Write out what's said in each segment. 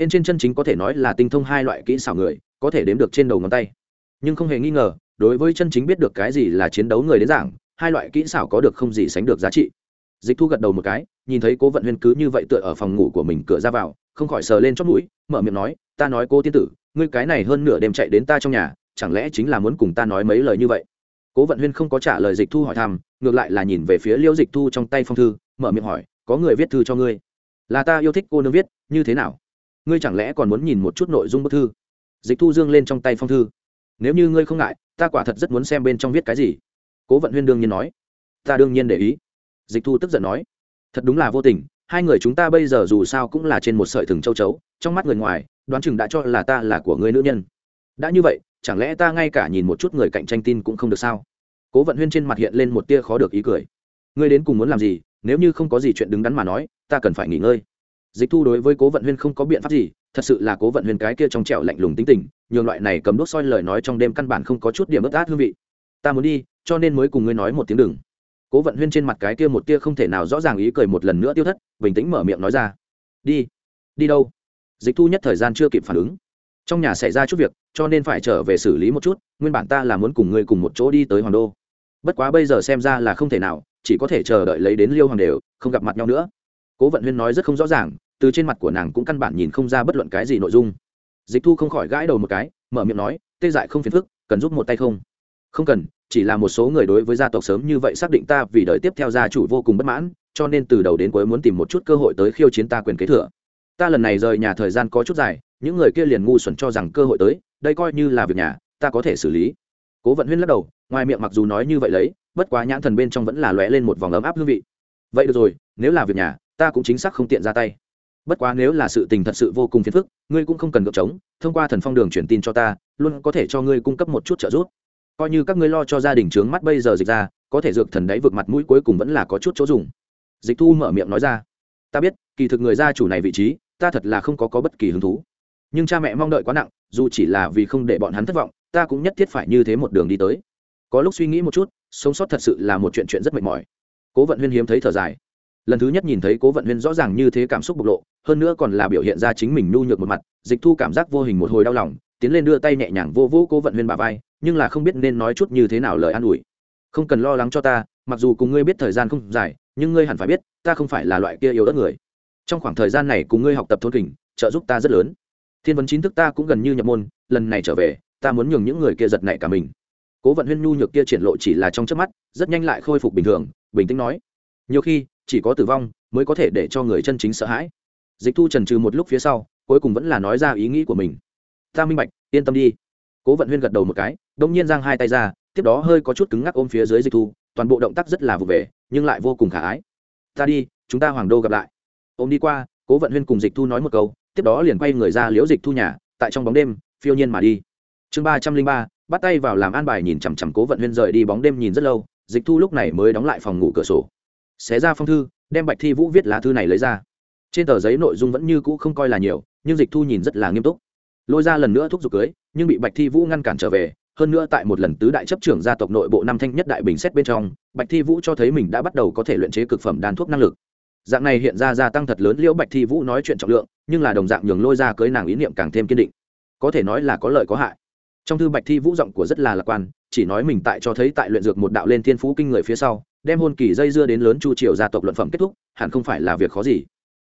ên trên chân chính có thể nói là tinh thông hai loại kỹ xảo người, có thể đếm được trên đầu ngón tay. Nhưng không hề nghi ngờ, đối với chân chính biết được cái gì là chiến đấu người đến giảng, hai loại kỹ xảo có được không gì sánh được giá trị. Dịch thu gật đầu một cái, nhìn thấy cố vận huyên cứ như vậy tựa ở phòng ngủ của mình cửa ra vào, không khỏi sờ lên chót mũi, mở miệng nói, ta nói cô tiên tử, ngươi cái này hơn nửa đêm chạy đến ta trong nhà, chẳng lẽ chính là muốn cùng ta nói mấy lời như vậy? Cố vận huyên không có trả lời dịch thu hỏi thăm, ngược lại là nhìn về phía liễu dịch thu trong tay phong thư, mở miệng hỏi, có người viết thư cho ngươi? Là ta yêu thích cô nương viết, như thế nào? Ngươi chẳng lẽ còn muốn nhìn một chút nội dung bức thư? Dịch thu dương lên trong tay phong thư. Nếu như ngươi không ngại, ta quả thật rất muốn xem bên trong viết cái gì. Cố vận huyên đương nhiên nói. Ta đương nhiên để ý. Dịch thu tức giận nói. Thật đúng là vô tình, hai người chúng ta bây giờ dù sao cũng là trên một sợi thừng châu chấu, trong mắt người ngoài, đoán chừng đã cho là ta là của người nữ nhân. Đã như vậy, chẳng lẽ ta ngay cả nhìn một chút người cạnh tranh tin cũng không được sao? Cố vận huyên trên mặt hiện lên một tia khó được ý cười. Ngươi đến cùng muốn làm gì? Nếu như không có gì chuyện đứng đắn mà nói, ta cần phải nghỉ ngơi dịch thu đối với cố vận huyên không có biện pháp gì, thật sự là cố vận huyên cái kia trong trẻo lạnh lùng tính tình, nhường loại này cầm đốt soi lời nói trong đêm căn bản không có chút điểm ướt át hương vị. Ta muốn đi, cho nên mới cùng ngươi nói một tiếng đừng. Cố vận huyên trên mặt cái kia một tia không thể nào rõ ràng ý cười một lần nữa tiêu thất, bình tĩnh mở miệng nói ra. Đi đi đâu? Dịch thu nhất thời gian chưa kịp phản ứng. Trong nhà xảy ra chút việc, cho nên phải trở về xử lý một chút, nguyên bản ta là muốn cùng ngươi cùng một chỗ đi tới hoàng đô. Bất quá bây giờ xem ra là không thể nào, chỉ có thể chờ đợi lấy đến liêu hoàng đều, không gặp mặt nhau nữa cố vận huyên nói rất không rõ ràng, từ trên mặt của nàng cũng căn bản nhìn không ra bất luận cái gì nội dung. Dịch thu không khỏi gãi đầu một cái, mở miệng nói, tê dại không phiền phức, cần giúp một tay không? Không cần, chỉ là một số người đối với gia tộc sớm như vậy xác định ta vì đời tiếp theo gia chủ vô cùng bất mãn, cho nên từ đầu đến cuối muốn tìm một chút cơ hội tới khiêu chiến ta quyền kế thừa. Ta lần này rời nhà thời gian có chút dài, những người kia liền ngu xuẩn cho rằng cơ hội tới, đây coi như là việc nhà, ta có thể xử lý. Cố vận huyên lắc đầu, ngoài miệng mặc dù nói như vậy lấy, bất quá nhãn thần bên trong vẫn là lóe lên một vòng ấm áp hương vị. Vậy được rồi, nếu là việc nhà ta cũng chính xác không tiện ra tay. Bất quá nếu là sự tình thật sự vô cùng phiền phức ngươi cũng không cần gợp trống thông qua thần phong đường truyền tin cho ta luôn có thể cho ngươi cung cấp một chút trợ giúp. Coi như các ngươi lo cho gia đình trướng mắt bây giờ dịch ra có thể dược thần đáy vượt mặt mũi cuối cùng vẫn là có chút chỗ dùng. Dịch thu mở miệng nói ra. Ta biết kỳ thực người gia chủ này vị trí ta thật là không có, có bất kỳ hứng thú. Nhưng cha mẹ mong đợi quá nặng dù chỉ là vì không để bọn hắn thất vọng ta cũng nhất thiết phải như thế một đường đi tới. Có lúc suy nghĩ một chút sống sót thật sự là một chuyện chuyện rất mệt mỏi. Cố vận huyên hiếm thấy thở dài lần thứ nhất nhìn thấy cố vận huyên rõ ràng như thế cảm xúc bộc lộ, hơn nữa còn là biểu hiện ra chính mình nhu nhược một mặt, dịch thu cảm giác vô hình một hồi đau lòng, tiến lên đưa tay nhẹ nhàng vô vô cố vận huyên bà vai, nhưng là không biết nên nói chút như thế nào lời an ủi. Không cần lo lắng cho ta, mặc dù cùng ngươi biết thời gian không dài, nhưng ngươi hẳn phải biết, ta không phải là loại kia yếu đất người. Trong khoảng thời gian này cùng ngươi học tập thôn kình, trợ giúp ta rất lớn. Thiên vấn chính thức ta cũng gần như nhập môn, lần này trở về, ta muốn nhường những người kia giật nảy cả mình. Cố vận huyên nhu nhược kia triển lộ chỉ là trong chớp mắt, rất nhanh lại khôi phục bình thường, bình tĩnh nói nhiều khi, chỉ có tử vong mới có thể để cho người chân chính sợ hãi. Dịch thu trần trừ một lúc phía sau, cuối cùng vẫn là nói ra ý nghĩ của mình. Ta minh bạch, yên tâm đi. Cố vận huyên gật đầu một cái, đông nhiên giang hai tay ra, tiếp đó hơi có chút cứng ngắc ôm phía dưới dịch thu, toàn bộ động tác rất là vụ về, nhưng lại vô cùng khả ái. Ta đi, chúng ta hoàng đô gặp lại. Ôm đi qua, cố vận huyên cùng dịch thu nói một câu, tiếp đó liền quay người ra liễu dịch thu nhà, tại trong bóng đêm, phiêu nhiên mà đi. Chương ba trăm linh ba, bắt tay vào làm an bài nhìn chằm chằm cố vận huyên rời đi bóng đêm nhìn rất lâu, dịch thu lúc này mới đóng lại phòng ngủ cửa sổ xé ra phong thư, đem bạch thi vũ viết lá thư này lấy ra. Trên tờ giấy nội dung vẫn như cũ không coi là nhiều, nhưng dịch thu nhìn rất là nghiêm túc. Lôi ra lần nữa thúc giục cưới, nhưng bị bạch thi vũ ngăn cản trở về. Hơn nữa tại một lần tứ đại chấp trưởng gia tộc nội bộ năm thanh nhất đại bình xét bên trong, bạch thi vũ cho thấy mình đã bắt đầu có thể luyện chế cực phẩm đan thuốc năng lực. Dạng này hiện ra gia tăng thật lớn liễu bạch thi vũ nói chuyện trọng lượng, nhưng là đồng dạng nhường lôi ra cưới nàng ý niệm càng thêm kiên định. Có thể nói là có lợi có hại. Trong thư bạch thi vũ giọng của rất là lạc quan, chỉ nói mình tại cho thấy tại luyện dược một đạo lên thiên phú kinh người phía sau đem hôn kỳ dây dưa đến lớn chu triều gia tộc luận phẩm kết thúc, hẳn không phải là việc khó gì.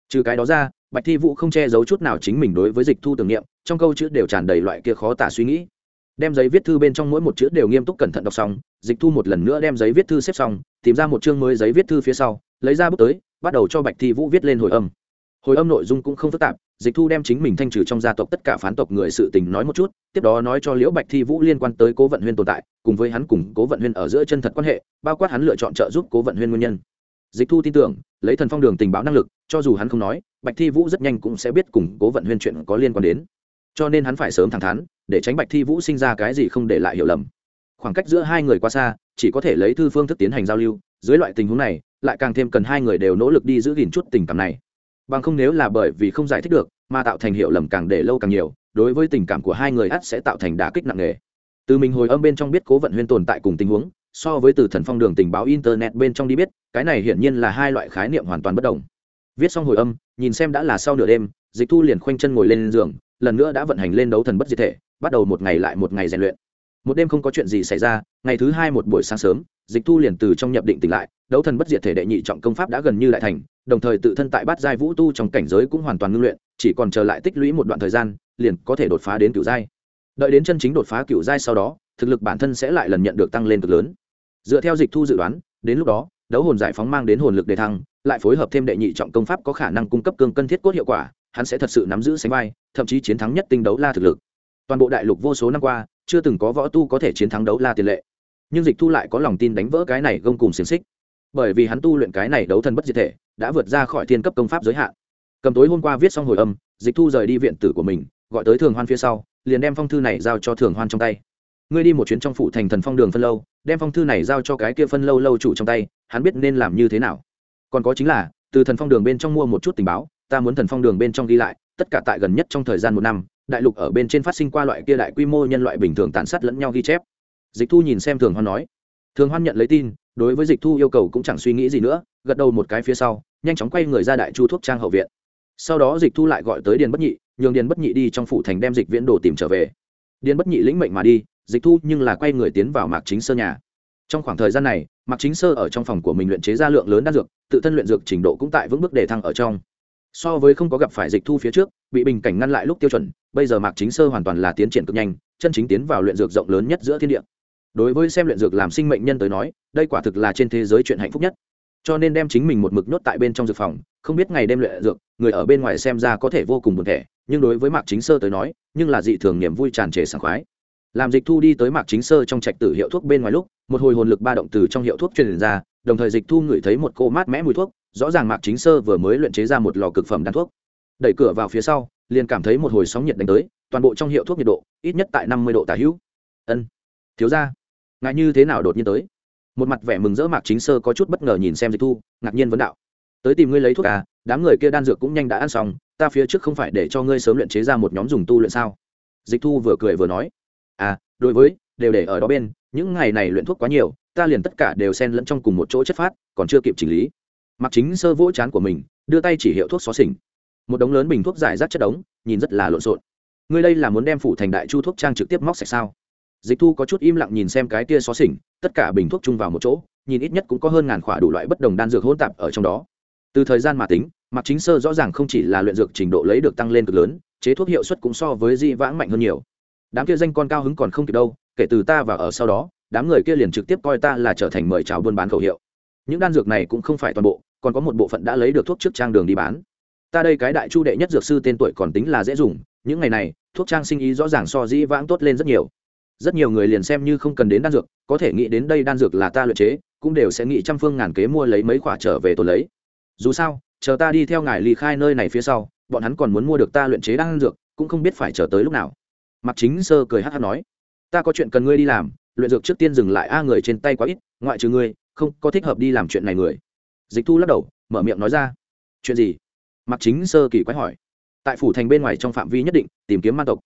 Trừ cái đó ra, bạch thi vũ không che giấu chút nào chính mình đối với dịch thu tưởng niệm, trong câu chữ đều tràn đầy loại kia khó tả suy nghĩ. Đem giấy viết thư bên trong mỗi một chữ đều nghiêm túc cẩn thận đọc xong, dịch thu một lần nữa đem giấy viết thư xếp xong, tìm ra một chương mới giấy viết thư phía sau, lấy ra bút tới, bắt đầu cho bạch thi vũ viết lên hồi âm hồi âm nội dung cũng không phức tạp, dịch thu đem chính mình thanh trừ trong gia tộc tất cả phán tộc người sự tình nói một chút, tiếp đó nói cho liễu bạch thi vũ liên quan tới cố vận huyên tồn tại, cùng với hắn cùng cố vận huyên ở giữa chân thật quan hệ, bao quát hắn lựa chọn trợ giúp cố vận huyên nguyên nhân. Dịch thu tin tưởng, lấy thần phong đường tình báo năng lực, cho dù hắn không nói, bạch thi vũ rất nhanh cũng sẽ biết cùng cố vận huyên chuyện có liên quan đến. Cho nên hắn phải sớm thẳng thắn, để tránh bạch thi vũ sinh ra cái gì không để lại hiểu lầm. Khoảng cách giữa hai người quá xa, chỉ có thể lấy thư phương thức tiến hành giao lưu, dưới loại tình huống này, lại càng thêm cần hai người đều nỗ lực đi giữ gìn chút tình cảm này bằng không nếu là bởi vì không giải thích được, mà tạo thành hiểu lầm càng để lâu càng nhiều, đối với tình cảm của hai người ắt sẽ tạo thành đả kích nặng nề. Từ mình hồi âm bên trong biết cố vận huyên tồn tại cùng tình huống, so với từ thần phong đường tình báo internet bên trong đi biết, cái này hiển nhiên là hai loại khái niệm hoàn toàn bất đồng. Viết xong hồi âm, nhìn xem đã là sau nửa đêm, dịch thu liền khoanh chân ngồi lên giường, lần nữa đã vận hành lên đấu thần bất diệt thể, bắt đầu một ngày lại một ngày rèn luyện một đêm không có chuyện gì xảy ra, ngày thứ hai một buổi sáng sớm, dịch thu liền từ trong nhập định tỉnh lại, đấu thần bất diệt thể đệ nhị trọng công pháp đã gần như lại thành, đồng thời tự thân tại bát giai vũ tu trong cảnh giới cũng hoàn toàn ngưng luyện, chỉ còn chờ lại tích lũy một đoạn thời gian, liền có thể đột phá đến cựu giai. Đợi đến chân chính đột phá cựu giai sau đó, thực lực bản thân sẽ lại lần nhận được tăng lên cực lớn. Dựa theo dịch thu dự đoán, đến lúc đó, đấu hồn giải phóng mang đến hồn lực đề thăng, lại phối hợp thêm đệ nhị trọng công pháp có khả năng cung cấp cương cân thiết cốt hiệu quả, hắn sẽ thật sự nắm giữ sánh vai, thậm chí chiến thắng nhất tinh đấu la thực lực. Toàn bộ đại lục vô số năm qua chưa từng có võ tu có thể chiến thắng đấu la tiền lệ. Nhưng dịch thu lại có lòng tin đánh vỡ cái này gông cùng xiềng xích. Bởi vì hắn tu luyện cái này đấu thần bất diệt thể, đã vượt ra khỏi thiên cấp công pháp giới hạn. Cầm tối hôm qua viết xong hồi âm, dịch thu rời đi viện tử của mình, gọi tới thường hoan phía sau, liền đem phong thư này giao cho thường hoan trong tay. Ngươi đi một chuyến trong phủ thành thần phong đường phân lâu, đem phong thư này giao cho cái kia phân lâu lâu chủ trong tay, hắn biết nên làm như thế nào. Còn có chính là, từ thần phong đường bên trong mua một chút tình báo, ta muốn thần phong đường bên trong ghi lại, tất cả tại gần nhất trong thời gian một năm đại lục ở bên trên phát sinh qua loại kia đại quy mô nhân loại bình thường tàn sát lẫn nhau ghi chép. Dịch thu nhìn xem thường hoan nói. Thường hoan nhận lấy tin, đối với dịch thu yêu cầu cũng chẳng suy nghĩ gì nữa, gật đầu một cái phía sau, nhanh chóng quay người ra đại chu thuốc trang hậu viện. Sau đó dịch thu lại gọi tới điền bất nhị, nhường điền bất nhị đi trong phủ thành đem dịch viễn đồ tìm trở về. Điền bất nhị lĩnh mệnh mà đi, dịch thu nhưng là quay người tiến vào mạc chính sơ nhà. Trong khoảng thời gian này, mạc chính sơ ở trong phòng của mình luyện chế ra lượng lớn đan dược, tự thân luyện dược trình độ cũng tại vững bước đề thăng ở trong so với không có gặp phải dịch thu phía trước, bị bình cảnh ngăn lại lúc tiêu chuẩn, bây giờ mạc chính sơ hoàn toàn là tiến triển cực nhanh, chân chính tiến vào luyện dược rộng lớn nhất giữa thiên địa. Đối với xem luyện dược làm sinh mệnh nhân tới nói, đây quả thực là trên thế giới chuyện hạnh phúc nhất. Cho nên đem chính mình một mực nhốt tại bên trong dược phòng, không biết ngày đêm luyện dược, người ở bên ngoài xem ra có thể vô cùng buồn thẻ, nhưng đối với mạc chính sơ tới nói, nhưng là dị thường niềm vui tràn trề sảng khoái. Làm dịch thu đi tới mạc chính sơ trong trạch tử hiệu thuốc bên ngoài lúc, một hồi hồn lực ba động từ trong hiệu thuốc truyền ra, đồng thời dịch thu ngửi thấy một cô mát mẽ mùi thuốc rõ ràng mạc chính sơ vừa mới luyện chế ra một lò cực phẩm đan thuốc. Đẩy cửa vào phía sau, liền cảm thấy một hồi sóng nhiệt đánh tới, toàn bộ trong hiệu thuốc nhiệt độ, ít nhất tại năm mươi độ tả hữu. Ân. Thiếu ra ngại như thế nào đột nhiên tới? Một mặt vẻ mừng rỡ mạc chính sơ có chút bất ngờ nhìn xem dịch thu, ngạc nhiên vấn đạo. Tới tìm ngươi lấy thuốc à đám người kia đan dược cũng nhanh đã ăn xong, ta phía trước không phải để cho ngươi sớm luyện chế ra một nhóm dùng tu luyện sao? Dịch thu vừa cười vừa nói. À đối với, đều để ở đó bên, những ngày này luyện thuốc quá nhiều, ta liền tất cả đều xen lẫn trong cùng một chỗ chất phát, còn chưa kịp chỉnh lý mặc chính sơ vỗ chán của mình, đưa tay chỉ hiệu thuốc xó xỉnh. Một đống lớn bình thuốc giải rác chất đống, nhìn rất là lộn xộn. Ngươi đây là muốn đem phủ thành đại chu thuốc trang trực tiếp móc sạch sao? Dịch thu có chút im lặng nhìn xem cái kia xó xỉnh, tất cả bình thuốc chung vào một chỗ, nhìn ít nhất cũng có hơn ngàn khỏa đủ loại bất đồng đan dược hỗn tạp ở trong đó. Từ thời gian mà tính, mặc chính sơ rõ ràng không chỉ là luyện dược trình độ lấy được tăng lên cực lớn, chế thuốc hiệu suất cũng so với di vãng mạnh hơn nhiều. Đám kia danh con cao hứng còn không kịp đâu, kể từ ta và ở sau đó, đám người kia liền trực tiếp coi ta là trở thành mời chào buôn bán khẩu hiệu. Những đan dược này cũng không phải toàn bộ còn có một bộ phận đã lấy được thuốc trước trang đường đi bán. Ta đây cái đại chu đệ nhất dược sư tên tuổi còn tính là dễ dùng, những ngày này, thuốc trang sinh ý rõ ràng so dĩ vãng tốt lên rất nhiều. Rất nhiều người liền xem như không cần đến đan dược, có thể nghĩ đến đây đan dược là ta luyện chế, cũng đều sẽ nghĩ trăm phương ngàn kế mua lấy mấy quả trở về tôi lấy. Dù sao, chờ ta đi theo ngài ly khai nơi này phía sau, bọn hắn còn muốn mua được ta luyện chế đan dược, cũng không biết phải chờ tới lúc nào. Mặc chính sơ cười hát hát nói, ta có chuyện cần ngươi đi làm, luyện dược trước tiên dừng lại a, người trên tay quá ít, ngoại trừ ngươi, không có thích hợp đi làm chuyện này người dịch thu lắc đầu, mở miệng nói ra. Chuyện gì? Mặc chính sơ kỳ quái hỏi. Tại phủ thành bên ngoài trong phạm vi nhất định, tìm kiếm man tộc.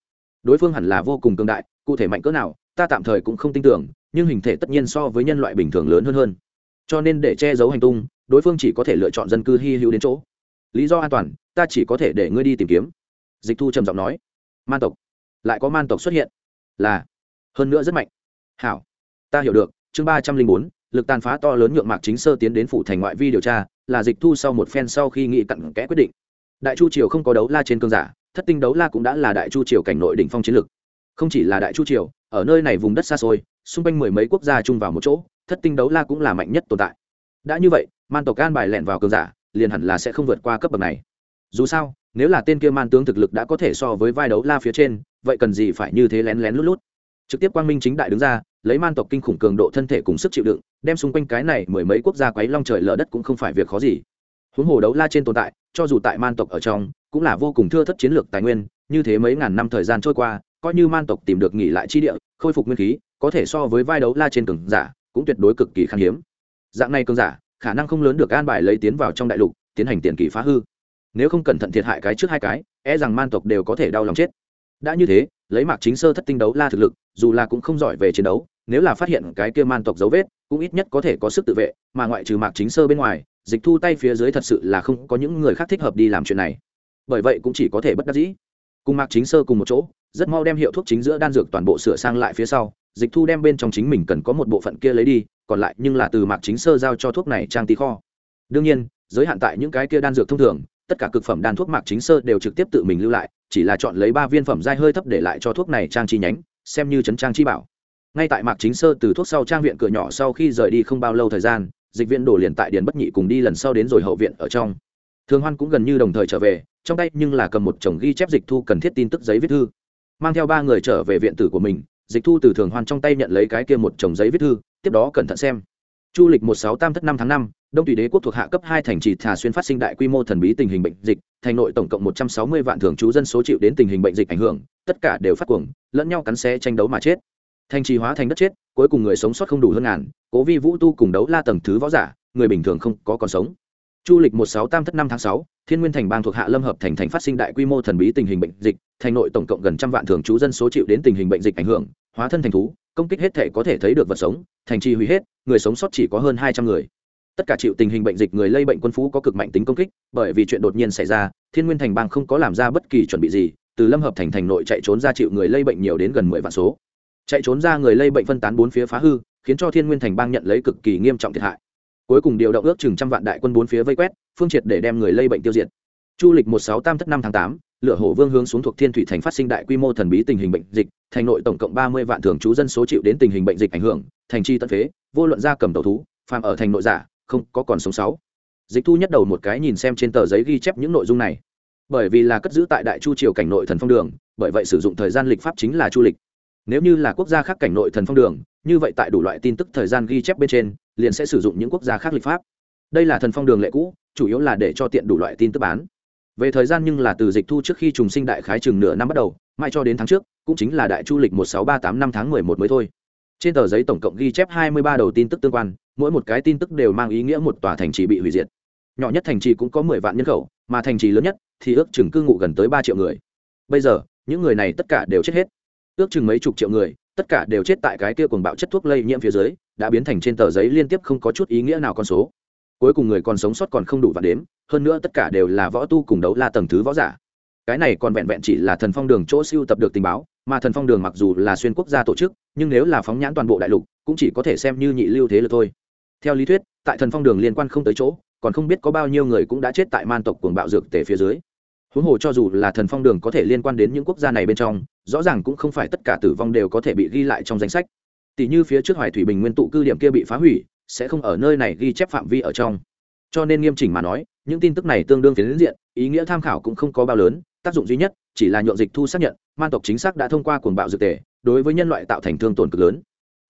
Đối phương hẳn là vô cùng cường đại, cụ thể mạnh cỡ nào, ta tạm thời cũng không tin tưởng, nhưng hình thể tất nhiên so với nhân loại bình thường lớn hơn hơn. Cho nên để che giấu hành tung, đối phương chỉ có thể lựa chọn dân cư hy hữu đến chỗ. Lý do an toàn, ta chỉ có thể để ngươi đi tìm kiếm. Dịch thu trầm giọng nói. Man tộc. Lại có man tộc xuất hiện. Là. Hơn nữa rất mạnh. Hảo. Ta hiểu được. Chương ba trăm linh bốn lực tàn phá to lớn nhượng mạc chính sơ tiến đến phủ thành ngoại vi điều tra, là dịch thu sau một phen sau khi nghị cặn kẽ quyết định. Đại chu triều không có đấu la trên cơn giả, thất tinh đấu la cũng đã là đại chu triều cảnh nội đỉnh phong chiến lực không chỉ là đại chu triều, ở nơi này vùng đất xa xôi, xung quanh mười mấy quốc gia chung vào một chỗ, thất tinh đấu la cũng là mạnh nhất tồn tại. Đã như vậy, man tộc can bài lẹn vào cường giả, liền hẳn là sẽ không vượt qua cấp bậc này. Dù sao, nếu là tên kia man tướng thực lực đã có thể so với vai đấu la phía trên, vậy cần gì phải như thế lén lén lút lút? Trực tiếp quang minh chính đại đứng ra, lấy man tộc kinh khủng cường độ thân thể cùng sức chịu đựng đem xung quanh cái này mười mấy quốc gia quấy long trời lở đất cũng không phải việc khó gì. Huống hồ đấu la trên tồn tại, cho dù tại man tộc ở trong, cũng là vô cùng thưa thất chiến lược tài nguyên, như thế mấy ngàn năm thời gian trôi qua, coi như man tộc tìm được nghỉ lại chi địa, khôi phục nguyên khí, có thể so với vai đấu la trên cường giả, cũng tuyệt đối cực kỳ khan hiếm. Dạng này cường giả, khả năng không lớn được an bài lấy tiến vào trong đại lục, tiến hành tiền kỳ phá hư. Nếu không cẩn thận thiệt hại cái trước hai cái e rằng man tộc đều có thể đau lòng chết. Đã như thế, lấy mạc chính sơ thất tinh đấu la thực lực, dù là cũng không giỏi về chiến đấu nếu là phát hiện cái kia man tộc dấu vết, cũng ít nhất có thể có sức tự vệ, mà ngoại trừ mạc chính sơ bên ngoài, dịch thu tay phía dưới thật sự là không có những người khác thích hợp đi làm chuyện này. Bởi vậy cũng chỉ có thể bất đắc dĩ. Cùng mạc chính sơ cùng một chỗ, rất mau đem hiệu thuốc chính giữa đan dược toàn bộ sửa sang lại phía sau, dịch thu đem bên trong chính mình cần có một bộ phận kia lấy đi, còn lại nhưng là từ mạc chính sơ giao cho thuốc này trang tí kho. Đương nhiên, giới hạn tại những cái kia đan dược thông thường, tất cả cực phẩm đan thuốc mạc chính sơ đều trực tiếp tự mình lưu lại, chỉ là chọn lấy ba viên phẩm dai hơi thấp để lại cho thuốc này trang chi nhánh, xem như chấn trang chi bảo ngay tại mạc chính sơ từ thuốc sau trang viện cửa nhỏ sau khi rời đi không bao lâu thời gian, dịch viện đổ liền tại điền bất nhị cùng đi lần sau đến rồi hậu viện ở trong. Thường hoan cũng gần như đồng thời trở về, trong tay nhưng là cầm một chồng ghi chép dịch thu cần thiết tin tức giấy viết thư. Mang theo ba người trở về viện tử của mình, dịch thu từ thường hoan trong tay nhận lấy cái kia một chồng giấy viết thư, tiếp đó cẩn thận xem. Chu lịch một sáu tam thất năm tháng năm, đông tùy đế quốc thuộc hạ cấp hai thành trì thà xuyên phát sinh đại quy mô thần bí tình hình bệnh dịch, thành nội tổng cộng một trăm sáu mươi vạn thường trú dân số chịu đến tình hình bệnh dịch ảnh hưởng, tất cả đều phát cuồng, lẫn nhau cắn xé tranh đấu mà chết thành trì hóa thành đất chết, cuối cùng người sống sót không đủ hơn ngàn, cố vi vũ tu cùng đấu la tầng thứ võ giả, người bình thường không có còn sống. Chu lịch một sáu tam thất năm tháng sáu, thiên nguyên thành bang thuộc hạ lâm hợp thành thành phát sinh đại quy mô thần bí tình hình bệnh dịch, thành nội tổng cộng gần trăm vạn thường trú dân số chịu đến tình hình bệnh dịch ảnh hưởng, hóa thân thành thú, công kích hết thể có thể thấy được vật sống, thành trì hủy hết, người sống sót chỉ có hơn hai trăm người. Tất cả chịu tình hình bệnh dịch người lây bệnh quân phú có cực mạnh tính công kích, bởi vì chuyện đột nhiên xảy ra, thiên nguyên thành bang không có làm ra bất kỳ chuẩn bị gì, từ lâm hợp thành thành nội chạy trốn ra chịu người lây bệnh nhiều đến gần mười vạn số chạy trốn ra người lây bệnh phân tán bốn phía phá hư, khiến cho thiên nguyên thành bang nhận lấy cực kỳ nghiêm trọng thiệt hại. Cuối cùng điều động ước chừng trăm vạn đại quân bốn phía vây quét, phương triệt để đem người lây bệnh tiêu diệt. Chu lịch một sáu tam thất năm tháng tám, lửa hổ vương hướng xuống thuộc thiên thủy thành phát sinh đại quy mô thần bí tình hình bệnh dịch, thành nội tổng cộng ba mươi vạn thường trú dân số chịu đến tình hình bệnh dịch ảnh hưởng, thành chi tận phế, vô luận gia cầm tẩu thú, phàm ở thành nội giả, không có còn sống sáu. Dịch thu nhất đầu một cái nhìn xem trên tờ giấy ghi chép những nội dung này. Bởi vì là cất giữ tại đại chu triều cảnh nội thần phong đường, bởi vậy sử dụng thời gian lịch pháp chính là chu lịch nếu như là quốc gia khác cảnh nội thần phong đường, như vậy tại đủ loại tin tức thời gian ghi chép bên trên, liền sẽ sử dụng những quốc gia khác lịch pháp. Đây là thần phong đường lệ cũ, chủ yếu là để cho tiện đủ loại tin tức bán. Về thời gian nhưng là từ dịch thu trước khi trùng sinh đại khái chừng nửa năm bắt đầu, mai cho đến tháng trước, cũng chính là đại chu lịch một sáu ba tám năm tháng mười một mới thôi. Trên tờ giấy tổng cộng ghi chép hai mươi ba đầu tin tức tương quan, mỗi một cái tin tức đều mang ý nghĩa một tòa thành trì bị hủy diệt. Nhỏ nhất thành trì cũng có mười vạn nhân khẩu, mà thành trì lớn nhất thì ước chừng cư ngụ gần tới ba triệu người. Bây giờ, những người này tất cả đều chết hết ước chừng mấy chục triệu người, tất cả đều chết tại cái kia cuồng bạo chất thuốc lây nhiễm phía dưới, đã biến thành trên tờ giấy liên tiếp không có chút ý nghĩa nào con số. Cuối cùng người còn sống sót còn không đủ vạn đếm, hơn nữa tất cả đều là võ tu cùng đấu la tầng thứ võ giả. Cái này còn vẹn vẹn chỉ là thần phong đường chỗ siêu tập được tình báo, mà thần phong đường mặc dù là xuyên quốc gia tổ chức, nhưng nếu là phóng nhãn toàn bộ đại lục, cũng chỉ có thể xem như nhị lưu thế lực thôi. Theo lý thuyết, tại thần phong đường liên quan không tới chỗ, còn không biết có bao nhiêu người cũng đã chết tại man tộc cuồng bạo dược tể phía dưới. Huống hồ cho dù là thần phong đường có thể liên quan đến những quốc gia này bên trong rõ ràng cũng không phải tất cả tử vong đều có thể bị ghi lại trong danh sách. Tỷ như phía trước hoài thủy bình nguyên tụ cư điểm kia bị phá hủy, sẽ không ở nơi này ghi chép phạm vi ở trong. Cho nên nghiêm chỉnh mà nói, những tin tức này tương đương phiến diện, ý nghĩa tham khảo cũng không có bao lớn, tác dụng duy nhất chỉ là nhượng dịch thu xác nhận, man tộc chính xác đã thông qua cuồng bạo dược tề, đối với nhân loại tạo thành thương tổn cực lớn.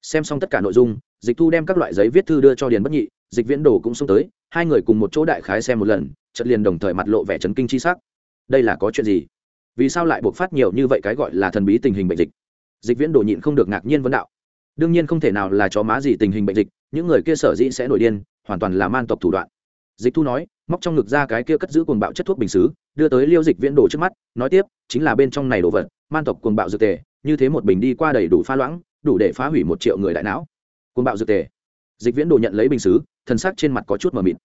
Xem xong tất cả nội dung, dịch thu đem các loại giấy viết thư đưa cho điền bất nhị, dịch viễn đồ cũng xông tới, hai người cùng một chỗ đại khái xem một lần chật liền đồng thời mặt lộ vẻ chấn kinh chi sắc. Đây là có chuyện gì? Vì sao lại buộc phát nhiều như vậy cái gọi là thần bí tình hình bệnh dịch? Dịch viễn đồ nhịn không được ngạc nhiên vấn đạo. Đương nhiên không thể nào là chó má gì tình hình bệnh dịch, những người kia sở dĩ sẽ nổi điên, hoàn toàn là man tộc thủ đoạn. Dịch thu nói, móc trong ngực ra cái kia cất giữ cuồng bạo chất thuốc bình xứ, đưa tới liêu dịch viễn đồ trước mắt, nói tiếp, chính là bên trong này đồ vật, man tộc cuồng bạo dược tề, như thế một bình đi qua đầy đủ pha loãng, đủ để phá hủy một triệu người đại não. Cuồng bạo dược tề. Dịch viễn đồ nhận lấy bình xứ, thân xác trên mặt có chút mờ mịt.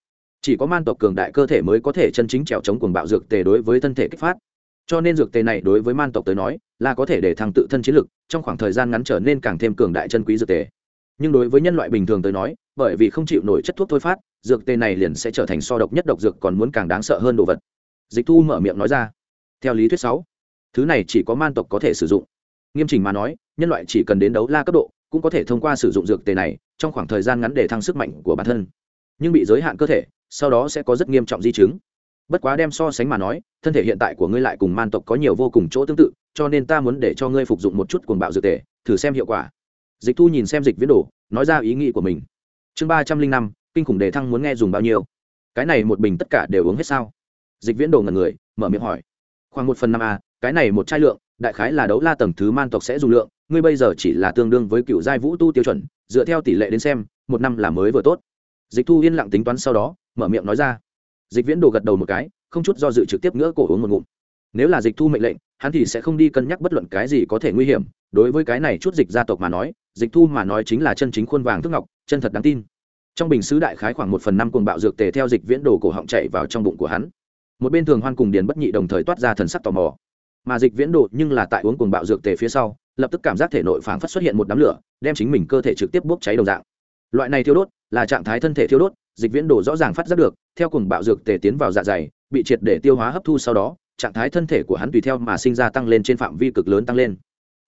Chỉ có man tộc cường đại cơ thể mới có thể chân chính trèo chống cuồng bạo dược tề đối với thân thể kích phát cho nên dược tề này đối với man tộc tới nói, là có thể để thằng tự thân chiến lực, trong khoảng thời gian ngắn trở nên càng thêm cường đại chân quý dược tề. Nhưng đối với nhân loại bình thường tới nói, bởi vì không chịu nổi chất thuốc thôi phát, dược tề này liền sẽ trở thành so độc nhất độc dược còn muốn càng đáng sợ hơn đồ vật. Dịch thu mở miệng nói ra. Theo lý thuyết sáu, thứ này chỉ có man tộc có thể sử dụng. Nghiêm chỉnh mà nói, nhân loại chỉ cần đến đấu la cấp độ, cũng có thể thông qua sử dụng dược tề này, trong khoảng thời gian ngắn để thăng sức mạnh của bản thân. Nhưng bị giới hạn cơ thể, sau đó sẽ có rất nghiêm trọng di chứng bất quá đem so sánh mà nói, thân thể hiện tại của ngươi lại cùng man tộc có nhiều vô cùng chỗ tương tự, cho nên ta muốn để cho ngươi phục dụng một chút cuồng bạo dược tề, thử xem hiệu quả. Dịch thu nhìn xem dịch viễn đồ, nói ra ý nghĩ của mình. Chương ba trăm linh năm, kinh khủng đề thăng muốn nghe dùng bao nhiêu. Cái này một bình tất cả đều uống hết sao? Dịch viễn đồ ngần người, mở miệng hỏi. Khoảng một phần năm a cái này một chai lượng, đại khái là đấu la tầng thứ man tộc sẽ dùng lượng, ngươi bây giờ chỉ là tương đương với cựu giai vũ tu tiêu chuẩn, dựa theo tỷ lệ đến xem, một năm là mới vừa tốt. Dịch thu yên lặng tính toán sau đó, mở miệng nói ra dịch viễn đồ gật đầu một cái, không chút do dự trực tiếp ngỡ cổ uống một ngụm. Nếu là dịch thu mệnh lệnh, hắn thì sẽ không đi cân nhắc bất luận cái gì có thể nguy hiểm. Đối với cái này chút dịch gia tộc mà nói, dịch thu mà nói chính là chân chính khuôn vàng thức ngọc, chân thật đáng tin. Trong bình sứ đại khái khoảng một phần năm cuồng bạo dược tề theo dịch viễn đồ cổ họng chạy vào trong bụng của hắn. Một bên thường hoan cùng điền bất nhị đồng thời toát ra thần sắc tò mò. Mà dịch viễn đồ nhưng là tại uống cùng bạo dược tề phía sau, lập tức cảm giác thể nội phảng phất xuất hiện một đám lửa, đem chính mình cơ thể trực tiếp bốc cháy đồng dạng. Loại này thiêu đốt là trạng thái thân thể thiêu đốt dịch viễn đồ rõ ràng phát giác được, theo cùng bạo dược tề tiến vào dạ dày, bị triệt để tiêu hóa hấp thu sau đó, trạng thái thân thể của hắn tùy theo mà sinh ra tăng lên trên phạm vi cực lớn tăng lên.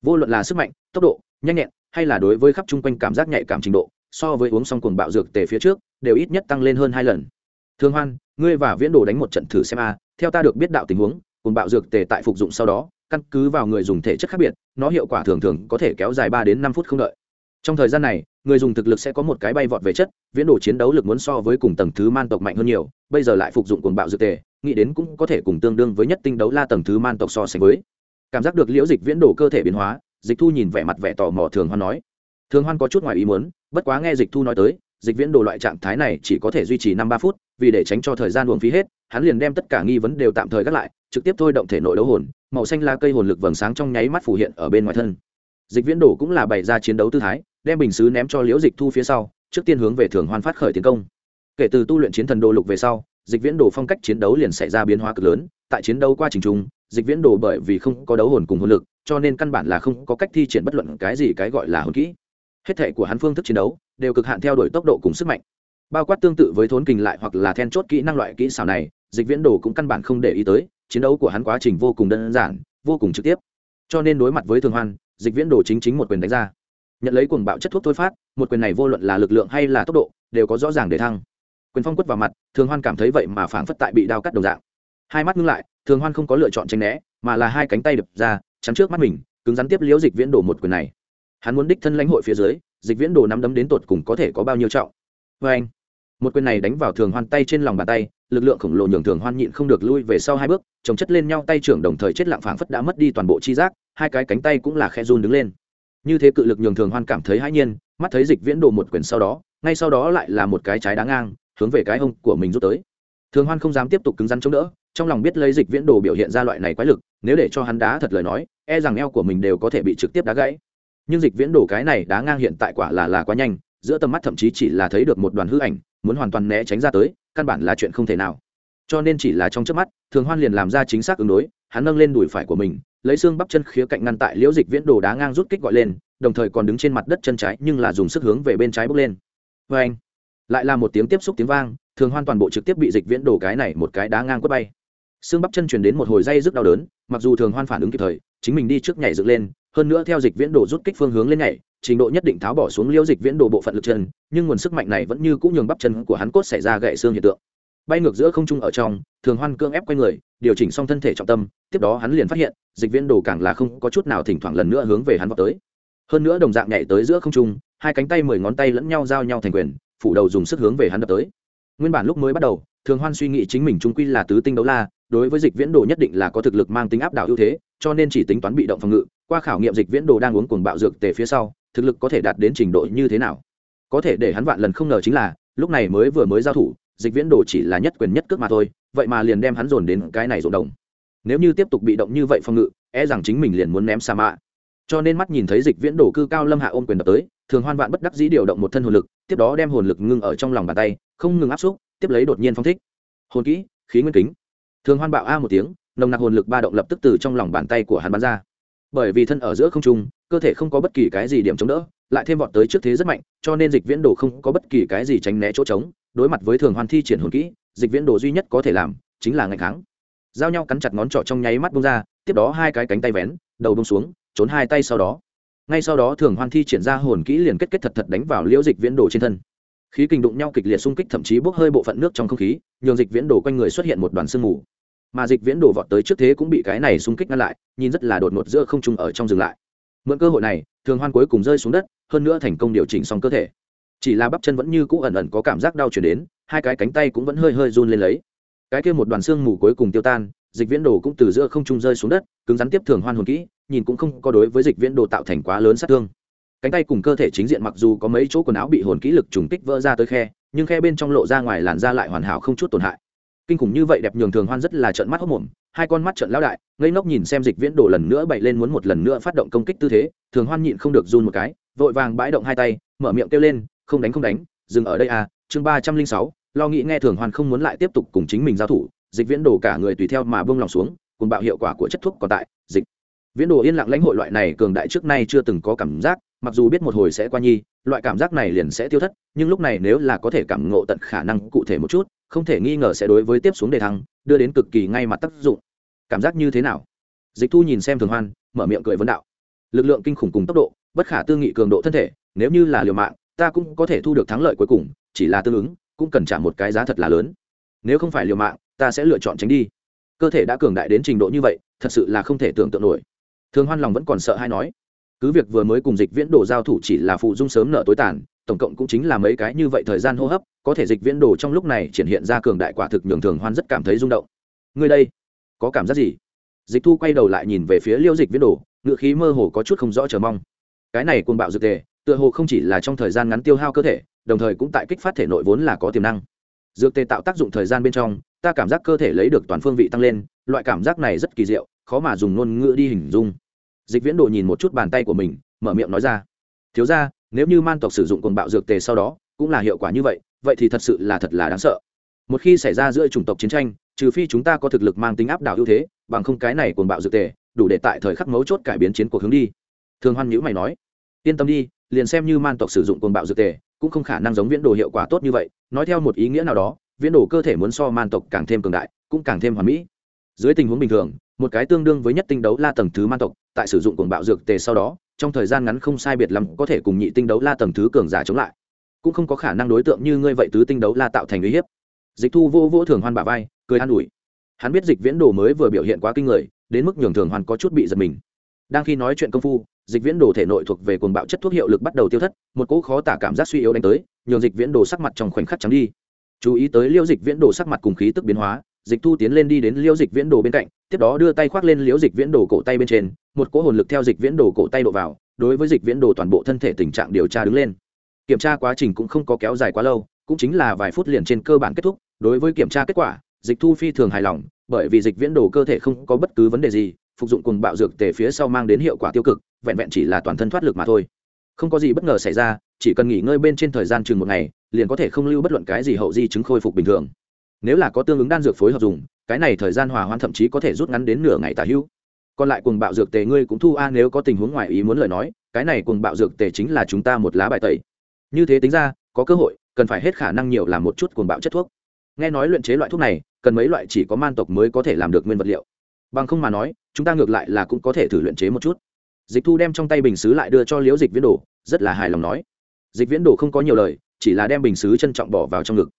Vô luận là sức mạnh, tốc độ, nhanh nhẹn, hay là đối với khắp chung quanh cảm giác nhạy cảm trình độ, so với uống xong cuồng bạo dược tề phía trước, đều ít nhất tăng lên hơn hai lần. Thương hoan, ngươi và viễn đồ đánh một trận thử xem a, theo ta được biết đạo tình huống, cuồng bạo dược tề tại phục dụng sau đó, căn cứ vào người dùng thể chất khác biệt, nó hiệu quả thường thường có thể kéo dài ba đến năm phút không đợi. Trong thời gian này người dùng thực lực sẽ có một cái bay vọt về chất, viễn đồ chiến đấu lực muốn so với cùng tầng thứ man tộc mạnh hơn nhiều, bây giờ lại phục dụng cuồng bạo dược tề, nghĩ đến cũng có thể cùng tương đương với nhất tinh đấu la tầng thứ man tộc so sánh với. Cảm giác được liễu dịch viễn đồ cơ thể biến hóa, dịch thu nhìn vẻ mặt vẻ tò mò thường hoan nói. Thường hoan có chút ngoài ý muốn, bất quá nghe dịch thu nói tới, dịch viễn đồ loại trạng thái này chỉ có thể duy trì năm ba phút, vì để tránh cho thời gian uống phí hết, hắn liền đem tất cả nghi vấn đều tạm thời gác lại, trực tiếp thôi động thể nội đấu hồn, màu xanh la cây hồn lực vầng sáng trong nháy mắt phủ hiện ở bên ngoài thân. Dịch viễn đồ cũng là bày ra chiến đấu tư thái đem bình xứ ném cho liễu dịch thu phía sau, trước tiên hướng về thường hoan phát khởi tiến công. Kể từ tu luyện chiến thần đồ lục về sau, dịch viễn đồ phong cách chiến đấu liền xảy ra biến hóa cực lớn. Tại chiến đấu qua trình trung dịch viễn đồ bởi vì không có đấu hồn cùng hồn lực, cho nên căn bản là không có cách thi triển bất luận cái gì cái gọi là hồn kỹ. Hết thể của hắn phương thức chiến đấu đều cực hạn theo đuổi tốc độ cùng sức mạnh. Bao quát tương tự với thốn kình lại hoặc là then chốt kỹ năng loại kỹ xảo này, dịch viễn đồ cũng căn bản không để ý tới, chiến đấu của hắn quá trình vô cùng đơn giản, vô cùng trực tiếp. Cho nên đối mặt với thường hoan, dịch viễn đồ chính chính một quyền đánh ra nhận lấy cuồng bạo chất thuốc thôi phát, một quyền này vô luận là lực lượng hay là tốc độ, đều có rõ ràng để thăng. Quyền phong quất vào mặt, thường hoan cảm thấy vậy mà phảng phất tại bị đao cắt đồng dạng. Hai mắt ngưng lại, thường hoan không có lựa chọn tránh né, mà là hai cánh tay đập ra, chắn trước mắt mình, cứng rắn tiếp liễu dịch viễn đổ một quyền này. Hắn muốn đích thân lãnh hội phía dưới, dịch viễn đồ nắm đấm đến tột cùng có thể có bao nhiêu trọng. Vê anh, một quyền này đánh vào thường hoan tay trên lòng bàn tay, lực lượng khổng lồ nhường thường hoan nhịn không được lui về sau hai bước, chồng chất lên nhau, tay trưởng đồng thời chết lặng phảng phất đã mất đi toàn bộ chi giác, hai cái cánh tay cũng là khe run đứng lên như thế cự lực nhường thường hoan cảm thấy hãi nhiên, mắt thấy dịch viễn đồ một quyền sau đó, ngay sau đó lại là một cái trái đá ngang, hướng về cái hông của mình rút tới. Thường hoan không dám tiếp tục cứng rắn chống đỡ, trong lòng biết lấy dịch viễn đồ biểu hiện ra loại này quái lực, nếu để cho hắn đá thật lời nói e rằng eo của mình đều có thể bị trực tiếp đá gãy. Nhưng dịch viễn đồ cái này đá ngang hiện tại quả là là quá nhanh, giữa tầm mắt thậm chí chỉ là thấy được một đoàn hư ảnh, muốn hoàn toàn né tránh ra tới, căn bản là chuyện không thể nào. Cho nên chỉ là trong trước mắt, thường hoan liền làm ra chính xác ứng đối, hắn nâng lên đùi phải của mình lấy xương bắp chân khía cạnh ngăn tại liễu dịch viễn đồ đá ngang rút kích gọi lên, đồng thời còn đứng trên mặt đất chân trái nhưng là dùng sức hướng về bên trái bước lên. Vê anh, lại là một tiếng tiếp xúc tiếng vang, thường hoan toàn bộ trực tiếp bị dịch viễn đồ cái này một cái đá ngang quất bay. Xương bắp chân chuyển đến một hồi dây rất đau đớn, mặc dù thường hoan phản ứng kịp thời, chính mình đi trước nhảy dựng lên, hơn nữa theo dịch viễn đồ rút kích phương hướng lên nhảy, trình độ nhất định tháo bỏ xuống liễu dịch viễn đồ bộ phận lực chân, nhưng nguồn sức mạnh này vẫn như cũng nhường bắp chân của hắn cốt xảy ra gãy xương hiện tượng bay ngược giữa không trung ở trong, thường hoan cưỡng ép quay người, điều chỉnh xong thân thể trọng tâm, tiếp đó hắn liền phát hiện, dịch viễn đồ càng là không có chút nào thỉnh thoảng lần nữa hướng về hắn vào tới. Hơn nữa đồng dạng nhảy tới giữa không trung, hai cánh tay mười ngón tay lẫn nhau giao nhau thành quyền, phủ đầu dùng sức hướng về hắn đập tới. Nguyên bản lúc mới bắt đầu, thường hoan suy nghĩ chính mình trung quy là tứ tinh đấu la, đối với dịch viễn đồ nhất định là có thực lực mang tính áp đảo ưu thế, cho nên chỉ tính toán bị động phòng ngự, qua khảo nghiệm dịch viễn đồ đang uống cuồng bạo dược tề phía sau, thực lực có thể đạt đến trình độ như thế nào. Có thể để hắn vạn lần không ngờ chính là, lúc này mới vừa mới giao thủ dịch viễn đồ chỉ là nhất quyền nhất cước mà thôi, vậy mà liền đem hắn dồn đến cái này rộn đồng. Nếu như tiếp tục bị động như vậy phòng ngự e rằng chính mình liền muốn ném sa mạ. Cho nên mắt nhìn thấy dịch viễn đồ cư cao lâm hạ ôm quyền đập tới, thường hoan vạn bất đắc dĩ điều động một thân hồn lực, tiếp đó đem hồn lực ngưng ở trong lòng bàn tay, không ngừng áp xúc, tiếp lấy đột nhiên phong thích. Hồn kỹ, khí nguyên kính. Thường hoan bạo a một tiếng, nồng nặc hồn lực ba động lập tức từ trong lòng bàn tay của hắn bắn ra. Bởi vì thân ở giữa không trung, cơ thể không có bất kỳ cái gì điểm chống đỡ, lại thêm vọt tới trước thế rất mạnh, cho nên dịch viễn đồ không có bất kỳ cái gì tránh né chỗ trống đối mặt với thường hoan thi triển hồn kỹ, dịch viễn đồ duy nhất có thể làm chính là ngày kháng. Giao nhau cắn chặt ngón trỏ trong nháy mắt bông ra, tiếp đó hai cái cánh tay vén, đầu bông xuống, trốn hai tay sau đó. Ngay sau đó thường hoan thi triển ra hồn kỹ liền kết kết thật thật đánh vào liễu dịch viễn đồ trên thân. Khí kình đụng nhau kịch liệt xung kích, thậm chí bốc hơi bộ phận nước trong không khí, nhường dịch viễn đồ quanh người xuất hiện một đoàn sương mù. Mà dịch viễn đồ vọt tới trước thế cũng bị cái này xung kích ngăn lại, nhìn rất là đột ngột giữa không trung ở trong dừng lại. Mượn cơ hội này, thường hoan cuối cùng rơi xuống đất, hơn nữa thành công điều chỉnh xong cơ thể chỉ là bắp chân vẫn như cũ ẩn ẩn có cảm giác đau chuyển đến, hai cái cánh tay cũng vẫn hơi hơi run lên lấy. Cái kia một đoàn xương mù cuối cùng tiêu tan, dịch viễn đồ cũng từ giữa không trung rơi xuống đất, cứng rắn tiếp thường hoan hồn kỹ, nhìn cũng không có đối với dịch viễn đồ tạo thành quá lớn sát thương. Cánh tay cùng cơ thể chính diện mặc dù có mấy chỗ quần áo bị hồn kỹ lực trùng kích vỡ ra tới khe, nhưng khe bên trong lộ ra ngoài làn da lại hoàn hảo không chút tổn hại. Kinh khủng như vậy đẹp nhường thường hoan rất là trợn mắt hốc mồm, hai con mắt trợn lão đại, ngây ngốc nhìn xem dịch viễn đồ lần nữa bậy lên muốn một lần nữa phát động công kích tư thế, thường hoan nhịn không được run một cái, vội vàng bãi động hai tay, mở miệng kêu lên không đánh không đánh, dừng ở đây à chương ba trăm linh sáu, lo nghĩ nghe thường hoan không muốn lại tiếp tục cùng chính mình giao thủ, dịch viễn đồ cả người tùy theo mà bông lòng xuống, cùng bạo hiệu quả của chất thuốc còn tại, dịch. Viễn đồ yên lặng lãnh hội loại này cường đại trước nay chưa từng có cảm giác, mặc dù biết một hồi sẽ qua nhi, loại cảm giác này liền sẽ tiêu thất, nhưng lúc này nếu là có thể cảm ngộ tận khả năng cụ thể một chút, không thể nghi ngờ sẽ đối với tiếp xuống đề thăng, đưa đến cực kỳ ngay mặt tác dụng. Cảm giác như thế nào? Dịch thu nhìn xem thường hoan, mở miệng cười vấn đạo. Lực lượng kinh khủng cùng tốc độ, bất khả tư nghị cường độ thân thể, nếu như là liều mạng ta cũng có thể thu được thắng lợi cuối cùng, chỉ là tương ứng, cũng cần trả một cái giá thật là lớn. Nếu không phải liều mạng, ta sẽ lựa chọn tránh đi. Cơ thể đã cường đại đến trình độ như vậy, thật sự là không thể tưởng tượng nổi. Thường hoan lòng vẫn còn sợ hay nói, cứ việc vừa mới cùng dịch viễn đồ giao thủ chỉ là phụ dung sớm nợ tối tàn, tổng cộng cũng chính là mấy cái như vậy thời gian hô hấp, có thể dịch viễn đồ trong lúc này triển hiện ra cường đại quả thực nhường thường hoan rất cảm thấy rung động. Người đây, có cảm giác gì? Dịch thu quay đầu lại nhìn về phía liêu dịch viễn đồ, ngựa khí mơ hồ có chút không rõ chờ mong. Cái này cuồng bạo dược tề tựa hồ không chỉ là trong thời gian ngắn tiêu hao cơ thể, đồng thời cũng tại kích phát thể nội vốn là có tiềm năng. Dược tề tạo tác dụng thời gian bên trong, ta cảm giác cơ thể lấy được toàn phương vị tăng lên, loại cảm giác này rất kỳ diệu, khó mà dùng ngôn ngữ đi hình dung. Dịch viễn đồ nhìn một chút bàn tay của mình, mở miệng nói ra. Thiếu ra nếu như man tộc sử dụng cồn bạo dược tề sau đó, cũng là hiệu quả như vậy vậy thì thật sự là thật là đáng sợ. Một khi xảy ra giữa chủng tộc chiến tranh, trừ phi chúng ta có thực lực mang tính áp đảo ưu thế, bằng không cái này cồn bạo dược tề, đủ để tại thời khắc mấu chốt cải biến chiến cuộc hướng đi. Thường hoan nhữ mày nói, yên tâm đi liền xem như man tộc sử dụng cuồng bạo dược tề, cũng không khả năng giống viễn đồ hiệu quả tốt như vậy. Nói theo một ý nghĩa nào đó, viễn đồ cơ thể muốn so man tộc càng thêm cường đại, cũng càng thêm hoàn mỹ. Dưới tình huống bình thường, một cái tương đương với nhất tinh đấu la tầng thứ man tộc, tại sử dụng cuồng bạo dược tề sau đó, trong thời gian ngắn không sai biệt lắm có thể cùng nhị tinh đấu la tầng thứ cường giả chống lại. Cũng không có khả năng đối tượng như ngươi vậy tứ tinh đấu la tạo thành uy hiếp. Dịch thu vô vô thường hoan bả vai, cười an ủi. Hắn biết dịch viễn đồ mới vừa biểu hiện quá kinh người, đến mức nhường thường hoàn có chút bị giật mình. Đang khi nói chuyện công phu dịch viễn đồ thể nội thuộc về cuồng bạo chất thuốc hiệu lực bắt đầu tiêu thất, một cỗ khó tả cảm giác suy yếu đánh tới, nhường dịch viễn đồ sắc mặt trong khoảnh khắc trắng đi. Chú ý tới liêu dịch viễn đồ sắc mặt cùng khí tức biến hóa, dịch thu tiến lên đi đến liêu dịch viễn đồ bên cạnh, tiếp đó đưa tay khoác lên liễu dịch viễn đồ cổ tay bên trên, một cỗ hồn lực theo dịch viễn đồ cổ tay đổ vào, đối với dịch viễn đồ toàn bộ thân thể tình trạng điều tra đứng lên. Kiểm tra quá trình cũng không có kéo dài quá lâu, cũng chính là vài phút liền trên cơ bản kết thúc, đối với kiểm tra kết quả, dịch thu phi thường hài lòng, bởi vì dịch viễn đồ cơ thể không có bất cứ vấn đề gì phục dụng cùng bạo dược tề phía sau mang đến hiệu quả tiêu cực, vẹn vẹn chỉ là toàn thân thoát lực mà thôi. Không có gì bất ngờ xảy ra, chỉ cần nghỉ ngơi bên trên thời gian chừng một ngày, liền có thể không lưu bất luận cái gì hậu di chứng khôi phục bình thường. Nếu là có tương ứng đan dược phối hợp dùng, cái này thời gian hòa hoãn thậm chí có thể rút ngắn đến nửa ngày tả hữu. Còn lại cùng bạo dược tề ngươi cũng thu a, nếu có tình huống ngoài ý muốn lời nói, cái này cùng bạo dược tề chính là chúng ta một lá bài tẩy. Như thế tính ra, có cơ hội, cần phải hết khả năng nhiều làm một chút cuồng bạo chất thuốc. Nghe nói luyện chế loại thuốc này, cần mấy loại chỉ có man tộc mới có thể làm được nguyên vật liệu bằng không mà nói, chúng ta ngược lại là cũng có thể thử luyện chế một chút. Dịch thu đem trong tay bình xứ lại đưa cho liễu dịch viễn đồ, rất là hài lòng nói. Dịch viễn đồ không có nhiều lời, chỉ là đem bình xứ trân trọng bỏ vào trong ngực.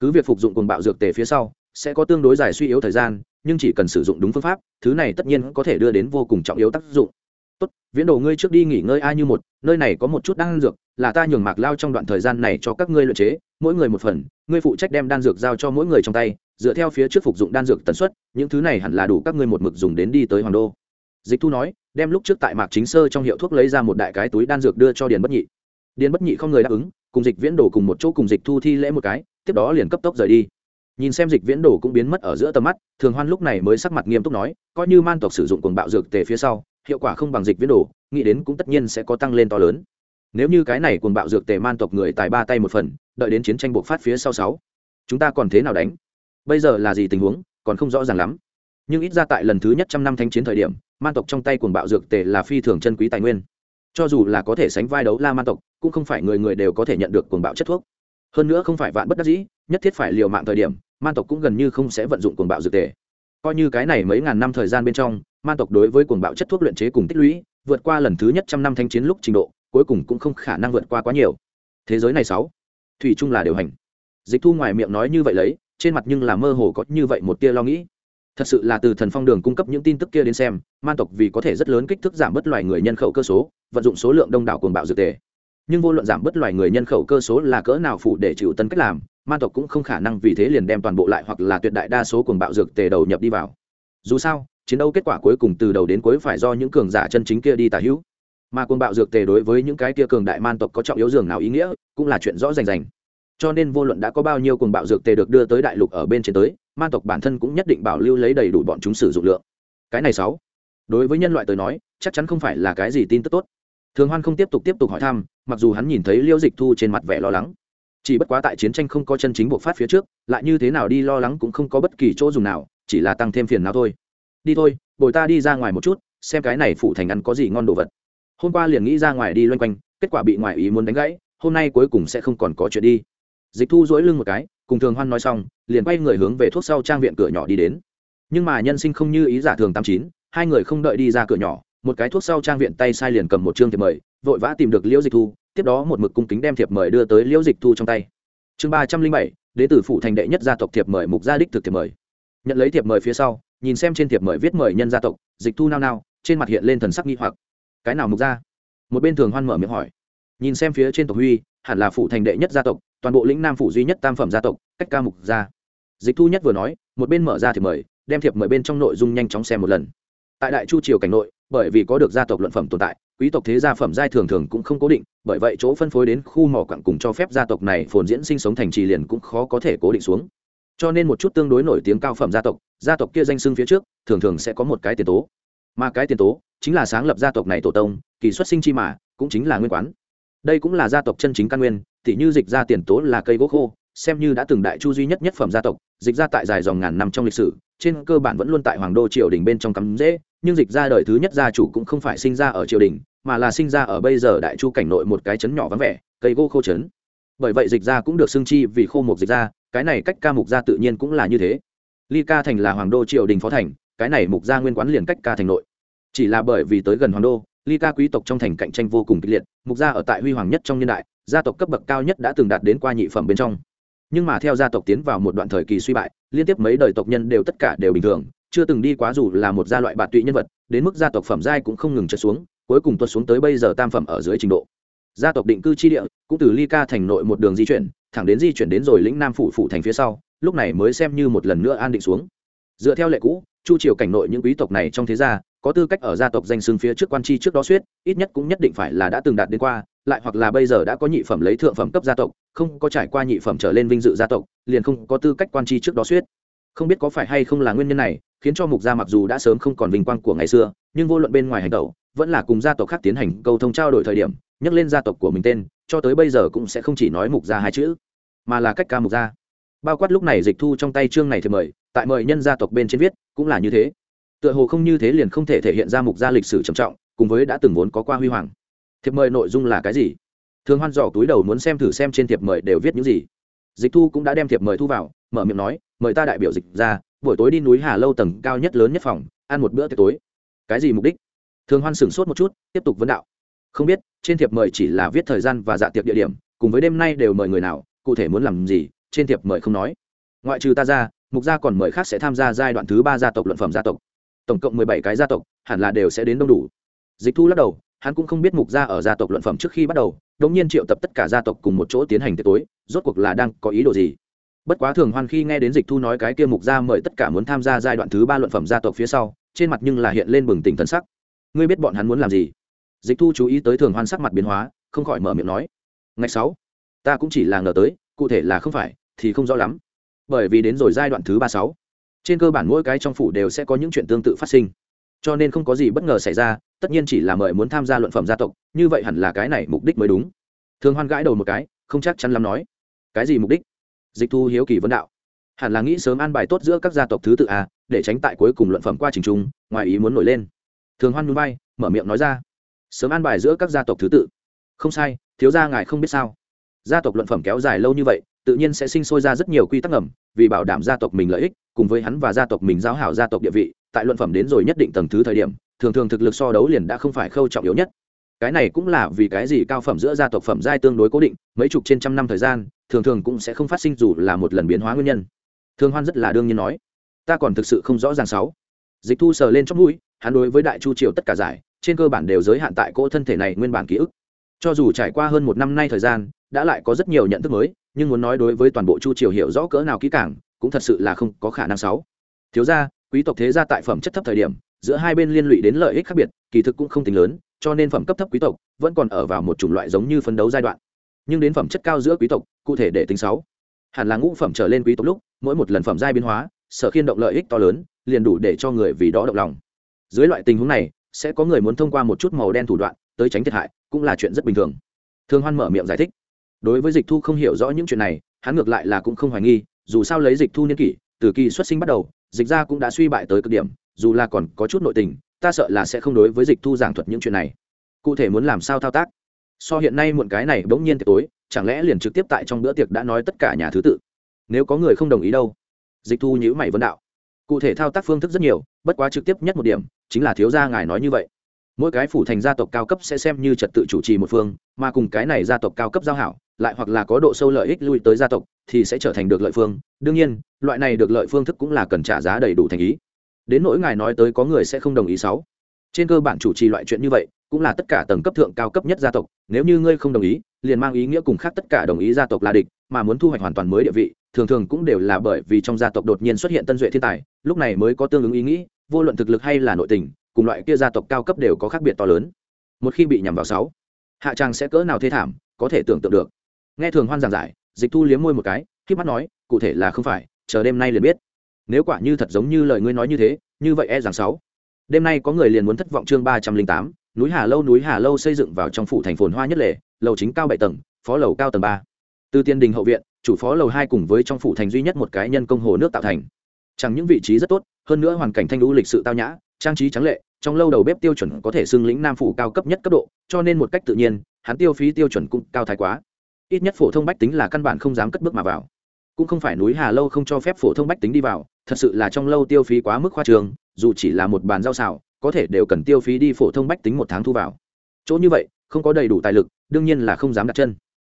Cứ việc phục dụng cuồng bạo dược tề phía sau, sẽ có tương đối dài suy yếu thời gian, nhưng chỉ cần sử dụng đúng phương pháp, thứ này tất nhiên có thể đưa đến vô cùng trọng yếu tác dụng. Tốt, viễn đồ ngươi trước đi nghỉ ngơi ai như một, nơi này có một chút đan dược, là ta nhường mạc lao trong đoạn thời gian này cho các ngươi luyện chế, mỗi người một phần, ngươi phụ trách đem đan dược giao cho mỗi người trong tay dựa theo phía trước phục dụng đan dược tần suất, những thứ này hẳn là đủ các ngươi một mực dùng đến đi tới hoàng đô. Dịch thu nói, đem lúc trước tại mạc chính sơ trong hiệu thuốc lấy ra một đại cái túi đan dược đưa cho điền bất nhị. Điền bất nhị không người đáp ứng, cùng dịch viễn đồ cùng một chỗ cùng dịch thu thi lễ một cái, tiếp đó liền cấp tốc rời đi. Nhìn xem dịch viễn đồ cũng biến mất ở giữa tầm mắt, thường hoan lúc này mới sắc mặt nghiêm túc nói, coi như man tộc sử dụng cuồng bạo dược tề phía sau, hiệu quả không bằng dịch viễn đồ, nghĩ đến cũng tất nhiên sẽ có tăng lên to lớn. Nếu như cái này cuồng bạo dược tề man tộc người tài ba tay một phần, đợi đến chiến tranh buộc phát phía sau sáu, chúng ta còn thế nào đánh? Bây giờ là gì tình huống, còn không rõ ràng lắm. Nhưng ít ra tại lần thứ nhất trăm năm thanh chiến thời điểm, man tộc trong tay cuồng bạo dược tề là phi thường chân quý tài nguyên. Cho dù là có thể sánh vai đấu la man tộc, cũng không phải người người đều có thể nhận được cuồng bạo chất thuốc. Hơn nữa không phải vạn bất đắc dĩ, nhất thiết phải liều mạng thời điểm, man tộc cũng gần như không sẽ vận dụng cuồng bạo dược tề. Coi như cái này mấy ngàn năm thời gian bên trong, man tộc đối với cuồng bạo chất thuốc luyện chế cùng tích lũy, vượt qua lần thứ nhất trăm năm thanh chiến lúc trình độ, cuối cùng cũng không khả năng vượt qua quá nhiều. Thế giới này sáu, thủy chung là điều hành. Dịch thu ngoài miệng nói như vậy lấy trên mặt nhưng là mơ hồ có như vậy một tia lo nghĩ. Thật sự là từ thần phong đường cung cấp những tin tức kia đến xem, man tộc vì có thể rất lớn kích thước giảm bớt loài người nhân khẩu cơ số, vận dụng số lượng đông đảo cuồng bạo dược tề. Nhưng vô luận giảm bớt loài người nhân khẩu cơ số là cỡ nào phụ để chịu tân cách làm, man tộc cũng không khả năng vì thế liền đem toàn bộ lại hoặc là tuyệt đại đa số cuồng bạo dược tề đầu nhập đi vào. Dù sao, chiến đấu kết quả cuối cùng từ đầu đến cuối phải do những cường giả chân chính kia đi tả hữu. Mà cuồng bạo dược tề đối với những cái kia cường đại man tộc có trọng yếu dường nào ý nghĩa, cũng là chuyện rõ rành rành cho nên vô luận đã có bao nhiêu cuồng bạo dược tề được đưa tới đại lục ở bên trên tới man tộc bản thân cũng nhất định bảo lưu lấy đầy đủ bọn chúng sử dụng lượng. Cái này sáu. Đối với nhân loại tới nói, chắc chắn không phải là cái gì tin tức tốt. Thường hoan không tiếp tục tiếp tục hỏi thăm, mặc dù hắn nhìn thấy liêu dịch thu trên mặt vẻ lo lắng. Chỉ bất quá tại chiến tranh không có chân chính buộc phát phía trước, lại như thế nào đi lo lắng cũng không có bất kỳ chỗ dùng nào, chỉ là tăng thêm phiền nào thôi. Đi thôi, bồi ta đi ra ngoài một chút, xem cái này phụ thành ăn có gì ngon đồ vật. Hôm qua liền nghĩ ra ngoài đi loanh quanh, kết quả bị ngoại ý muốn đánh gãy, hôm nay cuối cùng sẽ không còn có chuyện đi dịch thu dỗi lưng một cái, cùng thường hoan nói xong, liền quay người hướng về thuốc sau trang viện cửa nhỏ đi đến. Nhưng mà nhân sinh không như ý giả thường tám chín, hai người không đợi đi ra cửa nhỏ, một cái thuốc sau trang viện tay sai liền cầm một chương thiệp mời, vội vã tìm được liễu dịch thu, tiếp đó một mực cung kính đem thiệp mời đưa tới liễu dịch thu trong tay. Chương ba trăm linh bảy đến từ phủ thành đệ nhất gia tộc thiệp mời mục gia đích thực thiệp mời. Nhận lấy thiệp mời phía sau, nhìn xem trên thiệp mời viết mời nhân gia tộc, dịch thu nao nao, trên mặt hiện lên thần sắc nghi hoặc. Cái nào mục gia? Một bên thường hoan mở miệng hỏi. Nhìn xem phía trên tộc huy, hẳn là phủ thành đệ nhất gia tộc toàn bộ lĩnh nam phủ duy nhất tam phẩm gia tộc, cách ca mục gia. Dịch thu nhất vừa nói, một bên mở ra thì mời, đem thiệp mời bên trong nội dung nhanh chóng xem một lần. Tại đại chu triều cảnh nội, bởi vì có được gia tộc luận phẩm tồn tại, quý tộc thế gia phẩm giai thường thường cũng không cố định, bởi vậy chỗ phân phối đến khu mỏ quặng cùng cho phép gia tộc này phồn diễn sinh sống thành trì liền cũng khó có thể cố định xuống. Cho nên một chút tương đối nổi tiếng cao phẩm gia tộc gia tộc kia danh xưng phía trước, thường thường sẽ có một cái tiền tố. Mà cái tiền tố chính là sáng lập gia tộc này tổ tông, kỳ xuất sinh chi mà, cũng chính là nguyên quán. Đây cũng là gia tộc chân chính căn nguyên tỉ như dịch ra tiền tố là cây gỗ khô, xem như đã từng đại chu duy nhất nhất phẩm gia tộc, dịch ra tại dài dòng ngàn năm trong lịch sử, trên cơ bản vẫn luôn tại hoàng đô triều đình bên trong cắm dễ nhưng dịch ra đời thứ nhất gia chủ cũng không phải sinh ra ở triều đình, mà là sinh ra ở bây giờ đại chu cảnh nội một cái trấn nhỏ vắng vẻ, cây gỗ khô trấn. Bởi vậy dịch ra cũng được xưng chi vì khô một dịch ra, cái này cách ca mục gia tự nhiên cũng là như thế. Ly ca thành là hoàng đô triều đình phó thành, cái này mục gia nguyên quán liền cách ca thành nội. Chỉ là bởi vì tới gần hoàng đô, ly ca quý tộc trong thành cạnh tranh vô cùng kịch liệt, mục gia ở tại huy hoàng nhất trong nhân đại gia tộc cấp bậc cao nhất đã từng đạt đến qua nhị phẩm bên trong. Nhưng mà theo gia tộc tiến vào một đoạn thời kỳ suy bại, liên tiếp mấy đời tộc nhân đều tất cả đều bình thường, chưa từng đi quá dù là một gia loại bạt tụy nhân vật, đến mức gia tộc phẩm giai cũng không ngừng trượt xuống, cuối cùng tuột xuống tới bây giờ tam phẩm ở dưới trình độ. Gia tộc định cư chi địa cũng từ ly ca thành nội một đường di chuyển, thẳng đến di chuyển đến rồi lĩnh nam phủ phủ thành phía sau, lúc này mới xem như một lần nữa an định xuống. Dựa theo lệ cũ, chu triều cảnh nội những quý tộc này trong thế gia, có tư cách ở gia tộc danh xưng phía trước quan tri trước đó suyết ít nhất cũng nhất định phải là đã từng đạt đến qua lại hoặc là bây giờ đã có nhị phẩm lấy thượng phẩm cấp gia tộc, không có trải qua nhị phẩm trở lên vinh dự gia tộc, liền không có tư cách quan tri trước đó suyết không biết có phải hay không là nguyên nhân này, khiến cho mục gia mặc dù đã sớm không còn vinh quang của ngày xưa, nhưng vô luận bên ngoài hành tẩu, vẫn là cùng gia tộc khác tiến hành câu thông trao đổi thời điểm, nhắc lên gia tộc của mình tên, cho tới bây giờ cũng sẽ không chỉ nói mục gia hai chữ, mà là cách ca mục gia. Bao quát lúc này dịch thu trong tay chương này thì mời, tại mời nhân gia tộc bên trên viết, cũng là như thế. Tựa hồ không như thế liền không thể thể hiện ra mục gia lịch sử trầm trọng, cùng với đã từng vốn có qua huy hoàng thiệp mời nội dung là cái gì? Thường hoan dò túi đầu muốn xem thử xem trên thiệp mời đều viết những gì. Dịch thu cũng đã đem thiệp mời thu vào, mở miệng nói, mời ta đại biểu dịch ra, buổi tối đi núi hà lâu tầng cao nhất lớn nhất phòng, ăn một bữa tiệc tối. Cái gì mục đích? Thường hoan sửng sốt một chút, tiếp tục vấn đạo. Không biết, trên thiệp mời chỉ là viết thời gian và dạ tiệc địa điểm, cùng với đêm nay đều mời người nào, cụ thể muốn làm gì, trên thiệp mời không nói. Ngoại trừ ta ra, mục gia còn mời khác sẽ tham gia giai đoạn thứ ba gia tộc luận phẩm gia tộc. Tổng cộng mười bảy cái gia tộc, hẳn là đều sẽ đến đông đủ. Dịch thu lắc đầu hắn cũng không biết mục gia ở gia tộc luận phẩm trước khi bắt đầu, đống nhiên triệu tập tất cả gia tộc cùng một chỗ tiến hành tiệc tối, rốt cuộc là đang có ý đồ gì? Bất quá thường hoan khi nghe đến dịch thu nói cái kia mục gia mời tất cả muốn tham gia giai đoạn thứ ba luận phẩm gia tộc phía sau, trên mặt nhưng là hiện lên bừng tỉnh thân sắc. Ngươi biết bọn hắn muốn làm gì? Dịch thu chú ý tới thường hoan sắc mặt biến hóa, không khỏi mở miệng nói. Ngày sáu, ta cũng chỉ là ngờ tới, cụ thể là không phải, thì không rõ lắm. Bởi vì đến rồi giai đoạn thứ ba sáu, trên cơ bản mỗi cái trong phủ đều sẽ có những chuyện tương tự phát sinh. Cho nên không có gì bất ngờ xảy ra tất nhiên chỉ là mời muốn tham gia luận phẩm gia tộc, như vậy hẳn là cái này mục đích mới đúng. Thường hoan gãi đầu một cái, không chắc chắn lắm nói. Cái gì mục đích? Dịch thu hiếu kỳ vấn đạo. Hẳn là nghĩ sớm an bài tốt giữa các gia tộc thứ tự à để tránh tại cuối cùng luận phẩm qua trình trung, ngoài ý muốn nổi lên. Thường hoan núi bay mở miệng nói ra. Sớm an bài giữa các gia tộc thứ tự. Không sai, thiếu gia ngài không biết sao. Gia tộc luận phẩm kéo dài lâu như vậy, tự nhiên sẽ sinh sôi ra rất nhiều quy tắc ngầm, vì bảo đảm gia tộc mình lợi ích, cùng với hắn và gia tộc mình giáo hảo gia tộc địa vị, tại luận phẩm đến rồi nhất định tầng thứ thời điểm thường thường thực lực so đấu liền đã không phải khâu trọng yếu nhất. Cái này cũng là vì cái gì cao phẩm giữa gia tộc phẩm giai tương đối cố định, mấy chục trên trăm năm thời gian, thường thường cũng sẽ không phát sinh dù là một lần biến hóa nguyên nhân. Thường hoan rất là đương nhiên nói, ta còn thực sự không rõ ràng sáu. Dịch thu sờ lên trong mũi, hắn đối với đại chu triều tất cả giải, trên cơ bản đều giới hạn tại cỗ thân thể này nguyên bản ký ức. Cho dù trải qua hơn một năm nay thời gian, đã lại có rất nhiều nhận thức mới, nhưng muốn nói đối với toàn bộ chu triều hiểu rõ cỡ nào kỹ càng, cũng thật sự là không có khả năng sáu. Thiếu gia, quý tộc thế gia tại phẩm chất thấp thời điểm giữa hai bên liên lụy đến lợi ích khác biệt, kỳ thực cũng không tính lớn, cho nên phẩm cấp thấp quý tộc vẫn còn ở vào một chủng loại giống như phấn đấu giai đoạn. Nhưng đến phẩm chất cao giữa quý tộc, cụ thể để tính sáu. Hẳn là ngũ phẩm trở lên quý tộc lúc, mỗi một lần phẩm giai biến hóa, sở khiên động lợi ích to lớn, liền đủ để cho người vì đó động lòng. Dưới loại tình huống này, sẽ có người muốn thông qua một chút màu đen thủ đoạn tới tránh thiệt hại, cũng là chuyện rất bình thường. Thường hoan mở miệng giải thích. Đối với dịch thu không hiểu rõ những chuyện này, hắn ngược lại là cũng không hoài nghi, dù sao lấy dịch thu niên kỷ, từ kỳ xuất sinh bắt đầu, dịch ra cũng đã suy bại tới cực điểm dù là còn có chút nội tình, ta sợ là sẽ không đối với dịch thu giảng thuật những chuyện này. Cụ thể muốn làm sao thao tác? So hiện nay muộn cái này bỗng nhiên tối, chẳng lẽ liền trực tiếp tại trong bữa tiệc đã nói tất cả nhà thứ tự? Nếu có người không đồng ý đâu? Dịch thu nhữ mày vấn đạo. Cụ thể thao tác phương thức rất nhiều, bất quá trực tiếp nhất một điểm, chính là thiếu gia ngài nói như vậy. Mỗi cái phủ thành gia tộc cao cấp sẽ xem như trật tự chủ trì một phương, mà cùng cái này gia tộc cao cấp giao hảo, lại hoặc là có độ sâu lợi ích lui tới gia tộc, thì sẽ trở thành được lợi phương. Đương nhiên, loại này được lợi phương thức cũng là cần trả giá đầy đủ thành ý đến nỗi ngài nói tới có người sẽ không đồng ý sáu. Trên cơ bản chủ trì loại chuyện như vậy, cũng là tất cả tầng cấp thượng cao cấp nhất gia tộc, nếu như ngươi không đồng ý, liền mang ý nghĩa cùng khác tất cả đồng ý gia tộc là địch, mà muốn thu hoạch hoàn toàn mới địa vị, thường thường cũng đều là bởi vì trong gia tộc đột nhiên xuất hiện tân duệ thiên tài, lúc này mới có tương ứng ý nghĩ, vô luận thực lực hay là nội tình, cùng loại kia gia tộc cao cấp đều có khác biệt to lớn. Một khi bị nhằm vào sáu, hạ trang sẽ cỡ nào thế thảm, có thể tưởng tượng được. Nghe thường hoan giảng giải, dịch thu liếm môi một cái khi mắt nói, cụ thể là không phải, chờ đêm nay liền biết nếu quả như thật giống như lời ngươi nói như thế, như vậy e rằng sáu. Đêm nay có người liền muốn thất vọng chương ba trăm linh tám, núi hà lâu, núi hà lâu xây dựng vào trong phủ thành phồn hoa nhất lệ lầu chính cao bảy tầng, phó lầu cao tầng ba. Từ tiên đình hậu viện, chủ phó lầu hai cùng với trong phủ thành duy nhất một cái nhân công hồ nước tạo thành. Chẳng những vị trí rất tốt, hơn nữa hoàn cảnh thanh lũ lịch sự tao nhã, trang trí trắng lệ, trong lâu đầu bếp tiêu chuẩn có thể xưng lĩnh nam phủ cao cấp nhất cấp độ, cho nên một cách tự nhiên, hắn tiêu phí tiêu chuẩn cũng cao thái quá. Ít nhất phổ thông bách tính là căn bản không dám cất bước mà vào. Cũng không phải núi hà lâu không cho phép phổ thông bách tính đi vào thật sự là trong lâu tiêu phí quá mức khoa trường, dù chỉ là một bàn rau xào, có thể đều cần tiêu phí đi phổ thông bách tính một tháng thu vào. Chỗ như vậy, không có đầy đủ tài lực, đương nhiên là không dám đặt chân.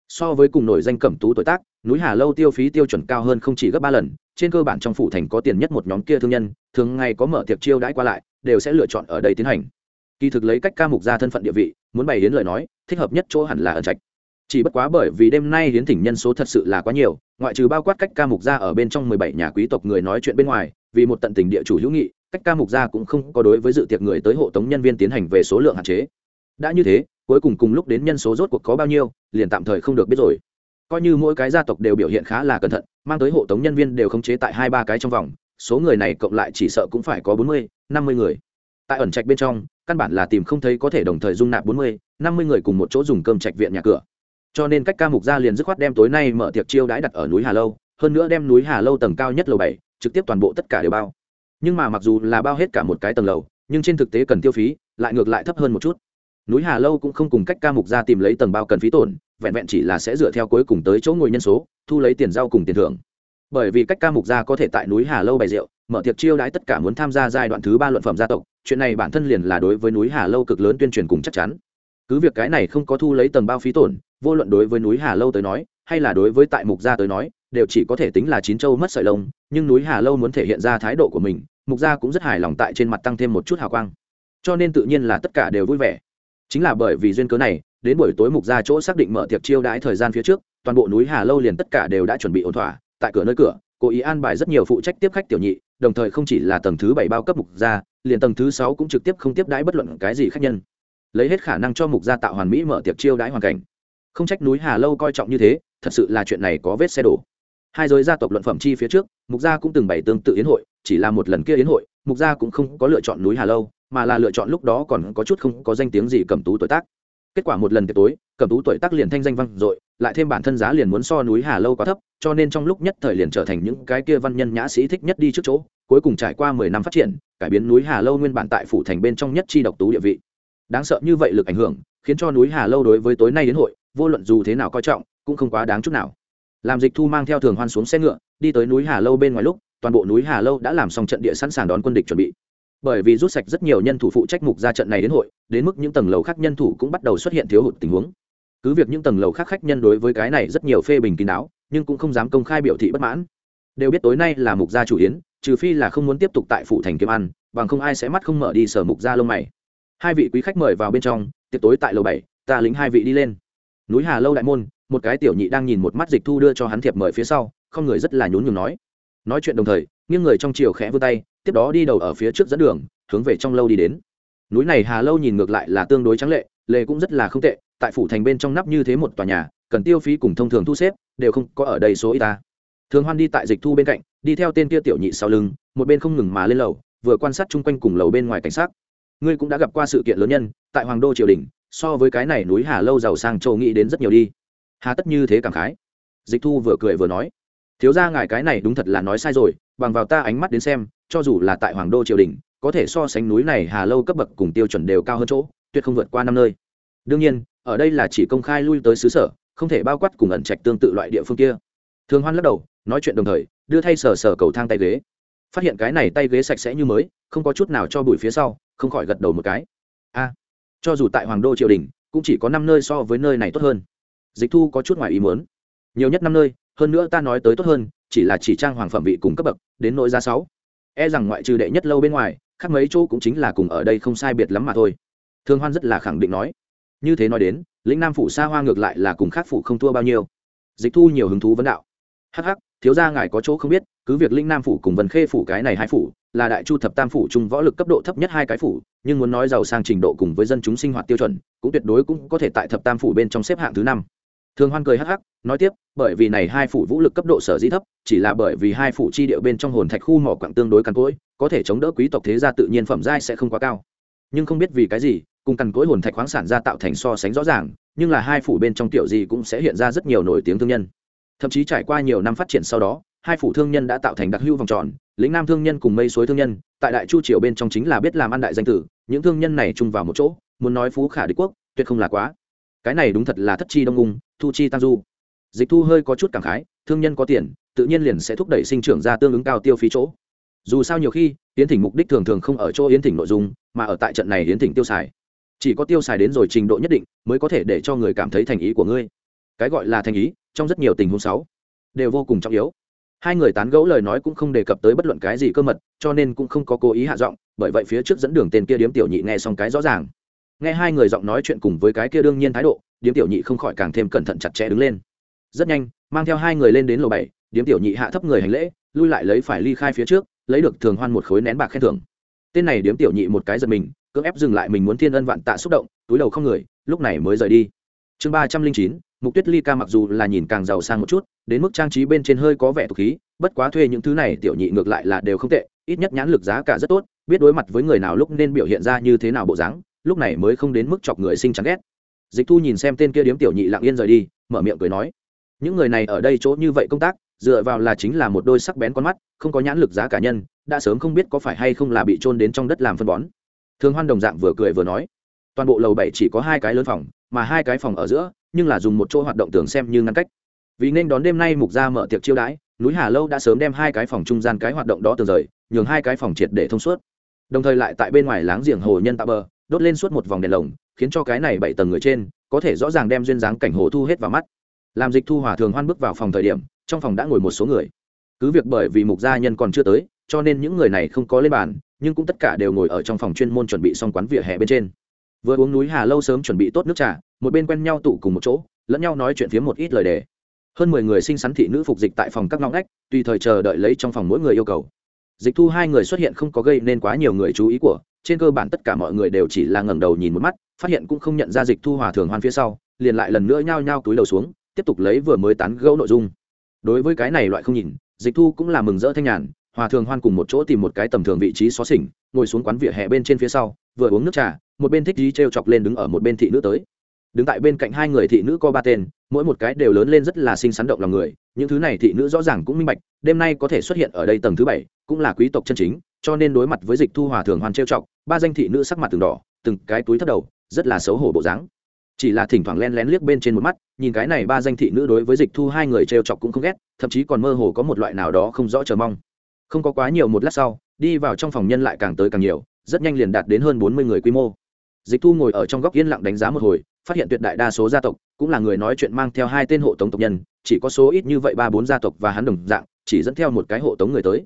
So với cùng nổi danh cẩm tú tuổi tác, núi hà lâu tiêu phí tiêu chuẩn cao hơn không chỉ gấp ba lần, trên cơ bản trong phủ thành có tiền nhất một nhóm kia thương nhân, thường ngày có mở tiệc chiêu đãi qua lại, đều sẽ lựa chọn ở đây tiến hành. Kỳ thực lấy cách ca mục ra thân phận địa vị, muốn bày hiến lời nói, thích hợp nhất chỗ hẳn là ẩn trạch chỉ bất quá bởi vì đêm nay hiến thỉnh nhân số thật sự là quá nhiều, ngoại trừ bao quát cách ca mục gia ở bên trong mười bảy nhà quý tộc người nói chuyện bên ngoài, vì một tận tình địa chủ hữu nghị, cách ca mục gia cũng không có đối với dự tiệc người tới hộ tống nhân viên tiến hành về số lượng hạn chế. Đã như thế, cuối cùng cùng lúc đến nhân số rốt cuộc có bao nhiêu, liền tạm thời không được biết rồi. Coi như mỗi cái gia tộc đều biểu hiện khá là cẩn thận, mang tới hộ tống nhân viên đều khống chế tại hai ba cái trong vòng, số người này cộng lại chỉ sợ cũng phải có bốn mươi, năm mươi người. Tại ẩn trạch bên trong, căn bản là tìm không thấy có thể đồng thời dung nạp bốn mươi, năm mươi người cùng một chỗ dùng cơm trạch viện nhà cửa cho nên cách ca mục gia liền dứt khoát đem tối nay mở tiệc chiêu đãi đặt ở núi hà lâu, hơn nữa đem núi hà lâu tầng cao nhất lầu bảy, trực tiếp toàn bộ tất cả đều bao. Nhưng mà mặc dù là bao hết cả một cái tầng lầu, nhưng trên thực tế cần tiêu phí, lại ngược lại thấp hơn một chút. Núi hà lâu cũng không cùng cách ca mục gia tìm lấy tầng bao cần phí tổn, vẹn vẹn chỉ là sẽ dựa theo cuối cùng tới chỗ ngồi nhân số, thu lấy tiền giao cùng tiền thưởng. Bởi vì cách ca mục gia có thể tại núi hà lâu bày rượu, mở tiệc chiêu đãi tất cả muốn tham gia giai đoạn thứ ba luận phẩm gia tộc, chuyện này bản thân liền là đối với núi hà lâu cực lớn tuyên truyền cùng chắc chắn. Cứ việc cái này không có thu lấy tầng bao phí tổn vô luận đối với núi hà lâu tới nói, hay là đối với tại mục gia tới nói, đều chỉ có thể tính là chín châu mất sợi lông, nhưng núi hà lâu muốn thể hiện ra thái độ của mình, mục gia cũng rất hài lòng tại trên mặt tăng thêm một chút hào quang. Cho nên tự nhiên là tất cả đều vui vẻ. Chính là bởi vì duyên cớ này, đến buổi tối mục gia chỗ xác định mở tiệc chiêu đãi thời gian phía trước, toàn bộ núi hà lâu liền tất cả đều đã chuẩn bị ổn thỏa, tại cửa nơi cửa cố ý an bài rất nhiều phụ trách tiếp khách tiểu nhị, đồng thời không chỉ là tầng thứ bảy bao cấp mục gia, liền tầng thứ sáu cũng trực tiếp không tiếp đãi bất luận cái gì khách nhân. Lấy hết khả năng cho mục gia tạo hoàn mỹ mở tiệc chiêu đãi hoàn cảnh không trách núi hà lâu coi trọng như thế, thật sự là chuyện này có vết xe đổ. Hai giới gia tộc luận phẩm chi phía trước, mục gia cũng từng bày tương tự yến hội, chỉ là một lần kia yến hội, mục gia cũng không có lựa chọn núi hà lâu, mà là lựa chọn lúc đó còn có chút không có danh tiếng gì cầm tú tuổi tác. Kết quả một lần tiệc tối cầm tú tuổi tác liền thanh danh vang dội, lại thêm bản thân giá liền muốn so núi hà lâu quá thấp, cho nên trong lúc nhất thời liền trở thành những cái kia văn nhân nhã sĩ thích nhất đi trước chỗ, cuối cùng trải qua mười năm phát triển, cải biến núi hà lâu nguyên bản tại phủ thành bên trong nhất chi độc tú địa vị. Đáng sợ như vậy lực ảnh hưởng khiến cho núi hà lâu đối với tối nay đến hội, vô luận dù thế nào coi trọng, cũng không quá đáng chút nào. Làm dịch thu mang theo thường hoan xuống xe ngựa, đi tới núi hà lâu bên ngoài lúc, toàn bộ núi hà lâu đã làm xong trận địa sẵn sàng đón quân địch chuẩn bị. Bởi vì rút sạch rất nhiều nhân thủ phụ trách mục ra trận này đến hội, đến mức những tầng lầu khác nhân thủ cũng bắt đầu xuất hiện thiếu hụt tình huống. Cứ việc những tầng lầu khác khách nhân đối với cái này rất nhiều phê bình kín đáo, nhưng cũng không dám công khai biểu thị bất mãn. Đều biết tối nay là mục gia chủ yến, trừ phi là không muốn tiếp tục tại phủ thành kiếm ăn, bằng không ai sẽ mắt không mở đi sở mục gia lông mày. Hai vị quý khách mời vào bên trong tiệc tối tại lầu bảy, ta lính hai vị đi lên. Núi hà lâu đại môn, một cái tiểu nhị đang nhìn một mắt dịch thu đưa cho hắn thiệp mời phía sau, không người rất là nhún nhường nói. Nói chuyện đồng thời, nghiêng người trong chiều khẽ vươn tay, tiếp đó đi đầu ở phía trước dẫn đường, hướng về trong lâu đi đến. Núi này hà lâu nhìn ngược lại là tương đối trắng lệ lệ cũng rất là không tệ, tại phủ thành bên trong nắp như thế một tòa nhà, cần tiêu phí cùng thông thường thu xếp, đều không có ở đây số y ta. Thường hoan đi tại dịch thu bên cạnh, đi theo tên kia tiểu nhị sau lưng, một bên không ngừng mà lên lầu, vừa quan sát chung quanh cùng lầu bên ngoài cảnh sát ngươi cũng đã gặp qua sự kiện lớn nhân, tại hoàng đô triều đình, so với cái này núi hà lâu giàu sang châu nghĩ đến rất nhiều đi. Hà tất như thế cảm khái. Dịch thu vừa cười vừa nói, thiếu ra ngài cái này đúng thật là nói sai rồi, bằng vào ta ánh mắt đến xem, cho dù là tại hoàng đô triều đình, có thể so sánh núi này hà lâu cấp bậc cùng tiêu chuẩn đều cao hơn chỗ, tuyệt không vượt qua năm nơi. Đương nhiên, ở đây là chỉ công khai lui tới xứ sở, không thể bao quát cùng ẩn trạch tương tự loại địa phương kia. Thường hoan lắc đầu, nói chuyện đồng thời, đưa thay sờ sờ cầu thang tay ghế. Phát hiện cái này tay ghế sạch sẽ như mới, không có chút nào cho bụi phía sau không khỏi gật đầu một cái. A, cho dù tại hoàng đô triều đình, cũng chỉ có năm nơi so với nơi này tốt hơn. Dịch thu có chút ngoài ý muốn. Nhiều nhất năm nơi, hơn nữa ta nói tới tốt hơn, chỉ là chỉ trang hoàng phẩm vị cùng cấp bậc, đến nội giá sáu. E rằng ngoại trừ đệ nhất lâu bên ngoài, khác mấy chỗ cũng chính là cùng ở đây không sai biệt lắm mà thôi. Thương hoan rất là khẳng định nói. Như thế nói đến, lĩnh nam phủ xa hoa ngược lại là cùng khác phủ không thua bao nhiêu. Dịch thu nhiều hứng thú vấn đạo. Hh thiếu ra ngài có chỗ không biết, cứ việc linh nam phủ cùng vân khê phủ cái này hai phủ là đại chu thập tam phủ chung võ lực cấp độ thấp nhất hai cái phủ, nhưng muốn nói giàu sang trình độ cùng với dân chúng sinh hoạt tiêu chuẩn, cũng tuyệt đối cũng có thể tại thập tam phủ bên trong xếp hạng thứ năm. Thường hoan cười hắc hắc, nói tiếp, bởi vì này hai phủ vũ lực cấp độ sở dĩ thấp, chỉ là bởi vì hai phủ chi địa bên trong hồn thạch khu mỏ quặng tương đối cằn cỗi, có thể chống đỡ quý tộc thế gia tự nhiên phẩm giai sẽ không quá cao. Nhưng không biết vì cái gì, cùng cằn cỗi hồn thạch khoáng sản ra tạo thành so sánh rõ ràng, nhưng là hai phủ bên trong tiểu gì cũng sẽ hiện ra rất nhiều nổi tiếng thương nhân. Thậm chí trải qua nhiều năm phát triển sau đó, hai phủ thương nhân đã tạo thành đặc hưu vòng tròn lĩnh nam thương nhân cùng mây suối thương nhân, tại đại chu triều bên trong chính là biết làm ăn đại danh tử, những thương nhân này chung vào một chỗ, muốn nói phú khả đế quốc, tuyệt không là quá. Cái này đúng thật là thất chi đông ung thu chi tam du. Dịch thu hơi có chút cảm khái, thương nhân có tiền, tự nhiên liền sẽ thúc đẩy sinh trưởng ra tương ứng cao tiêu phí chỗ. Dù sao nhiều khi, yến thỉnh mục đích thường thường không ở chỗ yến thỉnh nội dung, mà ở tại trận này yến thỉnh tiêu xài. Chỉ có tiêu xài đến rồi trình độ nhất định, mới có thể để cho người cảm thấy thành ý của ngươi. Cái gọi là thành ý, trong rất nhiều tình huống sáu đều vô cùng trọng yếu hai người tán gẫu lời nói cũng không đề cập tới bất luận cái gì cơ mật, cho nên cũng không có cố ý hạ giọng, bởi vậy phía trước dẫn đường tên kia điếm tiểu nhị nghe xong cái rõ ràng. Nghe hai người giọng nói chuyện cùng với cái kia đương nhiên thái độ, điếm tiểu nhị không khỏi càng thêm cẩn thận chặt chẽ đứng lên. Rất nhanh, mang theo hai người lên đến lầu bảy, điếm tiểu nhị hạ thấp người hành lễ, lui lại lấy phải ly khai phía trước, lấy được thường hoan một khối nén bạc khen thưởng. Tên này điếm tiểu nhị một cái giật mình, cưỡng ép dừng lại mình muốn thiên ân vạn tạ xúc động, túi đầu không người, lúc này mới rời đi. Chương ba trăm linh chín mục tuyết ly ca mặc dù là nhìn càng giàu sang một chút, đến mức trang trí bên trên hơi có vẻ tục khí, bất quá thuê những thứ này tiểu nhị ngược lại là đều không tệ, ít nhất nhãn lực giá cả rất tốt, biết đối mặt với người nào lúc nên biểu hiện ra như thế nào bộ dáng, lúc này mới không đến mức chọc người sinh chán ghét. Dịch thu nhìn xem tên kia điếm tiểu nhị lặng yên rời đi, mở miệng cười nói, những người này ở đây chỗ như vậy công tác, dựa vào là chính là một đôi sắc bén con mắt, không có nhãn lực giá cả nhân, đã sớm không biết có phải hay không là bị trôn đến trong đất làm phân bón. Thường hoan đồng dạng vừa cười vừa nói, toàn bộ lầu bảy chỉ có hai cái lớn phòng, mà hai cái phòng ở giữa nhưng là dùng một chỗ hoạt động tưởng xem như ngăn cách. Vì nên đón đêm nay mục gia mở tiệc chiêu đãi, núi hà lâu đã sớm đem hai cái phòng trung gian cái hoạt động đó từ rời, nhường hai cái phòng triệt để thông suốt. Đồng thời lại tại bên ngoài láng giềng hồ nhân tạo bờ, đốt lên suốt một vòng đèn lồng, khiến cho cái này bảy tầng người trên, có thể rõ ràng đem duyên dáng cảnh hồ thu hết vào mắt. Làm dịch thu hòa thường hoan bước vào phòng thời điểm, trong phòng đã ngồi một số người. Cứ việc bởi vì mục gia nhân còn chưa tới, cho nên những người này không có lên bàn, nhưng cũng tất cả đều ngồi ở trong phòng chuyên môn chuẩn bị xong quán vỉa hè bên trên vừa uống núi hà lâu sớm chuẩn bị tốt nước trà, một bên quen nhau tụ cùng một chỗ, lẫn nhau nói chuyện phía một ít lời đề. Hơn mười người sinh sắn thị nữ phục dịch tại phòng các ngõ ngách, tùy thời chờ đợi lấy trong phòng mỗi người yêu cầu. Dịch thu hai người xuất hiện không có gây nên quá nhiều người chú ý của, trên cơ bản tất cả mọi người đều chỉ là ngẩng đầu nhìn một mắt, phát hiện cũng không nhận ra dịch thu hòa thường hoan phía sau, liền lại lần nữa nhao nhao túi đầu xuống, tiếp tục lấy vừa mới tán gẫu nội dung. Đối với cái này loại không nhìn, dịch thu cũng là mừng rỡ thanh nhàn, hòa thường hoan cùng một chỗ tìm một cái tầm thường vị trí xó xỉnh, ngồi xuống quán vỉa hè bên trên phía sau, vừa uống nước trà một bên thích dí t r e o chọc lên đứng ở một bên thị nữ tới. Đứng tại bên cạnh hai người thị nữ có ba tên, mỗi một cái đều lớn lên rất là xinh xắn động lòng người, những thứ này thị nữ rõ ràng cũng minh bạch, đêm nay có thể xuất hiện ở đây tầng thứ bảy, cũng là quý tộc chân chính, cho nên đối mặt với dịch thu hòa thường hoàn trêu chọc, ba danh thị nữ sắc mặt từng đỏ, từng cái túi thất đầu, rất là xấu hổ bộ dáng. Chỉ là thỉnh thoảng len lén liếc bên trên một mắt, nhìn cái này ba danh thị nữ đối với dịch thu hai người trêu chọc cũng không ghét, thậm chí còn mơ hồ có một loại nào đó không rõ chờ mong. Không có quá nhiều một lát sau, đi vào trong phòng nhân lại càng tới càng nhiều, rất nhanh liền đạt đến hơn bốn mươi người quy mô dịch thu ngồi ở trong góc yên lặng đánh giá một hồi, phát hiện tuyệt đại đa số gia tộc cũng là người nói chuyện mang theo hai tên hộ tống tộc nhân, chỉ có số ít như vậy ba bốn gia tộc và hắn đồng dạng, chỉ dẫn theo một cái hộ tống người tới.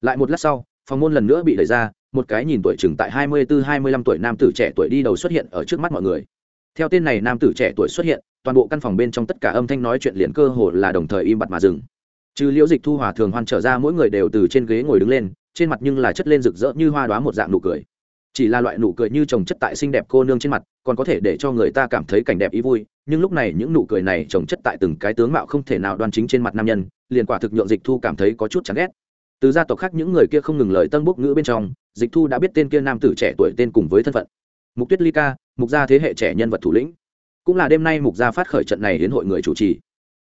Lại một lát sau, phòng môn lần nữa bị đẩy ra, một cái nhìn tuổi chừng tại hai mươi bốn hai mươi lăm tuổi nam tử trẻ tuổi đi đầu xuất hiện ở trước mắt mọi người. Theo tên này nam tử trẻ tuổi xuất hiện, toàn bộ căn phòng bên trong tất cả âm thanh nói chuyện liền cơ hồ là đồng thời im bặt mà dừng. Trừ liễu dịch thu hòa thường hoan trở ra, mỗi người đều từ trên ghế ngồi đứng lên, trên mặt nhưng là chất lên rực rỡ như hoa đoá một dạng nụ cười chỉ là loại nụ cười như trồng chất tại xinh đẹp cô nương trên mặt, còn có thể để cho người ta cảm thấy cảnh đẹp ý vui, nhưng lúc này những nụ cười này trồng chất tại từng cái tướng mạo không thể nào đoan chính trên mặt nam nhân, liền quả thực nhượng dịch thu cảm thấy có chút chán ghét. Từ gia tộc khác những người kia không ngừng lời tân bốc ngữ bên trong, dịch thu đã biết tên kia nam tử trẻ tuổi tên cùng với thân phận. Mục tuyết ly ca, mục gia thế hệ trẻ nhân vật thủ lĩnh. Cũng là đêm nay mục gia phát khởi trận này đến hội người chủ trì.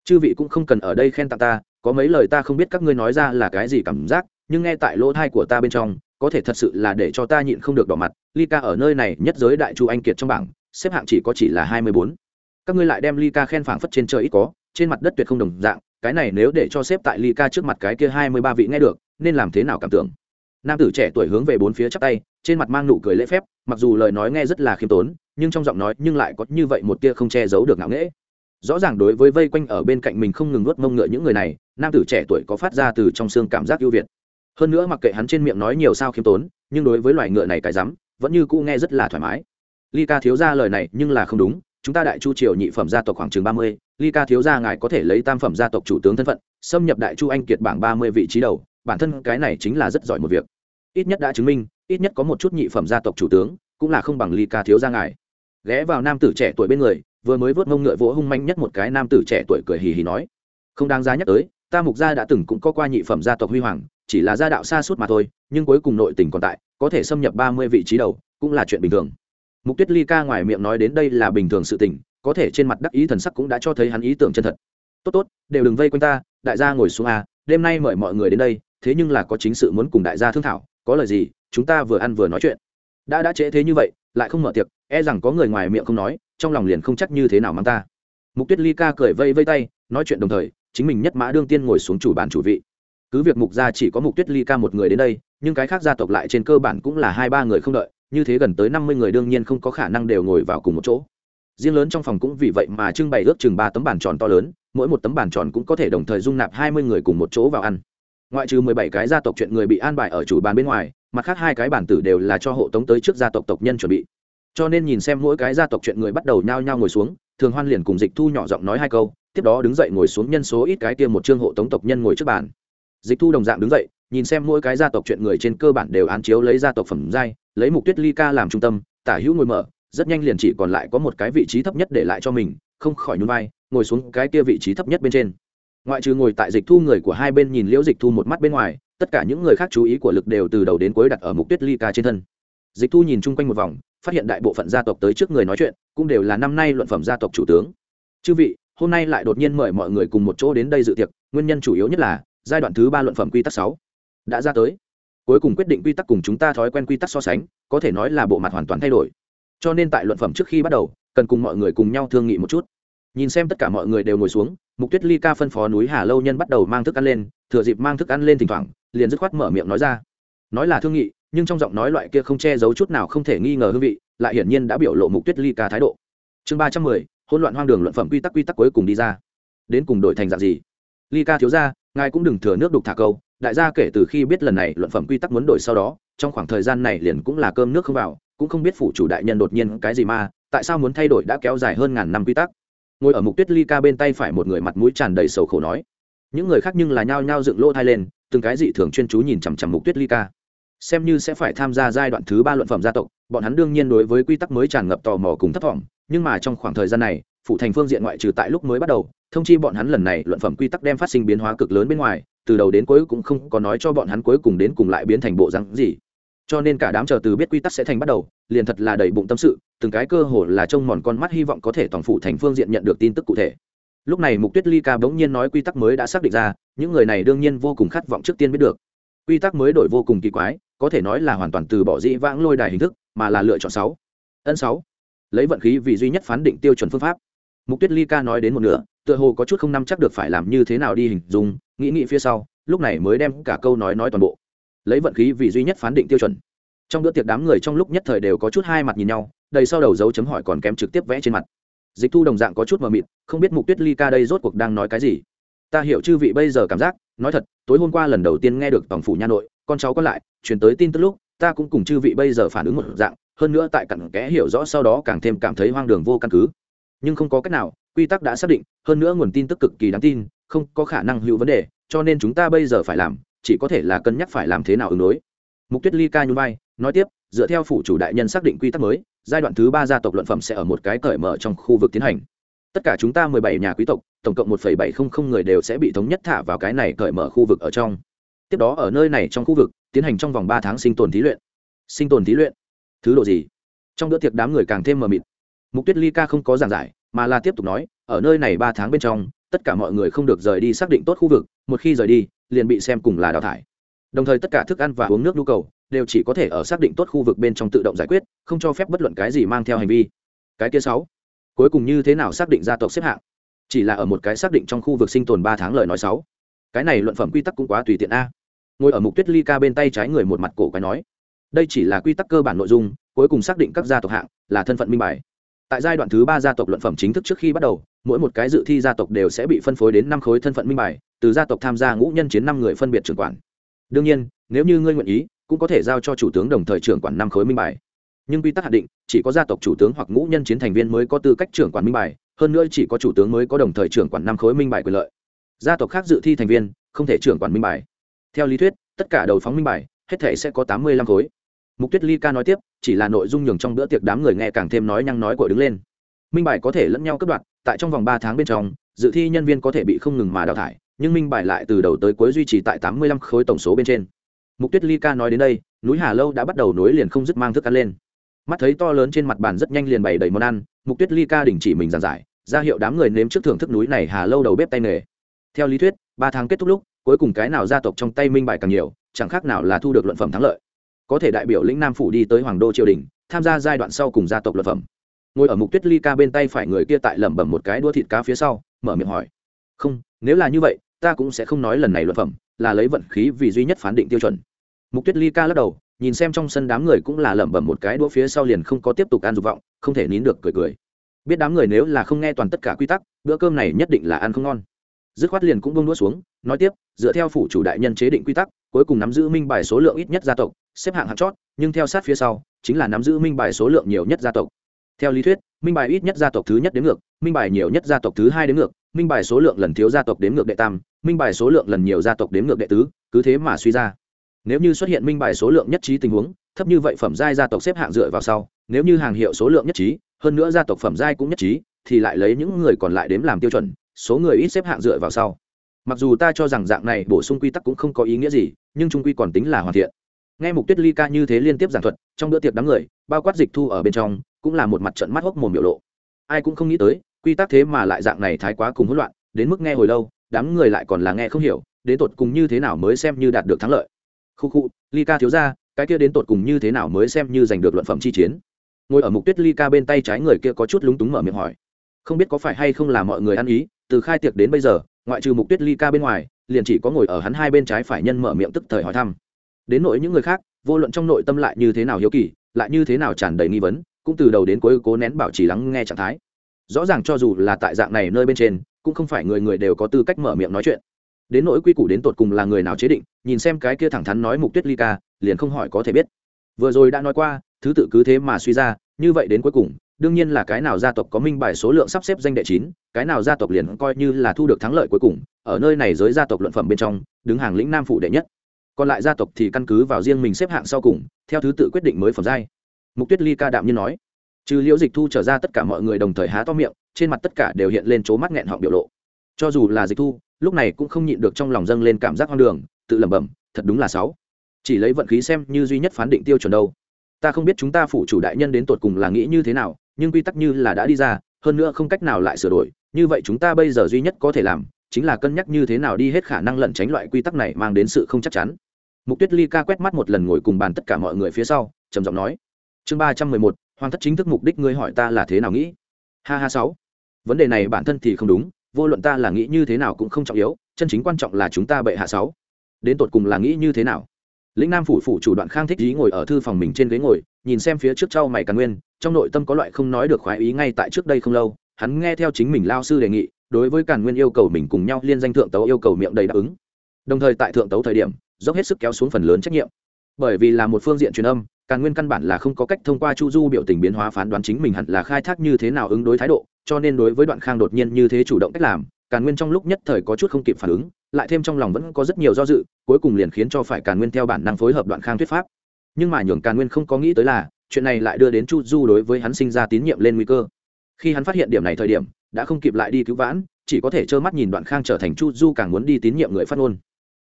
Chư vị cũng không cần ở đây khen tặng ta, có mấy lời ta không biết các ngươi nói ra là cái gì cảm giác, nhưng nghe tại lỗ thai của ta bên trong có thể thật sự là để cho ta nhịn không được đỏ mặt ly ca ở nơi này nhất giới đại chu anh kiệt trong bảng, xếp hạng chỉ có chỉ là hai mươi bốn. Các ngươi lại đem ly ca khen phảng phất trên trời ít có, trên mặt đất tuyệt không đồng dạng, cái này nếu để cho xếp tại ly ca trước mặt cái kia hai mươi ba vị nghe được, nên làm thế nào cảm tưởng? Nam tử trẻ tuổi hướng về bốn phía chắp tay, trên mặt mang nụ cười lễ phép, mặc dù lời nói nghe rất là khiêm tốn, nhưng trong giọng nói nhưng lại có như vậy một tia không che giấu được ngạo nghễ. Rõ ràng đối với vây quanh ở bên cạnh mình không ngừng nuốt mông ngựa những người này, nam tử trẻ tuổi có phát ra từ trong xương cảm giác ưu việt hơn nữa mặc kệ hắn trên miệng nói nhiều sao khiêm tốn, nhưng đối với loài ngựa này cái rắm, vẫn như cũ nghe rất là thoải mái. Ly ca thiếu ra lời này nhưng là không đúng, chúng ta đại chu triều nhị phẩm gia tộc khoảng chừng ba mươi, ly ca thiếu gia ngài có thể lấy tam phẩm gia tộc chủ tướng thân phận, xâm nhập đại chu anh kiệt bảng ba mươi vị trí đầu, bản thân cái này chính là rất giỏi một việc. Ít nhất đã chứng minh, ít nhất có một chút nhị phẩm gia tộc chủ tướng, cũng là không bằng ly ca thiếu gia ngài. Ghé vào nam tử trẻ tuổi bên người, vừa mới vớt mông ngựa vỗ hung manh nhất một cái nam tử trẻ tuổi cười hì hì nói, không đáng giá nhắc tới ta mục gia đã từng cũng có qua nhị phẩm gia tộc huy hoàng chỉ là gia đạo xa suốt mà thôi nhưng cuối cùng nội tình còn tại có thể xâm nhập ba mươi vị trí đầu cũng là chuyện bình thường. Mục tuyết ly ca ngoài miệng nói đến đây là bình thường sự tình có thể trên mặt đắc ý thần sắc cũng đã cho thấy hắn ý tưởng chân thật. Tốt tốt đều đừng vây quanh ta đại gia ngồi xuống à, đêm nay mời mọi người đến đây thế nhưng là có chính sự muốn cùng đại gia thương thảo có lời gì chúng ta vừa ăn vừa nói chuyện. Đã đã trễ thế như vậy lại không mở tiệc e rằng có người ngoài miệng không nói trong lòng liền không chắc như thế nào mang ta. Mục tuyết ly ca cười vây vây tay nói chuyện đồng thời chính mình nhất mã đương tiên ngồi xuống chủ bàn chủ vị. Cứ việc mục gia chỉ có mục tuyết ly ca một người đến đây, nhưng cái khác gia tộc lại trên cơ bản cũng là hai ba người không đợi, như thế gần tới năm mươi người đương nhiên không có khả năng đều ngồi vào cùng một chỗ. Riêng lớn trong phòng cũng vì vậy mà trưng bày ước chừng ba tấm bàn tròn to lớn, mỗi một tấm bàn tròn cũng có thể đồng thời dung nạp hai mươi người cùng một chỗ vào ăn. Ngoại trừ mười bảy cái gia tộc chuyện người bị an bài ở chủ bàn bên ngoài, mặt khác hai cái bản tử đều là cho hộ tống tới trước gia tộc tộc nhân chuẩn bị. Cho nên nhìn xem mỗi cái gia tộc chuyện người bắt đầu nhao nhao ngồi xuống, thường hoan liền cùng dịch thu nhỏ giọng nói hai câu tiếp đó đứng dậy ngồi xuống nhân số ít cái kia một trương hộ tống tộc nhân ngồi trước bàn. Dịch thu đồng dạng đứng dậy, nhìn xem mỗi cái gia tộc chuyện người trên cơ bản đều án chiếu lấy gia tộc phẩm giai, lấy mục tuyết ly ca làm trung tâm, tả hữu ngồi mở, rất nhanh liền chỉ còn lại có một cái vị trí thấp nhất để lại cho mình, không khỏi nhún vai, ngồi xuống cái kia vị trí thấp nhất bên trên. Ngoại trừ ngồi tại dịch thu người của hai bên nhìn liễu dịch thu một mắt bên ngoài, tất cả những người khác chú ý của lực đều từ đầu đến cuối đặt ở mục tuyết ly ca trên thân. Dịch thu nhìn chung quanh một vòng, phát hiện đại bộ phận gia tộc tới trước người nói chuyện, cũng đều là năm nay luận phẩm gia tộc chủ tướng. Chư vị hôm nay lại đột nhiên mời mọi người cùng một chỗ đến đây dự tiệc, nguyên nhân chủ yếu nhất là, giai đoạn thứ ba luận phẩm quy tắc sáu đã ra tới. Cuối cùng quyết định quy tắc cùng chúng ta thói quen quy tắc so sánh, có thể nói là bộ mặt hoàn toàn thay đổi. Cho nên tại luận phẩm trước khi bắt đầu, cần cùng mọi người cùng nhau thương nghị một chút. Nhìn xem tất cả mọi người đều ngồi xuống, mục tuyết ly ca phân phó núi hà lâu nhân bắt đầu mang thức ăn lên, thừa dịp mang thức ăn lên thỉnh thoảng, liền dứt khoát mở miệng nói ra. Nói là thương nghị, nhưng trong giọng nói loại kia không che giấu chút nào không thể nghi ngờ hương vị, lại hiển nhiên đã biểu lộ mục tuyết ly ca thái độ. Chương ba trăm mười hỗn loạn hoang đường luận phẩm quy tắc quy tắc cuối cùng đi ra. Đến cùng đổi thành dạng gì? Ly ca thiếu ra ngài cũng đừng thừa nước đục thả câu. Đại gia kể từ khi biết lần này luận phẩm quy tắc muốn đổi sau đó, trong khoảng thời gian này liền cũng là cơm nước không vào, cũng không biết phủ chủ đại nhân đột nhiên cái gì mà, tại sao muốn thay đổi đã kéo dài hơn ngàn năm quy tắc? Ngồi ở mục tuyết ly ca bên tay phải một người mặt mũi tràn đầy sầu khổ nói. Những người khác nhưng là nhao nhao dựng lỗ thai lên, từng cái dị thường chuyên chú nhìn chằm chằm mục tuyết ly ca xem như sẽ phải tham gia giai đoạn thứ ba luận phẩm gia tộc, bọn hắn đương nhiên đối với quy tắc mới tràn ngập tò mò cùng thất vọng, nhưng mà trong khoảng thời gian này, phụ thành phương diện ngoại trừ tại lúc mới bắt đầu, thông chi bọn hắn lần này luận phẩm quy tắc đem phát sinh biến hóa cực lớn bên ngoài, từ đầu đến cuối cũng không có nói cho bọn hắn cuối cùng đến cùng lại biến thành bộ rắn gì. Cho nên cả đám chờ từ biết quy tắc sẽ thành bắt đầu, liền thật là đầy bụng tâm sự, từng cái cơ hồ là trông mòn con mắt hy vọng có thể toàn phụ thành phương diện nhận được tin tức cụ thể. Lúc này mục tuyết ly ca bỗng nhiên nói quy tắc mới đã xác định ra, những người này đương nhiên vô cùng khát vọng trước tiên biết được. Quy tắc mới đổi vô cùng kỳ quái có thể nói là hoàn toàn từ bỏ dĩ vãng lôi đài hình thức, mà là lựa chọn sáu. Ân sáu. Lấy vận khí vì duy nhất phán định tiêu chuẩn phương pháp. Mục tuyết ly ca nói đến một nửa, tựa hồ có chút không nắm chắc được phải làm như thế nào đi hình dung, nghĩ nghĩ phía sau, lúc này mới đem cả câu nói nói toàn bộ. Lấy vận khí vì duy nhất phán định tiêu chuẩn. Trong bữa tiệc đám người trong lúc nhất thời đều có chút hai mặt nhìn nhau, đầy sau đầu dấu chấm hỏi còn kém trực tiếp vẽ trên mặt. Dịch thu đồng dạng có chút mờ mịt, không biết mục tuyết ly ca đây rốt cuộc đang nói cái gì. Ta hiểu chư vị bây giờ cảm giác, nói thật, tối hôm qua lần đầu tiên nghe được tổng phủ nha nội con cháu có lại chuyển tới tin tức lúc, ta cũng cùng chư vị bây giờ phản ứng một dạng, hơn nữa tại cặn kẽ hiểu rõ sau đó càng thêm cảm thấy hoang đường vô căn cứ. Nhưng không có cách nào, quy tắc đã xác định, hơn nữa nguồn tin tức cực kỳ đáng tin, không có khả năng hữu vấn đề, cho nên chúng ta bây giờ phải làm, chỉ có thể là cân nhắc phải làm thế nào ứng đối. Mục tuyết ly ca nhún vai, nói tiếp, dựa theo phủ chủ đại nhân xác định quy tắc mới, giai đoạn thứ ba gia tộc luận phẩm sẽ ở một cái cởi mở trong khu vực tiến hành. Tất cả chúng ta mười bảy nhà quý tộc, tổng cộng một phẩy bảy không không người đều sẽ bị thống nhất thả vào cái này cởi mở khu vực ở trong tiếp đó ở nơi này trong khu vực, tiến hành trong vòng ba tháng sinh tồn thí luyện. Sinh tồn thí luyện? Thứ độ gì? Trong bữa tiệc đám người càng thêm mờ mịt. Mục tuyết ly ca không có giảng giải, mà là tiếp tục nói, ở nơi này ba tháng bên trong, tất cả mọi người không được rời đi xác định tốt khu vực, một khi rời đi, liền bị xem cùng là đào thải. Đồng thời tất cả thức ăn và uống nước nhu cầu, đều chỉ có thể ở xác định tốt khu vực bên trong tự động giải quyết, không cho phép bất luận cái gì mang theo hành vi. Cái kia sáu. Cuối cùng như thế nào xác định gia tộc xếp hạng? Chỉ là ở một cái xác định trong khu vực sinh tồn ba tháng lời nói sáu. Cái này luận phẩm quy tắc cũng quá tùy tiện a ngồi ở mục tuyết ly ca bên tay trái người một mặt cổ quái nói, đây chỉ là quy tắc cơ bản nội dung, cuối cùng xác định các gia tộc hạng là thân phận minh bài. Tại giai đoạn thứ ba gia tộc luận phẩm chính thức trước khi bắt đầu, mỗi một cái dự thi gia tộc đều sẽ bị phân phối đến năm khối thân phận minh bài, từ gia tộc tham gia ngũ nhân chiến năm người phân biệt trưởng quản. Đương nhiên, nếu như ngươi nguyện ý, cũng có thể giao cho chủ tướng đồng thời trưởng quản năm khối minh bài. Nhưng quy tắc hạn định, chỉ có gia tộc chủ tướng hoặc ngũ nhân chiến thành viên mới có tư cách trưởng quản minh bài, hơn nữa chỉ có chủ tướng mới có đồng thời trưởng quản năm khối minh bài quyền lợi. Gia tộc khác dự thi thành viên, không thể trưởng quản minh bài theo lý thuyết, tất cả đầu phóng minh bài, hết thể sẽ có tám mươi lăm khối. Mục tuyết ly ca nói tiếp, chỉ là nội dung nhường trong bữa tiệc đám người nghe càng thêm nói nhăng nói của đứng lên. Minh bài có thể lẫn nhau cất đoạt tại trong vòng ba tháng bên trong, dự thi nhân viên có thể bị không ngừng mà đào thải, nhưng minh bài lại từ đầu tới cuối duy trì tại tám mươi lăm khối tổng số bên trên. Mục tuyết ly ca nói đến đây, núi hà lâu đã bắt đầu nối liền không dứt mang thức ăn lên. Mắt thấy to lớn trên mặt bàn rất nhanh liền bày đầy món ăn, mục tuyết ly ca đình chỉ mình giàn giải, ra hiệu đám người nếm trước thưởng thức núi này hà lâu đầu bếp tay nghề. Theo lý thuyết, ba tháng kết thúc lúc cuối cùng cái nào gia tộc trong tay minh bài càng nhiều, chẳng khác nào là thu được luận phẩm thắng lợi. Có thể đại biểu lĩnh nam phủ đi tới hoàng đô triều đình, tham gia giai đoạn sau cùng gia tộc luận phẩm. Ngồi ở mục tuyết ly ca bên tay phải người kia tại lẩm bẩm một cái đua thịt cá phía sau, mở miệng hỏi. Không, nếu là như vậy, ta cũng sẽ không nói lần này luận phẩm, là lấy vận khí vì duy nhất phán định tiêu chuẩn. Mục tuyết ly ca lắc đầu, nhìn xem trong sân đám người cũng là lẩm bẩm một cái đũa phía sau liền không có tiếp tục ăn dục vọng, không thể nín được cười cười. Biết đám người nếu là không nghe toàn tất cả quy tắc, bữa cơm này nhất định là ăn không ngon dứt khoát liền cũng bông đua xuống, nói tiếp, dựa theo phủ chủ đại nhân chế định quy tắc, cuối cùng nắm giữ minh bài số lượng ít nhất gia tộc, xếp hạng hạng chót, nhưng theo sát phía sau, chính là nắm giữ minh bài số lượng nhiều nhất gia tộc. Theo lý thuyết, minh bài ít nhất gia tộc thứ nhất đến ngược, minh bài nhiều nhất gia tộc thứ hai đến ngược, minh bài số lượng lần thiếu gia tộc đến ngược đệ tam, minh bài số lượng lần nhiều gia tộc đến ngược đệ tứ, cứ thế mà suy ra. Nếu như xuất hiện minh bài số lượng nhất trí tình huống, thấp như vậy phẩm giai gia tộc xếp hạng dựa vào sau, nếu như hàng hiệu số lượng nhất trí, hơn nữa gia tộc phẩm giai cũng nhất trí, thì lại lấy những người còn lại đếm làm tiêu chuẩn số người ít xếp hạng dựa vào sau. Mặc dù ta cho rằng dạng này bổ sung quy tắc cũng không có ý nghĩa gì, nhưng trung quy còn tính là hoàn thiện. Nghe mục tuyết ly ca như thế liên tiếp giảng thuật, trong bữa tiệc đám người, bao quát dịch thu ở bên trong, cũng là một mặt trận mắt hốc mồm biểu lộ. Ai cũng không nghĩ tới, quy tắc thế mà lại dạng này thái quá cùng hỗn loạn, đến mức nghe hồi lâu, đám người lại còn là nghe không hiểu, đến tột cùng như thế nào mới xem như đạt được thắng lợi. Khu khu, ly ca thiếu ra cái kia đến tột cùng như thế nào mới xem như giành được luận phẩm chi chiến? Ngồi ở mục tuyết ly ca bên tay trái người kia có chút lúng túng mở miệng hỏi. Không biết có phải hay không là mọi người ăn ý từ khai tiệc đến bây giờ, ngoại trừ mục tuyết ly ca bên ngoài, liền chỉ có ngồi ở hắn hai bên trái phải nhân mở miệng tức thời hỏi thăm. Đến nỗi những người khác, vô luận trong nội tâm lại như thế nào hiếu kỳ, lại như thế nào tràn đầy nghi vấn, cũng từ đầu đến cuối cố nén bảo trì lắng nghe trạng thái. Rõ ràng cho dù là tại dạng này nơi bên trên, cũng không phải người người đều có tư cách mở miệng nói chuyện. Đến nỗi quy củ đến tột cùng là người nào chế định, nhìn xem cái kia thẳng thắn nói mục tuyết ly ca, liền không hỏi có thể biết. Vừa rồi đã nói qua, thứ tự cứ thế mà suy ra, như vậy đến cuối cùng đương nhiên là cái nào gia tộc có minh bài số lượng sắp xếp danh đệ chín, cái nào gia tộc liền coi như là thu được thắng lợi cuối cùng, ở nơi này giới gia tộc luận phẩm bên trong, đứng hàng lĩnh nam phụ đệ nhất. Còn lại gia tộc thì căn cứ vào riêng mình xếp hạng sau cùng, theo thứ tự quyết định mới phẩm giai. Mục tuyết ly ca đạm như nói, trừ liễu dịch thu trở ra tất cả mọi người đồng thời há to miệng, trên mặt tất cả đều hiện lên chỗ mắt nghẹn họng biểu lộ. Cho dù là dịch thu, lúc này cũng không nhịn được trong lòng dâng lên cảm giác hoang đường, tự lẩm bẩm, thật đúng là sáu. Chỉ lấy vận khí xem như duy nhất phán định tiêu chuẩn đâu. Ta không biết chúng ta phủ chủ đại nhân đến tột cùng là nghĩ như thế nào nhưng quy tắc như là đã đi ra, hơn nữa không cách nào lại sửa đổi, như vậy chúng ta bây giờ duy nhất có thể làm, chính là cân nhắc như thế nào đi hết khả năng lẩn tránh loại quy tắc này mang đến sự không chắc chắn. Mục tuyết ly ca quét mắt một lần ngồi cùng bàn tất cả mọi người phía sau, trầm giọng nói, chương ba trăm mười một, hoàng thất chính thức mục đích ngươi hỏi ta là thế nào nghĩ? Ha ha sáu. Vấn đề này bản thân thì không đúng, vô luận ta là nghĩ như thế nào cũng không trọng yếu, chân chính quan trọng là chúng ta bệ hạ sáu. Đến tột cùng là nghĩ như thế nào? Lĩnh nam phủ phủ chủ đoạn khang thích ý ngồi ở thư phòng mình trên ghế ngồi, nhìn xem phía trước châu mày càn nguyên, trong nội tâm có loại không nói được khoái ý ngay tại trước đây không lâu, hắn nghe theo chính mình lao sư đề nghị, đối với càn nguyên yêu cầu mình cùng nhau liên danh thượng tấu yêu cầu miệng đầy đáp ứng. Đồng thời tại thượng tấu thời điểm, dốc hết sức kéo xuống phần lớn trách nhiệm. Bởi vì là một phương diện truyền âm, càn nguyên căn bản là không có cách thông qua chu du biểu tình biến hóa phán đoán chính mình hẳn là khai thác như thế nào ứng đối thái độ, cho nên đối với đoạn khang đột nhiên như thế chủ động cách làm càn nguyên trong lúc nhất thời có chút không kịp phản ứng, lại thêm trong lòng vẫn có rất nhiều do dự, cuối cùng liền khiến cho phải càn nguyên theo bản năng phối hợp đoạn khang thuyết pháp. Nhưng mà nhường càn nguyên không có nghĩ tới là, chuyện này lại đưa đến chu du đối với hắn sinh ra tín nhiệm lên nguy cơ. Khi hắn phát hiện điểm này thời điểm, đã không kịp lại đi cứu vãn, chỉ có thể trơ mắt nhìn đoạn khang trở thành chu du càng muốn đi tín nhiệm người phát ngôn.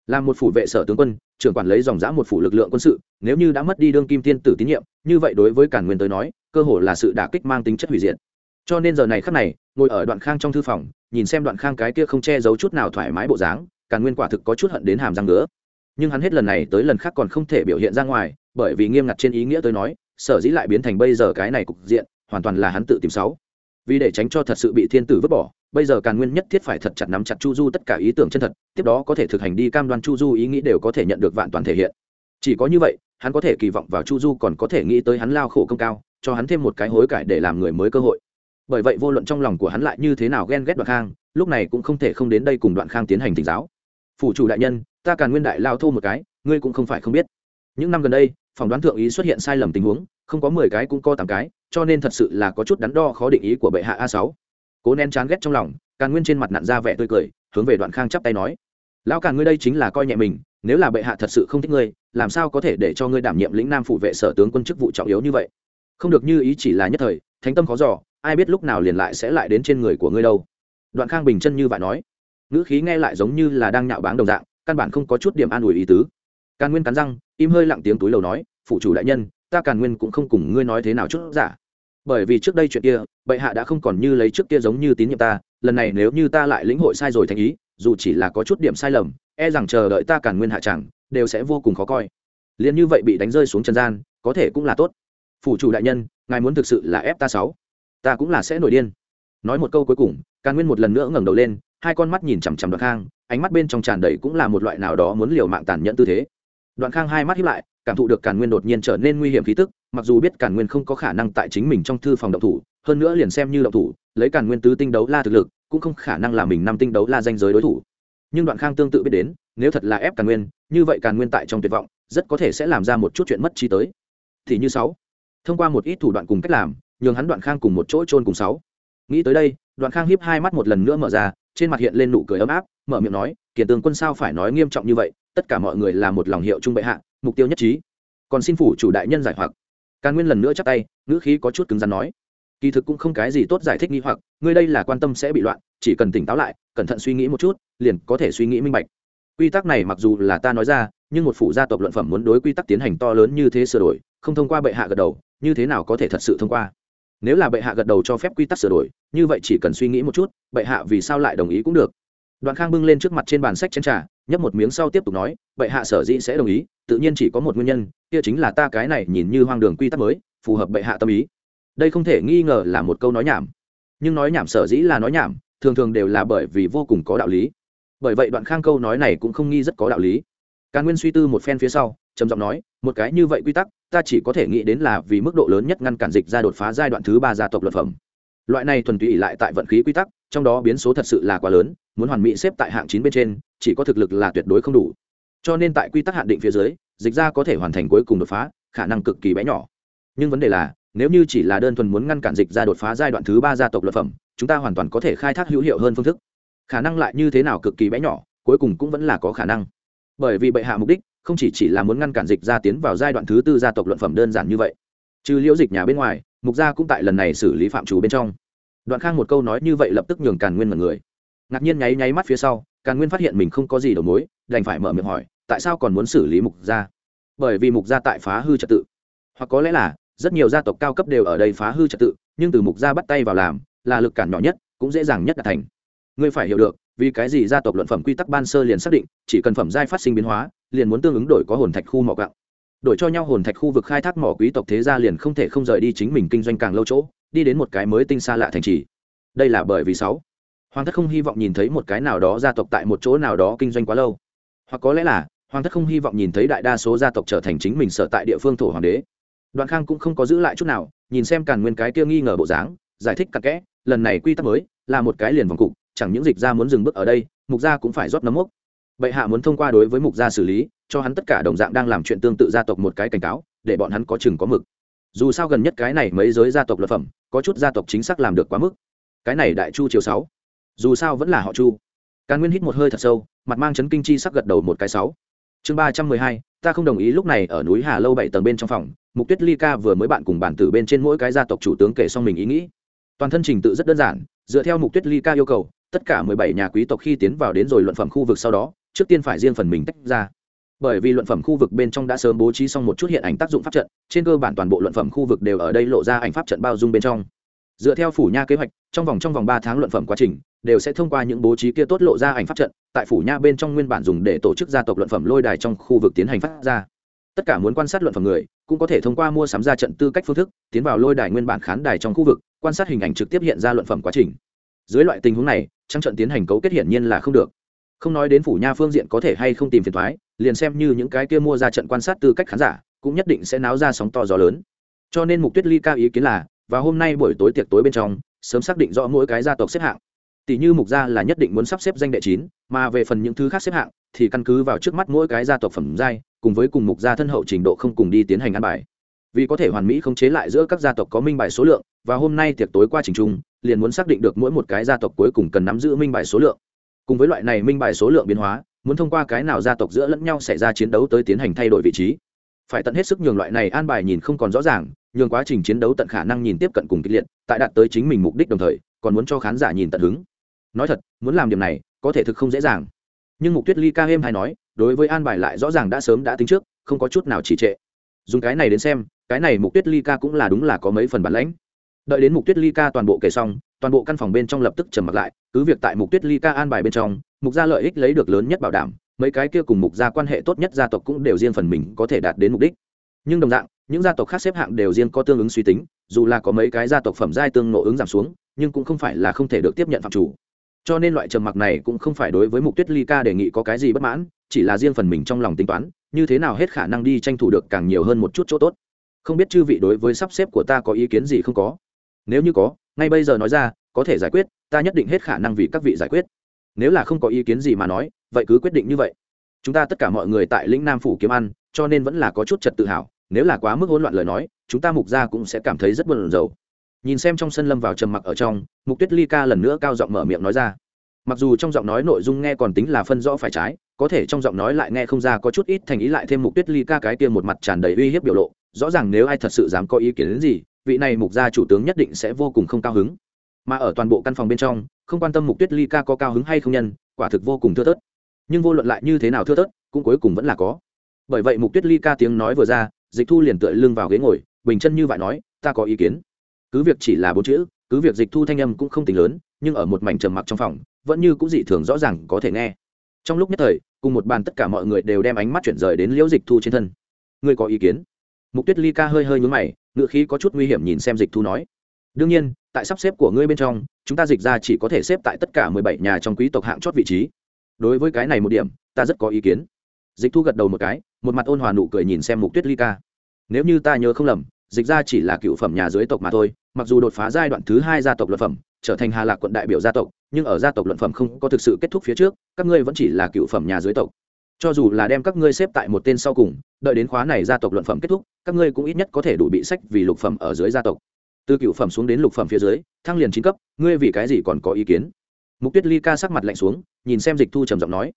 Làm một phủ vệ sở tướng quân, trưởng quản lấy dòng dã một phủ lực lượng quân sự, nếu như đã mất đi đương kim tiên tử tín nhiệm, như vậy đối với càn nguyên tới nói, cơ hội là sự đả kích mang tính chất hủy diệt. Cho nên giờ này khắc này ngồi ở đoạn khang trong thư phòng, nhìn xem đoạn khang cái kia không che giấu chút nào thoải mái bộ dáng càn nguyên quả thực có chút hận đến hàm răng nữa nhưng hắn hết lần này tới lần khác còn không thể biểu hiện ra ngoài, bởi vì nghiêm ngặt trên ý nghĩa tới nói, sở dĩ lại biến thành bây giờ cái này cục diện, hoàn toàn là hắn tự tìm sáu vì để tránh cho thật sự bị thiên tử vứt bỏ, bây giờ càn nguyên nhất thiết phải thật chặt nắm chặt chu du tất cả ý tưởng chân thật, tiếp đó có thể thực hành đi cam đoan chu du ý nghĩ đều có thể nhận được vạn toàn thể hiện. Chỉ có như vậy, hắn có thể kỳ vọng vào chu du còn có thể nghĩ tới hắn lao khổ công cao, cho hắn thêm một cái hối cải để làm người mới cơ hội bởi vậy vô luận trong lòng của hắn lại như thế nào ghen ghét đoạn khang, lúc này cũng không thể không đến đây cùng đoạn khang tiến hành thỉnh giáo. Phủ chủ đại nhân, ta càn nguyên đại lao thô một cái, ngươi cũng không phải không biết. Những năm gần đây phỏng đoán thượng ý xuất hiện sai lầm tình huống, không có mười cái cũng có tám cái, cho nên thật sự là có chút đắn đo khó định ý của bệ hạ a sáu. Cố nén chán ghét trong lòng, càn nguyên trên mặt nặn ra vẻ tươi cười, hướng về đoạn khang chắp tay nói. Lão càn ngươi đây chính là coi nhẹ mình, nếu là bệ hạ thật sự không thích ngươi, làm sao có thể để cho ngươi đảm nhiệm lĩnh nam phụ vệ sở tướng quân chức vụ trọng yếu như vậy? Không được như ý chỉ là nhất thời, thánh tâm khó giò ai biết lúc nào liền lại sẽ lại đến trên người của ngươi đâu. Đoạn khang bình chân như vậy nói. Ngữ khí nghe lại giống như là đang nhạo báng đồng dạng, căn bản không có chút điểm an ủi ý tứ. Càn nguyên cắn răng, im hơi lặng tiếng túi lầu nói, phụ chủ đại nhân, ta càn nguyên cũng không cùng ngươi nói thế nào chút giả. Bởi vì trước đây chuyện kia, bệ hạ đã không còn như lấy trước kia giống như tín nhiệm ta, lần này nếu như ta lại lĩnh hội sai rồi thành ý, dù chỉ là có chút điểm sai lầm e rằng chờ đợi ta càn nguyên hạ chẳng, đều sẽ vô cùng khó coi. Liền như vậy bị đánh rơi xuống trần gian, có thể cũng là tốt. Phủ chủ đại nhân, ngài muốn thực sự là ép ta sáu ta cũng là sẽ nổi điên. Nói một câu cuối cùng, càn nguyên một lần nữa ngẩng đầu lên, hai con mắt nhìn chằm chằm đoạn khang, ánh mắt bên trong tràn đầy cũng là một loại nào đó muốn liều mạng tàn nhẫn tư thế. Đoạn khang hai mắt hiếp lại, cảm thụ được càn nguyên đột nhiên trở nên nguy hiểm khí tức, mặc dù biết càn nguyên không có khả năng tại chính mình trong thư phòng động thủ, hơn nữa liền xem như động thủ, lấy càn nguyên tứ tinh đấu la thực lực, cũng không khả năng là mình năm tinh đấu la danh giới đối thủ. Nhưng đoạn khang tương tự biết đến, nếu thật là ép càn nguyên, như vậy càn nguyên tại trong tuyệt vọng, rất có thể sẽ làm ra một chút chuyện mất trí tới. Thì như sáu, thông qua một ít thủ đoạn cùng cách làm nhường hắn đoạn khang cùng một chỗ trôn cùng sáu. Nghĩ tới đây, đoạn khang hiếp hai mắt một lần nữa mở ra, trên mặt hiện lên nụ cười ấm áp, mở miệng nói kiển tướng quân sao phải nói nghiêm trọng như vậy? Tất cả mọi người là một lòng hiệu trung bệ hạ, mục tiêu nhất trí. Còn xin phủ chủ đại nhân giải hoặc. Càn nguyên lần nữa chắc tay, ngữ khí có chút cứng rắn nói, kỳ thực cũng không cái gì tốt giải thích nghi hoặc, ngươi đây là quan tâm sẽ bị loạn, chỉ cần tỉnh táo lại, cẩn thận suy nghĩ một chút, liền có thể suy nghĩ minh bạch. Quy tắc này mặc dù là ta nói ra, nhưng một phủ gia tộc luận phẩm muốn đối quy tắc tiến hành to lớn như thế sửa đổi, không thông qua bệ hạ gật đầu, như thế nào có thể thật sự thông qua? Nếu là bệ hạ gật đầu cho phép quy tắc sửa đổi, như vậy chỉ cần suy nghĩ một chút, bệ hạ vì sao lại đồng ý cũng được. Đoạn khang bưng lên trước mặt trên bàn sách chén trà, nhấp một miếng sau tiếp tục nói, bệ hạ sở dĩ sẽ đồng ý, tự nhiên chỉ có một nguyên nhân, kia chính là ta cái này nhìn như hoang đường quy tắc mới, phù hợp bệ hạ tâm ý. Đây không thể nghi ngờ là một câu nói nhảm. Nhưng nói nhảm sở dĩ là nói nhảm, thường thường đều là bởi vì vô cùng có đạo lý. Bởi vậy đoạn khang câu nói này cũng không nghi rất có đạo lý. Càn nguyên suy tư một phen phía sau, trầm giọng nói, một cái như vậy quy tắc ta chỉ có thể nghĩ đến là vì mức độ lớn nhất ngăn cản dịch ra đột phá giai đoạn thứ ba gia tộc luật phẩm. Loại này thuần túy ỉ lại tại vận khí quy tắc, trong đó biến số thật sự là quá lớn, muốn hoàn mỹ xếp tại hạng chín bên trên, chỉ có thực lực là tuyệt đối không đủ. Cho nên tại quy tắc hạn định phía dưới, dịch ra có thể hoàn thành cuối cùng đột phá, khả năng cực kỳ bé nhỏ. Nhưng vấn đề là, nếu như chỉ là đơn thuần muốn ngăn cản dịch ra đột phá giai đoạn thứ ba gia tộc luật phẩm, chúng ta hoàn toàn có thể khai thác hữu hiệu hơn phương thức. Khả năng lại như thế nào cực kỳ bé nhỏ, cuối cùng cũng vẫn là có khả năng. Bởi vì bệ hạ mục đích không chỉ chỉ là muốn ngăn cản dịch ra tiến vào giai đoạn thứ tư gia tộc luận phẩm đơn giản như vậy. Trừ liễu dịch nhà bên ngoài, mục gia cũng tại lần này xử lý phạm chủ bên trong. Đoạn khang một câu nói như vậy lập tức nhường càn nguyên mật người. Ngạc nhiên nháy nháy mắt phía sau, càn nguyên phát hiện mình không có gì đầu mối, đành phải mở miệng hỏi, tại sao còn muốn xử lý mục gia? Bởi vì mục gia tại phá hư trật tự. Hoặc có lẽ là, rất nhiều gia tộc cao cấp đều ở đây phá hư trật tự, nhưng từ mục gia bắt tay vào làm, là lực cản nhỏ nhất, cũng dễ dàng nhất đạt thành. Ngươi phải hiểu được, vì cái gì gia tộc luận phẩm quy tắc ban sơ liền xác định, chỉ cần phẩm giai phát sinh biến hóa liền muốn tương ứng đổi có hồn thạch khu mỏ gạo đổi cho nhau hồn thạch khu vực khai thác mỏ quý tộc thế gia liền không thể không rời đi chính mình kinh doanh càng lâu chỗ, đi đến một cái mới tinh xa lạ thành trì. Đây là bởi vì sáu. Hoàng thất không hy vọng nhìn thấy một cái nào đó gia tộc tại một chỗ nào đó kinh doanh quá lâu. Hoặc có lẽ là, hoàng thất không hy vọng nhìn thấy đại đa số gia tộc trở thành chính mình sở tại địa phương thổ hoàng đế. Đoạn khang cũng không có giữ lại chút nào, nhìn xem càn nguyên cái kia nghi ngờ bộ dáng, giải thích cặn kẽ, lần này quy tắc mới, là một cái liền vòng cục, chẳng những dịch ra muốn dừng bước ở đây, mục gia cũng phải rót nấm mốc bệ hạ muốn thông qua đối với mục gia xử lý, cho hắn tất cả đồng dạng đang làm chuyện tương tự gia tộc một cái cảnh cáo, để bọn hắn có chừng có mực. Dù sao gần nhất cái này mấy giới gia tộc luật phẩm, có chút gia tộc chính xác làm được quá mức. Cái này đại chu triều sáu, dù sao vẫn là họ chu. Càn nguyên hít một hơi thật sâu, mặt mang chấn kinh chi sắc gật đầu một cái sáu. Chương ba trăm mười hai, ta không đồng ý lúc này ở núi hà lâu bảy tầng bên trong phòng, mục tuyết ly ca vừa mới bạn cùng bản tử bên trên mỗi cái gia tộc chủ tướng kể xong mình ý nghĩ. Toàn thân trình tự rất đơn giản, dựa theo mục tuyết ly ca yêu cầu, tất cả mười bảy nhà quý tộc khi tiến vào đến rồi luận phẩm khu vực sau đó trước tiên phải riêng phần mình tách ra. Bởi vì luận phẩm khu vực bên trong đã sớm bố trí xong một chút hiện ảnh tác dụng pháp trận, trên cơ bản toàn bộ luận phẩm khu vực đều ở đây lộ ra ảnh pháp trận bao dung bên trong. Dựa theo phủ nha kế hoạch, trong vòng trong vòng ba tháng luận phẩm quá trình, đều sẽ thông qua những bố trí kia tốt lộ ra ảnh pháp trận, tại phủ nha bên trong nguyên bản dùng để tổ chức gia tộc luận phẩm lôi đài trong khu vực tiến hành phát ra. Tất cả muốn quan sát luận phẩm người, cũng có thể thông qua mua sắm ra trận tư cách phương thức, tiến vào lôi đài nguyên bản khán đài trong khu vực, quan sát hình ảnh trực tiếp hiện ra luận phẩm quá trình. Dưới loại tình huống này trang trận tiến hành cấu kết hiển nhiên là không được không nói đến phủ nha phương diện có thể hay không tìm phiền thoái, liền xem như những cái kia mua ra trận quan sát tư cách khán giả, cũng nhất định sẽ náo ra sóng to gió lớn. Cho nên mục tuyết ly cao ý kiến là và hôm nay buổi tối tiệc tối bên trong, sớm xác định rõ mỗi cái gia tộc xếp hạng. Tỷ như mục gia là nhất định muốn sắp xếp danh đệ chín, mà về phần những thứ khác xếp hạng, thì căn cứ vào trước mắt mỗi cái gia tộc phẩm giai, cùng với cùng mục gia thân hậu trình độ không cùng đi tiến hành ăn bài. Vì có thể hoàn mỹ khống chế lại giữa các gia tộc có minh bài số lượng, và hôm nay tiệc tối qua trình trung liền muốn xác định được mỗi một cái gia tộc cuối cùng cần nắm giữ minh bài số lượng cùng với loại này minh bài số lượng biến hóa, muốn thông qua cái nào gia tộc giữa lẫn nhau xảy ra chiến đấu tới tiến hành thay đổi vị trí. Phải tận hết sức nhường loại này an bài nhìn không còn rõ ràng, nhường quá trình chiến đấu tận khả năng nhìn tiếp cận cùng kịch liệt, tại đạt tới chính mình mục đích đồng thời, còn muốn cho khán giả nhìn tận hứng. Nói thật, muốn làm điểm này, có thể thực không dễ dàng. Nhưng mục tuyết ly ca êm hay nói, đối với an bài lại rõ ràng đã sớm đã tính trước, không có chút nào trì trệ. Dùng cái này đến xem, cái này mục tuyết ly ca cũng là đúng là có mấy phần bản lãnh. Đợi đến mục tuyết ly ca toàn bộ kể xong, toàn bộ căn phòng bên trong lập tức trầm mặc lại cứ việc tại mục tuyết ly ca an bài bên trong, mục gia lợi ích lấy được lớn nhất bảo đảm, mấy cái kia cùng mục gia quan hệ tốt nhất gia tộc cũng đều riêng phần mình có thể đạt đến mục đích. Nhưng đồng dạng, những gia tộc khác xếp hạng đều riêng có tương ứng suy tính, dù là có mấy cái gia tộc phẩm giai tương nộ ứng giảm xuống, nhưng cũng không phải là không thể được tiếp nhận phạm chủ. Cho nên loại trầm mặc này cũng không phải đối với mục tuyết ly ca đề nghị có cái gì bất mãn, chỉ là riêng phần mình trong lòng tính toán, như thế nào hết khả năng đi tranh thủ được càng nhiều hơn một chút chỗ tốt. Không biết chư vị đối với sắp xếp của ta có ý kiến gì không có? Nếu như có, ngay bây giờ nói ra có thể giải quyết, ta nhất định hết khả năng vì các vị giải quyết. Nếu là không có ý kiến gì mà nói, vậy cứ quyết định như vậy. Chúng ta tất cả mọi người tại lĩnh nam phủ kiếm ăn, cho nên vẫn là có chút trật tự hào nếu là quá mức hỗn loạn lời nói, chúng ta mục ra cũng sẽ cảm thấy rất buồn rầu. Nhìn xem trong sân lâm vào trầm mặc ở trong, mục tuyết ly ca lần nữa cao giọng mở miệng nói ra. Mặc dù trong giọng nói nội dung nghe còn tính là phân rõ phải trái, có thể trong giọng nói lại nghe không ra có chút ít thành ý lại thêm mục tuyết ly ca cái kia một mặt tràn đầy uy hiếp biểu lộ, rõ ràng nếu ai thật sự dám có ý kiến đến gì, vị này mục gia chủ tướng nhất định sẽ vô cùng không cao hứng mà ở toàn bộ căn phòng bên trong, không quan tâm mục tuyết ly ca có cao hứng hay không nhân, quả thực vô cùng thưa thớt. Nhưng vô luận lại như thế nào thưa thớt, cũng cuối cùng vẫn là có. Bởi vậy mục tuyết ly ca tiếng nói vừa ra, dịch thu liền tựa lưng vào ghế ngồi, bình chân như vậy nói, ta có ý kiến. Cứ việc chỉ là bốn chữ, cứ việc dịch thu thanh âm cũng không tính lớn, nhưng ở một mảnh trầm mặc trong phòng, vẫn như cũng dị thường rõ ràng có thể nghe. Trong lúc nhất thời, cùng một bàn tất cả mọi người đều đem ánh mắt chuyển rời đến liễu dịch thu trên thân. Ngươi có ý kiến? Mục tuyết ly ca hơi hơi nhún mày ngựa khí có chút nguy hiểm nhìn xem dịch thu nói. Đương nhiên tại sắp xếp của ngươi bên trong, chúng ta dịch ra chỉ có thể xếp tại tất cả mười bảy nhà trong quý tộc hạng chót vị trí. Đối với cái này một điểm, ta rất có ý kiến. Dịch thu gật đầu một cái, một mặt ôn hòa nụ cười nhìn xem mục tuyết ly ca. Nếu như ta nhớ không lầm, dịch ra chỉ là cựu phẩm nhà dưới tộc mà thôi, mặc dù đột phá giai đoạn thứ hai gia tộc luận phẩm, trở thành hà lạc quận đại biểu gia tộc, nhưng ở gia tộc luận phẩm không có thực sự kết thúc phía trước, các ngươi vẫn chỉ là cựu phẩm nhà dưới tộc. Cho dù là đem các ngươi xếp tại một tên sau cùng, đợi đến khóa này gia tộc luận phẩm kết thúc, các ngươi cũng ít nhất có thể đủ bị sách vì lục phẩm ở dưới gia tộc từ cựu phẩm xuống đến lục phẩm phía dưới, thăng liền chín cấp, ngươi vì cái gì còn có ý kiến? Mục tuyết ly ca sắc mặt lạnh xuống, nhìn xem dịch thu trầm giọng nói.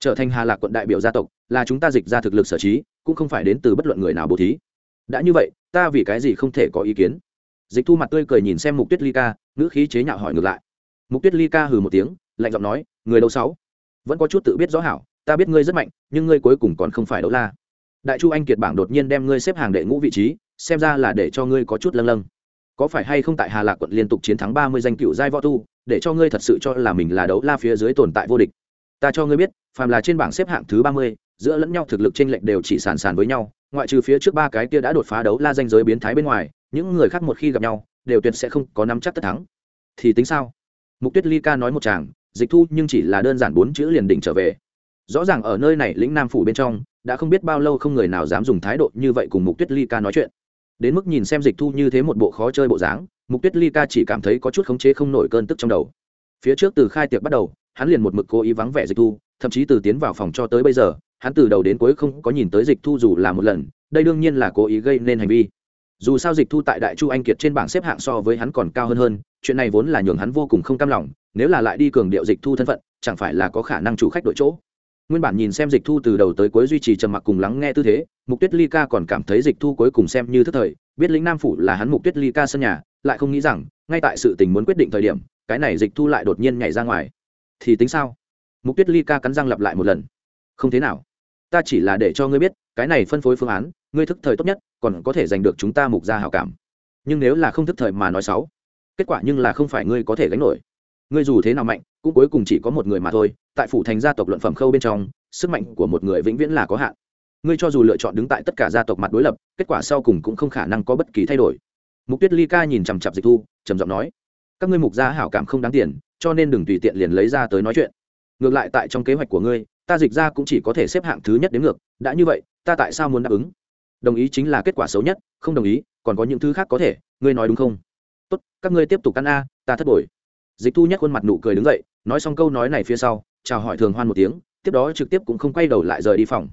Trở thành hà lạc quận đại biểu gia tộc, là chúng ta dịch ra thực lực sở trí, cũng không phải đến từ bất luận người nào bố thí. Đã như vậy, ta vì cái gì không thể có ý kiến? Dịch thu mặt tươi cười nhìn xem mục tuyết ly ca, ngữ khí chế nhạo hỏi ngược lại. Mục tuyết ly ca hừ một tiếng, lạnh giọng nói, người đâu sáu, vẫn có chút tự biết rõ hảo, ta biết ngươi rất mạnh, nhưng ngươi cuối cùng còn không phải đấu la. Đại chu anh kiệt bảng đột nhiên đem ngươi xếp hàng đệ ngũ vị trí, xem ra là để cho ngươi có chút lâng lâng có phải hay không tại hà lạc quận liên tục chiến thắng ba mươi danh cựu giai võ tu, để cho ngươi thật sự cho là mình là đấu la phía dưới tồn tại vô địch? Ta cho ngươi biết, phàm là trên bảng xếp hạng thứ ba mươi, giữa lẫn nhau thực lực trên lệnh đều chỉ sàn sàn với nhau, ngoại trừ phía trước ba cái kia đã đột phá đấu la danh giới biến thái bên ngoài, những người khác một khi gặp nhau, đều tuyệt sẽ không có nắm chắc tất thắng. Thì tính sao? Mục tuyết ly ca nói một chàng, dịch thu nhưng chỉ là đơn giản bốn chữ liền đỉnh trở về. Rõ ràng ở nơi này lĩnh nam phủ bên trong, đã không biết bao lâu không người nào dám dùng thái độ như vậy cùng mục tuyết ly ca nói chuyện đến mức nhìn xem dịch thu như thế một bộ khó chơi bộ dáng, mục tuyết ly ca chỉ cảm thấy có chút khống chế không nổi cơn tức trong đầu. Phía trước từ khai tiệc bắt đầu, hắn liền một mực cố ý vắng vẻ dịch thu, thậm chí từ tiến vào phòng cho tới bây giờ, hắn từ đầu đến cuối không có nhìn tới dịch thu dù là một lần, đây đương nhiên là cố ý gây nên hành vi. Dù sao dịch thu tại đại chu anh kiệt trên bảng xếp hạng so với hắn còn cao hơn hơn, chuyện này vốn là nhường hắn vô cùng không cam lòng, nếu là lại đi cường điệu dịch thu thân phận, chẳng phải là có khả năng chủ khách đội chỗ nguyên bản nhìn xem dịch thu từ đầu tới cuối duy trì trầm mặc cùng lắng nghe tư thế, mục tuyết ly ca còn cảm thấy dịch thu cuối cùng xem như thức thời, biết lĩnh nam phủ là hắn mục tuyết ly ca sân nhà, lại không nghĩ rằng, ngay tại sự tình muốn quyết định thời điểm, cái này dịch thu lại đột nhiên nhảy ra ngoài. Thì tính sao? Mục tuyết ly ca cắn răng lặp lại một lần. Không thế nào. Ta chỉ là để cho ngươi biết, cái này phân phối phương án, ngươi thức thời tốt nhất, còn có thể giành được chúng ta mục ra hảo cảm. Nhưng nếu là không thức thời mà nói xấu, kết quả nhưng là không phải ngươi có thể gánh nổi ngươi dù thế nào mạnh, cũng cuối cùng chỉ có một người mà thôi, tại phủ thành gia tộc luận phẩm khâu bên trong, sức mạnh của một người vĩnh viễn là có hạn. Ngươi cho dù lựa chọn đứng tại tất cả gia tộc mặt đối lập, kết quả sau cùng cũng không khả năng có bất kỳ thay đổi. Mục tuyết ly ca nhìn chằm chặp dịch thu, trầm giọng nói, các ngươi mục gia hảo cảm không đáng tiền, cho nên đừng tùy tiện liền lấy ra tới nói chuyện. Ngược lại tại trong kế hoạch của ngươi, ta dịch ra cũng chỉ có thể xếp hạng thứ nhất đến ngược, đã như vậy, ta tại sao muốn đáp ứng? Đồng ý chính là kết quả xấu nhất, không đồng ý, còn có những thứ khác có thể, ngươi nói đúng không? Tốt, các ngươi tiếp tục ăn a, ta thất bội dịch thu nhất khuôn mặt nụ cười đứng dậy, nói xong câu nói này phía sau, chào hỏi thường hoan một tiếng, tiếp đó trực tiếp cũng không quay đầu lại rời đi phòng.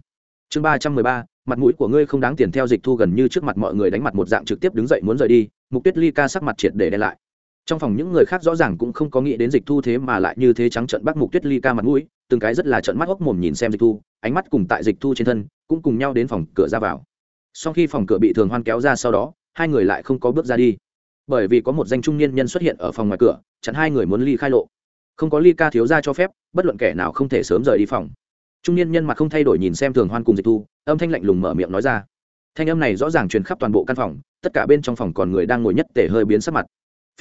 Chương ba trăm mười ba, mặt mũi của ngươi không đáng tiền theo dịch thu gần như trước mặt mọi người đánh mặt một dạng trực tiếp đứng dậy muốn rời đi, mục tuyết ly ca sắc mặt triệt để đen lại. Trong phòng những người khác rõ ràng cũng không có nghĩ đến dịch thu thế mà lại như thế trắng trận bắt mục tuyết ly ca mặt mũi, từng cái rất là trận mắt hốc mồm nhìn xem dịch thu, ánh mắt cùng tại dịch thu trên thân, cũng cùng nhau đến phòng cửa ra vào. Sau khi phòng cửa bị thường hoan kéo ra sau đó, hai người lại không có bước ra đi bởi vì có một danh trung niên nhân xuất hiện ở phòng ngoài cửa, chặn hai người muốn ly khai lộ. Không có ly ca thiếu ra cho phép, bất luận kẻ nào không thể sớm rời đi phòng. Trung niên nhân mặt không thay đổi nhìn xem thường hoan cùng dịch thu, âm thanh lạnh lùng mở miệng nói ra. Thanh âm này rõ ràng truyền khắp toàn bộ căn phòng, tất cả bên trong phòng còn người đang ngồi nhất tể hơi biến sắc mặt.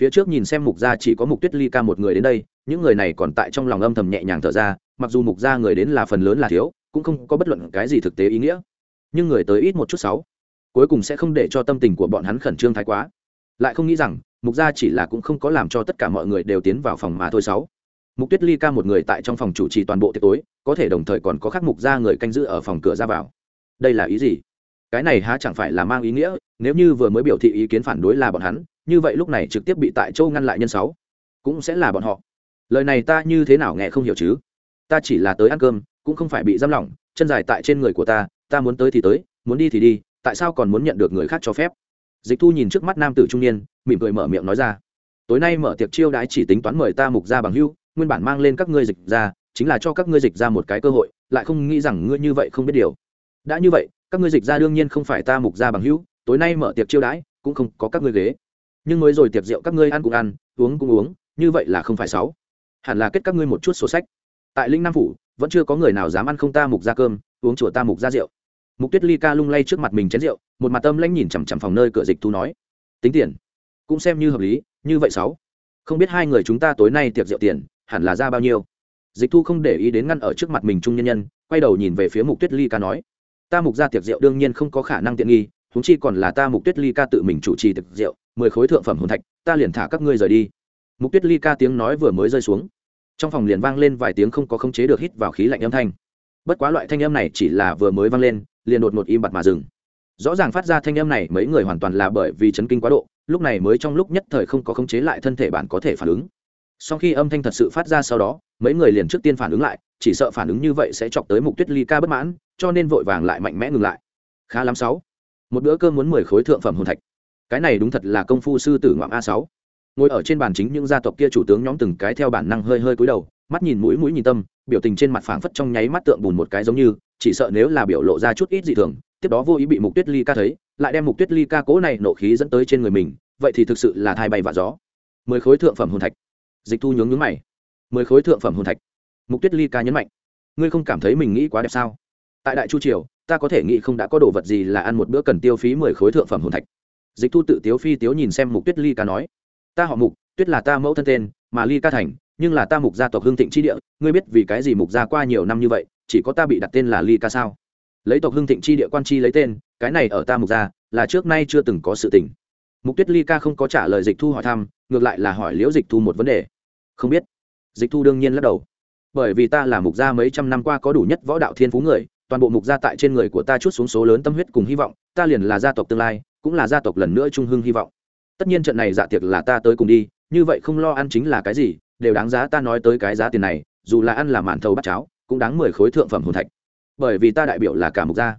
Phía trước nhìn xem mục gia chỉ có mục tuyết ly ca một người đến đây, những người này còn tại trong lòng âm thầm nhẹ nhàng thở ra, mặc dù mục gia người đến là phần lớn là thiếu, cũng không có bất luận cái gì thực tế ý nghĩa. Nhưng người tới ít một chút sáu, cuối cùng sẽ không để cho tâm tình của bọn hắn khẩn trương thái quá lại không nghĩ rằng, mục gia chỉ là cũng không có làm cho tất cả mọi người đều tiến vào phòng mà thôi sáu. Mục tuyết ly ca một người tại trong phòng chủ trì toàn bộ tiệc tối, có thể đồng thời còn có khắc mục gia người canh giữ ở phòng cửa ra vào. Đây là ý gì? Cái này há chẳng phải là mang ý nghĩa, nếu như vừa mới biểu thị ý kiến phản đối là bọn hắn, như vậy lúc này trực tiếp bị tại châu ngăn lại nhân sáu. Cũng sẽ là bọn họ. Lời này ta như thế nào nghe không hiểu chứ? Ta chỉ là tới ăn cơm, cũng không phải bị giam lỏng, chân dài tại trên người của ta ta muốn tới thì tới, muốn đi thì đi, tại sao còn muốn nhận được người khác cho phép? Dịch thu nhìn trước mắt nam tử trung niên, mỉm cười mở miệng nói ra. Tối nay mở tiệc chiêu đãi chỉ tính toán mời ta mục ra bằng hưu nguyên bản mang lên các ngươi dịch ra chính là cho các ngươi dịch ra một cái cơ hội, lại không nghĩ rằng ngươi như vậy không biết điều. Đã như vậy, các ngươi dịch ra đương nhiên không phải ta mục ra bằng hữu, tối nay mở tiệc chiêu đãi, cũng không có các ngươi ghế. Nhưng mới rồi tiệc rượu các ngươi ăn cũng ăn, uống cũng uống, như vậy là không phải sáu hẳn là kết các ngươi một chút sổ sách. Tại linh nam phủ, vẫn chưa có người nào dám ăn không ta mục ra cơm, uống chùa ta mục ra rượu mục tuyết ly ca lung lay trước mặt mình chén rượu, một mặt tâm lãnh nhìn chằm chằm phòng nơi cửa dịch thu nói, tính tiền, cũng xem như hợp lý, như vậy sáu. Không biết hai người chúng ta tối nay tiệc rượu tiền, hẳn là ra bao nhiêu? Dịch thu không để ý đến ngăn ở trước mặt mình trung nhân nhân, quay đầu nhìn về phía mục tuyết ly ca nói, ta mục ra tiệc rượu đương nhiên không có khả năng tiện nghi húng chi còn là ta mục tuyết ly ca tự mình chủ trì tiệc rượu, mười khối thượng phẩm hồn thạch, ta liền thả các ngươi rời đi. Mục tuyết ly ca tiếng nói vừa mới rơi xuống, trong phòng liền vang lên vài tiếng không có khống chế được hít vào khí lạnh âm thanh. Bất quá loại thanh âm này chỉ là vừa mới vang lên liền đột ngột im bặt mà dừng. Rõ ràng phát ra thanh âm này mấy người hoàn toàn là bởi vì chấn kinh quá độ, lúc này mới trong lúc nhất thời không có khống chế lại thân thể bạn có thể phản ứng. Sau khi âm thanh thật sự phát ra sau đó, mấy người liền trước tiên phản ứng lại, chỉ sợ phản ứng như vậy sẽ chọc tới mục tuyết ly ca bất mãn, cho nên vội vàng lại mạnh mẽ ngừng lại. Khá lắm sáu. Một bữa cơm muốn mười khối thượng phẩm hồn thạch. Cái này đúng thật là công phu sư tử ngoạm a sáu. Ngồi ở trên bàn chính những gia tộc kia chủ tướng nhóm từng cái theo bản năng hơi hơi cúi đầu, mắt nhìn mũi mũi nhìn tâm, biểu tình trên mặt phảng phất trong nháy mắt tượng bùn một cái giống như chỉ sợ nếu là biểu lộ ra chút ít dị thường, tiếp đó vô ý bị mục tuyết ly ca thấy, lại đem mục tuyết ly ca cố này nộ khí dẫn tới trên người mình, vậy thì thực sự là thai bay và gió. Mười khối thượng phẩm hồn thạch. Dịch thu nhướng nhướng mày. Mười khối thượng phẩm hồn thạch. Mục tuyết ly ca nhấn mạnh. Ngươi không cảm thấy mình nghĩ quá đẹp sao? Tại đại chu triều, ta có thể nghĩ không đã có đồ vật gì là ăn một bữa cần tiêu phí mười khối thượng phẩm hồn thạch. Dịch thu tự tiếu phi tiếu nhìn xem mục tuyết ly ca nói. Ta họ mục, tuyết là ta mẫu thân tên, mà ly ca thành, nhưng là ta mục gia tộc hương thịnh chi địa, ngươi biết vì cái gì mục gia qua nhiều năm như vậy chỉ có ta bị đặt tên là ly ca sao? Lấy tộc hưng thịnh chi địa quan chi lấy tên, cái này ở ta mục gia là trước nay chưa từng có sự tình. Mục tuyết ly ca không có trả lời dịch thu hỏi thăm, ngược lại là hỏi liễu dịch thu một vấn đề. Không biết. Dịch thu đương nhiên lắc đầu. Bởi vì ta là mục gia mấy trăm năm qua có đủ nhất võ đạo thiên phú người, toàn bộ mục gia tại trên người của ta chút xuống số lớn tâm huyết cùng hy vọng, ta liền là gia tộc tương lai, cũng là gia tộc lần nữa trung hưng hy vọng. Tất nhiên trận này dạ tiệc là ta tới cùng đi, như vậy không lo ăn chính là cái gì, đều đáng giá ta nói tới cái giá tiền này, dù là ăn là màn thầu bắt cháo cũng đáng mười khối thượng phẩm hồn thạch. Bởi vì ta đại biểu là cả mục gia.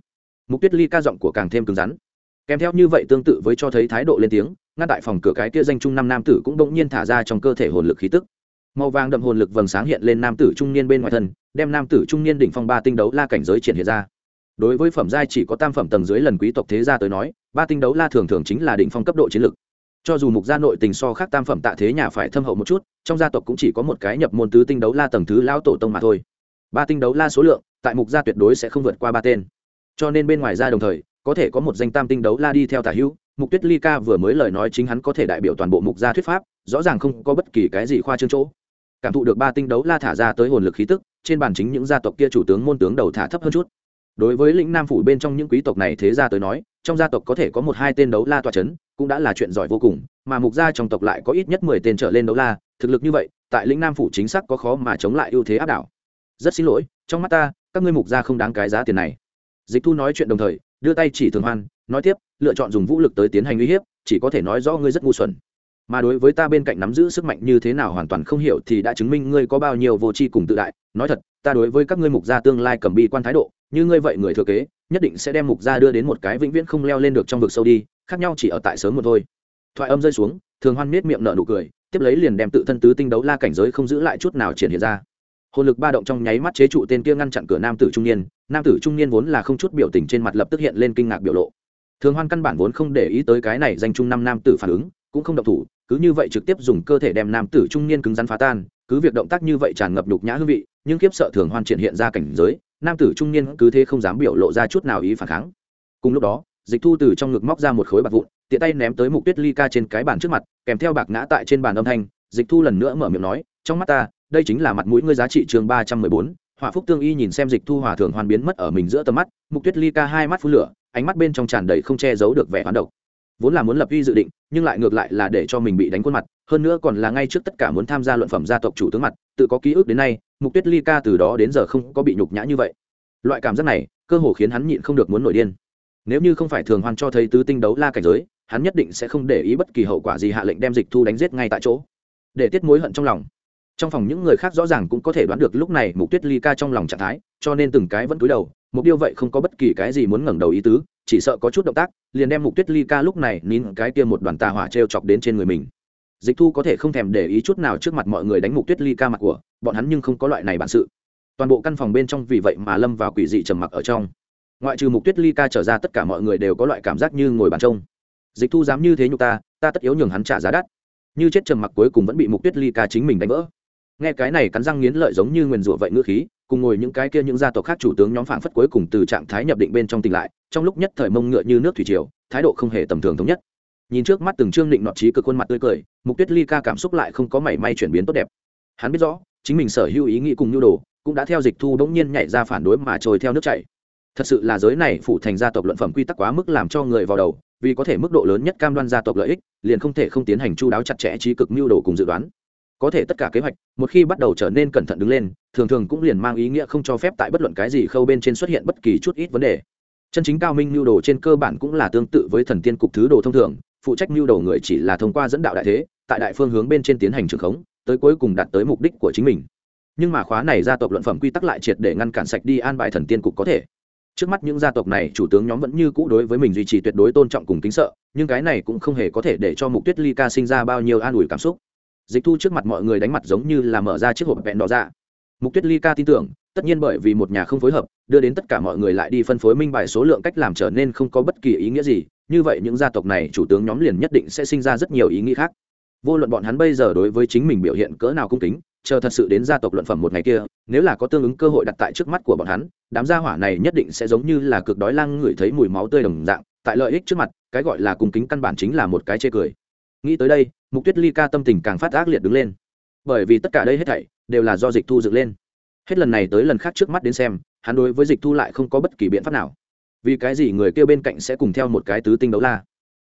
Mục tuyết ly ca giọng của càng thêm cứng rắn. Kèm theo như vậy tương tự với cho thấy thái độ lên tiếng, ngăn tại phòng cửa cái kia danh trung năm nam tử cũng bỗng nhiên thả ra trong cơ thể hồn lực khí tức. Màu vàng đậm hồn lực vầng sáng hiện lên nam tử trung niên bên ngoài thân, đem nam tử trung niên đỉnh phong ba tinh đấu la cảnh giới triển hiện ra. Đối với phẩm giai chỉ có tam phẩm tầng dưới lần quý tộc thế gia tới nói, ba tinh đấu la thường thường chính là đỉnh phong cấp độ chiến lực. Cho dù mục gia nội tình so khác tam phẩm tạ thế nhà phải thâm hậu một chút, trong gia tộc cũng chỉ có một cái nhập môn tứ tinh đấu la tầng thứ lão tổ tông mà thôi ba tinh đấu la số lượng, tại mục gia tuyệt đối sẽ không vượt qua ba tên. Cho nên bên ngoài ra đồng thời, có thể có một danh tam tinh đấu la đi theo tả hữu. Mục tuyết ly ca vừa mới lời nói chính hắn có thể đại biểu toàn bộ mục gia thuyết pháp, rõ ràng không có bất kỳ cái gì khoa trương chỗ. Cảm thụ được ba tinh đấu la thả ra tới hồn lực khí tức, trên bàn chính những gia tộc kia chủ tướng môn tướng đầu thả thấp hơn chút. Đối với lĩnh nam phủ bên trong những quý tộc này thế gia tới nói, trong gia tộc có thể có một hai tên đấu la toa c h ấ n cũng đã là chuyện giỏi vô cùng, mà mục gia trong tộc lại có ít nhất mười tên trở lên đấu la, thực lực như vậy, tại lĩnh nam phủ chính xác có khó mà chống lại ưu thế áp đảo rất xin lỗi, trong mắt ta, các ngươi mục gia không đáng cái giá tiền này. Dịch thu nói chuyện đồng thời, đưa tay chỉ thường hoan, nói tiếp, lựa chọn dùng vũ lực tới tiến hành uy hiếp, chỉ có thể nói rõ ngươi rất ngu xuẩn. Mà đối với ta bên cạnh nắm giữ sức mạnh như thế nào hoàn toàn không hiểu thì đã chứng minh ngươi có bao nhiêu vô tri cùng tự đại. Nói thật, ta đối với các ngươi mục gia tương lai cầm bi quan thái độ, như ngươi vậy người thừa kế, nhất định sẽ đem mục gia đưa đến một cái vĩnh viễn không leo lên được trong vực sâu đi, khác nhau chỉ ở tại sớm một thôi. Thoại âm rơi xuống, thường hoan miết miệng nở nụ cười, tiếp lấy liền đem tự thân tứ tinh đấu la cảnh giới không giữ lại chút nào triển hiện ra hồn lực ba động trong nháy mắt chế trụ tên kia ngăn chặn cửa nam tử trung niên, nam tử trung niên vốn là không chút biểu tình trên mặt lập tức hiện lên kinh ngạc biểu lộ. Thường hoan căn bản vốn không để ý tới cái này danh trung năm nam tử phản ứng, cũng không động thủ, cứ như vậy trực tiếp dùng cơ thể đem nam tử trung niên cứng rắn phá tan, cứ việc động tác như vậy tràn ngập nhục nhã hương vị, nhưng kiếp sợ thường hoan triển hiện ra cảnh giới, nam tử trung niên cứ thế không dám biểu lộ ra chút nào ý phản kháng. Cùng lúc đó, dịch thu từ trong ngực móc ra một khối bạc vụn, tiện tay ném tới mục tuyết ly ca trên cái bàn trước mặt, kèm theo bạc ngã tại trên bàn âm thanh, dịch thu lần nữa mở miệng nói, trong mắt ta đây chính là mặt mũi ngươi giá trị chương ba trăm mười bốn hỏa phúc tương y nhìn xem dịch thu hòa thường hoàn biến mất ở mình giữa tầm mắt, mục tuyết ly ca hai mắt phú lửa, ánh mắt bên trong tràn đầy không che giấu được vẻ hoán độc. Vốn là muốn lập uy dự định, nhưng lại ngược lại là để cho mình bị đánh khuôn mặt, hơn nữa còn là ngay trước tất cả muốn tham gia luận phẩm gia tộc chủ tướng mặt, tự có ký ức đến nay, mục tuyết ly ca từ đó đến giờ không có bị nhục nhã như vậy. Loại cảm giác này, cơ hồ khiến hắn nhịn không được muốn nổi điên. Nếu như không phải thường hoan cho thấy tứ tinh đấu la cảnh giới, hắn nhất định sẽ không để ý bất kỳ hậu quả gì hạ lệnh đem dịch thu đánh giết ngay tại chỗ. Để tiết mối hận trong lòng trong phòng những người khác rõ ràng cũng có thể đoán được lúc này mục tuyết ly ca trong lòng trạng thái, cho nên từng cái vẫn cúi đầu mục tiêu vậy không có bất kỳ cái gì muốn ngẩng đầu ý tứ, chỉ sợ có chút động tác, liền đem mục tuyết ly ca lúc này nín cái kia một đoàn tà hỏa t r e o chọc đến trên người mình. Dịch thu có thể không thèm để ý chút nào trước mặt mọi người đánh mục tuyết ly ca mặt của, bọn hắn nhưng không có loại này bản sự. Toàn bộ căn phòng bên trong vì vậy mà lâm vào quỷ dị trầm mặc ở trong. Ngoại trừ mục tuyết ly ca trở ra tất cả mọi người đều có loại cảm giác như ngồi bàn trông. Dịch thu dám như thế nhục ta ta tất yếu nhường hắn trả giá đắt. Như chết trầm mặc cuối cùng vẫn bị mục tuyết ly ca chính mình đánh vỡ nghe cái này cắn răng nghiến lợi giống như nguyền rủa vậy ngữ khí, cùng ngồi những cái kia những gia tộc khác chủ tướng nhóm phảng phất cuối cùng từ trạng thái nhập định bên trong tỉnh lại, trong lúc nhất thời mông ngựa như nước thủy triều, thái độ không hề tầm thường thống nhất. Nhìn trước mắt từng trương định nọ trí cực khuôn mặt tươi cười, mục tuyết ly ca cảm xúc lại không có mảy may chuyển biến tốt đẹp. Hắn biết rõ, chính mình sở hữu ý nghĩ cùng nhu đồ, cũng đã theo dịch thu đống nhiên nhảy ra phản đối mà trồi theo nước chảy. Thật sự là giới này phủ thành gia tộc luận phẩm quy tắc quá mức làm cho người vào đầu, vì có thể mức độ lớn nhất cam đoan gia tộc lợi ích, liền không thể không tiến hành chu đáo chặt chẽ trí cực mưu đồ cùng dự đoán có thể tất cả kế hoạch, một khi bắt đầu trở nên cẩn thận đứng lên, thường thường cũng liền mang ý nghĩa không cho phép tại bất luận cái gì khâu bên trên xuất hiện bất kỳ chút ít vấn đề. Chân chính cao minh mưu đồ trên cơ bản cũng là tương tự với thần tiên cục thứ đồ thông thường, phụ trách mưu đồ người chỉ là thông qua dẫn đạo đại thế, tại đại phương hướng bên trên tiến hành trường khống, tới cuối cùng đạt tới mục đích của chính mình. Nhưng mà khóa này gia tộc luận phẩm quy tắc lại triệt để ngăn cản sạch đi an bài thần tiên cục có thể. Trước mắt những gia tộc này, chủ tướng nhóm vẫn như cũ đối với mình duy trì tuyệt đối tôn trọng cùng kính sợ, nhưng cái này cũng không hề có thể để cho mục tuyết ly ca sinh ra bao nhiêu an ủi cảm xúc dịch thu trước mặt mọi người đánh mặt giống như là mở ra chiếc hộp vẹn đỏ ra mục tuyết ly ca tin tưởng, tất nhiên bởi vì một nhà không phối hợp, đưa đến tất cả mọi người lại đi phân phối minh bài số lượng cách làm trở nên không có bất kỳ ý nghĩa gì, như vậy những gia tộc này chủ tướng nhóm liền nhất định sẽ sinh ra rất nhiều ý nghĩ khác. Vô luận bọn hắn bây giờ đối với chính mình biểu hiện cỡ nào cung kính, chờ thật sự đến gia tộc luận phẩm một ngày kia, nếu là có tương ứng cơ hội đặt tại trước mắt của bọn hắn, đám gia hỏa này nhất định sẽ giống như là cực đói lang ngửi thấy mùi máu tươi đồng dạng, tại lợi ích trước mặt, cái gọi là cung kính căn bản chính là một cái chê cười. Nghĩ tới đây mục tuyết ly ca tâm tình càng phát ác liệt đứng lên. Bởi vì tất cả đây hết thảy đều là do dịch thu dựng lên. Hết lần này tới lần khác trước mắt đến xem, hắn đối với dịch thu lại không có bất kỳ biện pháp nào. Vì cái gì người kêu bên cạnh sẽ cùng theo một cái tứ tinh đấu la?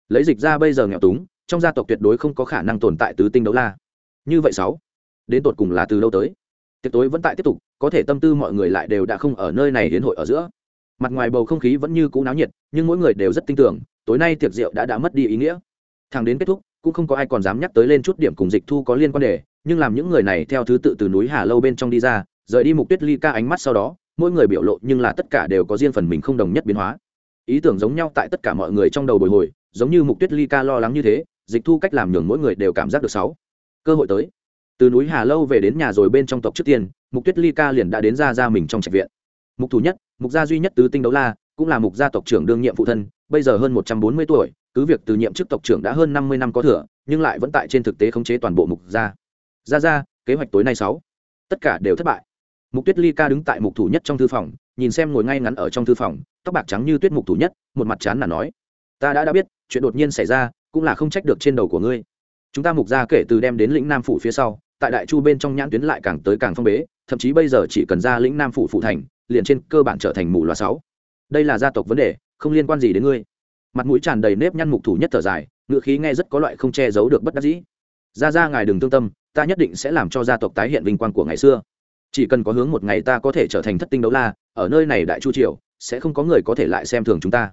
Lấy dịch ra bây giờ nghèo túng, trong gia tộc tuyệt đối không có khả năng tồn tại tứ tinh đấu la. Như vậy sáu, đến tột cùng là từ lâu tới? Tiệc tối vẫn tại tiếp tục, có thể tâm tư mọi người lại đều đã không ở nơi này đến hội ở giữa. Mặt ngoài bầu không khí vẫn như cũ náo nhiệt, nhưng mỗi người đều rất tin tưởng, tối nay tiệc rượu đã đã mất đi ý nghĩa. Thằng đến kết thúc cũng không có ai còn dám nhắc tới lên chút điểm cùng dịch thu có liên quan đề, nhưng làm những người này theo thứ tự từ núi hà lâu bên trong đi ra, rời đi mục tuyết ly ca ánh mắt sau đó, mỗi người biểu lộ nhưng là tất cả đều có riêng phần mình không đồng nhất biến hóa. Ý tưởng giống nhau tại tất cả mọi người trong đầu bồi hồi, giống như mục tuyết ly ca lo lắng như thế, dịch thu cách làm nhường mỗi người đều cảm giác được sáu. Cơ hội tới. Từ núi hà lâu về đến nhà rồi bên trong tộc trước tiên, mục tuyết ly ca liền đã đến ra ra mình trong trạch viện. Mục thủ nhất, mục gia duy nhất tứ tinh đấu la, cũng là mục gia tộc trưởng đương nhiệm phụ thân, bây giờ hơn một trăm bốn mươi tuổi cứ việc từ nhiệm chức tộc trưởng đã hơn năm mươi năm có thừa, nhưng lại vẫn tại trên thực tế khống chế toàn bộ mục gia. Ra ra, kế hoạch tối nay sáu. Tất cả đều thất bại. Mục tuyết ly ca đứng tại mục thủ nhất trong thư phòng, nhìn xem ngồi ngay ngắn ở trong thư phòng, tóc bạc trắng như tuyết mục thủ nhất, một mặt chán là nói, ta đã đã biết, chuyện đột nhiên xảy ra, cũng là không trách được trên đầu của ngươi. Chúng ta mục ra kể từ đem đến lĩnh nam phủ phía sau, tại đại chu bên trong nhãn tuyến lại càng tới càng phong bế, thậm chí bây giờ chỉ cần ra lĩnh nam phủ phụ thành, liền trên cơ bản trở thành mù loà sáu. Đây là gia tộc vấn đề, không liên quan gì đến ngươi mặt mũi tràn đầy nếp nhăn mục thủ nhất thở dài ngựa khí nghe rất có loại không che giấu được bất đắc dĩ. Ra ra ngài đừng thương tâm, ta nhất định sẽ làm cho gia tộc tái hiện vinh quang của ngày xưa. Chỉ cần có hướng một ngày ta có thể trở thành thất tinh đấu la, ở nơi này đại chu triều, sẽ không có người có thể lại xem thường chúng ta.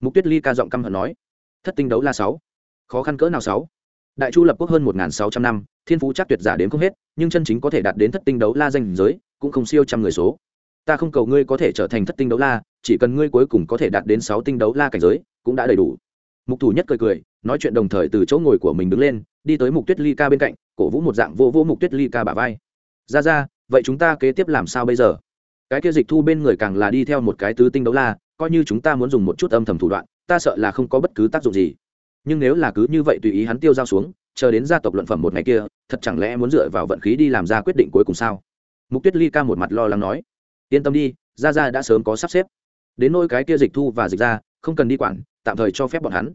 Mục tuyết ly ca giọng căm hận nói. Thất tinh đấu la sáu, khó khăn cỡ nào sáu? Đại chu lập quốc hơn một sáu trăm năm, thiên phú chắc tuyệt giả đến không hết, nhưng chân chính có thể đạt đến thất tinh đấu la danh giới, cũng không siêu trăm người số. Ta không cầu ngươi có thể trở thành thất tinh đấu la, chỉ cần ngươi cuối cùng có thể đạt đến sáu tinh đấu la cảnh giới cũng đã đầy đủ. Mục thủ nhất cười cười, nói chuyện đồng thời từ chỗ ngồi của mình đứng lên, đi tới mục tuyết ly ca bên cạnh, cổ vũ một dạng vô vô mục tuyết ly ca bả vai. Ra ra, vậy chúng ta kế tiếp làm sao bây giờ? Cái kia dịch thu bên người càng là đi theo một cái tứ tinh đấu la, coi như chúng ta muốn dùng một chút âm thầm thủ đoạn, ta sợ là không có bất cứ tác dụng gì. Nhưng nếu là cứ như vậy tùy ý hắn tiêu dao xuống, chờ đến gia tộc luận phẩm một ngày kia, thật chẳng lẽ muốn dựa vào vận khí đi làm ra quyết định cuối cùng sao? Mục tuyết ly ca một mặt lo lắng nói. Yên tâm đi, ra ra đã sớm có sắp xếp. Đến nôi cái kia dịch thu và dịch ra không cần đi quản, tạm thời cho phép bọn hắn.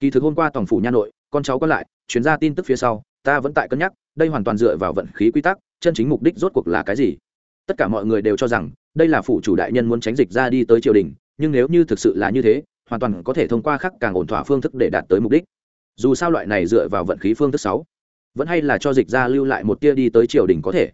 Kỳ thực hôm qua tổng phủ nha nội, con cháu còn lại chuyến ra tin tức phía sau, ta vẫn tại cân nhắc, đây hoàn toàn dựa vào vận khí quy tắc, chân chính mục đích rốt cuộc là cái gì. Tất cả mọi người đều cho rằng, đây là phủ chủ đại nhân muốn tránh dịch ra đi tới triều đình, nhưng nếu như thực sự là như thế, hoàn toàn có thể thông qua khắc càng ổn thỏa phương thức để đạt tới mục đích. Dù sao loại này dựa vào vận khí phương thức sáu, vẫn hay là cho dịch ra lưu lại một tia đi tới triều đình có thể.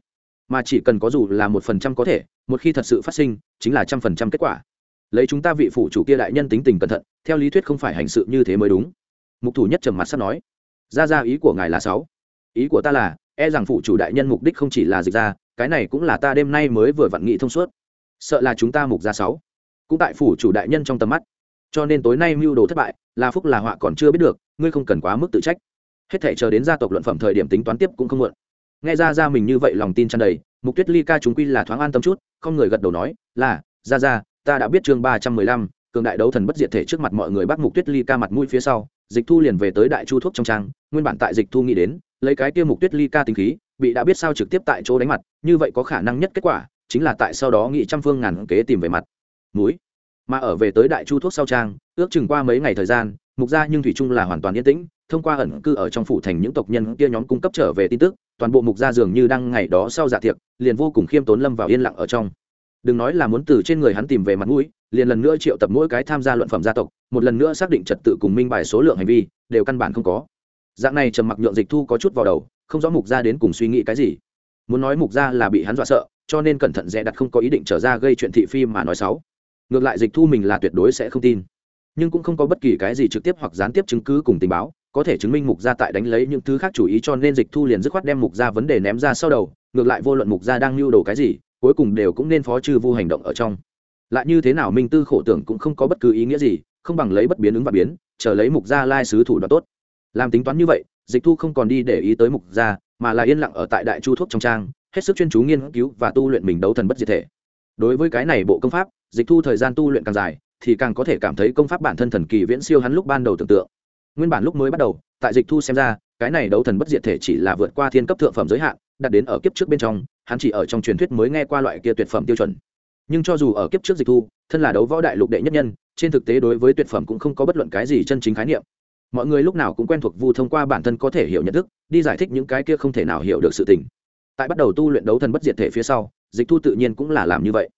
Mà chỉ cần có dù là một phần trăm có thể, một khi thật sự phát sinh, chính là trăm phần trăm kết quả lấy chúng ta vị phủ chủ kia đại nhân tính tình cẩn thận, theo lý thuyết không phải hành sự như thế mới đúng. Mục thủ nhất trầm mặt sắp nói. Ra ra, ý của ngài là sáu. Ý của ta là e rằng phụ chủ đại nhân mục đích không chỉ là dịch ra, cái này cũng là ta đêm nay mới vừa vặn nghị thông suốt. Sợ là chúng ta mục ra sáu. Cũng tại phủ chủ đại nhân trong tầm mắt. Cho nên tối nay mưu đồ thất bại, là phúc là họa còn chưa biết được, ngươi không cần quá mức tự trách. Hết thể chờ đến gia tộc luận phẩm thời điểm tính toán tiếp cũng không muộn. Nghe ra ra mình như vậy lòng tin tràn đầy, mục tuyết ly ca chúng quy là thoáng an tâm chút, không người gật đầu nói, là, ra ra ta đã biết chương ba trăm mười lăm, cường đại đấu thần bất diệt thể trước mặt mọi người bắt mục tuyết ly ca mặt mũi phía sau, dịch thu liền về tới đại chu thuốc trong trang, nguyên bản tại dịch thu nghĩ đến, lấy cái kia mục tuyết ly ca tính khí, bị đã biết sao trực tiếp tại chỗ đánh mặt, như vậy có khả năng nhất kết quả, chính là tại sau đó nghị trăm phương ngàn kế tìm về mặt. Mũi mà ở về tới đại chu thuốc sau trang, ước chừng qua mấy ngày thời gian, mục gia nhưng thủy chung là hoàn toàn yên tĩnh, thông qua ẩn cư ở trong phủ thành những tộc nhân kia nhóm cung cấp trở về tin tức, toàn bộ mục gia dường như đang ngày đó sau dạ tiệc, liền vô cùng khiêm tốn lâm vào yên lặng ở trong đừng nói là muốn từ trên người hắn tìm về mặt mũi, liền lần nữa triệu tập mỗi cái tham gia luận phẩm gia tộc, một lần nữa xác định trật tự cùng minh bài số lượng hành vi, đều căn bản không có. Dạng này trầm mặc nhượng dịch thu có chút vào đầu, không rõ mục gia đến cùng suy nghĩ cái gì. Muốn nói mục gia là bị hắn dọa sợ, cho nên cẩn thận dè đặt không có ý định trở ra gây chuyện thị phi mà nói xấu. Ngược lại dịch thu mình là tuyệt đối sẽ không tin. Nhưng cũng không có bất kỳ cái gì trực tiếp hoặc gián tiếp chứng cứ cùng tình báo, có thể chứng minh mục gia tại đánh lấy những thứ khác chủ ý cho nên dịch thu liền dứt khoát đem mục gia vấn đề ném ra sau đầu, ngược lại vô luận mục gia đang lưu đồ cái gì cuối cùng đều cũng nên phó trừ vu hành động ở trong. Lại như thế nào minh tư khổ tưởng cũng không có bất cứ ý nghĩa gì, không bằng lấy bất biến ứng và biến, chờ lấy mục gia lai sứ thủ đoạn tốt. Làm tính toán như vậy, dịch thu không còn đi để ý tới mục gia, mà là yên lặng ở tại đại chu thuốc trong trang, hết sức chuyên chú nghiên cứu và tu luyện mình đấu thần bất diệt thể. Đối với cái này bộ công pháp, dịch thu thời gian tu luyện càng dài, thì càng có thể cảm thấy công pháp bản thân thần kỳ viễn siêu hắn lúc ban đầu tưởng tượng. Nguyên bản lúc mới bắt đầu, tại dịch thu xem ra, cái này đấu thần bất diệt thể chỉ là vượt qua thiên cấp thượng phẩm giới hạn, đặt đến ở kiếp trước bên trong hắn chỉ ở trong truyền thuyết mới nghe qua loại kia tuyệt phẩm tiêu chuẩn. Nhưng cho dù ở kiếp trước dịch thu, thân là đấu võ đại lục đệ nhất nhân, trên thực tế đối với tuyệt phẩm cũng không có bất luận cái gì chân chính khái niệm. Mọi người lúc nào cũng quen thuộc vu thông qua bản thân có thể hiểu nhận thức, đi giải thích những cái kia không thể nào hiểu được sự tình. Tại bắt đầu tu luyện đấu thần bất diệt thể phía sau, dịch thu tự nhiên cũng là làm như vậy.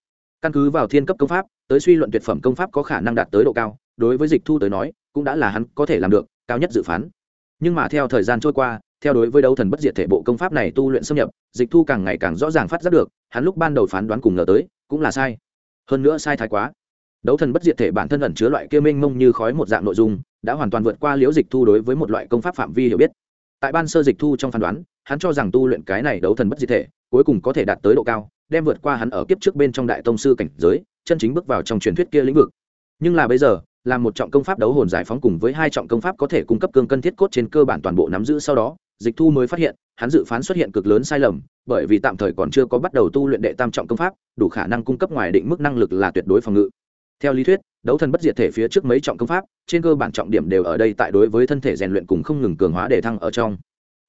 Căn cứ vào thiên cấp công pháp, tới suy luận tuyệt phẩm công pháp có khả năng đạt tới độ cao, đối với dịch thu tới nói, cũng đã là hắn có thể làm được, cao nhất dự phán. Nhưng mà theo thời gian trôi qua theo đối với đấu thần bất diệt thể bộ công pháp này tu luyện xâm nhập, dịch thu càng ngày càng rõ ràng phát giác được, hắn lúc ban đầu phán đoán cùng ngờ tới, cũng là sai. Hơn nữa sai thái quá. Đấu thần bất diệt thể bản thân ẩn chứa loại kia mênh mông như khói một dạng nội dung, đã hoàn toàn vượt qua liễu dịch thu đối với một loại công pháp phạm vi hiểu biết. Tại ban sơ dịch thu trong phán đoán, hắn cho rằng tu luyện cái này đấu thần bất diệt thể, cuối cùng có thể đạt tới độ cao, đem vượt qua hắn ở kiếp trước bên trong đại tông sư cảnh giới, chân chính bước vào trong truyền thuyết kia lĩnh vực. Nhưng là bây giờ là một trọng công pháp đấu hồn giải phóng cùng với hai trọng công pháp có thể cung cấp cương cân thiết cốt trên cơ bản toàn bộ nắm giữ sau đó dịch thu mới phát hiện, hắn dự phán xuất hiện cực lớn sai lầm, bởi vì tạm thời còn chưa có bắt đầu tu luyện đệ tam trọng công pháp, đủ khả năng cung cấp ngoài định mức năng lực là tuyệt đối phòng ngự. Theo lý thuyết, đấu thần bất diệt thể phía trước mấy trọng công pháp, trên cơ bản trọng điểm đều ở đây tại đối với thân thể rèn luyện cùng không ngừng cường hóa để thăng ở trong.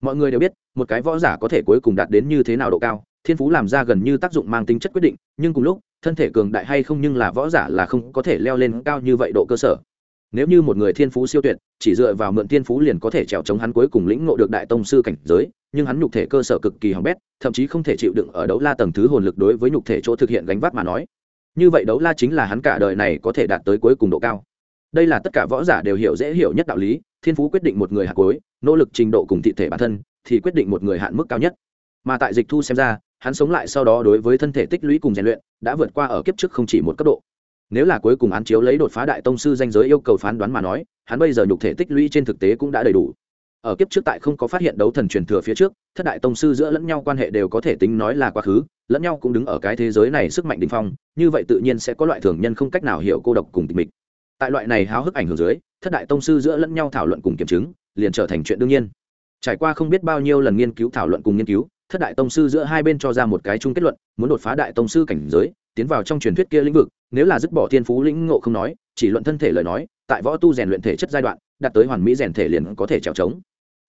Mọi người đều biết, một cái võ giả có thể cuối cùng đạt đến như thế nào độ cao, thiên phú làm ra gần như tác dụng mang tính chất quyết định, nhưng cùng lúc, thân thể cường đại hay không nhưng là võ giả là không có thể leo lên cao như vậy độ cơ sở nếu như một người thiên phú siêu tuyệt, chỉ dựa vào mượn thiên phú liền có thể trèo chống hắn cuối cùng lĩnh ngộ được đại tông sư cảnh giới, nhưng hắn nhục thể cơ sở cực kỳ hỏng bét, thậm chí không thể chịu đựng ở đấu la tầng thứ hồn lực đối với nhục thể chỗ thực hiện gánh vác mà nói. Như vậy đấu la chính là hắn cả đời này có thể đạt tới cuối cùng độ cao. Đây là tất cả võ giả đều hiểu dễ hiểu nhất đạo lý, thiên phú quyết định một người hạt cuối, nỗ lực trình độ cùng thị thể bản thân thì quyết định một người hạn mức cao nhất. Mà tại dịch thu xem ra, hắn sống lại sau đó đối với thân thể tích lũy cùng rèn luyện đã vượt qua ở kiếp trước không chỉ một cấp độ nếu là cuối cùng án chiếu lấy đột phá đại tông sư danh giới yêu cầu phán đoán mà nói, hắn bây giờ nhục thể tích lũy trên thực tế cũng đã đầy đủ. Ở kiếp trước tại không có phát hiện đấu thần truyền thừa phía trước, thất đại tông sư giữa lẫn nhau quan hệ đều có thể tính nói là quá khứ, lẫn nhau cũng đứng ở cái thế giới này sức mạnh đình phong, như vậy tự nhiên sẽ có loại thường nhân không cách nào hiểu cô độc cùng tịch mịch. Tại loại này háo hức ảnh hưởng dưới, thất đại tông sư giữa lẫn nhau thảo luận cùng kiểm chứng, liền trở thành chuyện đương nhiên. Trải qua không biết bao nhiêu lần nghiên cứu thảo luận cùng nghiên cứu, thất đại tông sư giữa hai bên cho ra một cái chung kết luận, muốn đột phá đại tông sư cảnh giới tiến vào trong truyền thuyết kia lĩnh vực, nếu là dứt bỏ thiên phú lĩnh ngộ không nói, chỉ luận thân thể lời nói, tại võ tu rèn luyện thể chất giai đoạn, đạt tới hoàn mỹ rèn thể liền có thể trèo trống.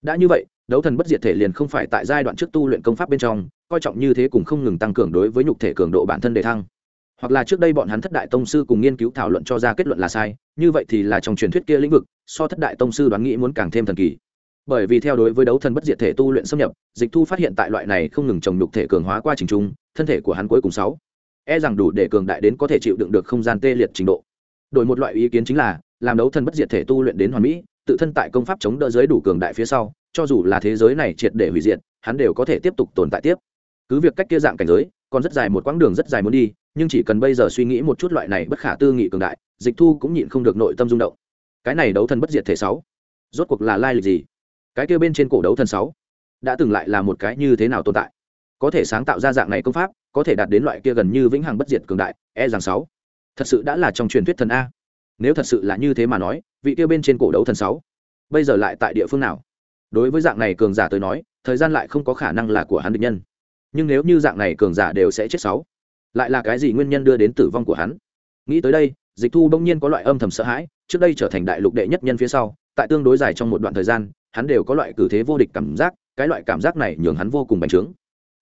Đã như vậy, đấu thần bất diệt thể liền không phải tại giai đoạn trước tu luyện công pháp bên trong, coi trọng như thế cùng không ngừng tăng cường đối với nhục thể cường độ bản thân đề thăng. Hoặc là trước đây bọn hắn thất đại tông sư cùng nghiên cứu thảo luận cho ra kết luận là sai, như vậy thì là trong truyền thuyết kia lĩnh vực, so thất đại tông sư đoán nghĩ muốn càng thêm thần kỳ. Bởi vì theo đối với đấu thần bất diệt thể tu luyện xâm nhập, dịch thu phát hiện tại loại này không ngừng trồng nhục thể cường hóa qua trình trung thân thể của hắn cuối cùng sáu e rằng đủ để cường đại đến có thể chịu đựng được không gian tê liệt trình độ. Đổi một loại ý kiến chính là, làm đấu thần bất diệt thể tu luyện đến hoàn mỹ, tự thân tại công pháp chống đỡ giới đủ cường đại phía sau, cho dù là thế giới này triệt để hủy diệt, hắn đều có thể tiếp tục tồn tại tiếp. Cứ việc cách kia dạng cảnh giới, còn rất dài một quãng đường rất dài muốn đi, nhưng chỉ cần bây giờ suy nghĩ một chút loại này bất khả tư nghị cường đại, dịch thu cũng nhịn không được nội tâm rung động. Cái này đấu thần bất diệt thể sáu, rốt cuộc là lai lịch gì? Cái kia bên trên cổ đấu thần sáu, đã từng lại là một cái như thế nào tồn tại? Có thể sáng tạo ra dạng này công pháp có thể đạt đến loại kia gần như vĩnh hằng bất diệt cường đại e rằng sáu. Thật sự đã là trong truyền thuyết thần a. Nếu thật sự là như thế mà nói, vị kia bên trên cổ đấu thần sáu, bây giờ lại tại địa phương nào? Đối với dạng này cường giả tới nói, thời gian lại không có khả năng là của hắn địch nhân. Nhưng nếu như dạng này cường giả đều sẽ chết sáu, lại là cái gì nguyên nhân đưa đến tử vong của hắn? Nghĩ tới đây, dịch thu bỗng nhiên có loại âm thầm sợ hãi, trước đây trở thành đại lục đệ nhất nhân phía sau, tại tương đối dài trong một đoạn thời gian, hắn đều có loại cử thế vô địch cảm giác, cái loại cảm giác này nhường hắn vô cùng bành trướng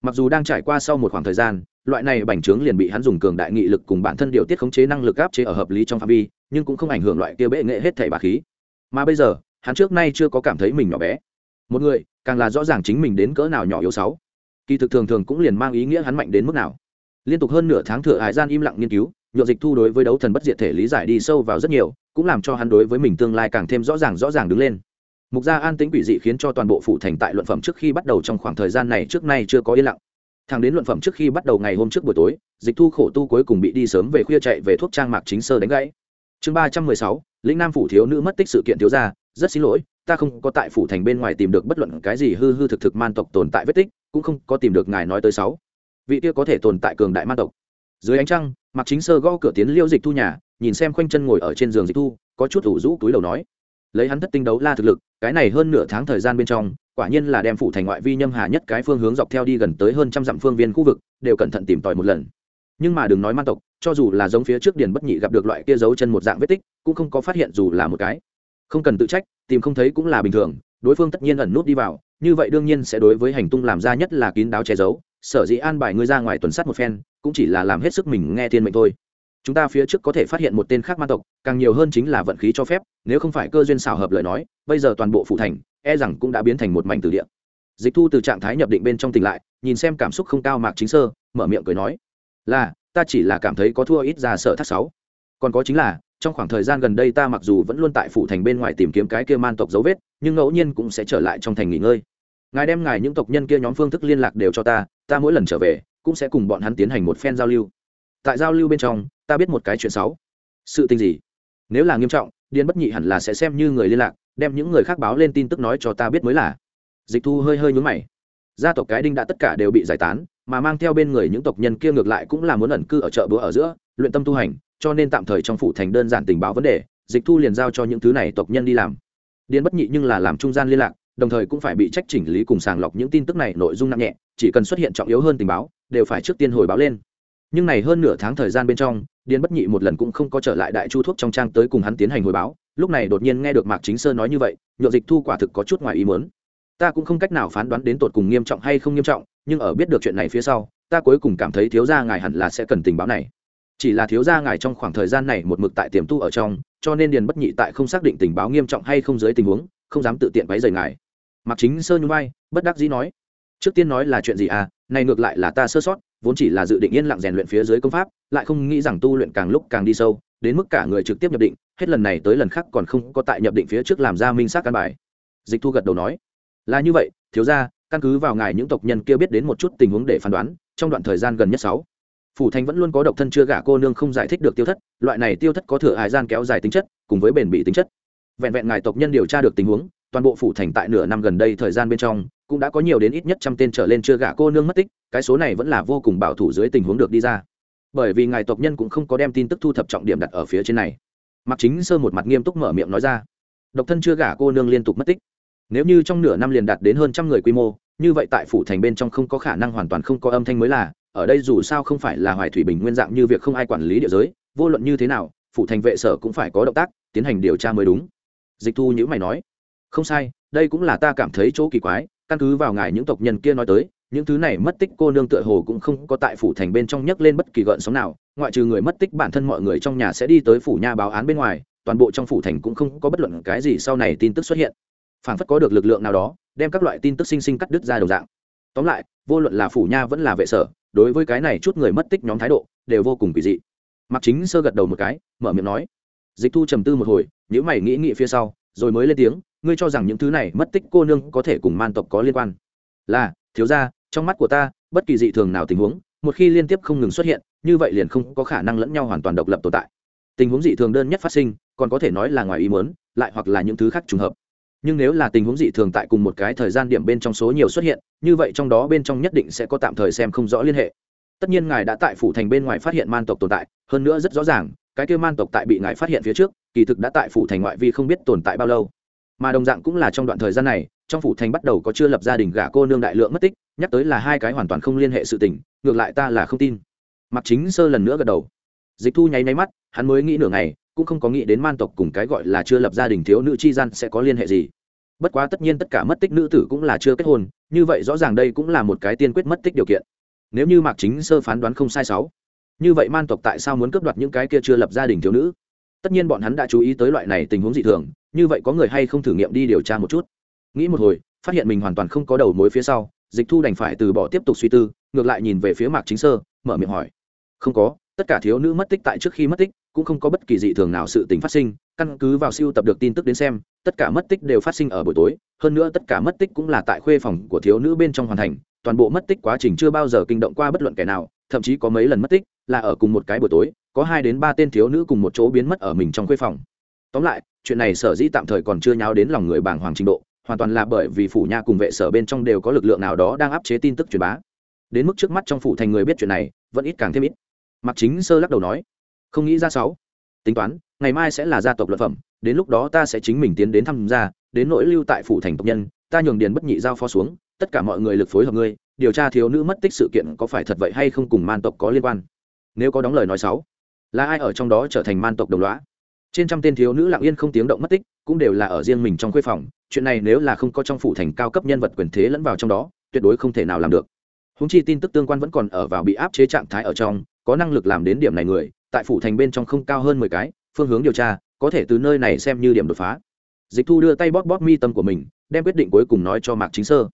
mặc dù đang trải qua sau một khoảng thời gian, loại này bành trướng liền bị hắn dùng cường đại nghị lực cùng bản thân điều tiết khống chế năng lực áp chế ở hợp lý trong phạm vi, nhưng cũng không ảnh hưởng loại kia bệ nghệ hết thảy bà khí. Mà bây giờ, hắn trước nay chưa có cảm thấy mình nhỏ bé. Một người, càng là rõ ràng chính mình đến cỡ nào nhỏ yếu sáu. Kỳ thực thường thường cũng liền mang ý nghĩa hắn mạnh đến mức nào. Liên tục hơn nửa tháng thừa hải gian im lặng nghiên cứu nhộn dịch thu đối với đấu thần bất diệt thể lý giải đi sâu vào rất nhiều, cũng làm cho hắn đối với mình tương lai càng thêm rõ ràng rõ ràng đứng lên mục gia an tĩnh quỷ dị khiến cho toàn bộ phủ thành tại luận phẩm trước khi bắt đầu trong khoảng thời gian này trước nay chưa có yên lặng. Thằng đến luận phẩm trước khi bắt đầu ngày hôm trước buổi tối, dịch thu khổ tu cuối cùng bị đi sớm về khuya chạy về thuốc trang mạc chính sơ đánh gãy. Chương ba trăm mười sáu, lĩnh nam phủ thiếu nữ mất tích sự kiện thiếu gia, rất xin lỗi, ta không có tại phủ thành bên ngoài tìm được bất luận cái gì hư hư thực thực man tộc tồn tại vết tích, cũng không có tìm được ngài nói tới sáu. Vị kia có thể tồn tại cường đại man tộc. Dưới ánh trăng, mạc chính sơ gõ cửa tiến liêu dịch thu nhà, nhìn xem khoanh chân ngồi ở trên giường dịch thu, có chút ủ rũ túi đầu nói lấy hắn thất tinh đấu la thực lực, cái này hơn nửa tháng thời gian bên trong, quả nhiên là đem phủ thành ngoại vi nhâm hà nhất cái phương hướng dọc theo đi gần tới hơn trăm dặm phương viên khu vực, đều cẩn thận tìm tòi một lần. Nhưng mà đừng nói man tộc, cho dù là giống phía trước điền bất nhị gặp được loại kia dấu chân một dạng vết tích, cũng không có phát hiện dù là một cái. Không cần tự trách, tìm không thấy cũng là bình thường, đối phương tất nhiên ẩn nút đi vào, như vậy đương nhiên sẽ đối với hành tung làm ra nhất là kín đáo che giấu, sở dĩ an bài ngươi ra ngoài tuần sát một phen, cũng chỉ là làm hết sức mình nghe thiên mệnh thôi chúng ta phía trước có thể phát hiện một tên khác man tộc, càng nhiều hơn chính là vận khí cho phép, nếu không phải cơ duyên xảo hợp lời nói, bây giờ toàn bộ phụ thành e rằng cũng đã biến thành một mảnh từ địa. Dịch thu từ trạng thái nhập định bên trong tỉnh lại, nhìn xem cảm xúc không cao mạc chính sơ, mở miệng cười nói, là, ta chỉ là cảm thấy có thua ít ra sợ thác sáu. Còn có chính là, trong khoảng thời gian gần đây ta mặc dù vẫn luôn tại phủ thành bên ngoài tìm kiếm cái kia man tộc dấu vết, nhưng ngẫu nhiên cũng sẽ trở lại trong thành nghỉ ngơi. Ngài đem ngài những tộc nhân kia nhóm phương thức liên lạc đều cho ta ta mỗi lần trở về, cũng sẽ cùng bọn hắn tiến hành một phen giao lưu. Tại giao lưu bên trong ta biết một cái chuyện xấu. Sự tình gì? Nếu là nghiêm trọng, điền bất nhị hẳn là sẽ xem như người liên lạc, đem những người khác báo lên tin tức nói cho ta biết mới là. Dịch thu hơi hơi nhún mày. Gia tộc cái đinh đã tất cả đều bị giải tán, mà mang theo bên người những tộc nhân kia ngược lại cũng là muốn ẩn cư ở chợ búa ở giữa, luyện tâm tu hành, cho nên tạm thời trong phủ thành đơn giản tình báo vấn đề, dịch thu liền giao cho những thứ này tộc nhân đi làm. Điền bất nhị nhưng là làm trung gian liên lạc, đồng thời cũng phải bị trách chỉnh lý cùng sàng lọc những tin tức này nội dung nặng nhẹ, chỉ cần xuất hiện trọng yếu hơn tình báo, đều phải trước tiên hồi báo lên. Nhưng này hơn nửa tháng thời gian bên trong điên bất nhị một lần cũng không có trở lại đại chu thuốc trong trang tới cùng hắn tiến hành hồi báo, lúc này đột nhiên nghe được mạc chính sơn nói như vậy nhựa dịch thu quả thực có chút ngoài ý muốn. Ta cũng không cách nào phán đoán đến tột cùng nghiêm trọng hay không nghiêm trọng, nhưng ở biết được chuyện này phía sau, ta cuối cùng cảm thấy thiếu gia ngài hẳn là sẽ cần tình báo này. Chỉ là thiếu gia ngài trong khoảng thời gian này một mực tại tiềm tu ở trong, cho nên điền bất nhị tại không xác định tình báo nghiêm trọng hay không dưới tình huống, không dám tự tiện váy rời ngài. Mặc chính sơ nhún vai, bất đắc dĩ nói, trước tiên nói là chuyện gì à này ngược lại là ta sơ sót vốn chỉ là dự định yên lặng rèn luyện phía dưới công pháp, lại không nghĩ rằng tu luyện càng lúc càng đi sâu, đến mức cả người trực tiếp nhập định, hết lần này tới lần khác còn không có tại nhập định phía trước làm ra minh xác căn bài. Dịch thu gật đầu nói, là như vậy, thiếu ra căn cứ vào ngài những tộc nhân kia biết đến một chút tình huống để phán đoán, trong đoạn thời gian gần nhất sáu, phủ thành vẫn luôn có độc thân chưa gả cô nương không giải thích được tiêu thất, loại này tiêu thất có thừa hài gian kéo dài tính chất, cùng với bền bị tính chất. Vẹn vẹn ngài tộc nhân điều tra được tình huống toàn bộ phủ thành tại nửa năm gần đây thời gian bên trong, cũng đã có nhiều đến ít nhất trăm tên trở lên chưa gả cô nương mất tích, cái số này vẫn là vô cùng bảo thủ dưới tình huống được đi ra. Bởi vì ngài tộc nhân cũng không có đem tin tức thu thập trọng điểm đặt ở phía trên này. Mặc chính sơ một mặt nghiêm túc mở miệng nói ra, độc thân chưa gả cô nương liên tục mất tích. Nếu như trong nửa năm liền đạt đến hơn trăm người quy mô, như vậy tại phủ thành bên trong không có khả năng hoàn toàn không có âm thanh mới là, ở đây dù sao không phải là hoài thủy bình nguyên dạng như việc không ai quản lý địa giới, vô luận như thế nào, phủ thành vệ sở cũng phải có động tác, tiến hành điều tra mới đúng. Dịch thu nhữ mày nói không sai, đây cũng là ta cảm thấy chỗ kỳ quái, căn cứ vào ngài những tộc nhân kia nói tới, những thứ này mất tích cô nương tựa hồ cũng không có tại phủ thành bên trong nhấc lên bất kỳ gợn sóng nào, ngoại trừ người mất tích bản thân mọi người trong nhà sẽ đi tới phủ nha báo án bên ngoài, toàn bộ trong phủ thành cũng không có bất luận cái gì sau này tin tức xuất hiện. Phản phất có được lực lượng nào đó, đem các loại tin tức sinh sinh cắt đứt ra đầu dạng. Tóm lại, vô luận là phủ nha vẫn là vệ sở, đối với cái này chút người mất tích nhóm thái độ, đều vô cùng kỳ dị. Mặc chính sơ gật đầu một cái, mở miệng nói. Dịch thu trầm tư một hồi nếu mày nghĩ nghĩ phía sau, rồi mới lên tiếng ngươi cho rằng những thứ này mất tích cô nương có thể cùng man tộc có liên quan. Là, thiếu ra trong mắt của ta, bất kỳ dị thường nào tình huống, một khi liên tiếp không ngừng xuất hiện, như vậy liền không có khả năng lẫn nhau hoàn toàn độc lập tồn tại. Tình huống dị thường đơn nhất phát sinh, còn có thể nói là ngoài ý muốn, lại hoặc là những thứ khác trùng hợp. Nhưng nếu là tình huống dị thường tại cùng một cái thời gian điểm bên trong số nhiều xuất hiện, như vậy trong đó bên trong nhất định sẽ có tạm thời xem không rõ liên hệ. Tất nhiên ngài đã tại phủ thành bên ngoài phát hiện man tộc tồn tại, hơn nữa rất rõ ràng, cái kêu man tộc tại bị ngài phát hiện phía trước, kỳ thực đã tại phủ thành ngoại vi không biết tồn tại bao lâu mà đồng dạng cũng là trong đoạn thời gian này, trong phủ thành bắt đầu có chưa lập gia đình gả cô nương đại lượng mất tích, nhắc tới là hai cái hoàn toàn không liên hệ sự tình, ngược lại ta là không tin. Mặc chính sơ lần nữa gật đầu. Dịch thu nháy nháy mắt, hắn mới nghĩ nửa ngày, cũng không có nghĩ đến man tộc cùng cái gọi là chưa lập gia đình thiếu nữ chi gian sẽ có liên hệ gì. Bất quá tất nhiên tất cả mất tích nữ tử cũng là chưa kết hôn, như vậy rõ ràng đây cũng là một cái tiên quyết mất tích điều kiện. Nếu như mạc chính sơ phán đoán không sai sáu, như vậy man tộc tại sao muốn cướp đoạt những cái kia chưa lập gia đình thiếu nữ? Tất nhiên bọn hắn đã chú ý tới loại này tình huống dị thường, như vậy có người hay không thử nghiệm đi điều tra một chút? Nghĩ một hồi, phát hiện mình hoàn toàn không có đầu mối phía sau, dịch thu đành phải từ bỏ tiếp tục suy tư, ngược lại nhìn về phía mạc chính sơ, mở miệng hỏi. Không có, tất cả thiếu nữ mất tích tại trước khi mất tích, cũng không có bất kỳ dị thường nào sự tình phát sinh, căn cứ vào siêu tập được tin tức đến xem, tất cả mất tích đều phát sinh ở buổi tối, hơn nữa tất cả mất tích cũng là tại khuê phòng của thiếu nữ bên trong hoàn thành, toàn bộ mất tích quá trình chưa bao giờ kinh động qua bất luận kẻ nào, thậm chí có mấy lần mất tích là ở cùng một cái buổi tối có hai đến ba tên thiếu nữ cùng một chỗ biến mất ở mình trong khuê phòng. Tóm lại, chuyện này sở dĩ tạm thời còn chưa nháo đến lòng người bàng hoàng trình độ, hoàn toàn là bởi vì phủ nha cùng vệ sở bên trong đều có lực lượng nào đó đang áp chế tin tức truyền bá. Đến mức trước mắt trong phủ thành người biết chuyện này, vẫn ít càng thêm ít. Mặc chính sơ lắc đầu nói, không nghĩ ra sáu. Tính toán, ngày mai sẽ là gia tộc luận phẩm, đến lúc đó ta sẽ chính mình tiến đến tham gia, đến nỗi lưu tại phủ thành tộc nhân, ta nhường điền bất nhị giao phó xuống, tất cả mọi người lực phối hợp ngươi, điều tra thiếu nữ mất tích sự kiện có phải thật vậy hay không cùng man tộc có liên quan. Nếu có đóng lời nói sáu là ai ở trong đó trở thành man tộc đồng lõa? Trên trăm tên thiếu nữ lặng yên không tiếng động mất tích, cũng đều là ở riêng mình trong khuê phòng, chuyện này nếu là không có trong phủ thành cao cấp nhân vật quyền thế lẫn vào trong đó, tuyệt đối không thể nào làm được. Húng chi tin tức tương quan vẫn còn ở vào bị áp chế trạng thái ở trong, có năng lực làm đến điểm này người, tại phủ thành bên trong không cao hơn mười cái, phương hướng điều tra, có thể từ nơi này xem như điểm đột phá. Dịch thu đưa tay bóp bóp mi tâm của mình, đem quyết định cuối cùng nói cho mạc chính sơ.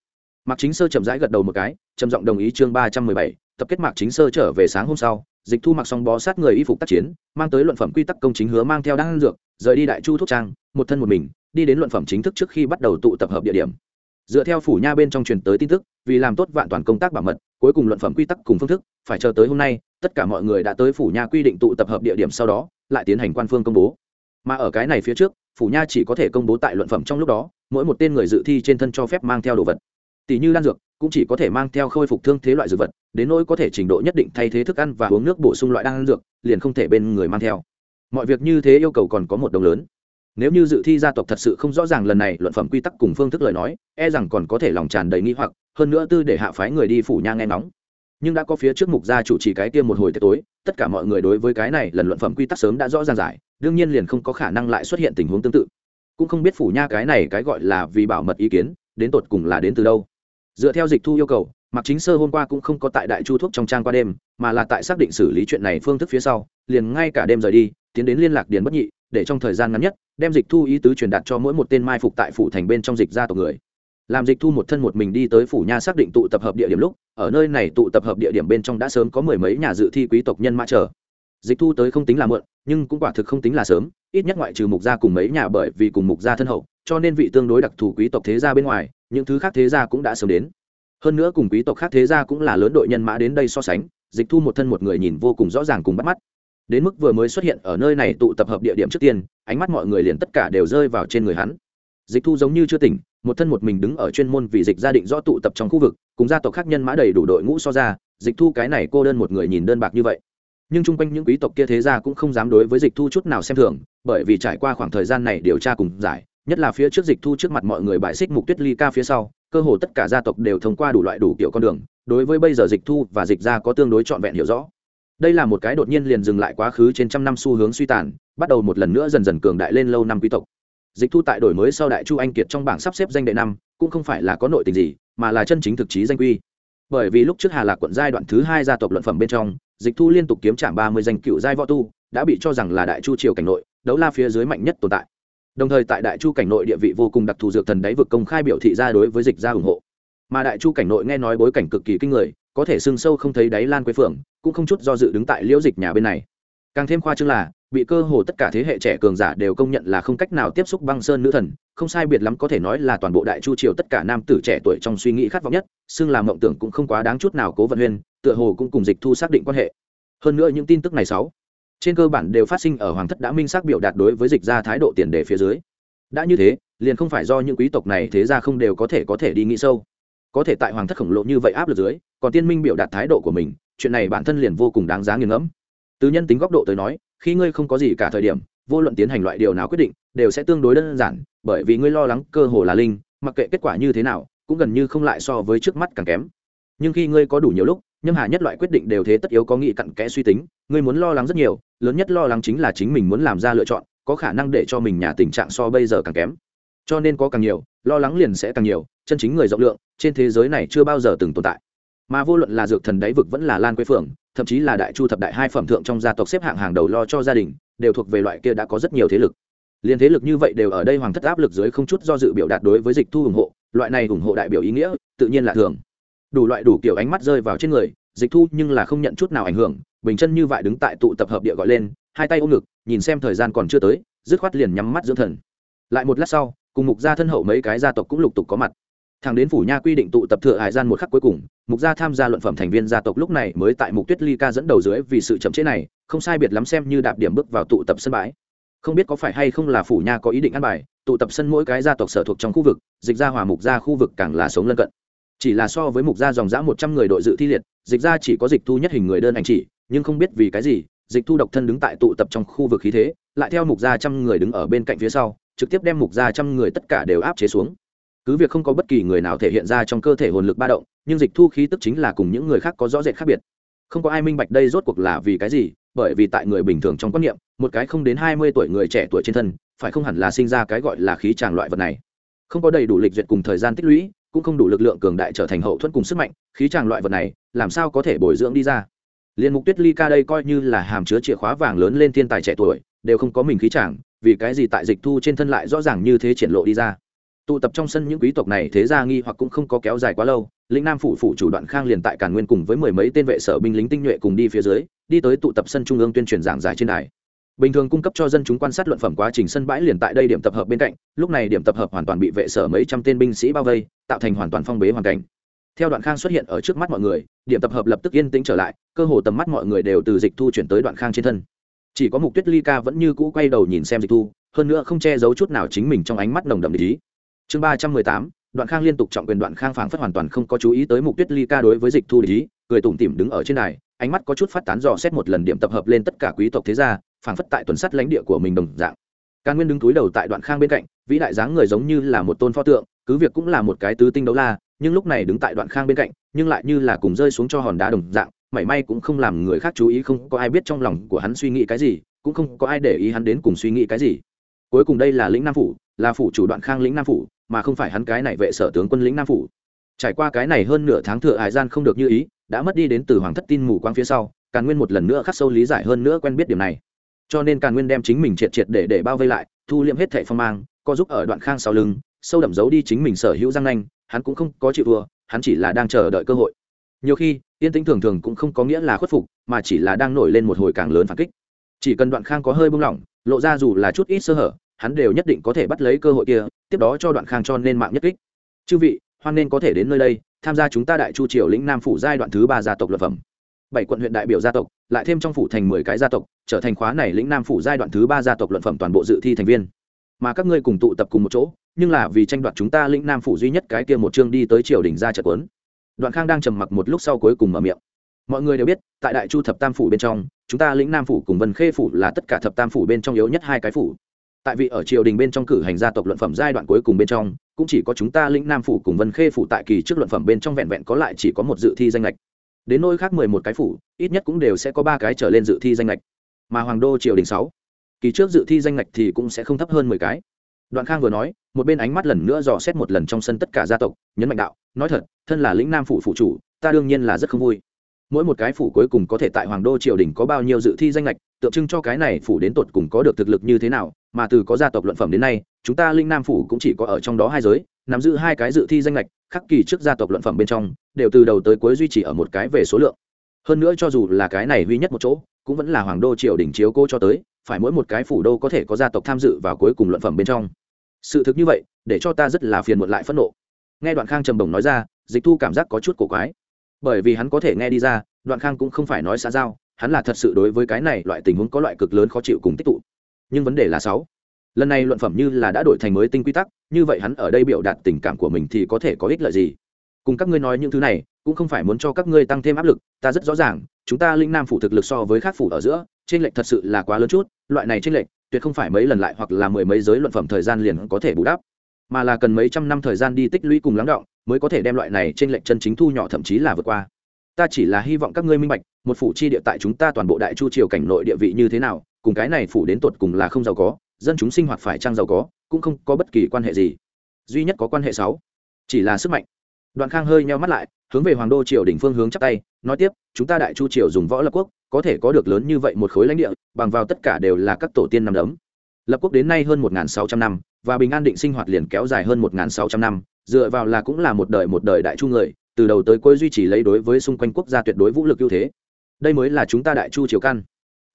Mạc chính sơ chậm rãi gật đầu một cái, trầm giọng đồng ý chương ba trăm mười bảy, tập kết mạc chính sơ trở về sáng hôm sau dịch thu mặc xong bó sát người y phục tác chiến, mang tới luận phẩm quy tắc công chính hứa mang theo đan dược, rời đi đại chu thuốc trang, một thân một mình, đi đến luận phẩm chính thức trước khi bắt đầu tụ tập hợp địa điểm. Dựa theo phủ nha bên trong truyền tới tin tức, vì làm tốt vạn toàn công tác bảo mật, cuối cùng luận phẩm quy tắc cùng phương thức, phải chờ tới hôm nay, tất cả mọi người đã tới phủ nha quy định tụ tập hợp địa điểm sau đó, lại tiến hành quan phương công bố. Mà ở cái này phía trước, phủ nha chỉ có thể công bố tại luận phẩm trong lúc đó, mỗi một tên người dự thi trên thân cho phép mang theo đồ vật tỷ như đan dược, cũng chỉ có thể mang theo khôi phục thương thế loại dược vật, đến nỗi có thể trình độ nhất định thay thế thức ăn và uống nước bổ sung loại đan dược, liền không thể bên người mang theo. Mọi việc như thế yêu cầu còn có một đồng lớn. Nếu như dự thi gia tộc thật sự không rõ ràng lần này luận phẩm quy tắc cùng phương thức lời nói e rằng còn có thể lòng tràn đầy nghi hoặc, hơn nữa tư để hạ phái người đi phủ nha nghe nóng nhưng đã có phía trước mục gia chủ trì cái kia một hồi tối, tất cả mọi người đối với cái này lần luận phẩm quy tắc sớm đã rõ ràng giải, đương nhiên liền không có khả năng lại xuất hiện tình huống tương tự. Cũng không biết phủ nha cái này cái gọi là vì bảo mật ý kiến, đến tột cùng là đến từ đâu dựa theo dịch thu yêu cầu mặc chính sơ hôm qua cũng không có tại đại chu thuốc trong trang qua đêm, mà là tại xác định xử lý chuyện này phương thức phía sau, liền ngay cả đêm rời đi, tiến đến liên lạc điền bất nhị, để trong thời gian ngắn nhất, đem dịch thu ý tứ truyền đạt cho mỗi một tên mai phục tại phủ thành bên trong dịch gia tộc người. Làm dịch thu một thân một mình đi tới phủ nha xác định tụ tập hợp địa điểm lúc, ở nơi này tụ tập hợp địa điểm bên trong đã sớm có mười mấy nhà dự thi quý tộc nhân mã chờ. Dịch thu tới không tính là mượn nhưng cũng quả thực không tính là sớm, ít nhất ngoại trừ mục gia cùng mấy nhà bởi vì cùng mục gia thân hậu, cho nên vị tương đối đặc thù quý tộc thế gia bên ngoài những thứ khác thế gia cũng đã sớm đến. Hơn nữa cùng quý tộc khác thế gia cũng là lớn đội nhân mã đến đây so sánh, dịch thu một thân một người nhìn vô cùng rõ ràng cùng bắt mắt. Đến mức vừa mới xuất hiện ở nơi này tụ tập hợp địa điểm trước tiên, ánh mắt mọi người liền tất cả đều rơi vào trên người hắn. Dịch thu giống như chưa tỉnh, một thân một mình đứng ở chuyên môn vì dịch gia định rõ tụ tập trong khu vực, cùng gia tộc khác nhân mã đầy đủ đội ngũ so ra, dịch thu cái này cô đơn một người nhìn đơn bạc như vậy. Nhưng chung quanh những quý tộc kia thế gia cũng không dám đối với dịch thu chút nào xem thường, bởi vì trải qua khoảng thời gian này điều tra cùng giải nhất là phía trước dịch thu trước mặt mọi người bại xích mục tuyết ly ca phía sau, cơ hồ tất cả gia tộc đều thông qua đủ loại đủ kiểu con đường, đối với bây giờ dịch thu và dịch gia có tương đối trọn vẹn hiểu rõ. Đây là một cái đột nhiên liền dừng lại quá khứ trên trăm năm xu hướng suy tàn, bắt đầu một lần nữa dần dần cường đại lên lâu năm quý tộc. Dịch thu tại đổi mới sau đại chu anh kiệt trong bảng sắp xếp danh đệ năm, cũng không phải là có nội tình gì, mà là chân chính thực chí danh quy. Bởi vì lúc trước hà lạc quận giai đoạn thứ hai gia tộc luận phẩm bên trong, dịch thu liên tục kiếm trảm ba mươi danh cựu giai võ tu, đã bị cho rằng là đại chu triều cảnh nội, đấu la phía dưới mạnh nhất tồn tại đồng thời tại đại chu cảnh nội địa vị vô cùng đặc thù dược thần đáy vực công khai biểu thị ra đối với dịch ra ủng hộ. Mà đại chu cảnh nội nghe nói bối cảnh cực kỳ kinh người, có thể sưng sâu không thấy đáy lan quế phượng, cũng không chút do dự đứng tại liễu dịch nhà bên này. Càng thêm khoa chương là, bị cơ hồ tất cả thế hệ trẻ cường giả đều công nhận là không cách nào tiếp xúc băng sơn nữ thần, không sai biệt lắm có thể nói là toàn bộ đại chu triều tất cả nam tử trẻ tuổi trong suy nghĩ khát vọng nhất, xưng làm mộng tưởng cũng không quá đáng chút nào cố vận huyên, tựa hồ cũng cùng dịch thu xác định quan hệ. Hơn nữa những tin tức này sáu trên cơ bản đều phát sinh ở hoàng thất đã minh xác biểu đạt đối với dịch ra thái độ tiền đề phía dưới. Đã như thế, liền không phải do những quý tộc này thế ra không đều có thể có thể đi nghĩ sâu. Có thể tại hoàng thất khổng lồ như vậy áp lực dưới, còn tiên minh biểu đạt thái độ của mình, chuyện này bản thân liền vô cùng đáng giá nghiền ngẫm. Từ nhân tính góc độ tới nói, khi ngươi không có gì cả thời điểm, vô luận tiến hành loại điều nào quyết định, đều sẽ tương đối đơn giản, bởi vì ngươi lo lắng cơ hồ là linh, mặc kệ kết quả như thế nào, cũng gần như không lại so với trước mắt càng kém. Nhưng khi ngươi có đủ nhiều lúc nhâm hà nhất loại quyết định đều thế tất yếu có nghị cặn kẽ suy tính, ngươi muốn lo lắng rất nhiều, lớn nhất lo lắng chính là chính mình muốn làm ra lựa chọn, có khả năng để cho mình nhà tình trạng so bây giờ càng kém. Cho nên có càng nhiều, lo lắng liền sẽ càng nhiều, chân chính người rộng lượng, trên thế giới này chưa bao giờ từng tồn tại. Mà vô luận là dược thần đáy vực vẫn là lan quế phượng, thậm chí là đại chu thập đại hai phẩm thượng trong gia tộc xếp hạng hàng đầu lo cho gia đình, đều thuộc về loại kia đã có rất nhiều thế lực. Liên thế lực như vậy đều ở đây hoàng thất áp lực dưới không chút do dự biểu đạt đối với dịch thu ủng hộ, loại này ủng hộ đại biểu ý nghĩa, tự nhiên là thường đủ loại đủ kiểu ánh mắt rơi vào trên người, dịch thu nhưng là không nhận chút nào ảnh hưởng, bình chân như vậy đứng tại tụ tập hợp địa gọi lên, hai tay ôm ngực, nhìn xem thời gian còn chưa tới, dứt khoát liền nhắm mắt dưỡng thần. Lại một lát sau, cùng mục gia thân hậu mấy cái gia tộc cũng lục tục có mặt. Thằng đến phủ nha quy định tụ tập thừa hải gian một khắc cuối cùng, mục gia tham gia luận phẩm thành viên gia tộc lúc này mới tại mục tuyết ly ca dẫn đầu dưới vì sự chậm chế này, không sai biệt lắm xem như đạp điểm bước vào tụ tập sân bãi. Không biết có phải hay không là phủ nha có ý định ăn bài, tụ tập sân mỗi cái gia tộc sở thuộc trong khu vực, dịch ra hòa mục gia khu vực càng là sống lân cận chỉ là so với mục gia dòng dã một trăm người đội dự thi liệt, dịch ra chỉ có dịch thu nhất hình người đơn ảnh chỉ, nhưng không biết vì cái gì, dịch thu độc thân đứng tại tụ tập trong khu vực khí thế, lại theo mục gia trăm người đứng ở bên cạnh phía sau, trực tiếp đem mục gia trăm người tất cả đều áp chế xuống. Cứ việc không có bất kỳ người nào thể hiện ra trong cơ thể hồn lực ba động, nhưng dịch thu khí tức chính là cùng những người khác có rõ rệt khác biệt. Không có ai minh bạch đây rốt cuộc là vì cái gì, bởi vì tại người bình thường trong quan niệm, một cái không đến hai mươi tuổi người trẻ tuổi trên thân, phải không hẳn là sinh ra cái gọi là khí tràng loại vật này. Không có đầy đủ lịch duyệt cùng thời gian tích lũy cũng không đủ lực lượng cường đại trở thành hậu thuẫn cùng sức mạnh, khí tràng loại vật này, làm sao có thể bồi dưỡng đi ra? Liên mục tuyết ly ca đây coi như là hàm chứa chìa khóa vàng lớn lên thiên tài trẻ tuổi, đều không có mình khí tràng vì cái gì tại dịch thu trên thân lại rõ ràng như thế triển lộ đi ra? Tụ tập trong sân những quý tộc này thế ra nghi hoặc cũng không có kéo dài quá lâu, lĩnh nam phủ phủ chủ đoạn khang liền tại càn nguyên cùng với mười mấy tên vệ sở binh lính tinh nhuệ cùng đi phía dưới, đi tới tụ tập sân trung ương tuyên truyền giảng giải trên đài bình thường cung cấp cho dân chúng quan sát luận phẩm quá trình sân bãi liền tại đây điểm tập hợp bên cạnh lúc này điểm tập hợp hoàn toàn bị vệ sở mấy trăm tên binh sĩ bao vây tạo thành hoàn toàn phong bế hoàn cảnh. Theo đoạn khang xuất hiện ở trước mắt mọi người điểm tập hợp lập tức yên tĩnh trở lại cơ hồ tầm mắt mọi người đều từ dịch thu chuyển tới đoạn khang trên thân. Chỉ có mục tuyết ly ca vẫn như cũ quay đầu nhìn xem dịch thu hơn nữa không che giấu chút nào chính mình trong ánh mắt nồng đậm lý chương ba trăm mười tám đoạn khang liên tục trọng quyền đoạn khang phảng phất hoàn toàn không có chú ý tới mục tuyết ly ca đối với dịch thu lý cười tủm tỉm đứng ở trên này, ánh mắt có chút phát tán dò xét một lần điểm tập hợp lên tất cả quý tộc thế gia phảng phất tại tuần sắt lãnh địa của mình đồng dạng Càn Nguyên đứng túi đầu tại đoạn khang bên cạnh, vĩ đại dáng người giống như là một tôn pho tượng, cứ việc cũng là một cái tứ tinh đấu la, nhưng lúc này đứng tại đoạn khang bên cạnh, nhưng lại như là cùng rơi xuống cho hòn đá đồng dạng, mảy may cũng không làm người khác chú ý không có ai biết trong lòng của hắn suy nghĩ cái gì, cũng không có ai để ý hắn đến cùng suy nghĩ cái gì. Cuối cùng đây là lĩnh Nam phủ, là phủ chủ đoạn khang lĩnh Nam phủ, mà không phải hắn cái này vệ sở tướng quân lĩnh Nam phủ. Trải qua cái này hơn nửa tháng thừa hải gian không được như ý, đã mất đi đến từ hoàng thất tin mù quang phía sau, Càn Nguyên một lần nữa khắc sâu lý giải hơn nữa quen biết điểm này cho nên càn nguyên đem chính mình triệt triệt để để bao vây lại, thu liệm hết thệ phong mang, co giúp ở đoạn khang sau lưng, sâu đậm giấu đi chính mình sở hữu răng nanh, hắn cũng không có chịu thua, hắn chỉ là đang chờ đợi cơ hội. Nhiều khi, yên tĩnh thường thường cũng không có nghĩa là khuất phục, mà chỉ là đang nổi lên một hồi càng lớn phản kích. Chỉ cần đoạn khang có hơi buông lỏng, lộ ra dù là chút ít sơ hở, hắn đều nhất định có thể bắt lấy cơ hội kia, tiếp đó cho đoạn khang cho nên mạng nhất kích. Chư vị, hoan nên có thể đến nơi đây, tham gia chúng ta đại chu triều lĩnh nam phủ giai đoạn thứ ba gia tộc luật phẩm bảy quận huyện đại biểu gia tộc, lại thêm trong phủ thành mười cái gia tộc, trở thành khóa này lĩnh nam phủ giai đoạn thứ ba gia tộc luận phẩm toàn bộ dự thi thành viên. Mà các ngươi cùng tụ tập cùng một chỗ, nhưng là vì tranh đoạt chúng ta lĩnh nam phủ duy nhất cái kia một chương đi tới triều đình ra trận quấn đoạn khang đang trầm mặc một lúc sau cuối cùng mở miệng. Mọi người đều biết, tại đại chu thập tam phủ bên trong, chúng ta lĩnh nam phủ cùng vân khê phủ là tất cả thập tam phủ bên trong yếu nhất hai cái phủ. Tại vì ở triều đình bên trong cử hành gia tộc luận phẩm giai đoạn cuối cùng bên trong, cũng chỉ có chúng ta lĩnh nam phủ cùng vân khê phủ tại kỳ trước luận phẩm bên trong vẹn vẹn có lại chỉ có một dự thi danh lệch đến nôi khác mười một cái phủ, ít nhất cũng đều sẽ có ba cái trở lên dự thi danh lệch mà hoàng đô triều đình sáu, kỳ trước dự thi danh lệch thì cũng sẽ không thấp hơn mười cái. Đoạn khang vừa nói, một bên ánh mắt lần nữa dò xét một lần trong sân tất cả gia tộc, nhấn mạnh đạo, nói thật, thân là lĩnh nam phủ phụ chủ, ta đương nhiên là rất không vui. Mỗi một cái phủ cuối cùng có thể tại hoàng đô triều đình có bao nhiêu dự thi danh lệch tượng trưng cho cái này phủ đến tột cùng có được thực lực như thế nào, mà từ có gia tộc luận phẩm đến nay chúng ta linh nam phủ cũng chỉ có ở trong đó hai giới, nắm giữ hai cái dự thi danh lệch khắc kỳ trước gia tộc luận phẩm bên trong, đều từ đầu tới cuối duy trì ở một cái về số lượng. Hơn nữa cho dù là cái này duy nhất một chỗ, cũng vẫn là hoàng đô triều đình chiếu cô cho tới, phải mỗi một cái phủ đô có thể có gia tộc tham dự vào cuối cùng luận phẩm bên trong. Sự thực như vậy, để cho ta rất là phiền muộn lại phẫn nộ. Nghe đoạn khang trầm bổng nói ra, dịch thu cảm giác có chút cổ quái. Bởi vì hắn có thể nghe đi ra, đoạn khang cũng không phải nói xã giao, hắn là thật sự đối với cái này loại tình huống có loại cực lớn khó chịu cùng tích tụ. Nhưng vấn đề là sáu lần này luận phẩm như là đã đổi thành mới tinh quy tắc, như vậy hắn ở đây biểu đạt tình cảm của mình thì có thể có ích lợi gì? Cùng các ngươi nói những thứ này, cũng không phải muốn cho các ngươi tăng thêm áp lực, ta rất rõ ràng, chúng ta linh nam phủ thực lực so với khác phủ ở giữa trên lệnh thật sự là quá lớn chút, loại này trên lệnh tuyệt không phải mấy lần lại hoặc là mười mấy giới luận phẩm thời gian liền có thể bù đắp, mà là cần mấy trăm năm thời gian đi tích lũy cùng lắng động, mới có thể đem loại này trên lệnh chân chính thu nhỏ thậm chí là vượt qua. Ta chỉ là hy vọng các ngươi minh bạch, một phủ chi địa tại chúng ta toàn bộ đại chu triều cảnh nội địa vị như thế nào, cùng cái này phủ đến tột cùng là không giàu có dân chúng sinh hoạt phải trang giàu có, cũng không có bất kỳ quan hệ gì. Duy nhất có quan hệ sáu, chỉ là sức mạnh. Đoạn khang hơi nheo mắt lại, hướng về hoàng đô triều đỉnh phương hướng chắp tay, nói tiếp, chúng ta đại chu triều dùng võ lập quốc, có thể có được lớn như vậy một khối lãnh địa, bằng vào tất cả đều là các tổ tiên nằm đấm. Lập quốc đến nay hơn một sáu trăm năm, và bình an định sinh hoạt liền kéo dài hơn một sáu trăm năm, dựa vào là cũng là một đời một đời đại chu người, từ đầu tới cuối duy trì lấy đối với xung quanh quốc gia tuyệt đối vũ lực ưu thế. Đây mới là chúng ta đại chu triều căn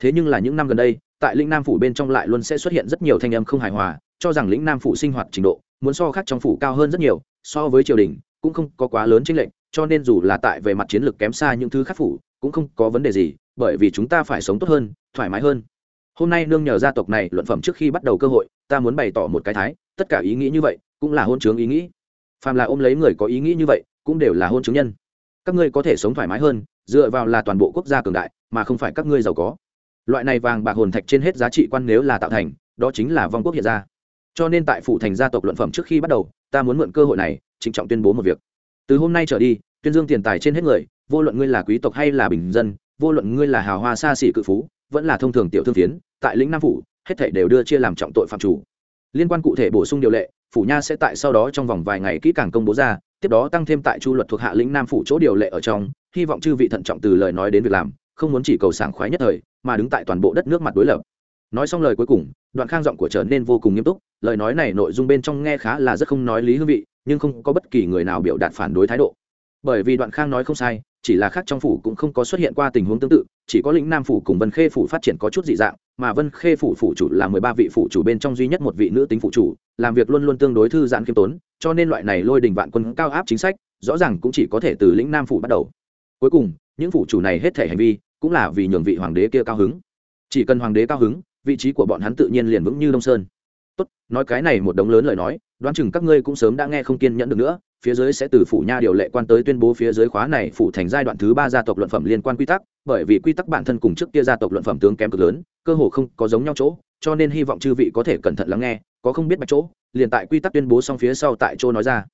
thế nhưng là những năm gần đây, tại lĩnh nam phủ bên trong lại luôn sẽ xuất hiện rất nhiều thanh âm không hài hòa, cho rằng lĩnh nam phủ sinh hoạt trình độ muốn so khác trong phủ cao hơn rất nhiều, so với triều đình cũng không có quá lớn chênh lệch, cho nên dù là tại về mặt chiến lược kém xa những thứ khác phủ cũng không có vấn đề gì, bởi vì chúng ta phải sống tốt hơn, thoải mái hơn. Hôm nay nương nhờ gia tộc này luận phẩm trước khi bắt đầu cơ hội, ta muốn bày tỏ một cái thái, tất cả ý nghĩ như vậy cũng là hôn chướng ý nghĩ. Phàm là ôm lấy người có ý nghĩ như vậy, cũng đều là hôn chứng nhân. Các ngươi có thể sống thoải mái hơn, dựa vào là toàn bộ quốc gia cường đại, mà không phải các ngươi giàu có loại này vàng bạc hồn thạch trên hết giá trị quan nếu là tạo thành, đó chính là vong quốc hiện ra. Cho nên tại phủ thành gia tộc luận phẩm trước khi bắt đầu, ta muốn mượn cơ hội này, trịnh trọng tuyên bố một việc. Từ hôm nay trở đi, tuyên dương tiền tài trên hết người, vô luận ngươi là quý tộc hay là bình dân, vô luận ngươi là hào hoa xa xỉ cự phú, vẫn là thông thường tiểu thương phiến, tại lĩnh nam phủ, hết thảy đều đưa chia làm trọng tội phạm chủ. Liên quan cụ thể bổ sung điều lệ, phủ nha sẽ tại sau đó trong vòng vài ngày kỹ càng công bố ra, tiếp đó tăng thêm tại chu luật thuộc hạ lĩnh nam phủ chỗ điều lệ ở trong, hy vọng chư vị thận trọng từ lời nói đến việc làm không muốn chỉ cầu sảng khoái nhất thời, mà đứng tại toàn bộ đất nước mặt đối lập. Nói xong lời cuối cùng, đoạn khang giọng của trở nên vô cùng nghiêm túc, lời nói này nội dung bên trong nghe khá là rất không nói lý hương vị, nhưng không có bất kỳ người nào biểu đạt phản đối thái độ. Bởi vì đoạn khang nói không sai, chỉ là khác trong phủ cũng không có xuất hiện qua tình huống tương tự, chỉ có lĩnh nam phủ cùng vân khê phủ phát triển có chút dị dạng, mà vân khê phủ phủ chủ là mười ba vị phủ chủ bên trong duy nhất một vị nữ tính phủ chủ, làm việc luôn luôn tương đối thư giãn khiêm tốn, cho nên loại này lôi đình vạn quân cao áp chính sách, rõ ràng cũng chỉ có thể từ lĩnh nam phủ bắt đầu. Cuối cùng những phủ chủ này hết thể hành vi cũng là vì nhường vị hoàng đế kia cao hứng. Chỉ cần hoàng đế cao hứng, vị trí của bọn hắn tự nhiên liền vững như đông sơn. Tốt, nói cái này một đống lớn lời nói, đoán chừng các ngươi cũng sớm đã nghe không kiên nhẫn được nữa, phía dưới sẽ từ phủ nha điều lệ quan tới tuyên bố phía dưới khóa này phủ thành giai đoạn thứ ba gia tộc luận phẩm liên quan quy tắc, bởi vì quy tắc bản thân cùng trước kia gia tộc luận phẩm tướng kém cực lớn, cơ hồ không có giống nhau chỗ, cho nên hy vọng chư vị có thể cẩn thận lắng nghe, có không biết bạch chỗ, liền tại quy tắc tuyên bố xong phía sau tại chỗ nói ra.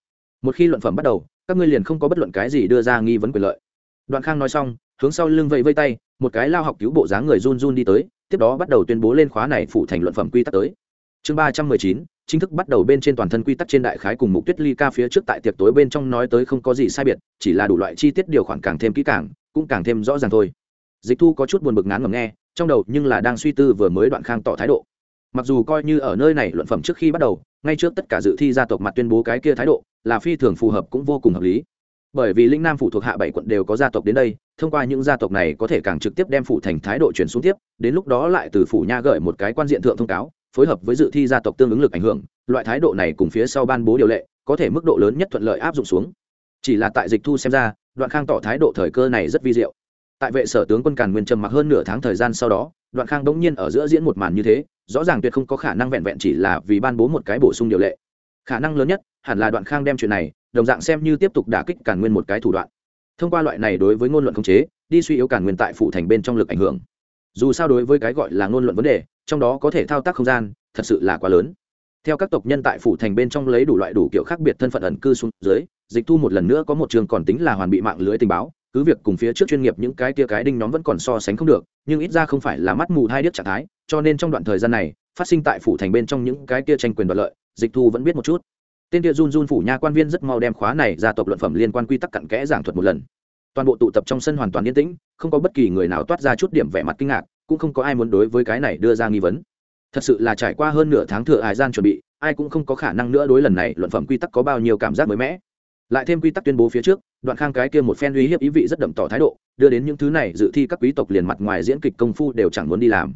Một khi luận phẩm bắt đầu, các ngươi liền không có bất luận cái gì đưa ra nghi vấn quyền lợi đoạn khang nói xong, hướng sau lưng vẫy vây tay, một cái lao học cứu bộ dáng người run run đi tới, tiếp đó bắt đầu tuyên bố lên khóa này phủ thành luận phẩm quy tắc tới. Chương ba trăm mười chín, chính thức bắt đầu bên trên toàn thân quy tắc trên đại khái cùng mục tuyết ly ca phía trước tại tiệc tối bên trong nói tới không có gì sai biệt, chỉ là đủ loại chi tiết điều khoản càng thêm kỹ càng, cũng càng thêm rõ ràng thôi. Dịch thu có chút buồn bực ngán ngầm nghe, trong đầu nhưng là đang suy tư vừa mới đoạn khang tỏ thái độ. Mặc dù coi như ở nơi này luận phẩm trước khi bắt đầu, ngay trước tất cả dự thi gia tộc mặt tuyên bố cái kia thái độ, là phi thường phù hợp cũng vô cùng hợp lý bởi vì linh nam phủ thuộc hạ bảy quận đều có gia tộc đến đây, thông qua những gia tộc này có thể càng trực tiếp đem phủ thành thái độ chuyển xuống tiếp, đến lúc đó lại từ phủ nha gợi một cái quan diện thượng thông cáo, phối hợp với dự thi gia tộc tương ứng lực ảnh hưởng, loại thái độ này cùng phía sau ban bố điều lệ, có thể mức độ lớn nhất thuận lợi áp dụng xuống. Chỉ là tại dịch thu xem ra, đoạn khang tỏ thái độ thời cơ này rất vi diệu. Tại vệ sở tướng quân càn nguyên trầm mặc hơn nửa tháng thời gian sau đó, đoạn khang bỗng nhiên ở giữa diễn một màn như thế, rõ ràng tuyệt không có khả năng vẹn vẹn chỉ là vì ban bố một cái bổ sung điều lệ. Khả năng lớn nhất hẳn là đoạn khang đem chuyện này đồng dạng xem như tiếp tục đả kích càn nguyên một cái thủ đoạn. Thông qua loại này đối với ngôn luận khống chế, đi suy yếu càn nguyên tại phụ thành bên trong lực ảnh hưởng. Dù sao đối với cái gọi là ngôn luận vấn đề, trong đó có thể thao tác không gian, thật sự là quá lớn. Theo các tộc nhân tại phủ thành bên trong lấy đủ loại đủ kiểu khác biệt thân phận ẩn cư xuống dưới, dịch thu một lần nữa có một trường còn tính là hoàn bị mạng lưới tình báo, cứ việc cùng phía trước chuyên nghiệp những cái tia cái đinh nhóm vẫn còn so sánh không được, nhưng ít ra không phải là mắt mù hai điếc trạng thái, cho nên trong đoạn thời gian này, phát sinh tại phủ thành bên trong những cái tia tranh quyền đoạt lợi, dịch thu vẫn biết một chút tên kia run run phủ nha quan viên rất mau đem khóa này ra tộc luận phẩm liên quan quy tắc cặn kẽ giảng thuật một lần. Toàn bộ tụ tập trong sân hoàn toàn yên tĩnh, không có bất kỳ người nào toát ra chút điểm vẻ mặt kinh ngạc, cũng không có ai muốn đối với cái này đưa ra nghi vấn. Thật sự là trải qua hơn nửa tháng thừa hải gian chuẩn bị, ai cũng không có khả năng nữa đối lần này luận phẩm quy tắc có bao nhiêu cảm giác mới mẻ. Lại thêm quy tắc tuyên bố phía trước, đoạn khang cái kia một phen uy hiếp ý vị rất đậm tỏ thái độ, đưa đến những thứ này dự thi các quý tộc liền mặt ngoài diễn kịch công phu đều chẳng muốn đi làm.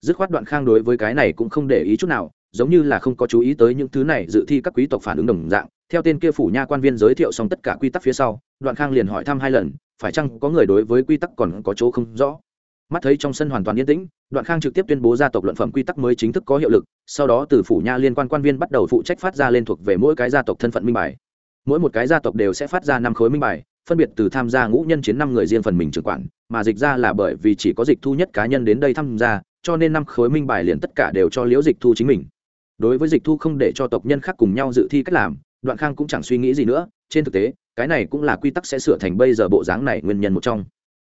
Dứt khoát đoạn khang đối với cái này cũng không để ý chút nào giống như là không có chú ý tới những thứ này dự thi các quý tộc phản ứng đồng dạng. Theo tên kia phủ nha quan viên giới thiệu xong tất cả quy tắc phía sau, đoạn khang liền hỏi thăm hai lần, phải chăng có người đối với quy tắc còn có chỗ không rõ? Mắt thấy trong sân hoàn toàn yên tĩnh, đoạn khang trực tiếp tuyên bố gia tộc luận phẩm quy tắc mới chính thức có hiệu lực, sau đó từ phủ nha liên quan quan viên bắt đầu phụ trách phát ra lên thuộc về mỗi cái gia tộc thân phận minh bài. Mỗi một cái gia tộc đều sẽ phát ra năm khối minh bài, phân biệt từ tham gia ngũ nhân chiến năm người riêng phần mình trưởng quản, mà dịch ra là bởi vì chỉ có dịch thu nhất cá nhân đến đây tham gia, cho nên năm khối minh bài liền tất cả đều cho liễu dịch thu chính mình đối với dịch thu không để cho tộc nhân khác cùng nhau dự thi cách làm, đoạn khang cũng chẳng suy nghĩ gì nữa, trên thực tế, cái này cũng là quy tắc sẽ sửa thành bây giờ bộ dáng này nguyên nhân một trong.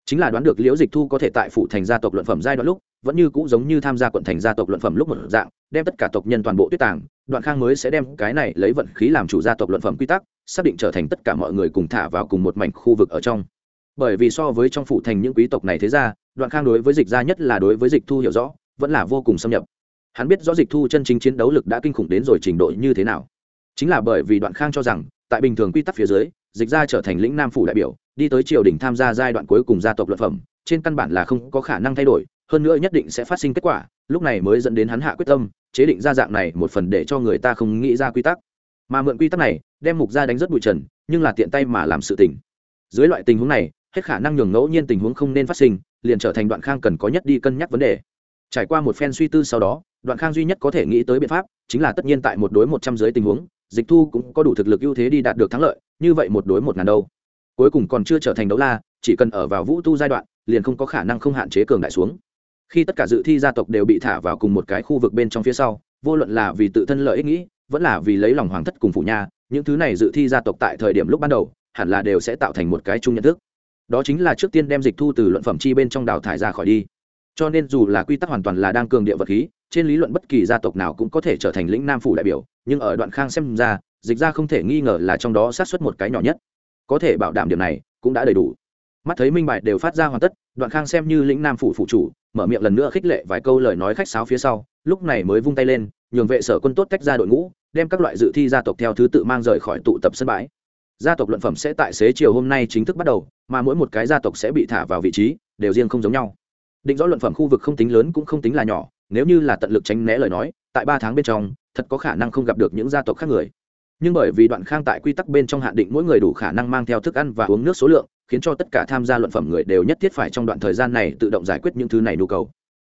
Chính là đoán được liễu dịch thu có thể tại phụ thành gia tộc luận phẩm giai đoạn lúc, vẫn như cũng giống như tham gia quận thành gia tộc luận phẩm lúc một dạng, đem tất cả tộc nhân toàn bộ tuyết tàng, đoạn khang mới sẽ đem cái này lấy vận khí làm chủ gia tộc luận phẩm quy tắc, xác định trở thành tất cả mọi người cùng thả vào cùng một mảnh khu vực ở trong. Bởi vì so với trong phụ thành những quý tộc này thế ra, đoạn khang đối với dịch gia nhất là đối với dịch thu hiểu rõ, vẫn là vô cùng xâm nhập hắn biết rõ dịch thu chân chính chiến đấu lực đã kinh khủng đến rồi trình độ như thế nào. Chính là bởi vì đoạn khang cho rằng, tại bình thường quy tắc phía dưới, dịch gia trở thành lĩnh nam phủ đại biểu, đi tới triều đình tham gia giai đoạn cuối cùng gia tộc luật phẩm, trên căn bản là không có khả năng thay đổi, hơn nữa nhất định sẽ phát sinh kết quả, lúc này mới dẫn đến hắn hạ quyết tâm, chế định ra dạng này một phần để cho người ta không nghĩ ra quy tắc. Mà mượn quy tắc này, đem mục ra đánh rất bụi trần, nhưng là tiện tay mà làm sự tình. Dưới loại tình huống này, hết khả năng nhường ngẫu nhiên tình huống không nên phát sinh, liền trở thành đoạn khang cần có nhất đi cân nhắc vấn đề. Trải qua một phen suy tư sau đó đoạn khang duy nhất có thể nghĩ tới biện pháp chính là tất nhiên tại một đối một trăm dưới tình huống, dịch thu cũng có đủ thực lực ưu thế đi đạt được thắng lợi, như vậy một đối một ngàn đâu. Cuối cùng còn chưa trở thành đấu la, chỉ cần ở vào vũ tu giai đoạn, liền không có khả năng không hạn chế cường đại xuống. Khi tất cả dự thi gia tộc đều bị thả vào cùng một cái khu vực bên trong phía sau, vô luận là vì tự thân lợi ích nghĩ, vẫn là vì lấy lòng hoàng thất cùng phủ nha, những thứ này dự thi gia tộc tại thời điểm lúc ban đầu, hẳn là đều sẽ tạo thành một cái chung nhận thức. Đó chính là trước tiên đem dịch thu từ luận phẩm chi bên trong đào thải ra khỏi đi. Cho nên dù là quy tắc hoàn toàn là đang cường địa vật khí trên lý luận bất kỳ gia tộc nào cũng có thể trở thành lĩnh nam phủ đại biểu, nhưng ở đoạn khang xem ra, dịch ra không thể nghi ngờ là trong đó sát xuất một cái nhỏ nhất. Có thể bảo đảm điểm này cũng đã đầy đủ. Mắt thấy minh bài đều phát ra hoàn tất, đoạn khang xem như lĩnh nam phủ phụ chủ, mở miệng lần nữa khích lệ vài câu lời nói khách sáo phía sau, lúc này mới vung tay lên, nhường vệ sở quân tốt tách ra đội ngũ, đem các loại dự thi gia tộc theo thứ tự mang rời khỏi tụ tập sân bãi. Gia tộc luận phẩm sẽ tại xế chiều hôm nay chính thức bắt đầu, mà mỗi một cái gia tộc sẽ bị thả vào vị trí, đều riêng không giống nhau định rõ luận phẩm khu vực không tính lớn cũng không tính là nhỏ, nếu như là tận lực tránh né lời nói, tại ba tháng bên trong, thật có khả năng không gặp được những gia tộc khác người. Nhưng bởi vì đoạn khang tại quy tắc bên trong hạn định mỗi người đủ khả năng mang theo thức ăn và uống nước số lượng, khiến cho tất cả tham gia luận phẩm người đều nhất thiết phải trong đoạn thời gian này tự động giải quyết những thứ này nhu cầu.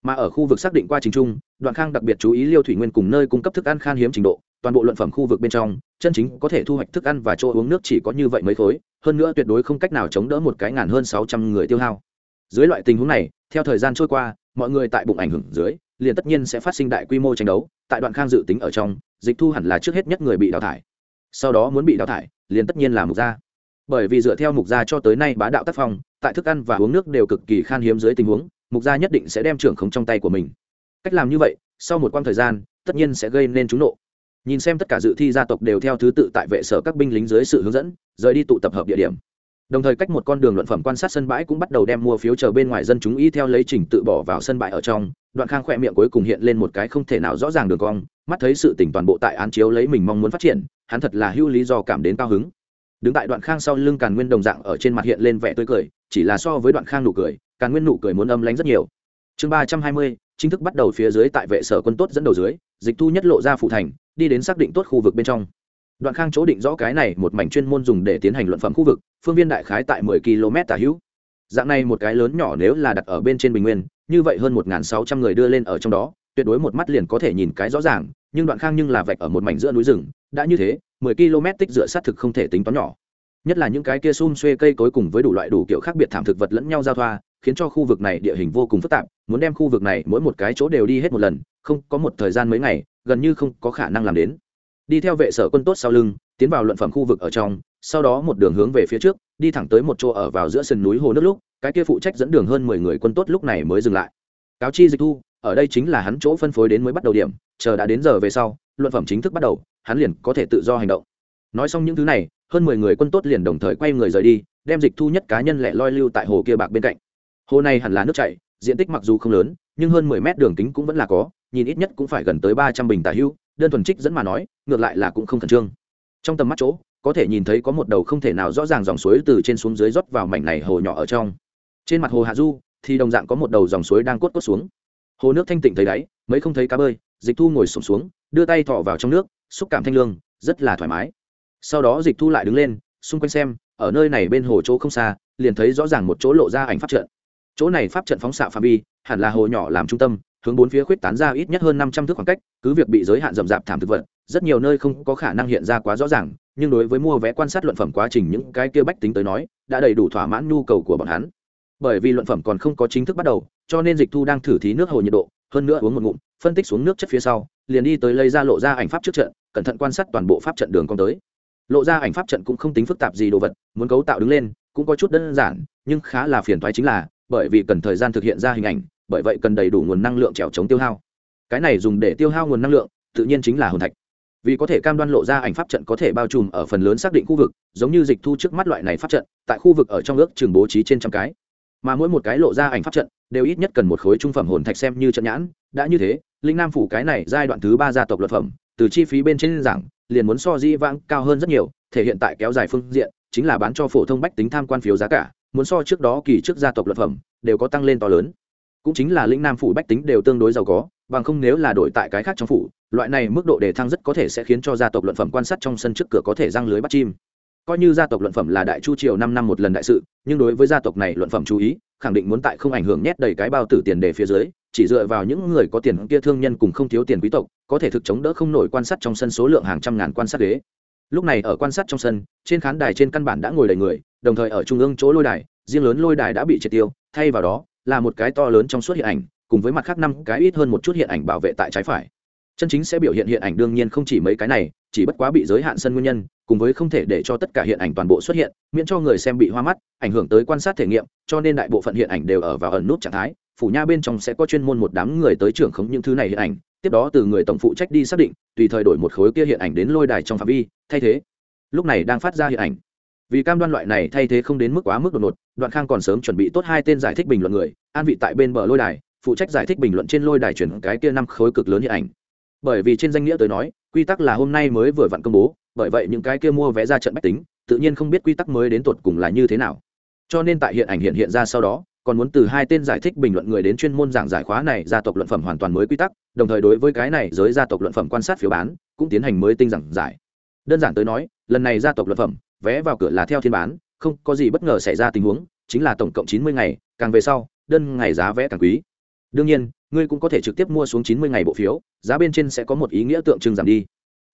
Mà ở khu vực xác định qua trình trung đoạn khang đặc biệt chú ý liêu thủy nguyên cùng nơi cung cấp thức ăn khan hiếm trình độ, toàn bộ luận phẩm khu vực bên trong, chân chính có thể thu hoạch thức ăn và chỗ uống nước chỉ có như vậy mấy khối hơn nữa tuyệt đối không cách nào chống đỡ một cái ngàn hơn sáu trăm người tiêu hao dưới loại tình huống này, theo thời gian trôi qua, mọi người tại bụng ảnh hưởng dưới, liền tất nhiên sẽ phát sinh đại quy mô tranh đấu, tại đoạn khang dự tính ở trong, dịch thu hẳn là trước hết nhất người bị đào thải. Sau đó muốn bị đào thải, liền tất nhiên là mục gia. Bởi vì dựa theo mục gia cho tới nay bá đạo tác phong, tại thức ăn và uống nước đều cực kỳ khan hiếm dưới tình huống, mục gia nhất định sẽ đem trưởng khống trong tay của mình. Cách làm như vậy, sau một quãng thời gian, tất nhiên sẽ gây nên trúng nộ. Nhìn xem tất cả dự thi gia tộc đều theo thứ tự tại vệ sở các binh lính dưới sự hướng dẫn, rời đi tụ tập hợp địa điểm đồng thời cách một con đường luận phẩm quan sát sân bãi cũng bắt đầu đem mua phiếu chờ bên ngoài dân chúng y theo lấy trình tự bỏ vào sân bãi ở trong. Đoạn khang khỏe miệng cuối cùng hiện lên một cái không thể nào rõ ràng đường cong, mắt thấy sự tỉnh toàn bộ tại án chiếu lấy mình mong muốn phát triển, hắn thật là hưu lý do cảm đến cao hứng. Đứng tại đoạn khang sau lưng càn nguyên đồng dạng ở trên mặt hiện lên vẻ tươi cười, chỉ là so với đoạn khang nụ cười, càn nguyên nụ cười muốn âm lánh rất nhiều. Chương ba trăm hai mươi, chính thức bắt đầu phía dưới tại vệ sở quân tốt dẫn đầu dưới, dịch thu nhất lộ ra phụ thành, đi đến xác định tốt khu vực bên trong đoạn khang chỗ định rõ cái này một mảnh chuyên môn dùng để tiến hành luận phẩm khu vực, phương viên đại khái tại mười km tả hữu. Dạng này một cái lớn nhỏ nếu là đặt ở bên trên bình nguyên, như vậy hơn một sáu trăm người đưa lên ở trong đó, tuyệt đối một mắt liền có thể nhìn cái rõ ràng, nhưng đoạn khang nhưng là vạch ở một mảnh giữa núi rừng, đã như thế, mười km tích dựa sát thực không thể tính toán nhỏ. Nhất là những cái kia xun xuê cây cối cùng với đủ loại đủ kiểu khác biệt thảm thực vật lẫn nhau giao thoa, khiến cho khu vực này địa hình vô cùng phức tạp, muốn đem khu vực này mỗi một cái chỗ đều đi hết một lần, không có một thời gian mấy ngày, gần như không có khả năng làm đến đi theo vệ sở quân tốt sau lưng, tiến vào luận phẩm khu vực ở trong, sau đó một đường hướng về phía trước, đi thẳng tới một chỗ ở vào giữa sườn núi hồ nước lúc, cái kia phụ trách dẫn đường hơn mười người quân tốt lúc này mới dừng lại. Cáo chi dịch thu, ở đây chính là hắn chỗ phân phối đến mới bắt đầu điểm, chờ đã đến giờ về sau, luận phẩm chính thức bắt đầu, hắn liền có thể tự do hành động. Nói xong những thứ này, hơn mười người quân tốt liền đồng thời quay người rời đi, đem dịch thu nhất cá nhân lẻ loi lưu tại hồ kia bạc bên cạnh. Hồ này hẳn là nước chảy, diện tích mặc dù không lớn, nhưng hơn mười mét đường kính cũng vẫn là có, nhìn ít nhất cũng phải gần tới ba trăm bình tả hưu đơn thuần trích dẫn mà nói ngược lại là cũng không khẩn trương. Trong tầm mắt chỗ có thể nhìn thấy có một đầu không thể nào rõ ràng dòng suối từ trên xuống dưới rót vào mảnh này hồ nhỏ ở trong. Trên mặt hồ hạ du thì đồng dạng có một đầu dòng suối đang cốt cốt xuống. Hồ nước thanh tịnh thấy đáy mấy không thấy cá bơi dịch thu ngồi sụp xuống, xuống đưa tay thọ vào trong nước xúc cảm thanh lương rất là thoải mái. Sau đó dịch thu lại đứng lên xung quanh xem ở nơi này bên hồ chỗ không xa liền thấy rõ ràng một chỗ lộ ra ảnh pháp trận. Chỗ này pháp trận phóng xạ phạm vi hẳn là hồ nhỏ làm trung tâm hướng bốn phía khuyết tán ra ít nhất hơn năm trăm thước khoảng cách, cứ việc bị giới hạn rậm rạp thảm thực vật, rất nhiều nơi không có khả năng hiện ra quá rõ ràng, nhưng đối với mua vé quan sát luận phẩm quá trình những cái kia bách tính tới nói, đã đầy đủ thỏa mãn nhu cầu của bọn hắn. Bởi vì luận phẩm còn không có chính thức bắt đầu, cho nên dịch thu đang thử thí nước hồ nhiệt độ, hơn nữa uống một ngụm, phân tích xuống nước chất phía sau, liền đi tới lấy ra lộ ra ảnh pháp trước trận, cẩn thận quan sát toàn bộ pháp trận đường con tới. Lộ ra ảnh pháp trận cũng không tính phức tạp gì đồ vật, muốn cấu tạo đứng lên, cũng có chút đơn giản, nhưng khá là phiền toái chính là, bởi vì cần thời gian thực hiện ra hình ảnh bởi vậy cần đầy đủ nguồn năng lượng trèo chống tiêu hao. Cái này dùng để tiêu hao nguồn năng lượng, tự nhiên chính là hồn thạch. Vì có thể cam đoan lộ ra ảnh pháp trận có thể bao trùm ở phần lớn xác định khu vực, giống như dịch thu trước mắt loại này pháp trận, tại khu vực ở trong ước trường bố trí trên trăm cái. Mà mỗi một cái lộ ra ảnh pháp trận, đều ít nhất cần một khối trung phẩm hồn thạch xem như trận nhãn, đã như thế, linh nam phủ cái này giai đoạn thứ ba gia tộc luật phẩm, từ chi phí bên trên giảng, liền muốn so di vãng cao hơn rất nhiều, thể hiện tại kéo dài phương diện, chính là bán cho phổ thông bách tính tham quan phiếu giá cả, muốn so trước đó kỳ trước gia tộc luật phẩm, đều có tăng lên to lớn cũng chính là lĩnh nam phủ bách tính đều tương đối giàu có, bằng không nếu là đổi tại cái khác trong phủ, loại này mức độ đề thăng rất có thể sẽ khiến cho gia tộc luận phẩm quan sát trong sân trước cửa có thể răng lưới bắt chim. Coi như gia tộc luận phẩm là đại chu triều năm năm một lần đại sự, nhưng đối với gia tộc này luận phẩm chú ý, khẳng định muốn tại không ảnh hưởng nhét đầy cái bao tử tiền đề phía dưới, chỉ dựa vào những người có tiền kia thương nhân cùng không thiếu tiền quý tộc, có thể thực chống đỡ không nổi quan sát trong sân số lượng hàng trăm ngàn quan sát ghế. Lúc này ở quan sát trong sân, trên khán đài trên căn bản đã ngồi đầy người, đồng thời ở trung ương chỗ lôi đài, riêng lớn lôi đài đã bị triệt tiêu, thay vào đó là một cái to lớn trong suốt hiện ảnh, cùng với mặt khác năm cái ít hơn một chút hiện ảnh bảo vệ tại trái phải. Chân chính sẽ biểu hiện hiện ảnh đương nhiên không chỉ mấy cái này, chỉ bất quá bị giới hạn sân nguyên nhân, cùng với không thể để cho tất cả hiện ảnh toàn bộ xuất hiện, miễn cho người xem bị hoa mắt, ảnh hưởng tới quan sát thể nghiệm, cho nên đại bộ phận hiện ảnh đều ở vào ẩn nút trạng thái. Phủ nha bên trong sẽ có chuyên môn một đám người tới trưởng khống những thứ này hiện ảnh, tiếp đó từ người tổng phụ trách đi xác định, tùy thời đổi một khối kia hiện ảnh đến lôi đài trong phạm vi, thay thế. Lúc này đang phát ra hiện ảnh vì cam đoan loại này thay thế không đến mức quá mức đột ngột, đoạn khang còn sớm chuẩn bị tốt hai tên giải thích bình luận người, an vị tại bên bờ lôi đài, phụ trách giải thích bình luận trên lôi đài chuyển cái kia năm khối cực lớn hiện ảnh. Bởi vì trên danh nghĩa tới nói, quy tắc là hôm nay mới vừa vặn công bố, bởi vậy những cái kia mua vé ra trận bách tính, tự nhiên không biết quy tắc mới đến tột cùng là như thế nào. Cho nên tại hiện ảnh hiện hiện ra sau đó, còn muốn từ hai tên giải thích bình luận người đến chuyên môn giảng giải khóa này gia tộc luận phẩm hoàn toàn mới quy tắc, đồng thời đối với cái này giới gia tộc luận phẩm quan sát phiếu bán, cũng tiến hành mới tinh giảng giải. Đơn giản tới nói, lần này gia tộc luận phẩm vé vào cửa là theo thiên bán, không có gì bất ngờ xảy ra tình huống, chính là tổng cộng chín mươi ngày, càng về sau, đơn ngày giá vé càng quý. Đương nhiên, ngươi cũng có thể trực tiếp mua xuống chín mươi ngày bộ phiếu, giá bên trên sẽ có một ý nghĩa tượng trưng giảm đi.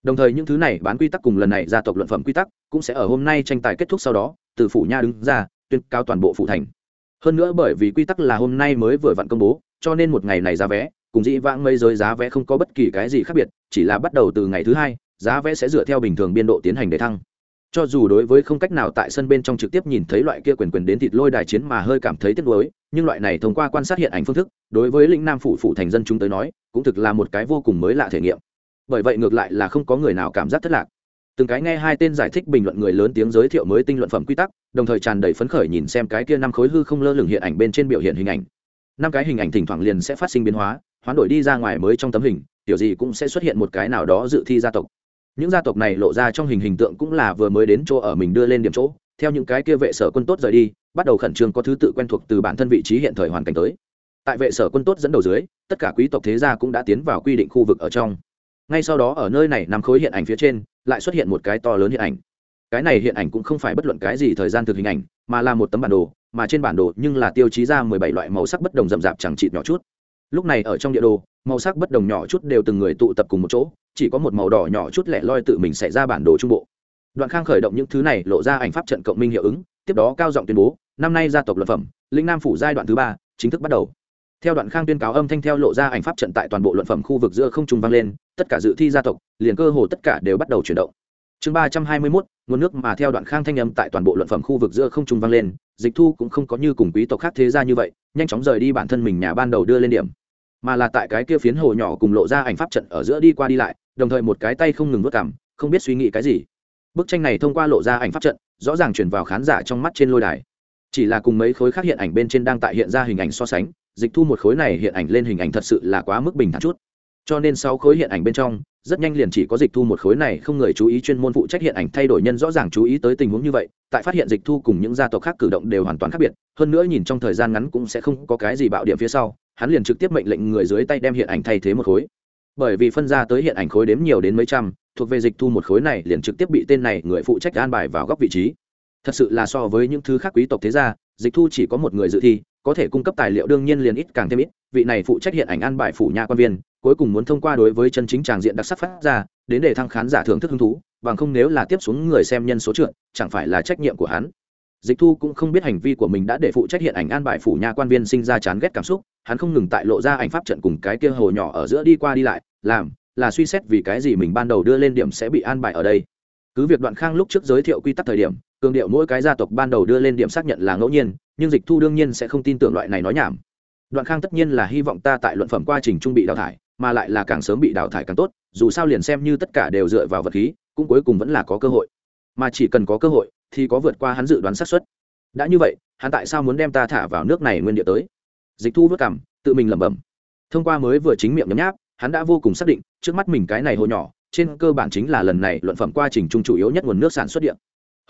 Đồng thời những thứ này bán quy tắc cùng lần này gia tộc luận phẩm quy tắc cũng sẽ ở hôm nay tranh tài kết thúc sau đó, từ phủ nha đứng ra, tuyên cao toàn bộ phủ thành. Hơn nữa bởi vì quy tắc là hôm nay mới vừa vặn công bố, cho nên một ngày này giá vé, cùng dĩ vãng mây giới giá vé không có bất kỳ cái gì khác biệt, chỉ là bắt đầu từ ngày thứ hai, giá vé sẽ dựa theo bình thường biên độ tiến hành để thăng cho dù đối với không cách nào tại sân bên trong trực tiếp nhìn thấy loại kia quyền quyền đến thịt lôi đài chiến mà hơi cảm thấy tiếc nuối, nhưng loại này thông qua quan sát hiện ảnh phương thức, đối với lĩnh nam phủ phủ thành dân chúng tới nói, cũng thực là một cái vô cùng mới lạ thể nghiệm. Bởi vậy ngược lại là không có người nào cảm giác thất lạc. Từng cái nghe hai tên giải thích bình luận người lớn tiếng giới thiệu mới tinh luận phẩm quy tắc, đồng thời tràn đầy phấn khởi nhìn xem cái kia năm khối hư không lơ lửng hiện ảnh bên trên biểu hiện hình ảnh. Năm cái hình ảnh thỉnh thoảng liền sẽ phát sinh biến hóa, hoán đổi đi ra ngoài mới trong tấm hình kiểu gì cũng sẽ xuất hiện một cái nào đó dự thi gia tộc những gia tộc này lộ ra trong hình hình tượng cũng là vừa mới đến chỗ ở mình đưa lên điểm chỗ. Theo những cái kia vệ sở quân tốt rời đi, bắt đầu khẩn trương có thứ tự quen thuộc từ bản thân vị trí hiện thời hoàn cảnh tới. Tại vệ sở quân tốt dẫn đầu dưới, tất cả quý tộc thế gia cũng đã tiến vào quy định khu vực ở trong. Ngay sau đó ở nơi này nằm khối hiện ảnh phía trên, lại xuất hiện một cái to lớn hiện ảnh. Cái này hiện ảnh cũng không phải bất luận cái gì thời gian thực hình ảnh, mà là một tấm bản đồ, mà trên bản đồ nhưng là tiêu chí ra mười bảy loại màu sắc bất đồng rậm rạp chẳng chịt nhỏ chút lúc này ở trong địa đồ, màu sắc bất đồng nhỏ chút đều từng người tụ tập cùng một chỗ, chỉ có một màu đỏ nhỏ chút lẻ loi tự mình xảy ra bản đồ trung bộ. Đoạn khang khởi động những thứ này, lộ ra ảnh pháp trận cộng minh hiệu ứng, tiếp đó cao giọng tuyên bố, năm nay gia tộc luật phẩm, linh nam phủ giai đoạn thứ ba, chính thức bắt đầu. Theo đoạn khang tuyên cáo âm thanh theo lộ ra ảnh pháp trận tại toàn bộ luận phẩm khu vực giữa không trung vang lên, tất cả dự thi gia tộc, liền cơ hồ tất cả đều bắt đầu chuyển động. Chương ba trăm hai mươi mốt, nguồn nước mà theo đoạn khang thanh âm tại toàn bộ luận phẩm khu vực giữa không trung vang lên, dịch thu cũng không có như cùng quý tộc khác thế ra như vậy, nhanh chóng rời đi bản thân mình nhà ban đầu đưa lên điểm mà là tại cái kia phiến hồ nhỏ cùng lộ ra ảnh pháp trận ở giữa đi qua đi lại, đồng thời một cái tay không ngừng vớt cảm không biết suy nghĩ cái gì. Bức tranh này thông qua lộ ra ảnh pháp trận, rõ ràng chuyển vào khán giả trong mắt trên lôi đài. Chỉ là cùng mấy khối khác hiện ảnh bên trên đang tại hiện ra hình ảnh so sánh, dịch thu một khối này hiện ảnh lên hình ảnh thật sự là quá mức bình thản chút. Cho nên sáu khối hiện ảnh bên trong rất nhanh liền chỉ có dịch thu một khối này, không người chú ý chuyên môn phụ trách hiện ảnh thay đổi nhân rõ ràng chú ý tới tình huống như vậy, tại phát hiện dịch thu cùng những gia tộc khác cử động đều hoàn toàn khác biệt, hơn nữa nhìn trong thời gian ngắn cũng sẽ không có cái gì bạo điểm phía sau, hắn liền trực tiếp mệnh lệnh người dưới tay đem hiện ảnh thay thế một khối. Bởi vì phân ra tới hiện ảnh khối đếm nhiều đến mấy trăm, thuộc về dịch thu một khối này liền trực tiếp bị tên này người phụ trách an bài vào góc vị trí. Thật sự là so với những thứ khác quý tộc thế gia, dịch thu chỉ có một người dự thi, có thể cung cấp tài liệu đương nhiên liền ít càng thêm ít, vị này phụ trách hiện ảnh an bài phủ nhà quan viên cuối cùng muốn thông qua đối với chân chính tràng diện đặc sắc phát ra, đến để thăng khán giả thưởng thức hứng thú, bằng không nếu là tiếp xuống người xem nhân số trượt, chẳng phải là trách nhiệm của hắn. Dịch thu cũng không biết hành vi của mình đã để phụ trách hiện ảnh an bài phủ nhà quan viên sinh ra chán ghét cảm xúc, hắn không ngừng tại lộ ra ảnh pháp trận cùng cái kia hồ nhỏ ở giữa đi qua đi lại, làm, là suy xét vì cái gì mình ban đầu đưa lên điểm sẽ bị an bài ở đây. Cứ việc đoạn khang lúc trước giới thiệu quy tắc thời điểm, cường điệu mỗi cái gia tộc ban đầu đưa lên điểm xác nhận là ngẫu nhiên, nhưng dịch thu đương nhiên sẽ không tin tưởng loại này nói nhảm. Đoạn khang tất nhiên là hy vọng ta tại luận phẩm quá trình trung bị đào thải mà lại là càng sớm bị đào thải càng tốt dù sao liền xem như tất cả đều dựa vào vật khí cũng cuối cùng vẫn là có cơ hội. Mà chỉ cần có cơ hội thì có vượt qua hắn dự đoán xác suất. Đã như vậy hắn tại sao muốn đem ta thả vào nước này nguyên địa tới? Dịch thu vất cảm tự mình lẩm bẩm. Thông qua mới vừa chính miệng nhấm nháp hắn đã vô cùng xác định trước mắt mình cái này hồ nhỏ trên cơ bản chính là lần này luận phẩm quá trình trung chủ yếu nhất nguồn nước sản xuất điện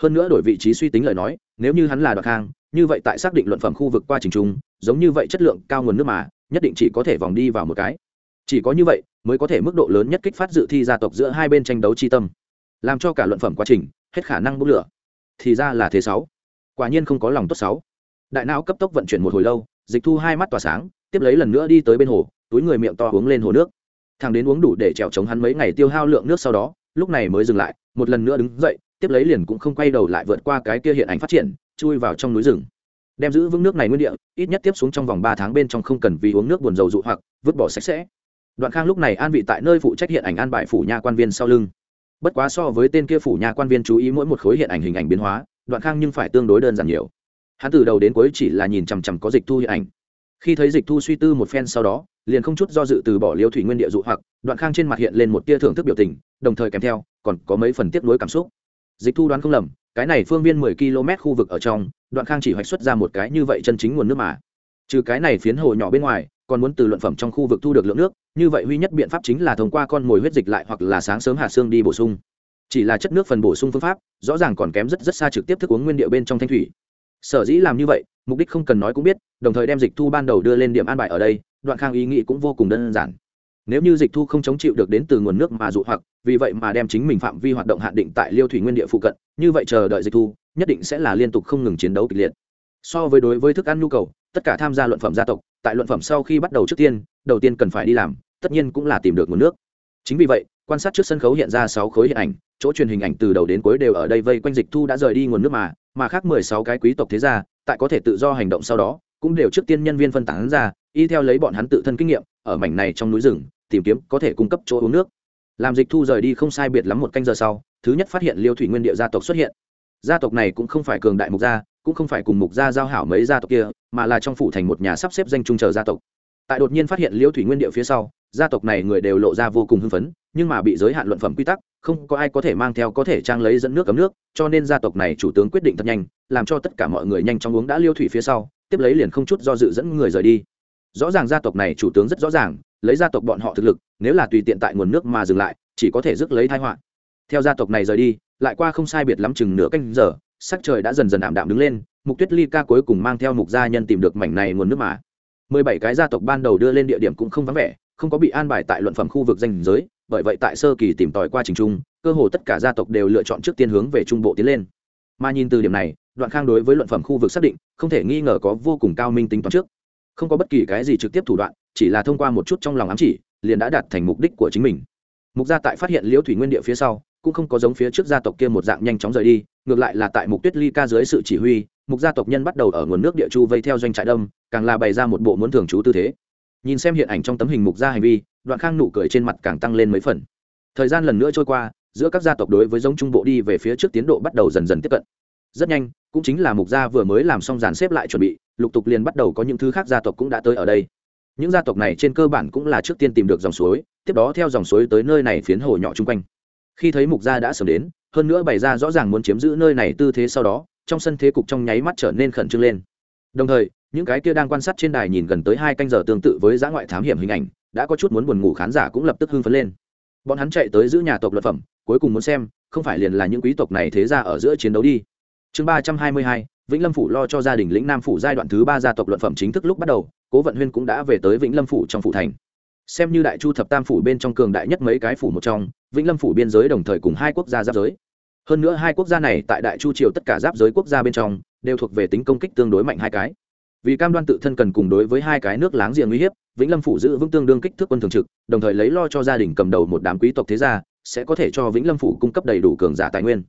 hơn nữa đổi vị trí suy tính lời nói nếu như hắn là đoạt hang, như vậy tại xác định luận phẩm khu vực qua trình trung giống như vậy chất lượng cao nguồn nước mà nhất định chỉ có thể vòng đi vào một cái chỉ có như vậy, mới có thể mức độ lớn nhất kích phát dự thi gia tộc giữa hai bên tranh đấu tri tâm. Làm cho cả luận phẩm quá trình, hết khả năng bốc lửa. Thì ra là thế sáu. Quả nhiên không có lòng tốt sáu. Đại não cấp tốc vận chuyển một hồi lâu, dịch thu hai mắt tỏa sáng, tiếp lấy lần nữa đi tới bên hồ, túi người miệng to uống lên hồ nước. Thằng đến uống đủ để trèo chống hắn mấy ngày tiêu hao lượng nước sau đó, lúc này mới dừng lại, một lần nữa đứng dậy, tiếp lấy liền cũng không quay đầu lại vượt qua cái kia hiện ảnh phát triển, chui vào trong núi rừng. Đem giữ vững nước này nguyên địa, ít nhất tiếp xuống trong vòng ba tháng bên trong không cần vì uống nước buồn dầu dụ hoặc, vứt bỏ sạch sẽ đoạn khang lúc này an vị tại nơi phụ trách hiện ảnh an bài phủ nha quan viên sau lưng. Bất quá so với tên kia phủ nha quan viên chú ý mỗi một khối hiện ảnh hình ảnh biến hóa, đoạn khang nhưng phải tương đối đơn giản nhiều. Hắn từ đầu đến cuối chỉ là nhìn chằm chằm có dịch thu hiện ảnh. Khi thấy dịch thu suy tư một phen sau đó, liền không chút do dự từ bỏ liêu thủy nguyên địa dụ hoặc, đoạn khang trên mặt hiện lên một tia thưởng thức biểu tình, đồng thời kèm theo, còn có mấy phần tiếp nối cảm xúc. Dịch thu đoán không lầm, cái này phương viên mười km khu vực ở trong, đoạn khang chỉ hoạch xuất ra một cái như vậy chân chính nguồn nước mà. Trừ cái này phiến hồ nhỏ bên ngoài còn muốn từ luận phẩm trong khu vực thu được lượng nước, như vậy huy nhất biện pháp chính là thông qua con mồi huyết dịch lại hoặc là sáng sớm hạ xương đi bổ sung. Chỉ là chất nước phần bổ sung phương pháp, rõ ràng còn kém rất rất xa trực tiếp thức uống nguyên điệu bên trong thanh thủy. Sở dĩ làm như vậy, mục đích không cần nói cũng biết, đồng thời đem dịch thu ban đầu đưa lên điểm an bài ở đây, đoạn khang ý nghĩ cũng vô cùng đơn giản. Nếu như dịch thu không chống chịu được đến từ nguồn nước mà dụ hoặc, vì vậy mà đem chính mình phạm vi hoạt động hạn định tại liêu thủy nguyên địa phụ cận, như vậy chờ đợi dịch thu, nhất định sẽ là liên tục không ngừng chiến đấu kịch liệt. So với đối với thức ăn nhu cầu tất cả tham gia luận phẩm gia tộc, tại luận phẩm sau khi bắt đầu trước tiên, đầu tiên cần phải đi làm, tất nhiên cũng là tìm được nguồn nước. Chính vì vậy, quan sát trước sân khấu hiện ra sáu khối hiện ảnh, chỗ truyền hình ảnh từ đầu đến cuối đều ở đây vây quanh dịch thu đã rời đi nguồn nước mà mà khác mười sáu cái quý tộc thế gia, tại có thể tự do hành động sau đó, cũng đều trước tiên nhân viên phân tán ra, y theo lấy bọn hắn tự thân kinh nghiệm, ở mảnh này trong núi rừng, tìm kiếm có thể cung cấp chỗ uống nước. Làm dịch thu rời đi không sai biệt lắm một canh giờ sau, thứ nhất phát hiện liêu thủy nguyên địa gia tộc xuất hiện gia tộc này cũng không phải cường đại mục gia, cũng không phải cùng mục gia giao hảo mấy gia tộc kia, mà là trong phủ thành một nhà sắp xếp danh trung chờ gia tộc. Tại đột nhiên phát hiện liễu thủy nguyên địa phía sau, gia tộc này người đều lộ ra vô cùng hưng phấn, nhưng mà bị giới hạn luận phẩm quy tắc, không có ai có thể mang theo có thể trang lấy dẫn nước cấm nước, cho nên gia tộc này chủ tướng quyết định thật nhanh, làm cho tất cả mọi người nhanh chóng uống đã liêu thủy phía sau, tiếp lấy liền không chút do dự dẫn người rời đi. Rõ ràng gia tộc này chủ tướng rất rõ ràng, lấy gia tộc bọn họ thực lực, nếu là tùy tiện tại nguồn nước mà dừng lại, chỉ có thể rước lấy thai họa. Theo gia tộc này rời đi lại qua không sai biệt lắm chừng nửa canh giờ, sắc trời đã dần dần ảm đạm đứng lên, mục tuyết ly ca cuối cùng mang theo mục gia nhân tìm được mảnh này nguồn nước mà. Mười bảy cái gia tộc ban đầu đưa lên địa điểm cũng không vắng vẻ, không có bị an bài tại luận phẩm khu vực danh giới, bởi vậy tại sơ kỳ tìm tòi qua trình trung, cơ hồ tất cả gia tộc đều lựa chọn trước tiên hướng về trung bộ tiến lên. Mà nhìn từ điểm này, đoạn khang đối với luận phẩm khu vực xác định, không thể nghi ngờ có vô cùng cao minh tính toán trước. Không có bất kỳ cái gì trực tiếp thủ đoạn, chỉ là thông qua một chút trong lòng ám chỉ, liền đã đạt thành mục đích của chính mình. Mục gia tại phát hiện liễu thủy nguyên địa phía sau cũng không có giống phía trước gia tộc kia một dạng nhanh chóng rời đi, ngược lại là tại mục tuyết ly ca dưới sự chỉ huy, mục gia tộc nhân bắt đầu ở nguồn nước địa chu vây theo doanh trại đông càng là bày ra một bộ muốn thường trú tư thế. Nhìn xem hiện ảnh trong tấm hình mục gia hành vi, đoạn khang nụ cười trên mặt càng tăng lên mấy phần. Thời gian lần nữa trôi qua, giữa các gia tộc đối với giống trung bộ đi về phía trước tiến độ bắt đầu dần dần tiếp cận. Rất nhanh, cũng chính là mục gia vừa mới làm xong dàn xếp lại chuẩn bị, lục tục liền bắt đầu có những thứ khác gia tộc cũng đã tới ở đây. Những gia tộc này trên cơ bản cũng là trước tiên tìm được dòng suối, tiếp đó theo dòng suối tới nơi này phiến hồ nhỏ chung quanh khi thấy mục gia đã sớm đến, hơn nữa bày ra rõ ràng muốn chiếm giữ nơi này tư thế sau đó, trong sân thế cục trong nháy mắt trở nên khẩn trương lên. Đồng thời, những cái kia đang quan sát trên đài nhìn gần tới hai canh giờ tương tự với giã ngoại thám hiểm hình ảnh, đã có chút muốn buồn ngủ khán giả cũng lập tức hưng phấn lên. Bọn hắn chạy tới giữ nhà tộc luật phẩm, cuối cùng muốn xem, không phải liền là những quý tộc này thế ra ở giữa chiến đấu đi. Chương ba trăm hai mươi hai, vĩnh lâm phủ lo cho gia đình lĩnh nam phủ giai đoạn thứ ba gia tộc luận phẩm chính thức lúc bắt đầu, cố vận huyên cũng đã về tới vĩnh lâm phủ trong phủ thành xem như đại chu thập tam phủ bên trong cường đại nhất mấy cái phủ một trong, vĩnh lâm phủ biên giới đồng thời cùng hai quốc gia giáp giới. Hơn nữa hai quốc gia này tại đại chu triều tất cả giáp giới quốc gia bên trong, đều thuộc về tính công kích tương đối mạnh hai cái. Vì cam đoan tự thân cần cùng đối với hai cái nước láng giềng uy hiếp, vĩnh lâm phủ giữ vững tương đương kích thước quân thường trực, đồng thời lấy lo cho gia đình cầm đầu một đám quý tộc thế gia, sẽ có thể cho vĩnh lâm phủ cung cấp đầy đủ cường giả tài nguyên.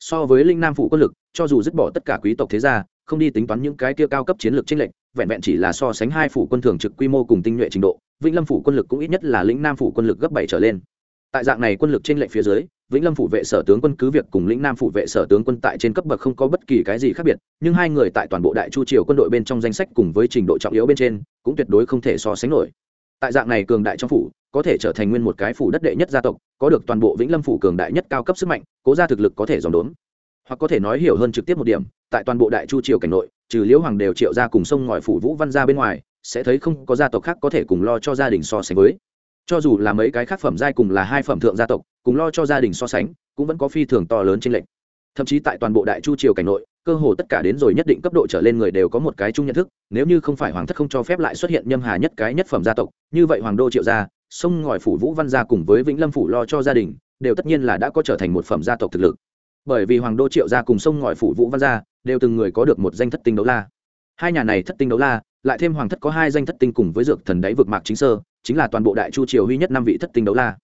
So với linh nam phủ quân lực, cho dù dứt bỏ tất cả quý tộc thế gia, không đi tính toán những cái kia cao cấp chiến lược tranh lệch vẹn vẹn chỉ là so sánh hai phủ quân thường trực quy mô cùng tinh nhuệ trình độ, vĩnh lâm phủ quân lực cũng ít nhất là lĩnh nam phủ quân lực gấp bảy trở lên. Tại dạng này quân lực trên lệnh phía dưới, vĩnh lâm phủ vệ sở tướng quân cứ việc cùng lĩnh nam phủ vệ sở tướng quân tại trên cấp bậc không có bất kỳ cái gì khác biệt, nhưng hai người tại toàn bộ đại chu triều quân đội bên trong danh sách cùng với trình độ trọng yếu bên trên, cũng tuyệt đối không thể so sánh nổi. Tại dạng này cường đại trong phủ, có thể trở thành nguyên một cái phủ đất đệ nhất gia tộc, có được toàn bộ vĩnh lâm phủ cường đại nhất cao cấp sức mạnh, cố ra thực lực có thể dòng đốn. Hoặc có thể nói hiểu hơn trực tiếp một điểm, tại toàn bộ đại chu triều cảnh nội trừ liễu hoàng đều triệu ra cùng sông ngòi phủ vũ văn ra bên ngoài, sẽ thấy không có gia tộc khác có thể cùng lo cho gia đình so sánh với. Cho dù là mấy cái khác phẩm giai cùng là hai phẩm thượng gia tộc, cùng lo cho gia đình so sánh, cũng vẫn có phi thường to lớn trên lệnh thậm chí tại toàn bộ đại chu triều cảnh nội, cơ hồ tất cả đến rồi nhất định cấp độ trở lên người đều có một cái chung nhận thức, nếu như không phải hoàng thất không cho phép lại xuất hiện nhâm hà nhất cái nhất phẩm gia tộc, như vậy hoàng đô triệu gia, sông ngòi phủ vũ văn gia cùng với vĩnh lâm phủ lo cho gia đình, đều tất nhiên là đã có trở thành một phẩm gia tộc thực lực. Bởi vì hoàng đô triệu gia cùng sông ngòi phủ vũ văn gia đều từng người có được một danh thất tinh đấu la. Hai nhà này thất tinh đấu la, lại thêm hoàng thất có hai danh thất tinh cùng với dược thần đáy vực mạc chính sơ, chính là toàn bộ đại chu triều huy nhất năm vị thất tinh đấu la.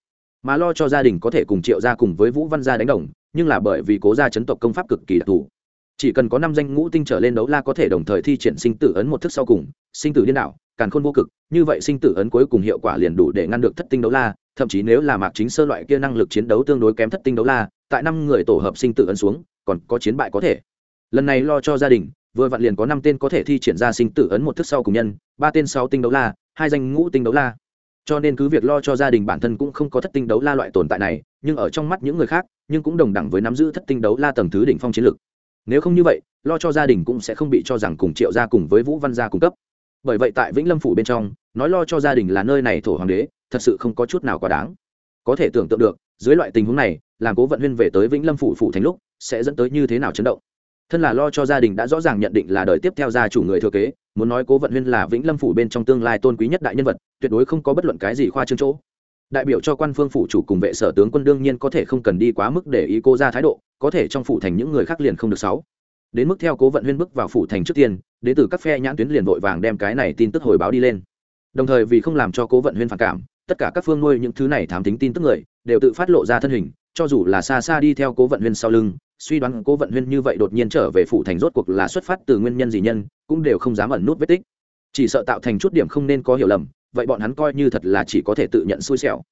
Mà lo cho gia đình có thể cùng triệu gia cùng với vũ văn gia đánh đồng, nhưng là bởi vì cố gia chấn tộc công pháp cực kỳ đặc thù. Chỉ cần có năm danh ngũ tinh trở lên đấu la có thể đồng thời thi triển sinh tử ấn một thức sau cùng, sinh tử điên đảo, càn khôn vô cực, như vậy sinh tử ấn cuối cùng hiệu quả liền đủ để ngăn được thất tinh đấu la, thậm chí nếu là mạc chính sơ loại kia năng lực chiến đấu tương đối kém thất tinh đấu la, tại năm người tổ hợp sinh tử ấn xuống, còn có chiến bại có thể lần này lo cho gia đình, vừa vặn liền có năm tên có thể thi triển ra sinh tử ấn một thức sau cùng nhân, ba tên sáu tinh đấu la, hai danh ngũ tinh đấu la. Cho nên cứ việc lo cho gia đình bản thân cũng không có thất tinh đấu la loại tồn tại này, nhưng ở trong mắt những người khác, nhưng cũng đồng đẳng với nắm giữ thất tinh đấu la tầng thứ đỉnh phong chiến lược. Nếu không như vậy, lo cho gia đình cũng sẽ không bị cho rằng cùng triệu gia cùng với vũ văn gia cung cấp. Bởi vậy tại vĩnh lâm phủ bên trong, nói lo cho gia đình là nơi này thổ hoàng đế, thật sự không có chút nào quá đáng. Có thể tưởng tượng được, dưới loại tình huống này làm cố vận huyên về tới vĩnh lâm phủ phủ thành lúc, sẽ dẫn tới như thế nào chấn động thân là lo cho gia đình đã rõ ràng nhận định là đời tiếp theo gia chủ người thừa kế, muốn nói cố vận huyên là vĩnh lâm phủ bên trong tương lai tôn quý nhất đại nhân vật, tuyệt đối không có bất luận cái gì khoa trương chỗ. Đại biểu cho quan phương phủ chủ cùng vệ sở tướng quân đương nhiên có thể không cần đi quá mức để ý cô ra thái độ, có thể trong phủ thành những người khác liền không được sáu. Đến mức theo cố vận huyên bước vào phủ thành trước tiên, đến từ các phe nhãn tuyến liền vội vàng đem cái này tin tức hồi báo đi lên. Đồng thời vì không làm cho cố vận huyên phản cảm, tất cả các phương nuôi những thứ này thám tính tin tức người, đều tự phát lộ ra thân hình, cho dù là xa xa đi theo cố vận huyên sau lưng suy đoán cố vận huyên như vậy đột nhiên trở về phủ thành rốt cuộc là xuất phát từ nguyên nhân gì nhân, cũng đều không dám ẩn nút vết tích. Chỉ sợ tạo thành chút điểm không nên có hiểu lầm, vậy bọn hắn coi như thật là chỉ có thể tự nhận xui xẻo.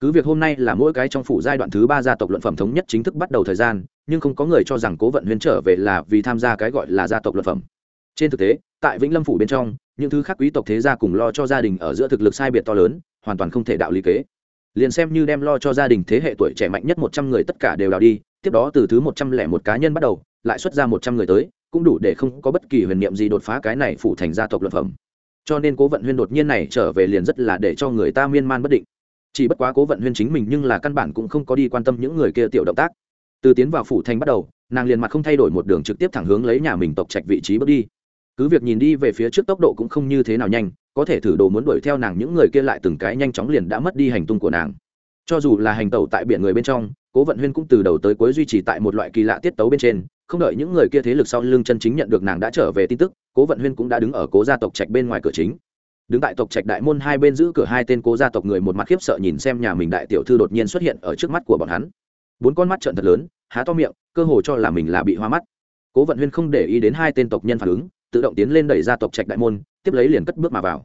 Cứ việc hôm nay là mỗi cái trong phủ giai đoạn thứ ba gia tộc luận phẩm thống nhất chính thức bắt đầu thời gian, nhưng không có người cho rằng cố vận huyên trở về là vì tham gia cái gọi là gia tộc luận phẩm. Trên thực tế, tại vĩnh lâm phủ bên trong, những thứ khác quý tộc thế gia cùng lo cho gia đình ở giữa thực lực sai biệt to lớn, hoàn toàn không thể đạo lý kế. Liền xem như đem lo cho gia đình thế hệ tuổi trẻ mạnh nhất một trăm người tất cả đều đào đi tiếp đó từ thứ một trăm lẻ một cá nhân bắt đầu, lại xuất ra một trăm người tới, cũng đủ để không có bất kỳ huyền niệm gì đột phá cái này phủ thành gia tộc luận phẩm. Cho nên cố vận huyên đột nhiên này trở về liền rất là để cho người ta miên man bất định. Chỉ bất quá cố vận huyên chính mình nhưng là căn bản cũng không có đi quan tâm những người kia tiểu động tác. Từ tiến vào phủ thành bắt đầu, nàng liền mặt không thay đổi một đường trực tiếp thẳng hướng lấy nhà mình tộc trạch vị trí bước đi. Cứ việc nhìn đi về phía trước tốc độ cũng không như thế nào nhanh, có thể thử đồ muốn đuổi theo nàng những người kia lại từng cái nhanh chóng liền đã mất đi hành tung của nàng. Cho dù là hành tẩu tại biển người bên trong cố vận huyên cũng từ đầu tới cuối duy trì tại một loại kỳ lạ tiết tấu bên trên, không đợi những người kia thế lực sau lưng chân chính nhận được nàng đã trở về tin tức, cố vận huyên cũng đã đứng ở cố gia tộc trạch bên ngoài cửa chính. Đứng tại tộc trạch đại môn hai bên giữ cửa hai tên cố gia tộc người một mặt khiếp sợ nhìn xem nhà mình đại tiểu thư đột nhiên xuất hiện ở trước mắt của bọn hắn. Bốn con mắt trợn thật lớn, há to miệng, cơ hồ cho là mình là bị hoa mắt. Cố vận huyên không để ý đến hai tên tộc nhân phản ứng, tự động tiến lên đẩy gia tộc trạch đại môn, tiếp lấy liền cất bước mà vào.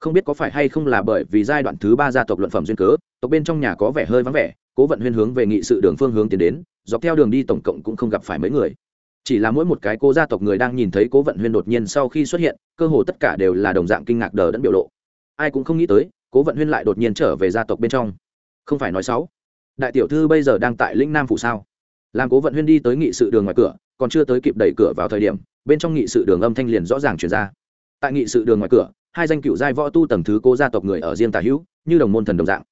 Không biết có phải hay không là bởi vì giai đoạn thứ ba gia tộc luận phẩm duyên cớ, tộc bên trong nhà có vẻ hơi vắng vẻ cố vận huyên hướng về nghị sự đường phương hướng tiến đến, dọc theo đường đi tổng cộng cũng không gặp phải mấy người. Chỉ là mỗi một cái cố gia tộc người đang nhìn thấy cố vận huyên đột nhiên sau khi xuất hiện, cơ hồ tất cả đều là đồng dạng kinh ngạc đờ đẫn biểu lộ. Ai cũng không nghĩ tới, cố vận huyên lại đột nhiên trở về gia tộc bên trong. Không phải nói xấu. Đại tiểu thư bây giờ đang tại lĩnh nam phủ sao? Làm cố vận huyên đi tới nghị sự đường ngoài cửa, còn chưa tới kịp đẩy cửa vào thời điểm, bên trong nghị sự đường âm thanh liền rõ ràng chuyển ra. Tại nghị sự đường ngoài cửa, hai danh cựu giai võ tu tầng thứ cố gia tộc người ở riêng tà hữu, như đồng môn thần đồng dạng.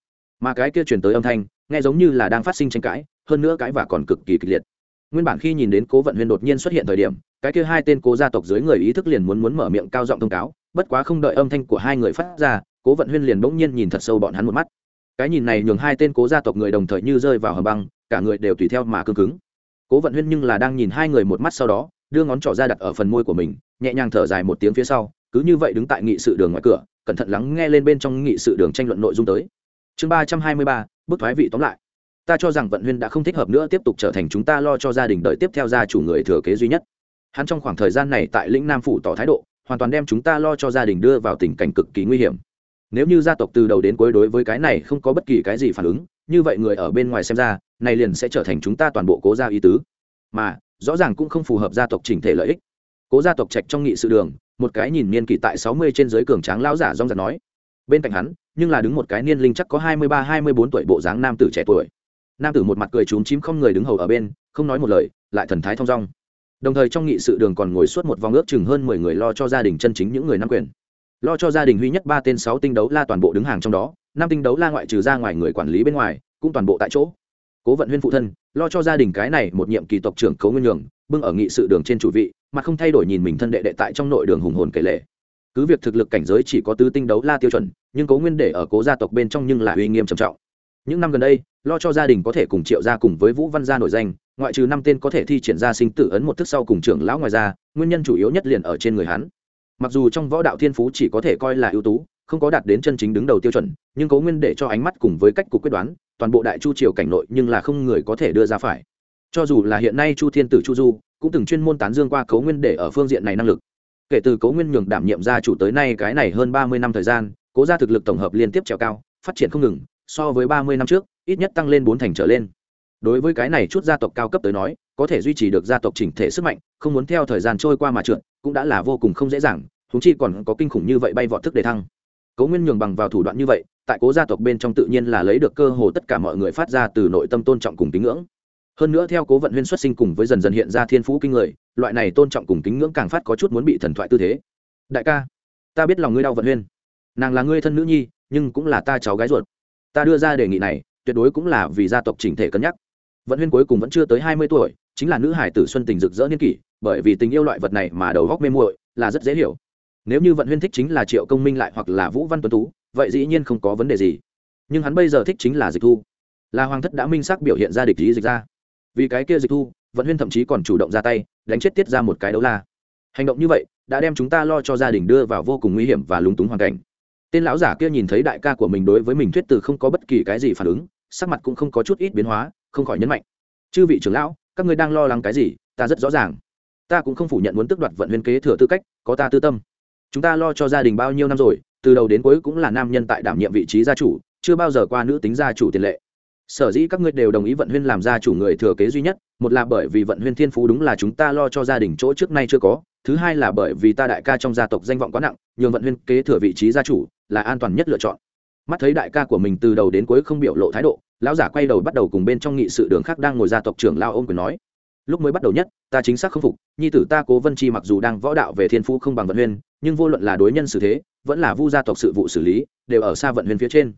Mà cái kia chuyển tới âm thanh nghe giống như là đang phát sinh tranh cãi, hơn nữa cãi và còn cực kỳ kịch liệt. Nguyên bản khi nhìn đến cố vận huyên đột nhiên xuất hiện thời điểm, cái kia hai tên cố gia tộc dưới người ý thức liền muốn muốn mở miệng cao giọng thông cáo, bất quá không đợi âm thanh của hai người phát ra, cố vận huyên liền bỗng nhiên nhìn thật sâu bọn hắn một mắt. Cái nhìn này nhường hai tên cố gia tộc người đồng thời như rơi vào hầm băng, cả người đều tùy theo mà cương cứng. Cố vận huyên nhưng là đang nhìn hai người một mắt sau đó, đưa ngón trỏ ra đặt ở phần môi của mình, nhẹ nhàng thở dài một tiếng phía sau, cứ như vậy đứng tại nghị sự đường ngoài cửa, cẩn thận lắng nghe lên bên trong nghị sự đường tranh luận nội dung tới chương ba trăm hai mươi ba, bức thoái vị tóm lại. Ta cho rằng vận huyên đã không thích hợp nữa tiếp tục trở thành chúng ta lo cho gia đình đợi tiếp theo gia chủ người thừa kế duy nhất. Hắn trong khoảng thời gian này tại lĩnh nam phủ tỏ thái độ, hoàn toàn đem chúng ta lo cho gia đình đưa vào tình cảnh cực kỳ nguy hiểm. Nếu như gia tộc từ đầu đến cuối đối với cái này không có bất kỳ cái gì phản ứng, như vậy người ở bên ngoài xem ra, này liền sẽ trở thành chúng ta toàn bộ cố gia ý tứ. Mà, rõ ràng cũng không phù hợp gia tộc chỉnh thể lợi ích. Cố gia tộc trạch trong nghị sự đường, một cái nhìn niên kỷ tại sáu mươi trên dưới cường tráng lão giả rong giật nói bên cạnh hắn, nhưng là đứng một cái niên linh chắc có hai mươi ba, hai mươi bốn tuổi bộ dáng nam tử trẻ tuổi. Nam tử một mặt cười trúng chím không người đứng hầu ở bên, không nói một lời, lại thần thái thong dong. Đồng thời trong nghị sự đường còn ngồi suốt một vòng ước chừng hơn mười người lo cho gia đình chân chính những người nam quyền. Lo cho gia đình huy nhất ba tên sáu tinh đấu la toàn bộ đứng hàng trong đó, năm tinh đấu la ngoại trừ ra ngoài người quản lý bên ngoài, cũng toàn bộ tại chỗ. Cố vận huyên phụ thân, lo cho gia đình cái này một nhiệm kỳ tộc trưởng cấu nguyên nhường, bưng ở nghị sự đường trên chủ vị, mà không thay đổi nhìn mình thân đệ đệ tại trong nội đường hùng hồn kể lệ cứ việc thực lực cảnh giới chỉ có tứ tinh đấu la tiêu chuẩn, nhưng cố nguyên để ở cố gia tộc bên trong nhưng là uy nghiêm trầm trọng. Những năm gần đây, lo cho gia đình có thể cùng triệu gia cùng với vũ văn gia nổi danh, ngoại trừ năm tên có thể thi triển ra sinh tử ấn một thức sau cùng trưởng lão ngoài ra, nguyên nhân chủ yếu nhất liền ở trên người hắn. Mặc dù trong võ đạo thiên phú chỉ có thể coi là ưu tú, không có đạt đến chân chính đứng đầu tiêu chuẩn, nhưng cố nguyên để cho ánh mắt cùng với cách cục quyết đoán, toàn bộ đại chu triều cảnh nội nhưng là không người có thể đưa ra phải. Cho dù là hiện nay chu thiên tử chu du, cũng từng chuyên môn tán dương qua Cố nguyên để ở phương diện này năng lực kể từ Cố nguyên nhường đảm nhiệm gia chủ tới nay cái này hơn ba mươi năm thời gian, cố gia thực lực tổng hợp liên tiếp trèo cao, phát triển không ngừng, so với ba mươi năm trước, ít nhất tăng lên bốn thành trở lên. Đối với cái này chút gia tộc cao cấp tới nói, có thể duy trì được gia tộc chỉnh thể sức mạnh, không muốn theo thời gian trôi qua mà trượt, cũng đã là vô cùng không dễ dàng thúng chi còn có kinh khủng như vậy bay vọt thức đề thăng. Cố nguyên nhường bằng vào thủ đoạn như vậy, tại cố gia tộc bên trong tự nhiên là lấy được cơ hồ tất cả mọi người phát ra từ nội tâm tôn trọng cùng tín ngưỡng hơn nữa theo cố vận huyên xuất sinh cùng với dần dần hiện ra thiên phú kinh người, loại này tôn trọng cùng kính ngưỡng càng phát có chút muốn bị thần thoại tư thế. Đại ca, ta biết lòng ngươi đau vận huyên. Nàng là ngươi thân nữ nhi, nhưng cũng là ta cháu gái ruột. Ta đưa ra đề nghị này, tuyệt đối cũng là vì gia tộc chỉnh thể cân nhắc. Vận huyên cuối cùng vẫn chưa tới hai mươi tuổi, chính là nữ hải tử xuân tình rực rỡ niên kỷ, bởi vì tình yêu loại vật này mà đầu góc mê muội, là rất dễ hiểu. Nếu như vận huyên thích chính là triệu công minh lại hoặc là vũ văn tuấn tú, vậy dĩ nhiên không có vấn đề gì. Nhưng hắn bây giờ thích chính là dịch thu. Là hoàng thất đã minh xác biểu hiện ra địch ý dịch ra vì cái kia dịch thu, vận huyên thậm chí còn chủ động ra tay, đánh chết tiết ra một cái đấu la. Hành động như vậy, đã đem chúng ta lo cho gia đình đưa vào vô cùng nguy hiểm và lúng túng hoàn cảnh. Tên lão giả kia nhìn thấy đại ca của mình đối với mình thuyết từ không có bất kỳ cái gì phản ứng, sắc mặt cũng không có chút ít biến hóa, không khỏi nhấn mạnh. Chư vị trưởng lão, các ngươi đang lo lắng cái gì? Ta rất rõ ràng. Ta cũng không phủ nhận muốn tước đoạt vận huyên kế thừa tư cách, có ta tư tâm. Chúng ta lo cho gia đình bao nhiêu năm rồi, từ đầu đến cuối cũng là nam nhân tại đảm nhiệm vị trí gia chủ, chưa bao giờ qua nữ tính gia chủ tiền lệ sở dĩ các ngươi đều đồng ý vận huyên làm gia chủ người thừa kế duy nhất, một là bởi vì vận huyên thiên phú đúng là chúng ta lo cho gia đình chỗ trước nay chưa có, thứ hai là bởi vì ta đại ca trong gia tộc danh vọng quá nặng, nhường vận huyên kế thừa vị trí gia chủ là an toàn nhất lựa chọn. Mắt thấy đại ca của mình từ đầu đến cuối không biểu lộ thái độ, lão giả quay đầu bắt đầu cùng bên trong nghị sự đường khác đang ngồi gia tộc trưởng lao ôm quyền nói, lúc mới bắt đầu nhất, ta chính xác không phục, nhi tử ta cố vân chi mặc dù đang võ đạo về thiên phú không bằng vận huyên, nhưng vô luận là đối nhân xử thế, vẫn là vu gia tộc sự vụ xử lý, đều ở xa vận huyên phía trên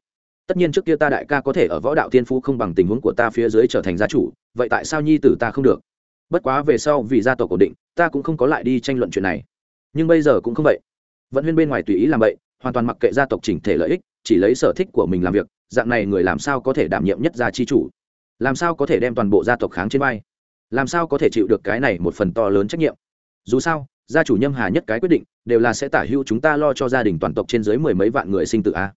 tất nhiên trước kia ta đại ca có thể ở võ đạo thiên phú không bằng tình huống của ta phía dưới trở thành gia chủ, vậy tại sao nhi tử ta không được? Bất quá về sau vì gia tộc ổn định, ta cũng không có lại đi tranh luận chuyện này. Nhưng bây giờ cũng không vậy. Vận huyên bên ngoài tùy ý làm vậy, hoàn toàn mặc kệ gia tộc chỉnh thể lợi ích, chỉ lấy sở thích của mình làm việc, dạng này người làm sao có thể đảm nhiệm nhất gia chi chủ? Làm sao có thể đem toàn bộ gia tộc kháng trên vai? Làm sao có thể chịu được cái này một phần to lớn trách nhiệm? Dù sao, gia chủ nhâm hà nhất cái quyết định, đều là sẽ tả hữu chúng ta lo cho gia đình toàn tộc trên dưới mười mấy vạn người sinh tử a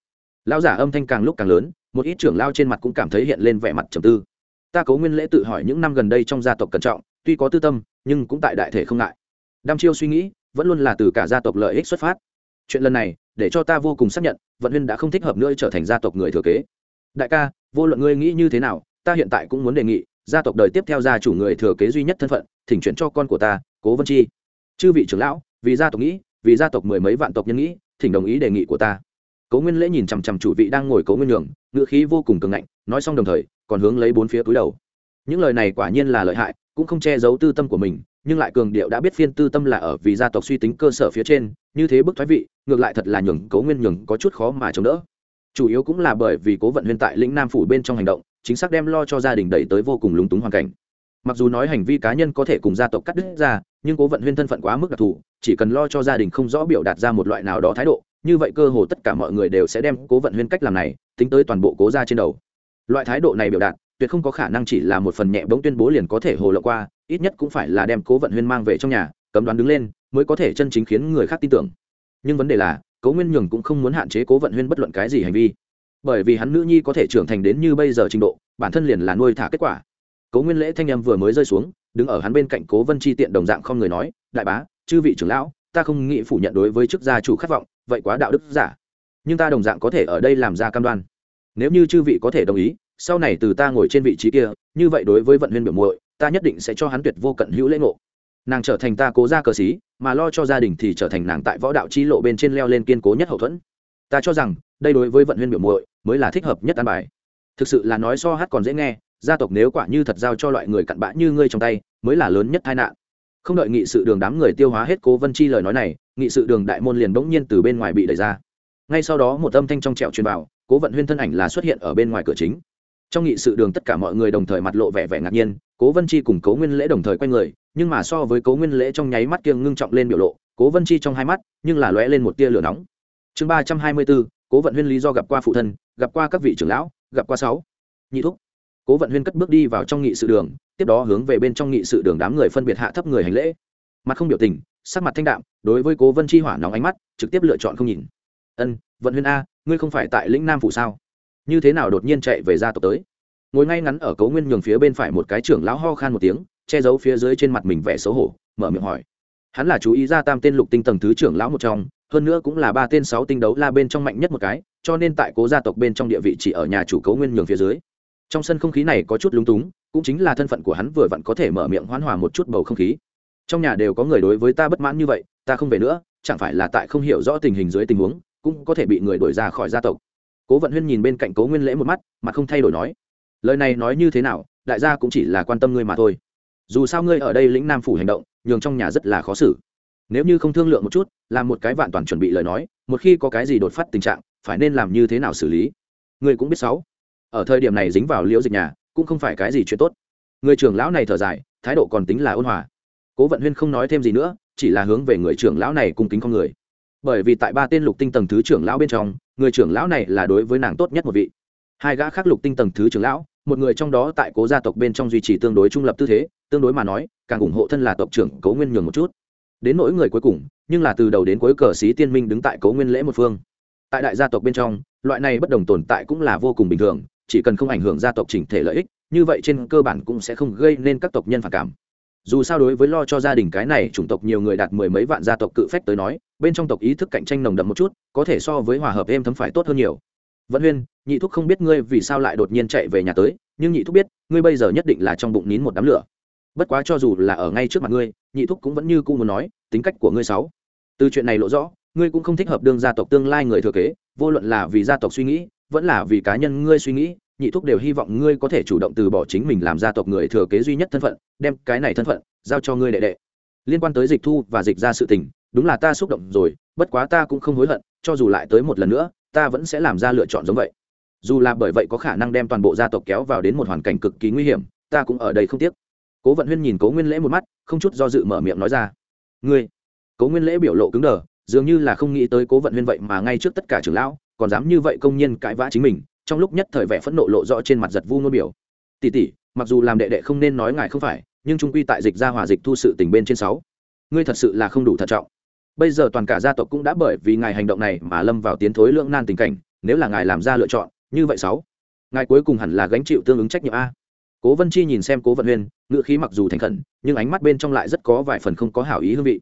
lão giả âm thanh càng lúc càng lớn, một ít trưởng lao trên mặt cũng cảm thấy hiện lên vẻ mặt trầm tư. Ta cố nguyên lễ tự hỏi những năm gần đây trong gia tộc cẩn trọng, tuy có tư tâm, nhưng cũng tại đại thể không ngại. Đam chiêu suy nghĩ, vẫn luôn là từ cả gia tộc lợi ích xuất phát. Chuyện lần này, để cho ta vô cùng xác nhận, vận huyên đã không thích hợp nữa trở thành gia tộc người thừa kế. Đại ca, vô luận ngươi nghĩ như thế nào, ta hiện tại cũng muốn đề nghị, gia tộc đời tiếp theo gia chủ người thừa kế duy nhất thân phận, thỉnh chuyển cho con của ta, cố vân chi. Chư vị trưởng lão, vì gia tộc nghĩ, vì gia tộc mười mấy vạn tộc nhân nghĩ, thỉnh đồng ý đề nghị của ta cố nguyên lễ nhìn chằm chằm chủ vị đang ngồi cố nguyên nhường, ngữ khí vô cùng cường ngạnh, nói xong đồng thời, còn hướng lấy bốn phía túi đầu. Những lời này quả nhiên là lợi hại, cũng không che giấu tư tâm của mình, nhưng lại cường điệu đã biết phiên tư tâm là ở vì gia tộc suy tính cơ sở phía trên, như thế bức thoái vị, ngược lại thật là nhường cố nguyên nhường có chút khó mà chống đỡ. Chủ yếu cũng là bởi vì cố vận huyên tại lĩnh nam phủ bên trong hành động, chính xác đem lo cho gia đình đẩy tới vô cùng lúng túng hoàn cảnh. Mặc dù nói hành vi cá nhân có thể cùng gia tộc cắt đứt ra, nhưng cố vận huyên thân phận quá mức đặc thù, chỉ cần lo cho gia đình không rõ biểu đạt ra một loại nào đó thái độ như vậy cơ hồ tất cả mọi người đều sẽ đem cố vận huyên cách làm này tính tới toàn bộ cố gia trên đầu. Loại thái độ này biểu đạt, tuyệt không có khả năng chỉ là một phần nhẹ bỗng tuyên bố liền có thể hồ lộ qua, ít nhất cũng phải là đem cố vận huyên mang về trong nhà, cấm đoán đứng lên, mới có thể chân chính khiến người khác tin tưởng. Nhưng vấn đề là, cố nguyên nhường cũng không muốn hạn chế cố vận huyên bất luận cái gì hành vi. Bởi vì hắn nữ nhi có thể trưởng thành đến như bây giờ trình độ, bản thân liền là nuôi thả kết quả. Cố nguyên lễ thanh em vừa mới rơi xuống, đứng ở hắn bên cạnh cố vân chi tiện đồng dạng không người nói, đại bá, chư vị trưởng lão, ta không nghĩ phủ nhận đối với chức gia chủ khát vọng vậy quá đạo đức giả. Nhưng ta đồng dạng có thể ở đây làm ra cam đoan. Nếu như chư vị có thể đồng ý, sau này từ ta ngồi trên vị trí kia, như vậy đối với vận huyên biểu muội, ta nhất định sẽ cho hắn tuyệt vô cận hữu lễ ngộ. Nàng trở thành ta cố ra cờ xí mà lo cho gia đình thì trở thành nàng tại võ đạo chi lộ bên trên leo lên kiên cố nhất hậu thuẫn. Ta cho rằng, đây đối với vận huyên biểu muội mới là thích hợp nhất an bài. Thực sự là nói so hát còn dễ nghe, gia tộc nếu quả như thật giao cho loại người cặn bã như ngươi trong tay, mới là lớn nhất tai nạn không đợi nghị sự đường đám người tiêu hóa hết cố vân chi lời nói này, nghị sự đường đại môn liền bỗng nhiên từ bên ngoài bị đẩy ra. Ngay sau đó một âm thanh trong trẹo truyền vào, cố vận huyên thân ảnh là xuất hiện ở bên ngoài cửa chính. Trong nghị sự đường tất cả mọi người đồng thời mặt lộ vẻ vẻ ngạc nhiên, cố vân chi cùng cố nguyên lễ đồng thời quay người, nhưng mà so với cố nguyên lễ trong nháy mắt kiêng ngưng trọng lên biểu lộ, cố vân chi trong hai mắt, nhưng là lóe lên một tia lửa nóng. Chương ba trăm hai mươi bốn, cố vận huyên lý do gặp qua phụ thân, gặp qua các vị trưởng lão, gặp qua sáu. Nhị thúc cố vận huyên cất bước đi vào trong nghị sự đường, tiếp đó hướng về bên trong nghị sự đường đám người phân biệt hạ thấp người hành lễ. Mặt không biểu tình, sắc mặt thanh đạm, đối với cố vân chi hỏa nóng ánh mắt, trực tiếp lựa chọn không nhìn. Ân, vận huyên a, ngươi không phải tại lĩnh nam phủ sao? Như thế nào đột nhiên chạy về gia tộc tới? Ngồi ngay ngắn ở cấu nguyên nhường phía bên phải một cái trưởng lão ho khan một tiếng, che giấu phía dưới trên mặt mình vẻ xấu hổ, mở miệng hỏi. Hắn là chú ý ra tam tên lục tinh tầng thứ trưởng lão một trong, hơn nữa cũng là ba tên sáu tinh đấu la bên trong mạnh nhất một cái, cho nên tại cố gia tộc bên trong địa vị chỉ ở nhà chủ cấu nguyên nhường phía dưới trong sân không khí này có chút lúng túng, cũng chính là thân phận của hắn vừa vặn có thể mở miệng hoán hòa một chút bầu không khí. Trong nhà đều có người đối với ta bất mãn như vậy, ta không về nữa, chẳng phải là tại không hiểu rõ tình hình dưới tình huống, cũng có thể bị người đuổi ra khỏi gia tộc. Cố vận huyên nhìn bên cạnh cố nguyên lễ một mắt mà không thay đổi nói, lời này nói như thế nào, đại gia cũng chỉ là quan tâm ngươi mà thôi. Dù sao ngươi ở đây lĩnh nam phủ hành động, nhường trong nhà rất là khó xử. Nếu như không thương lượng một chút, làm một cái vạn toàn chuẩn bị lời nói, một khi có cái gì đột phát tình trạng, phải nên làm như thế nào xử lý? Ngươi cũng biết sáu ở thời điểm này dính vào liễu dịch nhà, cũng không phải cái gì chuyện tốt. Người trưởng lão này thở dài, thái độ còn tính là ôn hòa. Cố vận huyên không nói thêm gì nữa, chỉ là hướng về người trưởng lão này cung kính con người. Bởi vì tại ba tên lục tinh tầng thứ trưởng lão bên trong, người trưởng lão này là đối với nàng tốt nhất một vị. Hai gã khác lục tinh tầng thứ trưởng lão, một người trong đó tại cố gia tộc bên trong duy trì tương đối trung lập tư thế, tương đối mà nói, càng ủng hộ thân là tộc trưởng cố nguyên nhường một chút. Đến nỗi người cuối cùng, nhưng là từ đầu đến cuối cờ sĩ tiên minh đứng tại cố nguyên lễ một phương. Tại đại gia tộc bên trong, loại này bất đồng tồn tại cũng là vô cùng bình thường chỉ cần không ảnh hưởng gia tộc chỉnh thể lợi ích, như vậy trên cơ bản cũng sẽ không gây nên các tộc nhân phản cảm. Dù sao đối với lo cho gia đình cái này, chủng tộc nhiều người đạt mười mấy vạn gia tộc cự phách tới nói, bên trong tộc ý thức cạnh tranh nồng đậm một chút, có thể so với hòa hợp êm thấm phải tốt hơn nhiều. Vẫn huyên, nhị thúc không biết ngươi vì sao lại đột nhiên chạy về nhà tới, nhưng nhị thúc biết, ngươi bây giờ nhất định là trong bụng nín một đám lửa. Bất quá cho dù là ở ngay trước mặt ngươi, nhị thúc cũng vẫn như cũ muốn nói, tính cách của ngươi sáu từ chuyện này lộ rõ, ngươi cũng không thích hợp đương gia tộc tương lai người thừa kế, vô luận là vì gia tộc suy nghĩ vẫn là vì cá nhân ngươi suy nghĩ, nhị thúc đều hy vọng ngươi có thể chủ động từ bỏ chính mình làm gia tộc người thừa kế duy nhất thân phận, đem cái này thân phận giao cho ngươi đệ đệ. Liên quan tới dịch thu và dịch ra sự tình, đúng là ta xúc động rồi, bất quá ta cũng không hối hận, cho dù lại tới một lần nữa, ta vẫn sẽ làm ra lựa chọn giống vậy. Dù là bởi vậy có khả năng đem toàn bộ gia tộc kéo vào đến một hoàn cảnh cực kỳ nguy hiểm, ta cũng ở đây không tiếc. Cố vận huyên nhìn cố nguyên lễ một mắt, không chút do dự mở miệng nói ra. Ngươi, cố nguyên lễ biểu lộ cứng đờ, dường như là không nghĩ tới cố vận huyên vậy mà ngay trước tất cả trưởng lão còn dám như vậy công nhân cãi vã chính mình, trong lúc nhất thời vẻ phẫn nộ lộ rõ trên mặt giật vu ngôn biểu. Tỷ tỷ, mặc dù làm đệ đệ không nên nói ngài không phải, nhưng trung quy tại dịch ra hòa dịch thu sự tình bên trên sáu. Ngươi thật sự là không đủ thận trọng. Bây giờ toàn cả gia tộc cũng đã bởi vì ngài hành động này mà lâm vào tiến thối lưỡng nan tình cảnh, nếu là ngài làm ra lựa chọn, như vậy sáu. Ngài cuối cùng hẳn là gánh chịu tương ứng trách nhiệm a. Cố vân chi nhìn xem cố vận huyên ngựa khí mặc dù thành khẩn, nhưng ánh mắt bên trong lại rất có vài phần không có hảo ý hương vị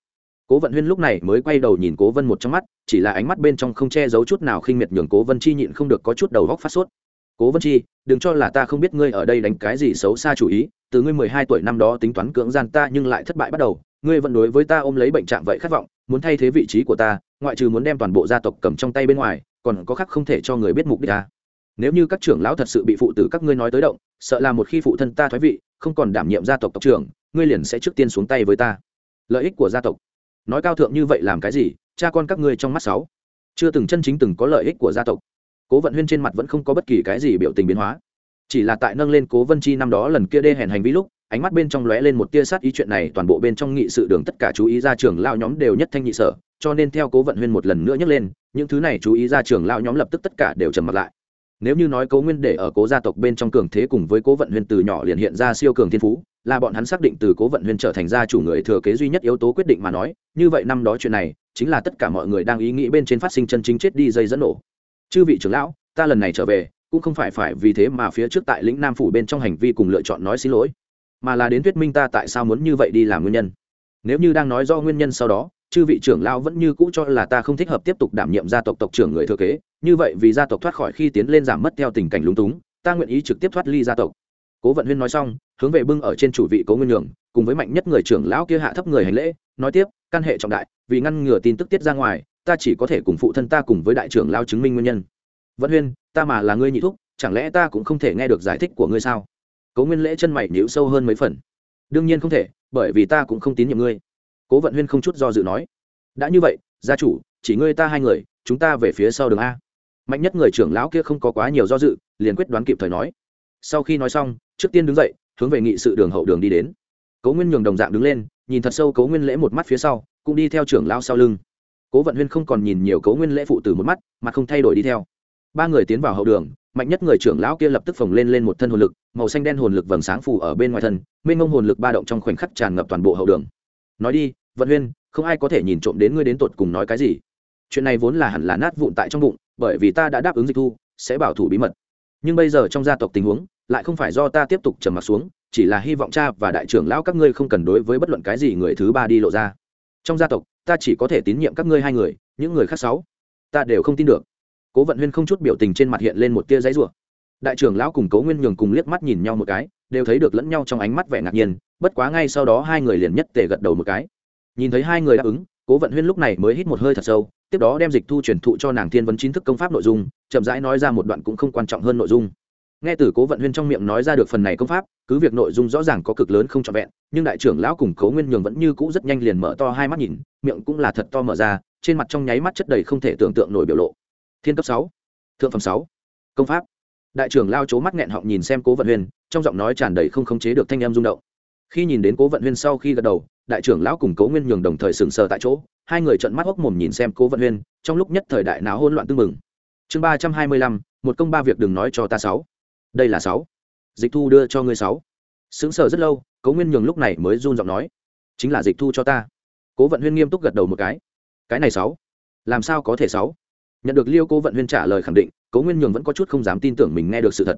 cố vận huyên lúc này mới quay đầu nhìn cố vân một trong mắt, chỉ là ánh mắt bên trong không che giấu chút nào khinh miệt nhường cố vân chi nhịn không được có chút đầu góc phát sốt. Cố vân chi, đừng cho là ta không biết ngươi ở đây đánh cái gì xấu xa chủ ý, từ ngươi mười hai tuổi năm đó tính toán cưỡng gian ta nhưng lại thất bại bắt đầu, ngươi vẫn đối với ta ôm lấy bệnh trạng vậy khát vọng, muốn thay thế vị trí của ta, ngoại trừ muốn đem toàn bộ gia tộc cầm trong tay bên ngoài, còn có khác không thể cho người biết mục đích ta. Nếu như các trưởng lão thật sự bị phụ tử các ngươi nói tới động, sợ là một khi phụ thân ta thoái vị, không còn đảm nhiệm gia tộc tộc trưởng, ngươi liền sẽ trước tiên xuống tay với ta. Lợi ích của gia tộc nói cao thượng như vậy làm cái gì, cha con các ngươi trong mắt sáu. Chưa từng chân chính từng có lợi ích của gia tộc. Cố vận huyên trên mặt vẫn không có bất kỳ cái gì biểu tình biến hóa. Chỉ là tại nâng lên cố vân chi năm đó lần kia đê hèn hành vi lúc, ánh mắt bên trong lóe lên một tia sát ý chuyện này, toàn bộ bên trong nghị sự đường tất cả chú ý ra trường lao nhóm đều nhất thanh nhị sở, cho nên theo cố vận huyên một lần nữa nhắc lên, những thứ này chú ý ra trường lao nhóm lập tức tất cả đều trầm mặt lại nếu như nói cố nguyên để ở cố gia tộc bên trong cường thế cùng với cố vận huyên từ nhỏ liền hiện ra siêu cường thiên phú, là bọn hắn xác định từ cố vận huyên trở thành gia chủ người thừa kế duy nhất yếu tố quyết định mà nói, như vậy năm đó chuyện này, chính là tất cả mọi người đang ý nghĩ bên trên phát sinh chân chính chết đi dây dẫn nổ. Chư vị trưởng lão, ta lần này trở về, cũng không phải phải vì thế mà phía trước tại lĩnh nam phủ bên trong hành vi cùng lựa chọn nói xin lỗi, mà là đến thuyết minh ta tại sao muốn như vậy đi làm nguyên nhân. Nếu như đang nói do nguyên nhân sau đó, chư vị trưởng lão vẫn như cũ cho là ta không thích hợp tiếp tục đảm nhiệm gia tộc tộc trưởng người thừa kế như vậy vì gia tộc thoát khỏi khi tiến lên giảm mất theo tình cảnh lúng túng, ta nguyện ý trực tiếp thoát ly gia tộc. Cố vận huyên nói xong, hướng về bưng ở trên chủ vị cố nguyên nhường cùng với mạnh nhất người trưởng lão kia hạ thấp người hành lễ, nói tiếp, căn hệ trọng đại, vì ngăn ngừa tin tức tiết ra ngoài, ta chỉ có thể cùng phụ thân ta cùng với đại trưởng lao chứng minh nguyên nhân. Vận huyên, ta mà là ngươi nhị thúc, chẳng lẽ ta cũng không thể nghe được giải thích của ngươi sao? Cố nguyên lễ chân mày nhíu sâu hơn mấy phần. Đương nhiên không thể, bởi vì ta cũng không tín nhiệm ngươi. Cố vận huyên không chút do dự nói. Đã như vậy, gia chủ, chỉ ngươi ta hai người, chúng ta về phía sau đường a mạnh nhất người trưởng lão kia không có quá nhiều do dự, liền quyết đoán kịp thời nói. Sau khi nói xong, trước tiên đứng dậy, hướng về nghị sự đường hậu đường đi đến. Cố nguyên nhường đồng dạng đứng lên, nhìn thật sâu cố nguyên lễ một mắt phía sau, cũng đi theo trưởng lão sau lưng. Cố vận huyên không còn nhìn nhiều cố nguyên lễ phụ từ một mắt, mà không thay đổi đi theo. Ba người tiến vào hậu đường, mạnh nhất người trưởng lão kia lập tức phồng lên lên một thân hồn lực, màu xanh đen hồn lực vầng sáng phủ ở bên ngoài thân, mênh mông hồn lực ba động trong khoảnh khắc tràn ngập toàn bộ hậu đường. Nói đi, vận huyên, không ai có thể nhìn trộm đến ngươi đến tột cùng nói cái gì. Chuyện này vốn là hẳn là nát vụn tại trong bụng bởi vì ta đã đáp ứng dịch thu, sẽ bảo thủ bí mật. Nhưng bây giờ trong gia tộc tình huống, lại không phải do ta tiếp tục trầm m ặ t xuống, chỉ là hy vọng cha và đại trưởng lão các ngươi không cần đối với bất luận cái gì người thứ ba đi lộ ra. Trong gia tộc, ta chỉ có thể tín nhiệm các ngươi hai người, những người khác sáu. Ta đều không tin được. Cố vận huyên không chút biểu tình trên mặt hiện lên một tia giấy rủa. Đại trưởng lão cùng cố nguyên nhường cùng liếc mắt nhìn nhau một cái, đều thấy được lẫn nhau trong ánh mắt vẻ ngạc nhiên, bất quá ngay sau đó hai người liền nhất tề gật đầu một cái. Nhìn thấy hai người đáp ứng cố vận huyên lúc này mới hít một hơi thật sâu, tiếp đó đem dịch thu truyền thụ cho nàng thiên vấn chính thức công pháp nội dung, chậm rãi nói ra một đoạn cũng không quan trọng hơn nội dung. Nghe từ cố vận huyên trong miệng nói ra được phần này công pháp, cứ việc nội dung rõ ràng có cực lớn không trọn vẹn, nhưng đại trưởng lão cùng cố nguyên nhường vẫn như cũ rất nhanh liền mở to hai mắt nhìn, miệng cũng là thật to mở ra, trên mặt trong nháy mắt chất đầy không thể tưởng tượng nổi biểu lộ. Thiên cấp sáu, thượng phẩm sáu, công pháp. Đại trưởng lao c mắt nghẹn họng nhìn xem cố vận huyên, trong giọng nói tràn đầy không khống chế được thanh em rung động khi nhìn đến cố vận huyên sau khi gật đầu, đại trưởng lão cùng cố nguyên nhường đồng thời sừng sờ tại chỗ, hai người trợn mắt hốc mồm nhìn xem cố vận huyên, trong lúc nhất thời đại náo hôn loạn tưng mừng chương ba trăm hai mươi lăm, một công ba việc đừng nói cho ta sáu. Đây là sáu. Dịch thu đưa cho ngươi sáu. Sững sờ rất lâu, cố nguyên nhường lúc này mới run giọng nói. Chính là dịch thu cho ta. Cố vận huyên nghiêm túc gật đầu một cái. Cái này sáu. Làm sao có thể sáu? Nhận được liêu cố vận huyên trả lời khẳng định, cố nguyên nhường vẫn có chút không dám tin tưởng mình nghe được sự thật.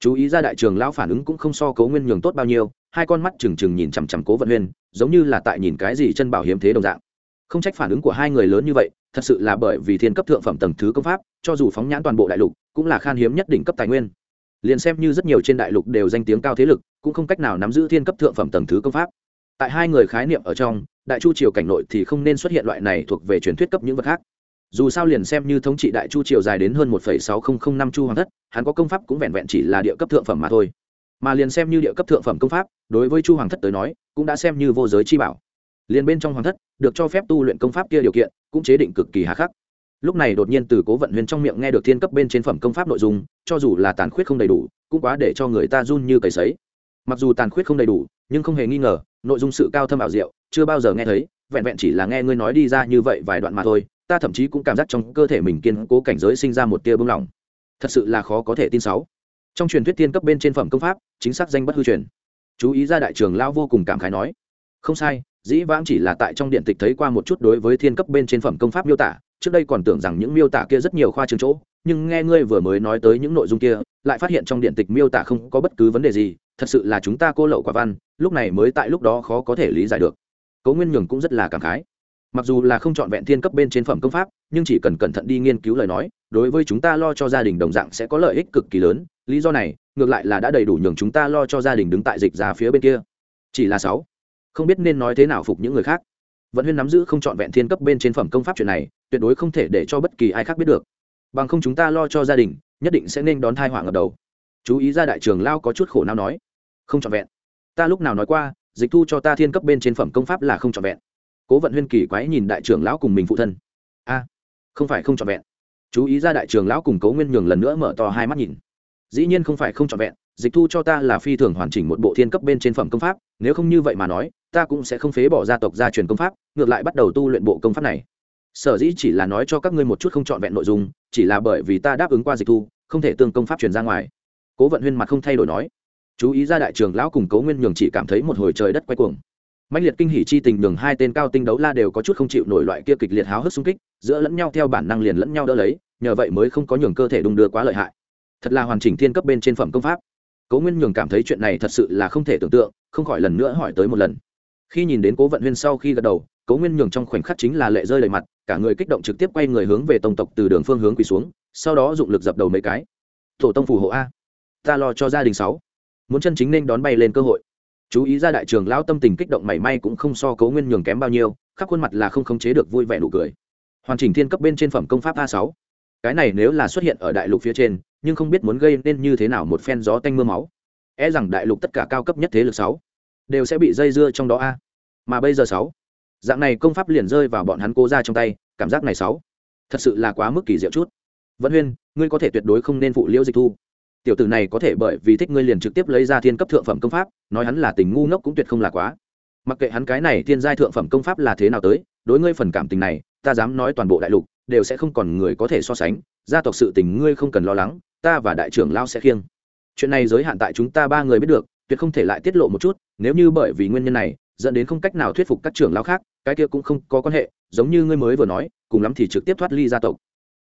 Chú ý ra đại trường lão phản ứng cũng không so cố nguyên nhường tốt bao nhiêu hai con mắt trừng trừng nhìn chằm chằm cố vận huyên, giống như là tại nhìn cái gì chân bảo hiếm thế đồng dạng. Không trách phản ứng của hai người lớn như vậy, thật sự là bởi vì thiên cấp thượng phẩm tầng thứ công pháp, cho dù phóng nhãn toàn bộ đại lục, cũng là khan hiếm nhất đỉnh cấp tài nguyên. Liền xem như rất nhiều trên đại lục đều danh tiếng cao thế lực, cũng không cách nào nắm giữ thiên cấp thượng phẩm tầng thứ công pháp. Tại hai người khái niệm ở trong, đại chu triều cảnh nội thì không nên xuất hiện loại này thuộc về truyền thuyết cấp những vật khác. Dù sao liền xem như thống trị đại chu triều dài đến hơn một sáu nghìn năm chu hoàng thất, hắn có công pháp cũng vẹn vẹn chỉ là địa cấp thượng phẩm mà thôi mà liền xem như địa cấp thượng phẩm công pháp, đối với chu hoàng thất tới nói, cũng đã xem như vô giới chi bảo. Liền bên trong hoàng thất, được cho phép tu luyện công pháp kia điều kiện, cũng chế định cực kỳ hà khắc. Lúc này đột nhiên từ cố vận huyền trong miệng nghe được thiên cấp bên trên phẩm công pháp nội dung, cho dù là tàn khuyết không đầy đủ, cũng quá để cho người ta run như cầy sấy. Mặc dù tàn khuyết không đầy đủ, nhưng không hề nghi ngờ, nội dung sự cao thâm ảo diệu, chưa bao giờ nghe thấy, vẹn vẹn chỉ là nghe ngươi nói đi ra như vậy vài đoạn mà thôi, ta thậm chí cũng cảm giác trong cơ thể mình kiên cố cảnh giới sinh ra một tia bưng lỏng thật sự là khó có thể tin sáu trong truyền thuyết thiên cấp bên trên phẩm công pháp, chính xác danh bất hư truyền. Chú ý ra đại trường lao vô cùng cảm khái nói, không sai, dĩ vãng chỉ là tại trong điện tịch thấy qua một chút đối với thiên cấp bên trên phẩm công pháp miêu tả, trước đây còn tưởng rằng những miêu tả kia rất nhiều khoa trường chỗ, nhưng nghe ngươi vừa mới nói tới những nội dung kia, lại phát hiện trong điện tịch miêu tả không có bất cứ vấn đề gì, thật sự là chúng ta cô lậu quả văn, lúc này mới tại lúc đó khó có thể lý giải được. Cấu nguyên nhường cũng rất là cảm khái. Mặc dù là không chọn vẹn thiên cấp bên trên phẩm công pháp, nhưng chỉ cần cẩn thận đi nghiên cứu lời nói, đối với chúng ta lo cho gia đình đồng dạng sẽ có lợi ích cực kỳ lớn lý do này, ngược lại là đã đầy đủ nhường chúng ta lo cho gia đình đứng tại dịch giá phía bên kia. Chỉ là sáu. Không biết nên nói thế nào phục những người khác. Vẫn huyên nắm giữ không chọn vẹn thiên cấp bên trên phẩm công pháp chuyện này, tuyệt đối không thể để cho bất kỳ ai khác biết được. Bằng không chúng ta lo cho gia đình, nhất định sẽ nên đón thai họa ngập đầu. Chú ý ra đại trường lao có chút khổ nào nói. Không chọn vẹn. Ta lúc nào nói qua, dịch thu cho ta thiên cấp bên trên phẩm công pháp là không chọn vẹn. Cố vận huyên kỳ quái nhìn đại trưởng lão cùng mình phụ thân. A, không phải không chọn vẹn. Chú ý ra đại trường lão cùng cố nguyên nhường lần nữa mở to hai mắt nhìn dĩ nhiên không phải không chọn vẹn, dịch thu cho ta là phi thường hoàn chỉnh một bộ thiên cấp bên trên phẩm công pháp, nếu không như vậy mà nói, ta cũng sẽ không phế bỏ gia tộc gia truyền công pháp, ngược lại bắt đầu tu luyện bộ công pháp này. Sở dĩ chỉ là nói cho các ngươi một chút không trọn vẹn nội dung, chỉ là bởi vì ta đáp ứng qua dịch thu, không thể tương công pháp truyền ra ngoài. Cố vận huyên mặt không thay đổi nói. Chú ý ra đại trường lão cùng cố nguyên nhường chỉ cảm thấy một hồi trời đất quay cuồng. Mạnh liệt kinh hỉ chi tình nhường hai tên cao tinh đấu la đều có chút không chịu nổi loại kia kịch liệt háo hức xung kích, giữa lẫn nhau theo bản năng liền lẫn nhau đỡ lấy, nhờ vậy mới không có nhường cơ thể đung đưa quá lợi hại thật là hoàn chỉnh thiên cấp bên trên phẩm công pháp. Cố nguyên nhường cảm thấy chuyện này thật sự là không thể tưởng tượng, không khỏi lần nữa hỏi tới một lần. Khi nhìn đến cố vận huyên sau khi gật đầu, cố nguyên nhường trong khoảnh khắc chính là lệ rơi đầy mặt, cả người kích động trực tiếp quay người hướng về tổng tộc từ đường phương hướng quỳ xuống, sau đó dụng lực dập đầu mấy cái. Tổ tông phù hộ a. Ta lo cho gia đình sáu. Muốn chân chính nên đón bay lên cơ hội. Chú ý ra đại trường lão tâm tình kích động mảy may cũng không so cố nguyên nhường kém bao nhiêu, khắp khuôn mặt là không khống chế được vui vẻ nụ cười. Hoàn chỉnh thiên cấp bên trên phẩm công pháp a sáu. Cái này nếu là xuất hiện ở đại lục phía trên nhưng không biết muốn gây nên như thế nào một phen gió tanh mưa máu. E rằng đại lục tất cả cao cấp nhất thế lực sáu đều sẽ bị dây dưa trong đó a. Mà bây giờ sáu, dạng này công pháp liền rơi vào bọn hắn cố ra trong tay, cảm giác này sáu thật sự là quá mức kỳ diệu chút. Vẫn huyên, ngươi có thể tuyệt đối không nên phụ liễu dịch thu. Tiểu tử này có thể bởi vì thích ngươi liền trực tiếp lấy ra thiên cấp thượng phẩm công pháp, nói hắn là tình ngu ngốc cũng tuyệt không là quá. Mặc kệ hắn cái này thiên giai thượng phẩm công pháp là thế nào tới, đối ngươi phần cảm tình này, ta dám nói toàn bộ đại lục, đều sẽ không còn người có thể so sánh. Gia tộc sự tình ngươi không cần lo lắng ta và đại trưởng lao sẽ khiêng. Chuyện này giới hạn tại chúng ta ba người biết được, tuyệt không thể lại tiết lộ một chút, nếu như bởi vì nguyên nhân này, dẫn đến không cách nào thuyết phục các trưởng lao khác, cái kia cũng không có quan hệ, giống như ngươi mới vừa nói, cùng lắm thì trực tiếp thoát ly gia tộc.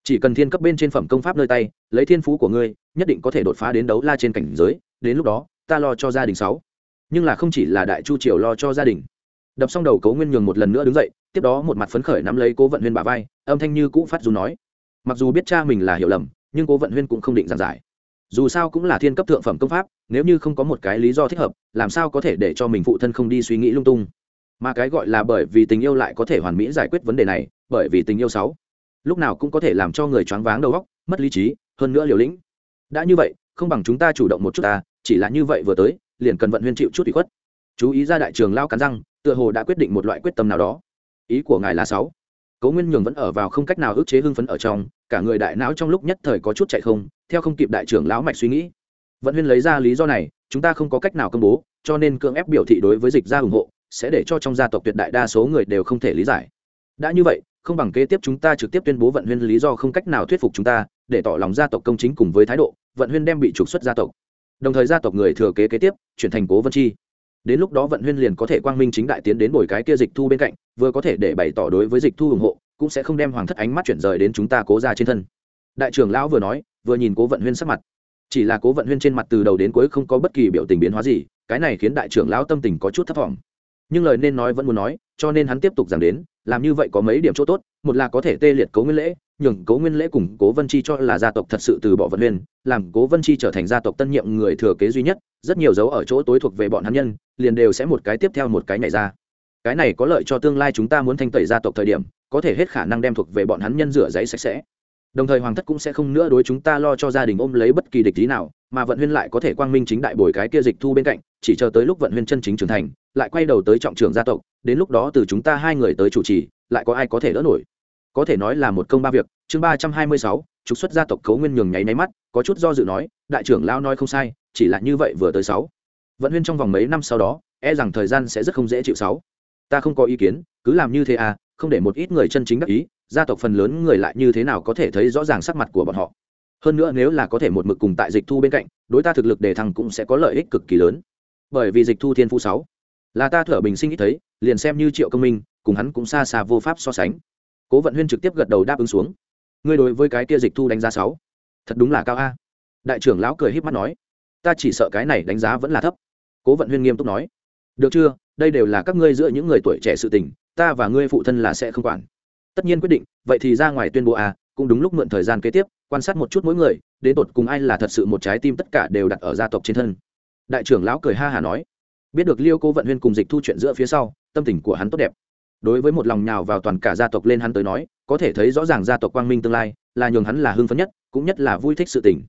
Chỉ cần thiên cấp bên trên phẩm công pháp nơi tay, lấy thiên phú của ngươi, nhất định có thể đột phá đến đấu la trên cảnh giới, đến lúc đó, ta lo cho gia đình sáu. Nhưng là không chỉ là đại chu triều lo cho gia đình. Đập xong đầu cố nguyên nhường một lần nữa đứng dậy, tiếp đó một mặt phấn khởi nắm lấy cố vận huyên bà vai, âm thanh như cũ phát dù nói. Mặc dù biết cha mình là hiểu lầm nhưng cố vận huyên cũng không định giảng giải. Dù sao cũng là thiên cấp thượng phẩm công pháp, nếu như không có một cái lý do thích hợp, làm sao có thể để cho mình phụ thân không đi suy nghĩ lung tung? Mà cái gọi là bởi vì tình yêu lại có thể hoàn mỹ giải quyết vấn đề này, bởi vì tình yêu sáu, lúc nào cũng có thể làm cho người choáng váng đầu óc, mất lý trí, hơn nữa liều lĩnh. Đã như vậy, không bằng chúng ta chủ động một chút ta, chỉ là như vậy vừa tới, liền cần vận huyên chịu chút ủy khuất. Chú ý ra đại trường lao cắn răng, tựa hồ đã quyết định một loại quyết tâm nào đó. Ý của ngài là sáu cố nguyên nhường vẫn ở vào không cách nào ức chế hưng phấn ở trong, cả người đại não trong lúc nhất thời có chút chạy không, theo không kịp đại trưởng lão mạch suy nghĩ. Vận huyên lấy ra lý do này, chúng ta không có cách nào công bố, cho nên cưỡng ép biểu thị đối với dịch ra ủng hộ, sẽ để cho trong gia tộc tuyệt đại đa số người đều không thể lý giải. Đã như vậy, không bằng kế tiếp chúng ta trực tiếp tuyên bố vận huyên lý do không cách nào thuyết phục chúng ta, để tỏ lòng gia tộc công chính cùng với thái độ, vận huyên đem bị trục xuất gia tộc. Đồng thời gia tộc người thừa kế kế tiếp, chuyển thành cố vân chi đến lúc đó vận huyên liền có thể quang minh chính đại tiến đến bồi cái kia dịch thu bên cạnh, vừa có thể để bày tỏ đối với dịch thu ủng hộ, cũng sẽ không đem hoàng thất ánh mắt chuyển rời đến chúng ta cố ra trên thân. Đại trưởng lão vừa nói, vừa nhìn cố vận huyên sắc mặt. Chỉ là cố vận huyên trên mặt từ đầu đến cuối không có bất kỳ biểu tình biến hóa gì, cái này khiến đại trưởng lão tâm tình có chút thất vọng nhưng lời nên nói vẫn muốn nói, cho nên hắn tiếp tục giảng đến làm như vậy có mấy điểm chỗ tốt, một là có thể tê liệt cố nguyên lễ, nhường cố nguyên lễ cùng cố vân chi cho là gia tộc thật sự từ bỏ vận huyền làm cố vân chi trở thành gia tộc tân nhiệm người thừa kế duy nhất, rất nhiều dấu ở chỗ tối thuộc về bọn hắn nhân, liền đều sẽ một cái tiếp theo một cái nhảy ra. Cái này có lợi cho tương lai chúng ta muốn thanh tẩy gia tộc thời điểm, có thể hết khả năng đem thuộc về bọn hắn nhân rửa giấy sạch sẽ đồng thời hoàng thất cũng sẽ không nữa đối chúng ta lo cho gia đình ôm lấy bất kỳ địch lý nào, mà vận huyên lại có thể quang minh chính đại bồi cái kia dịch thu bên cạnh, chỉ chờ tới lúc vận huyên chân chính trưởng thành, lại quay đầu tới trọng trưởng gia tộc, đến lúc đó từ chúng ta hai người tới chủ trì, lại có ai có thể đỡ nổi? Có thể nói là một công ba việc. Chương ba trăm hai mươi sáu, trục xuất gia tộc cấu nguyên nhường nháy máy mắt, có chút do dự nói, đại trưởng lao nói không sai, chỉ là như vậy vừa tới sáu. Vận huyên trong vòng mấy năm sau đó e rằng thời gian sẽ rất không dễ chịu sáu. Ta không có ý kiến, cứ làm như thế à không để một ít người chân chính đắc ý, gia tộc phần lớn người lại như thế nào có thể thấy rõ ràng sắc mặt của bọn họ. Hơn nữa nếu là có thể một mực cùng tại dịch thu bên cạnh, đối ta thực lực đề thăng cũng sẽ có lợi ích cực kỳ lớn. Bởi vì dịch thu thiên phú sáu, là ta thở bình sinh ít thấy, liền xem như triệu công minh, cùng hắn cũng xa xa vô pháp so sánh. Cố vận huyên trực tiếp gật đầu đáp ứng xuống. Ngươi đối với cái kia dịch thu đánh giá sáu, thật đúng là cao a. Đại trưởng lão cười h í p mắt nói, ta chỉ sợ cái này đánh giá vẫn là thấp. Cố vận huyên nghiêm túc nói, được chưa, đây đều là các ngươi giữa những người tuổi trẻ sự tình ta và ngươi phụ thân là sẽ không quản. Tất nhiên quyết định vậy thì ra ngoài tuyên bố à, cũng đúng lúc mượn thời gian kế tiếp quan sát một chút mỗi người đến tột cùng ai là thật sự một trái tim tất cả đều đặt ở gia tộc trên thân. Đại trưởng lão cười ha hả nói biết được liêu cố vận huyên cùng dịch thu chuyện giữa phía sau tâm tình của hắn tốt đẹp. Đối với một lòng nhào vào toàn cả gia tộc lên hắn tới nói có thể thấy rõ ràng gia tộc quang minh tương lai là nhường hắn là hưng phấn nhất cũng nhất là vui thích sự tình.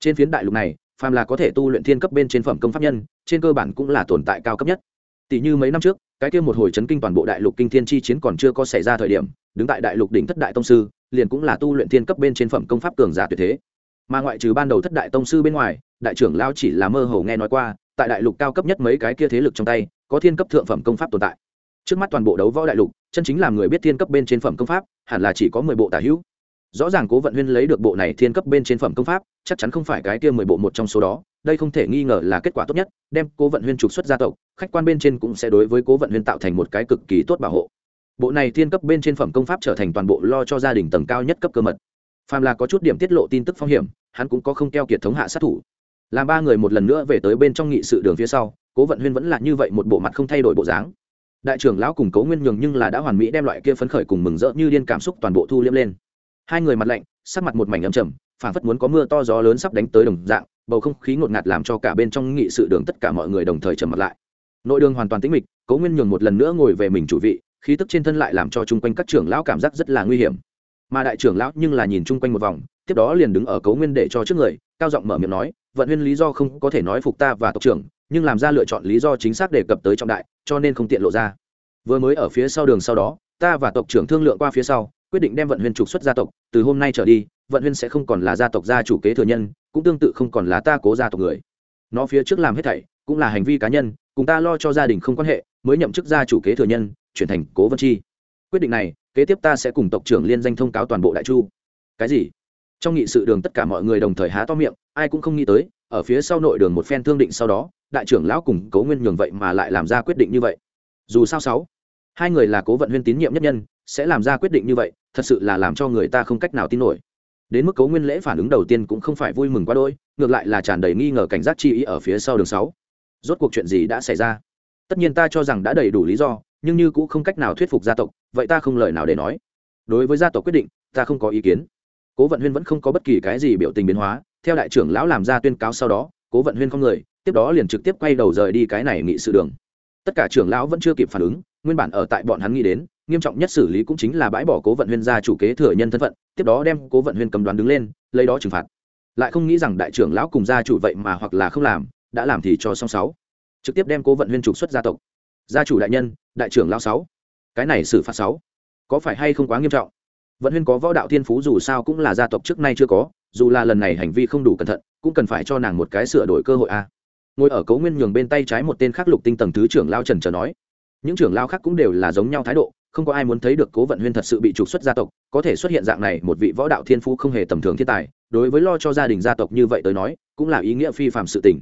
Trên phiến đại lục này phàm là có thể tu luyện thiên cấp bên trên phẩm công pháp nhân trên cơ bản cũng là tồn tại cao cấp nhất. Tỷ như mấy năm trước cái kia một hồi chấn kinh toàn bộ đại lục kinh thiên chi chiến còn chưa có xảy ra thời điểm, đứng tại đại lục đỉnh thất đại tông sư, liền cũng là tu luyện thiên cấp bên trên phẩm công pháp cường giả tuyệt thế. Mà ngoại trừ ban đầu thất đại tông sư bên ngoài, đại trưởng lao chỉ là mơ hồ nghe nói qua, tại đại lục cao cấp nhất mấy cái kia thế lực trong tay, có thiên cấp thượng phẩm công pháp tồn tại. Trước mắt toàn bộ đấu võ đại lục, chân chính làm người biết thiên cấp bên trên phẩm công pháp, hẳn là chỉ có mười bộ tả hữu. Rõ ràng cố vận huyên lấy được bộ này thiên cấp bên trên phẩm công pháp, chắc chắn không phải cái kia mười bộ một trong số đó đây không thể nghi ngờ là kết quả tốt nhất, đem cố vận huyên trục xuất gia tộc, khách quan bên trên cũng sẽ đối với cố vận huyên tạo thành một cái cực kỳ tốt bảo hộ. Bộ này thiên cấp bên trên phẩm công pháp trở thành toàn bộ lo cho gia đình tầng cao nhất cấp cơ mật. Phàm là có chút điểm tiết lộ tin tức phong hiểm, hắn cũng có không keo kiệt thống hạ sát thủ. Làm ba người một lần nữa về tới bên trong nghị sự đường phía sau, cố vận huyên vẫn là như vậy một bộ mặt không thay đổi bộ dáng. Đại trưởng lão cùng cố nguyên nhường nhưng là đã hoàn mỹ đem loại kia phấn khởi cùng mừng rỡ như điên cảm xúc toàn bộ thu liêm lên. Hai người mặt lạnh, sắc mặt một mảnh ấm trầm phản phất muốn có mưa to gió lớn sắp đánh tới đồng dạng bầu không khí ngột ngạt làm cho cả bên trong nghị sự đường tất cả mọi người đồng thời trầm mặt lại. Nội đường hoàn toàn tĩnh mịch, cố nguyên nhường một lần nữa ngồi về mình chủ vị, khí tức trên thân lại làm cho chung quanh các trưởng lão cảm giác rất là nguy hiểm. Mà đại trưởng lão nhưng là nhìn chung quanh một vòng, tiếp đó liền đứng ở cấu nguyên để cho trước người, cao giọng mở miệng nói, vận huyên lý do không có thể nói phục ta và tộc trưởng, nhưng làm ra lựa chọn lý do chính xác đề cập tới trọng đại, cho nên không tiện lộ ra. Vừa mới ở phía sau đường sau đó, ta và tộc trưởng thương lượng qua phía sau, quyết định đem vận huyên trục xuất gia tộc, từ hôm nay trở đi, vận huyên sẽ không còn là gia tộc gia chủ kế thừa nhân cũng tương tự không còn là ta cố gia tộc người. Nó phía trước làm hết thảy, cũng là hành vi cá nhân, cùng ta lo cho gia đình không quan hệ, mới nhậm chức gia chủ kế thừa nhân, chuyển thành cố vân chi. Quyết định này, kế tiếp ta sẽ cùng tộc trưởng liên danh thông cáo toàn bộ đại chu. Cái gì? Trong nghị sự đường tất cả mọi người đồng thời há to miệng, ai cũng không nghĩ tới, ở phía sau nội đường một phen thương định sau đó, đại trưởng lão cùng cố nguyên nhường vậy mà lại làm ra quyết định như vậy. Dù sao sáu, hai người là cố vận huyên tín nhiệm nhất nhân, sẽ làm ra quyết định như vậy, thật sự là làm cho người ta không cách nào tin nổi đến mức cố nguyên lễ phản ứng đầu tiên cũng không phải vui mừng quá đôi ngược lại là tràn đầy nghi ngờ cảnh giác chi ý ở phía sau đường sáu. Rốt cuộc chuyện gì đã xảy ra? Tất nhiên ta cho rằng đã đầy đủ lý do, nhưng như cũng không cách nào thuyết phục gia tộc, vậy ta không lời nào để nói. Đối với gia tộc quyết định, ta không có ý kiến. Cố vận huyên vẫn không có bất kỳ cái gì biểu tình biến hóa, theo đại trưởng lão làm ra tuyên cáo sau đó, cố vận huyên không người, tiếp đó liền trực tiếp quay đầu rời đi cái này nghị sự đường. Tất cả trưởng lão vẫn chưa kịp phản ứng, nguyên bản ở tại bọn hắn nghĩ đến nghiêm trọng nhất xử lý cũng chính là bãi bỏ cố vận huyên ra chủ kế thừa nhân thân phận, tiếp đó đem cố vận huyên cầm đoán đứng lên, lấy đó trừng phạt. Lại không nghĩ rằng đại trưởng lão cùng gia chủ vậy mà hoặc là không làm, đã làm thì cho xong sáu. Trực tiếp đem cố vận huyên trục xuất gia tộc. Gia chủ đại nhân, đại trưởng lão sáu. Cái này xử phạt sáu. Có phải hay không quá nghiêm trọng? Vận huyên có võ đạo thiên phú dù sao cũng là gia tộc trước nay chưa có, dù là lần này hành vi không đủ cẩn thận, cũng cần phải cho nàng một cái sửa đổi cơ hội a. Ngồi ở cấu nguyên nhường bên tay trái một tên khắc lục tinh tầng thứ trưởng lao trần chờ nói những trưởng lao khác cũng đều là giống nhau thái độ, không có ai muốn thấy được cố vận huyên thật sự bị trục xuất gia tộc, có thể xuất hiện dạng này một vị võ đạo thiên phú không hề tầm thường thiên tài, đối với lo cho gia đình gia tộc như vậy tới nói, cũng là ý nghĩa phi phạm sự tình.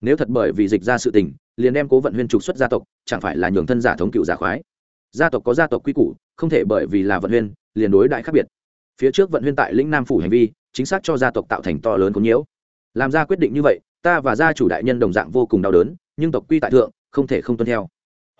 Nếu thật bởi vì dịch ra sự tình, liền đem cố vận huyên trục xuất gia tộc, chẳng phải là nhường thân giả thống cựu giả khoái. Gia tộc có gia tộc quy củ, không thể bởi vì là vận huyên, liền đối đại khác biệt. Phía trước vận huyên tại lĩnh nam phủ hành vi, chính xác cho gia tộc tạo thành to lớn có nhiễu. Làm ra quyết định như vậy, ta và gia chủ đại nhân đồng dạng vô cùng đau đớn, nhưng tộc quy tại thượng, không thể không tuân theo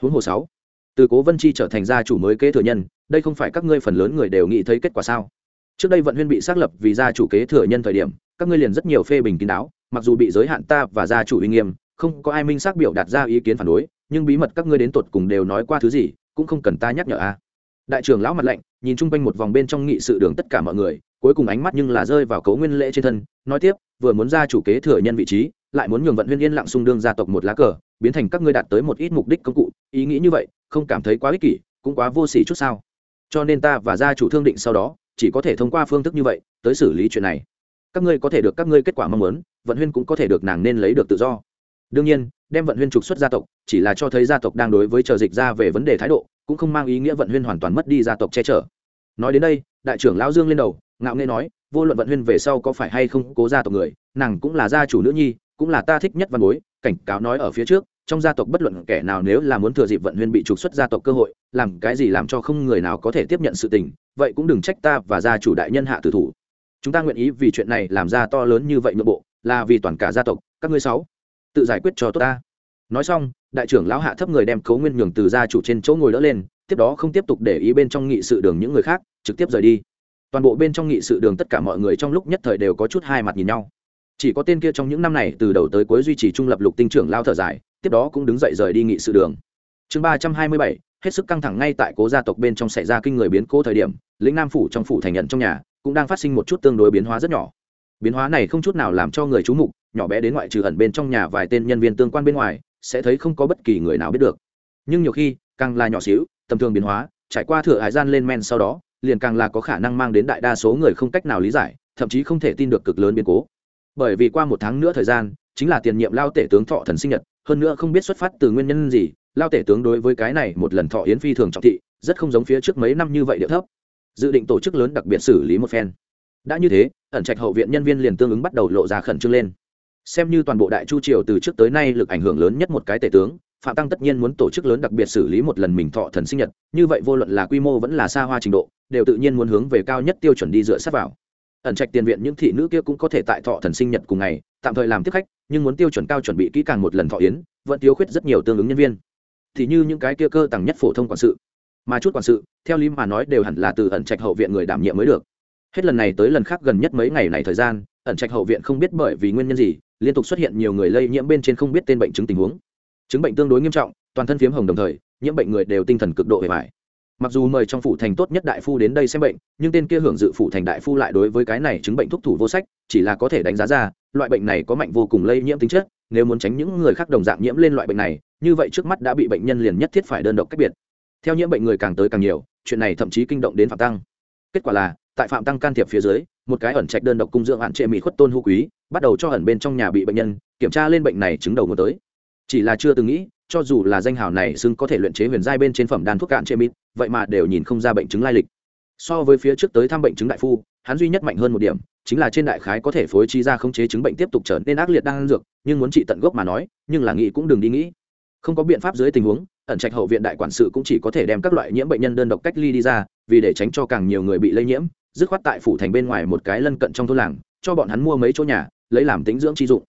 huống hồ sáu, từ cố vân chi trở thành gia chủ mới kế thừa nhân, đây không phải các ngươi phần lớn người đều nghĩ thấy kết quả sao? Trước đây vận huyên bị xác lập vì gia chủ kế thừa nhân thời điểm, các ngươi liền rất nhiều phê bình kín đáo, mặc dù bị giới hạn ta và gia chủ uy nghiêm, không có ai minh xác biểu đạt ra ý kiến phản đối, nhưng bí mật các ngươi đến tột cùng đều nói qua thứ gì, cũng không cần ta nhắc nhở a. Đại trưởng lão mặt lạnh, nhìn chung quanh một vòng bên trong nghị sự đường tất cả mọi người, cuối cùng ánh mắt nhưng là rơi vào cấu nguyên lễ trên thân, nói tiếp, vừa muốn ra chủ kế thừa nhân vị trí lại muốn nhường vận huyên yên lặng xung đương gia tộc một lá cờ, biến thành các ngươi đạt tới một ít mục đích công cụ. Ý nghĩ như vậy, không cảm thấy quá ích kỷ, cũng quá vô s ỉ chút sao? Cho nên ta và gia chủ thương định sau đó, chỉ có thể thông qua phương thức như vậy, tới xử lý chuyện này. Các ngươi có thể được các ngươi kết quả mong muốn, vận huyên cũng có thể được nàng nên lấy được tự do. Đương nhiên, đem vận huyên trục xuất gia tộc, chỉ là cho thấy gia tộc đang đối với chờ dịch ra về vấn đề thái độ, cũng không mang ý nghĩa vận huyên hoàn toàn mất đi gia tộc che chở. Nói đến đây, đại trưởng lão dương lên đầu, ngạo nghê nói, vô luận vận huyên về sau có phải hay không cố gia tộc người, nàng cũng là gia chủ nữ nhi cũng là ta thích nhất văn bối, cảnh cáo nói ở phía trước, trong gia tộc bất luận kẻ nào nếu là muốn thừa dịp vận huyên bị trục xuất gia tộc cơ hội, làm cái gì làm cho không người nào có thể tiếp nhận sự tình, vậy cũng đừng trách ta và gia chủ đại nhân hạ tử thủ. Chúng ta nguyện ý vì chuyện này làm ra to lớn như vậy nội bộ, là vì toàn cả gia tộc, các ngươi sáu, tự giải quyết cho tốt ta. Nói xong, đại trưởng lão hạ thấp người đem cấu nguyên nhường từ gia chủ trên chỗ ngồi đỡ lên, tiếp đó không tiếp tục để ý bên trong nghị sự đường những người khác, trực tiếp rời đi. Toàn bộ bên trong nghị sự đường tất cả mọi người trong lúc nhất thời đều có chút hai mặt nhìn nhau chỉ có tên kia trong những năm này từ đầu tới cuối duy trì trung lập lục tinh trưởng lao thở dài, tiếp đó cũng đứng dậy rời đi nghị sự đường. Chương ba trăm hai mươi bảy, hết sức căng thẳng ngay tại cố gia tộc bên trong xảy ra kinh người biến cố thời điểm, lĩnh nam phủ trong phủ thành nhận trong nhà, cũng đang phát sinh một chút tương đối biến hóa rất nhỏ. Biến hóa này không chút nào làm cho người chú mục, nhỏ bé đến ngoại trừ ẩn bên trong nhà vài tên nhân viên tương quan bên ngoài, sẽ thấy không có bất kỳ người nào biết được. Nhưng nhiều khi, càng là nhỏ xíu, tầm thường biến hóa, trải qua thừa hải gian lên men sau đó, liền càng là có khả năng mang đến đại đa số người không cách nào lý giải, thậm chí không thể tin được cực lớn biến cố bởi vì qua một tháng nữa thời gian, chính là tiền nhiệm lao tể tướng thọ thần sinh nhật, hơn nữa không biết xuất phát từ nguyên nhân gì, lao tể tướng đối với cái này một lần thọ yến phi thường trọng thị, rất không giống phía trước mấy năm như vậy địa thấp. Dự định tổ chức lớn đặc biệt xử lý một phen. Đã như thế, ẩn trạch hậu viện nhân viên liền tương ứng bắt đầu lộ ra khẩn trương lên. Xem như toàn bộ đại chu triều từ trước tới nay lực ảnh hưởng lớn nhất một cái tể tướng, phạm tăng tất nhiên muốn tổ chức lớn đặc biệt xử lý một lần mình thọ thần sinh nhật, như vậy vô luận là quy mô vẫn là xa hoa trình độ, đều tự nhiên muốn hướng về cao nhất tiêu chuẩn đi dựa sát vào ẩn trạch tiền viện những thị nữ kia cũng có thể tại thọ thần sinh nhật cùng ngày, tạm thời làm tiếp khách, nhưng muốn tiêu chuẩn cao chuẩn bị kỹ càng một lần thọ yến, vẫn thiếu khuyết rất nhiều tương ứng nhân viên. Thì như những cái kia cơ tầng nhất phổ thông quản sự. Mà chút quản sự, theo lý mà nói đều hẳn là từ ẩn trạch hậu viện người đảm nhiệm mới được. Hết lần này tới lần khác gần nhất mấy ngày này thời gian, ẩn trạch hậu viện không biết bởi vì nguyên nhân gì, liên tục xuất hiện nhiều người lây nhiễm bên trên không biết tên bệnh chứng tình huống. Chứng bệnh tương đối nghiêm trọng, toàn thân phiếm hồng đồng thời, nhiễm bệnh người đều tinh thần cực độ hề mại mặc dù mời trong phủ thành tốt nhất đại phu đến đây xem bệnh, nhưng tên kia hưởng dự phủ thành đại phu lại đối với cái này chứng bệnh thúc thủ vô sách, chỉ là có thể đánh giá ra, loại bệnh này có mạnh vô cùng lây nhiễm tính chất, nếu muốn tránh những người khác đồng dạng nhiễm lên loại bệnh này, như vậy trước mắt đã bị bệnh nhân liền nhất thiết phải đơn độc cách biệt. Theo nhiễm bệnh người càng tới càng nhiều, chuyện này thậm chí kinh động đến phạm tăng. Kết quả là, tại phạm tăng can thiệp phía dưới, một cái ẩn trạch đơn độc cung dưỡng hạn trệ mỹ khuất tôn hữu quý, bắt đầu cho ẩn bên trong nhà bị bệnh nhân, kiểm tra lên bệnh này chứng đầu nguồn tới. Chỉ là chưa từng nghĩ cho dù là danh hào này xưng có thể luyện chế huyền giai bên trên phẩm đan thuốc cạn chế mít vậy mà đều nhìn không ra bệnh chứng lai lịch. So với phía trước tới thăm bệnh chứng đại phu, hắn duy nhất mạnh hơn một điểm, chính là trên đại khái có thể phối trí ra khống chế chứng bệnh tiếp tục trở nên ác liệt đang dược, nhưng muốn trị tận gốc mà nói, nhưng là nghĩ cũng đừng đi nghĩ. Không có biện pháp dưới tình huống, ẩn trạch hậu viện đại quản sự cũng chỉ có thể đem các loại nhiễm bệnh nhân đơn độc cách ly đi ra, vì để tránh cho càng nhiều người bị lây nhiễm, dứt khoát tại phủ thành bên ngoài một cái lân cận trong thôn làng, cho bọn hắn mua mấy chỗ nhà, lấy làm tính dưỡng chi dụng.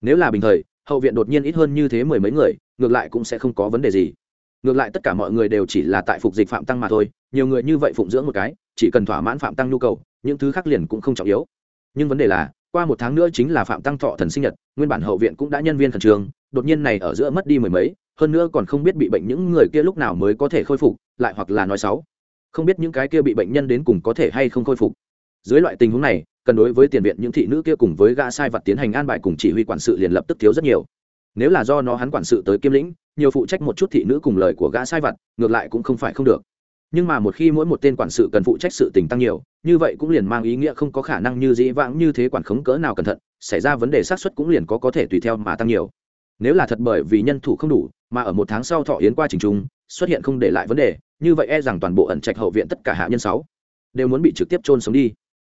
Nếu là bình thời hậu viện đột nhiên ít hơn như thế mười mấy người, ngược lại cũng sẽ không có vấn đề gì. Ngược lại tất cả mọi người đều chỉ là tại phục dịch phạm tăng mà thôi, nhiều người như vậy phụng dưỡng một cái, chỉ cần thỏa mãn phạm tăng nhu cầu, những thứ khác liền cũng không trọng yếu. Nhưng vấn đề là, qua một tháng nữa chính là phạm tăng thọ thần sinh nhật, nguyên bản hậu viện cũng đã nhân viên khẩn trương, đột nhiên này ở giữa mất đi mười mấy, hơn nữa còn không biết bị bệnh những người kia lúc nào mới có thể khôi phục, lại hoặc là nói xấu. Không biết những cái kia bị bệnh nhân đến cùng có thể hay không khôi phục. Dưới loại tình huống này cần đối với tiền viện những thị nữ kia cùng với gã sai vật tiến hành an bài cùng chỉ huy quản sự liền lập tức thiếu rất nhiều. Nếu là do nó hắn quản sự tới kiêm lĩnh, nhiều phụ trách một chút thị nữ cùng lời của gã sai vật, ngược lại cũng không phải không được. Nhưng mà một khi mỗi một tên quản sự cần phụ trách sự tình tăng nhiều, như vậy cũng liền mang ý nghĩa không có khả năng như dĩ vãng như thế quản khống cỡ nào cẩn thận, xảy ra vấn đề xác suất cũng liền có có thể tùy theo mà tăng nhiều. Nếu là thật bởi vì nhân thủ không đủ, mà ở một tháng sau thọ yến qua trình trung, xuất hiện không để lại vấn đề, như vậy e rằng toàn bộ ẩn trạch hậu viện tất cả hạ nhân sáu đều muốn bị trực tiếp trôn sống đi.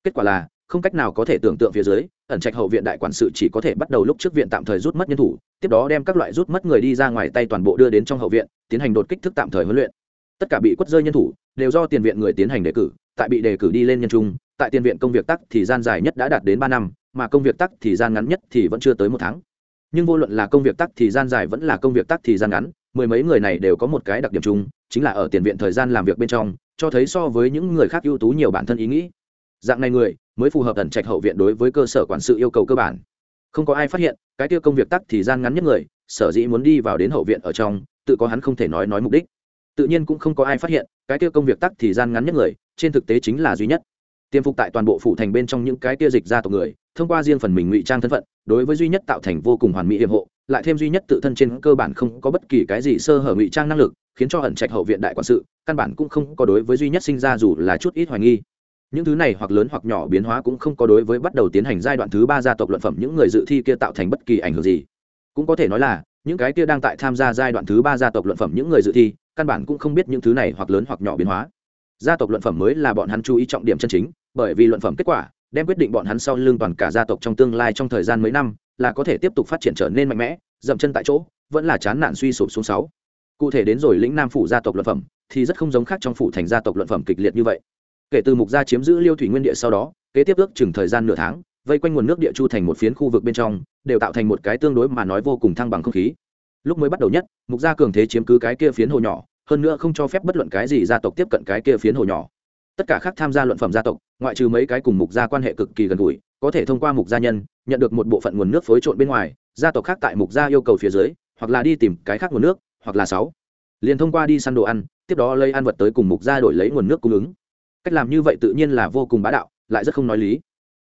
Kết quả là không cách nào có thể tưởng tượng phía dưới, ẩn trạch hậu viện đại quản sự chỉ có thể bắt đầu lúc trước viện tạm thời rút mất nhân thủ, tiếp đó đem các loại rút mất người đi ra ngoài tay toàn bộ đưa đến trong hậu viện, tiến hành đột kích thức tạm thời huấn luyện. Tất cả bị quất rơi nhân thủ, đều do tiền viện người tiến hành đề cử, tại bị đề cử đi lên nhân trung, tại tiền viện công việc tắc thì gian dài nhất đã đạt đến ba năm, mà công việc tắc thì gian ngắn nhất thì vẫn chưa tới một tháng. Nhưng vô luận là công việc tắc thì gian dài vẫn là công việc tắc thì gian ngắn, mười mấy người này đều có một cái đặc điểm chung, chính là ở tiền viện thời gian làm việc bên trong, cho thấy so với những người khác ưu tú nhiều bản thân ý nghĩ. Dạng này người mới phù hợp ẩn trạch hậu viện đối với cơ sở quản sự yêu cầu cơ bản. Không có ai phát hiện, cái tiêu công việc tắc thì gian ngắn nhất người, sở dĩ muốn đi vào đến hậu viện ở trong, tự có hắn không thể nói nói mục đích. Tự nhiên cũng không có ai phát hiện, cái tiêu công việc tắc thì gian ngắn nhất người, trên thực tế chính là duy nhất. Tiêm phục tại toàn bộ phủ thành bên trong những cái tiêu dịch ra tộc người, thông qua riêng phần mình ngụy trang thân phận, đối với duy nhất tạo thành vô cùng hoàn mỹ hiệp hộ, lại thêm duy nhất tự thân trên cơ bản không có bất kỳ cái gì sơ hở ngụy trang năng lực, khiến cho ẩn trạch hậu viện đại quản sự, căn bản cũng không có đối với duy nhất sinh ra dù là chút ít hoài nghi những thứ này hoặc lớn hoặc nhỏ biến hóa cũng không có đối với bắt đầu tiến hành giai đoạn thứ ba gia tộc luận phẩm những người dự thi kia tạo thành bất kỳ ảnh hưởng gì. Cũng có thể nói là, những cái kia đang tại tham gia giai đoạn thứ ba gia tộc luận phẩm những người dự thi, căn bản cũng không biết những thứ này hoặc lớn hoặc nhỏ biến hóa. Gia tộc luận phẩm mới là bọn hắn chú ý trọng điểm chân chính, bởi vì luận phẩm kết quả đem quyết định bọn hắn sau lưng toàn cả gia tộc trong tương lai trong thời gian mấy năm là có thể tiếp tục phát triển trở nên mạnh mẽ, dậm chân tại chỗ, vẫn là chán nản suy sụp xuống sáu. Cụ thể đến rồi lĩnh nam phủ gia tộc luận phẩm thì rất không giống khác trong phủ thành gia tộc luận phẩm kịch liệt như vậy kể từ mục gia chiếm giữ liêu thủy nguyên địa sau đó, kế tiếp ước chừng thời gian nửa tháng, vây quanh nguồn nước địa chu thành một phiến khu vực bên trong, đều tạo thành một cái tương đối mà nói vô cùng thăng bằng không khí. Lúc mới bắt đầu nhất, mục gia cường thế chiếm cứ cái kia phiến hồ nhỏ, hơn nữa không cho phép bất luận cái gì gia tộc tiếp cận cái kia phiến hồ nhỏ. Tất cả khác tham gia luận phẩm gia tộc, ngoại trừ mấy cái cùng mục gia quan hệ cực kỳ gần gũi, có thể thông qua mục gia nhân, nhận được một bộ phận nguồn nước phối trộn bên ngoài, gia tộc khác tại mục gia yêu cầu phía dưới, hoặc là đi tìm cái khác nguồn nước, hoặc là sáu, liền thông qua đi săn đồ ăn, tiếp đó lấy ăn vật tới cùng mục gia đổi lấy nguồn nước cung ứng cách làm như vậy tự nhiên là vô cùng bá đạo, lại rất không nói lý.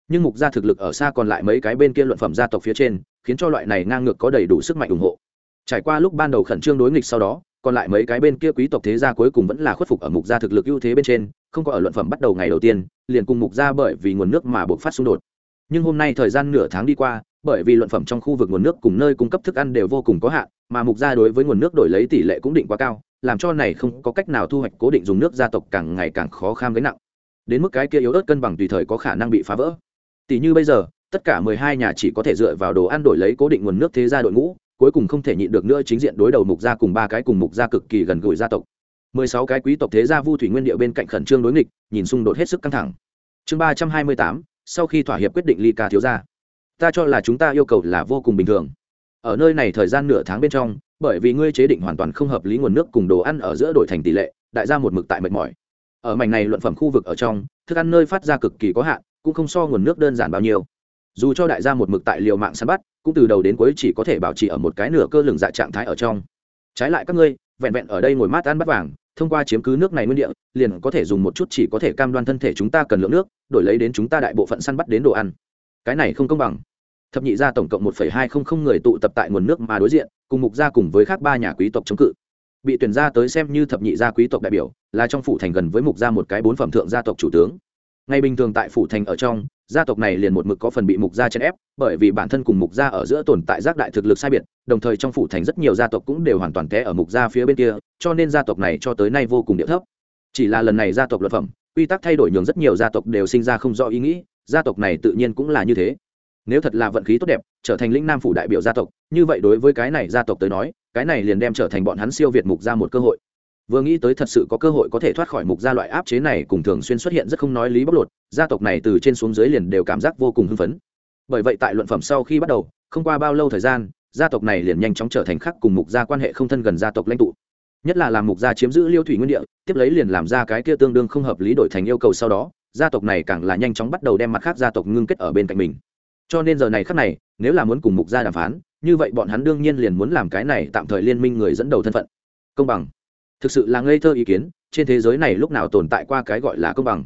Nhưng mục gia thực lực ở xa còn lại mấy cái bên kia luận phẩm gia tộc phía trên, khiến cho loại này ngang ngược có đầy đủ sức mạnh ủng hộ. Trải qua lúc ban đầu khẩn trương đối nghịch sau đó, còn lại mấy cái bên kia quý tộc thế gia cuối cùng vẫn là khuất phục ở mục gia thực lực ưu thế bên trên, không có ở luận phẩm bắt đầu ngày đầu tiên, liền cùng mục gia bởi vì nguồn nước mà buộc phát xung đột. Nhưng hôm nay thời gian nửa tháng đi qua, bởi vì luận phẩm trong khu vực nguồn nước cùng nơi cung cấp thức ăn đều vô cùng có hạn, mà mục gia đối với nguồn nước đổi lấy tỷ lệ cũng định quá cao làm cho này không có cách nào thu hoạch cố định dùng nước gia tộc càng ngày càng khó kham gánh nặng. Đến mức cái kia yếu ớt cân bằng tùy thời có khả năng bị phá vỡ. Tỷ như bây giờ, tất cả mười hai nhà chỉ có thể dựa vào đồ ăn đổi lấy cố định nguồn nước thế gia đội ngũ, cuối cùng không thể nhịn được nữa chính diện đối đầu mục gia cùng ba cái cùng mục gia cực kỳ gần gũi gia tộc. Mười sáu cái quý tộc thế gia vu thủy nguyên điệu bên cạnh khẩn trương đối nghịch, nhìn xung đột hết sức căng thẳng. Chương ba trăm hai mươi tám, sau khi thỏa hiệp quyết định ly ca thiếu gia. Ta cho là chúng ta yêu cầu là vô cùng bình thường ở nơi này thời gian nửa tháng bên trong, bởi vì ngươi chế định hoàn toàn không hợp lý nguồn nước cùng đồ ăn ở giữa đổi thành tỷ lệ, đại gia một mực tại mệt mỏi. Ở mảnh này luận phẩm khu vực ở trong, thức ăn nơi phát ra cực kỳ có hạn, cũng không so nguồn nước đơn giản bao nhiêu. Dù cho đại gia một mực tại liều mạng săn bắt, cũng từ đầu đến cuối chỉ có thể bảo trì ở một cái nửa cơ lừng dạ trạng thái ở trong. Trái lại các ngươi, vẹn vẹn ở đây ngồi mát ăn bắt vàng, thông qua chiếm cứ nước này nguyên địa, liền có thể dùng một chút chỉ có thể cam đoan thân thể chúng ta cần lượng nước, đổi lấy đến chúng ta đại bộ phận săn bắt đến đồ ăn. Cái này không công bằng thập nhị gia tổng cộng một hai không không người tụ tập tại nguồn nước mà đối diện, cùng mục gia cùng với khác ba nhà quý tộc chống cự. Bị tuyển ra tới xem như thập nhị gia quý tộc đại biểu, là trong phủ thành gần với mục gia một cái bốn phẩm thượng gia tộc chủ tướng. Ngày bình thường tại phủ thành ở trong, gia tộc này liền một mực có phần bị mục gia chèn ép, bởi vì bản thân cùng mục gia ở giữa tồn tại giác đại thực lực sai biệt, đồng thời trong phủ thành rất nhiều gia tộc cũng đều hoàn toàn té ở mục gia phía bên kia, cho nên gia tộc này cho tới nay vô cùng địa thấp. Chỉ là lần này gia tộc luật phẩm, quy tắc thay đổi nhường rất nhiều gia tộc đều sinh ra không rõ ý nghĩ, gia tộc này tự nhiên cũng là như thế nếu thật là vận khí tốt đẹp, trở thành lĩnh nam phủ đại biểu gia tộc, như vậy đối với cái này gia tộc tới nói, cái này liền đem trở thành bọn hắn siêu việt mục ra một cơ hội. Vừa nghĩ tới thật sự có cơ hội có thể thoát khỏi mục gia loại áp chế này cùng thường xuyên xuất hiện rất không nói lý bóc lột, gia tộc này từ trên xuống dưới liền đều cảm giác vô cùng hưng phấn. Bởi vậy tại luận phẩm sau khi bắt đầu, không qua bao lâu thời gian, gia tộc này liền nhanh chóng trở thành khắc cùng mục gia quan hệ không thân gần gia tộc lãnh tụ. Nhất là làm mục gia chiếm giữ liêu thủy nguyên địa, tiếp lấy liền làm ra cái kia tương đương không hợp lý đổi thành yêu cầu sau đó, gia tộc này càng là nhanh chóng bắt đầu đem mặt khác gia tộc ngưng kết ở bên cạnh mình cho nên giờ này khắc này, nếu là muốn cùng mục gia đàm phán, như vậy bọn hắn đương nhiên liền muốn làm cái này tạm thời liên minh người dẫn đầu thân phận. Công bằng. Thực sự là ngây thơ ý kiến, trên thế giới này lúc nào tồn tại qua cái gọi là công bằng?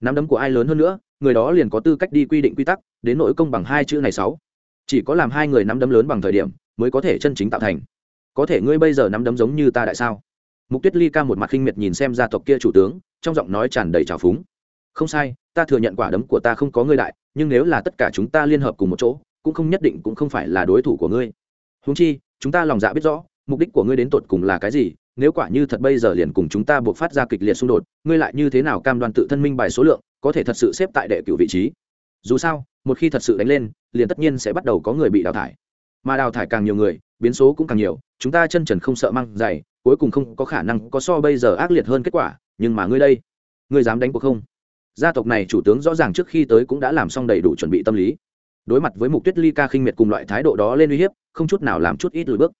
Nắm đấm của ai lớn hơn nữa, người đó liền có tư cách đi quy định quy tắc, đến nỗi công bằng hai chữ này sáu. Chỉ có làm hai người nắm đấm lớn bằng thời điểm, mới có thể chân chính tạo thành. Có thể ngươi bây giờ nắm đấm giống như ta đại sao? Mục tuyết ly ca một mặt khinh miệt nhìn xem gia tộc kia chủ tướng, trong giọng nói tràn đầy trào phúng không sai, ta thừa nhận quả đấm của ta không có ngươi đại, nhưng nếu là tất cả chúng ta liên hợp cùng một chỗ, cũng không nhất định cũng không phải là đối thủ của ngươi. Húng chi, chúng ta lòng dạ biết rõ, mục đích của ngươi đến tột cùng là cái gì, nếu quả như thật bây giờ liền cùng chúng ta buộc phát ra kịch liệt xung đột, ngươi lại như thế nào cam đoan tự thân minh bài số lượng, có thể thật sự xếp tại đệ cửu vị trí? Dù sao, một khi thật sự đánh lên, liền tất nhiên sẽ bắt đầu có người bị đào thải. Mà đào thải càng nhiều người, biến số cũng càng nhiều, chúng ta chân trần không sợ măng dày, cuối cùng không có khả năng có so bây giờ ác liệt hơn kết quả, nhưng mà ngươi đây, ngươi dám đánh cuộc không? Gia tộc này chủ tướng rõ ràng trước khi tới cũng đã làm xong đầy đủ chuẩn bị tâm lý. Đối mặt với mục tuyết ly ca khinh miệt cùng loại thái độ đó lên uy hiếp, không chút nào làm chút ít lùi bước.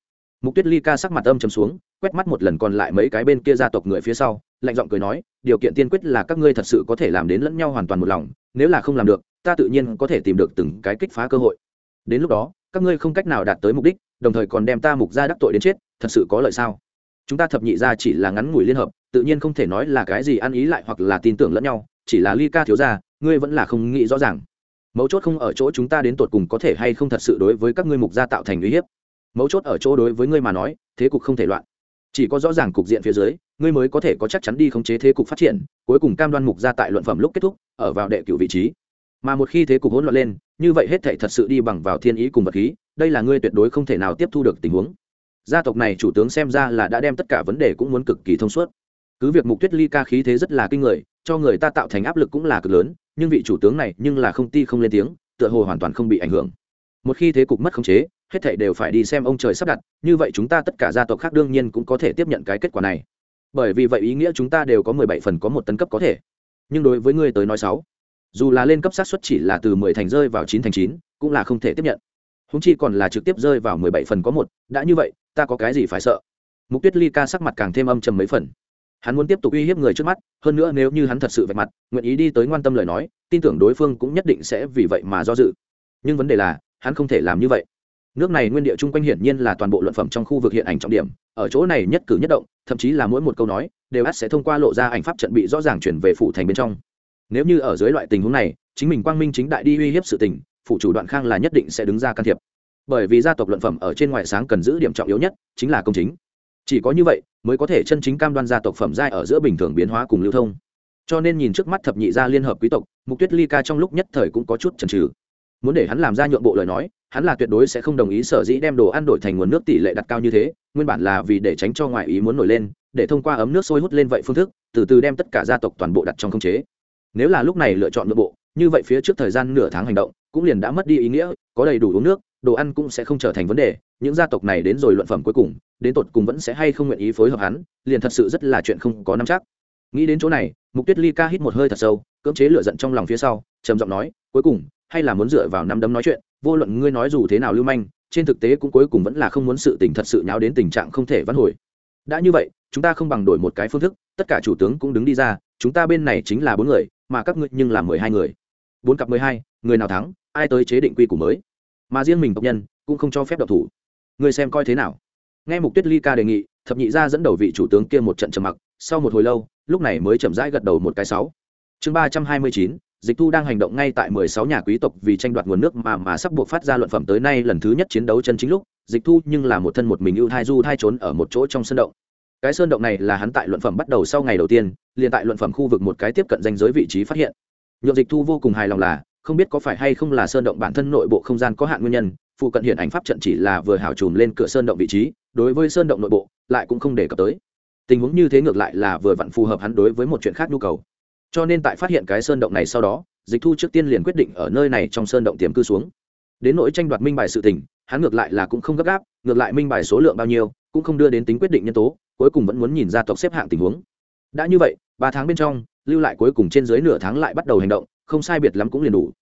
Mục tuyết ly ca sắc mặt âm chấm xuống, quét mắt một lần còn lại mấy cái bên kia gia tộc người phía sau, lạnh giọng cười nói, điều kiện tiên quyết là các ngươi thật sự có thể làm đến lẫn nhau hoàn toàn một lòng, nếu là không làm được, ta tự nhiên có thể tìm được từng cái kích phá cơ hội. Đến lúc đó, các ngươi không cách nào đạt tới mục đích, đồng thời còn đem ta mục ra đắc tội đến chết, thật sự có lợi sao? Chúng ta thập nhị ra chỉ là ngắn ngủi liên hợp, tự nhiên không thể nói là cái gì ăn ý lại hoặc là tin tưởng lẫn nhau chỉ là ly ca thiếu ra ngươi vẫn là không nghĩ rõ ràng. Mấu chốt không ở chỗ chúng ta đến tột cùng có thể hay không thật sự đối với các ngươi mục gia tạo thành uy hiếp. Mấu chốt ở chỗ đối với ngươi mà nói, thế cục không thể loạn. Chỉ có rõ ràng cục diện phía dưới, ngươi mới có thể có chắc chắn đi khống chế thế cục phát triển, cuối cùng cam đoan mục gia tại luận phẩm lúc kết thúc, ở vào đệ cửu vị trí. Mà một khi thế cục hỗn loạn lên, như vậy hết thể thật sự đi bằng vào thiên ý cùng vật khí, đây là ngươi tuyệt đối không thể nào tiếp thu được tình huống. Gia tộc này chủ tướng xem ra là đã đem tất cả vấn đề cũng muốn cực kỳ thông suốt. Cứ việc mục tuyết ly ca khí thế rất là kinh người cho người ta tạo thành áp lực cũng là cực lớn, nhưng vị chủ tướng này nhưng là không ti không lên tiếng, tựa hồ hoàn toàn không bị ảnh hưởng. Một khi thế cục mất khống chế, hết thảy đều phải đi xem ông trời sắp đặt, như vậy chúng ta tất cả gia tộc khác đương nhiên cũng có thể tiếp nhận cái kết quả này. Bởi vì vậy ý nghĩa chúng ta đều có mười bảy phần có một tấn cấp có thể. Nhưng đối với ngươi tới nói sáu, dù là lên cấp sát suất chỉ là từ mười thành rơi vào chín thành chín, cũng là không thể tiếp nhận. Húng chi còn là trực tiếp rơi vào mười bảy phần có một, đã như vậy, ta có cái gì phải sợ? Mục tuyết ly ca sắc mặt càng thêm âm trầm mấy phần hắn muốn tiếp tục uy hiếp người trước mắt, hơn nữa nếu như hắn thật sự vạch mặt, nguyện ý đi tới ngoan tâm lời nói, tin tưởng đối phương cũng nhất định sẽ vì vậy mà do dự. Nhưng vấn đề là, hắn không thể làm như vậy. Nước này nguyên địa chung quanh hiển nhiên là toàn bộ luận phẩm trong khu vực hiện ảnh trọng điểm, ở chỗ này nhất cử nhất động, thậm chí là mỗi một câu nói, đều ắt sẽ thông qua lộ ra ảnh pháp trận bị rõ ràng chuyển về phủ thành bên trong. Nếu như ở dưới loại tình huống này, chính mình quang minh chính đại đi uy hiếp sự tình phụ chủ đoạn khang là nhất định sẽ đứng ra can thiệp. Bởi vì gia tộc luận phẩm ở trên ngoại sáng cần giữ điểm trọng yếu nhất, chính là công chính chỉ có như vậy, mới có thể chân chính cam đoan gia tộc phẩm giai ở giữa bình thường biến hóa cùng lưu thông. Cho nên nhìn trước mắt thập nhị gia liên hợp quý tộc, mục tuyết ly ca trong lúc nhất thời cũng có chút chần trừ muốn để hắn làm ra nhượng bộ lời nói, hắn là tuyệt đối sẽ không đồng ý sở dĩ đem đồ ăn đổi thành nguồn nước tỷ lệ đặt cao như thế, nguyên bản là vì để tránh cho ngoại ý muốn nổi lên, để thông qua ấm nước sôi hút lên vậy phương thức, từ từ đem tất cả gia tộc toàn bộ đặt trong khống chế. Nếu là lúc này lựa chọn nội bộ như vậy phía trước thời gian nửa tháng hành động, cũng liền đã mất đi ý nghĩa, có đầy đủ uống nước, đồ ăn cũng sẽ không trở thành vấn đề, những gia tộc này đến rồi luận phẩm cuối cùng, đến tột cùng vẫn sẽ hay không nguyện ý phối hợp hắn, liền thật sự rất là chuyện không có nắm chắc. Nghĩ đến chỗ này, mục tuyết ly ca hít một hơi thật sâu, cưỡng chế lửa giận trong lòng phía sau, trầm giọng nói, cuối cùng, hay là muốn dựa vào năm đấm nói chuyện, vô luận ngươi nói dù thế nào lưu manh, trên thực tế cũng cuối cùng vẫn là không muốn sự tình thật sự nháo đến tình trạng không thể vãn hồi. Đã như vậy, chúng ta không bằng đổi một cái phương thức, tất cả chủ tướng cũng đứng đi ra, chúng ta bên này chính là bốn người, mà các ngươi nhưng là mười hai người bốn cặp mười hai, người nào thắng, ai tới chế định quy củ mới. Mà riêng mình tộc nhân, cũng không cho phép độc thủ. Người xem coi thế nào. Nghe mục tuyết ly ca đề nghị, thập nhị gia dẫn đầu vị chủ tướng kia một trận trầm mặc, sau một hồi lâu, lúc này mới chậm rãi gật đầu một cái sáu. Chương ba trăm hai mươi chín, dịch thu đang hành động ngay tại mười sáu nhà quý tộc vì tranh đoạt nguồn nước mà mà sắp buộc phát ra luận phẩm tới nay lần thứ nhất chiến đấu chân chính lúc, dịch thu nhưng là một thân một mình ưu thai du thai trốn ở một chỗ trong sân động. Cái sơn động này là hắn tại luận phẩm bắt đầu sau ngày đầu tiên, liền tại luận phẩm khu vực một cái tiếp cận danh giới vị trí phát hiện nhược dịch thu vô cùng hài lòng là, không biết có phải hay không là sơn động bản thân nội bộ không gian có hạn nguyên nhân, phụ cận hiện ảnh pháp trận chỉ là vừa hào trùm lên cửa sơn động vị trí, đối với sơn động nội bộ, lại cũng không đề cập tới. Tình huống như thế ngược lại là vừa vặn phù hợp hắn đối với một chuyện khác nhu cầu. Cho nên tại phát hiện cái sơn động này sau đó, dịch thu trước tiên liền quyết định ở nơi này trong sơn động tiềm cư xuống. Đến nỗi tranh đoạt minh bài sự tình, hắn ngược lại là cũng không gấp gáp, ngược lại minh bài số lượng bao nhiêu, cũng không đưa đến tính quyết định nhân tố, cuối cùng vẫn muốn nhìn ra tộc xếp hạng tình huống. Đã như vậy, ba tháng bên trong lưu lại cuối cùng trên dưới nửa tháng lại bắt đầu hành động, không sai biệt lắm cũng liền đủ.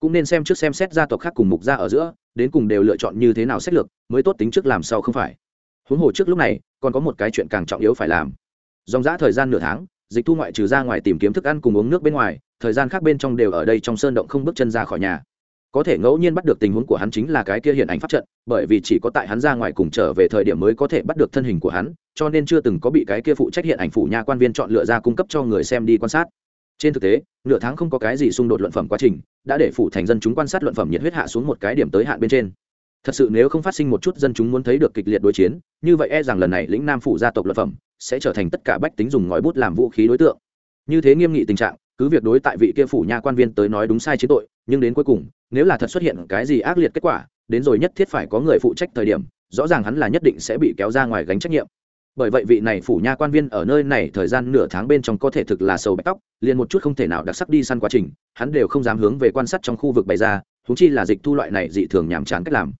Cũng nên xem trước xem xét gia tộc khác cùng mục gia ở giữa, đến cùng đều lựa chọn như thế nào sách lược, mới tốt tính trước làm sao không phải. Huống hồ trước lúc này, còn có một cái chuyện càng trọng yếu phải làm. Dòng giã thời gian nửa tháng, dịch thu ngoại trừ ra ngoài tìm kiếm thức ăn cùng uống nước bên ngoài, thời gian khác bên trong đều ở đây trong sơn động không bước chân ra khỏi nhà có thể ngẫu nhiên bắt được tình huống của hắn chính là cái kia hiện ảnh pháp trận, bởi vì chỉ có tại hắn ra ngoài cùng trở về thời điểm mới có thể bắt được thân hình của hắn, cho nên chưa từng có bị cái kia phụ trách hiện ảnh phủ nha quan viên chọn lựa ra cung cấp cho người xem đi quan sát. Trên thực tế, nửa tháng không có cái gì xung đột luận phẩm quá trình, đã để phủ thành dân chúng quan sát luận phẩm nhiệt huyết hạ xuống một cái điểm tới hạn bên trên. Thật sự nếu không phát sinh một chút dân chúng muốn thấy được kịch liệt đối chiến, như vậy e rằng lần này lĩnh nam phủ gia tộc luận phẩm sẽ trở thành tất cả bách tính dùng ngòi bút làm vũ khí đối tượng. Như thế nghiêm nghị tình trạng, cứ việc đối tại vị kia phủ nha quan viên tới nói đúng sai chế tội nhưng đến cuối cùng, nếu là thật xuất hiện cái gì ác liệt kết quả, đến rồi nhất thiết phải có người phụ trách thời điểm, rõ ràng hắn là nhất định sẽ bị kéo ra ngoài gánh trách nhiệm. Bởi vậy vị này phủ nha quan viên ở nơi này thời gian nửa tháng bên trong có thể thực là sầu bạch tóc, liền một chút không thể nào đặc sắc đi săn quá trình, hắn đều không dám hướng về quan sát trong khu vực bày ra thúng chi là dịch thu loại này dị thường nhàm chán cách làm.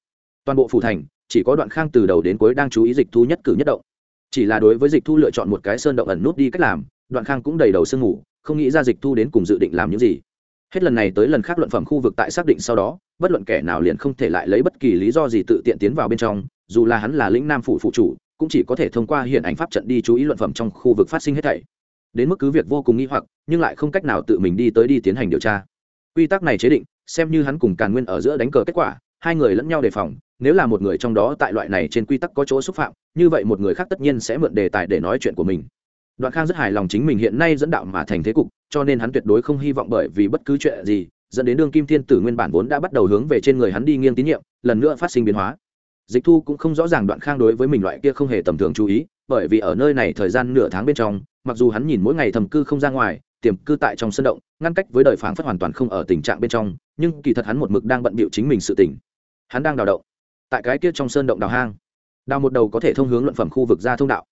Toàn bộ phủ thành, chỉ có đoạn khang từ đầu đến cuối đang chú ý dịch thu nhất cử nhất động. Chỉ là đối với dịch thu lựa chọn một cái sơn động ẩn nút đi cách làm, đoạn khang cũng đầy đầu sương ngủ, không nghĩ ra dịch thu đến cùng dự định làm những gì hết lần này tới lần khác luận phẩm khu vực tại xác định sau đó, bất luận kẻ nào liền không thể lại lấy bất kỳ lý do gì tự tiện tiến vào bên trong, dù là hắn là lĩnh nam phủ phụ chủ, cũng chỉ có thể thông qua hiện ảnh pháp trận đi chú ý luận phẩm trong khu vực phát sinh hết thảy. Đến mức cứ việc vô cùng nghi hoặc, nhưng lại không cách nào tự mình đi tới đi tiến hành điều tra. Quy tắc này chế định, xem như hắn cùng càn nguyên ở giữa đánh cờ kết quả, hai người lẫn nhau đề phòng, nếu là một người trong đó tại loại này trên quy tắc có chỗ xúc phạm, như vậy một người khác tất nhiên sẽ mượn đề tài để nói chuyện của mình đoạn khang rất hài lòng chính mình hiện nay dẫn đạo mà thành thế cục, cho nên hắn tuyệt đối không hy vọng bởi vì bất cứ chuyện gì, dẫn đến đương kim thiên tử nguyên bản vốn đã bắt đầu hướng về trên người hắn đi nghiêng tín nhiệm, lần nữa phát sinh biến hóa. Dịch thu cũng không rõ ràng đoạn khang đối với mình loại kia không hề tầm thường chú ý, bởi vì ở nơi này thời gian nửa tháng bên trong, mặc dù hắn nhìn mỗi ngày thầm cư không ra ngoài, tiềm cư tại trong sân động, ngăn cách với đời phảng phất hoàn toàn không ở tình trạng bên trong, nhưng kỳ thật hắn một mực đang bận bịu chính mình sự tỉnh hắn đang đào động tại cái kia trong sơn động đào hang. Đào một đầu có thể thông hướng luận phẩm khu vực ra thông đạo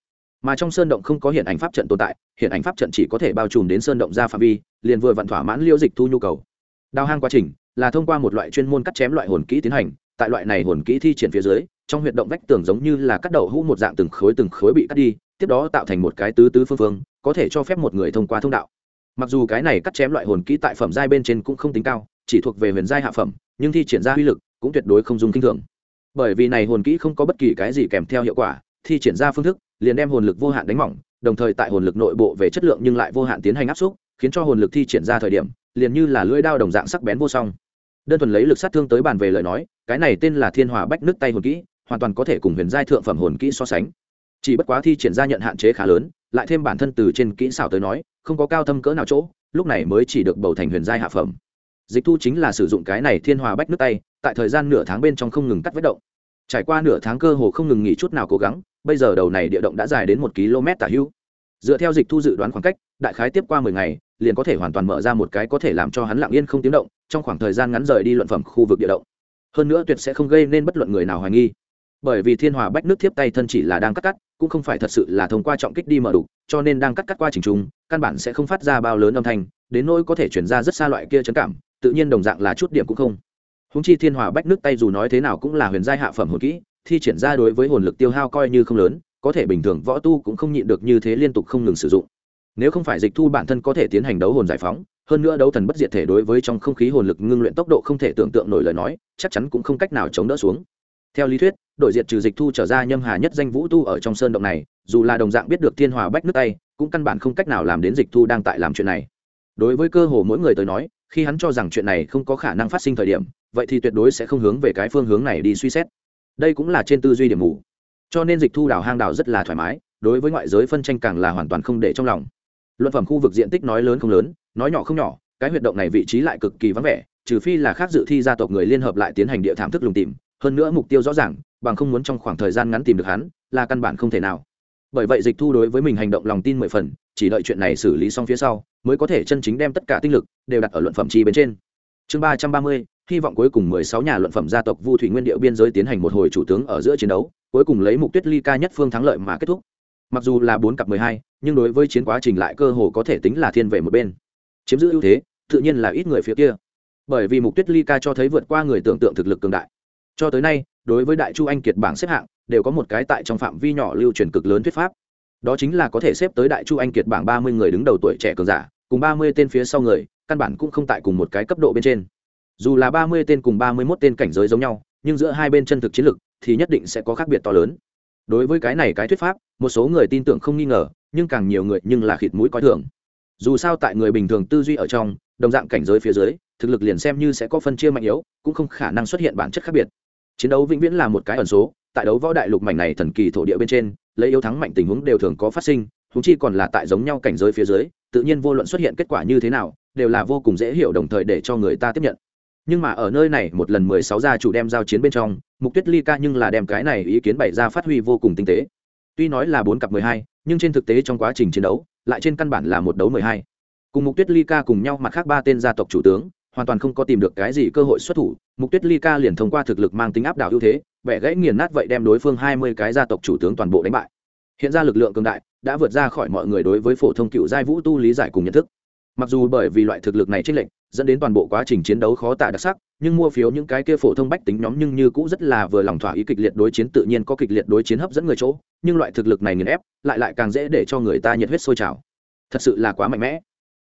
mà trong sơn động không có hiện ảnh pháp trận tồn tại, hiện ảnh pháp trận chỉ có thể bao trùm đến sơn động ra phạm vi, liền vừa vặn thỏa mãn liêu dịch thu nhu cầu. Đào hang quá trình là thông qua một loại chuyên môn cắt chém loại hồn kỹ tiến hành, tại loại này hồn kỹ thi triển phía dưới, trong huyệt động vách tường giống như là cắt đầu hũ một dạng từng khối từng khối bị cắt đi, tiếp đó tạo thành một cái tứ tứ phương phương, có thể cho phép một người thông qua thông đạo. Mặc dù cái này cắt chém loại hồn kỹ tại phẩm giai bên trên cũng không tính cao, chỉ thuộc về huyền giai hạ phẩm, nhưng thi triển ra uy lực cũng tuyệt đối không dùng kinh thường. Bởi vì này hồn kỹ không có bất kỳ cái gì kèm theo hiệu quả, thi triển ra phương thức liền đem hồn lực vô hạn đánh mỏng, đồng thời tại hồn lực nội bộ về chất lượng nhưng lại vô hạn tiến hành áp xúc, khiến cho hồn lực thi triển ra thời điểm, liền như là lưỡi đao đồng dạng sắc bén vô song. Đơn thuần lấy lực sát thương tới bàn về lời nói, cái này tên là thiên hòa bách nước tay hồn kỹ, hoàn toàn có thể cùng huyền giai thượng phẩm hồn kỹ so sánh. Chỉ bất quá thi triển ra nhận hạn chế khá lớn, lại thêm bản thân từ trên kỹ xảo tới nói, không có cao thâm cỡ nào chỗ, lúc này mới chỉ được bầu thành huyền giai hạ phẩm. Dịch thu chính là sử dụng cái này thiên hòa bách nước tay, tại thời gian nửa tháng bên trong không ngừng cắt vết động. Trải qua nửa tháng cơ hồ không ngừng nghỉ chút nào cố gắng bây giờ đầu này địa động đã dài đến một km tả hữu. Dựa theo dịch thu dự đoán khoảng cách, đại khái tiếp qua mười ngày, liền có thể hoàn toàn mở ra một cái có thể làm cho hắn lặng yên không tiếng động, trong khoảng thời gian ngắn rời đi luận phẩm khu vực địa động. Hơn nữa tuyệt sẽ không gây nên bất luận người nào hoài nghi. Bởi vì thiên hòa bách nước thiếp tay thân chỉ là đang cắt cắt, cũng không phải thật sự là thông qua trọng kích đi mở đục cho nên đang cắt cắt qua trình trung căn bản sẽ không phát ra bao lớn âm thanh, đến nỗi có thể chuyển ra rất xa loại kia chấn cảm, tự nhiên đồng dạng là chút điểm cũng không. Húng chi thiên hòa bách nước tay dù nói thế nào cũng là huyền giai hạ phẩm hồn kỹ thi triển ra đối với hồn lực tiêu hao coi như không lớn, có thể bình thường võ tu cũng không nhịn được như thế liên tục không ngừng sử dụng. Nếu không phải dịch thu bản thân có thể tiến hành đấu hồn giải phóng, hơn nữa đấu thần bất diệt thể đối với trong không khí hồn lực ngưng luyện tốc độ không thể tưởng tượng nổi lời nói, chắc chắn cũng không cách nào chống đỡ xuống. Theo lý thuyết, đội diệt trừ dịch thu trở ra nhâm hà nhất danh vũ tu ở trong sơn động này, dù là đồng dạng biết được thiên hòa bách nước tay, cũng căn bản không cách nào làm đến dịch thu đang tại làm chuyện này. Đối với cơ hồ mỗi người tới nói, khi hắn cho rằng chuyện này không có khả năng phát sinh thời điểm, vậy thì tuyệt đối sẽ không hướng về cái phương hướng này đi suy xét đây cũng là trên tư duy điểm mù. Cho nên dịch thu đào hang đào rất là thoải mái, đối với ngoại giới phân tranh càng là hoàn toàn không để trong lòng. Luận phẩm khu vực diện tích nói lớn không lớn, nói nhỏ không nhỏ, cái huyệt động này vị trí lại cực kỳ vắng vẻ, trừ phi là khác dự thi gia tộc người liên hợp lại tiến hành địa thảm thức lùng tìm, hơn nữa mục tiêu rõ ràng, bằng không muốn trong khoảng thời gian ngắn tìm được hắn, là căn bản không thể nào. Bởi vậy dịch thu đối với mình hành động lòng tin mười phần, chỉ đợi chuyện này xử lý xong phía sau, mới có thể chân chính đem tất cả tinh lực đều đặt ở luận phẩm chi bên trên. Chương ba trăm ba mươi hy vọng cuối cùng mười sáu nhà luận phẩm gia tộc vu thủy nguyên điệu biên giới tiến hành một hồi chủ tướng ở giữa chiến đấu, cuối cùng lấy mục tuyết ly ca nhất phương thắng lợi mà kết thúc. Mặc dù là bốn cặp mười hai, nhưng đối với chiến quá trình lại cơ hồ có thể tính là thiên về một bên. Chiếm giữ ưu thế, tự nhiên là ít người phía kia. Bởi vì mục tuyết ly ca cho thấy vượt qua người tưởng tượng thực lực cường đại. Cho tới nay, đối với đại chu anh kiệt bảng xếp hạng, đều có một cái tại trong phạm vi nhỏ lưu truyền cực lớn thuyết pháp. Đó chính là có thể xếp tới đại chu anh kiệt bảng ba mươi người đứng đầu tuổi trẻ cường giả, cùng ba mươi tên phía sau người, căn bản cũng không tại cùng một cái cấp độ bên trên dù là ba mươi tên cùng ba mươi mốt tên cảnh giới giống nhau, nhưng giữa hai bên chân thực chiến lực thì nhất định sẽ có khác biệt to lớn. Đối với cái này cái thuyết pháp, một số người tin tưởng không nghi ngờ, nhưng càng nhiều người nhưng là khịt mũi coi thường. Dù sao tại người bình thường tư duy ở trong, đồng dạng cảnh giới phía dưới, thực lực liền xem như sẽ có phân chia mạnh yếu, cũng không khả năng xuất hiện bản chất khác biệt. Chiến đấu vĩnh viễn là một cái ẩn số, tại đấu võ đại lục mảnh này thần kỳ thổ địa bên trên, lấy yếu thắng mạnh tình huống đều thường có phát sinh húng chi còn là tại giống nhau cảnh giới phía dưới, tự nhiên vô luận xuất hiện kết quả như thế nào, đều là vô cùng dễ hiểu đồng thời để cho người ta tiếp nhận nhưng mà ở nơi này, một lần mười sáu gia chủ đem giao chiến bên trong, mục tuyết ly ca nhưng là đem cái này ý kiến bày ra phát huy vô cùng tinh tế. Tuy nói là bốn cặp mười hai, nhưng trên thực tế trong quá trình chiến đấu, lại trên căn bản là một đấu mười hai. Cùng mục tuyết ly ca cùng nhau mặt khác ba tên gia tộc chủ tướng, hoàn toàn không có tìm được cái gì cơ hội xuất thủ. Mục tuyết ly ca liền thông qua thực lực mang tính áp đảo ưu thế, vẻ gãy nghiền nát vậy đem đối phương hai mươi cái gia tộc chủ tướng toàn bộ đánh bại. Hiện ra lực lượng cường đại, đã vượt ra khỏi mọi người đối với phổ thông cựu giai vũ tu lý giải cùng nhận thức mặc dù bởi vì loại thực lực này trích lệnh dẫn đến toàn bộ quá trình chiến đấu khó tả đặc sắc, nhưng mua phiếu những cái kia phổ thông bách tính nhóm nhưng như cũ rất là vừa lòng thỏa ý kịch liệt đối chiến tự nhiên có kịch liệt đối chiến hấp dẫn người chỗ, nhưng loại thực lực này nghiền ép, lại lại càng dễ để cho người ta nhiệt huyết sôi trào. Thật sự là quá mạnh mẽ.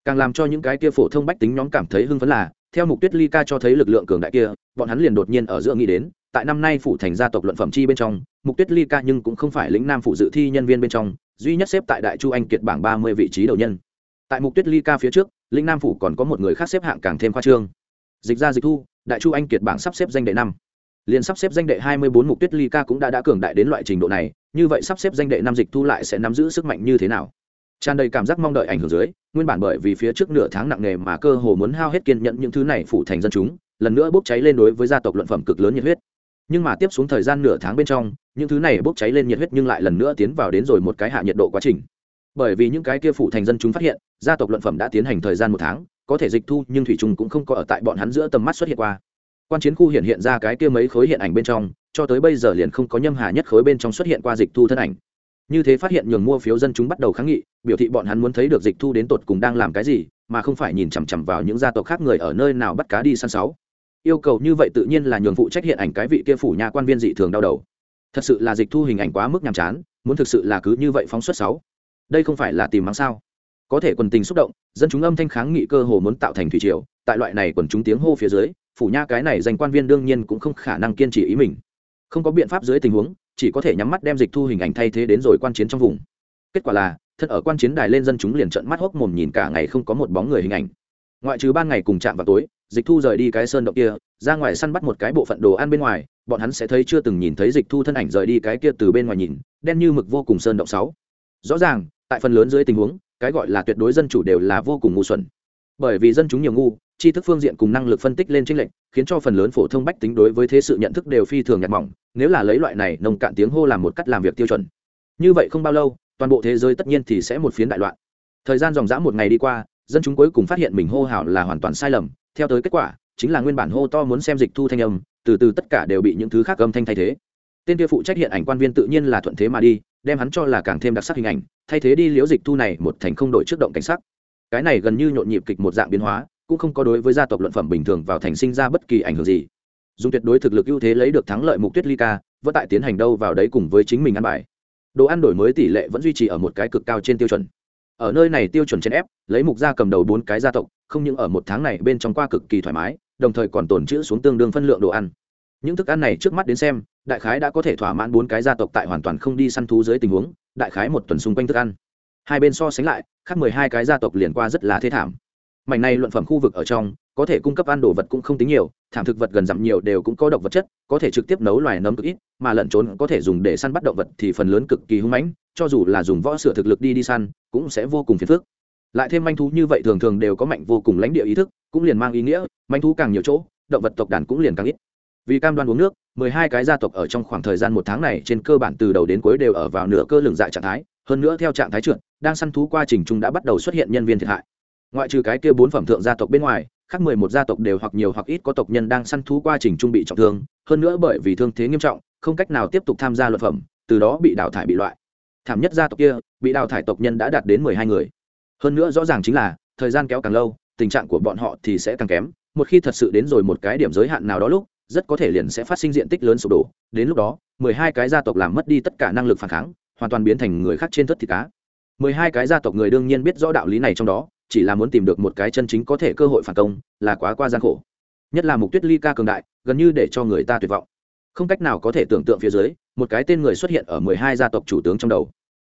Càng làm cho những cái kia phổ thông bách tính nhóm cảm thấy hưng phấn là, theo mục tuyết ly ca cho thấy lực lượng cường đại kia, bọn hắn liền đột nhiên ở giữa nghĩ đến, tại năm nay phủ thành gia tộc luận phẩm chi bên trong, mục tuyết ly ca nhưng cũng không phải lĩnh nam phụ dự thi nhân viên bên trong, duy nhất xếp tại đại chu anh kiệt bảng ba mươi vị trí đầu nhân tại mục tuyết ly ca phía trước, Linh nam phủ còn có một người khác xếp hạng càng thêm khoa trương. Dịch ra dịch thu, đại chu anh kiệt bảng sắp xếp danh đệ năm. Liền sắp xếp danh đệ hai mươi bốn mục tuyết ly ca cũng đã đã cường đại đến loại trình độ này, như vậy sắp xếp danh đệ năm dịch thu lại sẽ nắm giữ sức mạnh như thế nào? Tràn đầy cảm giác mong đợi ảnh hưởng dưới, nguyên bản bởi vì phía trước nửa tháng nặng nề mà cơ hồ muốn hao hết kiên nhẫn những thứ này phủ thành dân chúng, lần nữa bốc cháy lên đối với gia tộc luận phẩm cực lớn nhiệt huyết. Nhưng mà tiếp xuống thời gian nửa tháng bên trong, những thứ này bốc cháy lên nhiệt huyết nhưng lại lần nữa tiến vào đến rồi một cái hạ nhiệt độ quá trình bởi vì những cái kia phủ thành dân chúng phát hiện, gia tộc luận phẩm đã tiến hành thời gian một tháng, có thể dịch thu, nhưng thủy trùng cũng không có ở tại bọn hắn giữa tầm mắt xuất hiện qua. Quan chiến khu hiện hiện ra cái kia mấy khối hiện ảnh bên trong, cho tới bây giờ liền không có nhâm hà nhất khối bên trong xuất hiện qua dịch thu thân ảnh. Như thế phát hiện nhường mua phiếu dân chúng bắt đầu kháng nghị, biểu thị bọn hắn muốn thấy được dịch thu đến tột cùng đang làm cái gì, mà không phải nhìn chằm chằm vào những gia tộc khác người ở nơi nào bắt cá đi săn sáu yêu cầu như vậy tự nhiên là nhường phụ trách hiện ảnh cái vị kia phủ nhà quan viên dị thường đau đầu. Thật sự là dịch thu hình ảnh quá mức nhàm chán, muốn thực sự là cứ như vậy phóng xuất sáu đây không phải là tìm mắng sao? Có thể quần tình xúc động, dân chúng âm thanh kháng nghị cơ hồ muốn tạo thành thủy triều, tại loại này quần chúng tiếng hô phía dưới, phủ nha cái này dành quan viên đương nhiên cũng không khả năng kiên trì ý mình. Không có biện pháp dưới tình huống, chỉ có thể nhắm mắt đem dịch thu hình ảnh thay thế đến rồi quan chiến trong vùng. Kết quả là thật ở quan chiến đài lên dân chúng liền trận mắt hốc mồm nhìn cả ngày không có một bóng người hình ảnh. Ngoại trừ ban ngày cùng chạm vào tối, dịch thu rời đi cái sơn động kia, ra ngoài săn bắt một cái bộ phận đồ ăn bên ngoài, bọn hắn sẽ thấy chưa từng nhìn thấy dịch thu thân ảnh rời đi cái kia từ bên ngoài nhìn, đen như mực vô cùng sơn động sáu. Rõ ràng tại phần lớn dưới tình huống, cái gọi là tuyệt đối dân chủ đều là vô cùng ngu xuẩn. Bởi vì dân chúng nhiều ngu, tri thức phương diện cùng năng lực phân tích lên tranh lệch, khiến cho phần lớn phổ thông bách tính đối với thế sự nhận thức đều phi thường nhạt mỏng, nếu là lấy loại này nông cạn tiếng hô làm một cách làm việc tiêu chuẩn. Như vậy không bao lâu, toàn bộ thế giới tất nhiên thì sẽ một phiến đại loạn. Thời gian dòng dã một ngày đi qua, dân chúng cuối cùng phát hiện mình hô hào là hoàn toàn sai lầm, theo tới kết quả, chính là nguyên bản hô to muốn xem dịch thu thanh âm, từ từ tất cả đều bị những thứ khác âm thanh thay thế. Tên kia phụ trách hiện ảnh quan viên tự nhiên là thuận thế mà đi đem hắn cho là càng thêm đặc sắc hình ảnh, thay thế đi liễu dịch thu này một thành không đổi trước động cảnh sắc. Cái này gần như nhộn nhịp kịch một dạng biến hóa, cũng không có đối với gia tộc luận phẩm bình thường vào thành sinh ra bất kỳ ảnh hưởng gì. Dùng tuyệt đối thực lực ưu thế lấy được thắng lợi mục tuyết ly ca, vẫn tại tiến hành đâu vào đấy cùng với chính mình ăn bài. Đồ ăn đổi mới tỷ lệ vẫn duy trì ở một cái cực cao trên tiêu chuẩn. Ở nơi này tiêu chuẩn trên ép, lấy mục gia cầm đầu bốn cái gia tộc, không những ở một tháng này bên trong qua cực kỳ thoải mái, đồng thời còn tồn trữ xuống tương đương phân lượng đồ ăn những thức ăn này trước mắt đến xem, đại khái đã có thể thỏa mãn bốn cái gia tộc tại hoàn toàn không đi săn thú dưới tình huống, đại khái một tuần xung quanh thức ăn. Hai bên so sánh lại, khác mười hai cái gia tộc liền qua rất là thế thảm. Mảnh này luận phẩm khu vực ở trong, có thể cung cấp ăn đồ vật cũng không tính nhiều, thảm thực vật gần dặm nhiều đều cũng có độc vật chất, có thể trực tiếp nấu loài nấm cực ít, mà lẩn trốn có thể dùng để săn bắt động vật thì phần lớn cực kỳ hung mãnh, cho dù là dùng võ sửa thực lực đi đi săn, cũng sẽ vô cùng phiền phức. Lại thêm manh thú như vậy thường thường đều có mạnh vô cùng lãnh địa ý thức, cũng liền mang ý nghĩa, manh thú càng nhiều chỗ, động vật tộc đàn cũng liền càng ít vì cam đoan uống nước, mười hai cái gia tộc ở trong khoảng thời gian một tháng này trên cơ bản từ đầu đến cuối đều ở vào nửa cơ lường dại trạng thái, hơn nữa theo trạng thái trượt, đang săn thú quá trình trung đã bắt đầu xuất hiện nhân viên thiệt hại. Ngoại trừ cái kia bốn phẩm thượng gia tộc bên ngoài, khác mười một gia tộc đều hoặc nhiều hoặc ít có tộc nhân đang săn thú quá trình trung bị trọng thương, hơn nữa bởi vì thương thế nghiêm trọng, không cách nào tiếp tục tham gia luật phẩm, từ đó bị đào thải bị loại. Thảm nhất gia tộc kia, bị đào thải tộc nhân đã đạt đến mười hai người. Hơn nữa rõ ràng chính là, thời gian kéo càng lâu, tình trạng của bọn họ thì sẽ càng kém, một khi thật sự đến rồi một cái điểm giới hạn nào đó lúc rất có thể liền sẽ phát sinh diện tích lớn sụp đổ. Đến lúc đó, mười hai cái gia tộc làm mất đi tất cả năng lực phản kháng, hoàn toàn biến thành người khác trên thất thịt cá. mười hai cái gia tộc người đương nhiên biết rõ đạo lý này trong đó, chỉ là muốn tìm được một cái chân chính có thể cơ hội phản công, là quá qua gian khổ. Nhất là mục tuyết ly ca cường đại, gần như để cho người ta tuyệt vọng. Không cách nào có thể tưởng tượng phía dưới, một cái tên người xuất hiện ở mười hai gia tộc chủ tướng trong đầu.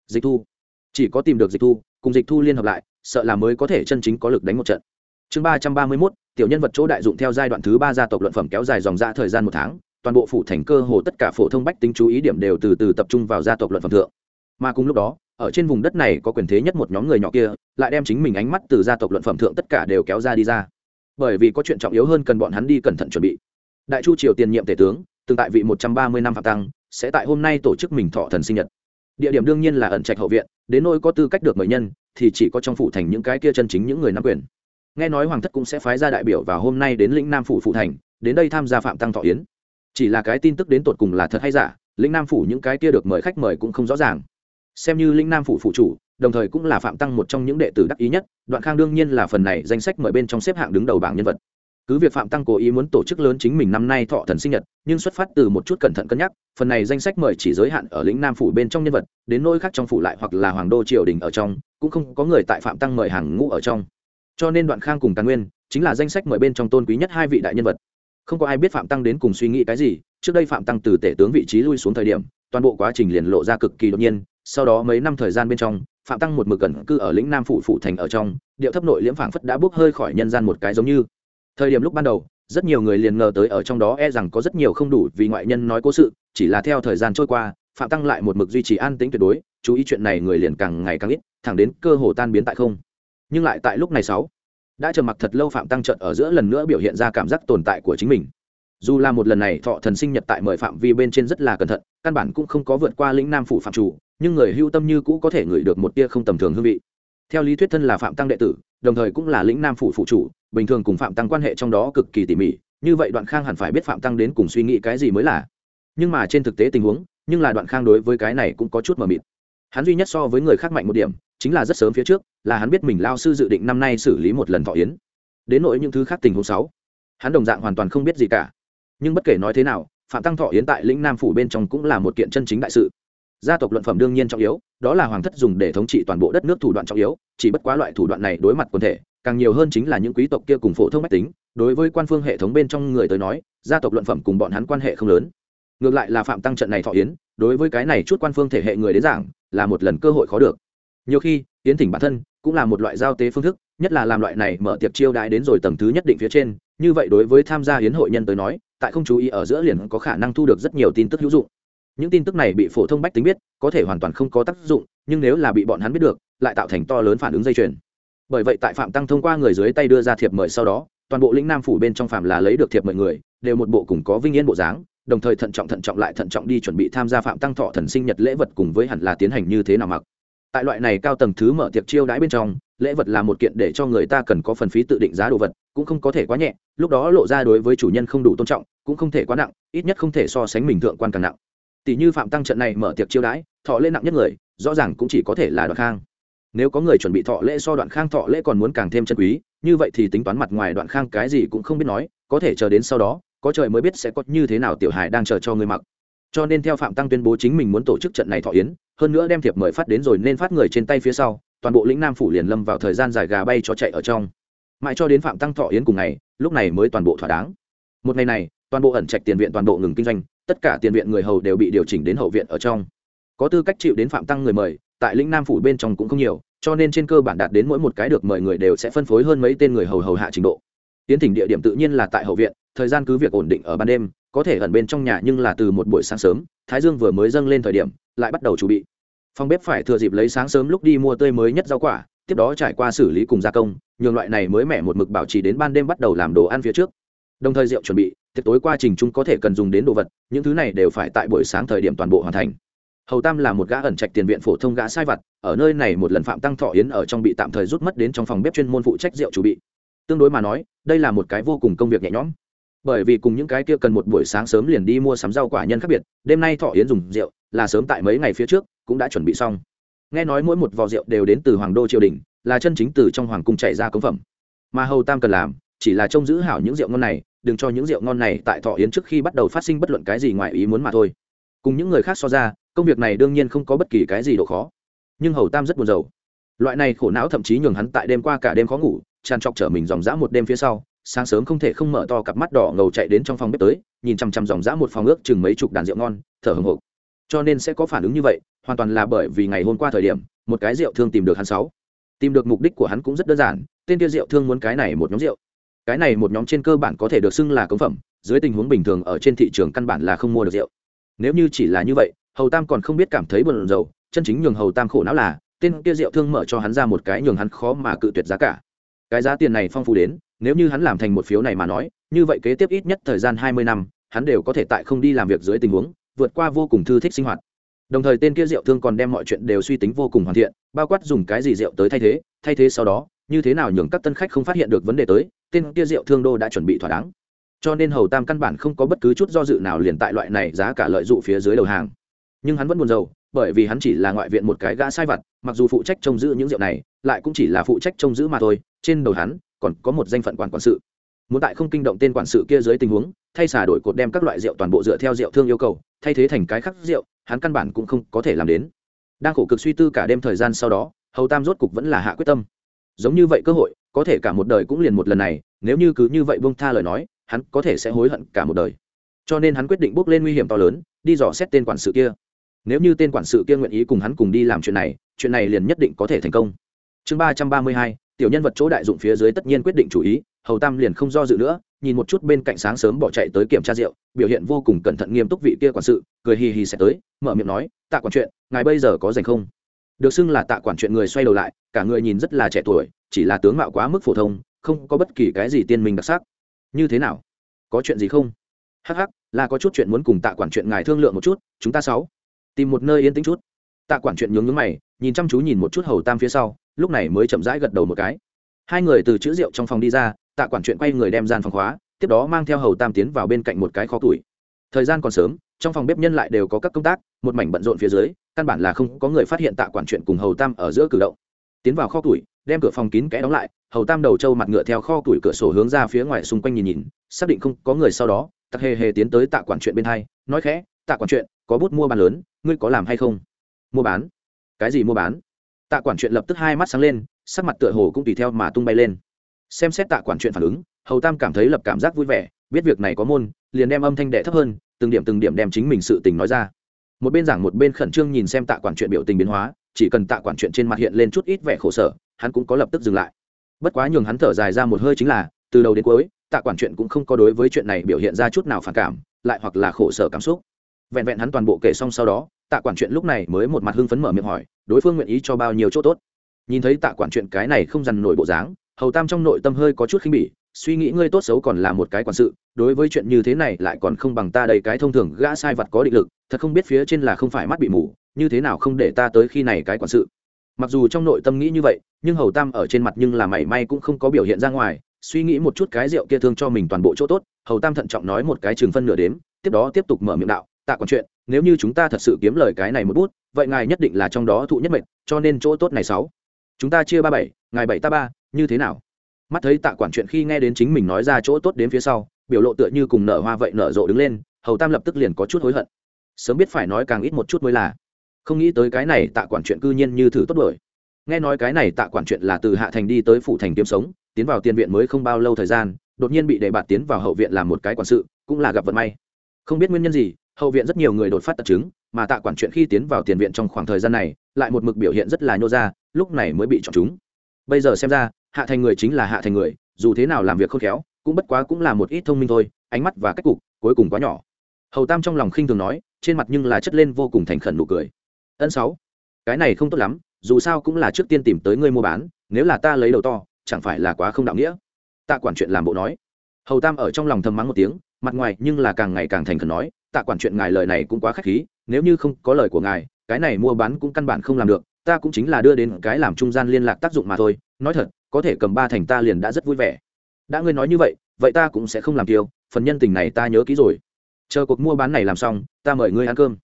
Dịch thu. Chỉ có tìm được dịch thu, cùng dịch thu liên hợp lại, sợ là mới có thể chân chính có lực đánh một trận. Chương ba trăm ba mươi mốt tiểu nhân vật chỗ đại dụng theo giai đoạn thứ ba gia tộc luận phẩm kéo dài dòng ra thời gian một tháng, toàn bộ phủ thành cơ hồ tất cả phổ thông bách tính chú ý điểm đều từ từ tập trung vào gia tộc luận phẩm thượng. Mà cùng lúc đó, ở trên vùng đất này có quyền thế nhất một nhóm người nhỏ kia, lại đem chính mình ánh mắt từ gia tộc luận phẩm thượng tất cả đều kéo ra đi ra. Bởi vì có chuyện trọng yếu hơn cần bọn hắn đi cẩn thận chuẩn bị. Đại chu triều tiền nhiệm tể tướng, từng tại vị một trăm ba mươi năm phạm tăng, sẽ tại hôm nay tổ chức mình thọ thần sinh nhật. Địa điểm đương nhiên là ẩn trạch hậu viện, đến nỗi có tư cách được mời nhân, thì chỉ có trong phủ thành những cái kia chân chính những người nắm quyền nghe nói hoàng thất cũng sẽ phái ra đại biểu vào hôm nay đến lĩnh nam phủ phụ thành, đến đây tham gia phạm tăng thọ yến. Chỉ là cái tin tức đến tột cùng là thật hay giả, lĩnh nam phủ những cái kia được mời khách mời cũng không rõ ràng. Xem như lĩnh nam phủ phụ chủ, đồng thời cũng là phạm tăng một trong những đệ tử đắc ý nhất, đoạn khang đương nhiên là phần này danh sách mời bên trong xếp hạng đứng đầu bảng nhân vật. Cứ việc phạm tăng cố ý muốn tổ chức lớn chính mình năm nay thọ thần sinh nhật, nhưng xuất phát từ một chút cẩn thận cân nhắc, phần này danh sách mời chỉ giới hạn ở lĩnh nam phủ bên trong nhân vật, đến nỗi khác trong phủ lại hoặc là hoàng đô triều đình ở trong, cũng không có người tại phạm tăng mời hàng ngũ ở trong cho nên đoạn khang cùng tàn nguyên chính là danh sách mời bên trong tôn quý nhất hai vị đại nhân vật. Không có ai biết phạm tăng đến cùng suy nghĩ cái gì, trước đây phạm tăng từ tể tướng vị trí lui xuống thời điểm, toàn bộ quá trình liền lộ ra cực kỳ đột nhiên, sau đó mấy năm thời gian bên trong, phạm tăng một mực gần cư ở lĩnh nam phủ phụ thành ở trong, điệu thấp nội liễm phảng phất đã bước hơi khỏi nhân gian một cái giống như. Thời điểm lúc ban đầu, rất nhiều người liền ngờ tới ở trong đó e rằng có rất nhiều không đủ vì ngoại nhân nói cố sự, chỉ là theo thời gian trôi qua, phạm tăng lại một mực duy trì an tĩnh tuyệt đối, chú ý chuyện này người liền càng ngày càng ít, thẳng đến cơ hồ tan biến tại không nhưng lại tại lúc này sáu, đã trầm mặc thật lâu phạm tăng trận ở giữa lần nữa biểu hiện ra cảm giác tồn tại của chính mình. Dù là một lần này thọ thần sinh nhật tại mời phạm vi bên trên rất là cẩn thận, căn bản cũng không có vượt qua lĩnh nam phủ phạm chủ, nhưng người hưu tâm như cũ có thể ngửi được một tia không tầm thường hương vị. Theo lý thuyết thân là phạm tăng đệ tử, đồng thời cũng là lĩnh nam phủ phụ chủ, bình thường cùng phạm tăng quan hệ trong đó cực kỳ tỉ mỉ, như vậy đoạn khang hẳn phải biết phạm tăng đến cùng suy nghĩ cái gì mới là. Nhưng mà trên thực tế tình huống, nhưng là đoạn khang đối với cái này cũng có chút mờ mịt. Hắn duy nhất so với người khác mạnh một điểm chính là rất sớm phía trước, là hắn biết mình lao sư dự định năm nay xử lý một lần thọ yến. Đến nỗi những thứ khác tình huống sáu, hắn đồng dạng hoàn toàn không biết gì cả. Nhưng bất kể nói thế nào, phạm tăng thọ yến tại lĩnh nam phủ bên trong cũng là một kiện chân chính đại sự. Gia tộc luận phẩm đương nhiên trọng yếu, đó là hoàng thất dùng để thống trị toàn bộ đất nước thủ đoạn trọng yếu, chỉ bất quá loại thủ đoạn này đối mặt quần thể, càng nhiều hơn chính là những quý tộc kia cùng phổ thông mách tính, đối với quan phương hệ thống bên trong người tới nói, gia tộc luận phẩm cùng bọn hắn quan hệ không lớn. Ngược lại là phạm tăng trận này thọ yến, đối với cái này chút quan phương thể hệ người đến giảng, là một lần cơ hội khó được nhiều khi, yến thỉnh bản thân cũng là một loại giao tế phương thức, nhất là làm loại này mở tiệc chiêu đãi đến rồi tầng thứ nhất định phía trên. Như vậy đối với tham gia hiến hội nhân tới nói, tại không chú ý ở giữa liền có khả năng thu được rất nhiều tin tức hữu dụng. Những tin tức này bị phổ thông bách tính biết, có thể hoàn toàn không có tác dụng, nhưng nếu là bị bọn hắn biết được, lại tạo thành to lớn phản ứng dây chuyền. Bởi vậy tại phạm tăng thông qua người dưới tay đưa ra thiệp mời sau đó, toàn bộ lĩnh nam phủ bên trong phạm là lấy được thiệp mời người, đều một bộ cùng có vinh yên bộ dáng, đồng thời thận trọng thận trọng lại thận trọng đi chuẩn bị tham gia phạm tăng thọ thần sinh nhật lễ vật cùng với hẳn là tiến hành như thế nào mặc tại loại này cao tầng thứ mở tiệc chiêu đãi bên trong, lễ vật là một kiện để cho người ta cần có phần phí tự định giá đồ vật, cũng không có thể quá nhẹ, lúc đó lộ ra đối với chủ nhân không đủ tôn trọng, cũng không thể quá nặng, ít nhất không thể so sánh mình thượng quan càng nặng. Tỷ như phạm tăng trận này mở tiệc chiêu đãi, thọ lễ nặng nhất người, rõ ràng cũng chỉ có thể là đoạn khang. Nếu có người chuẩn bị thọ lễ so đoạn khang thọ lễ còn muốn càng thêm chân quý, như vậy thì tính toán mặt ngoài đoạn khang cái gì cũng không biết nói, có thể chờ đến sau đó, có trời mới biết sẽ có như thế nào tiểu hải đang chờ cho người mặc. Cho nên theo phạm tăng tuyên bố chính mình muốn tổ chức trận này thọ yến hơn nữa đem thiệp mời phát đến rồi nên phát người trên tay phía sau, toàn bộ lĩnh nam phủ liền lâm vào thời gian dài gà bay cho chạy ở trong. Mãi cho đến phạm tăng thọ yến cùng ngày, lúc này mới toàn bộ thỏa đáng. Một ngày này, toàn bộ ẩn trạch tiền viện toàn bộ ngừng kinh doanh, tất cả tiền viện người hầu đều bị điều chỉnh đến hậu viện ở trong. Có tư cách chịu đến phạm tăng người mời, tại lĩnh nam phủ bên trong cũng không nhiều, cho nên trên cơ bản đạt đến mỗi một cái được mời người đều sẽ phân phối hơn mấy tên người hầu hầu hạ trình độ. Tiến thỉnh địa điểm tự nhiên là tại hậu viện, thời gian cứ việc ổn định ở ban đêm, có thể ẩn bên trong nhà nhưng là từ một buổi sáng sớm, thái dương vừa mới dâng lên thời điểm, lại bắt đầu chuẩn bị phòng bếp phải thừa dịp lấy sáng sớm lúc đi mua tươi mới nhất rau quả, tiếp đó trải qua xử lý cùng gia công, nhường loại này mới mẻ một mực bảo trì đến ban đêm bắt đầu làm đồ ăn phía trước. Đồng thời rượu chuẩn bị, tiệc tối quá trình chúng có thể cần dùng đến đồ vật, những thứ này đều phải tại buổi sáng thời điểm toàn bộ hoàn thành. Hầu tam là một gã ẩn trạch tiền viện phổ thông gã sai vặt, ở nơi này một lần phạm tăng thọ yến ở trong bị tạm thời rút mất đến trong phòng bếp chuyên môn phụ trách rượu chuẩn bị. Tương đối mà nói, đây là một cái vô cùng công việc nhẹ nhõm. Bởi vì cùng những cái kia cần một buổi sáng sớm liền đi mua sắm rau quả nhân khác biệt, đêm nay thọ yến dùng rượu là sớm tại mấy ngày phía trước, cũng đã chuẩn bị xong. Nghe nói mỗi một vò rượu đều đến từ hoàng đô triều đình, là chân chính từ trong hoàng cung chạy ra cống phẩm. Mà hầu tam cần làm, chỉ là trông giữ hảo những rượu ngon này, đừng cho những rượu ngon này tại thọ yến trước khi bắt đầu phát sinh bất luận cái gì ngoài ý muốn mà thôi. Cùng những người khác so ra, công việc này đương nhiên không có bất kỳ cái gì độ khó. Nhưng hầu tam rất buồn rầu. Loại này khổ não thậm chí nhường hắn tại đêm qua cả đêm khó ngủ, tràn trọc trở mình dòng dã một đêm phía sau, sáng sớm không thể không mở to cặp mắt đỏ ngầu chạy đến trong phòng bếp tới, nhìn chằm chằm dòng dã một phòng ước chừng mấy chục đàn rượu ngon, thở hồng hộc cho nên sẽ có phản ứng như vậy, hoàn toàn là bởi vì ngày hôm qua thời điểm, một cái rượu thương tìm được hắn sáu. Tìm được mục đích của hắn cũng rất đơn giản, tên kia rượu thương muốn cái này một nhóm rượu. Cái này một nhóm trên cơ bản có thể được xưng là cống phẩm, dưới tình huống bình thường ở trên thị trường căn bản là không mua được rượu. Nếu như chỉ là như vậy, hầu tam còn không biết cảm thấy buồn rầu, chân chính nhường hầu tam khổ não là, tên kia rượu thương mở cho hắn ra một cái nhường hắn khó mà cự tuyệt giá cả. Cái giá tiền này phong phú đến, nếu như hắn làm thành một phiếu này mà nói, như vậy kế tiếp ít nhất thời gian hai mươi năm, hắn đều có thể tại không đi làm việc dưới tình huống vượt qua vô cùng thư thích sinh hoạt. Đồng thời tên kia rượu thương còn đem mọi chuyện đều suy tính vô cùng hoàn thiện, bao quát dùng cái gì rượu tới thay thế thay thế sau đó, như thế nào nhường các tân khách không phát hiện được vấn đề tới, tên kia rượu thương đô đã chuẩn bị thỏa đáng. Cho nên hầu tam căn bản không có bất cứ chút do dự nào liền tại loại này giá cả lợi dụng phía dưới đầu hàng. Nhưng hắn vẫn buồn rầu, bởi vì hắn chỉ là ngoại viện một cái gã sai vặt, mặc dù phụ trách trông giữ những rượu này, lại cũng chỉ là phụ trách trông giữ mà thôi, trên đầu hắn còn có một danh phận quản quản sự muốn tại không kinh động tên quản sự kia dưới tình huống, thay xả đổi cột đem các loại rượu toàn bộ dựa theo rượu thương yêu cầu, thay thế thành cái khác rượu, hắn căn bản cũng không có thể làm đến. Đang khổ cực suy tư cả đêm thời gian sau đó, hầu tam rốt cục vẫn là hạ quyết tâm. Giống như vậy cơ hội, có thể cả một đời cũng liền một lần này, nếu như cứ như vậy bông tha lời nói, hắn có thể sẽ hối hận cả một đời. Cho nên hắn quyết định bước lên nguy hiểm to lớn, đi dò xét tên quản sự kia. Nếu như tên quản sự kia nguyện ý cùng hắn cùng đi làm chuyện này chuyện này liền nhất định có thể thành công. Chương ba trăm ba mươi hai, tiểu nhân vật chỗ đại dụng phía dưới tất nhiên quyết định chủ ý hầu tam liền không do dự nữa, nhìn một chút bên cạnh sáng sớm bỏ chạy tới kiểm tra rượu, biểu hiện vô cùng cẩn thận nghiêm túc vị kia quản sự, cười hì hì sẽ tới, mở miệng nói, tạ quản chuyện, ngài bây giờ có dành không? Được xưng là tạ quản chuyện người xoay đầu lại, cả người nhìn rất là trẻ tuổi, chỉ là tướng mạo quá mức phổ thông, không có bất kỳ cái gì tiên minh đặc sắc. Như thế nào? Có chuyện gì không? Hắc hắc, là có chút chuyện muốn cùng tạ quản chuyện ngài thương lượng một chút, chúng ta sáu, tìm một nơi yên tĩnh chút. Tạ quản chuyện nhướng nhướng mày, nhìn chăm chú nhìn một chút hầu tam phía sau, lúc này mới chậm rãi gật đầu một cái. Hai người từ chữ rượu trong phòng đi ra tạ quản chuyện quay người đem gian phòng khóa, tiếp đó mang theo hầu tam tiến vào bên cạnh một cái kho tuổi thời gian còn sớm, trong phòng bếp nhân lại đều có các công tác, một mảnh bận rộn phía dưới, căn bản là không có người phát hiện tạ quản chuyện cùng hầu tam ở giữa cử động. Tiến vào kho tuổi đem cửa phòng kín kẽ đóng lại, hầu tam đầu trâu mặt ngựa theo kho tuổi cửa sổ hướng ra phía ngoài xung quanh nhìn nhìn, xác định không có người sau đó tặc hề hề tiến tới tạ quản chuyện bên hai, nói khẽ, tạ quản chuyện, có bút mua bán lớn, ngươi có làm hay không? Mua bán? Cái gì mua bán? Tạ quản chuyện lập tức hai mắt sáng lên, sắc mặt tựa hồ cũng tùy theo mà tung bay lên xem xét tạ quản chuyện phản ứng, hầu tam cảm thấy lập cảm giác vui vẻ, biết việc này có môn, liền đem âm thanh đệ thấp hơn, từng điểm từng điểm đem chính mình sự tình nói ra. Một bên giảng một bên khẩn trương nhìn xem tạ quản chuyện biểu tình biến hóa, chỉ cần tạ quản chuyện trên mặt hiện lên chút ít vẻ khổ sở, hắn cũng có lập tức dừng lại. Bất quá nhường hắn thở dài ra một hơi chính là, từ đầu đến cuối, tạ quản chuyện cũng không có đối với chuyện này biểu hiện ra chút nào phản cảm, lại hoặc là khổ sở cảm xúc. Vẹn vẹn hắn toàn bộ kể xong sau đó, tạ quản chuyện lúc này mới một mặt hưng phấn mở miệng hỏi, đối phương nguyện ý cho bao nhiêu chỗ tốt? Nhìn thấy tạ quản chuyện cái này không dằn nổi bộ dáng hầu tam trong nội tâm hơi có chút khinh bỉ, suy nghĩ ngươi tốt xấu còn là một cái quản sự, đối với chuyện như thế này lại còn không bằng ta đầy cái thông thường gã sai vật có định lực, thật không biết phía trên là không phải mắt bị mù, như thế nào không để ta tới khi này cái quản sự. Mặc dù trong nội tâm nghĩ như vậy, nhưng hầu tam ở trên mặt nhưng là mảy may cũng không có biểu hiện ra ngoài, suy nghĩ một chút cái rượu kia thương cho mình toàn bộ chỗ tốt, hầu tam thận trọng nói một cái trường phân nửa đếm, tiếp đó tiếp tục mở miệng đạo, tạ còn chuyện, nếu như chúng ta thật sự kiếm lời cái này một bút, vậy ngài nhất định là trong đó thụ nhất mệnh, cho nên chỗ tốt này sáu chúng ta chia ba bảy, ngài bảy ta ba, như thế nào? Mắt thấy tạ quản chuyện khi nghe đến chính mình nói ra chỗ tốt đến phía sau, biểu lộ tựa như cùng nở hoa vậy nở rộ đứng lên, hầu tam lập tức liền có chút hối hận. Sớm biết phải nói càng ít một chút mới là. Không nghĩ tới cái này tạ quản chuyện cư nhiên như thử tốt đổi nghe nói cái này tạ quản chuyện là từ hạ thành đi tới phủ thành kiếm sống, tiến vào tiền viện mới không bao lâu thời gian, đột nhiên bị đề bạt tiến vào hậu viện làm một cái quản sự, cũng là gặp vận may. Không biết nguyên nhân gì, hậu viện rất nhiều người đột phát tật chứng, mà tạ quản chuyện khi tiến vào tiền viện trong khoảng thời gian này lại một mực biểu hiện rất là nhô ra, lúc này mới bị chọn chúng. Bây giờ xem ra, hạ thành người chính là hạ thành người, dù thế nào làm việc khôn khéo, cũng bất quá cũng là một ít thông minh thôi, ánh mắt và cách cục cuối cùng quá nhỏ. Hầu tam trong lòng khinh thường nói, trên mặt nhưng là chất lên vô cùng thành khẩn nụ cười. Ân sáu, cái này không tốt lắm, dù sao cũng là trước tiên tìm tới ngươi mua bán, nếu là ta lấy đầu to, chẳng phải là quá không đạo nghĩa? Tạ quản chuyện làm bộ nói. Hầu tam ở trong lòng thầm mắng một tiếng, mặt ngoài nhưng là càng ngày càng thành khẩn nói, tạ quản chuyện ngài lời này cũng quá khách khí, nếu như không có lời của ngài cái này mua bán cũng căn bản không làm được, ta cũng chính là đưa đến cái làm trung gian liên lạc tác dụng mà thôi, nói thật, có thể cầm ba thành ta liền đã rất vui vẻ. Đã ngươi nói như vậy vậy ta cũng sẽ không làm tiêu phần nhân tình này ta nhớ kỹ rồi. Chờ cuộc mua bán này làm xong, ta mời ngươi ăn cơm.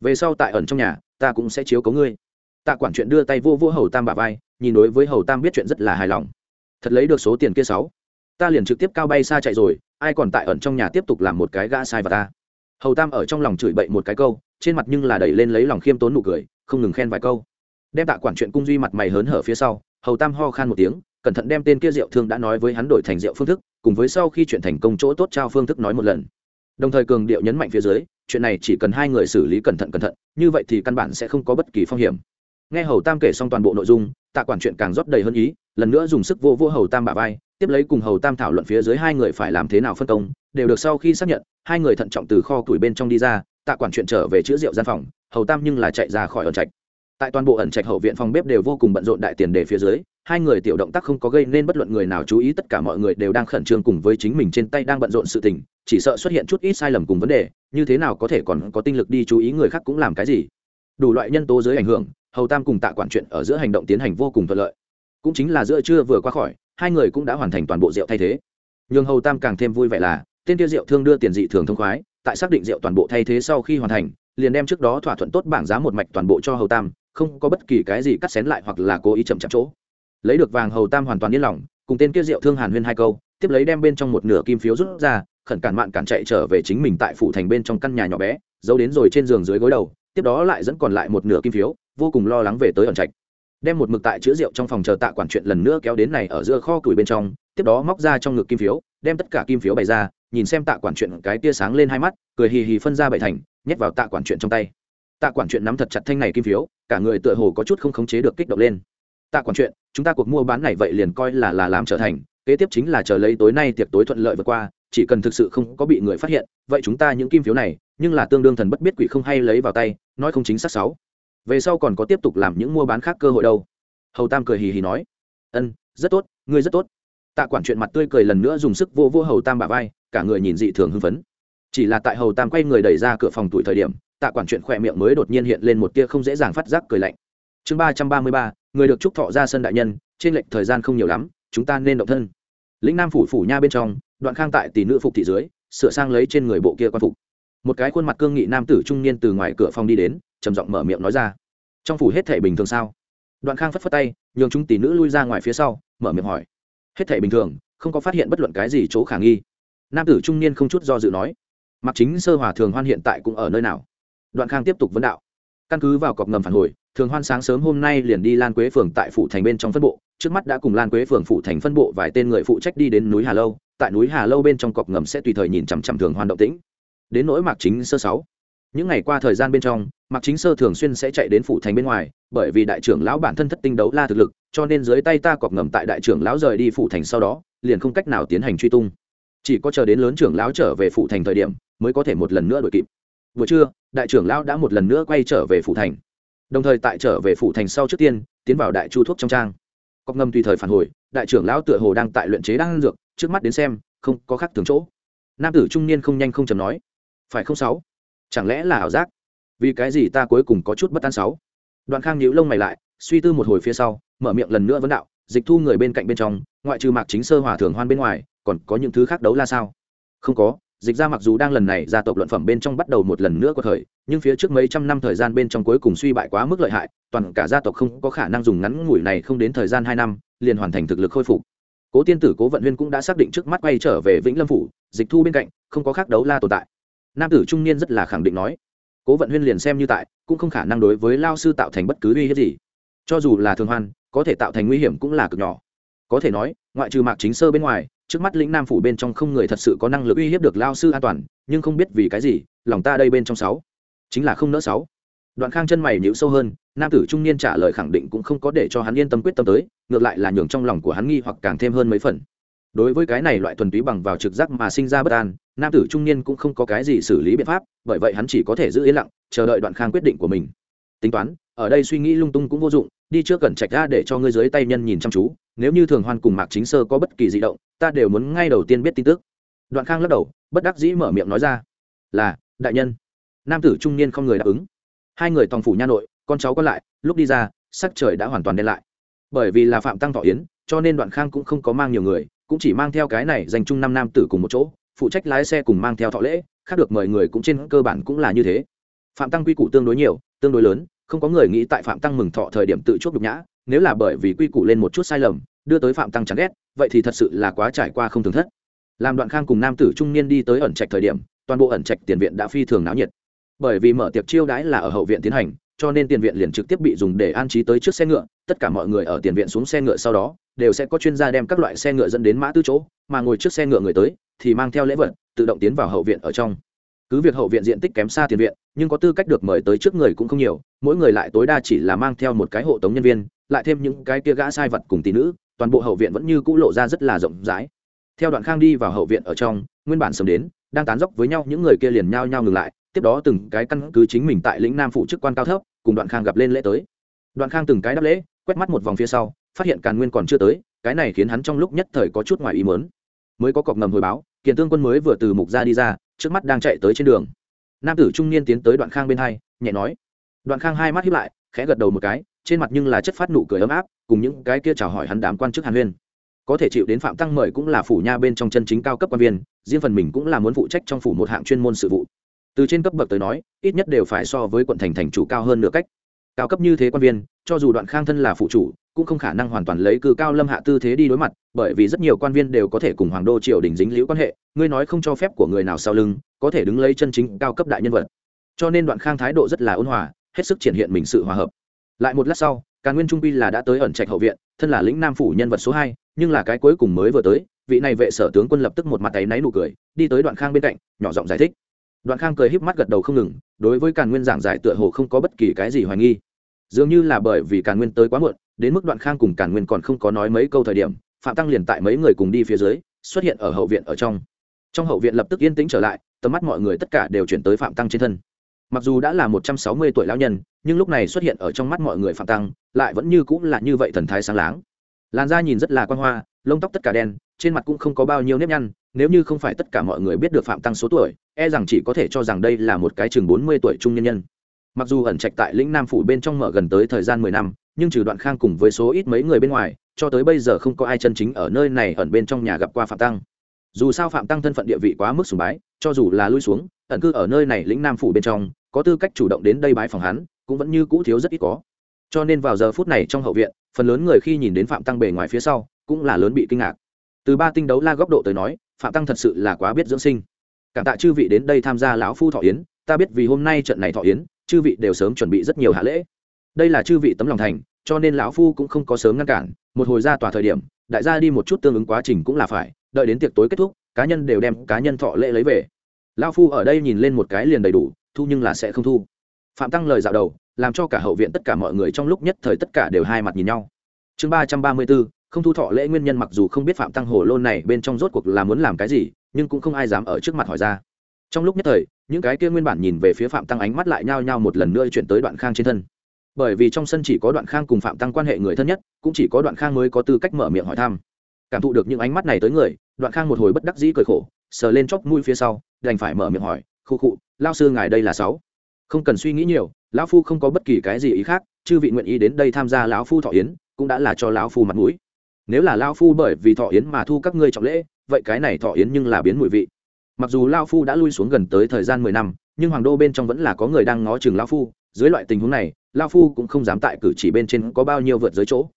Về sau tại ẩn trong nhà, ta cũng sẽ chiếu cố ngươi. Tạ quản chuyện đưa tay vô vô hầu tam bà vai, nhìn đối với hầu tam biết chuyện rất là hài lòng. Thật lấy được số tiền kia sáu. Ta liền trực tiếp cao bay xa chạy rồi, ai còn tại ẩn trong nhà tiếp tục làm một cái gã sai và ta hầu tam ở trong lòng chửi bậy một cái câu, trên mặt nhưng là đẩy lên lấy lòng khiêm tốn nụ cười, không ngừng khen vài câu. Đem tạ quản chuyện cung duy mặt mày hớn hở phía sau, hầu tam ho khan một tiếng, cẩn thận đem tên kia rượu thương đã nói với hắn đổi thành rượu phương thức, cùng với sau khi chuyện thành công chỗ tốt trao phương thức nói một lần. Đồng thời cường điệu nhấn mạnh phía dưới, chuyện này chỉ cần hai người xử lý cẩn thận cẩn thận, như vậy thì căn bản sẽ không có bất kỳ phong hiểm. Nghe hầu tam kể xong toàn bộ nội dung, tạ quản chuyện càng rót đầy hơn ý, lần nữa dùng sức vô vô hầu tam bả vai tiếp lấy cùng hầu tam thảo luận phía dưới hai người phải làm thế nào phân công, đều được sau khi xác nhận, hai người thận trọng từ kho tuổi bên trong đi ra, tạ quản chuyện trở về chữa rượu gian phòng, hầu tam nhưng là chạy ra khỏi ẩn trạch. Tại toàn bộ ẩn trạch hậu viện phòng bếp đều vô cùng bận rộn đại tiền đề phía dưới, hai người tiểu động tác không có gây nên bất luận người nào chú ý, tất cả mọi người đều đang khẩn trương cùng với chính mình trên tay đang bận rộn sự tình, chỉ sợ xuất hiện chút ít sai lầm cùng vấn đề, như thế nào có thể còn có tinh lực đi chú ý người khác cũng làm cái gì. Đủ loại nhân tố dưới ảnh hưởng, hầu tam cùng tạ quản chuyện ở giữa hành động tiến hành vô cùng thuận lợi. Cũng chính là giữa trưa vừa qua khỏi hai người cũng đã hoàn thành toàn bộ rượu thay thế. Nhưng hầu tam càng thêm vui vẻ là, tên tiêu rượu thương đưa tiền dị thường thông khoái, tại xác định rượu toàn bộ thay thế sau khi hoàn thành, liền đem trước đó thỏa thuận tốt bảng giá một mạch toàn bộ cho hầu tam, không có bất kỳ cái gì cắt xén lại hoặc là cố ý chậm chậm chỗ. Lấy được vàng hầu tam hoàn toàn yên lòng, cùng tên kia rượu thương hàn huyên hai câu, tiếp lấy đem bên trong một nửa kim phiếu rút ra, khẩn cản mạn cản chạy trở về chính mình tại phủ thành bên trong căn nhà nhỏ bé, giấu đến rồi trên giường dưới gối đầu, tiếp đó lại dẫn còn lại một nửa kim phiếu, vô cùng lo lắng về tới ẩn trạch đem một mực tại chữa rượu trong phòng chờ tạ quản chuyện lần nữa kéo đến này ở giữa kho củi bên trong, tiếp đó móc ra trong ngực kim phiếu, đem tất cả kim phiếu bày ra, nhìn xem tạ quản chuyện cái tia sáng lên hai mắt, cười hì hì phân ra bảy thành, nhét vào tạ quản chuyện trong tay. Tạ quản chuyện nắm thật chặt thanh này kim phiếu, cả người tựa hồ có chút không khống chế được kích động lên. Tạ quản chuyện, chúng ta cuộc mua bán này vậy liền coi là là làm trở thành, kế tiếp chính là chờ lấy tối nay tiệc tối thuận lợi vượt qua, chỉ cần thực sự không có bị người phát hiện, vậy chúng ta những kim phiếu này, nhưng là tương đương thần bất biết quỷ không hay lấy vào tay, nói không chính xác sáu về sau còn có tiếp tục làm những mua bán khác cơ hội đâu. Hầu tam cười hì hì nói, ân, rất tốt, ngươi rất tốt. Tạ quản chuyện mặt tươi cười lần nữa dùng sức vô vô hầu tam bả vai, cả người nhìn dị thường hưng phấn. Chỉ là tại hầu tam quay người đẩy ra cửa phòng tuổi thời điểm, tạ quản chuyện khỏe miệng mới đột nhiên hiện lên một tia không dễ dàng phát giác cười lạnh. Chương ba trăm ba mươi ba, người được trúc thọ ra sân đại nhân, trên lệnh thời gian không nhiều lắm, chúng ta nên động thân. Lĩnh nam phủ phủ nha bên trong, đoạn khang tại tỷ nữ phục thị dưới, sửa sang lấy trên người bộ kia quan phục. Một cái khuôn mặt cương nghị nam tử trung niên từ ngoài cửa phòng đi đến trầm giọng mở miệng nói ra. Trong phủ hết thể bình thường sao? Đoạn khang phất phất tay, nhường chúng tỷ nữ lui ra ngoài phía sau, mở miệng hỏi. Hết thể bình thường, không có phát hiện bất luận cái gì chỗ khả nghi. Nam tử trung niên không chút do dự nói. Mặc chính sơ hòa thường hoan hiện tại cũng ở nơi nào? Đoạn khang tiếp tục vấn đạo. Căn cứ vào cọc ngầm phản hồi, thường hoan sáng sớm hôm nay liền đi lan quế phường tại phủ thành bên trong phân bộ. Trước mắt đã cùng lan quế phường phủ thành phân bộ vài tên người phụ trách đi đến núi hà lâu. Tại núi hà lâu bên trong cọc ngầm sẽ tùy thời nhìn chằm chằm thường hoan động tĩnh. Đến nỗi mạc chính sơ sáu những ngày qua thời gian bên trong, mạc chính sơ thường xuyên sẽ chạy đến phủ thành bên ngoài, bởi vì đại trưởng lão bản thân thất tinh đấu la thực lực, cho nên dưới tay ta cọp ngầm tại đại trưởng lão rời đi phủ thành sau đó, liền không cách nào tiến hành truy tung. Chỉ có chờ đến lớn trưởng lão trở về phủ thành thời điểm, mới có thể một lần nữa đuổi kịp. Vừa trưa, đại trưởng lão đã một lần nữa quay trở về phủ thành. Đồng thời tại trở về phủ thành sau trước tiên, tiến vào đại chu thuốc trong trang. Cọc ngầm tùy thời phản hồi, đại trưởng lão tựa hồ đang tại luyện chế đan dược, trước mắt đến xem, không có khác thường chỗ. Nam tử trung niên không nhanh không chầm nói, phải không sáu? Chẳng lẽ là ảo giác? Vì cái gì ta cuối cùng có chút bất an sáu? Đoạn khang nhíu lông mày lại, suy tư một hồi phía sau, mở miệng lần nữa vấn đạo, dịch thu người bên cạnh bên trong, ngoại trừ mạc chính sơ hòa thường hoan bên ngoài, còn có những thứ khác đấu la sao? Không có, dịch ra mặc dù đang lần này gia tộc luận phẩm bên trong bắt đầu một lần nữa có thời, nhưng phía trước mấy trăm năm thời gian bên trong cuối cùng suy bại quá mức lợi hại, toàn cả gia tộc không có khả năng dùng ngắn ngủi này không đến thời gian hai năm, liền hoàn thành thực lực khôi phục. Cố tiên tử, cố vận huyên cũng đã xác định trước mắt quay trở về vĩnh lâm phủ, dịch thu bên cạnh, không có khác đấu la tồn tại nam tử trung niên rất là khẳng định nói, cố vận huyên liền xem như tại, cũng không khả năng đối với lao sư tạo thành bất cứ uy hiếp gì. Cho dù là thường hoan, có thể tạo thành nguy hiểm cũng là cực nhỏ. Có thể nói, ngoại trừ mạc chính sơ bên ngoài, trước mắt lĩnh nam phủ bên trong không người thật sự có năng lực uy hiếp được lao sư an toàn, nhưng không biết vì cái gì, lòng ta đây bên trong sáu, chính là không nỡ sáu. Đoạn khang chân mày nhịu sâu hơn, nam tử trung niên trả lời khẳng định cũng không có để cho hắn yên tâm quyết tâm tới, ngược lại là nhường trong lòng của hắn nghi hoặc càng thêm hơn mấy phần. Đối với cái này loại thuần túy bằng vào trực giác mà sinh ra bất an nam tử trung niên cũng không có cái gì xử lý biện pháp, bởi vậy hắn chỉ có thể giữ yên lặng, chờ đợi đoạn khang quyết định của mình. Tính toán, ở đây suy nghĩ lung tung cũng vô dụng, đi trước cẩn trạch ra để cho ngươi dưới tay nhân nhìn chăm chú, nếu như thường hoan cùng mạc chính sơ có bất kỳ di động, ta đều muốn ngay đầu tiên biết tin tức. Đoạn khang lắc đầu, bất đắc dĩ mở miệng nói ra, là, đại nhân. Nam tử trung niên không người đáp ứng. Hai người tòng phủ nha nội, con cháu còn lại, lúc đi ra, sắc trời đã hoàn toàn đen lại. Bởi vì là phạm tăng thọ yến, cho nên đoạn khang cũng không có mang nhiều người, cũng chỉ mang theo cái này dành chung năm nam tử cùng một chỗ phụ trách lái xe cùng mang theo thọ lễ, khác được mời người cũng trên cơ bản cũng là như thế. Phạm tăng quy củ tương đối nhiều, tương đối lớn, không có người nghĩ tại phạm tăng mừng thọ thời điểm tự chuốc nhục nhã, nếu là bởi vì quy củ lên một chút sai lầm, đưa tới phạm tăng chán ghét, vậy thì thật sự là quá trải qua không thường thất. Làm đoạn khang cùng nam tử trung niên đi tới ẩn trạch thời điểm, toàn bộ ẩn trạch tiền viện đã phi thường náo nhiệt bởi vì mở tiệc chiêu đãi là ở hậu viện tiến hành, cho nên tiền viện liền trực tiếp bị dùng để an trí tới trước xe ngựa, tất cả mọi người ở tiền viện xuống xe ngựa sau đó, đều sẽ có chuyên gia đem các loại xe ngựa dẫn đến mã tư chỗ, mà ngồi trước xe ngựa người tới, thì mang theo lễ vật, tự động tiến vào hậu viện ở trong. Cứ việc hậu viện diện tích kém xa tiền viện, nhưng có tư cách được mời tới trước người cũng không nhiều, mỗi người lại tối đa chỉ là mang theo một cái hộ tống nhân viên, lại thêm những cái kia gã sai vật cùng tỷ nữ, toàn bộ hậu viện vẫn như cũ lộ ra rất là rộng rãi. Theo đoạn khang đi vào hậu viện ở trong, nguyên bản sớm đến, đang tán dốc với nhau, những người kia liền nhao nhao ngừng lại tiếp đó từng cái căn cứ chính mình tại lĩnh nam phụ chức quan cao thấp, cùng đoạn khang gặp lên lễ tới. Đoạn khang từng cái đáp lễ, quét mắt một vòng phía sau, phát hiện càn nguyên còn chưa tới, cái này khiến hắn trong lúc nhất thời có chút ngoài ý mớn mới có cọc ngầm hồi báo kiện tương quân mới vừa từ mục ra đi ra, trước mắt đang chạy tới trên đường. Nam tử trung niên tiến tới đoạn khang bên hai, nhẹ nói. Đoạn khang hai mắt hiếp lại, khẽ gật đầu một cái, trên mặt nhưng là chất phát nụ cười ấm áp, cùng những cái kia chào hỏi hắn đám quan chức hàn huyên. Có thể chịu đến phạm tăng mời cũng là phủ nha bên trong chân chính cao cấp quan viên, riêng phần mình cũng là muốn phụ trách trong phủ một hạng chuyên môn sự vụ từ trên cấp bậc tới nói, ít nhất đều phải so với quận thành thành chủ cao hơn nửa cách. Cao cấp như thế quan viên, cho dù đoạn khang thân là phụ chủ, cũng không khả năng hoàn toàn lấy cư cao lâm hạ tư thế đi đối mặt, bởi vì rất nhiều quan viên đều có thể cùng hoàng đô triều đình dính liễu quan hệ, ngươi nói không cho phép của người nào sau lưng, có thể đứng lấy chân chính cao cấp đại nhân vật. Cho nên đoạn khang thái độ rất là ôn hòa, hết sức triển hiện mình sự hòa hợp. Lại một lát sau càn nguyên trung pi là đã tới ẩn trạch hậu viện, thân là lĩnh nam phủ nhân vật số hai, nhưng là cái cuối cùng mới vừa tới, vị này vệ sở tướng quân lập tức một mặt tay náy nụ cười, đi tới đoạn khang bên cạnh, nhỏ giọng giải thích đoạn khang cười híp mắt gật đầu không ngừng, đối với càn nguyên giảng giải tựa hồ không có bất kỳ cái gì hoài nghi. Dường như là bởi vì càn nguyên tới quá muộn, đến mức đoạn khang cùng càn nguyên còn không có nói mấy câu thời điểm, phạm tăng liền tại mấy người cùng đi phía dưới, xuất hiện ở hậu viện ở trong. Trong hậu viện lập tức yên tĩnh trở lại, tầm mắt mọi người tất cả đều chuyển tới phạm tăng trên thân. Mặc dù đã là một trăm sáu mươi tuổi lão nhân, nhưng lúc này xuất hiện ở trong mắt mọi người phạm tăng, lại vẫn như cũng là như vậy thần thái sáng láng. Làn da nhìn rất là quan hoa, lông tóc tất cả đen trên mặt cũng không có bao nhiêu nếp nhăn, nếu như không phải tất cả mọi người biết được phạm tăng số tuổi e rằng chỉ có thể cho rằng đây là một cái chừng bốn mươi tuổi trung nhân nhân. Mặc dù ẩn trạch tại lĩnh nam phủ bên trong mở gần tới thời gian mười năm, nhưng trừ đoạn khang cùng với số ít mấy người bên ngoài, cho tới bây giờ không có ai chân chính ở nơi này ẩn bên trong nhà gặp qua phạm tăng. Dù sao phạm tăng thân phận địa vị quá mức sùng bái, cho dù là lui xuống, ẩn cư ở nơi này lĩnh nam phủ bên trong, có tư cách chủ động đến đây bái phòng hắn, cũng vẫn như cũ thiếu rất ít có. Cho nên vào giờ phút này trong hậu viện, phần lớn người khi nhìn đến phạm tăng bề ngoài phía sau, cũng là lớn bị kinh ngạc từ ba tinh đấu la góc độ tới nói, phạm tăng thật sự là quá biết dưỡng sinh. Cảm tạ chư vị đến đây tham gia lão phu thọ yến, ta biết vì hôm nay trận này thọ yến, chư vị đều sớm chuẩn bị rất nhiều hạ lễ. Đây là chư vị tấm lòng thành, cho nên lão phu cũng không có sớm ngăn cản, một hồi ra tòa thời điểm, đại gia đi một chút tương ứng quá trình cũng là phải, đợi đến tiệc tối kết thúc, cá nhân đều đem cá nhân thọ lễ lấy về. Lão phu ở đây nhìn lên một cái liền đầy đủ, thu nhưng là sẽ không thu. Phạm tăng lời dạo đầu, làm cho cả hậu viện tất cả mọi người trong lúc nhất thời tất cả đều hai mặt nhìn nhau. Chương ba trăm ba mươi bốn không thu thọ lễ nguyên nhân mặc dù không biết phạm tăng hồ lô này bên trong rốt cuộc là muốn làm cái gì, nhưng cũng không ai dám ở trước mặt hỏi ra. Trong lúc nhất thời, những cái kia nguyên bản nhìn về phía phạm tăng ánh mắt lại nhao nhao một lần nữa chuyển tới đoạn khang trên thân. Bởi vì trong sân chỉ có đoạn khang cùng phạm tăng quan hệ người thân nhất, cũng chỉ có đoạn khang mới có tư cách mở miệng hỏi thăm. Cảm thụ được những ánh mắt này tới người, đoạn khang một hồi bất đắc dĩ cười khổ, sờ lên chóc mũi phía sau, đành phải mở miệng hỏi, khu khụ lao sư ngài đây là sáu? Không cần suy nghĩ nhiều, lão phu không có bất kỳ cái gì ý khác, chư vị nguyện ý đến đây tham gia lão phu thọ yến, cũng đã là cho lão phu mặt mũi nếu là lão phu bởi vì thọ yến mà thu các ngươi trọng lễ, vậy cái này thọ yến nhưng là biến mùi vị. Mặc dù lão phu đã lui xuống gần tới thời gian mười năm, nhưng hoàng đô bên trong vẫn là có người đang ngó chừng lão phu, dưới loại tình huống này lão phu cũng không dám tại cử chỉ bên trên có bao nhiêu vượt dưới chỗ.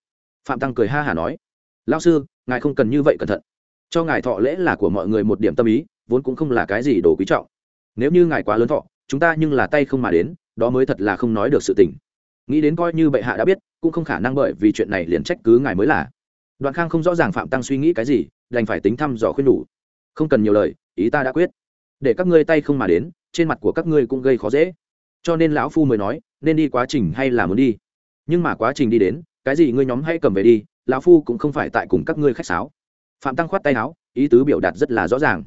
Phạm tăng cười ha hả nói, lão sư, ngài không cần như vậy cẩn thận. Cho ngài thọ lễ là của mọi người một điểm tâm ý, vốn cũng không là cái gì đồ quý trọng. Nếu như ngài quá lớn thọ, chúng ta nhưng là tay không mà đến, đó mới thật là không nói được sự tình. Nghĩ đến coi như bệ hạ đã biết, cũng không khả năng bởi vì chuyện này liền trách cứ ngài mới là đoạn khang không rõ ràng phạm tăng suy nghĩ cái gì đành phải tính thăm dò khuyên nhủ, không cần nhiều lời ý ta đã quyết. Để các ngươi tay không mà đến trên mặt của các ngươi cũng gây khó dễ. Cho nên lão phu mới nói nên đi quá trình hay là muốn đi. Nhưng mà quá trình đi đến cái gì ngươi nhóm hãy cầm về đi lão phu cũng không phải tại cùng các ngươi khách sáo. Phạm tăng khoát tay áo ý tứ biểu đạt rất là rõ ràng.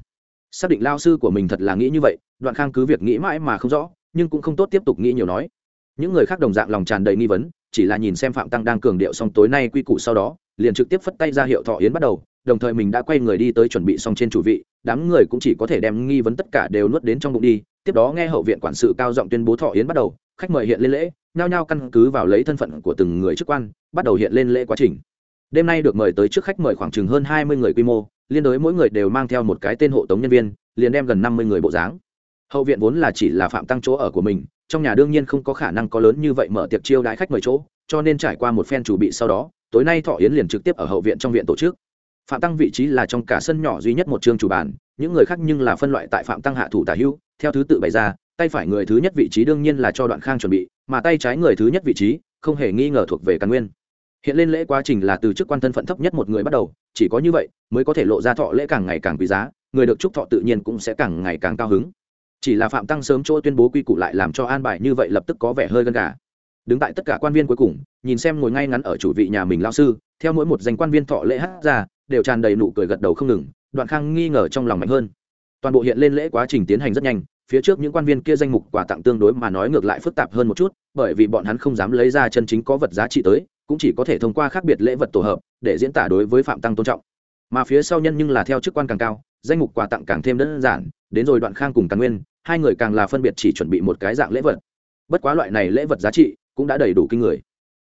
Xác định lao sư của mình thật là nghĩ như vậy đoạn khang cứ việc nghĩ mãi mà không rõ nhưng cũng không tốt tiếp tục nghĩ nhiều nói. Những người khác đồng dạng lòng tràn đầy nghi vấn chỉ là nhìn xem phạm tăng đang cường điệu xong tối nay quy củ sau đó liền trực tiếp phất tay ra hiệu thọ yến bắt đầu, đồng thời mình đã quay người đi tới chuẩn bị xong trên chủ vị, đám người cũng chỉ có thể đem nghi vấn tất cả đều nuốt đến trong bụng đi. Tiếp đó nghe hậu viện quản sự cao giọng tuyên bố thọ yến bắt đầu, khách mời hiện lên lễ, nhao nhao căn cứ vào lấy thân phận của từng người chức quan, bắt đầu hiện lên lễ quá trình. Đêm nay được mời tới trước khách mời khoảng chừng hơn hai mươi người quy mô, liên đối mỗi người đều mang theo một cái tên hộ tống nhân viên, liền đem gần năm mươi người bộ dáng. Hậu viện vốn là chỉ là phạm tăng chỗ ở của mình, trong nhà đương nhiên không có khả năng có lớn như vậy mở tiệc chiêu đãi khách mời chỗ, cho nên trải qua một phen chủ bị sau đó tối nay thọ yến liền trực tiếp ở hậu viện trong viện tổ chức. Phạm tăng vị trí là trong cả sân nhỏ duy nhất một chương chủ bàn, những người khác nhưng là phân loại tại phạm tăng hạ thủ tả hữu, theo thứ tự bày ra, tay phải người thứ nhất vị trí đương nhiên là cho đoạn khang chuẩn bị, mà tay trái người thứ nhất vị trí, không hề nghi ngờ thuộc về càn nguyên. Hiện lên lễ quá trình là từ chức quan thân phận thấp nhất một người bắt đầu, chỉ có như vậy mới có thể lộ ra thọ lễ càng ngày càng quý giá, người được chúc thọ tự nhiên cũng sẽ càng ngày càng cao hứng. Chỉ là phạm tăng sớm chỗ tuyên bố quy củ lại làm cho an bài như vậy lập tức có vẻ hơi gân gà đứng tại tất cả quan viên cuối cùng, nhìn xem ngồi ngay ngắn ở chủ vị nhà mình lao sư, theo mỗi một danh quan viên thọ lễ hát ra, đều tràn đầy nụ cười gật đầu không ngừng, đoạn khang nghi ngờ trong lòng mạnh hơn. Toàn bộ hiện lên lễ quá trình tiến hành rất nhanh, phía trước những quan viên kia danh mục quà tặng tương đối mà nói ngược lại phức tạp hơn một chút, bởi vì bọn hắn không dám lấy ra chân chính có vật giá trị tới, cũng chỉ có thể thông qua khác biệt lễ vật tổ hợp, để diễn tả đối với phạm tăng tôn trọng. Mà phía sau nhân nhưng là theo chức quan càng cao, danh mục quà tặng càng thêm đơn giản, đến rồi đoạn khang cùng càng nguyên, hai người càng là phân biệt chỉ chuẩn bị một cái dạng lễ vật. Bất quá loại này lễ vật giá trị cũng đã đầy đủ kinh người.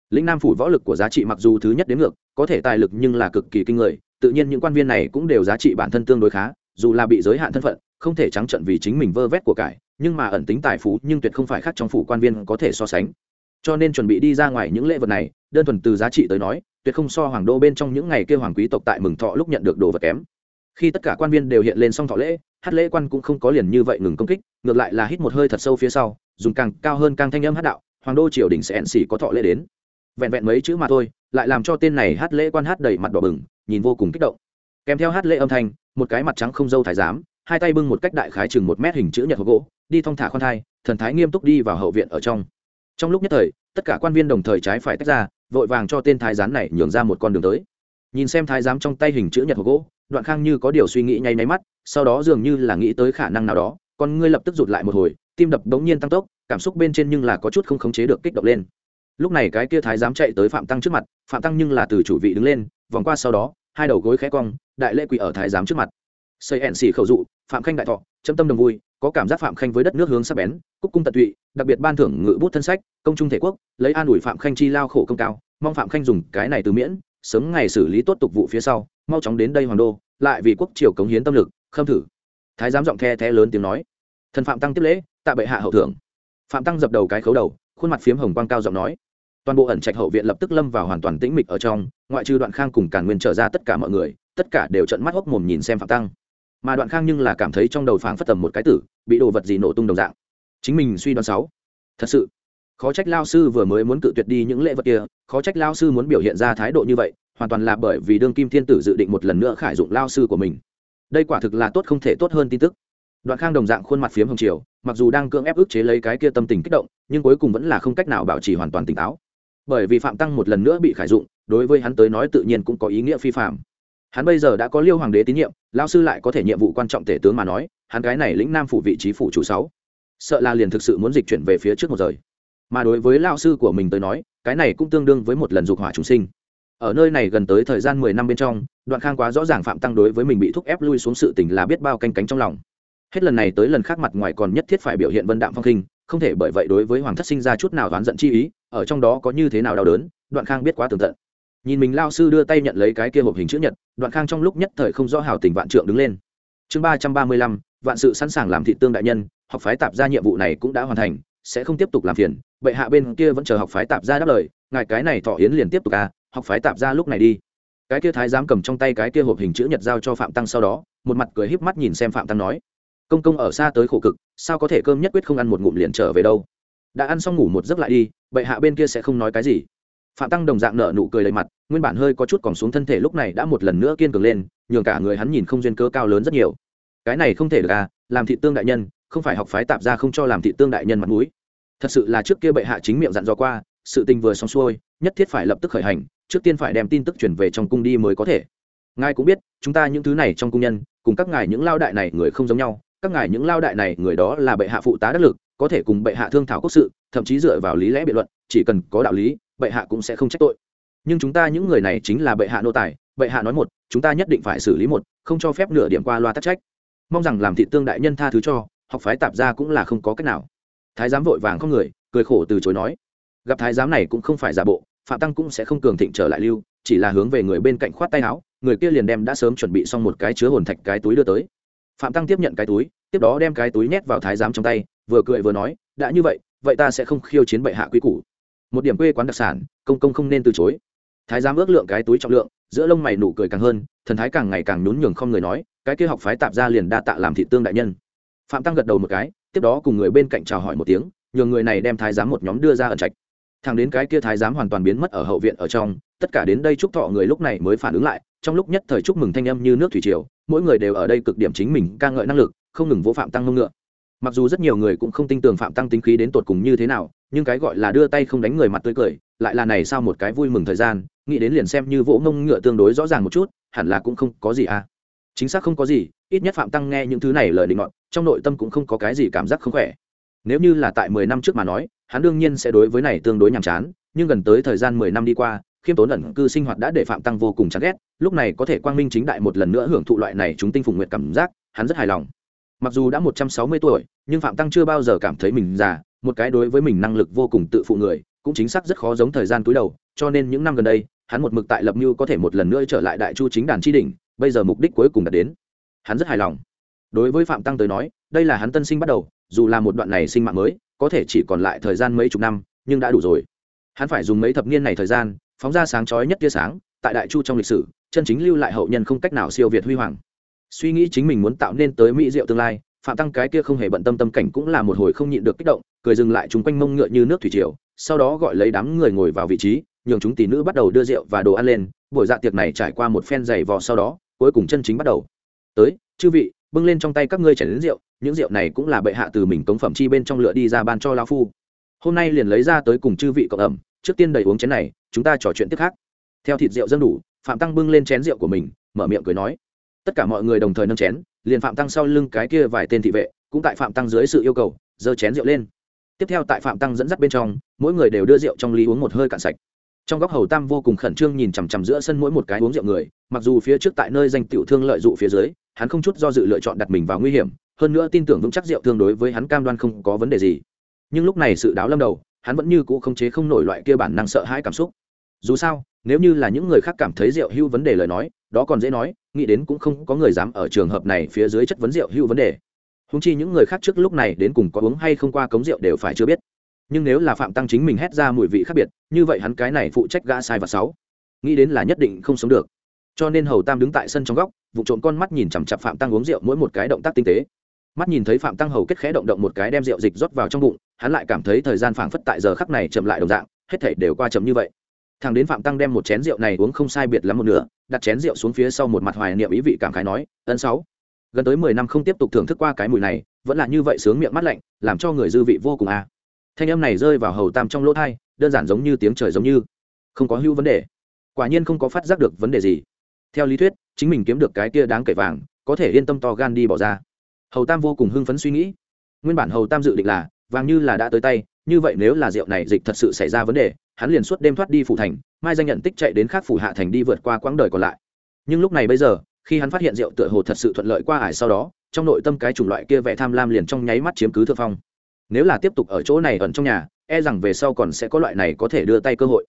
Lĩnh nam phủ võ lực của giá trị mặc dù thứ nhất đến ngược, có thể tài lực nhưng là cực kỳ kinh người, tự nhiên những quan viên này cũng đều giá trị bản thân tương đối khá, dù là bị giới hạn thân phận, không thể trắng trận vì chính mình vơ vét của cải, nhưng mà ẩn tính tài phú nhưng tuyệt không phải khác trong phủ quan viên có thể so sánh. Cho nên chuẩn bị đi ra ngoài những lễ vật này, đơn thuần từ giá trị tới nói, tuyệt không so hoàng đô bên trong những ngày kêu hoàng quý tộc tại mừng thọ lúc nhận được đồ vật kém. Khi tất cả quan viên đều hiện lên xong thọ lễ, hát lễ quan cũng không có liền như vậy ngừng công kích, ngược lại là hít một hơi thật sâu phía sau, dùng càng cao hơn càng thanh âm hát đạo hoàng đô triều đình sẽ ẹn xỉ có thọ lễ đến. Vẹn vẹn mấy chữ mà thôi, lại làm cho tên này hát lễ quan hát đầy mặt đỏ bừng, nhìn vô cùng kích động. Kèm theo hát lễ âm thanh, một cái mặt trắng không dâu thái giám, hai tay bưng một cách đại khái chừng một mét hình chữ nhật hộp gỗ, đi thong thả khoan thai, thần thái nghiêm túc đi vào hậu viện ở trong. Trong lúc nhất thời, tất cả quan viên đồng thời trái phải tách ra, vội vàng cho tên thái giám này nhường ra một con đường tới. Nhìn xem thái giám trong tay hình chữ nhật hộp gỗ, đoạn khang như có điều suy nghĩ nháy máy mắt, sau đó dường như là nghĩ tới khả năng nào đó, con ngươi lập tức rụt lại một hồi tim đập bỗng nhiên tăng tốc, cảm xúc bên trên nhưng là có chút không khống chế được kích động lên. Lúc này cái kia thái giám chạy tới phạm tăng trước mặt, phạm tăng nhưng là từ chủ vị đứng lên, vòng qua sau đó, hai đầu gối khẽ cong, đại lễ quỳ ở thái giám trước mặt. Xây ẹn xỉ khẩu dụ, phạm khanh đại thọ châm tâm đồng vui, có cảm giác phạm khanh với đất nước hướng sắc bén, cúc cung tận tụy, đặc biệt ban thưởng ngự bút thân sách, công trung thể quốc, lấy an ủi phạm khanh chi lao khổ công cao, mong phạm khanh dùng cái này từ miễn, sớm ngày xử lý tốt tục vụ phía sau, mau chóng đến đây hoàng đô, lại vì quốc triều cống hiến tâm lực, khâm thử. Thái giám giọng the the lớn tiếng nói thần phạm tăng tiếp lễ, tạ bệ hạ hậu thưởng phạm tăng dập đầu cái khấu đầu, khuôn mặt phiếm hồng quang cao giọng nói. Toàn bộ ẩn trạch hậu viện lập tức lâm vào hoàn toàn tĩnh mịch ở trong, ngoại trừ đoạn khang cùng càn nguyên trở ra tất cả mọi người, tất cả đều trận mắt hốc mồm nhìn xem phạm tăng. Mà đoạn khang nhưng là cảm thấy trong đầu phảng phất tầm một cái tử, bị đồ vật gì nổ tung đồng dạng. Chính mình suy đoán sáu. Thật sự, khó trách lao sư vừa mới muốn cự tuyệt đi những lễ vật kia, khó trách lao sư muốn biểu hiện ra thái độ như vậy, hoàn toàn là bởi vì đương kim thiên tử dự định một lần nữa khải dụng lao sư của mình. Đây quả thực là tốt không thể tốt hơn tin tức đoạn khang đồng dạng khuôn mặt phiếm hồng chiều, mặc dù đang cưỡng ép ức chế lấy cái kia tâm tình kích động, nhưng cuối cùng vẫn là không cách nào bảo trì hoàn toàn tỉnh táo. Bởi vì phạm tăng một lần nữa bị khải dụng, đối với hắn tới nói tự nhiên cũng có ý nghĩa phi phạm. Hắn bây giờ đã có liêu hoàng đế tín nhiệm lao sư lại có thể nhiệm vụ quan trọng tể tướng mà nói, hắn cái này lĩnh nam phủ vị trí phủ chủ sáu, sợ là liền thực sự muốn dịch chuyển về phía trước một rời. Mà đối với lao sư của mình tới nói, cái này cũng tương đương với một lần dục hỏa chúng sinh. Ở nơi này gần tới thời gian mười năm bên trong, đoạn khang quá rõ ràng phạm tăng đối với mình bị thúc ép lui xuống sự tình là biết bao canh cánh trong lòng hết lần này tới lần khác mặt ngoài còn nhất thiết phải biểu hiện vân đạm phong khinh không thể bởi vậy đối với hoàng thất sinh ra chút nào oán giận chi ý, ở trong đó có như thế nào đau đớn, đoạn khang biết quá tường tận. Nhìn mình lao sư đưa tay nhận lấy cái kia hộp hình chữ nhật, đoạn khang trong lúc nhất thời không rõ hào tình vạn trượng đứng lên. Chương ba trăm ba mươi lăm, vạn sự sẵn sàng làm thị tương đại nhân, học phái tạp ra nhiệm vụ này cũng đã hoàn thành, sẽ không tiếp tục làm phiền, bệ hạ bên kia vẫn chờ học phái tạp ra đáp lời, ngài cái này thọ yến liền tiếp tục à học phái tạp ra lúc này đi. Cái kia thái giám cầm trong tay cái kia hộp hình chữ nhật giao cho phạm tăng sau đó, một mặt cười híp mắt nhìn xem phạm tăng nói công công ở xa tới khổ cực, sao có thể cơm nhất quyết không ăn một ngụm liền trở về đâu? Đã ăn xong ngủ một giấc lại đi, bệ hạ bên kia sẽ không nói cái gì. Phạm tăng đồng dạng nợ nụ cười đầy mặt, nguyên bản hơi có chút còn xuống thân thể lúc này đã một lần nữa kiên cường lên, nhường cả người hắn nhìn không duyên cơ cao lớn rất nhiều. Cái này không thể được à làm thị tương đại nhân, không phải học phái tạp ra không cho làm thị tương đại nhân mặt mũi. Thật sự là trước kia bệ hạ chính miệng dặn dò qua, sự tình vừa xong xuôi, nhất thiết phải lập tức khởi hành, trước tiên phải đem tin tức chuyển về trong cung đi mới có thể. Ngài cũng biết, chúng ta những thứ này trong cung nhân, cùng các ngài những lao đại này người không giống nhau các ngài những lao đại này, người đó là bệ hạ phụ tá đắc lực, có thể cùng bệ hạ thương thảo quốc sự, thậm chí dựa vào lý lẽ biện luận, chỉ cần có đạo lý, bệ hạ cũng sẽ không trách tội. Nhưng chúng ta những người này chính là bệ hạ nô tài, bệ hạ nói một, chúng ta nhất định phải xử lý một, không cho phép nửa điểm qua loa tắc trách. Mong rằng làm thị tương đại nhân tha thứ cho, học phái tạp ra cũng là không có cách nào. Thái giám vội vàng không người, cười khổ từ chối nói. Gặp thái giám này cũng không phải giả bộ, phạm tăng cũng sẽ không cường thịnh trở lại lưu, chỉ là hướng về người bên cạnh khoát tay áo, người kia liền đem đã sớm chuẩn bị xong một cái chứa hồn thạch cái túi đưa tới phạm tăng tiếp nhận cái túi, tiếp đó đem cái túi nhét vào thái giám trong tay, vừa cười vừa nói, đã như vậy vậy ta sẽ không khiêu chiến bệ hạ quý củ. Một điểm quê quán đặc sản, công công không nên từ chối. Thái giám ước lượng cái túi trọng lượng, giữa lông mày nụ cười càng hơn, thần thái càng ngày càng nhún nhường không người nói, cái kia học phái tạp ra liền đa tạ làm thị tương đại nhân. Phạm tăng gật đầu một cái, tiếp đó cùng người bên cạnh chào hỏi một tiếng, nhường người này đem thái giám một nhóm đưa ra ẩn trạch thằng đến cái kia thái giám hoàn toàn biến mất ở hậu viện ở trong, tất cả đến đây chúc thọ người lúc này mới phản ứng lại, trong lúc nhất thời chúc mừng thanh âm như nước thủy triều, mỗi người đều ở đây cực điểm chính mình ca ngợi năng lực, không ngừng vỗ phạm tăng ngông ngựa. Mặc dù rất nhiều người cũng không tin tưởng phạm tăng tính khí đến tột cùng như thế nào, nhưng cái gọi là đưa tay không đánh người mặt tươi cười, lại là này sau một cái vui mừng thời gian, nghĩ đến liền xem như vỗ ngông ngựa tương đối rõ ràng một chút, hẳn là cũng không có gì à. Chính xác không có gì, ít nhất phạm tăng nghe những thứ này lời định ngọn trong nội tâm cũng không có cái gì cảm giác không khỏe. Nếu như là tại mười năm trước mà nói hắn đương nhiên sẽ đối với này tương đối nhàm chán, nhưng gần tới thời gian mười năm đi qua, khiêm tốn ẩn cư sinh hoạt đã để phạm tăng vô cùng chán ghét, lúc này có thể quang minh chính đại một lần nữa hưởng thụ loại này chúng tinh phùng nguyện cảm giác, hắn rất hài lòng. Mặc dù đã một trăm sáu mươi tuổi, nhưng phạm tăng chưa bao giờ cảm thấy mình già, một cái đối với mình năng lực vô cùng tự phụ người, cũng chính xác rất khó giống thời gian túi đầu, cho nên những năm gần đây, hắn một mực tại lập mưu có thể một lần nữa trở lại đại chu chính đàn tri đình bây giờ mục đích cuối cùng đạt đến. Hắn rất hài lòng. Đối với phạm tăng tới nói, đây là hắn tân sinh bắt đầu, dù là một đoạn này sinh mạng mới có thể chỉ còn lại thời gian mấy chục năm, nhưng đã đủ rồi. Hắn phải dùng mấy thập niên này thời gian, phóng ra sáng chói nhất tia sáng, tại đại chu trong lịch sử, chân chính lưu lại hậu nhân không cách nào siêu việt huy hoàng. Suy nghĩ chính mình muốn tạo nên tới mỹ diệu tương lai, phạm tăng cái kia không hề bận tâm tâm cảnh cũng là một hồi không nhịn được kích động, cười dừng lại chúng quanh mông ngựa như nước thủy triều, sau đó gọi lấy đám người ngồi vào vị trí, nhường chúng tỷ nữ bắt đầu đưa rượu và đồ ăn lên, buổi dạ tiệc này trải qua một phen dày vò sau đó, cuối cùng chân chính bắt đầu. Tới, chư vị bưng lên trong tay các ngươi chảy đến rượu, những rượu này cũng là bệ hạ từ mình cống phẩm chi bên trong lựa đi ra ban cho lao phu. Hôm nay liền lấy ra tới cùng chư vị cộng ẩm, trước tiên đầy uống chén này, chúng ta trò chuyện tiếp khác. Theo thịt rượu dân đủ, phạm tăng bưng lên chén rượu của mình, mở miệng cười nói. Tất cả mọi người đồng thời nâng chén, liền phạm tăng sau lưng cái kia vài tên thị vệ, cũng tại phạm tăng dưới sự yêu cầu, giơ chén rượu lên. Tiếp theo tại phạm tăng dẫn dắt bên trong, mỗi người đều đưa rượu trong ly uống một hơi cạn sạch. Trong góc hầu tam vô cùng khẩn trương nhìn chằm chằm giữa sân mỗi một cái uống rượu người, mặc dù phía trước tại nơi danh tiểu thương lợi dụ phía dưới hắn không chút do dự lựa chọn đặt mình vào nguy hiểm, hơn nữa tin tưởng vững chắc rượu thương đối với hắn cam đoan không có vấn đề gì. Nhưng lúc này sự đáo lâm đầu, hắn vẫn như cũ không chế không nổi loại kia bản năng sợ hãi cảm xúc. Dù sao, nếu như là những người khác cảm thấy rượu hưu vấn đề lời nói, đó còn dễ nói, nghĩ đến cũng không có người dám ở trường hợp này phía dưới chất vấn rượu hưu vấn đề. Húng chi những người khác trước lúc này đến cùng có uống hay không qua cống rượu đều phải chưa biết. Nhưng nếu là phạm tăng chính mình hét ra mùi vị khác biệt, như vậy hắn cái này phụ trách gã sai và sáu nghĩ đến là nhất định không sống được. Cho nên hầu tam đứng tại sân trong góc vụ trộm con mắt nhìn chằm chặp phạm tăng uống rượu mỗi một cái động tác tinh tế. Mắt nhìn thấy phạm tăng hầu kết khẽ động động một cái đem rượu dịch rót vào trong bụng, hắn lại cảm thấy thời gian phảng phất tại giờ khắc này chậm lại đồng dạng, hết thể đều qua chậm như vậy. Thằng đến phạm tăng đem một chén rượu này uống không sai biệt lắm một nửa, đặt chén rượu xuống phía sau một mặt hoài niệm ý vị cảm khái nói ấn sáu, gần tới mười năm không tiếp tục thưởng thức qua cái mùi này, vẫn là như vậy sướng miệng mắt lạnh, làm cho người dư vị vô cùng à. thanh âm này rơi vào hầu tam trong lỗ thai đơn giản giống như tiếng trời giống như. Không có hữu vấn đề. Quả nhiên không có phát giác được vấn đề gì theo lý thuyết, chính mình kiếm được cái kia đáng kể vàng, có thể yên tâm to gan đi bỏ ra. Hầu tam vô cùng hưng phấn suy nghĩ. Nguyên bản hầu tam dự định là, vàng như là đã tới tay, như vậy nếu là rượu này dịch thật sự xảy ra vấn đề, hắn liền suốt đêm thoát đi phủ thành, mai danh nhận tích chạy đến khác phủ hạ thành đi vượt qua quãng đời còn lại. Nhưng lúc này bây giờ, khi hắn phát hiện rượu tựa hồ thật sự thuận lợi qua ải sau đó, trong nội tâm cái chủng loại kia vẻ tham lam liền trong nháy mắt chiếm cứ thượng phong. Nếu là tiếp tục ở chỗ này ẩn trong nhà e rằng về sau còn sẽ có loại này có thể đưa tay cơ hội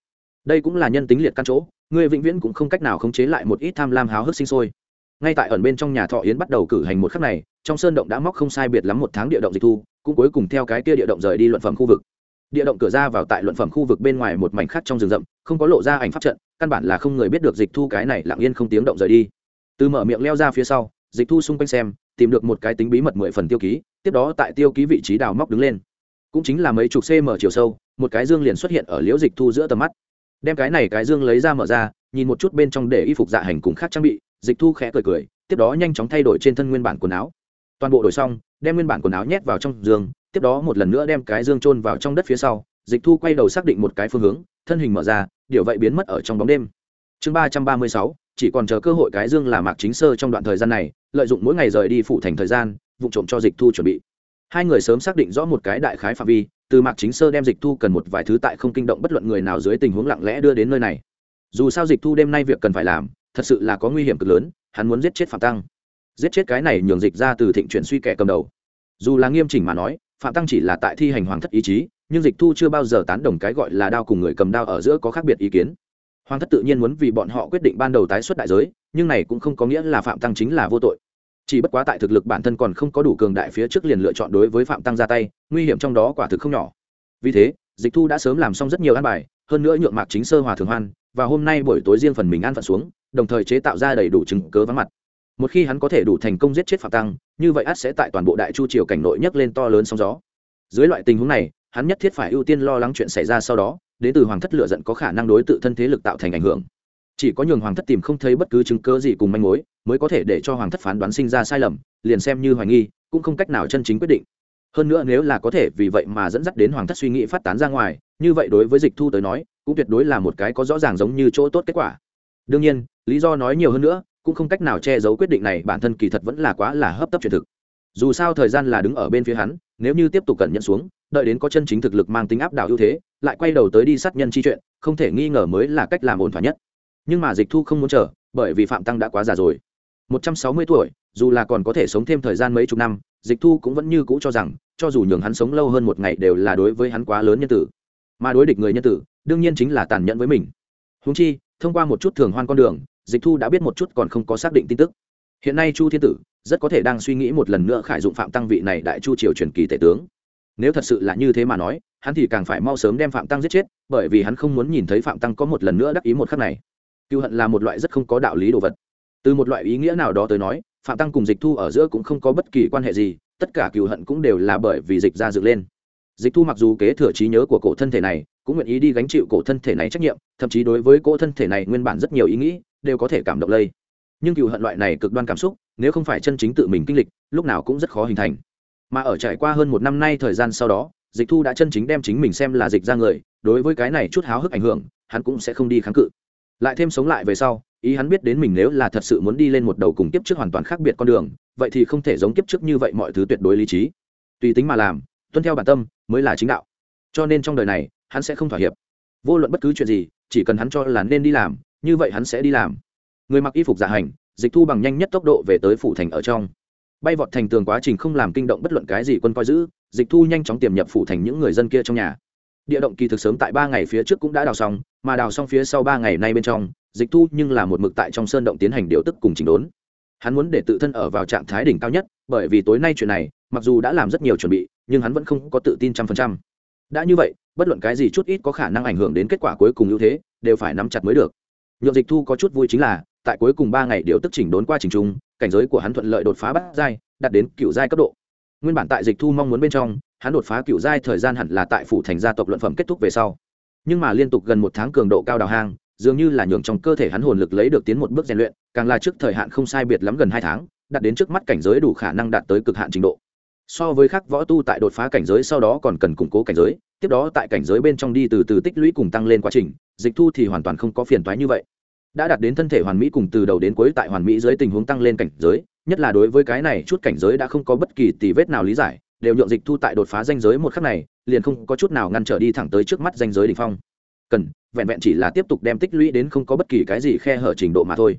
đây cũng là nhân tính liệt căn chỗ người vĩnh viễn cũng không cách nào khống chế lại một ít tham lam háo hức sinh sôi. Ngay tại ẩn bên trong nhà thọ yến bắt đầu cử hành một khắc này, trong sơn động đã móc không sai biệt lắm một tháng địa động dịch thu, cũng cuối cùng theo cái kia địa động rời đi luận phẩm khu vực. Địa động cửa ra vào tại luận phẩm khu vực bên ngoài một mảnh khác trong rừng rậm, không có lộ ra ảnh pháp trận, căn bản là không người biết được dịch thu cái này lặng yên không tiếng động rời đi. Từ mở miệng leo ra phía sau, dịch thu xung quanh xem, tìm được một cái tính bí mật mười phần tiêu ký, tiếp đó tại tiêu ký vị trí đào móc đứng lên. Cũng chính là mấy chục cm chiều sâu, một cái dương liền xuất hiện ở liễu dịch thu giữa tầm mắt đem cái này cái dương lấy ra mở ra, nhìn một chút bên trong để y phục dạ hành cùng khác trang bị, dịch thu khẽ cười cười, tiếp đó nhanh chóng thay đổi trên thân nguyên bản quần áo. Toàn bộ đổi xong, đem nguyên bản quần áo nhét vào trong giường tiếp đó một lần nữa đem cái dương chôn vào trong đất phía sau, dịch thu quay đầu xác định một cái phương hướng, thân hình mở ra, điều vậy biến mất ở trong bóng đêm. Chương ba trăm ba mươi sáu, chỉ còn chờ cơ hội cái dương là mạc chính sơ trong đoạn thời gian này, lợi dụng mỗi ngày rời đi phụ thành thời gian, vụ trộm cho dịch thu chuẩn bị. Hai người sớm xác định rõ một cái đại khái phạm vi từ mạc chính sơ đem dịch thu cần một vài thứ tại không kinh động bất luận người nào dưới tình huống lặng lẽ đưa đến nơi này. Dù sao dịch thu đêm nay việc cần phải làm, thật sự là có nguy hiểm cực lớn, hắn muốn giết chết phạm tăng. Giết chết cái này nhường dịch ra từ thịnh chuyển suy kẻ cầm đầu. Dù là nghiêm chỉnh mà nói, phạm tăng chỉ là tại thi hành hoàng thất ý chí, nhưng dịch thu chưa bao giờ tán đồng cái gọi là đao cùng người cầm đao ở giữa có khác biệt ý kiến. Hoàng thất tự nhiên muốn vì bọn họ quyết định ban đầu tái xuất đại giới, nhưng này cũng không có nghĩa là phạm tăng chính là vô tội chỉ bất quá tại thực lực bản thân còn không có đủ cường đại phía trước liền lựa chọn đối với phạm tăng ra tay, nguy hiểm trong đó quả thực không nhỏ. Vì thế, dịch thu đã sớm làm xong rất nhiều ăn bài, hơn nữa nhượng mạc chính sơ hòa thường hoan, và hôm nay buổi tối riêng phần mình ăn phận xuống, đồng thời chế tạo ra đầy đủ chứng cớ vắng mặt. Một khi hắn có thể đủ thành công giết chết phạm tăng, như vậy ắt sẽ tại toàn bộ đại chu triều cảnh nội nhấc lên to lớn sóng gió. Dưới loại tình huống này, hắn nhất thiết phải ưu tiên lo lắng chuyện xảy ra sau đó, đến từ hoàng thất lựa giận có khả năng đối tự thân thế lực tạo thành ảnh hưởng chỉ có nhường hoàng thất tìm không thấy bất cứ chứng cớ gì cùng manh mối, mới có thể để cho hoàng thất phán đoán sinh ra sai lầm, liền xem như hoài nghi, cũng không cách nào chân chính quyết định. Hơn nữa nếu là có thể vì vậy mà dẫn dắt đến hoàng thất suy nghĩ phát tán ra ngoài, như vậy đối với dịch thu tới nói, cũng tuyệt đối là một cái có rõ ràng giống như chỗ tốt kết quả. Đương nhiên, lý do nói nhiều hơn nữa, cũng không cách nào che giấu quyết định này bản thân kỳ thật vẫn là quá là hấp tấp truyền thực. Dù sao thời gian là đứng ở bên phía hắn, nếu như tiếp tục cẩn nhận xuống, đợi đến có chân chính thực lực mang tính áp đảo ưu thế, lại quay đầu tới đi sát nhân chi chuyện, không thể nghi ngờ mới là cách làm ổn thỏa nhất nhưng mà dịch thu không muốn chờ, bởi vì phạm tăng đã quá già rồi. Một trăm sáu mươi tuổi, dù là còn có thể sống thêm thời gian mấy chục năm, dịch thu cũng vẫn như cũ cho rằng, cho dù nhường hắn sống lâu hơn một ngày đều là đối với hắn quá lớn nhân tử. Mà đối địch người nhân tử, đương nhiên chính là tàn nhẫn với mình. Húng chi, thông qua một chút thường hoan con đường, dịch thu đã biết một chút còn không có xác định tin tức. Hiện nay chu thiên tử, rất có thể đang suy nghĩ một lần nữa khải dụng phạm tăng vị này đại chu triều truyền kỳ tể tướng. Nếu thật sự là như thế mà nói, hắn thì càng phải mau sớm đem phạm tăng giết chết, bởi vì hắn không muốn nhìn thấy phạm tăng có một lần nữa đắc ý một khắc này cựu hận là một loại rất không có đạo lý đồ vật. Từ một loại ý nghĩa nào đó tới nói, phạm tăng cùng dịch thu ở giữa cũng không có bất kỳ quan hệ gì, tất cả cựu hận cũng đều là bởi vì dịch ra dựng lên. Dịch thu mặc dù kế thừa trí nhớ của cổ thân thể này, cũng nguyện ý đi gánh chịu cổ thân thể này trách nhiệm, thậm chí đối với cổ thân thể này nguyên bản rất nhiều ý nghĩ đều có thể cảm động lây. Nhưng cựu hận loại này cực đoan cảm xúc, nếu không phải chân chính tự mình kinh lịch, lúc nào cũng rất khó hình thành. Mà ở trải qua hơn một năm nay thời gian sau đó, dịch thu đã chân chính đem chính mình xem là dịch ra người, đối với cái này chút háo hức ảnh hưởng, hắn cũng sẽ không đi kháng cự lại thêm sống lại về sau, ý hắn biết đến mình nếu là thật sự muốn đi lên một đầu cùng kiếp trước hoàn toàn khác biệt con đường, vậy thì không thể giống kiếp trước như vậy mọi thứ tuyệt đối lý trí. Tùy tính mà làm, tuân theo bản tâm mới là chính đạo. Cho nên trong đời này, hắn sẽ không thỏa hiệp. Vô luận bất cứ chuyện gì, chỉ cần hắn cho là nên đi làm, như vậy hắn sẽ đi làm. Người mặc y phục giả hành, dịch thu bằng nhanh nhất tốc độ về tới phủ thành ở trong. Bay vọt thành tường quá trình không làm kinh động bất luận cái gì quân coi giữ, dịch thu nhanh chóng tiềm nhập phủ thành những người dân kia trong nhà địa động kỳ thực sớm tại ba ngày phía trước cũng đã đào xong, mà đào xong phía sau ba ngày nay bên trong, dịch thu nhưng là một mực tại trong sơn động tiến hành điều tức cùng chỉnh đốn. Hắn muốn để tự thân ở vào trạng thái đỉnh cao nhất, bởi vì tối nay chuyện này, mặc dù đã làm rất nhiều chuẩn bị, nhưng hắn vẫn không có tự tin trăm phần trăm. Đã như vậy, bất luận cái gì chút ít có khả năng ảnh hưởng đến kết quả cuối cùng ưu thế, đều phải nắm chặt mới được. Nhượng dịch thu có chút vui chính là, tại cuối cùng ba ngày điều tức chỉnh đốn qua trình trung, cảnh giới của hắn thuận lợi đột phá bắt giai, đạt đến cựu giai cấp độ. Nguyên bản tại dịch thu mong muốn bên trong hắn đột phá cựu giai thời gian hẳn là tại phủ thành gia tộc luận phẩm kết thúc về sau. Nhưng mà liên tục gần một tháng cường độ cao đào hang, dường như là nhường trong cơ thể hắn hồn lực lấy được tiến một bước rèn luyện, càng là trước thời hạn không sai biệt lắm gần hai tháng, đạt đến trước mắt cảnh giới đủ khả năng đạt tới cực hạn trình độ. So với khác võ tu tại đột phá cảnh giới sau đó còn cần củng cố cảnh giới, tiếp đó tại cảnh giới bên trong đi từ từ tích lũy cùng tăng lên quá trình, dịch thu thì hoàn toàn không có phiền toái như vậy. Đã đạt đến thân thể hoàn mỹ cùng từ đầu đến cuối tại hoàn mỹ dưới tình huống tăng lên cảnh giới, nhất là đối với cái này chút cảnh giới đã không có bất kỳ tì vết nào lý giải đều nhượng dịch thu tại đột phá danh giới một khắc này, liền không có chút nào ngăn trở đi thẳng tới trước mắt danh giới đ ỉ n h phong. Cần, vẹn vẹn chỉ là tiếp tục đem tích lũy đến không có bất kỳ cái gì khe hở trình độ mà thôi.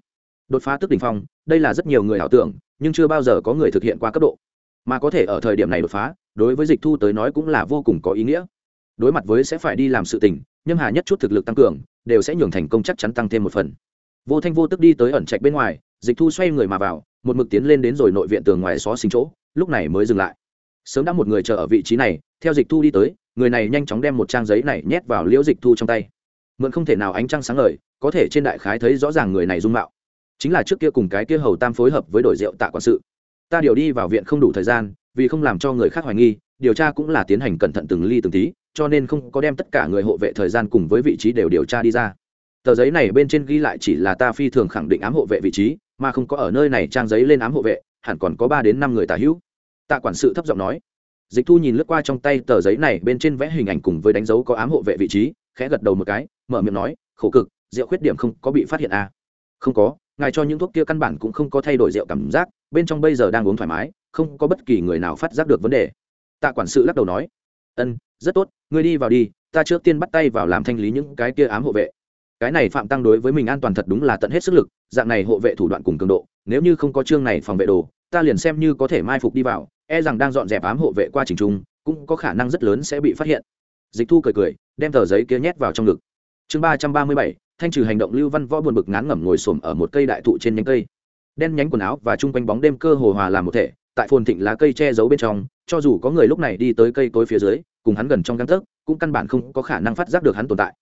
Đột phá tức đ ỉ n h phong, đây là rất nhiều người ảo tưởng, nhưng chưa bao giờ có người thực hiện qua cấp độ. Mà có thể ở thời điểm này đột phá, đối với dịch thu tới nói cũng là vô cùng có ý nghĩa. Đối mặt với sẽ phải đi làm sự tình, nhưng hà nhất chút thực lực tăng cường, đều sẽ nhường thành công chắc chắn tăng thêm một phần. Vô thanh vô tức đi tới ẩn trạch bên ngoài, dịch thu xoay người mà vào, một mực tiến lên đến rồi nội viện tường ngoài xó xình chỗ, lúc này mới dừng lại sớm đã một người chờ ở vị trí này, theo dịch thu đi tới, người này nhanh chóng đem một trang giấy này nhét vào liễu dịch thu trong tay. Mượn không thể nào ánh trăng sáng ngời, có thể trên đại khái thấy rõ ràng người này dung mạo. Chính là trước kia cùng cái kia hầu tam phối hợp với đổi rượu tạ quản sự. Ta điều đi vào viện không đủ thời gian, vì không làm cho người khác hoài nghi, điều tra cũng là tiến hành cẩn thận từng ly từng tí, cho nên không có đem tất cả người hộ vệ thời gian cùng với vị trí đều điều tra đi ra. Tờ giấy này bên trên ghi lại chỉ là ta phi thường khẳng định ám hộ vệ vị trí, mà không có ở nơi này trang giấy lên ám hộ vệ, hẳn còn có ba đến năm người tả hữu tạ quản sự thấp giọng nói. Dịch thu nhìn lướt qua trong tay tờ giấy này, bên trên vẽ hình ảnh cùng với đánh dấu có ám hộ vệ vị trí, khẽ gật đầu một cái, mở miệng nói, khổ cực, rượu khuyết điểm không có bị phát hiện à. không có, ngài cho những thuốc kia căn bản cũng không có thay đổi rượu cảm giác, bên trong bây giờ đang uống thoải mái, không có bất kỳ người nào phát giác được vấn đề. Tạ quản sự lắc đầu nói, ân, rất tốt, ngươi đi vào đi, ta trước tiên bắt tay vào làm thanh lý những cái kia ám hộ vệ. Cái này phạm tăng đối với mình an toàn thật đúng là tận hết sức lực, dạng này hộ vệ thủ đoạn cùng cường độ, nếu như không có chương này phòng vệ đồ, ta liền xem như có thể mai phục đi vào e rằng đang dọn dẹp ám hộ vệ qua trình trung, cũng có khả năng rất lớn sẽ bị phát hiện. Dịch thu cười cười, đem tờ giấy kia nhét vào trong ngực. Chương ba trăm ba mươi bảy, thanh trừ hành động lưu văn võ buồn bực ngán ngẩm ngồi xổm ở một cây đại thụ trên nhánh cây. Đen nhánh quần áo và chung quanh bóng đêm cơ hồ hòa làm một thể, tại phồn thịnh lá cây che giấu bên trong, cho dù có người lúc này đi tới cây tối phía dưới, cùng hắn gần trong găng tấc, cũng căn bản không có khả năng phát giác được hắn tồn tại.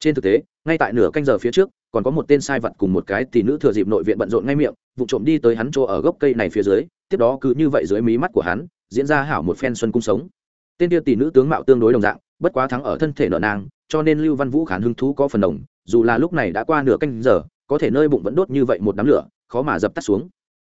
Trên thực tế, ngay tại nửa canh giờ phía trước, còn có một tên sai vật cùng một cái tỷ nữ thừa dịp nội viện bận rộn ngay miệng, vụ trộm đi tới hắn chỗ ở gốc cây này phía dưới tiếp đó cứ như vậy dưới mí mắt của hắn, diễn ra hảo một phen xuân cung sống. Tên tiêu tỷ nữ tướng mạo tương đối đồng dạng, bất quá thắng ở thân thể nợ nang cho nên lưu văn vũ khán hứng thú có phần đồng, dù là lúc này đã qua nửa canh giờ, có thể nơi bụng vẫn đốt như vậy một đám lửa, khó mà dập tắt xuống.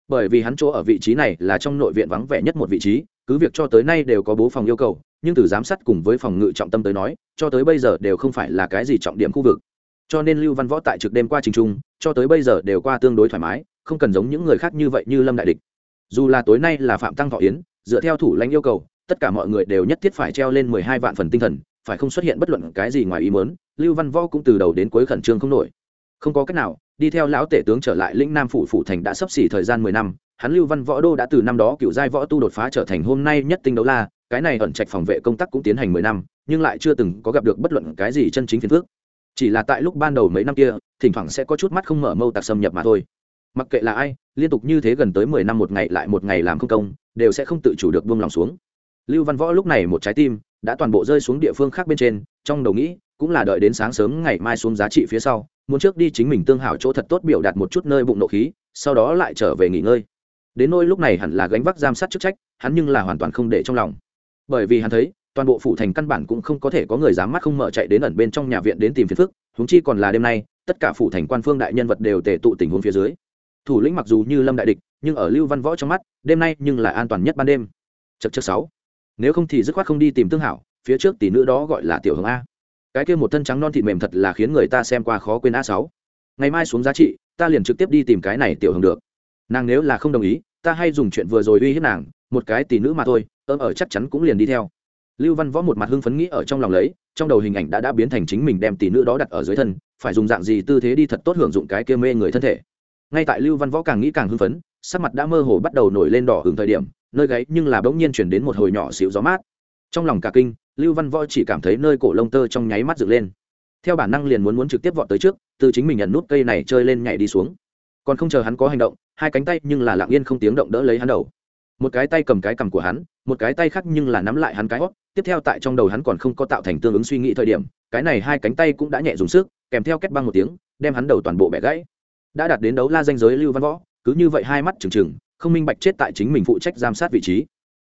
Bởi vì hắn chỗ ở vị trí này là trong nội viện vắng vẻ nhất một vị trí, cứ việc cho tới nay đều có bố phòng yêu cầu, nhưng từ giám sát cùng với phòng ngự trọng tâm tới nói, cho tới bây giờ đều không phải là cái gì trọng điểm khu vực. Cho nên lưu văn võ tại trực đêm qua trình trung, cho tới bây giờ đều qua tương đối thoải mái, không cần giống những người khác như vậy như lâm đại địch dù là tối nay là phạm tăng thọ yến, dựa theo thủ lãnh yêu cầu, tất cả mọi người đều nhất thiết phải treo lên mười hai vạn phần tinh thần, phải không xuất hiện bất luận cái gì ngoài ý mớn lưu văn võ cũng từ đầu đến cuối khẩn trương không nổi. Không có cách nào, đi theo lão tể tướng trở lại lĩnh nam phủ phủ thành đã sắp xỉ thời gian mười năm, hắn lưu văn võ đô đã từ năm đó cựu giai võ tu đột phá trở thành hôm nay nhất tinh đấu la, cái này ẩn trạch phòng vệ công tác cũng tiến hành mười năm, nhưng lại chưa từng có gặp được bất luận cái gì chân chính phiền phước chỉ là tại lúc ban đầu mấy năm kia, thỉnh thoảng sẽ có chút mắt không mở mâu tạc xâm nhập mà thôi mặc kệ là ai, liên tục như thế gần tới mười năm một ngày lại một ngày làm không công, đều sẽ không tự chủ được buông lòng xuống. Lưu văn võ lúc này một trái tim đã toàn bộ rơi xuống địa phương khác bên trên, trong đầu nghĩ, cũng là đợi đến sáng sớm ngày mai xuống giá trị phía sau, muốn trước đi chính mình tương hảo chỗ thật tốt biểu đạt một chút nơi bụng nộ khí, sau đó lại trở về nghỉ ngơi. Đến nôi lúc này hẳn là gánh vác giám sát chức trách, hắn nhưng là hoàn toàn không để trong lòng. Bởi vì hắn thấy, toàn bộ phủ thành căn bản cũng không có thể có người dám mắt không mở chạy đến ẩn bên trong nhà viện đến tìm phiền phức, huống chi còn là đêm nay, tất cả phủ thành quan phương đại nhân vật đều tề tụ tình huống phía dưới thủ lĩnh mặc dù như lâm đại địch, nhưng ở lưu văn võ trong mắt, đêm nay nhưng là an toàn nhất ban đêm. Chật chật sáu. Nếu không thì dứt khoát không đi tìm tương hảo, phía trước tỷ nữ đó gọi là tiểu hồng a. Cái kia một thân trắng non thịt mềm thật là khiến người ta xem qua khó quên a sáu. Ngày mai xuống giá trị, ta liền trực tiếp đi tìm cái này tiểu hồng được. Nàng nếu là không đồng ý, ta hay dùng chuyện vừa rồi uy hiếp nàng, một cái tỷ nữ mà thôi ơm ở chắc chắn cũng liền đi theo. Lưu văn võ một mặt hưng phấn nghĩ ở trong lòng lấy, trong đầu hình ảnh đã đã biến thành chính mình đem tỷ nữ đó đặt ở dưới thân, phải dùng dạng gì tư thế đi thật tốt hưởng dụng cái kia mê người thân thể ngay tại lưu văn võ càng nghĩ càng hưng phấn, sắc mặt đã mơ hồ bắt đầu nổi lên đỏ hưởng thời điểm, nơi gáy nhưng là bỗng nhiên chuyển đến một hồi nhỏ xịu gió mát. Trong lòng cả kinh, lưu văn võ chỉ cảm thấy nơi cổ lông tơ trong nháy mắt dựng lên. Theo bản năng liền muốn muốn trực tiếp vọt tới trước, từ chính mình nhận nút cây này chơi lên nhảy đi xuống. Còn không chờ hắn có hành động, hai cánh tay nhưng là lặng yên không tiếng động đỡ lấy hắn đầu. Một cái tay cầm cái cầm của hắn, một cái tay khác nhưng là nắm lại hắn cái hót, tiếp theo tại trong đầu hắn còn không có tạo thành tương ứng suy nghĩ thời điểm, cái này hai cánh tay cũng đã nhẹ dùng sức, kèm theo kết băng một tiếng, đem hắn đầu toàn bộ bẻ gãy đã đạt đến đấu la danh giới lưu văn võ, cứ như vậy hai mắt trừng trừng, không minh bạch chết tại chính mình phụ trách giám sát vị trí.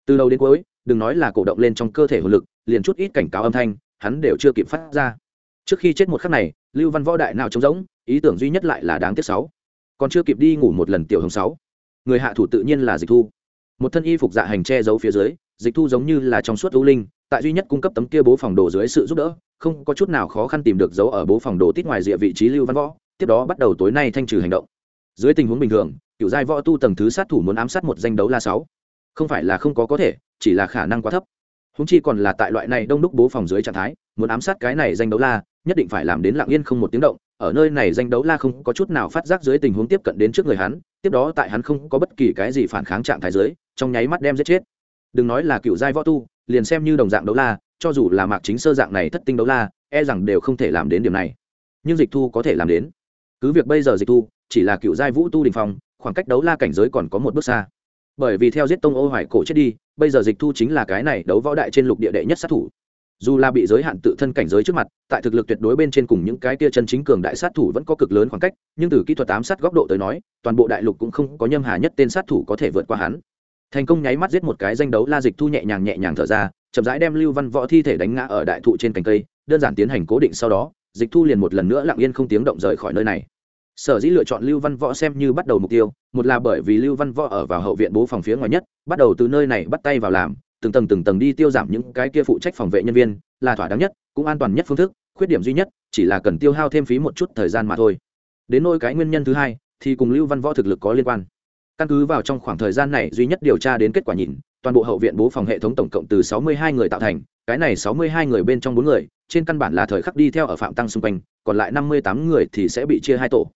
Từ đầu đến cuối, đừng nói là cổ động lên trong cơ thể hồn lực, liền chút ít cảnh cáo âm thanh, hắn đều chưa kịp phát ra. Trước khi chết một khắc này, lưu văn võ đại nào trống rỗng, ý tưởng duy nhất lại là đáng tiếc sáu. Còn chưa kịp đi ngủ một lần tiểu hồng sáu. Người hạ thủ tự nhiên là dịch thu. Một thân y phục dạ hành che giấu phía dưới, dịch thu giống như là trong suốt ưu linh, tại duy nhất cung cấp tấm kia bố phòng đồ dưới sự giúp đỡ, không có chút nào khó khăn tìm được dấu ở bố phòng đồ tít ngoài rìa vị trí lưu văn võ tiếp đó bắt đầu tối nay thanh trừ hành động. Dưới tình huống bình thường, cựu giai võ tu tầng thứ sát thủ muốn ám sát một danh đấu la sáu. Không phải là không có có thể, chỉ là khả năng quá thấp. Húng chi còn là tại loại này đông đúc bố phòng dưới trạng thái, muốn ám sát cái này danh đấu la, nhất định phải làm đến lặng yên không một tiếng động. Ở nơi này danh đấu la không có chút nào phát giác dưới tình huống tiếp cận đến trước người hắn, tiếp đó tại hắn không có bất kỳ cái gì phản kháng trạng thái dưới, trong nháy mắt đem giết chết. Đừng nói là cựu giai võ tu, liền xem như đồng dạng đấu la, cho dù là mạc chính sơ dạng này thất tinh đấu la e rằng đều không thể làm đến điểm này. Nhưng dịch thu có thể làm đến cứ việc bây giờ dịch thu, chỉ là cựu giai vũ tu đình phong, khoảng cách đấu la cảnh giới còn có một bước xa. Bởi vì theo giết tông ô hoài cổ chết đi, bây giờ dịch thu chính là cái này đấu võ đại trên lục địa đệ nhất sát thủ. Dù là bị giới hạn tự thân cảnh giới trước mặt, tại thực lực tuyệt đối bên trên cùng những cái kia chân chính cường đại sát thủ vẫn có cực lớn khoảng cách, nhưng từ kỹ thuật ám sát góc độ tới nói, toàn bộ đại lục cũng không có nhâm hà nhất tên sát thủ có thể vượt qua hắn. Thành công nháy mắt giết một cái danh đấu la dịch thu nhẹ nhàng nhẹ nhàng thở ra, chậm rãi đem lưu văn võ thi thể đánh ngã ở đại thụ trên cành cây, đơn giản tiến hành cố định sau đó, dịch thu liền một lần nữa lặng yên không tiếng động rời khỏi nơi này sở dĩ lựa chọn lưu văn võ xem như bắt đầu mục tiêu, một là bởi vì lưu văn võ ở vào hậu viện bố phòng phía ngoài nhất, bắt đầu từ nơi này bắt tay vào làm, từng tầng từng tầng đi tiêu giảm những cái kia phụ trách phòng vệ nhân viên, là thỏa đáng nhất, cũng an toàn nhất phương thức, khuyết điểm duy nhất, chỉ là cần tiêu hao thêm phí một chút thời gian mà thôi. Đến nôi cái nguyên nhân thứ hai, thì cùng lưu văn võ thực lực có liên quan. Căn cứ vào trong khoảng thời gian này duy nhất điều tra đến kết quả nhìn, toàn bộ hậu viện bố phòng hệ thống tổng cộng từ sáu mươi hai người tạo thành, cái này sáu mươi hai người bên trong bốn người, trên căn bản là thời khắc đi theo ở phạm tăng xung quanh, còn lại năm mươi tám người thì sẽ bị chia hai tổ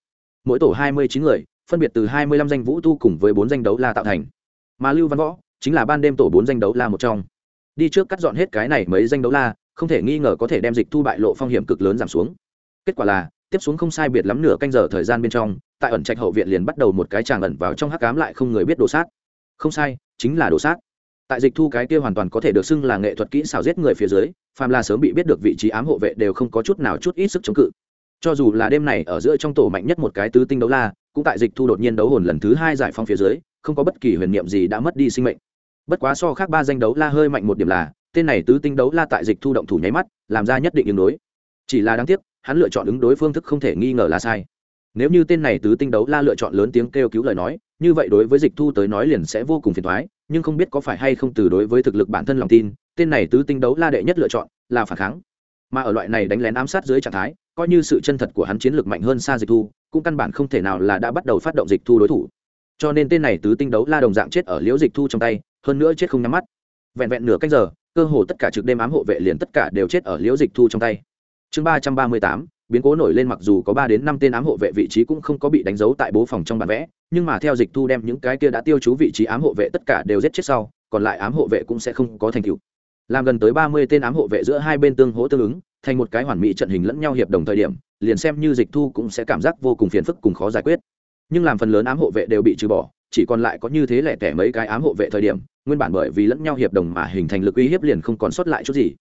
mỗi tổ hai mươi chín người, phân biệt từ hai mươi lăm danh vũ tu cùng với bốn danh đấu la tạo thành. Mà lưu văn võ chính là ban đêm tổ bốn danh đấu la một trong. Đi trước cắt dọn hết cái này mấy danh đấu la, không thể nghi ngờ có thể đem dịch thu bại lộ phong hiểm cực lớn giảm xuống. Kết quả là, tiếp xuống không sai biệt lắm nửa canh giờ thời gian bên trong, tại ẩn trạch hậu viện liền bắt đầu một cái tràng ẩn vào trong hắc cám lại không người biết đồ sát. Không sai, chính là đồ sát. Tại dịch thu cái kia hoàn toàn có thể được xưng là nghệ thuật kỹ xảo giết người phía dưới, phàm là sớm bị biết được vị trí ám hộ vệ đều không có chút nào chút ít sức chống cự cho dù là đêm này ở giữa trong tổ mạnh nhất một cái tứ tinh đấu la, cũng tại dịch thu đột nhiên đấu hồn lần thứ hai giải phong phía dưới, không có bất kỳ huyền niệm gì đã mất đi sinh mệnh. Bất quá so khác ba danh đấu la hơi mạnh một điểm là, tên này tứ tinh đấu la tại dịch thu động thủ nháy mắt, làm ra nhất định ứng đối. Chỉ là đáng tiếc, hắn lựa chọn ứng đối phương thức không thể nghi ngờ là sai. Nếu như tên này tứ tinh đấu la lựa chọn lớn tiếng kêu cứu lời nói, như vậy đối với dịch thu tới nói liền sẽ vô cùng phiền thoái nhưng không biết có phải hay không từ đối với thực lực bản thân lòng tin, tên này tứ tinh đấu la đệ nhất lựa chọn là phản kháng. Mà ở loại này đánh lén ám sát dưới trạng thái coi như sự chân thật của hắn chiến lược mạnh hơn xa dịch thu, cũng căn bản không thể nào là đã bắt đầu phát động dịch thu đối thủ. Cho nên tên này tứ tinh đấu la đồng dạng chết ở liễu dịch thu trong tay, hơn nữa chết không nhắm mắt. Vẹn vẹn nửa cách giờ, cơ hồ tất cả trực đêm ám hộ vệ liền tất cả đều chết ở liễu dịch thu trong tay. Chương ba trăm ba mươi tám, biến cố nổi lên mặc dù có ba đến năm tên ám hộ vệ vị trí cũng không có bị đánh dấu tại bố phòng trong bản vẽ, nhưng mà theo dịch thu đem những cái kia đã tiêu chú vị trí ám hộ vệ tất cả đều giết chết sau, còn lại ám hộ vệ cũng sẽ không có thành tựu. Làm gần tới ba mươi tên ám hộ vệ giữa hai bên tương hỗ tương ứng thành một cái hoàn mỹ trận hình lẫn nhau hiệp đồng thời điểm, liền xem như dịch thu cũng sẽ cảm giác vô cùng phiền phức cùng khó giải quyết. Nhưng làm phần lớn ám hộ vệ đều bị trừ bỏ, chỉ còn lại có như thế lẻ tẻ mấy cái ám hộ vệ thời điểm, nguyên bản bởi vì lẫn nhau hiệp đồng mà hình thành lực uy hiếp liền không còn sót lại chút gì.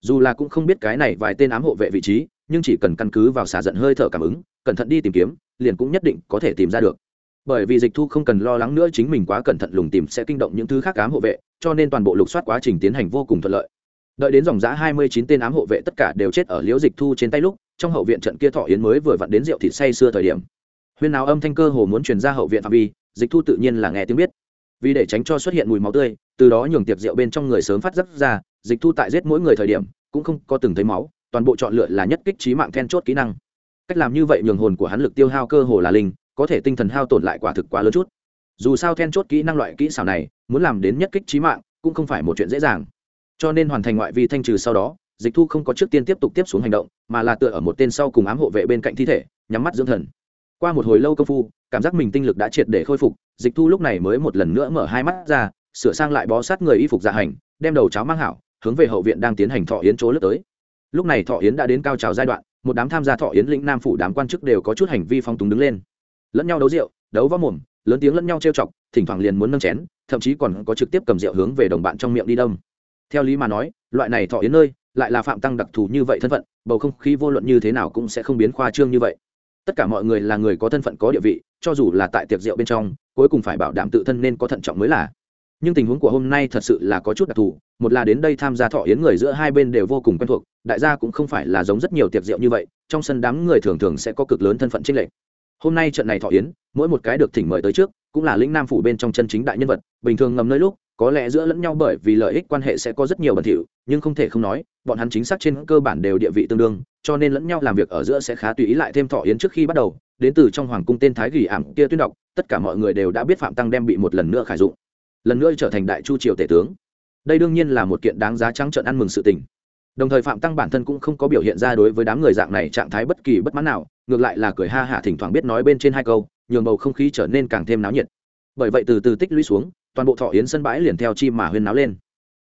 Dù là cũng không biết cái này vài tên ám hộ vệ vị trí, nhưng chỉ cần căn cứ vào xả giận hơi thở cảm ứng, cẩn thận đi tìm kiếm, liền cũng nhất định có thể tìm ra được. Bởi vì dịch thu không cần lo lắng nữa chính mình quá cẩn thận lùng tìm sẽ kinh động những thứ khác ám hộ vệ, cho nên toàn bộ lục soát quá trình tiến hành vô cùng thuận lợi đợi đến dòng giã hai mươi chín tên ám hộ vệ tất cả đều chết ở liễu dịch thu trên tay lúc, trong hậu viện trận kia thọ yến mới vừa vặn đến rượu thịt say xưa thời điểm. Huyên nào âm thanh cơ hồ muốn truyền ra hậu viện phạm vi, dịch thu tự nhiên là nghe tiếng biết. Vì để tránh cho xuất hiện mùi máu tươi, từ đó nhường tiệc rượu bên trong người sớm phát giấc ra, dịch thu tại giết mỗi người thời điểm, cũng không có từng thấy máu, toàn bộ chọn lựa là nhất kích trí mạng then chốt kỹ năng. Cách làm như vậy nhường hồn của hắn lực tiêu hao cơ hồ là linh, có thể tinh thần hao tổn lại quả thực quá lớn chút. Dù sao then chốt kỹ năng loại kỹ xảo này, muốn làm đến nhất kích trí mạng, cũng không phải một chuyện dễ dàng cho nên hoàn thành ngoại vi thanh trừ sau đó, dịch thu không có trước tiên tiếp tục tiếp xuống hành động, mà là tựa ở một tên sau cùng ám hộ vệ bên cạnh thi thể, nhắm mắt dưỡng thần. Qua một hồi lâu công phu, cảm giác mình tinh lực đã triệt để khôi phục, dịch thu lúc này mới một lần nữa mở hai mắt ra, sửa sang lại bó sát người y phục dạ hành, đem đầu cháo mang hảo, hướng về hậu viện đang tiến hành thọ yến chỗ lướt tới. Lúc này thọ yến đã đến cao trào giai đoạn, một đám tham gia thọ yến lĩnh nam phủ đám quan chức đều có chút hành vi phong túng đứng lên. Lẫn nhau đấu rượu, đấu võ mồm, lớn tiếng lẫn nhau trêu chọc, thỉnh thoảng liền muốn nâng chén, thậm chí còn có trực tiếp cầm rượu hướng về đồng bạn trong miệng đi đông theo lý mà nói, loại này thọ yến nơi lại là phạm tăng đặc thù như vậy thân phận, bầu không khí vô luận như thế nào cũng sẽ không biến khoa trương như vậy. Tất cả mọi người là người có thân phận có địa vị, cho dù là tại tiệc rượu bên trong, cuối cùng phải bảo đảm tự thân nên có thận trọng mới là. Nhưng tình huống của hôm nay thật sự là có chút đặc thù, một là đến đây tham gia thọ yến người giữa hai bên đều vô cùng quen thuộc, đại gia cũng không phải là giống rất nhiều tiệc rượu như vậy, trong sân đám người thường thường sẽ có cực lớn thân phận trinh lệch. Hôm nay trận này thọ yến, mỗi một cái được thỉnh mời tới trước, cũng là lĩnh nam phủ bên trong chân chính đại nhân vật, bình thường ngầm nơi lúc có lẽ giữa lẫn nhau bởi vì lợi ích quan hệ sẽ có rất nhiều bẩn thỉu, nhưng không thể không nói, bọn hắn chính xác trên cơ bản đều địa vị tương đương, cho nên lẫn nhau làm việc ở giữa sẽ khá tùy ý lại thêm thọ yến trước khi bắt đầu, đến từ trong hoàng cung tên thái gỉ ảm kia tuyên đọc, tất cả mọi người đều đã biết phạm tăng đem bị một lần nữa khải dụng, lần nữa trở thành đại chu triều tể tướng. Đây đương nhiên là một kiện đáng giá trắng trợn ăn mừng sự tình. Đồng thời phạm tăng bản thân cũng không có biểu hiện ra đối với đám người dạng này trạng thái bất kỳ bất mãn nào, ngược lại là cười ha hả thỉnh thoảng biết nói bên trên hai câu, nhường bầu không khí trở nên càng thêm náo nhiệt bởi vậy từ từ tích lũy xuống, toàn bộ thọ yến sân bãi liền theo chi mà huyên náo lên.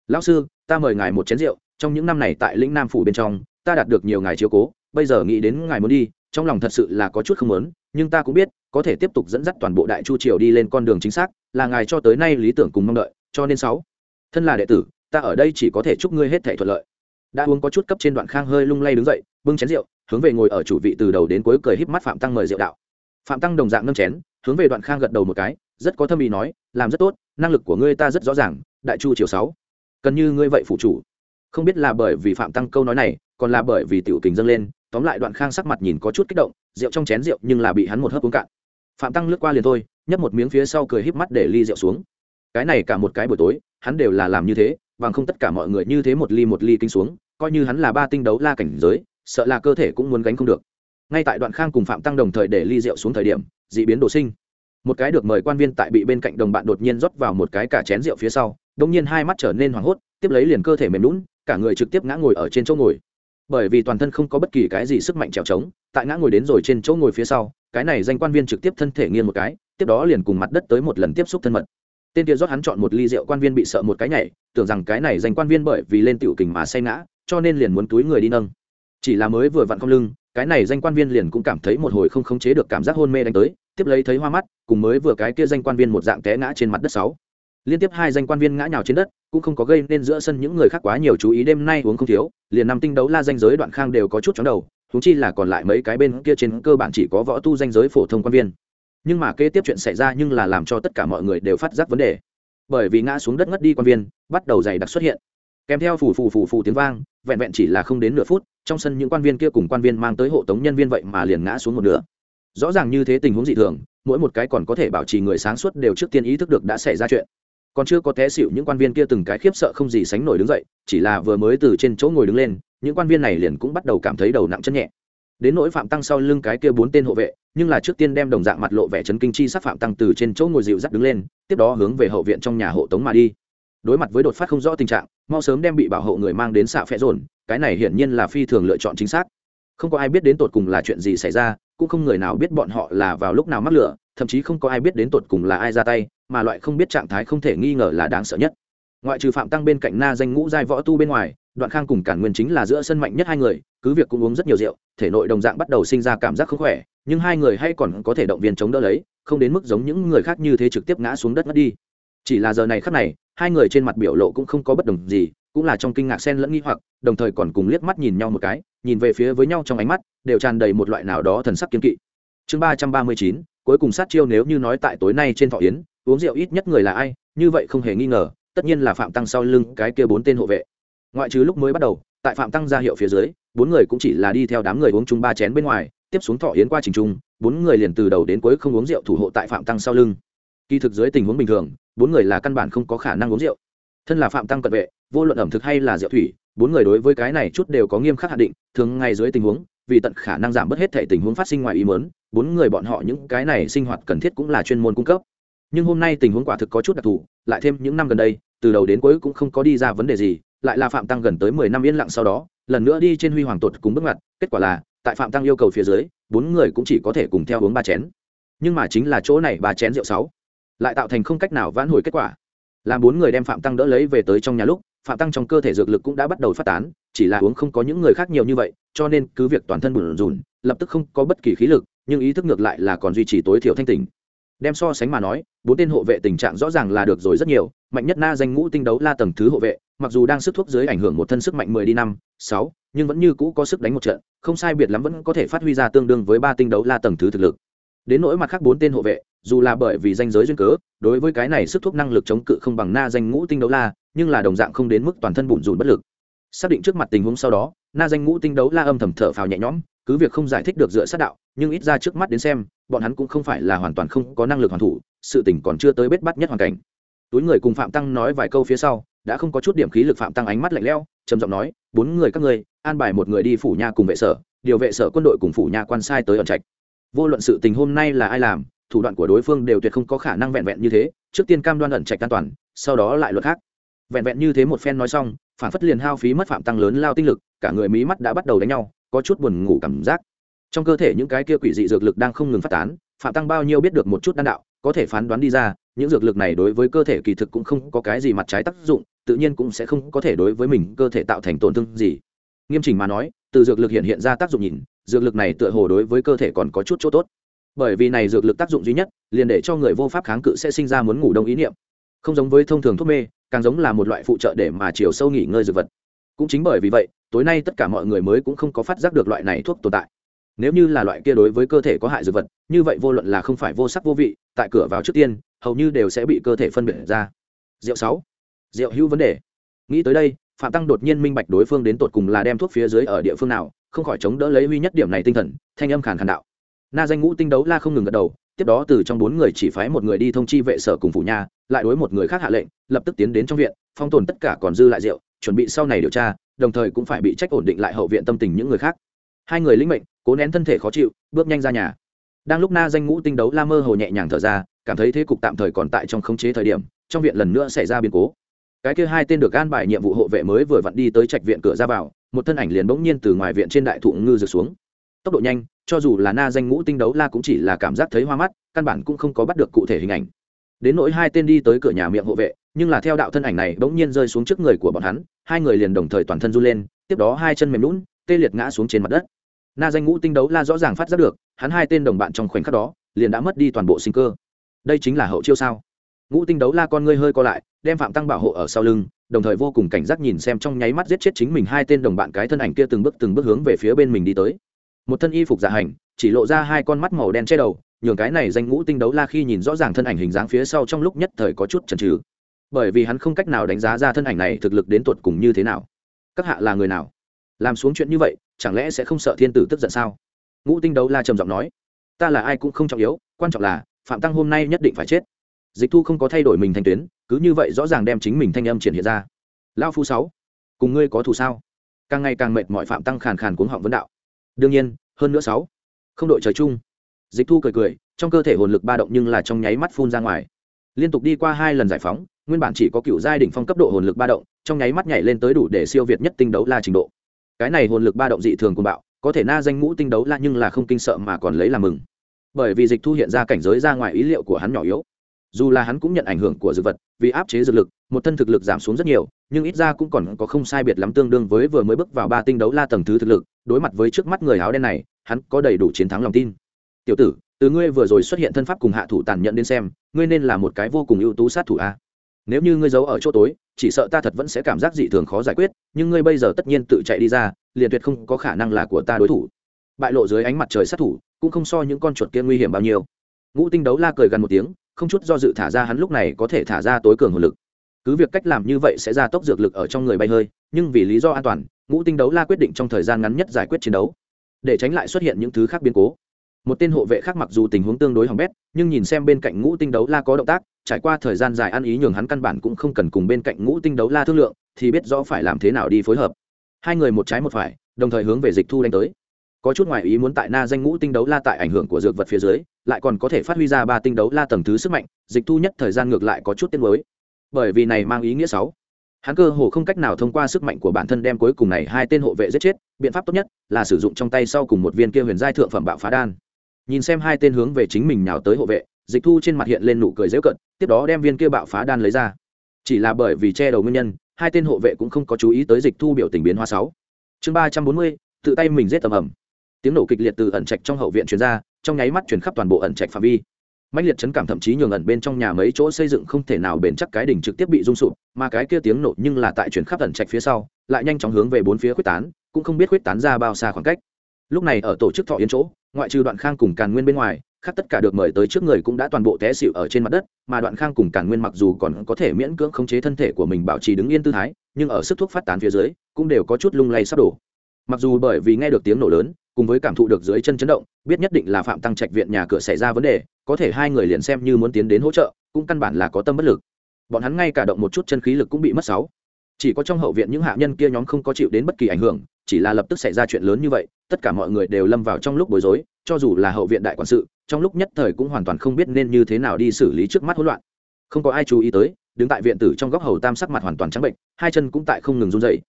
Lão sư, ta mời ngài một chén rượu, trong những năm này tại lĩnh nam phủ bên trong, ta đạt được nhiều ngài chiếu cố, bây giờ nghĩ đến ngài muốn đi, trong lòng thật sự là có chút không muốn, nhưng ta cũng biết, có thể tiếp tục dẫn dắt toàn bộ đại chu triều đi lên con đường chính xác, là ngài cho tới nay lý tưởng cùng mong đợi, cho nên sáu, thân là đệ tử, ta ở đây chỉ có thể chúc ngươi hết thể thuận lợi. Đã uống có chút cấp trên đoạn khang hơi lung lay đứng dậy, bưng chén rượu, hướng về ngồi ở chủ vị từ đầu đến cuối cười híp mắt phạm tăng mời rượu đạo. Phạm tăng đồng dạng nâng chén hướng về đoạn khang gật đầu một cái, rất có thâm ý nói, làm rất tốt, năng lực của ngươi ta rất rõ ràng, đại chu triều sáu. Cần như ngươi vậy phụ chủ. Không biết là bởi vì phạm tăng câu nói này, còn là bởi vì tiểu tình dâng lên, tóm lại đoạn khang sắc mặt nhìn có chút kích động, rượu trong chén rượu nhưng là bị hắn một hớp uống cạn. Phạm tăng lướt qua liền thôi, nhấp một miếng phía sau cười híp mắt để ly rượu xuống. Cái này cả một cái buổi tối, hắn đều là làm như thế, bằng không tất cả mọi người như thế một ly một ly kinh xuống, coi như hắn là ba tinh đấu la cảnh giới, sợ là cơ thể cũng muốn gánh không được. Ngay tại đoạn khang cùng phạm tăng đồng thời để ly rượu xuống thời điểm dị biến đồ sinh. Một cái được mời quan viên tại bị bên cạnh đồng bạn đột nhiên rót vào một cái cả chén rượu phía sau, đông nhiên hai mắt trở nên hoảng hốt, tiếp lấy liền cơ thể mềm lún cả người trực tiếp ngã ngồi ở trên chỗ ngồi. Bởi vì toàn thân không có bất kỳ cái gì sức mạnh trèo trống, tại ngã ngồi đến rồi trên chỗ ngồi phía sau, cái này danh quan viên trực tiếp thân thể nghiêng một cái, tiếp đó liền cùng mặt đất tới một lần tiếp xúc thân mật. Tên kia rót hắn chọn một ly rượu quan viên bị sợ một cái nhảy, tưởng rằng cái này danh quan viên bởi vì lên tiểu kình mà say ngã, cho nên liền muốn túi người đi nâng. Chỉ là mới vừa vặn không lưng cái này danh quan viên liền cũng cảm thấy một hồi không khống chế được cảm giác hôn mê đánh tới, tiếp lấy thấy hoa mắt, cùng mới vừa cái kia danh quan viên một dạng té ngã trên mặt đất sáu. Liên tiếp hai danh quan viên ngã nhào trên đất, cũng không có gây nên giữa sân những người khác quá nhiều chú ý, đêm nay uống không thiếu, liền năm tinh đấu la danh giới đoạn khang đều có chút chóng đầu thú chi là còn lại mấy cái bên kia trên cơ bản chỉ có võ tu danh giới phổ thông quan viên. Nhưng mà kế tiếp chuyện xảy ra nhưng là làm cho tất cả mọi người đều phát giác vấn đề. Bởi vì ngã xuống đất ngất đi quan viên, bắt đầu dày đặc xuất hiện. Kèm theo phù phù phù phù tiếng vang vẹn vẹn chỉ là không đến nửa phút, trong sân những quan viên kia cùng quan viên mang tới hộ tống nhân viên vậy mà liền ngã xuống một nửa. Rõ ràng như thế tình huống dị thường, mỗi một cái còn có thể bảo trì người sáng suốt đều trước tiên ý thức được đã xảy ra chuyện. Còn chưa có té xịu những quan viên kia từng cái khiếp sợ không gì sánh nổi đứng dậy, chỉ là vừa mới từ trên chỗ ngồi đứng lên, những quan viên này liền cũng bắt đầu cảm thấy đầu nặng chân nhẹ. Đến nỗi phạm tăng sau lưng cái kia bốn tên hộ vệ, nhưng là trước tiên đem đồng dạng mặt lộ vẻ chấn kinh chi sắc phạm tăng từ trên chỗ ngồi dịu dắt đứng lên, tiếp đó hướng về hậu viện trong nhà hộ tống mà đi đối mặt với đột phát không rõ tình trạng, mau sớm đem bị bảo hộ người mang đến xạ phẹ dồn, cái này hiển nhiên là phi thường lựa chọn chính xác. Không có ai biết đến tột cùng là chuyện gì xảy ra, cũng không người nào biết bọn họ là vào lúc nào mắc lửa, thậm chí không có ai biết đến tột cùng là ai ra tay, mà loại không biết trạng thái không thể nghi ngờ là đáng sợ nhất. Ngoại trừ phạm tăng bên cạnh na danh ngũ giai võ tu bên ngoài, đoạn khang cùng cản nguyên chính là giữa sân mạnh nhất hai người, cứ việc cũng uống rất nhiều rượu, thể nội đồng dạng bắt đầu sinh ra cảm giác không khỏe, nhưng hai người hay còn có thể động viên chống đỡ lấy, không đến mức giống những người khác như thế trực tiếp ngã xuống đất mất đi. Chỉ là giờ này khắc này hai người trên mặt biểu lộ cũng không có bất đồng gì, cũng là trong kinh ngạc xen lẫn nghi hoặc, đồng thời còn cùng liếc mắt nhìn nhau một cái, nhìn về phía với nhau trong ánh mắt, đều tràn đầy một loại nào đó thần sắc kiên kỵ. Chương ba trăm ba mươi chín, cuối cùng sát chiêu nếu như nói tại tối nay trên thọ yến, uống rượu ít nhất người là ai, như vậy không hề nghi ngờ, tất nhiên là phạm tăng sau lưng cái kia bốn tên hộ vệ. Ngoại trừ lúc mới bắt đầu, tại phạm tăng ra hiệu phía dưới, bốn người cũng chỉ là đi theo đám người uống chung ba chén bên ngoài, tiếp xuống thọ yến qua trình trung, bốn người liền từ đầu đến cuối không uống rượu thủ hộ tại phạm tăng sau lưng kỳ thực dưới tình huống bình thường, bốn người là căn bản không có khả năng uống rượu. Thân là phạm tăng cận vệ, vô luận ẩm thực hay là rượu thủy, bốn người đối với cái này chút đều có nghiêm khắc hạn định, thường ngay dưới tình huống, vì tận khả năng giảm bớt hết thể tình huống phát sinh ngoài ý mớn bốn người bọn họ những cái này sinh hoạt cần thiết cũng là chuyên môn cung cấp. Nhưng hôm nay tình huống quả thực có chút đặc thù, lại thêm những năm gần đây, từ đầu đến cuối cũng không có đi ra vấn đề gì, lại là phạm tăng gần tới mười năm yên lặng sau đó, lần nữa đi trên huy hoàng tột cùng bước ngoặt, kết quả là, tại phạm tăng yêu cầu phía dưới, bốn người cũng chỉ có thể cùng theo uống ba chén. Nhưng mà chính là chỗ này ba chén rượu sáu lại tạo thành không cách nào vãn hồi kết quả. Làm bốn người đem phạm tăng đỡ lấy về tới trong nhà lúc, phạm tăng trong cơ thể dược lực cũng đã bắt đầu phát tán, chỉ là uống không có những người khác nhiều như vậy, cho nên cứ việc toàn thân bùn rùn, lập tức không có bất kỳ khí lực, nhưng ý thức ngược lại là còn duy trì tối thiểu thanh tình đem so sánh mà nói, bốn tên hộ vệ tình trạng rõ ràng là được rồi rất nhiều, mạnh nhất na danh ngũ tinh đấu la tầng thứ hộ vệ, mặc dù đang sức thuốc dưới ảnh hưởng một thân sức mạnh mười đi năm, sáu, nhưng vẫn như cũ có sức đánh một trận, không sai biệt lắm vẫn có thể phát huy ra tương đương với ba tinh đấu la tầng thứ thực lực đến nỗi mặt khác bốn tên hộ vệ, dù là bởi vì danh giới duyên cớ, đối với cái này sức thuốc năng lực chống cự không bằng na danh ngũ tinh đấu la, nhưng là đồng dạng không đến mức toàn thân bùn rùn bất lực. Xác định trước mặt tình huống sau đó, na danh ngũ tinh đấu la âm thầm thở phào nhẹ nhõm, cứ việc không giải thích được dựa sát đạo, nhưng ít ra trước mắt đến xem, bọn hắn cũng không phải là hoàn toàn không có năng lực hoàn thủ, sự tỉnh còn chưa tới bết bắt nhất hoàn cảnh. Túi người cùng phạm tăng nói vài câu phía sau, đã không có chút điểm khí lực phạm tăng ánh mắt lạnh lẽo, trầm giọng nói, bốn người các ngươi, an bài một người đi phủ nha cùng vệ sở, điều vệ sở quân đội cùng phủ nha quan sai tới ẩn trạch vô luận sự tình hôm nay là ai làm, thủ đoạn của đối phương đều tuyệt không có khả năng vẹn vẹn như thế, trước tiên cam đoan ẩn trạch an toàn, sau đó lại luật khác. Vẹn vẹn như thế một phen nói xong, phản phất liền hao phí mất phạm tăng lớn lao tinh lực, cả người mí mắt đã bắt đầu đánh nhau, có chút buồn ngủ cảm giác. Trong cơ thể những cái kia quỷ dị dược lực đang không ngừng phát tán, phạm tăng bao nhiêu biết được một chút đan đạo, có thể phán đoán đi ra, những dược lực này đối với cơ thể kỳ thực cũng không có cái gì mặt trái tác dụng, tự nhiên cũng sẽ không có thể đối với mình cơ thể tạo thành tổn thương gì. Nghiêm chỉnh mà nói, từ dược lực hiện hiện ra tác dụng nhìn dược lực này tựa hồ đối với cơ thể còn có chút chỗ tốt. Bởi vì này dược lực tác dụng duy nhất, liền để cho người vô pháp kháng cự sẽ sinh ra muốn ngủ đông ý niệm. Không giống với thông thường thuốc mê, càng giống là một loại phụ trợ để mà chiều sâu nghỉ ngơi dược vật. Cũng chính bởi vì vậy, tối nay tất cả mọi người mới cũng không có phát giác được loại này thuốc tồn tại. Nếu như là loại kia đối với cơ thể có hại dược vật, như vậy vô luận là không phải vô sắc vô vị, tại cửa vào trước tiên, hầu như đều sẽ bị cơ thể phân biệt ra. Rượu sáu. Rượu hữu vấn đề. Nghĩ tới đây, phạm tăng đột nhiên minh bạch đối phương đến tột cùng là đem thuốc phía dưới ở địa phương nào không khỏi chống đỡ lấy huy nhất điểm này tinh thần, thanh âm khàn khàn đạo. Na danh ngũ tinh đấu la không ngừng gật đầu, tiếp đó từ trong bốn người chỉ phái một người đi thông chi vệ sở cùng phủ nhà lại đối một người khác hạ lệnh, lập tức tiến đến trong viện, phong tồn tất cả còn dư lại rượu, chuẩn bị sau này điều tra, đồng thời cũng phải bị trách ổn định lại hậu viện tâm tình những người khác. Hai người lĩnh mệnh, cố nén thân thể khó chịu, bước nhanh ra nhà. Đang lúc na danh ngũ tinh đấu la mơ hồ nhẹ nhàng thở ra, cảm thấy thế cục tạm thời còn tại trong khống chế thời điểm, trong viện lần nữa xảy ra biến cố. Cái kia hai tên được an bài nhiệm vụ hộ vệ mới vừa vặn đi tới trạch viện cửa ra vào một thân ảnh liền bỗng nhiên từ ngoài viện trên đại thụ ngư rực xuống. Tốc độ nhanh, cho dù là na danh ngũ tinh đấu la cũng chỉ là cảm giác thấy hoa mắt, căn bản cũng không có bắt được cụ thể hình ảnh. Đến nỗi hai tên đi tới cửa nhà miệng hộ vệ, nhưng là theo đạo thân ảnh này bỗng nhiên rơi xuống trước người của bọn hắn, hai người liền đồng thời toàn thân run lên, tiếp đó hai chân mềm lún tê liệt ngã xuống trên mặt đất. Na danh ngũ tinh đấu la rõ ràng phát giác được, hắn hai tên đồng bạn trong khoảnh khắc đó, liền đã mất đi toàn bộ sinh cơ. Đây chính là hậu chiêu sao? Ngũ tinh đấu la con ngươi hơi co lại, đem phạm tăng bảo hộ ở sau lưng, đồng thời vô cùng cảnh giác nhìn xem trong nháy mắt giết chết chính mình hai tên đồng bạn cái thân ảnh kia từng bước từng bước hướng về phía bên mình đi tới. Một thân y phục giả hành, chỉ lộ ra hai con mắt màu đen che đầu, nhường cái này danh ngũ tinh đấu la khi nhìn rõ ràng thân ảnh hình dáng phía sau trong lúc nhất thời có chút chần chừ. Bởi vì hắn không cách nào đánh giá ra thân ảnh này thực lực đến tuột cùng như thế nào. Các hạ là người nào? Làm xuống chuyện như vậy, chẳng lẽ sẽ không sợ thiên tử tức giận sao? Ngũ tinh đấu la trầm giọng nói, ta là ai cũng không trọng yếu, quan trọng là, phạm tăng hôm nay nhất định phải chết dịch thu không có thay đổi mình thanh tuyến, cứ như vậy rõ ràng đem chính mình thanh âm triển hiện ra. Lao phu sáu, cùng ngươi có thù sao? Càng ngày càng mệt mọi phạm tăng khàn khàn cuống họng vấn đạo. Đương nhiên, hơn nữa sáu, không đội trời chung. Dịch thu cười cười, trong cơ thể hồn lực ba động nhưng là trong nháy mắt phun ra ngoài. Liên tục đi qua hai lần giải phóng, nguyên bản chỉ có cựu giai đỉnh phong cấp độ hồn lực ba động, trong nháy mắt nhảy lên tới đủ để siêu việt nhất tinh đấu la trình độ. Cái này hồn lực ba động dị thường cùng bạo, có thể na danh ngũ tinh đấu la nhưng là không kinh sợ mà còn lấy làm mừng. Bởi vì dịch thu hiện ra cảnh giới ra ngoài ý liệu của hắn nhỏ yếu dù là hắn cũng nhận ảnh hưởng của dược vật, vì áp chế dược lực, một thân thực lực giảm xuống rất nhiều, nhưng ít ra cũng còn có không sai biệt lắm tương đương với vừa mới bước vào ba tinh đấu la tầng thứ thực lực, đối mặt với trước mắt người áo đen này, hắn có đầy đủ chiến thắng lòng tin. Tiểu tử, từ ngươi vừa rồi xuất hiện thân pháp cùng hạ thủ tàn nhẫn đến xem, ngươi nên là một cái vô cùng ưu tú sát thủ a. Nếu như ngươi giấu ở chỗ tối, chỉ sợ ta thật vẫn sẽ cảm giác dị thường khó giải quyết, nhưng ngươi bây giờ tất nhiên tự chạy đi ra, liền tuyệt không có khả năng là của ta đối thủ. Bại lộ dưới ánh mặt trời sát thủ, cũng không so những con chuột kia nguy hiểm bao nhiêu. Ngũ tinh đấu la cười gần một tiếng không chút do dự thả ra hắn lúc này có thể thả ra tối cường hồn lực. Cứ việc cách làm như vậy sẽ ra tốc dược lực ở trong người bay hơi, nhưng vì lý do an toàn, ngũ tinh đấu la quyết định trong thời gian ngắn nhất giải quyết chiến đấu, để tránh lại xuất hiện những thứ khác biến cố. Một tên hộ vệ khác mặc dù tình huống tương đối hỏng bét, nhưng nhìn xem bên cạnh ngũ tinh đấu la có động tác, trải qua thời gian dài ăn ý nhường hắn căn bản cũng không cần cùng bên cạnh ngũ tinh đấu la thương lượng, thì biết rõ phải làm thế nào đi phối hợp. Hai người một trái một phải, đồng thời hướng về dịch thu đánh tới có chút ngoại ý muốn tại na danh ngũ tinh đấu la tại ảnh hưởng của dược vật phía dưới, lại còn có thể phát huy ra ba tinh đấu la tầng thứ sức mạnh, dịch thu nhất thời gian ngược lại có chút tiết mới bởi vì này mang ý nghĩa sáu. Hắn cơ hồ không cách nào thông qua sức mạnh của bản thân đem cuối cùng này hai tên hộ vệ giết chết, biện pháp tốt nhất là sử dụng trong tay sau cùng một viên kia huyền giai thượng phẩm bạo phá đan. Nhìn xem hai tên hướng về chính mình nhào tới hộ vệ, dịch thu trên mặt hiện lên nụ cười dễu cận tiếp đó đem viên kia bạo phá đan lấy ra. Chỉ là bởi vì che đầu nguyên nhân, hai tên hộ vệ cũng không có chú ý tới dịch thu biểu tình biến hoa sáu. Chương ba trăm bốn mươi, tự tay mình giết tầm ẩm tiếng nổ kịch liệt từ ẩn trạch trong hậu viện truyền ra, trong nháy mắt truyền khắp toàn bộ ẩn trạch phạm vi. Mạnh liệt chấn cảm thậm chí nhường ẩn bên trong nhà mấy chỗ xây dựng không thể nào bền chắc cái đỉnh trực tiếp bị rung sụp, mà cái kia tiếng nổ nhưng là tại truyền khắp ẩn trạch phía sau, lại nhanh chóng hướng về bốn phía quyết tán, cũng không biết quyết tán ra bao xa khoảng cách. Lúc này ở tổ chức thọ yến chỗ, ngoại trừ đoạn khang cùng càn nguyên bên ngoài, khác tất cả được mời tới trước người cũng đã toàn bộ té xịu ở trên mặt đất, mà đoạn khang cùng càn nguyên mặc dù còn có thể miễn cưỡng khống chế thân thể của mình bảo trì đứng yên tư thái, nhưng ở sức thuốc phát tán phía dưới, cũng đều có chút lung lay sắp đổ. Mặc dù bởi vì nghe được tiếng nổ lớn cùng với cảm thụ được dưới chân chấn động, biết nhất định là phạm tăng trạch viện nhà cửa xảy ra vấn đề, có thể hai người liền xem như muốn tiến đến hỗ trợ, cũng căn bản là có tâm bất lực. Bọn hắn ngay cả động một chút chân khí lực cũng bị mất sáu. Chỉ có trong hậu viện những hạ nhân kia nhóm không có chịu đến bất kỳ ảnh hưởng, chỉ là lập tức xảy ra chuyện lớn như vậy, tất cả mọi người đều lâm vào trong lúc bối rối, cho dù là hậu viện đại quản sự, trong lúc nhất thời cũng hoàn toàn không biết nên như thế nào đi xử lý trước mắt hỗn loạn. Không có ai chú ý tới, đứng tại viện tử trong góc hầu tam sắc mặt hoàn toàn trắng bệnh, hai chân cũng tại không ngừng run dậy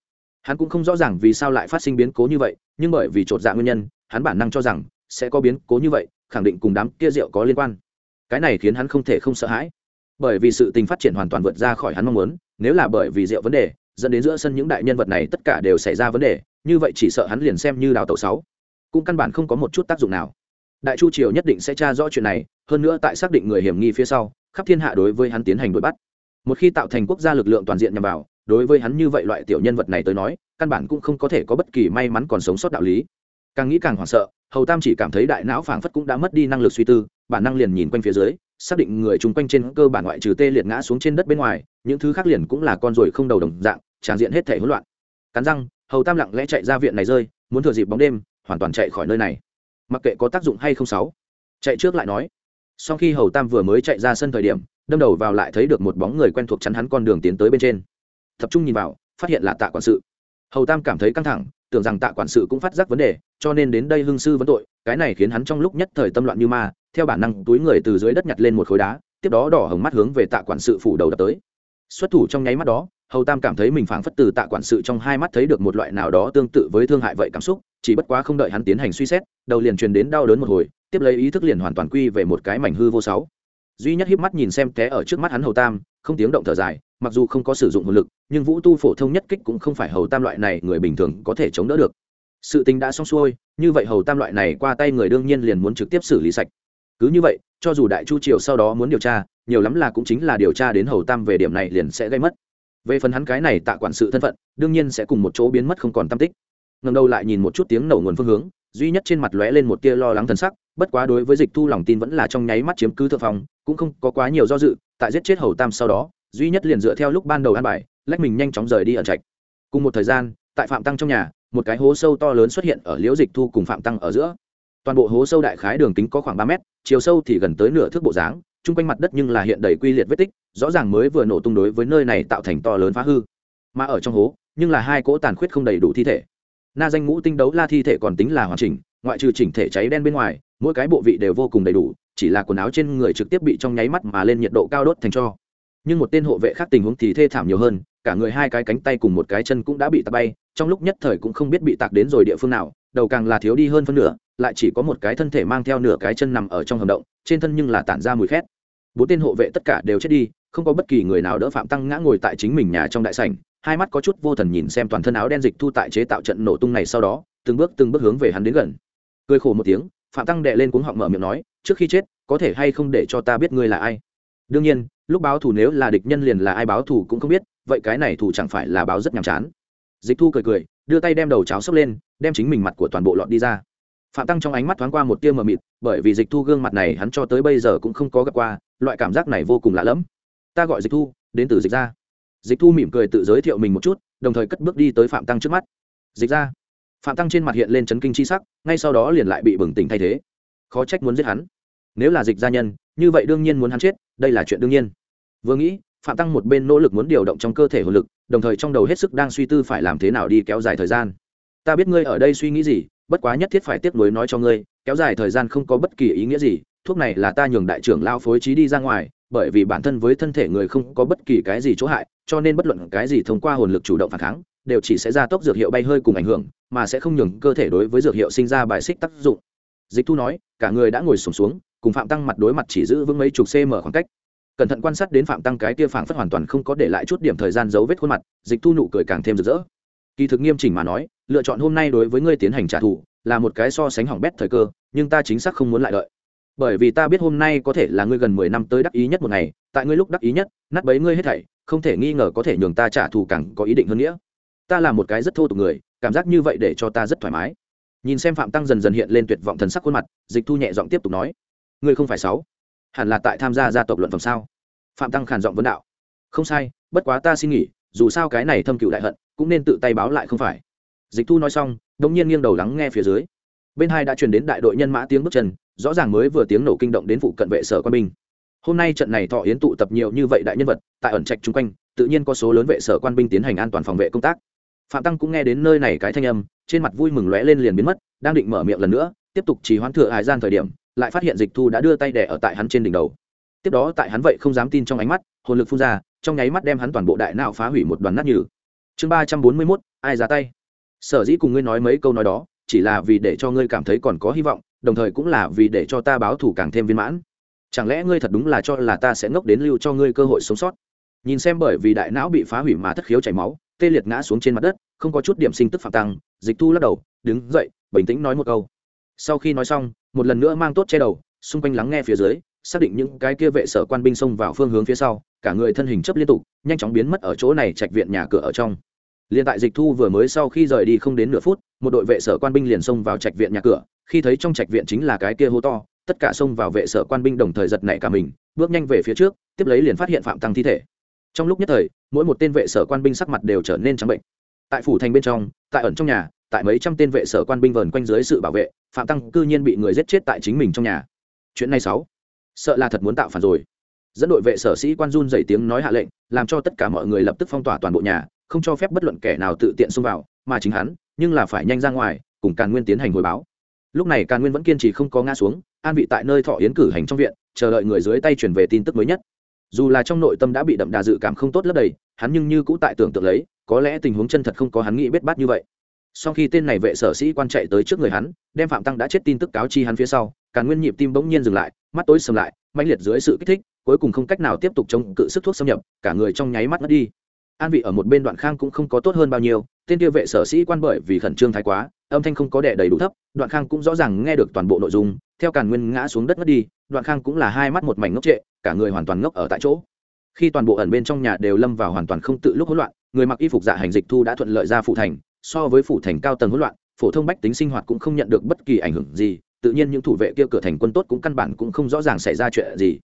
hắn cũng không rõ ràng vì sao lại phát sinh biến cố như vậy, nhưng bởi vì chột dạ nguyên nhân, hắn bản năng cho rằng sẽ có biến cố như vậy, khẳng định cùng đám kia rượu có liên quan. Cái này khiến hắn không thể không sợ hãi. Bởi vì sự tình phát triển hoàn toàn vượt ra khỏi hắn mong muốn, nếu là bởi vì rượu vấn đề, dẫn đến giữa sân những đại nhân vật này tất cả đều xảy ra vấn đề, như vậy chỉ sợ hắn liền xem như đào tẩu sáu. Cũng căn bản không có một chút tác dụng nào. Đại chu triều nhất định sẽ tra rõ chuyện này, hơn nữa tại xác định người hiểm nghi phía sau, khắp thiên hạ đối với hắn tiến hành đuổi bắt. Một khi tạo thành quốc gia lực lượng toàn diện nhằm vào đối với hắn như vậy loại tiểu nhân vật này tới nói, căn bản cũng không có thể có bất kỳ may mắn còn sống sót đạo lý. Càng nghĩ càng hoảng sợ, hầu tam chỉ cảm thấy đại não phảng phất cũng đã mất đi năng lực suy tư, bản năng liền nhìn quanh phía dưới, xác định người chung quanh trên cơ bản ngoại trừ tê liệt ngã xuống trên đất bên ngoài, những thứ khác liền cũng là con ruồi không đầu đồng dạng, tràn diện hết thể hỗn loạn. Cắn răng, hầu tam lặng lẽ chạy ra viện này rơi, muốn thừa dịp bóng đêm, hoàn toàn chạy khỏi nơi này. Mặc kệ có tác dụng hay không sáu chạy trước lại nói. Sau khi hầu tam vừa mới chạy ra sân thời điểm, đâm đầu vào lại thấy được một bóng người quen thuộc chắn hắn con đường tiến tới bên trên tập trung nhìn vào, phát hiện là tạ quản sự. Hầu tam cảm thấy căng thẳng, tưởng rằng tạ quản sự cũng phát giác vấn đề, cho nên đến đây hưng sư vấn tội, cái này khiến hắn trong lúc nhất thời tâm loạn như ma, theo bản năng túi người từ dưới đất nhặt lên một khối đá, tiếp đó đỏ hồng mắt hướng về tạ quản sự phủ đầu đập tới. Xuất thủ trong nháy mắt đó, hầu tam cảm thấy mình phảng phất từ tạ quản sự trong hai mắt thấy được một loại nào đó tương tự với thương hại vậy cảm xúc, chỉ bất quá không đợi hắn tiến hành suy xét, đầu liền truyền đến đau đớn một hồi, tiếp lấy ý thức liền hoàn toàn quy về một cái mảnh hư vô sáu. Duy nhất híp mắt nhìn xem té ở trước mắt hắn hầu tam không tiếng động thở dài, mặc dù không có sử dụng hồn lực, nhưng vũ tu phổ thông nhất kích cũng không phải hầu tam loại này người bình thường có thể chống đỡ được. Sự tình đã xong xuôi, như vậy hầu tam loại này qua tay người đương nhiên liền muốn trực tiếp xử lý sạch. Cứ như vậy, cho dù đại chu triều sau đó muốn điều tra, nhiều lắm là cũng chính là điều tra đến hầu tam về điểm này liền sẽ gây mất. Về phần hắn cái này tạ quản sự thân phận, đương nhiên sẽ cùng một chỗ biến mất không còn tam tích. Ngầm đầu lại nhìn một chút tiếng nổ nguồn phương hướng, duy nhất trên mặt lóe lên một tia lo lắng thân sắc, bất quá đối với dịch thu lòng tin vẫn là trong nháy mắt chiếm cứ thượng phòng cũng không có quá nhiều do dự tại giết chết hầu tam sau đó, duy nhất liền dựa theo lúc ban đầu an bài, lách mình nhanh chóng rời đi ẩn trạch. Cùng một thời gian, tại phạm tăng trong nhà, một cái hố sâu to lớn xuất hiện ở liễu dịch thu cùng phạm tăng ở giữa. Toàn bộ hố sâu đại khái đường kính có khoảng ba mét, chiều sâu thì gần tới nửa thước bộ dáng, chung quanh mặt đất nhưng là hiện đầy quy liệt vết tích, rõ ràng mới vừa nổ tung đối với nơi này tạo thành to lớn phá hư. Mà ở trong hố, nhưng là hai cỗ tàn khuyết không đầy đủ thi thể. Na danh ngũ tinh đấu la thi thể còn tính là hoàn chỉnh, ngoại trừ chỉnh thể cháy đen bên ngoài, mỗi cái bộ vị đều vô cùng đầy đủ chỉ là quần áo trên người trực tiếp bị trong nháy mắt mà lên nhiệt độ cao đốt thành cho. Nhưng một tên hộ vệ khác tình huống thì thê thảm nhiều hơn, cả người hai cái cánh tay cùng một cái chân cũng đã bị tạt bay, trong lúc nhất thời cũng không biết bị tạc đến rồi địa phương nào, đầu càng là thiếu đi hơn phân nửa, lại chỉ có một cái thân thể mang theo nửa cái chân nằm ở trong hầm động, trên thân nhưng là tản ra mùi khét. Bốn tên hộ vệ tất cả đều chết đi, không có bất kỳ người nào đỡ phạm tăng ngã ngồi tại chính mình nhà trong đại sảnh, hai mắt có chút vô thần nhìn xem toàn thân áo đen dịch thu tại chế tạo trận nổ tung này sau đó, từng bước từng bước hướng về hắn đến gần. Cười khổ một tiếng, phạm tăng đệ lên cuống họng mở miệng nói trước khi chết, có thể hay không để cho ta biết ngươi là ai? Đương nhiên, lúc báo thù nếu là địch nhân liền là ai báo thù cũng không biết, vậy cái này thù chẳng phải là báo rất nhàm chán. Dịch thu cười cười, đưa tay đem đầu cháo sốc lên, đem chính mình mặt của toàn bộ lọt đi ra. Phạm tăng trong ánh mắt thoáng qua một tia mờ mịt, bởi vì dịch thu gương mặt này hắn cho tới bây giờ cũng không có gặp qua, loại cảm giác này vô cùng lạ lẫm. Ta gọi dịch thu, đến từ dịch ra dịch thu mỉm cười tự giới thiệu mình một chút, đồng thời cất bước đi tới phạm tăng trước mắt. Dịch ra phạm tăng trên mặt hiện lên chấn kinh c h i sắc, ngay sau đó liền lại bị bừng tỉnh thay thế. Khó trách muốn giết hắn nếu là dịch gia nhân như vậy đương nhiên muốn hắn chết đây là chuyện đương nhiên. Vừa nghĩ phạm tăng một bên nỗ lực muốn điều động trong cơ thể hồn lực đồng thời trong đầu hết sức đang suy tư phải làm thế nào đi kéo dài thời gian. Ta biết ngươi ở đây suy nghĩ gì bất quá nhất thiết phải tiếp nối nói cho ngươi kéo dài thời gian không có bất kỳ ý nghĩa gì thuốc này là ta nhường đại trưởng lao phối trí đi ra ngoài bởi vì bản thân với thân thể người không có bất kỳ cái gì chỗ hại cho nên bất luận cái gì thông qua hồn lực chủ động phản kháng đều chỉ sẽ ra tốc dược hiệu bay hơi cùng ảnh hưởng mà sẽ không nhường cơ thể đối với dược hiệu sinh ra bài xích tác dụng. Dịch thu nói cả người đã ngồi sùng xuống, xuống cùng phạm tăng mặt đối mặt chỉ giữ vững mấy chục cm khoảng cách. Cẩn thận quan sát đến phạm tăng cái kia phảng phất hoàn toàn không có để lại chút điểm thời gian dấu vết khuôn mặt, dịch thu nụ cười càng thêm rực rỡ. Kỳ thực nghiêm chỉnh mà nói, lựa chọn hôm nay đối với ngươi tiến hành trả thù, là một cái so sánh hỏng bét thời cơ, nhưng ta chính xác không muốn lại đợi. Bởi vì ta biết hôm nay có thể là ngươi gần mười năm tới đắc ý nhất một ngày, tại ngươi lúc đắc ý nhất, nát bấy ngươi hết thảy, không thể nghi ngờ có thể nhường ta trả thù càng có ý định hơn nghĩa. Ta là một cái rất thô tục người, cảm giác như vậy để cho ta rất thoải mái. Nhìn xem phạm tăng dần dần hiện lên tuyệt vọng thần sắc khuôn mặt, dịch thu nhẹ giọng tiếp tục nói ngươi không phải sáu, hẳn là tại tham gia gia tộc luận phẩm sao? Phạm tăng khản giọng vấn đạo. Không sai, bất quá ta xin nghỉ, dù sao cái này thâm cựu đại hận, cũng nên tự tay báo lại không phải. Dịch thu nói xong đông nhiên nghiêng đầu lắng nghe phía dưới. Bên hai đã truyền đến đại đội nhân mã tiếng bước chân, rõ ràng mới vừa tiếng nổ kinh động đến phụ cận vệ sở quan binh. Hôm nay trận này thọ yến tụ tập nhiều như vậy đại nhân vật, tại ẩn trạch chung quanh, tự nhiên có số lớn vệ sở quan binh tiến hành an toàn phòng vệ công tác. Phạm tăng cũng nghe đến nơi này cái thanh âm, trên mặt vui mừng lóe lên liền biến mất, đang định mở miệng lần nữa, tiếp tục chỉ hoãn thừa hải gian thời điểm lại phát hiện dịch thu đã đưa tay đẻ ở tại hắn trên đỉnh đầu. Tiếp đó tại hắn vậy không dám tin trong ánh mắt, hồn lực phun ra, trong nháy mắt đem hắn toàn bộ đại não phá hủy một đoàn nát nhừ. Chương ba trăm bốn mươi mốt, ai ra tay? Sở dĩ cùng ngươi nói mấy câu nói đó, chỉ là vì để cho ngươi cảm thấy còn có hy vọng, đồng thời cũng là vì để cho ta báo thủ càng thêm viên mãn. Chẳng lẽ ngươi thật đúng là cho là ta sẽ ngốc đến lưu cho ngươi cơ hội sống sót? Nhìn xem bởi vì đại não bị phá hủy mà thất khiếu chảy máu, tê liệt ngã xuống trên mặt đất, không có chút điểm sinh tức phạm tăng, dịch thu lắc đầu, đứng dậy, bình tĩnh nói một câu sau khi nói xong, một lần nữa mang tốt che đầu, xung quanh lắng nghe phía dưới, xác định những cái kia vệ sở quan binh xông vào phương hướng phía sau, cả người thân hình chấp liên tục, nhanh chóng biến mất ở chỗ này trạch viện nhà cửa ở trong. Liền tại dịch thu vừa mới sau khi rời đi không đến nửa phút, một đội vệ sở quan binh liền xông vào trạch viện nhà cửa, khi thấy trong trạch viện chính là cái kia hô to, tất cả xông vào vệ sở quan binh đồng thời giật nảy cả mình, bước nhanh về phía trước, tiếp lấy liền phát hiện phạm tăng thi thể. Trong lúc nhất thời, mỗi một tên vệ sở quan binh sắc mặt đều trở nên trắng bệnh. Tại phủ thành bên trong, tại ẩn trong nhà tại mấy trăm tên vệ sở quan binh vờn quanh dưới sự bảo vệ, phạm tăng cư nhiên bị người giết chết tại chính mình trong nhà. Chuyện này sáu sợ là thật muốn tạo phản rồi. Dẫn đội vệ sở sĩ quan run dày tiếng nói hạ lệnh, làm cho tất cả mọi người lập tức phong tỏa toàn bộ nhà, không cho phép bất luận kẻ nào tự tiện xông vào, mà chính hắn, nhưng là phải nhanh ra ngoài, cùng càn nguyên tiến hành hồi báo. Lúc này càn nguyên vẫn kiên trì không có ngã xuống, an vị tại nơi thọ yến cử hành trong viện, chờ đợi người dưới tay chuyển về tin tức mới nhất. Dù là trong nội tâm đã bị đậm đà dự cảm không tốt lấp đầy, hắn nhưng như cũ tại tưởng tượng lấy, có lẽ tình huống chân thật không có hắn nghĩ biết bát như vậy sau khi tên này vệ sở sĩ quan chạy tới trước người hắn, đem phạm tăng đã chết tin tức cáo chi hắn phía sau càn nguyên nhịp tim bỗng nhiên dừng lại, mắt tối sầm lại, mãnh liệt dưới sự kích thích, cuối cùng không cách nào tiếp tục chống cự sức thuốc xâm nhập, cả người trong nháy mắt mất đi. An vị ở một bên đoạn khang cũng không có tốt hơn bao nhiêu, tên kia vệ sở sĩ quan bởi vì khẩn trương thái quá, âm thanh không có đẻ đầy đủ thấp, đoạn khang cũng rõ ràng nghe được toàn bộ nội dung, theo càn nguyên ngã xuống đất mất đi, đoạn khang cũng là hai mắt một mảnh ngốc trệ, cả người hoàn toàn ngốc ở tại chỗ. Khi toàn bộ ẩn bên trong nhà đều lâm vào hoàn toàn không tự lúc hỗn loạn, người mặc y phục dạ hành dịch thu đã thuận lợi ra phủ thành so với phủ thành cao tầng hỗn loạn, phổ thông bách tính sinh hoạt cũng không nhận được bất kỳ ảnh hưởng gì, tự nhiên những thủ vệ kia cửa thành quân tốt cũng căn bản cũng không rõ ràng xảy ra chuyện gì.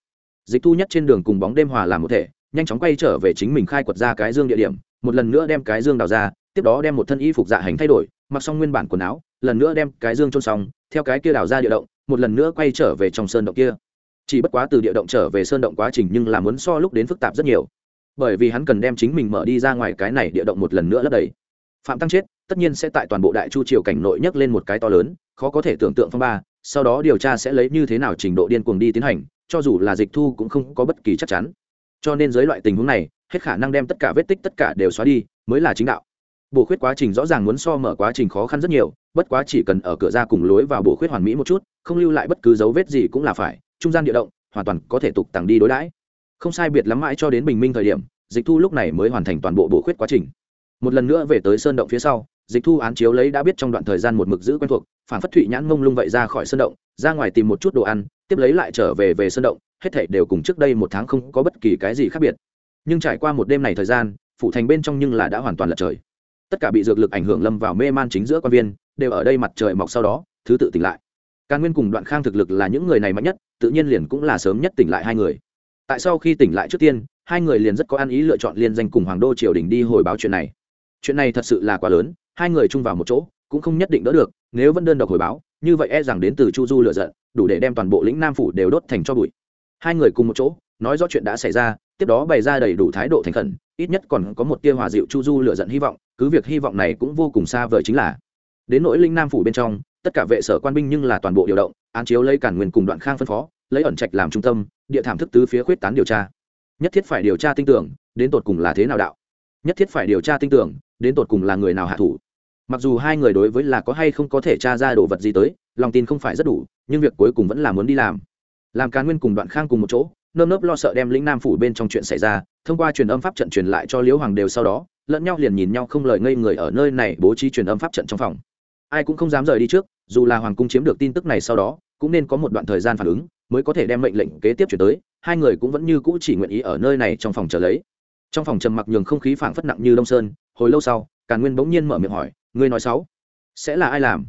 Dịch thu nhất trên đường cùng bóng đêm hòa làm một thể, nhanh chóng quay trở về chính mình khai quật ra cái dương địa điểm, một lần nữa đem cái dương đào ra, tiếp đó đem một thân y phục dạ hành thay đổi, mặc xong nguyên bản quần áo, lần nữa đem cái dương trôn xong, theo cái kia đào ra địa động, một lần nữa quay trở về trong sơn động kia. Chỉ bất quá từ địa động trở về sơn động quá trình nhưng là muốn so lúc đến phức tạp rất nhiều. Bởi vì hắn cần đem chính mình mở đi ra ngoài cái này địa động một lần nữa lấp đầy. Phạm tăng chết tất nhiên sẽ tại toàn bộ đại chu triều cảnh nội nhấc lên một cái to lớn, khó có thể tưởng tượng phong ba, sau đó điều tra sẽ lấy như thế nào trình độ điên cuồng đi tiến hành, cho dù là dịch thu cũng không có bất kỳ chắc chắn. Cho nên dưới loại tình huống này, hết khả năng đem tất cả vết tích tất cả đều xóa đi, mới là chính đạo. Bổ khuyết quá trình rõ ràng muốn so mở quá trình khó khăn rất nhiều, bất quá chỉ cần ở cửa ra cùng lối vào bổ khuyết hoàn mỹ một chút, không lưu lại bất cứ dấu vết gì cũng là phải, trung gian địa động, hoàn toàn có thể tục tặng đi đối đãi. Không sai biệt lắm mãi cho đến bình minh thời điểm, dịch thu lúc này mới hoàn thành toàn bộ bổ khuyết quá trình. Một lần nữa về tới sơn động phía sau dịch thu án chiếu lấy đã biết trong đoạn thời gian một mực giữ quen thuộc, phản phất thụy nhãn mông lung vậy ra khỏi sân động, ra ngoài tìm một chút đồ ăn, tiếp lấy lại trở về về sân động, hết thảy đều cùng trước đây một tháng không có bất kỳ cái gì khác biệt. Nhưng trải qua một đêm này thời gian, phủ thành bên trong nhưng là đã hoàn toàn lật trời. Tất cả bị dược lực ảnh hưởng lâm vào mê man chính giữa quan viên, đều ở đây mặt trời mọc sau đó, thứ tự tỉnh lại. Càn nguyên cùng đoạn khang thực lực là những người này mạnh nhất, tự nhiên liền cũng là sớm nhất tỉnh lại hai người. Tại sau khi tỉnh lại trước tiên, hai người liền rất có ăn ý lựa chọn liên danh cùng hoàng đô triều đình đi hồi báo chuyện này. Chuyện này thật sự là quá lớn hai người chung vào một chỗ, cũng không nhất định đỡ được, nếu vẫn đơn độc hồi báo, như vậy e rằng đến từ chu du lựa giận, đủ để đem toàn bộ lĩnh nam phủ đều đốt thành cho bụi. Hai người cùng một chỗ, nói rõ chuyện đã xảy ra, tiếp đó bày ra đầy đủ thái độ thành khẩn, ít nhất còn có một tia hòa dịu chu du lựa giận hy vọng, cứ việc hy vọng này cũng vô cùng xa vời chính là, đến nỗi linh nam phủ bên trong, tất cả vệ sở quan binh nhưng là toàn bộ điều động, án chiếu lấy cản nguyên cùng đoạn khang phân phó, lấy ẩn trạch làm trung tâm, địa thảm thức tứ phía khuyết tán điều tra. Nhất thiết phải điều tra tin tưởng, đến tột cùng là thế nào đạo nhất thiết phải điều tra tin tưởng, đến tột cùng là người nào hạ thủ. Mặc dù hai người đối với là có hay không có thể tra ra đồ vật gì tới, lòng tin không phải rất đủ, nhưng việc cuối cùng vẫn là muốn đi làm. Làm cá nguyên cùng đoạn khang cùng một chỗ, nơm nớp lo sợ đem lĩnh nam phủ bên trong chuyện xảy ra, thông qua truyền âm pháp trận truyền lại cho liễu hoàng đều sau đó, lẫn nhau liền nhìn nhau không lời ngây người ở nơi này bố trí truyền âm pháp trận trong phòng. Ai cũng không dám rời đi trước, dù là hoàng cung chiếm được tin tức này sau đó, cũng nên có một đoạn thời gian phản ứng, mới có thể đem mệnh lệnh kế tiếp chuyển tới, hai người cũng vẫn như cũ chỉ nguyện ý ở nơi này trong phòng chờ lấy trong phòng trầm mặc nhường không khí phảng phất nặng như đông sơn, hồi lâu sau, càn nguyên bỗng nhiên mở miệng hỏi, ngươi nói sáu sẽ là ai làm?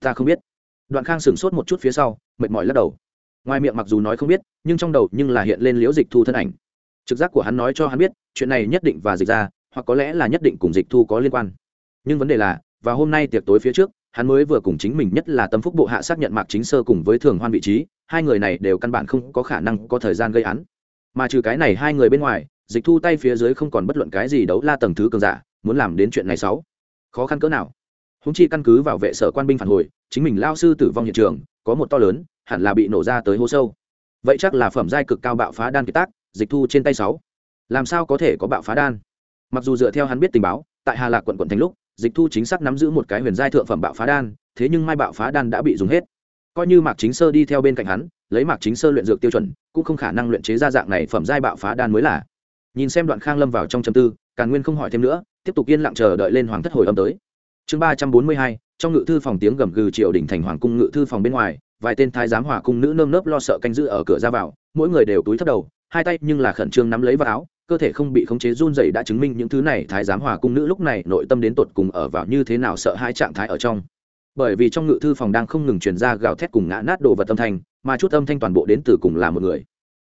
Ta không biết. Đoạn khang sửng sốt một chút phía sau, mệt mỏi lắc đầu. Ngoài miệng mặc dù nói không biết, nhưng trong đầu nhưng là hiện lên liễu dịch thu thân ảnh. Trực giác của hắn nói cho hắn biết, chuyện này nhất định và dịch ra, hoặc có lẽ là nhất định cùng dịch thu có liên quan. Nhưng vấn đề là và hôm nay tiệc tối phía trước, hắn mới vừa cùng chính mình nhất là tâm phúc bộ hạ xác nhận mạc chính sơ cùng với thường hoan vị trí, hai người này đều căn bản không có khả năng có thời gian gây án. Mà trừ cái này hai người bên ngoài dịch thu tay phía dưới không còn bất luận cái gì đấu la tầng thứ cường giả, muốn làm đến chuyện này sáu. Khó khăn cỡ nào? Húng chi căn cứ vào vệ sở quan binh phản hồi, chính mình lao sư tử vong hiện trường, có một to lớn, hẳn là bị nổ ra tới hố sâu. Vậy chắc là phẩm giai cực cao bạo phá đan kiệt tác, dịch thu trên tay sáu. Làm sao có thể có bạo phá đan? Mặc dù dựa theo hắn biết tình báo, tại hà lạc quận quận thành lúc, dịch thu chính xác nắm giữ một cái huyền giai thượng phẩm bạo phá đan, thế nhưng mai bạo phá đan đã bị dùng hết. Coi như mạc chính sơ đi theo bên cạnh hắn, lấy mạc chính sơ luyện dược tiêu chuẩn, cũng không khả năng luyện chế ra dạng này phẩm giai bạo phá đan mới là nhìn xem đoạn khang lâm vào trong châm tư, càn nguyên không hỏi thêm nữa, tiếp tục yên lặng chờ đợi lên hoàng thất hồi âm tới. Chương ba trăm bốn mươi hai, trong ngự thư phòng tiếng gầm gừ triều đình thành hoàng cung ngự thư phòng bên ngoài, vài tên thái giám hòa cung nữ nơm nớp lo sợ canh giữ ở cửa ra vào, mỗi người đều túi thấp đầu, hai tay nhưng là khẩn trương nắm lấy vào áo, cơ thể không bị khống chế run dày đã chứng minh những thứ này thái giám hòa cung nữ lúc này nội tâm đến tột cùng ở vào như thế nào sợ hai trạng thái ở trong. Bởi vì trong ngự thư phòng đang không ngừng truyền ra gào thét cùng ngã nát đồ vật âm thanh, mà chút âm thanh toàn bộ đến từ cùng là một người.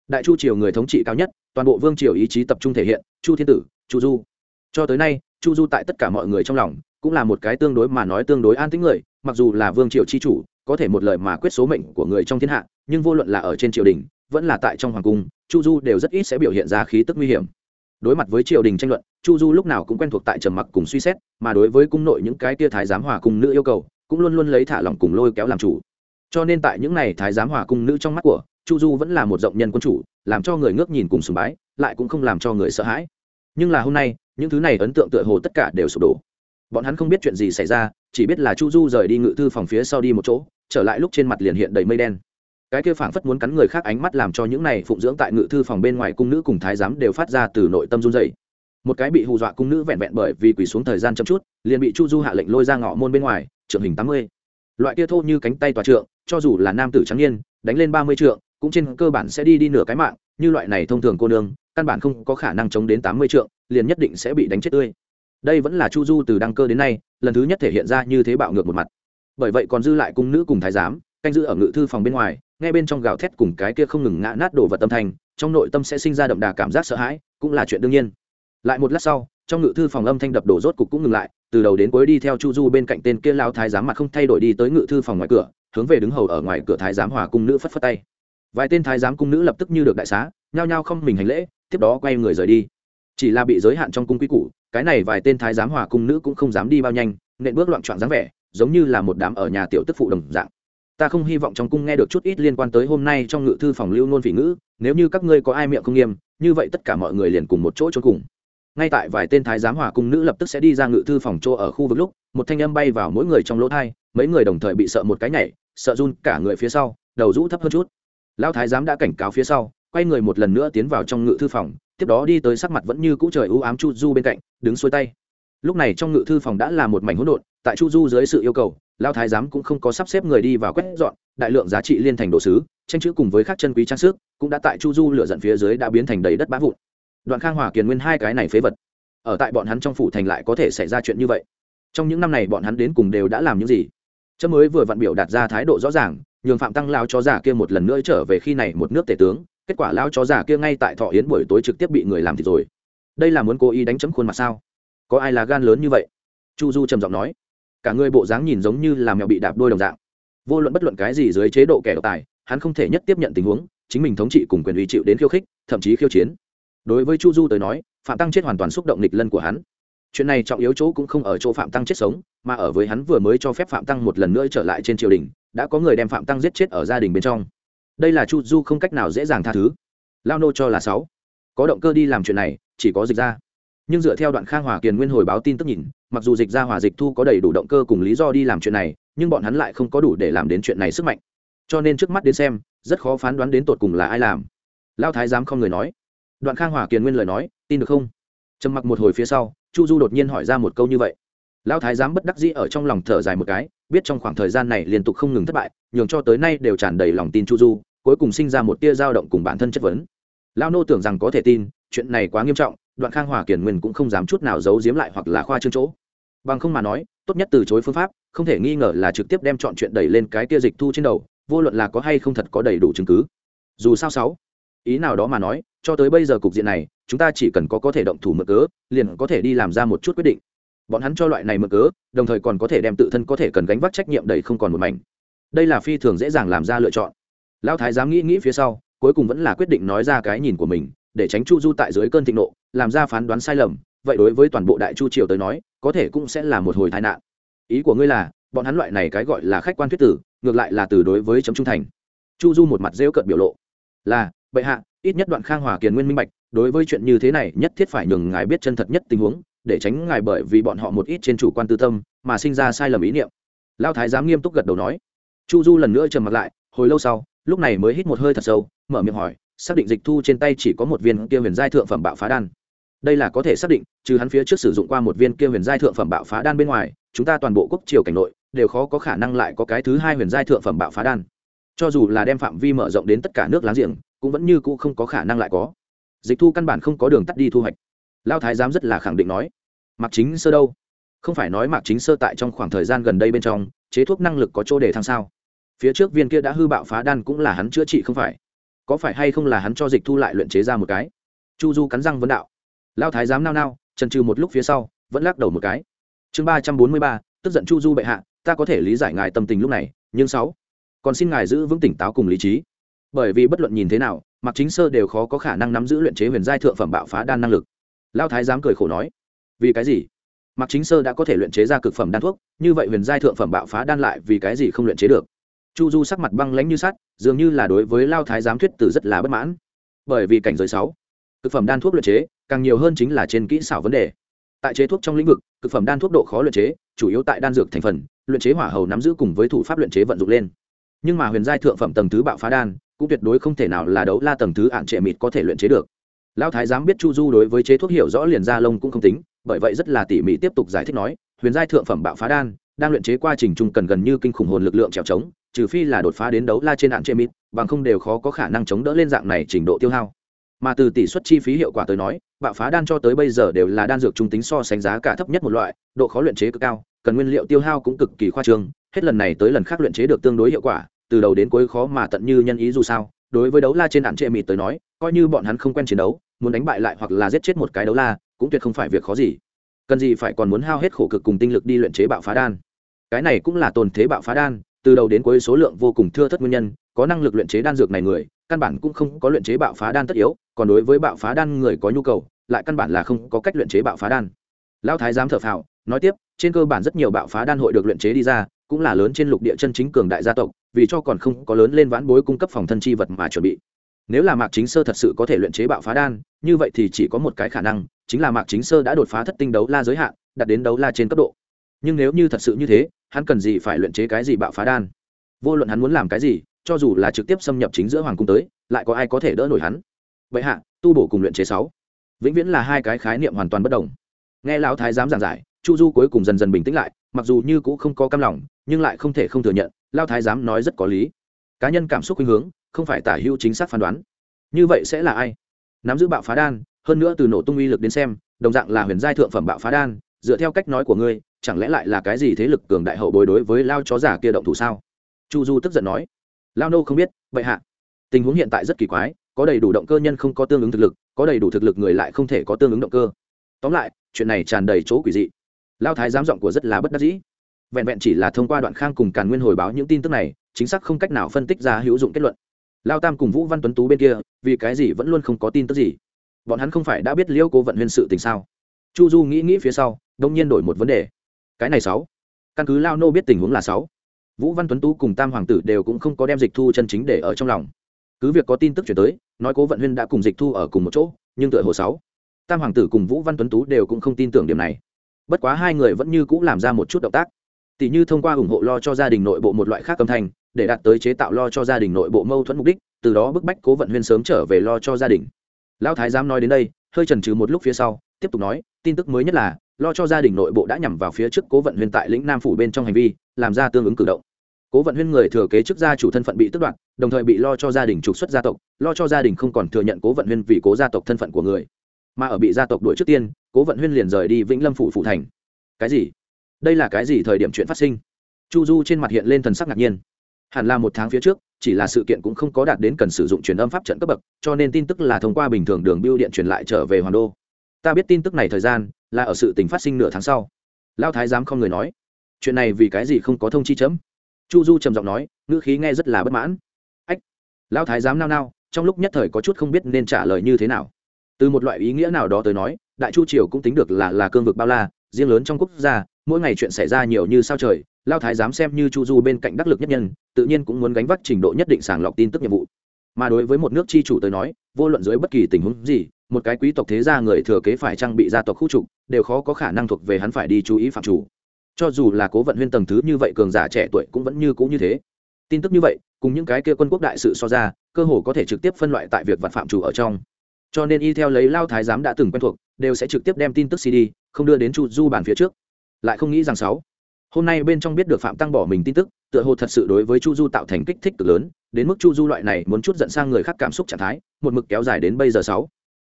Đại chu triều người thống trị cao nhất toàn bộ vương triều ý chí tập trung thể hiện, chu thiên tử, chu du. Cho tới nay, chu du tại tất cả mọi người trong lòng cũng là một cái tương đối mà nói tương đối an tính người, mặc dù là vương triều chi chủ, có thể một lời mà quyết số mệnh của người trong thiên hạ, nhưng vô luận là ở trên triều đình, vẫn là tại trong hoàng cung, chu du đều rất ít sẽ biểu hiện ra khí tức nguy hiểm. Đối mặt với triều đình tranh luận, chu du lúc nào cũng quen thuộc tại trầm mặc cùng suy xét, mà đối với cung nội những cái tia thái giám hòa cung nữ yêu cầu, cũng luôn luôn lấy thả lỏng cùng lôi kéo làm chủ. Cho nên tại những n à y thái giám hòa cung nữ trong mắt của chu du vẫn là một rộng nhân quân chủ, làm cho người ngước nhìn cùng sùng bái, lại cũng không làm cho người sợ hãi. Nhưng là hôm nay, những thứ này ấn tượng tựa hồ tất cả đều sụp đổ. Bọn hắn không biết chuyện gì xảy ra, chỉ biết là chu du rời đi ngự thư phòng phía sau đi một chỗ, trở lại lúc trên mặt liền hiện đầy mây đen. Cái kia phảng phất muốn cắn người khác ánh mắt làm cho những này phụng dưỡng tại ngự thư phòng bên ngoài cung nữ cùng thái giám đều phát ra từ nội tâm run dày một cái bị hù dọa cung nữ vẹn vẹn bởi vì quỳ xuống thời gian chậm chút, liền bị chu du hạ lệnh lôi ra ngõ môn bên ngoài trượng hình tám mươi. Loại kia thô như cánh tay tòa trượng, cho dù là nam tử trắng niên, đánh lên ba mươi trượng cũng trên cơ bản sẽ đi đi nửa cái mạng, như loại này thông thường cô nương, căn bản không có khả năng chống đến tám mươi trượng, liền nhất định sẽ bị đánh chết tươi. Đây vẫn là chu du từ đăng cơ đến nay, lần thứ nhất thể hiện ra như thế bạo ngược một mặt. Bởi vậy còn dư lại cung nữ cùng thái giám, canh giữ ở ngự thư phòng bên ngoài ngay bên trong gào thét cùng cái kia không ngừng ngã nát đổ vật tâm thành, trong nội tâm sẽ sinh ra đậm đà cảm giác sợ hãi, cũng là chuyện đương nhiên. Lại một lát sau, trong ngự thư phòng âm thanh đập đổ rốt cục cũng ngừng lại, từ đầu đến cuối đi theo chu du bên cạnh tên kia lao thái giám mặt không thay đổi đi tới ngự thư phòng ngoài cửa, hướng về đứng hầu ở ngoài cửa thái giám hòa cung nữ phất phất tay vài tên thái giám cung nữ lập tức như được đại xá, nhao nhao không mình hành lễ, tiếp đó quay người rời đi. Chỉ là bị giới hạn trong cung quý củ, cái này vài tên thái giám hòa cung nữ cũng không dám đi bao nhanh, nện bước loạn trọn dáng vẻ, giống như là một đám ở nhà tiểu tức phụ đồng dạng. Ta không hy vọng trong cung nghe được chút ít liên quan tới hôm nay trong ngự thư phòng lưu nôn phỉ ngữ, nếu như các ngươi có ai miệng không nghiêm, như vậy tất cả mọi người liền cùng một chỗ trốn cùng. Ngay tại vài tên thái giám hòa cung nữ lập tức sẽ đi ra ngự thư phòng chỗ ở khu vực lúc, một thanh âm bay vào mỗi người trong lỗ thai mấy người đồng thời bị sợ một cái nhảy, sợ run cả người phía sau, đầu rũ thấp hơn chút lão thái giám đã cảnh cáo phía sau, quay người một lần nữa tiến vào trong ngự thư phòng, tiếp đó đi tới sắc mặt vẫn như cũ trời ưu ám chu du bên cạnh, đứng xuôi tay. Lúc này trong ngự thư phòng đã là một mảnh hỗn độn, tại chu du dưới sự yêu cầu lao thái giám cũng không có sắp xếp người đi vào quét dọn, đại lượng giá trị liên thành đồ sứ, tranh chữ cùng với các chân quý trang sức, cũng đã tại chu du lửa dận phía dưới đã biến thành đầy đất bã vụn. Đoạn khang hòa kiền nguyên hai cái này phế vật. Ở tại bọn hắn trong phủ thành lại có thể xảy ra chuyện như vậy. Trong những năm này bọn hắn đến cùng đều đã làm những gì? Chớ mới vừa vặn biểu đạt ra thái độ rõ ràng nhường phạm tăng lao chó giả kia một lần nữa trở về khi này một nước tể tướng, kết quả lao chó giả kia ngay tại thọ yến buổi tối trực tiếp bị người làm thịt rồi. Đây là muốn cố ý đánh chấm khuôn mặt sao? Có ai là gan lớn như vậy? Chu du trầm giọng nói. Cả người bộ dáng nhìn giống như là mèo bị đạp đôi đồng dạng. Vô luận bất luận cái gì dưới chế độ kẻ độc tài, hắn không thể nhất tiếp nhận tình huống, chính mình thống trị cùng quyền uy chịu đến khiêu khích, thậm chí khiêu chiến. Đối với chu du tới nói, phạm tăng chết hoàn toàn xúc động nghịch lân của hắn. Chuyện này trọng yếu chỗ cũng không ở chỗ phạm tăng chết sống, mà ở với hắn vừa mới cho phép phạm tăng một lần nữa trở lại trên triều đình đã có người đem phạm tăng giết chết ở gia đình bên trong. Đây là chu du không cách nào dễ dàng tha thứ. Lao nô cho là sáu. Có động cơ đi làm chuyện này, chỉ có dịch ra. Nhưng dựa theo đoạn khang hòa kiền nguyên hồi báo tin tức nhìn, mặc dù dịch ra hòa dịch thu có đầy đủ động cơ cùng lý do đi làm chuyện này, nhưng bọn hắn lại không có đủ để làm đến chuyện này sức mạnh. Cho nên trước mắt đến xem, rất khó phán đoán đến tột cùng là ai làm. Lao thái giám không người nói. Đoạn khang hòa kiền nguyên lời nói, tin được không? Trầm mặc một hồi phía sau, chu du đột nhiên hỏi ra một câu như vậy. Lao thái giám bất đắc dĩ ở trong lòng thở dài một cái biết trong khoảng thời gian này liên tục không ngừng thất bại, nhường cho tới nay đều tràn đầy lòng tin chu du, cuối cùng sinh ra một tia dao động cùng bản thân chất vấn. Lao nô tưởng rằng có thể tin, chuyện này quá nghiêm trọng, đoạn khang hòa kiển nguyên cũng không dám chút nào giấu giếm lại hoặc là khoa trương chỗ. Bằng không mà nói, tốt nhất từ chối phương pháp, không thể nghi ngờ là trực tiếp đem chọn chuyện đẩy lên cái tia dịch thu trên đầu, vô luận là có hay không thật có đầy đủ chứng cứ. Dù sao sáu, ý nào đó mà nói, cho tới bây giờ cục diện này, chúng ta chỉ cần có có thể động thủ mực cớ, liền có thể đi làm ra một chút quyết định bọn hắn cho loại này mực cớ, đồng thời còn có thể đem tự thân có thể cần gánh vác trách nhiệm đầy không còn một mảnh. Đây là phi thường dễ dàng làm ra lựa chọn. Lão thái dám nghĩ nghĩ phía sau, cuối cùng vẫn là quyết định nói ra cái nhìn của mình, để tránh chu du tại dưới cơn thịnh nộ, làm ra phán đoán sai lầm, vậy đối với toàn bộ đại chu triều tới nói, có thể cũng sẽ là một hồi tai nạn. Ý của ngươi là, bọn hắn loại này cái gọi là khách quan thuyết tử, ngược lại là từ đối với chấm trung thành. Chu du một mặt rêu cợt biểu lộ. Là, bệ hạ, ít nhất đoạn khang hòa kiền nguyên minh bạch, đối với chuyện như thế này nhất thiết phải nhường ngài biết chân thật nhất tình huống để tránh ngài bởi vì bọn họ một ít trên chủ quan tư tâm mà sinh ra sai lầm ý niệm. Lao thái giám nghiêm túc gật đầu nói. Chu du lần nữa trầm mặt lại, hồi lâu sau, lúc này mới hít một hơi thật sâu, mở miệng hỏi, xác định dịch thu trên tay chỉ có một viên kia huyền giai thượng phẩm bạo phá đan. Đây là có thể xác định, trừ hắn phía trước sử dụng qua một viên kia huyền giai thượng phẩm bạo phá đan bên ngoài, chúng ta toàn bộ quốc triều cảnh nội, đều khó có khả năng lại có cái thứ hai huyền giai thượng phẩm bạo phá đan. Cho dù là đem phạm vi mở rộng đến tất cả nước láng giềng, cũng vẫn như cũ không có khả năng lại có. Dịch thu căn bản không có đường tắt đi thu hoạch lao thái giám rất là khẳng định nói mặc chính sơ đâu? Không phải nói mạc chính sơ tại trong khoảng thời gian gần đây bên trong, chế thuốc năng lực có chỗ để thăng sao? Phía trước viên kia đã hư bạo phá đan cũng là hắn chữa trị không phải. Có phải hay không là hắn cho dịch thu lại luyện chế ra một cái? Chu du cắn răng vấn đạo. Lao thái giám nao nao trần trừ một lúc phía sau, vẫn lắc đầu một cái. Chương ba trăm bốn mươi ba, tức giận chu du bệ hạ, ta có thể lý giải ngài tâm tình lúc này, nhưng sáu, còn xin ngài giữ vững tỉnh táo cùng lý trí. Bởi vì bất luận nhìn thế nào mặc chính sơ đều khó có khả năng nắm giữ luyện chế huyền giai thượng phẩm bạo phá đan năng lực lao thái dám cười khổ nói, vì cái gì? Mặc chính sơ đã có thể luyện chế ra cực phẩm đan thuốc, như vậy huyền giai thượng phẩm bạo phá đan lại vì cái gì không luyện chế được? Chu du sắc mặt băng lãnh như sắt, dường như là đối với lao thái giám thuyết từ rất là bất mãn. Bởi vì cảnh giới sáu, cực phẩm đan thuốc luyện chế, càng nhiều hơn chính là trên kỹ xảo vấn đề. Tại chế thuốc trong lĩnh vực, cực phẩm đan thuốc độ khó luyện chế, chủ yếu tại đan dược thành phần, luyện chế hỏa hầu nắm giữ cùng với thủ pháp luyện chế vận dụng lên. Nhưng mà huyền giai thượng phẩm tầng thứ bạo phá đan, cũng tuyệt đối không thể nào là đấu la tầng thứ hạn trệ mịt có thể luyện chế được lão thái giám biết chu du đối với chế thuốc hiểu rõ liền ra lông cũng không tính, bởi vậy rất là tỉ mỉ tiếp tục giải thích nói, huyền giai thượng phẩm bạo phá đan, đang luyện chế quá trình chung cần gần như kinh khủng hồn lực lượng trèo trống, trừ phi là đột phá đến đấu la trên ạn chế mít bằng không đều khó có khả năng chống đỡ lên dạng này trình độ tiêu hao. Mà từ tỷ suất chi phí hiệu quả tới nói, bạo phá đan cho tới bây giờ đều là đan dược trung tính so sánh giá cả thấp nhất một loại, độ khó luyện chế cực cao, cần nguyên liệu tiêu hao cũng cực kỳ khoa trương, hết lần này tới lần khác luyện chế được tương đối hiệu quả, từ đầu đến cuối khó mà tận như nhân ý dù sao đối với đấu la trên đạn trệ mịt tới nói, coi như bọn hắn không quen chiến đấu, muốn đánh bại lại hoặc là giết chết một cái đấu la, cũng tuyệt không phải việc khó gì. Cần gì phải còn muốn hao hết khổ cực cùng tinh lực đi luyện chế bạo phá đan. Cái này cũng là tồn thế bạo phá đan, từ đầu đến cuối số lượng vô cùng thưa thất nguyên nhân, có năng lực luyện chế đan dược này người, căn bản cũng không có luyện chế bạo phá đan tất yếu, còn đối với bạo phá đan người có nhu cầu, lại căn bản là không có cách luyện chế bạo phá đan. Lão thái giám thở phào, nói tiếp, trên cơ bản rất nhiều bạo phá đan hội được luyện chế đi ra cũng là lớn trên lục địa chân chính cường đại gia tộc, vì cho còn không có lớn lên vãn bối cung cấp phòng thân chi vật mà chuẩn bị. Nếu là mạc chính sơ thật sự có thể luyện chế bạo phá đan, như vậy thì chỉ có một cái khả năng, chính là mạc chính sơ đã đột phá thất tinh đấu la giới hạn, đạt đến đấu la trên cấp độ. Nhưng nếu như thật sự như thế, hắn cần gì phải luyện chế cái gì bạo phá đan? Vô luận hắn muốn làm cái gì, cho dù là trực tiếp xâm nhập chính giữa hoàng cung tới, lại có ai có thể đỡ nổi hắn? Vậy hạ, tu bổ cùng luyện chế sáu. Vĩnh viễn là hai cái khái niệm hoàn toàn bất đồng. Nghe lão thái giám giảng giải, chu du cuối cùng dần dần bình tĩnh lại, mặc dù như cũng không có cam lòng nhưng lại không thể không thừa nhận, lao thái giám nói rất có lý. Cá nhân cảm xúc khuynh hướng, không phải tả hữu chính xác phán đoán. Như vậy sẽ là ai? Nắm giữ bạo phá đan, hơn nữa từ nổ tung uy lực đến xem, đồng dạng là huyền giai thượng phẩm bạo phá đan, dựa theo cách nói của ngươi, chẳng lẽ lại là cái gì thế lực cường đại hậu bối đối với lao chó giả kia động thủ sao? Chu du tức giận nói. Lao nô không biết, vậy hạ. Tình huống hiện tại rất kỳ quái, có đầy đủ động cơ nhân không có tương ứng thực lực, có đầy đủ thực lực người lại không thể có tương ứng động cơ. Tóm lại, chuyện này tràn đầy chỗ quỷ dị. Lao thái giám giọng của rất là bất đắc dĩ vẹn vẹn chỉ là thông qua đoạn khang cùng càn nguyên hồi báo những tin tức này, chính xác không cách nào phân tích ra hữu dụng kết luận. Lao tam cùng vũ văn tuấn tú bên kia, vì cái gì vẫn luôn không có tin tức gì? Bọn hắn không phải đã biết liêu cố vận huyên sự tình sao? Chu du nghĩ nghĩ phía sau, đông nhiên đổi một vấn đề. Cái này sáu. Căn cứ lao nô biết tình huống là sáu. Vũ văn tuấn tú cùng tam hoàng tử đều cũng không có đem dịch thu chân chính để ở trong lòng. Cứ việc có tin tức chuyển tới, nói cố vận huyên đã cùng dịch thu ở cùng một chỗ, nhưng tựa hồ sáu. Tam hoàng tử cùng vũ văn tuấn tú đều cũng không tin tưởng điểm này. Bất quá hai người vẫn như cũng làm ra một chút động tác tỷ như thông qua ủng hộ lo cho gia đình nội bộ một loại khác âm thanh, để đạt tới chế tạo lo cho gia đình nội bộ mâu thuẫn mục đích, từ đó bức bách cố vận huyên sớm trở về lo cho gia đình. Lão thái giám nói đến đây, hơi chần chừ một lúc phía sau, tiếp tục nói, tin tức mới nhất là, lo cho gia đình nội bộ đã nhằm vào phía trước cố vận huyên tại lĩnh nam phủ bên trong hành vi, làm ra tương ứng cử động. Cố vận huyên người thừa kế chức gia chủ thân phận bị tước đoạt, đồng thời bị lo cho gia đình trục xuất gia tộc, lo cho gia đình không còn thừa nhận cố vận huyên vì cố gia tộc thân phận của người, mà ở bị gia tộc đuổi trước tiên, cố vận huyên liền rời đi vĩnh lâm phủ phụ thành. Cái gì? Đây là cái gì thời điểm chuyện phát sinh? Chu du trên mặt hiện lên thần sắc ngạc nhiên. Hẳn là một tháng phía trước, chỉ là sự kiện cũng không có đạt đến cần sử dụng truyền âm pháp trận cấp bậc, cho nên tin tức là thông qua bình thường đường biêu điện truyền lại trở về hoàng đô. Ta biết tin tức này thời gian, là ở sự tình phát sinh nửa tháng sau. Lao thái giám không người nói. Chuyện này vì cái gì không có thông chi chấm? Chu du trầm giọng nói, ngữ khí nghe rất là bất mãn. Ách lao thái giám nao nao, trong lúc nhất thời có chút không biết nên trả lời như thế nào. Từ một loại ý nghĩa nào đó tới nói, đại chu triều cũng tính được là là cương vực bao la, riêng lớn trong quốc gia mỗi ngày chuyện xảy ra nhiều như sao trời, lao thái dám xem như chu du bên cạnh đắc lực nhất nhân, tự nhiên cũng muốn gánh vác trình độ nhất định sàng lọc tin tức nhiệm vụ. Mà đối với một nước chi chủ tới nói, vô luận dưới bất kỳ tình huống gì, một cái quý tộc thế gia người thừa kế phải trang bị gia tộc khu trục, đều khó có khả năng thuộc về hắn phải đi chú ý phạm chủ. Cho dù là cố vận huyên tầng thứ như vậy cường giả trẻ tuổi cũng vẫn như cũ như thế. Tin tức như vậy, cùng những cái kia quân quốc đại sự so ra, cơ hồ có thể trực tiếp phân loại tại việc vặt phạm chủ ở trong. Cho nên y theo lấy lao thái giám đã từng quen thuộc, đều sẽ trực tiếp đem tin tức cd không đưa đến chu du bản phía trước lại không nghĩ rằng sáu. Hôm nay bên trong biết được phạm tăng bỏ mình tin tức, tựa hồ thật sự đối với chu du tạo thành kích thích cực lớn, đến mức chu du loại này muốn chút giận sang người khác cảm xúc trạng thái, một mực kéo dài đến bây giờ sáu.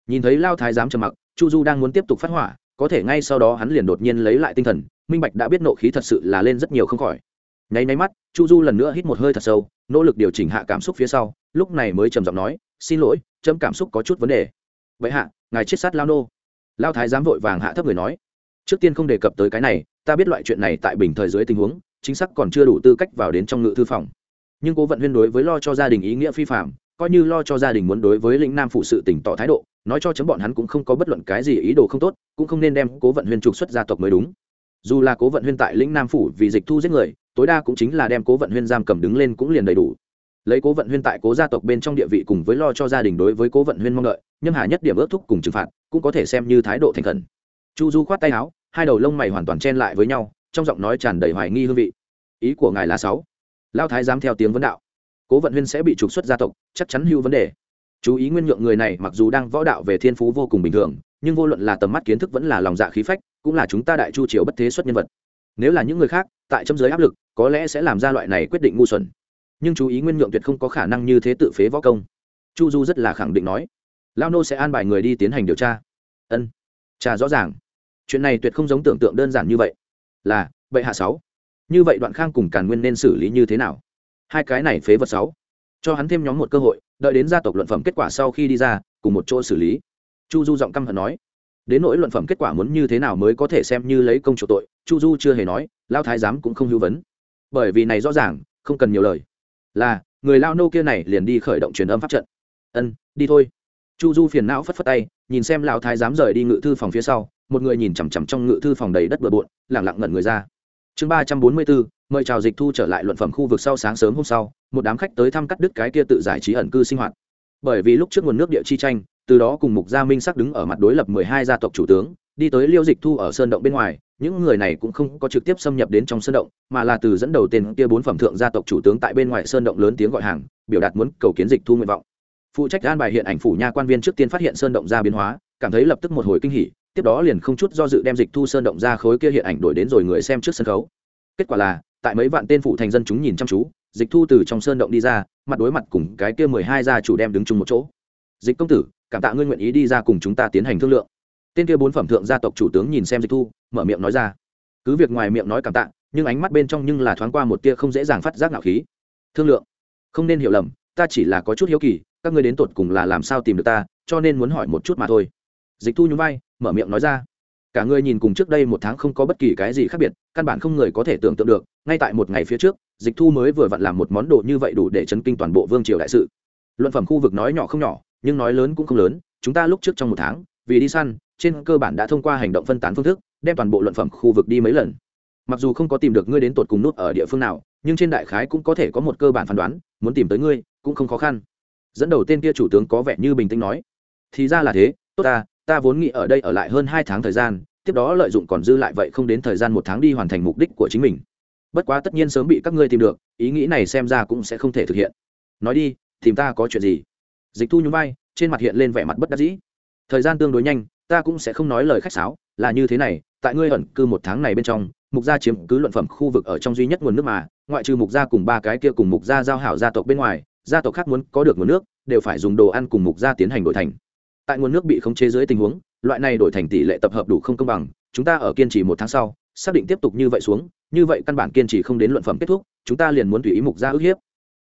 Nhìn thấy lao thái giám trầm mặc, chu du đang muốn tiếp tục phát hỏa, có thể ngay sau đó hắn liền đột nhiên lấy lại tinh thần, minh bạch đã biết nộ khí thật sự là lên rất nhiều không khỏi. Nháy nháy mắt, chu du lần nữa hít một hơi thật sâu, nỗ lực điều chỉnh hạ cảm xúc phía sau, lúc này mới trầm giọng nói, xin lỗi, chấm cảm xúc có chút vấn đề. Vậy hạ, ngài chết sát lao nô. Lao thái giám vội vàng hạ thấp người nói trước tiên không đề cập tới cái này, ta biết loại chuyện này tại bình thời dưới tình huống, chính xác còn chưa đủ tư cách vào đến trong ngự thư phòng. Nhưng cố vận huyên đối với lo cho gia đình ý nghĩa phi phạm coi như lo cho gia đình muốn đối với lĩnh nam phụ sự tỉnh tỏ thái độ, nói cho chấm bọn hắn cũng không có bất luận cái gì ý đồ không tốt, cũng không nên đem cố vận huyên trục xuất gia tộc mới đúng. Dù là cố vận huyên tại lĩnh nam phủ vì dịch thu giết người, tối đa cũng chính là đem cố vận huyên giam cầm đứng lên cũng liền đầy đủ. Lấy cố vận huyên tại cố gia tộc bên trong địa vị cùng với lo cho gia đình đối với cố vận huyên mong đợi, nhâm hà nhất điểm ước thúc cùng trừng phạt, cũng có thể xem như thái độ thành khẩn chu du khoát tay áo, hai đầu lông mày hoàn toàn chen lại với nhau, trong giọng nói tràn đầy hoài nghi hương vị. Ý của ngài là sáu. Lao thái dám theo tiếng vấn đạo. Cố vận huyên sẽ bị trục xuất gia tộc, chắc chắn hưu vấn đề. Chú ý nguyên nhượng người này mặc dù đang võ đạo về thiên phú vô cùng bình thường, nhưng vô luận là tầm mắt kiến thức vẫn là lòng dạ khí phách, cũng là chúng ta đại chu triều bất thế xuất nhân vật. Nếu là những người khác, tại châm giới áp lực, có lẽ sẽ làm ra loại này quyết định ngu xuẩn. Nhưng chú ý nguyên nhượng tuyệt không có khả năng như thế tự phế võ công. Chu du rất là khẳng định nói. Lao nô sẽ an bài người đi tiến hành điều tra. Ân Trà rõ ràng chuyện này tuyệt không giống tưởng tượng đơn giản như vậy. Là, bệ hạ sáu. Như vậy đoạn khang cùng càn nguyên nên xử lý như thế nào? Hai cái này phế vật sáu. Cho hắn thêm nhóm một cơ hội, đợi đến gia tộc luận phẩm kết quả sau khi đi ra, cùng một chỗ xử lý. Chu du giọng căm hận nói. Đến nỗi luận phẩm kết quả muốn như thế nào mới có thể xem như lấy công chủ tội, chu du chưa hề nói, lao thái giám cũng không hữu vấn. Bởi vì này rõ ràng, không cần nhiều lời. Là, người lao nô kia này liền đi khởi động truyền âm pháp trận. Ân, đi thôi. Chu du phiền não phất phất tay, nhìn xem lão thái Giám rời đi ngự thư phòng phía sau một người nhìn chằm chằm trong ngự thư phòng đầy đất bừa bộn, lẳng lặng ngẩn người ra. Chương ba trăm bốn mươi bốn, mời chào dịch thu trở lại luận phẩm khu vực sau sáng sớm hôm sau, một đám khách tới thăm cắt đứt cái kia tự giải trí ẩn cư sinh hoạt. Bởi vì lúc trước nguồn nước địa chi tranh, từ đó cùng mục gia minh sắc đứng ở mặt đối lập mười hai gia tộc chủ tướng, đi tới liêu dịch thu ở sơn động bên ngoài, những người này cũng không có trực tiếp xâm nhập đến trong sơn động, mà là từ dẫn đầu tên kia bốn phẩm thượng gia tộc chủ tướng tại bên ngoài sơn động lớn tiếng gọi hàng, biểu đạt muốn cầu kiến dịch thu nguyện vọng. Phụ trách an bài hiện ảnh phủ nha quan viên trước tiên phát hiện sơn động ra biến hóa, cảm thấy lập tức một hồi kinh hỉ tiếp đó liền không chút do dự đem dịch thu sơn động ra khối kia hiện ảnh đổi đến rồi người xem trước sân khấu. Kết quả là, tại mấy vạn tên phụ thành dân chúng nhìn chăm chú, dịch thu từ trong sơn động đi ra, mặt đối mặt cùng cái kia mười hai gia chủ đem đứng chung một chỗ. Dịch công tử, cảm tạ ngươi nguyện ý đi ra cùng chúng ta tiến hành thương lượng. Tên kia bốn phẩm thượng gia tộc chủ tướng nhìn xem dịch thu, mở miệng nói ra. Cứ việc ngoài miệng nói cảm tạ, nhưng ánh mắt bên trong nhưng là thoáng qua một tia không dễ dàng phát giác ngạo khí. Thương lượng. Không nên hiểu lầm, ta chỉ là có chút hiếu kỳ, các ngươi đến tột cùng là làm sao tìm được ta, cho nên muốn hỏi một chút mà thôi. Dịch thu nhún vai mở miệng nói ra. Cả người nhìn cùng trước đây một tháng không có bất kỳ cái gì khác biệt, căn bản không người có thể tưởng tượng được, ngay tại một ngày phía trước, dịch thu mới vừa vặn làm một món đồ như vậy đủ để chấn kinh toàn bộ vương triều đại sự. Luận phẩm khu vực nói nhỏ không nhỏ, nhưng nói lớn cũng không lớn, chúng ta lúc trước trong một tháng, vì đi săn, trên cơ bản đã thông qua hành động phân tán phương thức, đem toàn bộ luận phẩm khu vực đi mấy lần. Mặc dù không có tìm được ngươi đến tột cùng nút ở địa phương nào, nhưng trên đại khái cũng có thể có một cơ bản phán đoán, muốn tìm tới ngươi, cũng không khó khăn. Dẫn đầu tên kia chủ tướng có vẻ như bình tĩnh nói. Thì ra là thế, tốt ta ta vốn nghĩ ở đây ở lại hơn hai tháng thời gian, tiếp đó lợi dụng còn dư lại vậy không đến thời gian một tháng đi hoàn thành mục đích của chính mình. Bất quá tất nhiên sớm bị các ngươi tìm được, ý nghĩ này xem ra cũng sẽ không thể thực hiện. Nói đi, tìm ta có chuyện gì? Dịch thu nhún vai, trên mặt hiện lên vẻ mặt bất đắc dĩ. Thời gian tương đối nhanh, ta cũng sẽ không nói lời khách sáo, là như thế này, tại ngươi ẩn cư một tháng này bên trong, mục gia chiếm cứ luận phẩm khu vực ở trong duy nhất nguồn nước mà, ngoại trừ mục gia cùng ba cái kia cùng mục gia giao hảo gia tộc bên ngoài, gia tộc khác muốn có được nguồn nước, đều phải dùng đồ ăn cùng mục gia tiến hành đổi thành tại nguồn nước bị khống chế dưới tình huống, loại này đổi thành tỷ lệ tập hợp đủ không công bằng, chúng ta ở kiên trì một tháng sau, xác định tiếp tục như vậy xuống, như vậy căn bản kiên trì không đến luận phẩm kết thúc, chúng ta liền muốn tùy ý mục gia ức hiếp.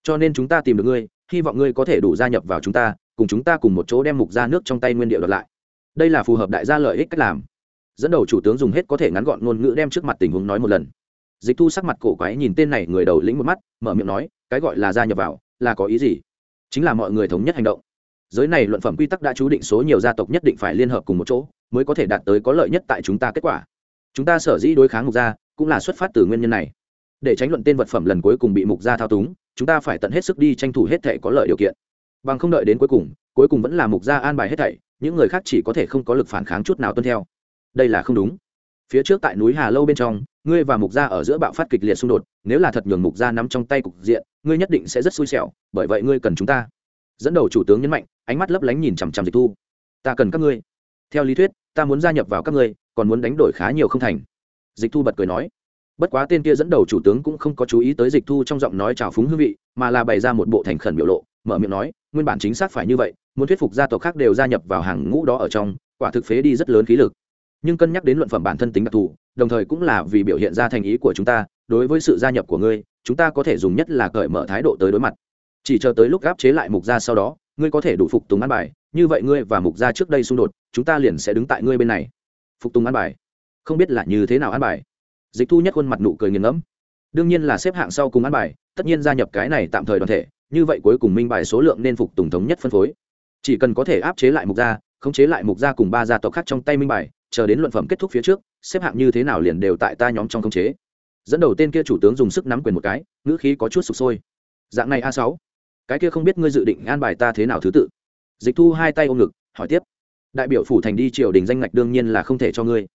Cho nên chúng ta tìm được ngươi, hy vọng ngươi có thể đủ gia nhập vào chúng ta, cùng chúng ta cùng một chỗ đem mục gia nước trong tay nguyên địa đoạt lại. Đây là phù hợp đại gia lợi ích cách làm. Dẫn đầu chủ tướng dùng hết có thể ngắn gọn ngôn ngữ đem trước mặt tình huống nói một lần. Dịch thu sắc mặt cổ quái nhìn tên này người đầu lĩnh một mắt, mở miệng nói, cái gọi là gia nhập vào, là có ý gì? Chính là mọi người thống nhất hành động giới này luận phẩm quy tắc đã chú định số nhiều gia tộc nhất định phải liên hợp cùng một chỗ, mới có thể đạt tới có lợi nhất tại chúng ta kết quả. Chúng ta sở dĩ đối kháng mục gia, cũng là xuất phát từ nguyên nhân này. Để tránh luận tên vật phẩm lần cuối cùng bị mục gia thao túng, chúng ta phải tận hết sức đi tranh thủ hết thệ có lợi điều kiện. Bằng không đợi đến cuối cùng cuối cùng vẫn là mục gia an bài hết thảy, những người khác chỉ có thể không có lực phản kháng chút nào tuân theo. Đây là không đúng. Phía trước tại núi hà lâu bên trong, ngươi và mục gia ở giữa bạo phát kịch liệt xung đột, nếu là thật nhường mục gia nắm trong tay cục diện, ngươi nhất định sẽ rất xui xẻo, bởi vậy ngươi cần chúng ta. Dẫn đầu chủ tướng nhấn mạnh ánh mắt lấp lánh nhìn chằm chằm dịch thu. Ta cần các ngươi. Theo lý thuyết, ta muốn gia nhập vào các ngươi, còn muốn đánh đổi khá nhiều không thành. Dịch thu bật cười nói. Bất quá tên kia dẫn đầu chủ tướng cũng không có chú ý tới dịch thu trong giọng nói trào phúng hương vị, mà là bày ra một bộ thành khẩn biểu lộ, mở miệng nói, nguyên bản chính xác phải như vậy, muốn thuyết phục gia tộc khác đều gia nhập vào hàng ngũ đó ở trong, quả thực phế đi rất lớn khí lực. Nhưng cân nhắc đến luận phẩm bản thân tính đặc thù, đồng thời cũng là vì biểu hiện ra thành ý của chúng ta, đối với sự gia nhập của ngươi, chúng ta có thể dùng nhất là cởi mở thái độ tới đối mặt. Chỉ chờ tới lúc gáp chế lại mục gia sau đó ngươi có thể đủ phục tùng an bài, như vậy ngươi và mục gia trước đây xung đột, chúng ta liền sẽ đứng tại ngươi bên này. Phục tùng an bài? Không biết là như thế nào an bài? Dịch thu nhất khuôn mặt nụ cười nghiền ngẫm. Đương nhiên là xếp hạng sau cùng an bài, tất nhiên gia nhập cái này tạm thời đoàn thể, như vậy cuối cùng minh bài số lượng nên phục tùng thống nhất phân phối. Chỉ cần có thể áp chế lại mục gia, khống chế lại mục gia cùng ba gia tộc khác trong tay minh bài, chờ đến luận phẩm kết thúc phía trước, xếp hạng như thế nào liền đều tại ta nhóm trong khống chế. Dẫn đầu tên kia chủ tướng dùng sức nắm quyền một cái, ngữ khí có chút sụp sôi. Dạng này a sáu cái kia không biết ngươi dự định an bài ta thế nào thứ tự. Dịch thu hai tay ôm ngực, hỏi tiếp. Đại biểu phủ thành đi triều đình danh ngạch đương nhiên là không thể cho ngươi.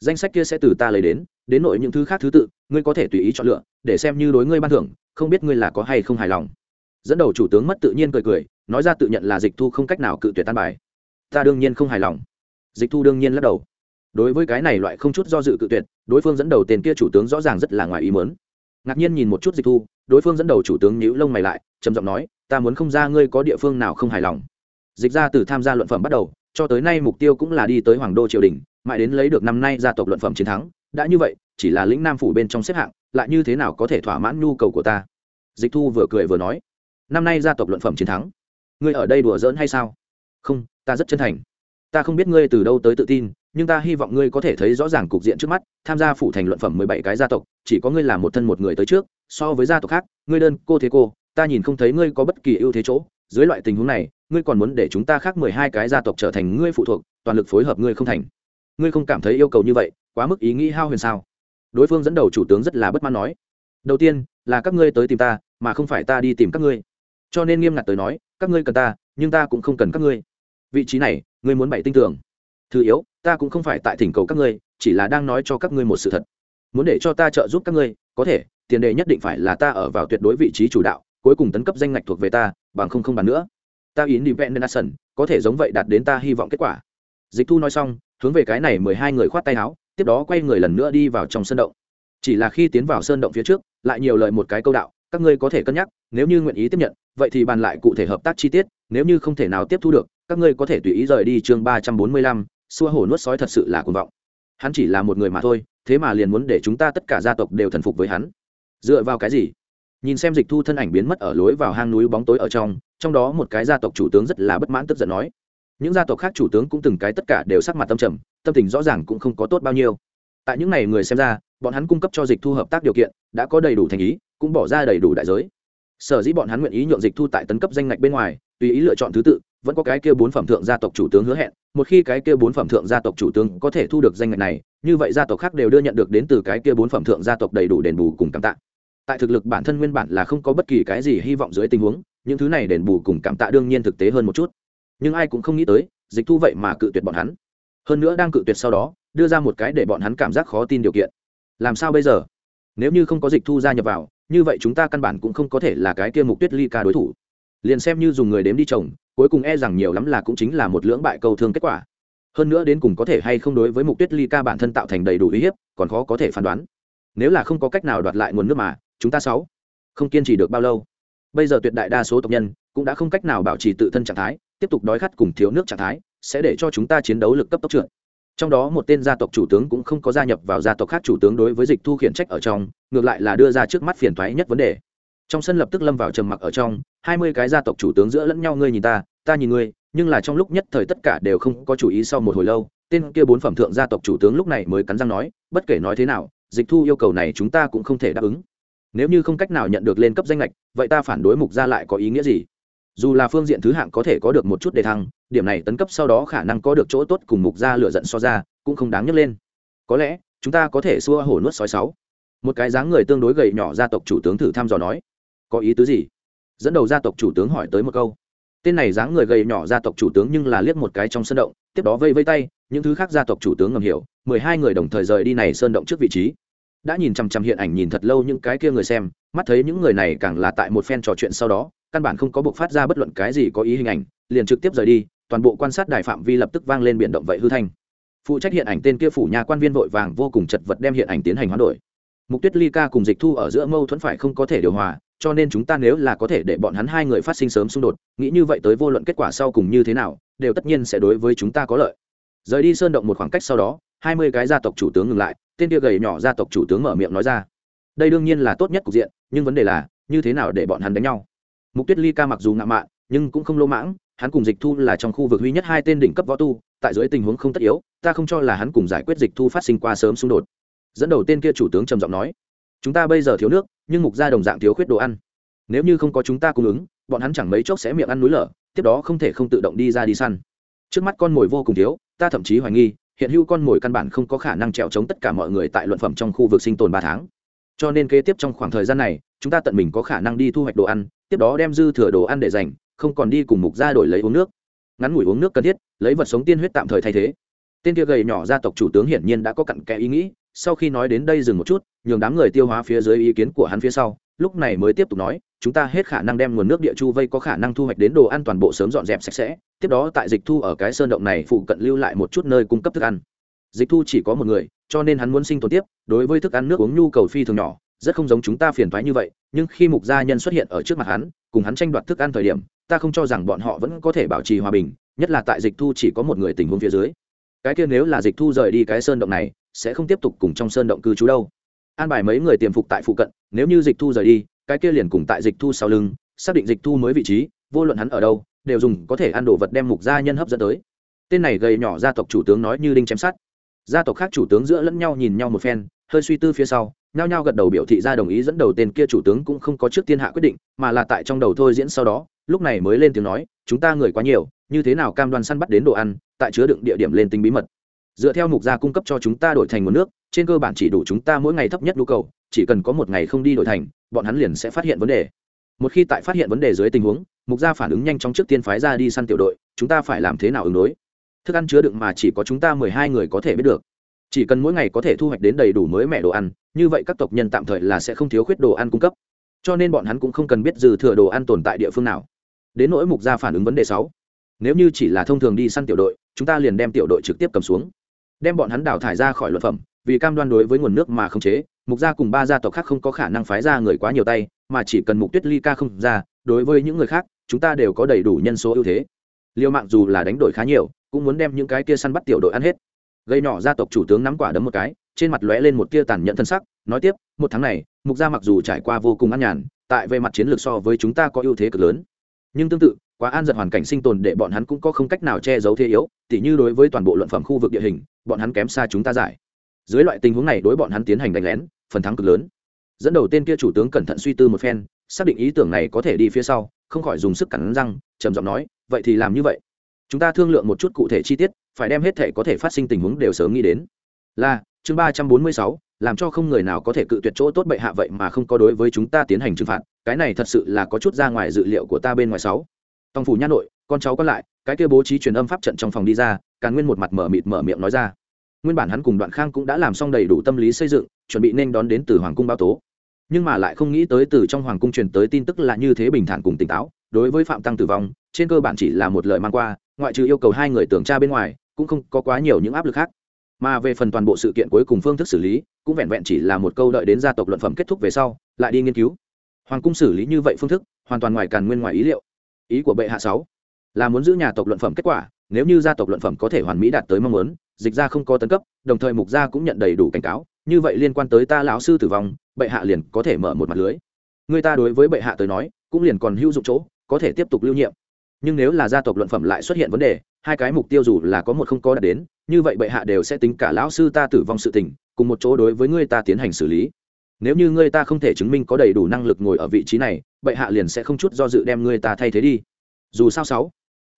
Danh sách kia sẽ từ ta lấy đến đến nội những thứ khác thứ tự, ngươi có thể tùy ý chọn lựa, để xem như đối ngươi ban thưởng, không biết ngươi là có hay không hài lòng. Dẫn đầu chủ tướng mất tự nhiên cười cười, nói ra tự nhận là dịch thu không cách nào cự tuyệt tan bài. Ta đương nhiên không hài lòng. Dịch thu đương nhiên lắc đầu. Đối với cái này loại không chút do dự cự tuyệt, đối phương dẫn đầu tên kia chủ tướng rõ ràng rất là ngoài ý mớn ngạc nhiên nhìn một chút dịch thu, đối phương dẫn đầu chủ tướng nhữ lông mày lại, trầm giọng nói, ta muốn không ra ngươi có địa phương nào không hài lòng. Dịch ra từ tham gia luận phẩm bắt đầu, cho tới nay mục tiêu cũng là đi tới hoàng đô triều đình, mãi đến lấy được năm nay gia tộc luận phẩm chiến thắng, đã như vậy, chỉ là lĩnh nam phủ bên trong xếp hạng, lại như thế nào có thể thỏa mãn nhu cầu của ta? Dịch thu vừa cười vừa nói, năm nay gia tộc luận phẩm chiến thắng, ngươi ở đây đùa giỡn hay sao? Không, ta rất chân thành. Ta không biết ngươi từ đâu tới tự tin nhưng ta hy vọng ngươi có thể thấy rõ ràng cục diện trước mắt, tham gia phủ thành luận phẩm mười bảy cái gia tộc, chỉ có ngươi là một thân một người tới trước, so với gia tộc khác, ngươi đơn cô thế cô, ta nhìn không thấy ngươi có bất kỳ ưu thế chỗ. Dưới loại tình huống này, ngươi còn muốn để chúng ta khác mười hai cái gia tộc trở thành ngươi phụ thuộc, toàn lực phối hợp ngươi không thành. Ngươi không cảm thấy yêu cầu như vậy, quá mức ý nghĩ hao huyền sao? Đối phương dẫn đầu chủ tướng rất là bất mãn nói. Đầu tiên, là các ngươi tới tìm ta, mà không phải ta đi tìm các ngươi. Cho nên nghiêm ngặt tới nói, các ngươi cần ta, nhưng ta cũng không cần các ngươi. Vị trí này, ngươi muốn bày tinh tưởng thứ yếu, ta cũng không phải tại thỉnh cầu các ngươi, chỉ là đang nói cho các ngươi một sự thật. Muốn để cho ta trợ giúp các ngươi, có thể, tiền đề nhất định phải là ta ở vào tuyệt đối vị trí chủ đạo, cuối cùng tấn cấp danh ngạch thuộc về ta, bằng không không bàn nữa. Ta ý independent nation có thể giống vậy đạt đến ta hy vọng kết quả. Dịch thu nói xong, hướng về cái này mười hai người khoát tay áo, tiếp đó quay người lần nữa đi vào trong sân động. Chỉ là khi tiến vào sơn động phía trước, lại nhiều lời một cái câu đạo, các ngươi có thể cân nhắc, nếu như nguyện ý tiếp nhận, vậy thì bàn lại cụ thể hợp tác chi tiết, nếu như không thể nào tiếp thu được, các ngươi có thể tùy ý rời đi chương ba trăm bốn mươi lăm xua hổ nuốt sói thật sự là cuồng vọng. Hắn chỉ là một người mà thôi, thế mà liền muốn để chúng ta tất cả gia tộc đều thần phục với hắn. Dựa vào cái gì? Nhìn xem dịch thu thân ảnh biến mất ở lối vào hang núi bóng tối ở trong trong đó một cái gia tộc chủ tướng rất là bất mãn tức giận nói. Những gia tộc khác chủ tướng cũng từng cái tất cả đều sắc mặt tâm trầm, tâm tình rõ ràng cũng không có tốt bao nhiêu. Tại những n à y người xem ra, bọn hắn cung cấp cho dịch thu hợp tác điều kiện, đã có đầy đủ thành ý, cũng bỏ ra đầy đủ đại giới sở dĩ bọn hắn nguyện ý nhượng dịch thu tại tấn cấp danh ngạch bên ngoài, tùy ý lựa chọn thứ tự, vẫn có cái kia bốn phẩm thượng gia tộc chủ tướng hứa hẹn, một khi cái kia bốn phẩm thượng gia tộc chủ tướng có thể thu được danh ngạch này, như vậy gia tộc khác đều đưa nhận được đến từ cái kia bốn phẩm thượng gia tộc đầy đủ đền bù cùng cảm tạ. Tại thực lực bản thân nguyên bản là không có bất kỳ cái gì hy vọng dưới tình huống, những thứ này đền bù cùng cảm tạ đương nhiên thực tế hơn một chút. Nhưng ai cũng không nghĩ tới, dịch thu vậy mà cự tuyệt bọn hắn. Hơn nữa đang cự tuyệt sau đó, đưa ra một cái để bọn hắn cảm giác khó tin điều kiện. Làm sao bây giờ? Nếu như không có dịch thu gia nhập vào như vậy chúng ta căn bản cũng không có thể là cái kia mục tuyết ly ca đối thủ. Liền xem như dùng người đếm đi chồng, cuối cùng e rằng nhiều lắm là cũng chính là một lưỡng bại câu thương kết quả. Hơn nữa đến cùng có thể hay không đối với mục tuyết ly ca bản thân tạo thành đầy đủ uy hiếp còn khó có thể phán đoán. Nếu là không có cách nào đoạt lại nguồn nước mà chúng ta sáu không kiên trì được bao lâu. Bây giờ tuyệt đại đa số tộc nhân cũng đã không cách nào bảo trì tự thân trạng thái tiếp tục đói khát cùng thiếu nước trạng thái sẽ để cho chúng ta chiến đấu lực cấp tốc trượt trong đó một tên gia tộc chủ tướng cũng không có gia nhập vào gia tộc khác chủ tướng đối với dịch thu khiển trách ở trong, ngược lại là đưa ra trước mắt phiền thoái nhất vấn đề. Trong sân lập tức lâm vào trầm mặc ở trong, hai mươi cái gia tộc chủ tướng giữa lẫn nhau, ngươi nhìn ta ta nhìn ngươi, nhưng là trong lúc nhất thời tất cả đều không có chủ ý sau một hồi lâu, tên kia bốn phẩm thượng gia tộc chủ tướng lúc này mới cắn răng nói, bất kể nói thế nào, dịch thu yêu cầu này chúng ta cũng không thể đáp ứng. Nếu như không cách nào nhận được lên cấp danh lệch vậy ta phản đối mục gia lại có ý nghĩa gì? Dù là phương diện thứ hạng có thể có được một chút đề thăng, điểm này tấn cấp sau đó khả năng có được chỗ tốt cùng mục gia lựa giận so ra, cũng không đáng nhắc lên. Có lẽ, chúng ta có thể xua hổ nuốt sói sáu. Một cái dáng người tương đối gầy nhỏ gia tộc chủ tướng thử thăm dò nói. Có ý tứ gì? Dẫn đầu gia tộc chủ tướng hỏi tới một câu. Tên này dáng người gầy nhỏ gia tộc chủ tướng nhưng là liếc một cái trong sân động, tiếp đó vây vây tay, những thứ khác gia tộc chủ tướng ngầm hiểu, mười hai người đồng thời rời đi này sơn động trước vị trí. Đã nhìn chằm chằm hiện ảnh nhìn thật lâu những cái kia người xem, mắt thấy những người này càng là tại một phen trò chuyện sau đó căn bản không có buộc phát ra bất luận cái gì có ý hình ảnh, liền trực tiếp rời đi, toàn bộ quan sát đài phạm vi lập tức vang lên biển động vậy hư thanh. Phụ trách hiện ảnh tên kia phủ nhà quan viên vội vàng vô cùng chật vật đem hiện ảnh tiến hành hoán đổi. Mục tuyết ly ca cùng dịch thu ở giữa mâu thuẫn phải không có thể điều hòa, cho nên chúng ta nếu là có thể để bọn hắn hai người phát sinh sớm xung đột, nghĩ như vậy tới vô luận kết quả sau cùng như thế nào, đều tất nhiên sẽ đối với chúng ta có lợi. Rời đi sơn động một khoảng cách sau đó, hai mươi cái gia tộc chủ tướng ngừng lại, tên kia gầy nhỏ gia tộc chủ tướng mở miệng nói ra. Đây đương nhiên là tốt nhất cục diện, nhưng vấn đề là, như thế nào để bọn hắn đánh nhau? Mục tuyết ly ca mặc dù ngạo mạn, nhưng cũng không lô mãng, hắn cùng dịch thu là trong khu vực duy nhất hai tên đỉnh cấp võ tu, tại dưới tình huống không tất yếu, ta không cho là hắn cùng giải quyết dịch thu phát sinh qua sớm xung đột. Dẫn đầu tên kia chủ tướng trầm giọng nói, chúng ta bây giờ thiếu nước, nhưng mục gia đồng dạng thiếu khuyết đồ ăn. Nếu như không có chúng ta cung ứng, bọn hắn chẳng mấy chốc sẽ miệng ăn núi lở, tiếp đó không thể không tự động đi ra đi săn. Trước mắt con mồi vô cùng thiếu, ta thậm chí hoài nghi, hiện hữu con mồi căn bản không có khả năng trèo chống tất cả mọi người tại luận phẩm trong khu vực sinh tồn ba tháng. Cho nên kế tiếp trong khoảng thời gian này, chúng ta tận mình có khả năng đi thu hoạch đồ ăn tiếp đó đem dư thừa đồ ăn để dành, không còn đi cùng mục ra đổi lấy uống nước. Ngắn ngủi uống nước cần thiết, lấy vật sống tiên huyết tạm thời thay thế. Tên kia gầy nhỏ gia tộc chủ tướng hiển nhiên đã có cặn kẽ ý nghĩ, sau khi nói đến đây dừng một chút, nhường đám người tiêu hóa phía dưới ý kiến của hắn phía sau, lúc này mới tiếp tục nói, chúng ta hết khả năng đem nguồn nước địa chu vây có khả năng thu hoạch đến đồ ăn toàn bộ sớm dọn dẹp sạch sẽ, tiếp đó tại dịch thu ở cái sơn động này phụ cận lưu lại một chút nơi cung cấp thức ăn. Dịch thu chỉ có một người, cho nên hắn muốn sinh tồn tiếp, đối với thức ăn nước uống nhu cầu phi thường nhỏ rất không giống chúng ta phiền thoái như vậy, nhưng khi mục gia nhân xuất hiện ở trước mặt hắn, cùng hắn tranh đoạt thức ăn thời điểm, ta không cho rằng bọn họ vẫn có thể bảo trì hòa bình, nhất là tại dịch thu chỉ có một người tình huống phía dưới. Cái kia nếu là dịch thu rời đi cái sơn động này, sẽ không tiếp tục cùng trong sơn động cư trú đâu. An bài mấy người tiềm phục tại phụ cận, nếu như dịch thu rời đi, cái kia liền cùng tại dịch thu sau lưng, xác định dịch thu mới vị trí, vô luận hắn ở đâu, đều dùng có thể ăn đồ vật đem mục gia nhân hấp dẫn tới. Tên này gầy nhỏ gia tộc chủ tướng nói như đinh chém sát gia tộc khác chủ tướng giữa lẫn nhau nhìn nhau một phen hơi suy tư phía sau, nhao nhao gật đầu biểu thị ra đồng ý dẫn đầu tên kia chủ tướng cũng không có trước tiên hạ quyết định, mà là tại trong đầu thôi diễn sau đó, lúc này mới lên tiếng nói, chúng ta người quá nhiều, như thế nào cam đoan săn bắt đến đồ ăn, tại chứa đựng địa điểm lên tính bí mật. Dựa theo mục gia cung cấp cho chúng ta đổi thành nguồn nước, trên cơ bản chỉ đủ chúng ta mỗi ngày thấp nhất nhu cầu, chỉ cần có một ngày không đi đổi thành, bọn hắn liền sẽ phát hiện vấn đề. Một khi tại phát hiện vấn đề dưới tình huống, mục gia phản ứng nhanh chóng trước tiên phái ra đi săn tiểu đội, chúng ta phải làm thế nào ứng đối? Thức ăn chứa đựng mà chỉ có chúng ta mười hai người có thể biết được chỉ cần mỗi ngày có thể thu hoạch đến đầy đủ mới mẻ đồ ăn, như vậy các tộc nhân tạm thời là sẽ không thiếu khuyết đồ ăn cung cấp. Cho nên bọn hắn cũng không cần biết dư thừa đồ ăn tồn tại địa phương nào. Đến nỗi mục gia phản ứng vấn đề sáu. Nếu như chỉ là thông thường đi săn tiểu đội, chúng ta liền đem tiểu đội trực tiếp cầm xuống. Đem bọn hắn đào thải ra khỏi luật phẩm, vì cam đoan đối với nguồn nước mà không chế, mục gia cùng ba gia tộc khác không có khả năng phái ra người quá nhiều tay, mà chỉ cần mục tuyết ly ca không ra, đối với những người khác, chúng ta đều có đầy đủ nhân số ưu thế. Liêu mạng dù là đánh đổi khá nhiều, cũng muốn đem những cái kia săn bắt tiểu đội ăn hết gây nhỏ gia tộc chủ tướng nắm quả đấm một cái, trên mặt lóe lên một tia tàn nhẫn thân sắc, nói tiếp, một tháng này, mục gia mặc dù trải qua vô cùng an nhàn, tại về mặt chiến lược so với chúng ta có ưu thế cực lớn. Nhưng tương tự, quá an giật hoàn cảnh sinh tồn để bọn hắn cũng có không cách nào che giấu thế yếu, tỉ như đối với toàn bộ luận phẩm khu vực địa hình, bọn hắn kém xa chúng ta giải. Dưới loại tình huống này đối bọn hắn tiến hành đánh lén, phần thắng cực lớn. Dẫn đầu tên kia chủ tướng cẩn thận suy tư một phen, xác định ý tưởng này có thể đi phía sau, không khỏi dùng sức cắn răng, trầm giọng nói, vậy thì làm như vậy. Chúng ta thương lượng một chút cụ thể chi tiết phải đem hết thể có thể phát sinh tình huống đều sớm nghĩ đến. Là, chương ba trăm bốn mươi sáu, làm cho không người nào có thể cự tuyệt chỗ tốt bệ hạ vậy mà không có đối với chúng ta tiến hành trừng phạt, cái này thật sự là có chút ra ngoài dự liệu của ta bên ngoài sáu. Tòng phủ nha nội, con cháu còn lại, cái kia bố trí truyền âm pháp trận trong phòng đi ra, càn nguyên một mặt mở mịt mở miệng nói ra. Nguyên bản hắn cùng đoạn khang cũng đã làm xong đầy đủ tâm lý xây dựng, chuẩn bị nên đón đến từ hoàng cung báo tố. Nhưng mà lại không nghĩ tới từ trong hoàng cung truyền tới tin tức là như thế bình thản cùng tỉnh táo, đối với phạm tăng tử vong, trên cơ bản chỉ là một lời mang qua, ngoại trừ yêu cầu hai người tưởng tra bên ngoài cũng không có quá nhiều những áp lực khác. Mà về phần toàn bộ sự kiện cuối cùng phương thức xử lý, cũng vẹn vẹn chỉ là một câu đợi đến gia tộc luận phẩm kết thúc về sau, lại đi nghiên cứu. Hoàng cung xử lý như vậy phương thức, hoàn toàn ngoài càn nguyên ngoài ý liệu. Ý của bệ hạ sáu, là muốn giữ nhà tộc luận phẩm kết quả, nếu như gia tộc luận phẩm có thể hoàn mỹ đạt tới mong muốn, dịch ra không có tấn cấp, đồng thời mục gia cũng nhận đầy đủ cảnh cáo, như vậy liên quan tới ta lão sư tử vong, bệ hạ liền có thể mở một mặt lưới. Người ta đối với bệ hạ tới nói, cũng liền còn hữu dụng chỗ, có thể tiếp tục lưu nhiệm. Nhưng nếu là gia tộc luận phẩm lại xuất hiện vấn đề hai cái mục tiêu dù là có một không có đạt đến, như vậy bệ hạ đều sẽ tính cả lão sư ta tử vong sự tình, cùng một chỗ đối với người ta tiến hành xử lý. Nếu như người ta không thể chứng minh có đầy đủ năng lực ngồi ở vị trí này, bệ hạ liền sẽ không chút do dự đem người ta thay thế đi. Dù sao sáu,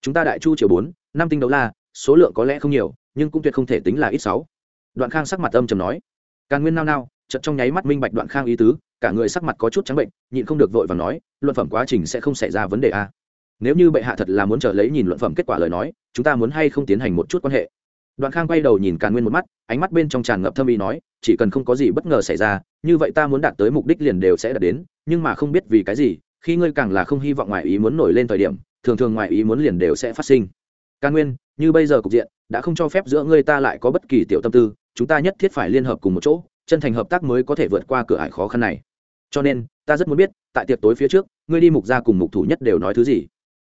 chúng ta đại chu triều bốn, năm tinh đấu la, số lượng có lẽ không nhiều, nhưng cũng tuyệt không thể tính là ít sáu. Đoạn khang sắc mặt âm trầm nói. Càng nguyên nao nao, chợt trong nháy mắt minh bạch đoạn khang ý tứ, cả người sắc mặt có chút trắng bệnh, nhịn không được vội và nói, luận phẩm quá trình sẽ không xảy ra vấn đề a nếu như bệ hạ thật là muốn chờ lấy nhìn luận phẩm kết quả lời nói chúng ta muốn hay không tiến hành một chút quan hệ? Đoạn khang quay đầu nhìn càn nguyên một mắt, ánh mắt bên trong tràn ngập thâm ý nói, chỉ cần không có gì bất ngờ xảy ra, như vậy ta muốn đạt tới mục đích liền đều sẽ đạt đến, nhưng mà không biết vì cái gì, khi ngươi càng là không hy vọng ngoại ý muốn nổi lên thời điểm, thường thường ngoại ý muốn liền đều sẽ phát sinh. Càn nguyên, như bây giờ cục diện, đã không cho phép giữa ngươi ta lại có bất kỳ tiểu tâm tư, chúng ta nhất thiết phải liên hợp cùng một chỗ, chân thành hợp tác mới có thể vượt qua cửa ải khó khăn này. Cho nên, ta rất muốn biết, tại tiệc tối phía trước, ngươi đi mục ra cùng mục thủ nhất đều nói thứ gì?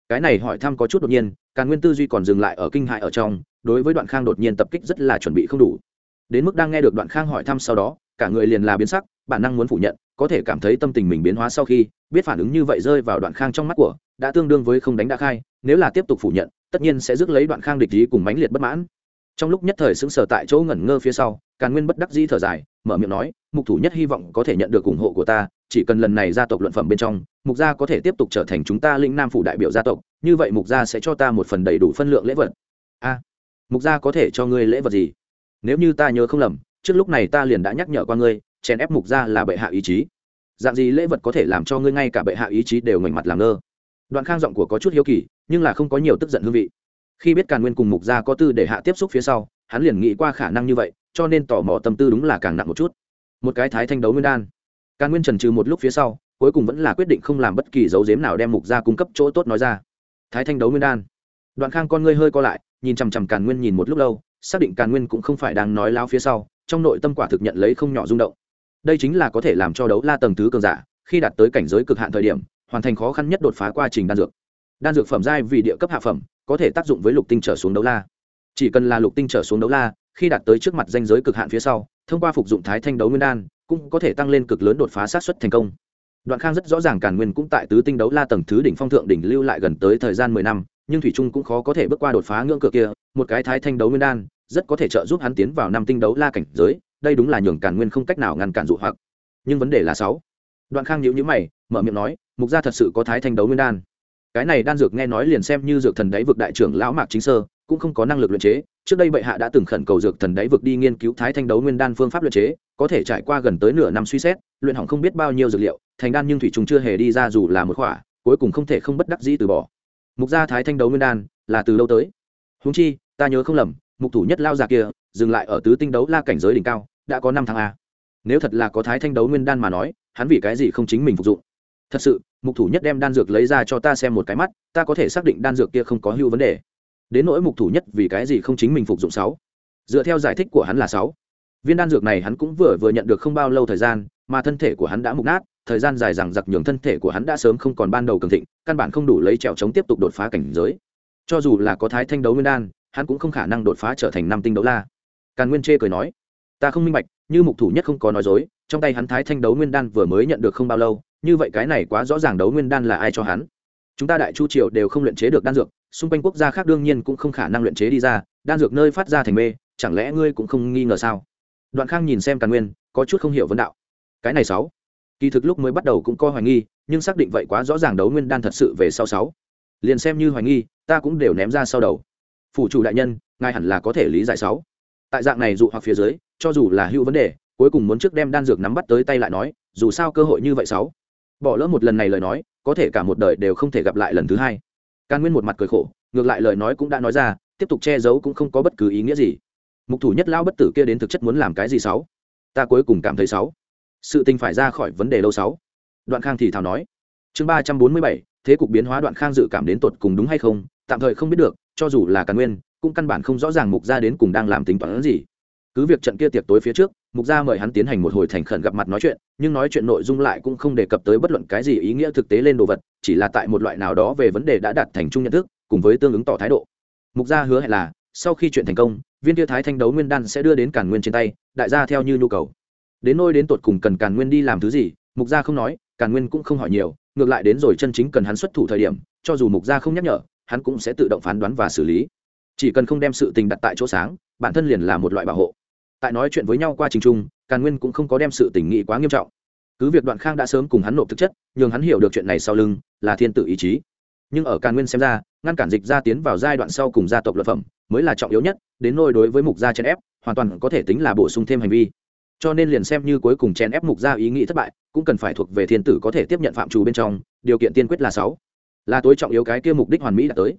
Cái này hỏi thăm có chút đột nhiên càn nguyên tư duy còn dừng lại ở kinh hại ở trong, đối với đoạn khang đột nhiên tập kích rất là chuẩn bị không đủ. Đến mức đang nghe được đoạn khang hỏi thăm sau đó, cả người liền là biến sắc, bản năng muốn phủ nhận, có thể cảm thấy tâm tình mình biến hóa sau khi, biết phản ứng như vậy rơi vào đoạn khang trong mắt của, đã tương đương với không đánh đã khai, nếu là tiếp tục phủ nhận, tất nhiên sẽ rước lấy đoạn khang địch ý cùng mãnh liệt bất mãn. Trong lúc nhất thời xứng sở tại chỗ ngẩn ngơ phía sau, càn nguyên bất đắc dĩ thở dài, mở miệng nói, mục thủ nhất hy vọng có thể nhận được ủng hộ của ta, chỉ cần lần này gia tộc luận phẩm bên trong mục gia có thể tiếp tục trở thành chúng ta lĩnh nam phủ đại biểu gia tộc, như vậy mục gia sẽ cho ta một phần đầy đủ phân lượng lễ vật. A, mục gia có thể cho ngươi lễ vật gì? Nếu như ta nhớ không lầm, trước lúc này ta liền đã nhắc nhở qua ngươi, chèn ép mục gia là bệ hạ ý chí. Dạng gì lễ vật có thể làm cho ngươi ngay cả bệ hạ ý chí đều ngoảnh mặt làm ngơ? Đoạn khang giọng của có chút hiếu kỳ, nhưng là không có nhiều tức giận hương vị. Khi biết càn nguyên cùng mục gia có tư để hạ tiếp xúc phía sau, hắn liền nghĩ qua khả năng như vậy, cho nên tò mò tâm tư đúng là càng nặng một chút. Một cái thái thanh đấu nguyên đan. Càn nguyên trần trừ một lúc phía sau cuối cùng vẫn là quyết định không làm bất kỳ dấu dếm nào đem mục gia cung cấp chỗ tốt nói ra. Thái thanh đấu nguyên đan. Đoạn khang con ngươi hơi co lại, nhìn chằm chằm càn nguyên nhìn một lúc lâu, xác định càn nguyên cũng không phải đang nói láo phía sau, trong nội tâm quả thực nhận lấy không nhỏ rung động. Đây chính là có thể làm cho đấu la tầng thứ cường giả, khi đạt tới cảnh giới cực hạn thời điểm, hoàn thành khó khăn nhất đột phá quá trình đan dược. Đan dược phẩm giai vì địa cấp hạ phẩm, có thể tác dụng với lục tinh trở xuống đấu la. Chỉ cần là lục tinh trở xuống đấu la, khi đạt tới trước mặt danh giới cực hạn phía sau, thông qua phục dụng thái thanh đấu nguyên đan, cũng có thể tăng lên cực lớn đột phá sát xuất thành công đoạn khang rất rõ ràng càn nguyên cũng tại tứ tinh đấu la tầng thứ đỉnh phong thượng đỉnh lưu lại gần tới thời gian mười năm, nhưng thủy trung cũng khó có thể bước qua đột phá ngưỡng cửa kia, một cái thái thanh đấu nguyên đan, rất có thể trợ giúp hắn tiến vào năm tinh đấu la cảnh giới, đây đúng là nhường càn nguyên không cách nào ngăn cản dụ hoặc. Nhưng vấn đề là sáu. Đoạn khang nhíu nhíu mày, mở miệng nói, mục gia thật sự có thái thanh đấu nguyên đan. Cái này đan dược nghe nói liền xem như dược thần đáy vực đại trưởng lão mạc chính sơ cũng không có năng lực luyện chế. Trước đây bệ hạ đã từng khẩn cầu dược thần đáy vực đi nghiên cứu thái thanh đấu nguyên đan phương pháp luyện chế, có thể trải qua gần tới nửa năm suy xét, luyện hỏng không biết bao nhiêu dược liệu, thành đan nhưng thủy trùng chưa hề đi ra dù là một khỏa, cuối cùng không thể không bất đắc dĩ từ bỏ. Mục gia thái thanh đấu nguyên đan là từ lâu tới. Húng chi, ta nhớ không lầm, mục thủ nhất lao già kia, dừng lại ở tứ tinh đấu la cảnh giới đỉnh cao, đã có năm tháng a. Nếu thật là có thái thanh đấu nguyên đan mà nói, hắn vì cái gì không chính mình phục dụng? Thật sự, mục thủ nhất đem đan dược lấy ra cho ta xem một cái mắt, ta có thể xác định đan dược kia không có hữu vấn đề đến nỗi mục thủ nhất vì cái gì không chính mình phục dụng sáu. Dựa theo giải thích của hắn là sáu. Viên đan dược này hắn cũng vừa vừa nhận được không bao lâu thời gian, mà thân thể của hắn đã mục nát, thời gian dài rằng giặc nhường thân thể của hắn đã sớm không còn ban đầu cường thịnh, căn bản không đủ lấy trèo chống tiếp tục đột phá cảnh giới. Cho dù là có thái thanh đấu nguyên đan, hắn cũng không khả năng đột phá trở thành năm tinh đấu la. Càn nguyên chê cười nói, ta không minh bạch, như mục thủ nhất không có nói dối, trong tay hắn thái thanh đấu nguyên đan vừa mới nhận được không bao lâu, như vậy cái này quá rõ ràng đấu nguyên đan là ai cho hắn? Chúng ta đại chu triều đều không luyện chế được đan dược xung quanh quốc gia khác đương nhiên cũng không khả năng luyện chế đi ra, đan dược nơi phát ra thành mê, chẳng lẽ ngươi cũng không nghi ngờ sao? Đoạn khang nhìn xem càn nguyên, có chút không hiểu vấn đạo. Cái này sáu. Kỳ thực lúc mới bắt đầu cũng coi hoài nghi, nhưng xác định vậy quá rõ ràng đấu nguyên đan thật sự về sau sáu. Liền xem như hoài nghi, ta cũng đều ném ra sau đầu. Phủ chủ đại nhân, ngài hẳn là có thể lý giải sáu. Tại dạng này dụ hoặc phía dưới, cho dù là hữu vấn đề, cuối cùng muốn trước đem đan dược nắm bắt tới tay lại nói, dù sao cơ hội như vậy sáu. Bỏ lỡ một lần này lời nói, có thể cả một đời đều không thể gặp lại lần thứ hai càn nguyên một mặt cười khổ, ngược lại lời nói cũng đã nói ra, tiếp tục che giấu cũng không có bất cứ ý nghĩa gì. Mục thủ nhất lao bất tử kia đến thực chất muốn làm cái gì sáu? Ta cuối cùng cảm thấy sáu. Sự tình phải ra khỏi vấn đề lâu sáu. Đoạn khang thì thào nói. Chương ba trăm bốn mươi bảy, thế cục biến hóa đoạn khang dự cảm đến tột cùng đúng hay không, tạm thời không biết được, cho dù là càn nguyên, cũng căn bản không rõ ràng mục gia đến cùng đang làm tính toán gì cứ việc trận kia tiệc tối phía trước, mục gia mời hắn tiến hành một hồi thành khẩn gặp mặt nói chuyện, nhưng nói chuyện nội dung lại cũng không đề cập tới bất luận cái gì ý nghĩa thực tế lên đồ vật, chỉ là tại một loại nào đó về vấn đề đã đạt thành chung nhận thức, cùng với tương ứng tỏ thái độ. Mục gia hứa hẹn là, sau khi chuyện thành công, viên tia thái thanh đấu nguyên đan sẽ đưa đến càn nguyên trên tay, đại gia theo như nhu cầu. Đến nôi đến tột cùng cần càn nguyên đi làm thứ gì, mục gia không nói, càn nguyên cũng không hỏi nhiều, ngược lại đến rồi chân chính cần hắn xuất thủ thời điểm, cho dù mục gia không nhắc nhở, hắn cũng sẽ tự động phán đoán và xử lý. Chỉ cần không đem sự tình đặt tại chỗ sáng, bản thân liền là một loại bảo hộ tại nói chuyện với nhau qua trình trung, càn nguyên cũng không có đem sự tình nghị quá nghiêm trọng. Cứ việc đoạn khang đã sớm cùng hắn nộp thực chất, nhường hắn hiểu được chuyện này sau lưng là thiên Tử ý chí. Nhưng ở càn nguyên xem ra, ngăn cản dịch gia tiến vào giai đoạn sau cùng gia tộc luật phẩm mới là trọng yếu nhất, đến nôi đối với mục gia chèn ép, hoàn toàn có thể tính là bổ sung thêm hành vi. Cho nên liền xem như cuối cùng chèn ép mục gia ý nghĩ thất bại, cũng cần phải thuộc về thiên tử có thể tiếp nhận phạm trù bên trong, điều kiện tiên quyết là sáu. Là tối trọng yếu cái kia mục đích hoàn mỹ đã tới.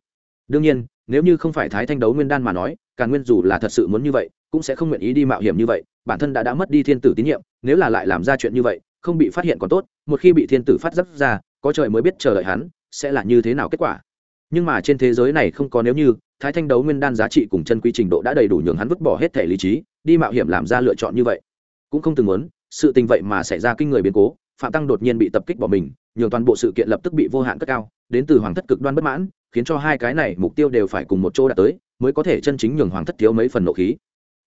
Đương nhiên, nếu như không phải thái thanh đấu nguyên đan mà nói, càn nguyên dù là thật sự muốn như vậy cũng sẽ không nguyện ý đi mạo hiểm như vậy, bản thân đã đã mất đi thiên tử tín nhiệm, nếu là lại làm ra chuyện như vậy, không bị phát hiện còn tốt, một khi bị thiên tử phát giác ra, có trời mới biết chờ đợi hắn sẽ là như thế nào kết quả. Nhưng mà trên thế giới này không có nếu như, thái thanh đấu nguyên đan giá trị cùng chân quy trình độ đã đầy đủ nhường hắn vứt bỏ hết thể lý trí, đi mạo hiểm làm ra lựa chọn như vậy. Cũng không từng muốn, sự tình vậy mà xảy ra kinh người biến cố, phạm tăng đột nhiên bị tập kích bỏ mình, nhường toàn bộ sự kiện lập tức bị vô hạn cất cao, đến từ hoàng thất cực đoan bất mãn, khiến cho hai cái này mục tiêu đều phải cùng một chỗ đạt tới, mới có thể chân chính nhường hoàng thất thiếu mấy phần nộ khí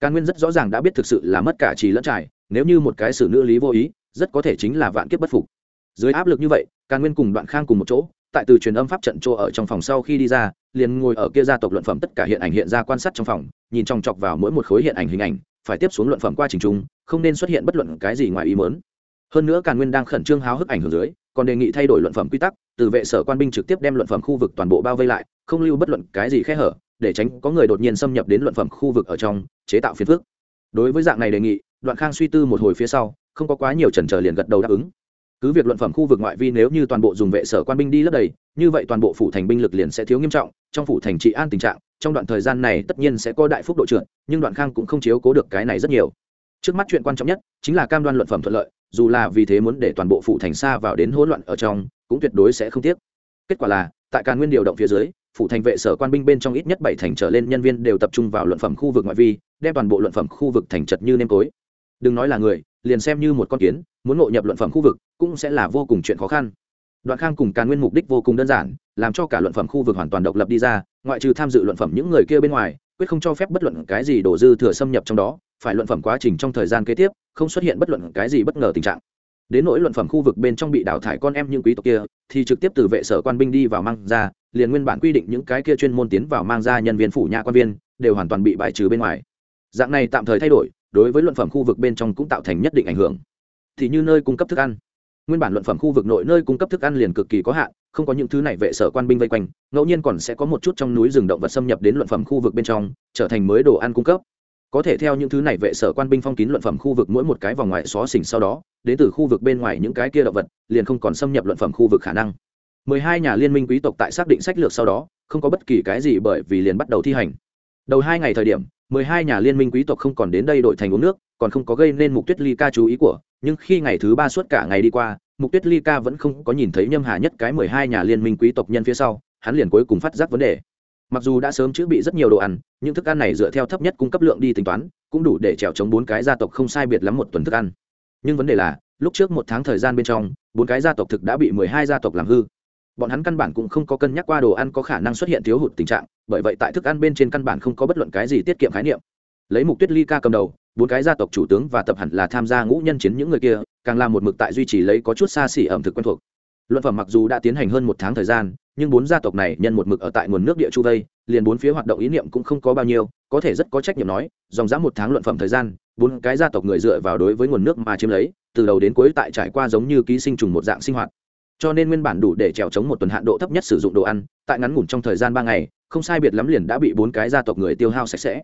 càn nguyên rất rõ ràng đã biết thực sự là mất cả trì lẫn trải, nếu như một cái xử nữ lý vô ý, rất có thể chính là vạn kiếp bất phục. Dưới áp lực như vậy, càn nguyên cùng đoạn khang cùng một chỗ, tại từ truyền âm pháp trận chỗ ở trong phòng sau khi đi ra, liền ngồi ở kia gia tộc luận phẩm tất cả hiện ảnh hiện ra quan sát trong phòng, nhìn trong chọc vào mỗi một khối hiện ảnh hình ảnh, phải tiếp xuống luận phẩm qua trình trung, không nên xuất hiện bất luận cái gì ngoài ý mớn hơn nữa càn nguyên đang khẩn trương háo hức ảnh hưởng dưới, còn đề nghị thay đổi luận phẩm quy tắc, từ vệ sở quan binh trực tiếp đem luận phẩm khu vực toàn bộ bao vây lại, không lưu bất luận cái gì khe hở để tránh có người đột nhiên xâm nhập đến luận phẩm khu vực ở trong, chế tạo phiền phức. Đối với dạng này đề nghị, đoạn khang suy tư một hồi phía sau, không có quá nhiều chần chờ liền gật đầu đáp ứng. Cứ việc luận phẩm khu vực ngoại vi nếu như toàn bộ dùng vệ sở quan binh đi lấp đầy, như vậy toàn bộ phủ thành binh lực liền sẽ thiếu nghiêm trọng, trong phủ thành trị an tình trạng, trong đoạn thời gian này tất nhiên sẽ có đại phúc độ trượt, nhưng đoạn khang cũng không chiếu cố được cái này rất nhiều. Trước mắt chuyện quan trọng nhất chính là cam đoan luận phẩm thuận lợi, dù là vì thế muốn để toàn bộ phủ thành xa vào đến hỗn loạn ở trong, cũng tuyệt đối sẽ không tiếc. Kết quả là, tại càn nguyên điều động phía dưới phủ thành vệ sở quan binh bên trong ít nhất bảy thành trở lên nhân viên đều tập trung vào luận phẩm khu vực ngoại vi, đem toàn bộ luận phẩm khu vực thành chật như nêm tối. Đừng nói là người, liền xem như một con kiến, muốn ngộ nhập luận phẩm khu vực cũng sẽ là vô cùng chuyện khó khăn. Đoạn khang cùng càn nguyên mục đích vô cùng đơn giản, làm cho cả luận phẩm khu vực hoàn toàn độc lập đi ra, ngoại trừ tham dự luận phẩm những người kia bên ngoài, quyết không cho phép bất luận cái gì đổ dư thừa xâm nhập trong đó, phải luận phẩm quá trình trong thời gian kế tiếp, không xuất hiện bất luận cái gì bất ngờ tình trạng. Đến nỗi luận phẩm khu vực bên trong bị đào thải con em những quý tộc kia, thì trực tiếp từ vệ sở quan binh đi vào mang ra liền nguyên bản quy định những cái kia chuyên môn tiến vào mang ra nhân viên phủ nhà quan viên, đều hoàn toàn bị bài trừ bên ngoài. Dạng này tạm thời thay đổi, đối với luận phẩm khu vực bên trong cũng tạo thành nhất định ảnh hưởng. Thì như nơi cung cấp thức ăn. Nguyên bản luận phẩm khu vực nội nơi cung cấp thức ăn liền cực kỳ có hạn, không có những thứ này vệ sở quan binh vây quanh, ngẫu nhiên còn sẽ có một chút trong núi rừng động vật xâm nhập đến luận phẩm khu vực bên trong, trở thành mới đồ ăn cung cấp. Có thể theo những thứ này vệ sở quan binh phong kín luận phẩm khu vực mỗi một cái vòng ngoài xó xỉnh sau đó, đến từ khu vực bên ngoài những cái kia động vật, liền không còn xâm nhập luận phẩm khu vực khả năng mười hai nhà liên minh quý tộc tại xác định sách lược sau đó, không có bất kỳ cái gì bởi vì liền bắt đầu thi hành. Đầu hai ngày thời điểm, mười hai nhà liên minh quý tộc không còn đến đây đổi thành uống nước, còn không có gây nên mục tuyết ly ca chú ý của, nhưng khi ngày thứ ba suốt cả ngày đi qua, mục tuyết ly ca vẫn không có nhìn thấy nhâm hà nhất cái mười hai nhà liên minh quý tộc nhân phía sau, hắn liền cuối cùng phát giác vấn đề. Mặc dù đã sớm chữ bị rất nhiều đồ ăn nhưng thức ăn này dựa theo thấp nhất cung cấp lượng đi tính toán, cũng đủ để trèo chống bốn cái gia tộc không sai biệt lắm một tuần thức ăn. Nhưng vấn đề là, lúc trước một tháng thời gian bên trong, bốn cái gia tộc thực đã bị mười hai gia tộc làm hư bọn hắn căn bản cũng không có cân nhắc qua đồ ăn có khả năng xuất hiện thiếu hụt tình trạng, bởi vậy tại thức ăn bên trên căn bản không có bất luận cái gì tiết kiệm khái niệm. Lấy mục tuyết ly ca cầm đầu, bốn cái gia tộc chủ tướng và tập hẳn là tham gia ngũ nhân chiến những người kia, càng làm một mực tại duy trì lấy có chút xa xỉ ẩm thực quen thuộc. Luận phẩm mặc dù đã tiến hành hơn một tháng thời gian, nhưng bốn gia tộc này nhân một mực ở tại nguồn nước địa chu vây, liền bốn phía hoạt động ý niệm cũng không có bao nhiêu, có thể rất có trách nhiệm nói, dòng dã một tháng luận phẩm thời gian, bốn cái gia tộc người dựa vào đối với nguồn nước mà chiếm lấy, từ đầu đến cuối tại trải qua giống như ký sinh trùng một dạng sinh hoạt cho nên nguyên bản đủ để trèo chống một tuần hạn độ thấp nhất sử dụng đồ ăn, tại ngắn ngủn trong thời gian ba ngày, không sai biệt lắm liền đã bị bốn cái gia tộc người tiêu hao sạch sẽ.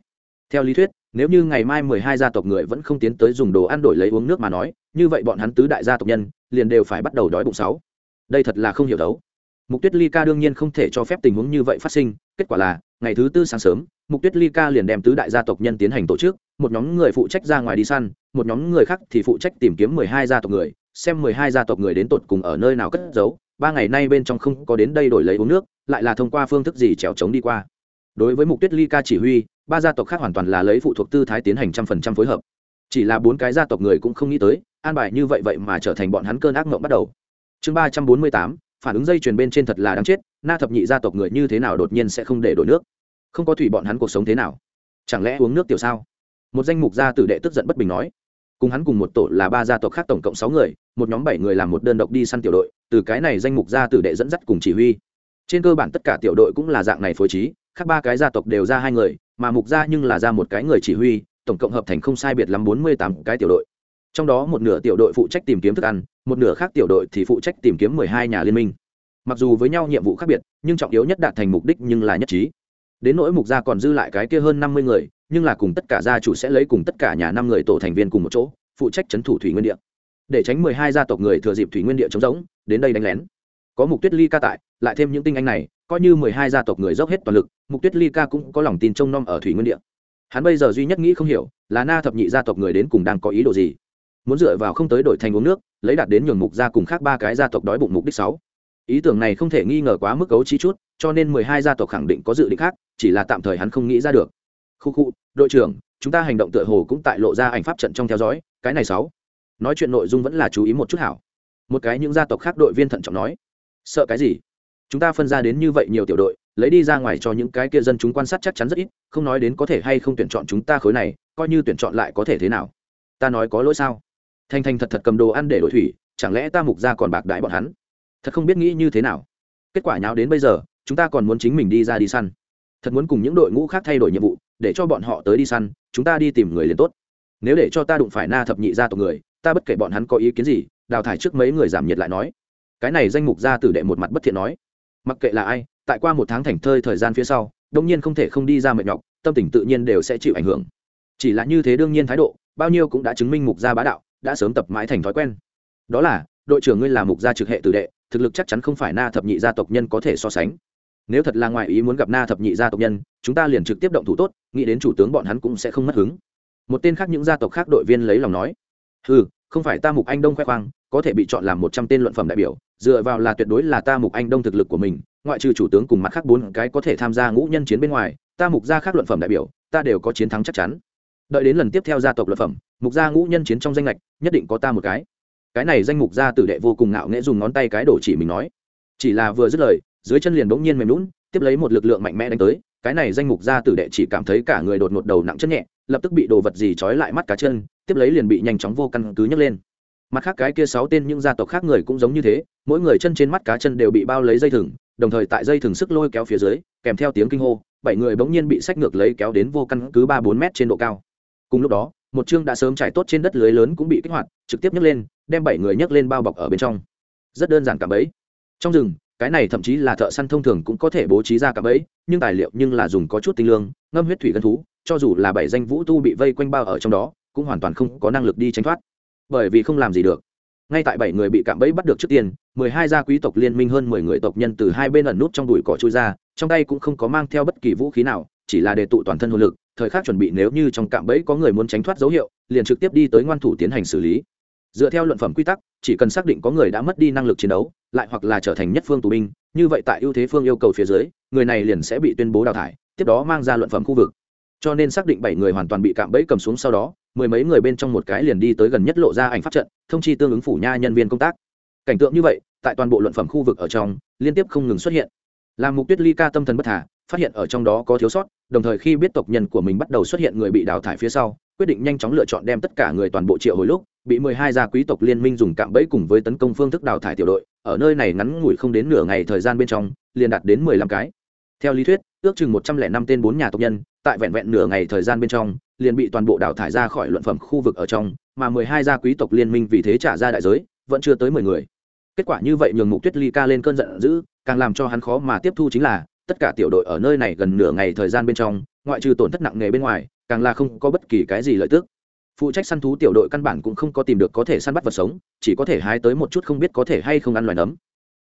Theo lý thuyết, nếu như ngày mai mười hai gia tộc người vẫn không tiến tới dùng đồ ăn đổi lấy uống nước mà nói, như vậy bọn hắn tứ đại gia tộc nhân, liền đều phải bắt đầu đói bụng sáu. Đây thật là không hiểu đấu. Mục tuyết ly ca đương nhiên không thể cho phép tình huống như vậy phát sinh, kết quả là, ngày thứ tư sáng sớm, mục tuyết ly ca liền đem tứ đại gia tộc nhân tiến hành tổ chức, một nhóm người phụ trách ra ngoài đi săn, một nhóm người khác thì phụ trách tìm kiếm mười hai gia tộc người xem mười hai gia tộc người đến tột cùng ở nơi nào cất giấu, ba ngày nay bên trong không có đến đây đổi lấy uống nước, lại là thông qua phương thức gì trèo trống đi qua. Đối với mục tuyết ly ca chỉ huy, ba gia tộc khác hoàn toàn là lấy phụ thuộc tư thái tiến hành trăm phần trăm phối hợp. Chỉ là bốn cái gia tộc người cũng không nghĩ tới, an bài như vậy vậy mà trở thành bọn hắn cơn ác mộng bắt đầu. Chương ba trăm bốn mươi tám, phản ứng dây chuyền bên trên thật là đáng chết, na thập nhị gia tộc người như thế nào đột nhiên sẽ không để đổi nước? Không có thủy bọn hắn cuộc sống thế nào? Chẳng lẽ uống nước tiểu sao? Một danh mục gia tử đệ tức giận bất bình nói cùng hắn cùng một tổ là ba gia tộc khác tổng cộng sáu người, một nhóm bảy người làm một đơn độc đi săn tiểu đội, từ cái này danh mục ra tử đệ dẫn dắt cùng chỉ huy. Trên cơ bản tất cả tiểu đội cũng là dạng này phối trí, khác ba cái gia tộc đều ra hai người, mà mục gia nhưng là ra một cái người chỉ huy, tổng cộng hợp thành không sai biệt lắm bốn mươi tám cái tiểu đội. Trong đó một nửa tiểu đội phụ trách tìm kiếm thức ăn, một nửa khác tiểu đội thì phụ trách tìm kiếm mười hai nhà liên minh. Mặc dù với nhau nhiệm vụ khác biệt, nhưng trọng yếu nhất đạt thành mục đích nhưng là nhất trí. Đến nỗi mục gia còn dư lại cái kia hơn năm mươi người nhưng là cùng tất cả gia chủ sẽ lấy cùng tất cả nhà năm người tổ thành viên cùng một chỗ, phụ trách trấn thủ thủy nguyên địa. Để tránh mười hai gia tộc người thừa dịp thủy nguyên địa chống rỗng, đến đây đánh lén. Có mục tuyết ly ca tại, lại thêm những tinh anh này, coi như mười hai gia tộc người dốc hết toàn lực, mục tuyết ly ca cũng có lòng tin trông nom ở thủy nguyên địa. Hắn bây giờ duy nhất nghĩ không hiểu, là na thập nhị gia tộc người đến cùng đang có ý đồ gì. Muốn dựa vào không tới đổi thành uống nước, lấy đạt đến nhường mục gia cùng khác ba cái gia tộc đói bụng mục đích sáu. Ý tưởng này không thể nghi ngờ quá mức cấu trí chút, cho nên mười hai gia tộc khẳng định có dự định khác, chỉ là tạm thời hắn không nghĩ ra được khu khu, đội trưởng, chúng ta hành động tựa hồ cũng tại lộ ra ảnh pháp trận trong theo dõi, cái này sáu. Nói chuyện nội dung vẫn là chú ý một chút hảo. Một cái những gia tộc khác đội viên thận trọng nói. Sợ cái gì? Chúng ta phân ra đến như vậy nhiều tiểu đội, lấy đi ra ngoài cho những cái kia dân chúng quan sát chắc chắn rất ít, không nói đến có thể hay không tuyển chọn chúng ta khối này, coi như tuyển chọn lại có thể thế nào? Ta nói có lỗi sao? Thành thành thật thật cầm đồ ăn để đổi thủy, chẳng lẽ ta mục ra còn bạc đãi bọn hắn? Thật không biết nghĩ như thế nào. Kết quả nháo đến bây giờ, chúng ta còn muốn chính mình đi ra đi săn. Thật muốn cùng những đội ngũ khác thay đổi nhiệm vụ để cho bọn họ tới đi săn, chúng ta đi tìm người liền tốt. Nếu để cho ta đụng phải na thập nhị gia tộc người, ta bất kể bọn hắn có ý kiến gì, đào thải trước mấy người giảm nhiệt lại nói. Cái này danh mục gia tử đệ một mặt bất thiện nói. Mặc kệ là ai, tại qua một tháng thành thơi thời gian phía sau, đông nhiên không thể không đi ra mệt nhọc, tâm tình tự nhiên đều sẽ chịu ảnh hưởng. Chỉ là như thế đương nhiên thái độ, bao nhiêu cũng đã chứng minh mục gia bá đạo, đã sớm tập mãi thành thói quen. Đó là, đội trưởng ngươi là mục gia trực hệ tử đệ, thực lực chắc chắn không phải na thập nhị gia tộc nhân có thể so sánh nếu thật là ngoại ý muốn gặp na thập nhị gia tộc nhân, chúng ta liền trực tiếp động thủ tốt, nghĩ đến chủ tướng bọn hắn cũng sẽ không mất hứng. Một tên khác những gia tộc khác đội viên lấy lòng nói ừ không phải ta mục anh đông khoe khoang, có thể bị chọn làm một trăm tên luận phẩm đại biểu, dựa vào là tuyệt đối là ta mục anh đông thực lực của mình, ngoại trừ chủ tướng cùng mặt khác bốn cái có thể tham gia ngũ nhân chiến bên ngoài, ta mục gia khác luận phẩm đại biểu, ta đều có chiến thắng chắc chắn. Đợi đến lần tiếp theo gia tộc luận phẩm, mục gia ngũ nhân chiến trong danh lệch nhất định có ta một cái. Cái này danh mục gia tử đệ vô cùng ngạo nghễ dùng ngón tay cái đổ chỉ mình nói. Chỉ là vừa dứt lời dưới chân liền bỗng nhiên mềm lún, tiếp lấy một lực lượng mạnh mẽ đánh tới, cái này danh mục gia tử đệ chỉ cảm thấy cả người đột ngột đầu nặng chân nhẹ, lập tức bị đồ vật gì trói lại mắt cá chân, tiếp lấy liền bị nhanh chóng vô căn cứ nhấc lên. Mặt khác cái kia sáu tên những gia tộc khác người cũng giống như thế, mỗi người chân trên mắt cá chân đều bị bao lấy dây thừng, đồng thời tại dây thừng sức lôi kéo phía dưới, kèm theo tiếng kinh hô, bảy người bỗng nhiên bị sách ngược lấy kéo đến vô căn cứ ba bốn mét trên độ cao. Cùng lúc đó, một chương đã sớm trải tốt trên đất lưới lớn cũng bị kích hoạt, trực tiếp nhấc lên, đem bảy người nhấc lên bao bọc ở bên trong. Rất đơn giản cả ấy. Trong rừng cái này thậm chí là thợ săn thông thường cũng có thể bố trí ra cả bẫy, nhưng tài liệu nhưng là dùng có chút tinh lương, ngâm huyết thủy gân thú, cho dù là bảy danh vũ tu bị vây quanh bao ở trong đó, cũng hoàn toàn không có năng lực đi tránh thoát. Bởi vì không làm gì được. Ngay tại bảy người bị cạm bẫy bắt được trước tiên, mười hai gia quý tộc liên minh hơn mười người tộc nhân từ hai bên ẩn nút trong đùi cỏ trôi ra, trong tay cũng không có mang theo bất kỳ vũ khí nào, chỉ là để tụ toàn thân hồn lực, thời khắc chuẩn bị nếu như trong cạm bẫy có người muốn tránh thoát dấu hiệu, liền trực tiếp đi tới ngoan thủ tiến hành xử lý. Dựa theo luận phẩm quy tắc, chỉ cần xác định có người đã mất đi năng lực chiến đấu lại hoặc là trở thành nhất phương tù binh, như vậy tại ưu thế phương yêu cầu phía dưới, người này liền sẽ bị tuyên bố đào thải, tiếp đó mang ra luận phẩm khu vực. Cho nên xác định bảy người hoàn toàn bị cạm bẫy cầm xuống sau đó, mười mấy người bên trong một cái liền đi tới gần nhất lộ ra ảnh pháp trận, thông chi tương ứng phủ nha nhân viên công tác. Cảnh tượng như vậy, tại toàn bộ luận phẩm khu vực ở trong, liên tiếp không ngừng xuất hiện. Làm mục tuyết ly ca tâm thần bất thả, phát hiện ở trong đó có thiếu sót, đồng thời khi biết tộc nhân của mình bắt đầu xuất hiện người bị đào thải phía sau, quyết định nhanh chóng lựa chọn đem tất cả người toàn bộ triệu hồi lúc, bị mười hai gia quý tộc liên minh dùng cạm bẫy cùng với tấn công phương thức đào thải tiểu đội ở nơi này ngắn ngủi không đến nửa ngày thời gian bên trong, liền đạt đến mười lăm cái. Theo lý thuyết, ước chừng một trăm lẻ năm tên bốn nhà tộc nhân, tại vẹn vẹn nửa ngày thời gian bên trong, liền bị toàn bộ đảo thải ra khỏi luận phẩm khu vực ở trong, mà mười hai gia quý tộc liên minh vì thế trả ra đại giới, vẫn chưa tới mười người. Kết quả như vậy nhường mục tuyết ly ca lên cơn giận dữ, càng làm cho hắn khó mà tiếp thu chính là, tất cả tiểu đội ở nơi này gần nửa ngày thời gian bên trong, ngoại trừ tổn thất nặng nề bên ngoài, càng là không có bất kỳ cái gì lợi tức phụ trách săn thú tiểu đội căn bản cũng không có tìm được có thể săn bắt vật sống, chỉ có thể hái tới một chút không biết có thể hay không ăn loài nấm.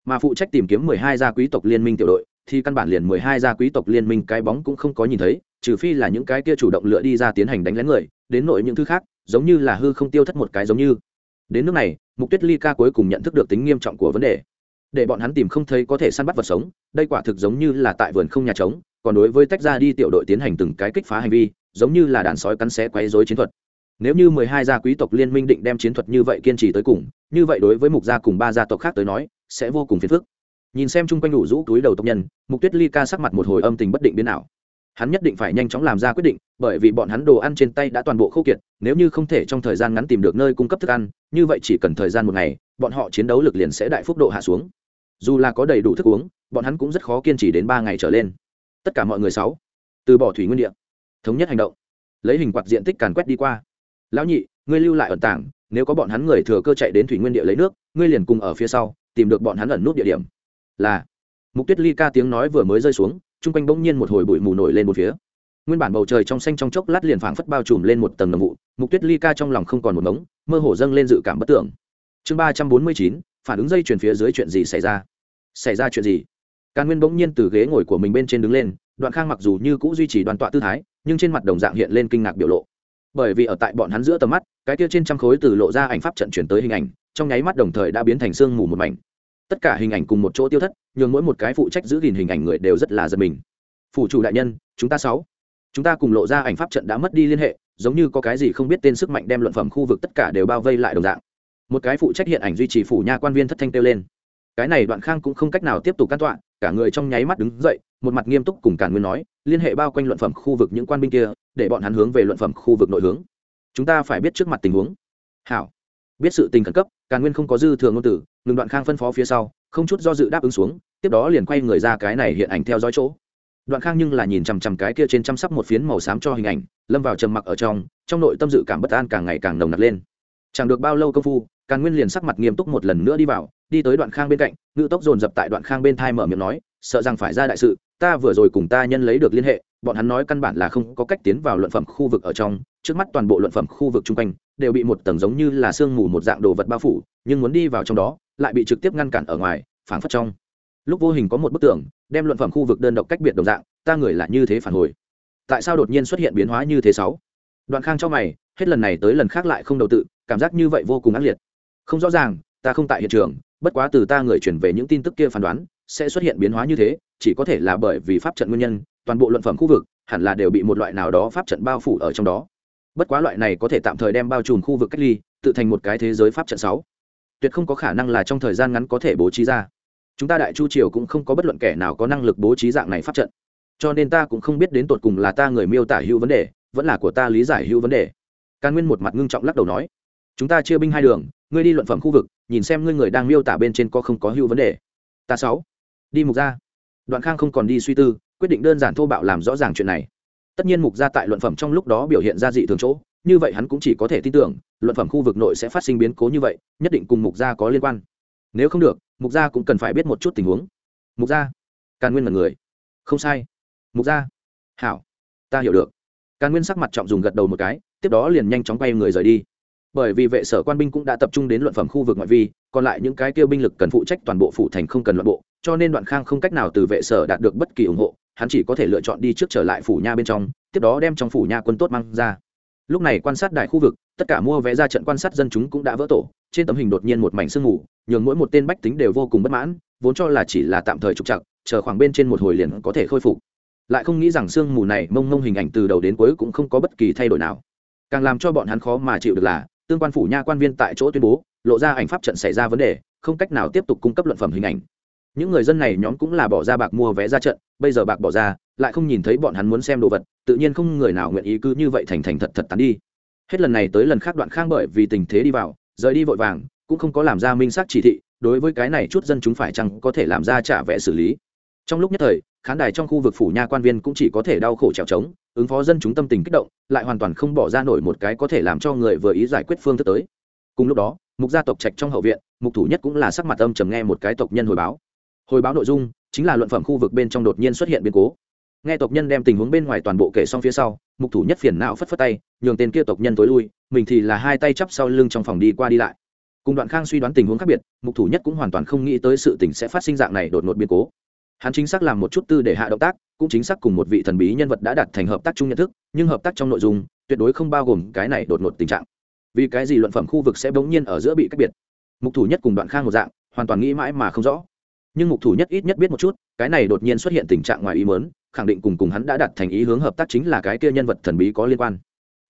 Mà phụ trách tìm kiếm mười hai gia quý tộc liên minh tiểu đội, thì căn bản liền mười hai gia quý tộc liên minh cái bóng cũng không có nhìn thấy, trừ phi là những cái kia chủ động lựa đi ra tiến hành đánh lén người, đến nội những thứ khác, giống như là hư không tiêu thất một cái giống như. Đến nước này, mục tuyết ly ca cuối cùng nhận thức được tính nghiêm trọng của vấn đề. Để bọn hắn tìm không thấy có thể săn bắt vật sống, đây quả thực giống như là tại vườn không nhà trống, còn đối với tách ra đi tiểu đội tiến hành từng cái kích phá hành vi, giống như là đàn sói cắn xé quấy dối chiến thuật nếu như mười hai gia quý tộc liên minh định đem chiến thuật như vậy kiên trì tới cùng, như vậy đối với mục gia cùng ba gia tộc khác tới nói, sẽ vô cùng phiền phức. Nhìn xem chung quanh đủ rũ túi đầu tộc nhân, mục tuyết ly ca sắc mặt một hồi âm tình bất định biến nào hắn nhất định phải nhanh chóng làm ra quyết định, bởi vì bọn hắn đồ ăn trên tay đã toàn bộ khô kiệt, nếu như không thể trong thời gian ngắn tìm được nơi cung cấp thức ăn, như vậy chỉ cần thời gian một ngày, bọn họ chiến đấu lực liền sẽ đại phúc độ hạ xuống. Dù là có đầy đủ thức uống, bọn hắn cũng rất khó kiên trì đến ba ngày trở lên. Tất cả mọi người sáu, từ bỏ thủy nguyên địa, thống nhất hành động. Lấy hình quạt diện tích càn quét đi qua lão nhị, ngươi lưu lại ẩn tàng. nếu có bọn hắn người thừa cơ chạy đến thủy nguyên địa lấy nước, ngươi liền cùng ở phía sau, tìm được bọn hắn ẩn nút địa điểm. Là. Mục tuyết ly ca tiếng nói vừa mới rơi xuống, chung quanh bỗng nhiên một hồi bụi mù nổi lên một phía. Nguyên bản bầu trời trong xanh trong chốc lát liền phảng phất bao trùm lên một tầng đồng vụ, mục tuyết ly ca trong lòng không còn một mống mơ hồ dâng lên dự cảm bất tưởng. Chương ba trăm bốn mươi chín, phản ứng dây chuyển phía dưới chuyện gì xảy ra? Xảy ra chuyện gì? Càn nguyên bỗng nhiên từ ghế ngồi của mình bên trên đứng lên, đoạn khang mặc dù như cũ duy trì đoàn tọa tư thái, nhưng trên mặt đồng dạng hiện lên kinh ngạc biểu lộ bởi vì ở tại bọn hắn giữa tầm mắt, cái kia trên trăm khối từ lộ ra ảnh pháp trận chuyển tới hình ảnh, trong nháy mắt đồng thời đã biến thành sương mù một mảnh. Tất cả hình ảnh cùng một chỗ tiêu thất, nhường mỗi một cái phụ trách giữ gìn hình ảnh người đều rất là giật mình. Phủ chủ đại nhân, chúng ta sáu. Chúng ta cùng lộ ra ảnh pháp trận đã mất đi liên hệ, giống như có cái gì không biết tên sức mạnh đem luận phẩm khu vực tất cả đều bao vây lại đồng dạng. Một cái phụ trách hiện ảnh duy trì phủ nha quan viên thất thanh kêu lên. Cái này đoạn khang cũng không cách nào tiếp tục can tọa, cả người trong nháy mắt đứng dậy, một mặt nghiêm túc cùng cản nguyên nói, liên hệ bao quanh luận phẩm khu vực những quan binh kia để bọn hắn hướng về luận phẩm khu vực nội hướng. Chúng ta phải biết trước mặt tình huống. Hảo. Biết sự tình khẩn cấp, càn nguyên không có dư thừa ngôn tử ngừng đoạn khang phân phó phía sau, không chút do dự đáp ứng xuống, tiếp đó liền quay người ra cái này hiện ảnh theo dõi chỗ. Đoạn khang nhưng là nhìn chằm chằm cái kia trên chăm sóc một phiến màu xám cho hình ảnh, lâm vào trầm mặc ở trong trong nội tâm dự cảm bất an càng ngày càng nồng nặc lên. Chẳng được bao lâu công phu, càn nguyên liền sắc mặt nghiêm túc một lần nữa đi vào, đi tới đoạn khang bên cạnh, ngự tốc dồn dập tại đoạn khang bên thai mở miệng nói, sợ rằng phải ra đại sự, ta vừa rồi cùng ta nhân lấy được liên hệ bọn hắn nói căn bản là không có cách tiến vào luận phẩm khu vực ở trong, trước mắt toàn bộ luận phẩm khu vực chung quanh đều bị một tầng giống như là sương mù một dạng đồ vật bao phủ, nhưng muốn đi vào trong đó, lại bị trực tiếp ngăn cản ở ngoài phản phất trong. Lúc vô hình có một bức tường, đem luận phẩm khu vực đơn độc cách biệt đồng dạng, ta người là như thế phản hồi. Tại sao đột nhiên xuất hiện biến hóa như thế sáu? Đoạn khang cho mày, hết lần này tới lần khác lại không đầu tự, cảm giác như vậy vô cùng ác liệt. Không rõ ràng, ta không tại hiện trường, bất quá từ ta người chuyển về những tin tức kia phán đoán, sẽ xuất hiện biến hóa như thế, chỉ có thể là bởi vì pháp trận nguyên nhân toàn bộ luận phẩm khu vực, hẳn là đều bị một loại nào đó pháp trận bao phủ ở trong đó. Bất quá loại này có thể tạm thời đem bao trùm khu vực cách ly, tự thành một cái thế giới pháp trận sáu. Tuyệt không có khả năng là trong thời gian ngắn có thể bố trí ra. Chúng ta đại chu triều cũng không có bất luận kẻ nào có năng lực bố trí dạng này pháp trận. Cho nên ta cũng không biết đến tột cùng là ta người miêu tả hữu vấn đề, vẫn là của ta lý giải hữu vấn đề. Càn nguyên một mặt ngưng trọng lắc đầu nói, chúng ta chia binh hai đường, ngươi đi luận phẩm khu vực, nhìn xem ngươi người đang miêu tả bên trên có không có hữu vấn đề. Ta sáu. Đi mục ra đoạn khang không còn đi suy tư quyết định đơn giản thô bạo làm rõ ràng chuyện này. Tất nhiên mục gia tại luận phẩm trong lúc đó biểu hiện ra dị thường chỗ, như vậy hắn cũng chỉ có thể tin tưởng, luận phẩm khu vực nội sẽ phát sinh biến cố như vậy, nhất định cùng mục gia có liên quan. Nếu không được, mục gia cũng cần phải biết một chút tình huống. Mục gia, càn nguyên là người. Không sai. Mục gia, hảo, ta hiểu được. Càn nguyên sắc mặt trọng dùng gật đầu một cái, tiếp đó liền nhanh chóng quay người rời đi. Bởi vì vệ sở quan binh cũng đã tập trung đến luận phẩm khu vực ngoại vi, còn lại những cái kêu binh lực cần phụ trách toàn bộ phủ thành không cần luận bộ cho nên đoạn khang không cách nào từ vệ sở đạt được bất kỳ ủng hộ, hắn chỉ có thể lựa chọn đi trước trở lại phủ nha bên trong, tiếp đó đem trong phủ nha quân tốt mang ra. Lúc này quan sát đại khu vực, tất cả mua vé ra trận quan sát dân chúng cũng đã vỡ tổ, trên tấm hình đột nhiên một mảnh sương mù, nhường mỗi một tên bách tính đều vô cùng bất mãn, vốn cho là chỉ là tạm thời trục chặt chờ khoảng bên trên một hồi liền có thể khôi phục. Lại không nghĩ rằng sương mù này mông mông hình ảnh từ đầu đến cuối cũng không có bất kỳ thay đổi nào. Càng làm cho bọn hắn khó mà chịu được là, tương quan phủ nha quan viên tại chỗ tuyên bố, lộ ra ảnh pháp trận xảy ra vấn đề, không cách nào tiếp tục cung cấp luận phẩm hình ảnh những người dân này nhóm cũng là bỏ ra bạc mua vé ra trận, bây giờ bạc bỏ ra, lại không nhìn thấy bọn hắn muốn xem đồ vật, tự nhiên không người nào nguyện ý cứ như vậy thành thành thật thật tán đi. Hết lần này tới lần khác đoạn khang bởi vì tình thế đi vào, rời đi vội vàng, cũng không có làm ra minh xác chỉ thị, đối với cái này chút dân chúng phải chăng có thể làm ra trả vẽ xử lý. Trong lúc nhất thời, khán đài trong khu vực phủ nha quan viên cũng chỉ có thể đau khổ trèo trống, ứng phó dân chúng tâm tình kích động, lại hoàn toàn không bỏ ra nổi một cái có thể làm cho người vừa ý giải quyết phương thức tới. Cùng lúc đó, mục gia tộc trạch trong hậu viện, mục thủ nhất cũng là sắc mặt âm trầm nghe một cái tộc nhân hồi báo hồi báo nội dung, chính là luận phẩm khu vực bên trong đột nhiên xuất hiện biến cố. Nghe tộc nhân đem tình huống bên ngoài toàn bộ kể xong phía sau, mục thủ nhất phiền não phất phất tay, nhường tên kia tộc nhân tối lui, mình thì là hai tay chắp sau lưng trong phòng đi qua đi lại. Cùng đoạn khang suy đoán tình huống khác biệt, mục thủ nhất cũng hoàn toàn không nghĩ tới sự tình sẽ phát sinh dạng này đột ngột biến cố. Hắn chính xác làm một chút tư để hạ động tác, cũng chính xác cùng một vị thần bí nhân vật đã đạt thành hợp tác chung nhận thức, nhưng hợp tác trong nội dung, tuyệt đối không bao gồm cái này đột ngột tình trạng. Vì cái gì luận phẩm khu vực sẽ bỗng nhiên ở giữa bị cách biệt? Mục thủ nhất cùng đoạn khang một dạng, hoàn toàn nghĩ mãi mà không rõ nhưng mục thủ nhất ít nhất biết một chút, cái này đột nhiên xuất hiện tình trạng ngoài ý mớn khẳng định cùng cùng hắn đã đặt thành ý hướng hợp tác chính là cái kia nhân vật thần bí có liên quan.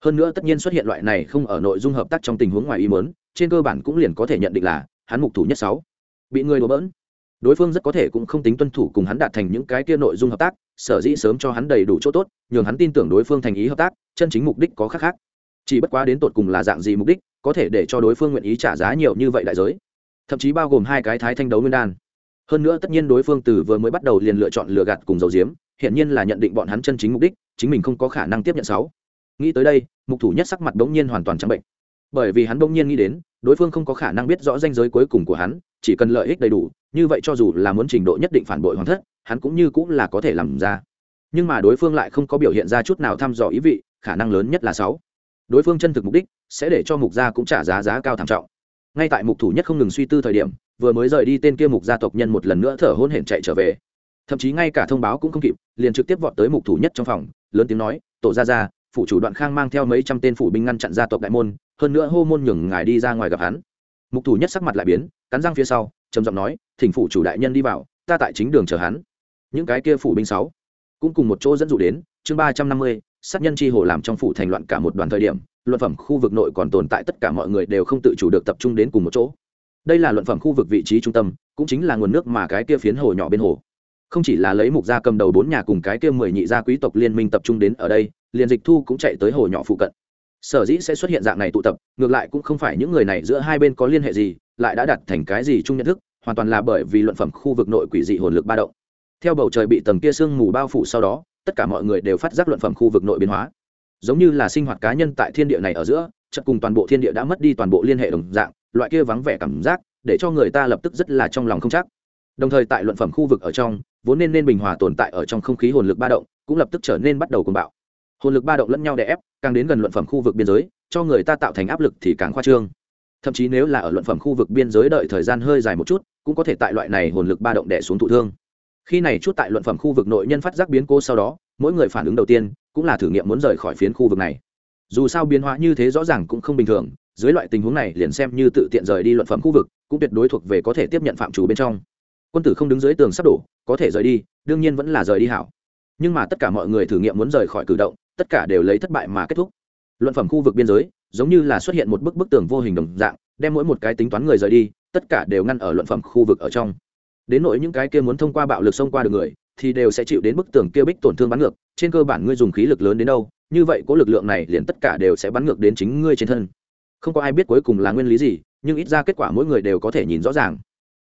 Hơn nữa tất nhiên xuất hiện loại này không ở nội dung hợp tác trong tình huống ngoài ý mớn trên cơ bản cũng liền có thể nhận định là hắn mục thủ nhất sáu. Bị người đổ bỡn. Đối phương rất có thể cũng không tính tuân thủ cùng hắn đạt thành những cái kia nội dung hợp tác, sở dĩ sớm cho hắn đầy đủ chỗ tốt, nhường hắn tin tưởng đối phương thành ý hợp tác, chân chính mục đích có khác khác. Chỉ bất quá đến tột cùng là dạng gì mục đích, có thể để cho đối phương nguyện ý trả giá nhiều như vậy đại giới. Thậm chí bao gồm hai cái thái thanh đấu nguyên đan hơn nữa tất nhiên đối phương từ vừa mới bắt đầu liền lựa chọn lừa gạt cùng dầu diếm hiện nhiên là nhận định bọn hắn chân chính mục đích, chính mình không có khả năng tiếp nhận sáu. Nghĩ tới đây, mục thủ nhất sắc mặt bỗng nhiên hoàn toàn trắng bệnh. Bởi vì hắn bỗng nhiên nghĩ đến, đối phương không có khả năng biết rõ danh giới cuối cùng của hắn, chỉ cần lợi ích đầy đủ, như vậy cho dù là muốn trình độ nhất định phản bội hoàn thất, hắn cũng như cũng là có thể làm ra. Nhưng mà đối phương lại không có biểu hiện ra chút nào thăm dò ý vị, khả năng lớn nhất là sáu. Đối phương chân thực mục đích, sẽ để cho mục gia cũng trả giá giá cao thảm trọng. Ngay tại mục thủ nhất không ngừng suy tư thời điểm vừa mới rời đi tên kia mục gia tộc nhân một lần nữa thở hôn hển chạy trở về. Thậm chí ngay cả thông báo cũng không kịp, liền trực tiếp vọt tới mục thủ nhất trong phòng, lớn tiếng nói, tổ ra ra phụ chủ đoạn khang mang theo mấy trăm tên phủ binh ngăn chặn gia tộc đại môn, hơn nữa hô môn nhường ngài đi ra ngoài gặp hắn. Mục thủ nhất sắc mặt lại biến, cắn răng phía sau, trầm giọng nói, thỉnh phủ chủ đại nhân đi vào, ta tại chính đường chờ hắn. Những cái kia phủ binh sáu cũng cùng một chỗ dẫn dụ đến, chương ba trăm năm mươi, sát nhân chi hồ làm trong phủ thành loạn cả một đoàn thời điểm, luận phẩm khu vực nội còn tồn tại tất cả mọi người đều không tự chủ được tập trung đến cùng một chỗ đây là luận phẩm khu vực vị trí trung tâm, cũng chính là nguồn nước mà cái kia phiến hồ nhỏ bên hồ. Không chỉ là lấy mục gia cầm đầu bốn nhà cùng cái kia mười nhị gia quý tộc liên minh tập trung đến ở đây, liền dịch thu cũng chạy tới hồ nhỏ phụ cận. Sở dĩ sẽ xuất hiện dạng này tụ tập, ngược lại cũng không phải những người này giữa hai bên có liên hệ gì, lại đã đặt thành cái gì chung nhận thức, hoàn toàn là bởi vì luận phẩm khu vực nội quỷ dị hồn lực ba động. Theo bầu trời bị tầng kia sương mù bao phủ sau đó, tất cả mọi người đều phát giác luận phẩm khu vực nội biến hóa. Giống như là sinh hoạt cá nhân tại thiên địa này ở giữa chật cùng toàn bộ thiên địa đã mất đi toàn bộ liên hệ đồng dạng loại kia vắng vẻ cảm giác, để cho người ta lập tức rất là trong lòng không chắc. Đồng thời tại luận phẩm khu vực ở trong, vốn nên nên bình hòa tồn tại ở trong không khí hồn lực ba động, cũng lập tức trở nên bắt đầu cuồng bạo. Hồn lực ba động lẫn nhau đè ép, càng đến gần luận phẩm khu vực biên giới, cho người ta tạo thành áp lực thì càng khoa trương. Thậm chí nếu là ở luận phẩm khu vực biên giới đợi thời gian hơi dài một chút, cũng có thể tại loại này hồn lực ba động đè xuống thụ thương. Khi này chút tại luận phẩm khu vực nội nhân phát giác biến cố sau đó, mỗi người phản ứng đầu tiên cũng là thử nghiệm muốn rời khỏi phiến khu vực này. Dù sao biến hóa như thế rõ ràng cũng không bình thường dưới loại tình huống này liền xem như tự tiện rời đi luận phẩm khu vực, cũng tuyệt đối thuộc về có thể tiếp nhận phạm chủ bên trong. Quân tử không đứng dưới tường sắp đổ, có thể rời đi, đương nhiên vẫn là rời đi hảo. Nhưng mà tất cả mọi người thử nghiệm muốn rời khỏi cử động, tất cả đều lấy thất bại mà kết thúc. Luận phẩm khu vực biên giới, giống như là xuất hiện một bức bức tường vô hình đồng dạng, đem mỗi một cái tính toán người rời đi, tất cả đều ngăn ở luận phẩm khu vực ở trong. Đến nỗi những cái kia muốn thông qua bạo lực xông qua được người, thì đều sẽ chịu đến bức tường kia bích tổn thương bắn ngược, trên cơ bản ngươi dùng khí lực lớn đến đâu, như vậy có lực lượng này liền tất cả đều sẽ bắn ngược đến chính ngươi trên thân không có ai biết cuối cùng là nguyên lý gì, nhưng ít ra kết quả mỗi người đều có thể nhìn rõ ràng.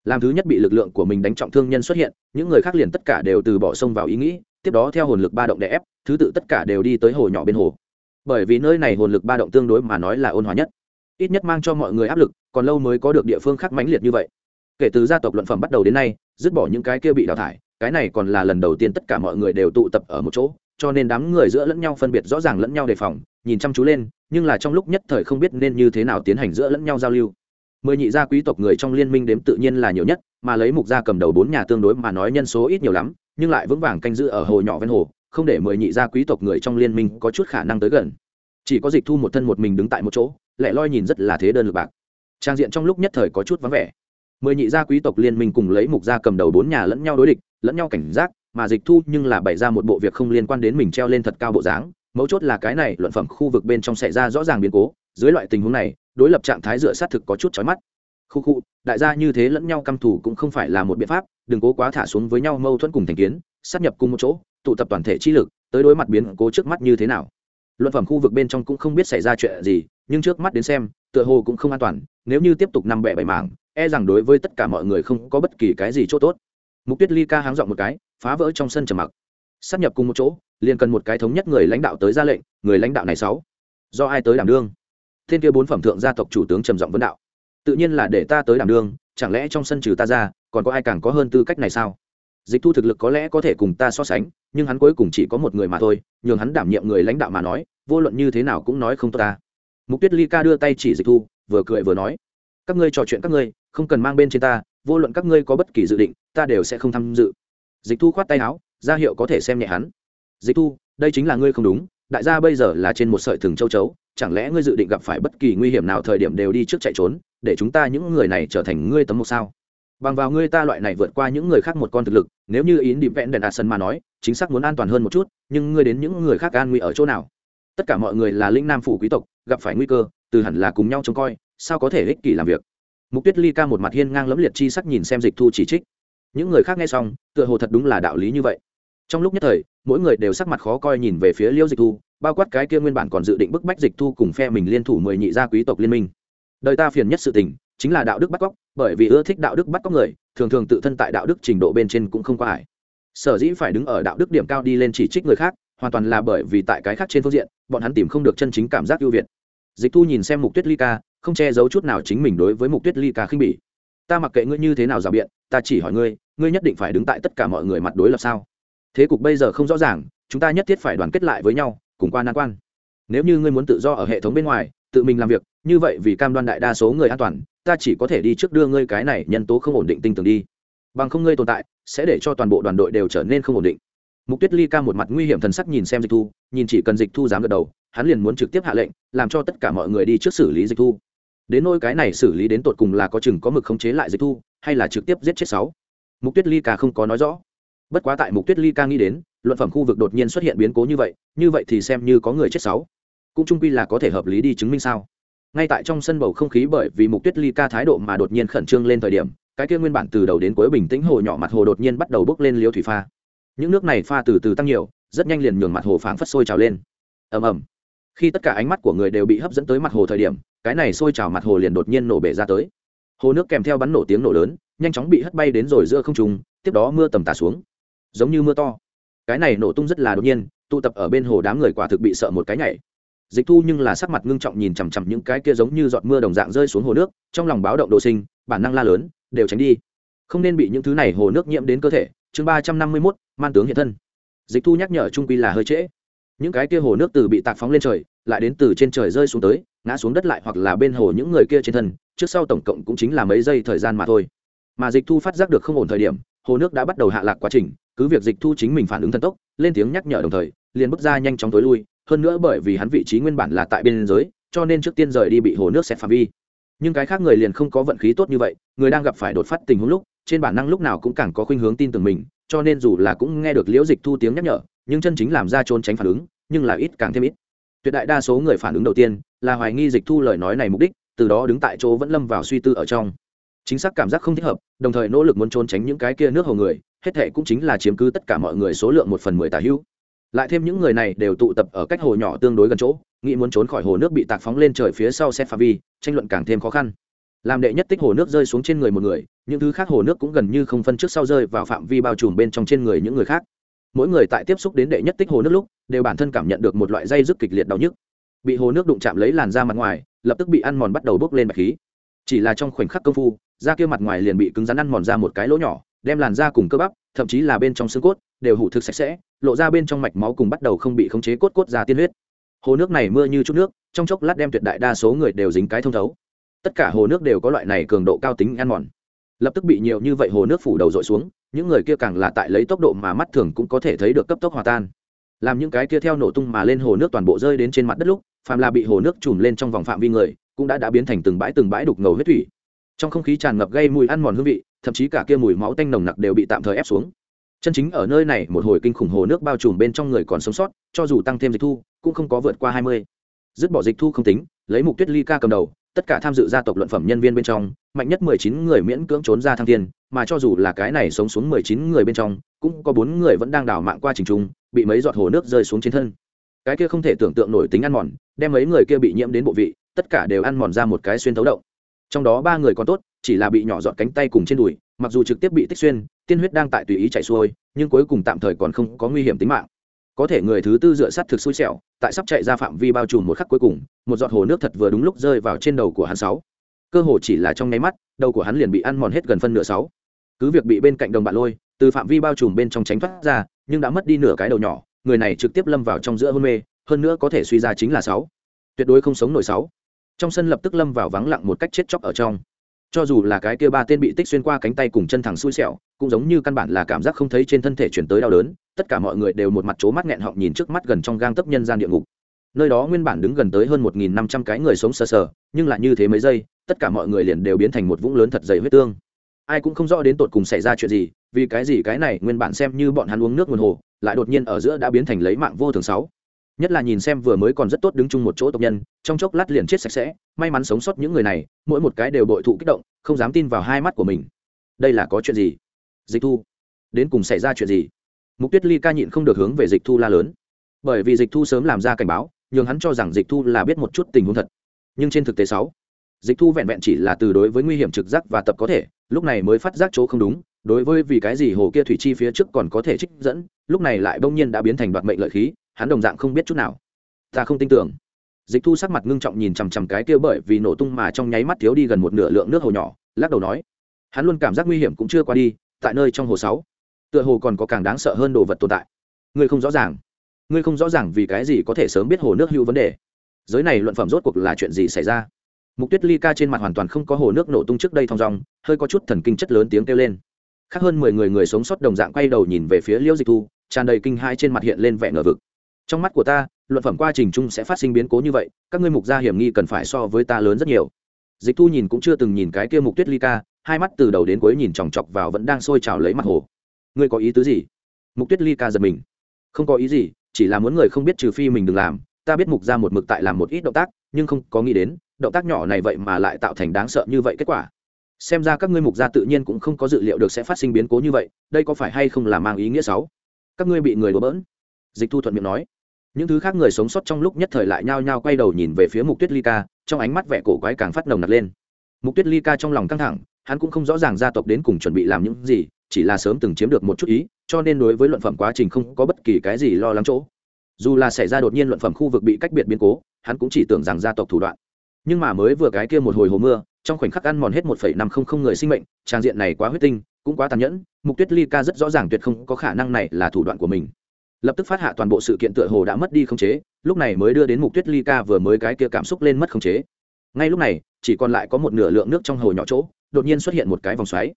Làm thứ nhất bị lực lượng của mình đánh trọng thương nhân xuất hiện, những người khác liền tất cả đều từ bỏ sông vào ý nghĩ, tiếp đó theo hồn lực ba động đè ép, thứ tự tất cả đều đi tới hồ nhỏ bên hồ. Bởi vì nơi này hồn lực ba động tương đối mà nói là ôn hòa nhất, ít nhất mang cho mọi người áp lực, còn lâu mới có được địa phương khác mãnh liệt như vậy. Kể từ gia tộc luận phẩm bắt đầu đến nay, dứt bỏ những cái kia bị đào thải, cái này còn là lần đầu tiên tất cả mọi người đều tụ tập ở một chỗ, cho nên đám người giữa lẫn nhau phân biệt rõ ràng lẫn nhau đề phòng, nhìn chăm chú lên nhưng là trong lúc nhất thời không biết nên như thế nào tiến hành giữa lẫn nhau giao lưu. Mười nhị gia quý tộc người trong liên minh đếm tự nhiên là nhiều nhất, mà lấy mục gia cầm đầu bốn nhà tương đối mà nói nhân số ít nhiều lắm, nhưng lại vững vàng canh giữ ở hồ nhỏ ven hồ, không để mười nhị gia quý tộc người trong liên minh có chút khả năng tới gần. Chỉ có dịch thu một thân một mình đứng tại một chỗ lẽ loi nhìn rất là thế đơn lực bạc. Trang diện trong lúc nhất thời có chút vắng vẻ. Mười nhị gia quý tộc liên minh cùng lấy mục gia cầm đầu bốn nhà lẫn nhau đối địch, lẫn nhau cảnh giác, mà dịch thu nhưng là bày ra một bộ việc không liên quan đến mình treo lên thật cao bộ dáng mấu chốt là cái này luận phẩm khu vực bên trong xảy ra rõ ràng biến cố, dưới loại tình huống này, đối lập trạng thái dựa sát thực có chút chói mắt. Khu khu, đại gia như thế lẫn nhau căm thù cũng không phải là một biện pháp, đừng cố quá thả xuống với nhau mâu thuẫn cùng thành kiến, sát nhập cùng một chỗ, tụ tập toàn thể chi lực, tới đối mặt biến cố trước mắt như thế nào. Luận phẩm khu vực bên trong cũng không biết xảy ra chuyện gì, nhưng trước mắt đến xem, tựa hồ cũng không an toàn, nếu như tiếp tục nằm bẻ bảy mảng e rằng đối với tất cả mọi người không có bất kỳ cái gì chỗ tốt. Mục tuyết ly ca háng dọn một cái, phá vỡ trong sân trầm mặc. Sắp nhập cùng một chỗ liền cần một cái thống nhất người lãnh đạo tới ra lệnh, người lãnh đạo này sáu. Do ai tới đảm đương? Thiên kia bốn phẩm thượng gia tộc chủ tướng trầm giọng vấn đạo. Tự nhiên là để ta tới đảm đương, chẳng lẽ trong sân trừ ta ra, còn có ai càng có hơn tư cách này sao? Dịch thu thực lực có lẽ có thể cùng ta so sánh, nhưng hắn cuối cùng chỉ có một người mà thôi, nhường hắn đảm nhiệm người lãnh đạo mà nói, vô luận như thế nào cũng nói không tốt ta. Mục tuyết ly ca đưa tay chỉ dịch thu, vừa cười vừa nói, các ngươi trò chuyện các ngươi, không cần mang bên trên ta, vô luận các ngươi có bất kỳ dự định, ta đều sẽ không tham dự. Dịch thu khoát tay áo, ra hiệu có thể xem nhẹ hắn dịch thu, đây chính là ngươi không đúng, đại gia bây giờ là trên một sợi thừng châu chấu, chẳng lẽ ngươi dự định gặp phải bất kỳ nguy hiểm nào thời điểm đều đi trước chạy trốn, để chúng ta những người này trở thành ngươi tấm một sao? Bằng vào ngươi ta loại này vượt qua những người khác một con thực lực, nếu như ý định vẽn đèn đạt sân mà nói, chính xác muốn an toàn hơn một chút, nhưng ngươi đến những người khác an nguy ở chỗ nào? Tất cả mọi người là linh nam phủ quý tộc, gặp phải nguy cơ, từ hẳn là cùng nhau trông coi, sao có thể ích kỷ làm việc? Mục tuyết ly ca một mặt hiên ngang lẫm liệt chi sắc nhìn xem dịch thu chỉ trích. Những người khác nghe xong, tựa hồ thật đúng là đạo lý như vậy trong lúc nhất thời, mỗi người đều sắc mặt khó coi nhìn về phía liêu dịch thu, bao quát cái kia nguyên bản còn dự định bức bách dịch thu cùng phe mình liên thủ mười nhị gia quý tộc liên minh. Đời ta phiền nhất sự tình, chính là đạo đức bắt cóc, bởi vì ưa thích đạo đức bắt cóc người, thường thường tự thân tại đạo đức trình độ bên trên cũng không qua ải sở dĩ phải đứng ở đạo đức điểm cao đi lên chỉ trích người khác, hoàn toàn là bởi vì tại cái khác trên phương diện, bọn hắn tìm không được chân chính cảm giác ưu việt. Dịch thu nhìn xem mục tuyết ly ca, không che giấu chút nào chính mình đối với mục tuyết ly ca khinh bỉ. Ta mặc kệ ngươi như thế nào rào biện, ta chỉ hỏi ngươi ngươi nhất định phải đứng tại tất cả mọi người mặt đối lập sao? Thế cục bây giờ không rõ ràng, chúng ta nhất thiết phải đoàn kết lại với nhau, cùng qua nan quan. Nếu như ngươi muốn tự do ở hệ thống bên ngoài, tự mình làm việc, như vậy vì cam đoan đại đa số người an toàn, ta chỉ có thể đi trước đưa ngươi cái này nhân tố không ổn định tinh tường đi. Bằng không ngươi tồn tại, sẽ để cho toàn bộ đoàn đội đều trở nên không ổn định. Mục tuyết ly ca một mặt nguy hiểm thần sắc nhìn xem dịch thu, nhìn chỉ cần dịch thu dám gật đầu, hắn liền muốn trực tiếp hạ lệnh, làm cho tất cả mọi người đi trước xử lý dịch thu. Đến nôi cái này xử lý đến tột cùng là có chừng có mực khống chế lại dịch thu, hay là trực tiếp giết chết sáu? Mục tuyết ly ca không có nói rõ bất quá tại mục tuyết ly ca nghĩ đến, luận phẩm khu vực đột nhiên xuất hiện biến cố như vậy như vậy thì xem như có người chết sáu. Cũng trung quy là có thể hợp lý đi chứng minh sao. Ngay tại trong sân bầu không khí bởi vì mục tuyết ly ca thái độ mà đột nhiên khẩn trương lên thời điểm, cái kia nguyên bản từ đầu đến cuối bình tĩnh hồ nhỏ mặt hồ đột nhiên bắt đầu bốc lên liêu thủy pha. Những nước này pha từ từ tăng nhiều, rất nhanh liền nhường mặt hồ phảng phất sôi trào lên. Ầm ầm. Khi tất cả ánh mắt của người đều bị hấp dẫn tới mặt hồ thời điểm, cái này sôi trào mặt hồ liền đột nhiên nổ bể ra tới. Hồ nước kèm theo bắn nổ tiếng nổ lớn, nhanh chóng bị hất bay đến rồi giữa không trung, tiếp đó mưa tầm tà xuống giống như mưa to. Cái này nổ tung rất là đột nhiên, tụ tập ở bên hồ đám người quả thực bị sợ một cái nhảy. Dịch thu nhưng là sắc mặt ngưng trọng nhìn chằm chằm những cái kia giống như giọt mưa đồng dạng rơi xuống hồ nước, trong lòng báo động đồ sinh, bản năng la lớn, đều tránh đi. Không nên bị những thứ này hồ nước nhiễm đến cơ thể. Chương ba trăm năm mươi mốt, man tướng hiện thân. Dịch thu nhắc nhở trung quy là hơi trễ. Những cái kia hồ nước từ bị tạc phóng lên trời, lại đến từ trên trời rơi xuống tới, ngã xuống đất lại hoặc là bên hồ những người kia trên thân, trước sau tổng cộng cũng chính là mấy giây thời gian mà thôi. Mà dịch thu phát giác được không ổn thời điểm, hồ nước đã bắt đầu hạ lạc quá trình cứ việc dịch thu chính mình phản ứng thần tốc, lên tiếng nhắc nhở đồng thời, liền bước ra nhanh chóng tối lui, hơn nữa bởi vì hắn vị trí nguyên bản là tại bên giới, cho nên trước tiên rời đi bị hồ nước xét phạm vi. Nhưng cái khác người liền không có vận khí tốt như vậy, người đang gặp phải đột phát tình huống lúc, trên bản năng lúc nào cũng càng có khuynh hướng tin tưởng mình, cho nên dù là cũng nghe được liễu dịch thu tiếng nhắc nhở, nhưng chân chính làm ra trốn tránh phản ứng, nhưng là ít càng thêm ít. Tuyệt đại đa số người phản ứng đầu tiên là hoài nghi dịch thu lời nói này mục đích, từ đó đứng tại chỗ vẫn lâm vào suy tư ở trong. Chính xác cảm giác không thích hợp, đồng thời nỗ lực muốn trốn tránh những cái kia nước hồ người hết thệ cũng chính là chiếm cứ tất cả mọi người số lượng một phần mười tà hữu. Lại thêm những người này đều tụ tập ở cách hồ nhỏ tương đối gần chỗ, nghĩ muốn trốn khỏi hồ nước bị tạc phóng lên trời phía sau xét pha vi tranh luận càng thêm khó khăn. Làm đệ nhất tích hồ nước rơi xuống trên người một người, những thứ khác hồ nước cũng gần như không phân trước sau rơi vào phạm vi bao trùm bên trong trên người những người khác. Mỗi người tại tiếp xúc đến đệ nhất tích hồ nước lúc, đều bản thân cảm nhận được một loại dây dứt kịch liệt đau nhức. Bị hồ nước đụng chạm lấy làn da mặt ngoài, lập tức bị ăn mòn bắt đầu bốc lên bạch khí. Chỉ là trong khoảnh khắc công phu, da kia mặt ngoài liền bị cứng rắn ăn mòn ra một cái lỗ nhỏ đem làn da cùng cơ bắp, thậm chí là bên trong xương cốt, đều hủ thực sạch sẽ, lộ ra bên trong mạch máu cùng bắt đầu không bị khống chế cốt cốt ra tiên huyết. Hồ nước này mưa như chút nước, trong chốc lát đem tuyệt đại đa số người đều dính cái thông thấu. Tất cả hồ nước đều có loại này cường độ cao tính ăn mòn. Lập tức bị nhiều như vậy hồ nước phủ đầu dội xuống, những người kia càng là tại lấy tốc độ mà mắt thường cũng có thể thấy được cấp tốc hòa tan. Làm những cái kia theo nổ tung mà lên hồ nước toàn bộ rơi đến trên mặt đất lúc, phàm là bị hồ nước trùm lên trong vòng phạm vi người, cũng đã đã biến thành từng bãi từng bãi đục ngầu huyết thủy. Trong không khí tràn ngập gây mùi ăn mòn hương vị thậm chí cả kia mùi máu tanh nồng nặc đều bị tạm thời ép xuống. Chân chính ở nơi này, một hồi kinh khủng hồ nước bao trùm bên trong người còn sống sót, cho dù tăng thêm dịch thu, cũng không có vượt qua hai mươi. Dứt bỏ dịch thu không tính, lấy mục tuyết ly ca cầm đầu, tất cả tham dự gia tộc luận phẩm nhân viên bên trong, mạnh nhất mười chín người miễn cưỡng trốn ra thăng thiên, mà cho dù là cái này sống xuống mười chín người bên trong, cũng có bốn người vẫn đang đào mạng qua trình trung, bị mấy giọt hồ nước rơi xuống trên thân. Cái kia không thể tưởng tượng nổi tính ăn mòn, đem mấy người kia bị nhiễm đến bộ vị, tất cả đều ăn mòn ra một cái xuyên thấu động. Trong đó ba người còn tốt chỉ là bị nhỏ giọt cánh tay cùng trên đùi, mặc dù trực tiếp bị tích xuyên, tiên huyết đang tại tùy ý chạy xuôi, nhưng cuối cùng tạm thời còn không có nguy hiểm tính mạng. Có thể người thứ tư dựa sát thực xui xẻo, tại sắp chạy ra phạm vi bao trùm một khắc cuối cùng, một giọt hồ nước thật vừa đúng lúc rơi vào trên đầu của hắn sáu. Cơ hồ chỉ là trong nháy mắt, đầu của hắn liền bị ăn mòn hết gần phân nửa sáu. Cứ việc bị bên cạnh đồng bạn lôi, từ phạm vi bao trùm bên trong tránh thoát ra, nhưng đã mất đi nửa cái đầu nhỏ, người này trực tiếp lâm vào trong giữa hôn mê, hơn nữa có thể suy ra chính là sáu. Tuyệt đối không sống nổi sáu. Trong sân lập tức lâm vào vắng lặng một cách chết chóc ở trong cho dù là cái kia ba tên bị tích xuyên qua cánh tay cùng chân thẳng xui xẻo, cũng giống như căn bản là cảm giác không thấy trên thân thể chuyển tới đau đớn, tất cả mọi người đều một mặt c mắt nghẹn họng nhìn trước mắt gần trong gang tấp nhân gian địa ngục. Nơi đó nguyên bản đứng gần tới hơn một nghìn năm trăm cái người sống sờ sờ, nhưng lại như thế mấy giây, tất cả mọi người liền đều biến thành một vũng lớn thật dày huyết tương. Ai cũng không rõ đến tột cùng xảy ra chuyện gì, vì cái gì cái này nguyên bản xem như bọn hắn uống nước nguồn hồ, lại đột nhiên ở giữa đã biến thành lấy mạng vô thường sáu nhất là nhìn xem vừa mới còn rất tốt đứng chung một chỗ tộc nhân, trong chốc lát liền chết sạch sẽ, may mắn sống sót những người này, mỗi một cái đều bội thụ kích động, không dám tin vào hai mắt của mình. Đây là có chuyện gì? Dịch thu, đến cùng xảy ra chuyện gì? Mục tuyết ly ca nhịn không được hướng về dịch thu la lớn. Bởi vì dịch thu sớm làm ra cảnh báo, nhường hắn cho rằng dịch thu là biết một chút tình huống thật. Nhưng trên thực tế sáu, dịch thu vẹn vẹn chỉ là từ đối với nguy hiểm trực giác và tập có thể, lúc này mới phát giác chỗ không đúng, đối với vì cái gì hồ kia thủy chi phía trước còn có thể trích dẫn, lúc này lại bỗng nhiên đã biến thành đoạt mệnh lợi khí hắn đồng dạng không biết chút nào. Ta không tin tưởng. Dịch thu sắc mặt ngưng trọng nhìn chằm chằm cái kia bởi vì nổ tung mà trong nháy mắt thiếu đi gần một nửa lượng nước hồ nhỏ, lắc đầu nói, hắn luôn cảm giác nguy hiểm cũng chưa qua đi, tại nơi trong hồ sáu, tựa hồ còn có càng đáng sợ hơn đồ vật tồn tại. Ngươi không rõ ràng. Ngươi không rõ ràng vì cái gì có thể sớm biết hồ nước hữu vấn đề. Giới này luận phẩm rốt cuộc là chuyện gì xảy ra? Mục tuyết ly ca trên mặt hoàn toàn không có hồ nước nổ tung trước đây thong dong, hơi có chút thần kinh chất lớn tiếng kêu lên. Khác hơn mười người người sống sót đồng dạng quay đầu nhìn về phía liễu dịch thu, tràn đầy kinh hai trên mặt hiện lên vẻ ngờ vực trong mắt của ta, luận phẩm quá trình chung sẽ phát sinh biến cố như vậy, các ngươi mục gia hiểm nghi cần phải so với ta lớn rất nhiều. Dịch thu nhìn cũng chưa từng nhìn cái kia mục tuyết ly ca, hai mắt từ đầu đến cuối nhìn chòng chọc vào vẫn đang sôi trào lấy mặt hồ. Ngươi có ý tứ gì? Mục tuyết ly ca giật mình. Không có ý gì, chỉ là muốn người không biết trừ phi mình đừng làm. Ta biết mục ra một mực tại làm một ít động tác, nhưng không có nghĩ đến, động tác nhỏ này vậy mà lại tạo thành đáng sợ như vậy kết quả. Xem ra các ngươi mục gia tự nhiên cũng không có dự liệu được sẽ phát sinh biến cố như vậy, đây có phải hay không là mang ý nghĩa xấu? Các ngươi bị người đổ bỡn. Dịch thu thuận miệng nói những thứ khác người sống sót trong lúc nhất thời lại nhao nhao quay đầu nhìn về phía mục tuyết ly ca, trong ánh mắt vẻ cổ quái càng phát nồng nặc lên. Mục tuyết ly ca trong lòng căng thẳng, hắn cũng không rõ ràng gia tộc đến cùng chuẩn bị làm những gì, chỉ là sớm từng chiếm được một chút ý, cho nên đối với luận phẩm quá trình không có bất kỳ cái gì lo lắng chỗ. Dù là xảy ra đột nhiên luận phẩm khu vực bị cách biệt biến cố, hắn cũng chỉ tưởng rằng gia tộc thủ đoạn. Nhưng mà mới vừa cái kia một hồi hồ mưa, trong khoảnh khắc ăn mòn hết một phẩy năm không không người sinh mệnh, trang diện này quá huyết tinh, cũng quá tàn nhẫn, mục tuyết ly ca rất rõ ràng tuyệt không có khả năng này là thủ đoạn của mình lập tức phát hạ toàn bộ sự kiện tựa hồ đã mất đi khống chế, lúc này mới đưa đến mục tuyết ly ca vừa mới cái kia cảm xúc lên mất khống chế. Ngay lúc này, chỉ còn lại có một nửa lượng nước trong hồ nhỏ chỗ, đột nhiên xuất hiện một cái vòng xoáy.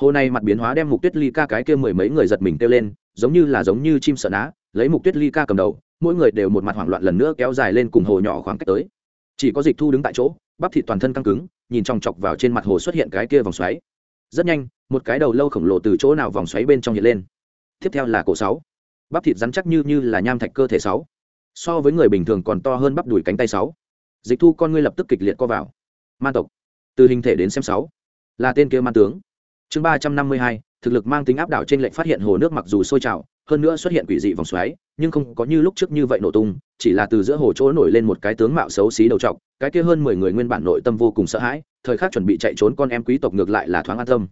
Hồ này mặt biến hóa đem mục tuyết ly ca cái kia mười mấy người giật mình kêu lên, giống như là giống như chim sợ ná, lấy mục tuyết ly ca cầm đầu, mỗi người đều một mặt hoảng loạn lần nữa kéo dài lên cùng hồ nhỏ khoảng cách tới. Chỉ có dịch thu đứng tại chỗ, bắp thịt toàn thân căng cứng, nhìn chòng chọc vào trên mặt hồ xuất hiện cái kia vòng xoáy. Rất nhanh, một cái đầu lâu khổng lồ từ chỗ nào vòng xoáy bên trong hiện lên. Tiếp theo là cổ sáu bắp thịt rắn chắc như như là nham thạch cơ thể sáu. So với người bình thường còn to hơn bắp đùi cánh tay sáu. Dịch thu con ngươi lập tức kịch liệt co vào. Man tộc. Từ hình thể đến xem sáu. Là tên kia man tướng. Chương ba trăm năm mươi hai, thực lực mang tính áp đảo trên lệnh phát hiện hồ nước mặc dù sôi trào, hơn nữa xuất hiện quỷ dị vòng xoáy, nhưng không có như lúc trước như vậy nổ tung, chỉ là từ giữa hồ chỗ nổi lên một cái tướng mạo xấu xí đầu trọc, cái kia hơn mười người nguyên bản nội tâm vô cùng sợ hãi, thời khắc chuẩn bị chạy trốn con em quý tộc ngược lại là thoáng an tâm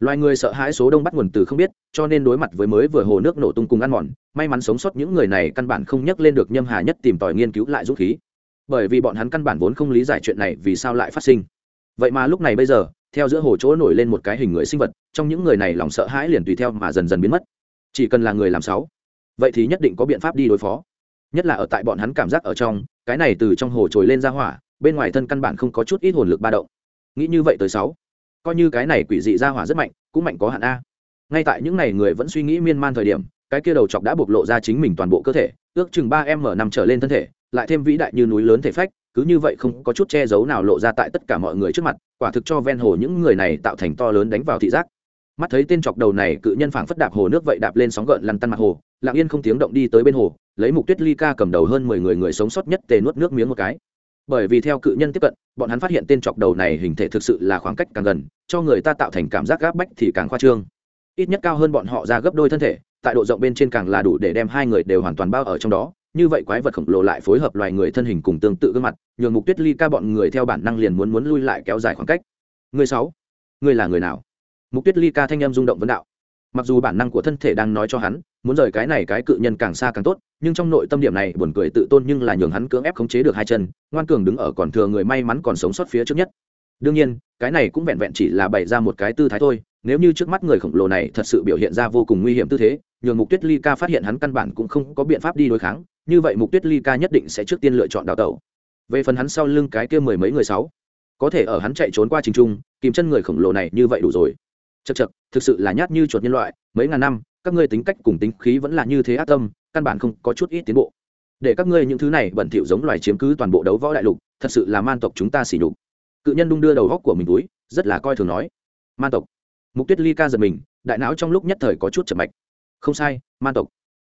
loài người sợ hãi số đông bắt nguồn từ không biết, cho nên đối mặt với mới vừa hồ nước nổ tung cùng ăn mòn, may mắn sống sót những người này căn bản không nhắc lên được nhâm hà nhất tìm tòi nghiên cứu lại dũng khí. Bởi vì bọn hắn căn bản vốn không lý giải chuyện này vì sao lại phát sinh. Vậy mà lúc này bây giờ, theo giữa hồ chỗ nổi lên một cái hình người sinh vật, trong những người này lòng sợ hãi liền tùy theo mà dần dần biến mất. Chỉ cần là người làm sáu, vậy thì nhất định có biện pháp đi đối phó. Nhất là ở tại bọn hắn cảm giác ở trong, cái này từ trong hồ trồi lên ra hỏa, bên ngoài thân căn bản không có chút ít hồn lực ba động. Nghĩ như vậy tới sáu coi như cái này quỷ dị ra hỏa rất mạnh, cũng mạnh có hạn a. Ngay tại những ngày người vẫn suy nghĩ miên man thời điểm, cái kia đầu chọc đã bộc lộ ra chính mình toàn bộ cơ thể, ước chừng ba m nằm trở lên thân thể, lại thêm vĩ đại như núi lớn thể phách, cứ như vậy không có chút che giấu nào lộ ra tại tất cả mọi người trước mặt, quả thực cho ven hồ những người này tạo thành to lớn đánh vào thị giác. Mắt thấy tên chọc đầu này cự nhân phảng phất đạp hồ nước vậy đạp lên sóng gợn lăn tăn mặt hồ, lặng yên không tiếng động đi tới bên hồ, lấy mục tuyết ly ca cầm đầu hơn mười người người sống sót nhất tề nuốt nước miếng một cái bởi vì theo cự nhân tiếp cận, bọn hắn phát hiện tên chọc đầu này hình thể thực sự là khoảng cách càng gần, cho người ta tạo thành cảm giác gáp bách thì càng khoa trương. Ít nhất cao hơn bọn họ ra gấp đôi thân thể, tại độ rộng bên trên càng là đủ để đem hai người đều hoàn toàn bao ở trong đó. Như vậy quái vật khổng lồ lại phối hợp loài người thân hình cùng tương tự gương mặt, nhường mục tuyết ly ca bọn người theo bản năng liền muốn muốn lui lại kéo dài khoảng cách. Người sáu ngươi là người nào? Mục tuyết ly ca thanh em rung động vấn đạo. Mặc dù bản năng của thân thể đang nói cho hắn muốn rời cái này cái cự nhân càng xa càng tốt, nhưng trong nội tâm điểm này buồn cười tự tôn nhưng là nhường hắn cưỡng ép khống chế được hai chân, ngoan cường đứng ở còn thừa người may mắn còn sống sót phía trước nhất. Đương nhiên, cái này cũng vẹn vẹn chỉ là bày ra một cái tư thái thôi, nếu như trước mắt người khổng lồ này thật sự biểu hiện ra vô cùng nguy hiểm tư thế, nhường mục tuyết ly ca phát hiện hắn căn bản cũng không có biện pháp đi đối kháng, như vậy mục tuyết ly ca nhất định sẽ trước tiên lựa chọn đào tẩu. Về phần hắn sau lưng cái kia mười mấy người sáu, có thể ở hắn chạy trốn qua trình trung, kìm chân người khổng lồ này như vậy đủ rồi. Chật chật thực sự là nhát như chuột nhân loại, mấy ngàn năm các ngươi tính cách cùng tính khí vẫn là như thế ác tâm, căn bản không có chút ít tiến bộ. Để các ngươi những thứ này bẩn thỉu giống loài chiếm cứ toàn bộ đấu võ đại lục, thật sự là man tộc chúng ta xỉ nhục. Cự nhân đung đưa đầu góc của mình túi, rất là coi thường nói. Man tộc. Mục tuyết ly ca giật mình, đại não trong lúc nhất thời có chút chậm mạch. Không sai, man tộc.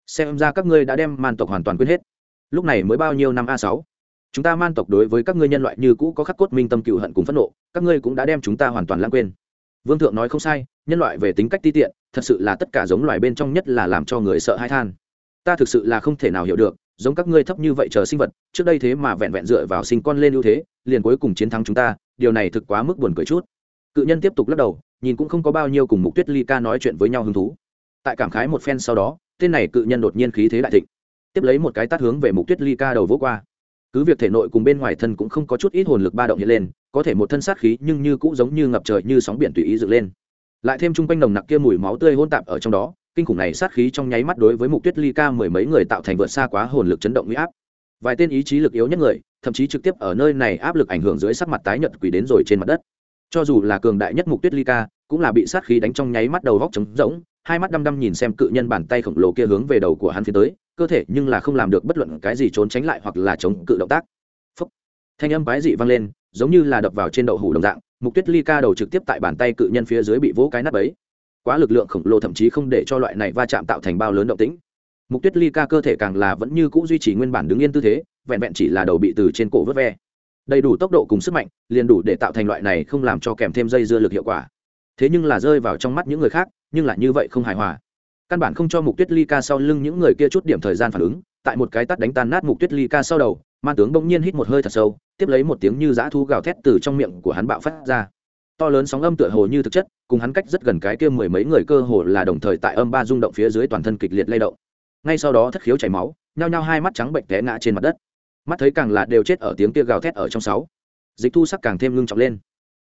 Xem ra các ngươi đã đem man tộc hoàn toàn quên hết. Lúc này mới bao nhiêu năm a sáu? Chúng ta man tộc đối với các ngươi nhân loại như cũ có khắc cốt minh tâm cựu hận cùng phẫn nộ, các ngươi cũng đã đem chúng ta hoàn toàn lãng quên vương thượng nói không sai, nhân loại về tính cách ti tiện, thật sự là tất cả giống loài bên trong nhất là làm cho người sợ hãi than. Ta thực sự là không thể nào hiểu được, giống các ngươi thấp như vậy chờ sinh vật, trước đây thế mà vẹn vẹn dựa vào sinh con lên ưu thế, liền cuối cùng chiến thắng chúng ta, điều này thực quá mức buồn cười chút. Cự nhân tiếp tục lắc đầu, nhìn cũng không có bao nhiêu cùng mục tuyết ly ca nói chuyện với nhau hứng thú. Tại cảm khái một phen sau đó, tên này cự nhân đột nhiên khí thế đại thịnh. Tiếp lấy một cái tát hướng về mục tuyết ly ca đầu vỗ qua. Cứ việc thể nội cùng bên ngoài thân cũng không có chút ít hồn lực ba động hiện lên có thể một thân sát khí nhưng như cũng giống như ngập trời như sóng biển tùy ý dựng lên. Lại thêm chung quanh nồng nặc kia mùi máu tươi hôn tạp ở trong đó, kinh khủng này sát khí trong nháy mắt đối với mục tuyết ly ca mười mấy người tạo thành vượt xa quá hồn lực chấn động huy áp. Vài tên ý chí lực yếu nhất người, thậm chí trực tiếp ở nơi này áp lực ảnh hưởng dưới sắc mặt tái nhợt quỷ đến rồi trên mặt đất. Cho dù là cường đại nhất mục tuyết ly ca, cũng là bị sát khí đánh trong nháy mắt đầu góc trống rỗng, hai mắt đăm đăm nhìn xem cự nhân bàn tay khổng lồ kia hướng về đầu của hắn phía tới, cơ thể nhưng là không làm được bất luận cái gì trốn tránh lại hoặc là chống cự động tác. Phúc. thanh âm quái dị vang lên giống như là đập vào trên đậu hủ đồng dạng, mục tuyết ly ca đầu trực tiếp tại bàn tay cự nhân phía dưới bị vỗ cái nắp ấy quá lực lượng khổng lồ thậm chí không để cho loại này va chạm tạo thành bao lớn động tĩnh. Mục tuyết ly ca cơ thể càng là vẫn như c ũ duy trì nguyên bản đứng yên tư thế, vẹn vẹn chỉ là đầu bị từ trên cổ vớt ve. Đầy đủ tốc độ cùng sức mạnh, liền đủ để tạo thành loại này không làm cho kèm thêm dây dưa lực hiệu quả. Thế nhưng là rơi vào trong mắt những người khác, nhưng là như vậy không hài hòa. Căn bản không cho mục tuyết ly ca sau lưng những người kia chút điểm thời gian phản ứng, tại một cái tắt đánh tan nát mục tuyết ly ca sau đầu man tướng bỗng nhiên hít một hơi thật sâu, tiếp lấy một tiếng như dã thu gào thét từ trong miệng của hắn bạo phát ra. To lớn sóng âm tựa hồ như thực chất, cùng hắn cách rất gần cái kia mười mấy người cơ hồ là đồng thời tại âm ba rung động phía dưới toàn thân kịch liệt lay động. Ngay sau đó thất khiếu chảy máu, nhao nhao hai mắt trắng bệnh té ngã trên mặt đất. Mắt thấy càng là đều chết ở tiếng kia gào thét ở trong sáu. Dịch thu sắc càng thêm ngưng trọng lên.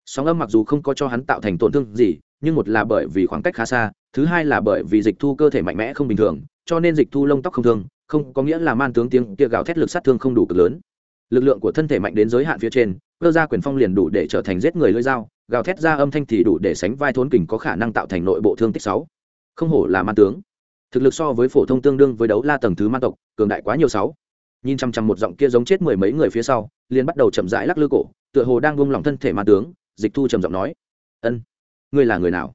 Sóng âm mặc dù không có cho hắn tạo thành tổn thương gì, nhưng một là bởi vì khoảng cách khá xa, thứ hai là bởi vì dịch thu cơ thể mạnh mẽ không bình thường cho nên dịch thu lông tóc không thương, không có nghĩa là man tướng tiếng kia gào thét lực sát thương không đủ cực lớn. Lực lượng của thân thể mạnh đến giới hạn phía trên, cơ ra quyền phong liền đủ để trở thành giết người lưỡi dao, gào thét ra âm thanh thì đủ để sánh vai thốn kình có khả năng tạo thành nội bộ thương tích sáu. Không hổ là man tướng. Thực lực so với phổ thông tương đương với đấu la tầng thứ man tộc, cường đại quá nhiều sáu. Nhìn chăm chăm một giọng kia giống chết mười mấy người phía sau, liền bắt đầu chậm rãi lắc lư cổ, tựa hồ đang buông lỏng thân thể man tướng, dịch thu trầm giọng nói. Ân, ngươi là người nào?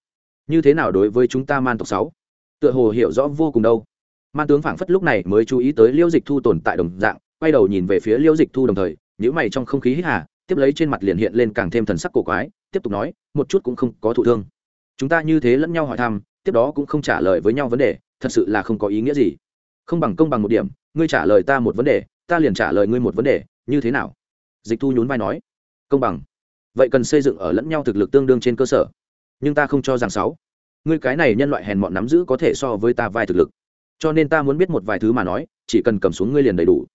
Như thế nào đối với chúng ta man tộc sáu? Tựa hồ hiểu rõ vô cùng đâu man tướng phảng phất lúc này mới chú ý tới liêu dịch thu tồn tại đồng dạng, quay đầu nhìn về phía liêu dịch thu đồng thời nhữ mày trong không khí hít hà, tiếp lấy trên mặt liền hiện lên càng thêm thần sắc cổ quái, tiếp tục nói, một chút cũng không có thụ thương. Chúng ta như thế lẫn nhau hỏi thăm, tiếp đó cũng không trả lời với nhau vấn đề, thật sự là không có ý nghĩa gì. Không bằng công bằng một điểm, ngươi trả lời ta một vấn đề, ta liền trả lời ngươi một vấn đề, như thế nào? Dịch thu nhún vai nói. Công bằng. Vậy cần xây dựng ở lẫn nhau thực lực tương đương trên cơ sở. Nhưng ta không cho rằng sáu. Ngươi cái này nhân loại hèn mọn nắm giữ có thể so với ta vai thực lực cho nên ta muốn biết một vài thứ mà nói, chỉ cần cầm xuống ngươi liền đầy đủ.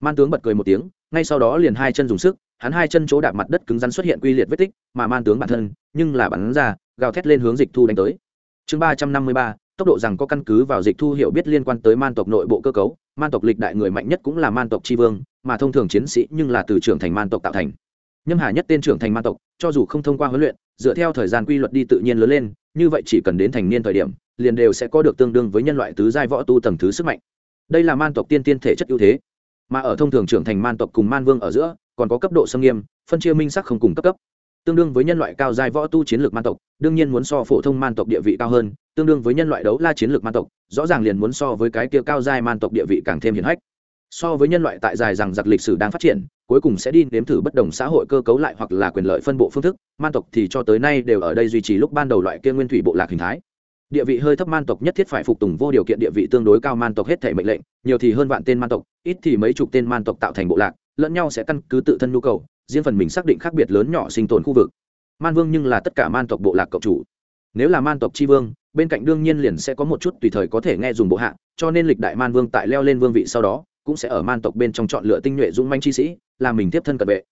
Man tướng bật cười một tiếng, ngay sau đó liền hai chân dùng sức, hắn hai chân chỗ đạp mặt đất cứng rắn xuất hiện quy liệt vết tích, mà man tướng bản thân, nhưng là bắn ra, gào thét lên hướng dịch thu đánh tới. Chương ba trăm năm mươi ba, tốc độ rằng có căn cứ vào dịch thu hiểu biết liên quan tới man tộc nội bộ cơ cấu, man tộc lịch đại người mạnh nhất cũng là man tộc tri vương, mà thông thường chiến sĩ nhưng là từ trưởng thành man tộc tạo thành. Nhâm hà nhất tên trưởng thành man tộc, cho dù không thông qua huấn luyện, dựa theo thời gian quy luật đi tự nhiên lớn lên, như vậy chỉ cần đến thành niên thời điểm liền đều sẽ có được tương đương với nhân loại tứ giai võ tu tầng thứ sức mạnh. Đây là man tộc tiên tiên thể chất ưu thế. Mà ở thông thường trưởng thành man tộc cùng man vương ở giữa, còn có cấp độ xâm nghiêm, phân chia minh sắc không cùng cấp cấp. Tương đương với nhân loại cao giai võ tu chiến lược man tộc, đương nhiên muốn so phổ thông man tộc địa vị cao hơn, tương đương với nhân loại đấu la chiến lược man tộc, rõ ràng liền muốn so với cái kia cao giai man tộc địa vị càng thêm hiển hách. So với nhân loại tại dài rằng giặc lịch sử đang phát triển, cuối cùng sẽ đi nếm thử bất đồng xã hội cơ cấu lại hoặc là quyền lợi phân bộ phương thức, man tộc thì cho tới nay đều ở đây duy trì lúc ban đầu loại kia nguyên thủy bộ lạc hình thái địa vị hơi thấp man tộc nhất thiết phải phục tùng vô điều kiện địa vị tương đối cao man tộc hết thể mệnh lệnh, nhiều thì hơn vạn tên man tộc, ít thì mấy chục tên man tộc tạo thành bộ lạc, lẫn nhau sẽ căn cứ tự thân nhu cầu, riêng phần mình xác định khác biệt lớn nhỏ sinh tồn khu vực. Man vương nhưng là tất cả man tộc bộ lạc cộng chủ. Nếu là man tộc tri vương, bên cạnh đương nhiên liền sẽ có một chút tùy thời có thể nghe dùng bộ hạ, cho nên lịch đại man vương tại leo lên vương vị sau đó, cũng sẽ ở man tộc bên trong chọn lựa tinh nhuệ dũng manh chi sĩ làm mình tiếp thân cận vệ.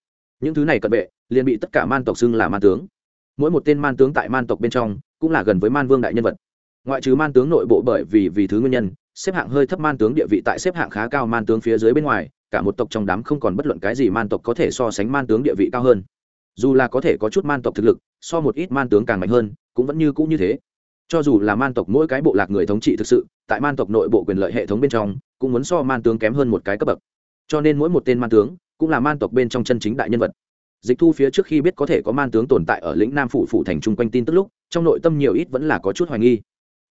Những thứ này cận vệ, liền bị tất cả man tộc xưng là man tướng. Mỗi một tên man tướng tại man tộc bên trong, cũng là gần với man vương đại nhân vật ngoại trừ man tướng nội bộ bởi vì vì thứ nguyên nhân, xếp hạng hơi thấp man tướng địa vị tại xếp hạng khá cao man tướng phía dưới bên ngoài, cả một tộc trong đám không còn bất luận cái gì man tộc có thể so sánh man tướng địa vị cao hơn. Dù là có thể có chút man tộc thực lực, so một ít man tướng càng mạnh hơn, cũng vẫn như cũ như thế. Cho dù là man tộc mỗi cái bộ lạc người thống trị thực sự, tại man tộc nội bộ quyền lợi hệ thống bên trong, cũng muốn so man tướng kém hơn một cái cấp bậc. Cho nên mỗi một tên man tướng, cũng là man tộc bên trong chân chính đại nhân vật. Dịch thu phía trước khi biết có thể có man tướng tồn tại ở lĩnh nam phủ phủ thành chung quanh tin tức lúc, trong nội tâm nhiều ít vẫn là có chút hoài nghi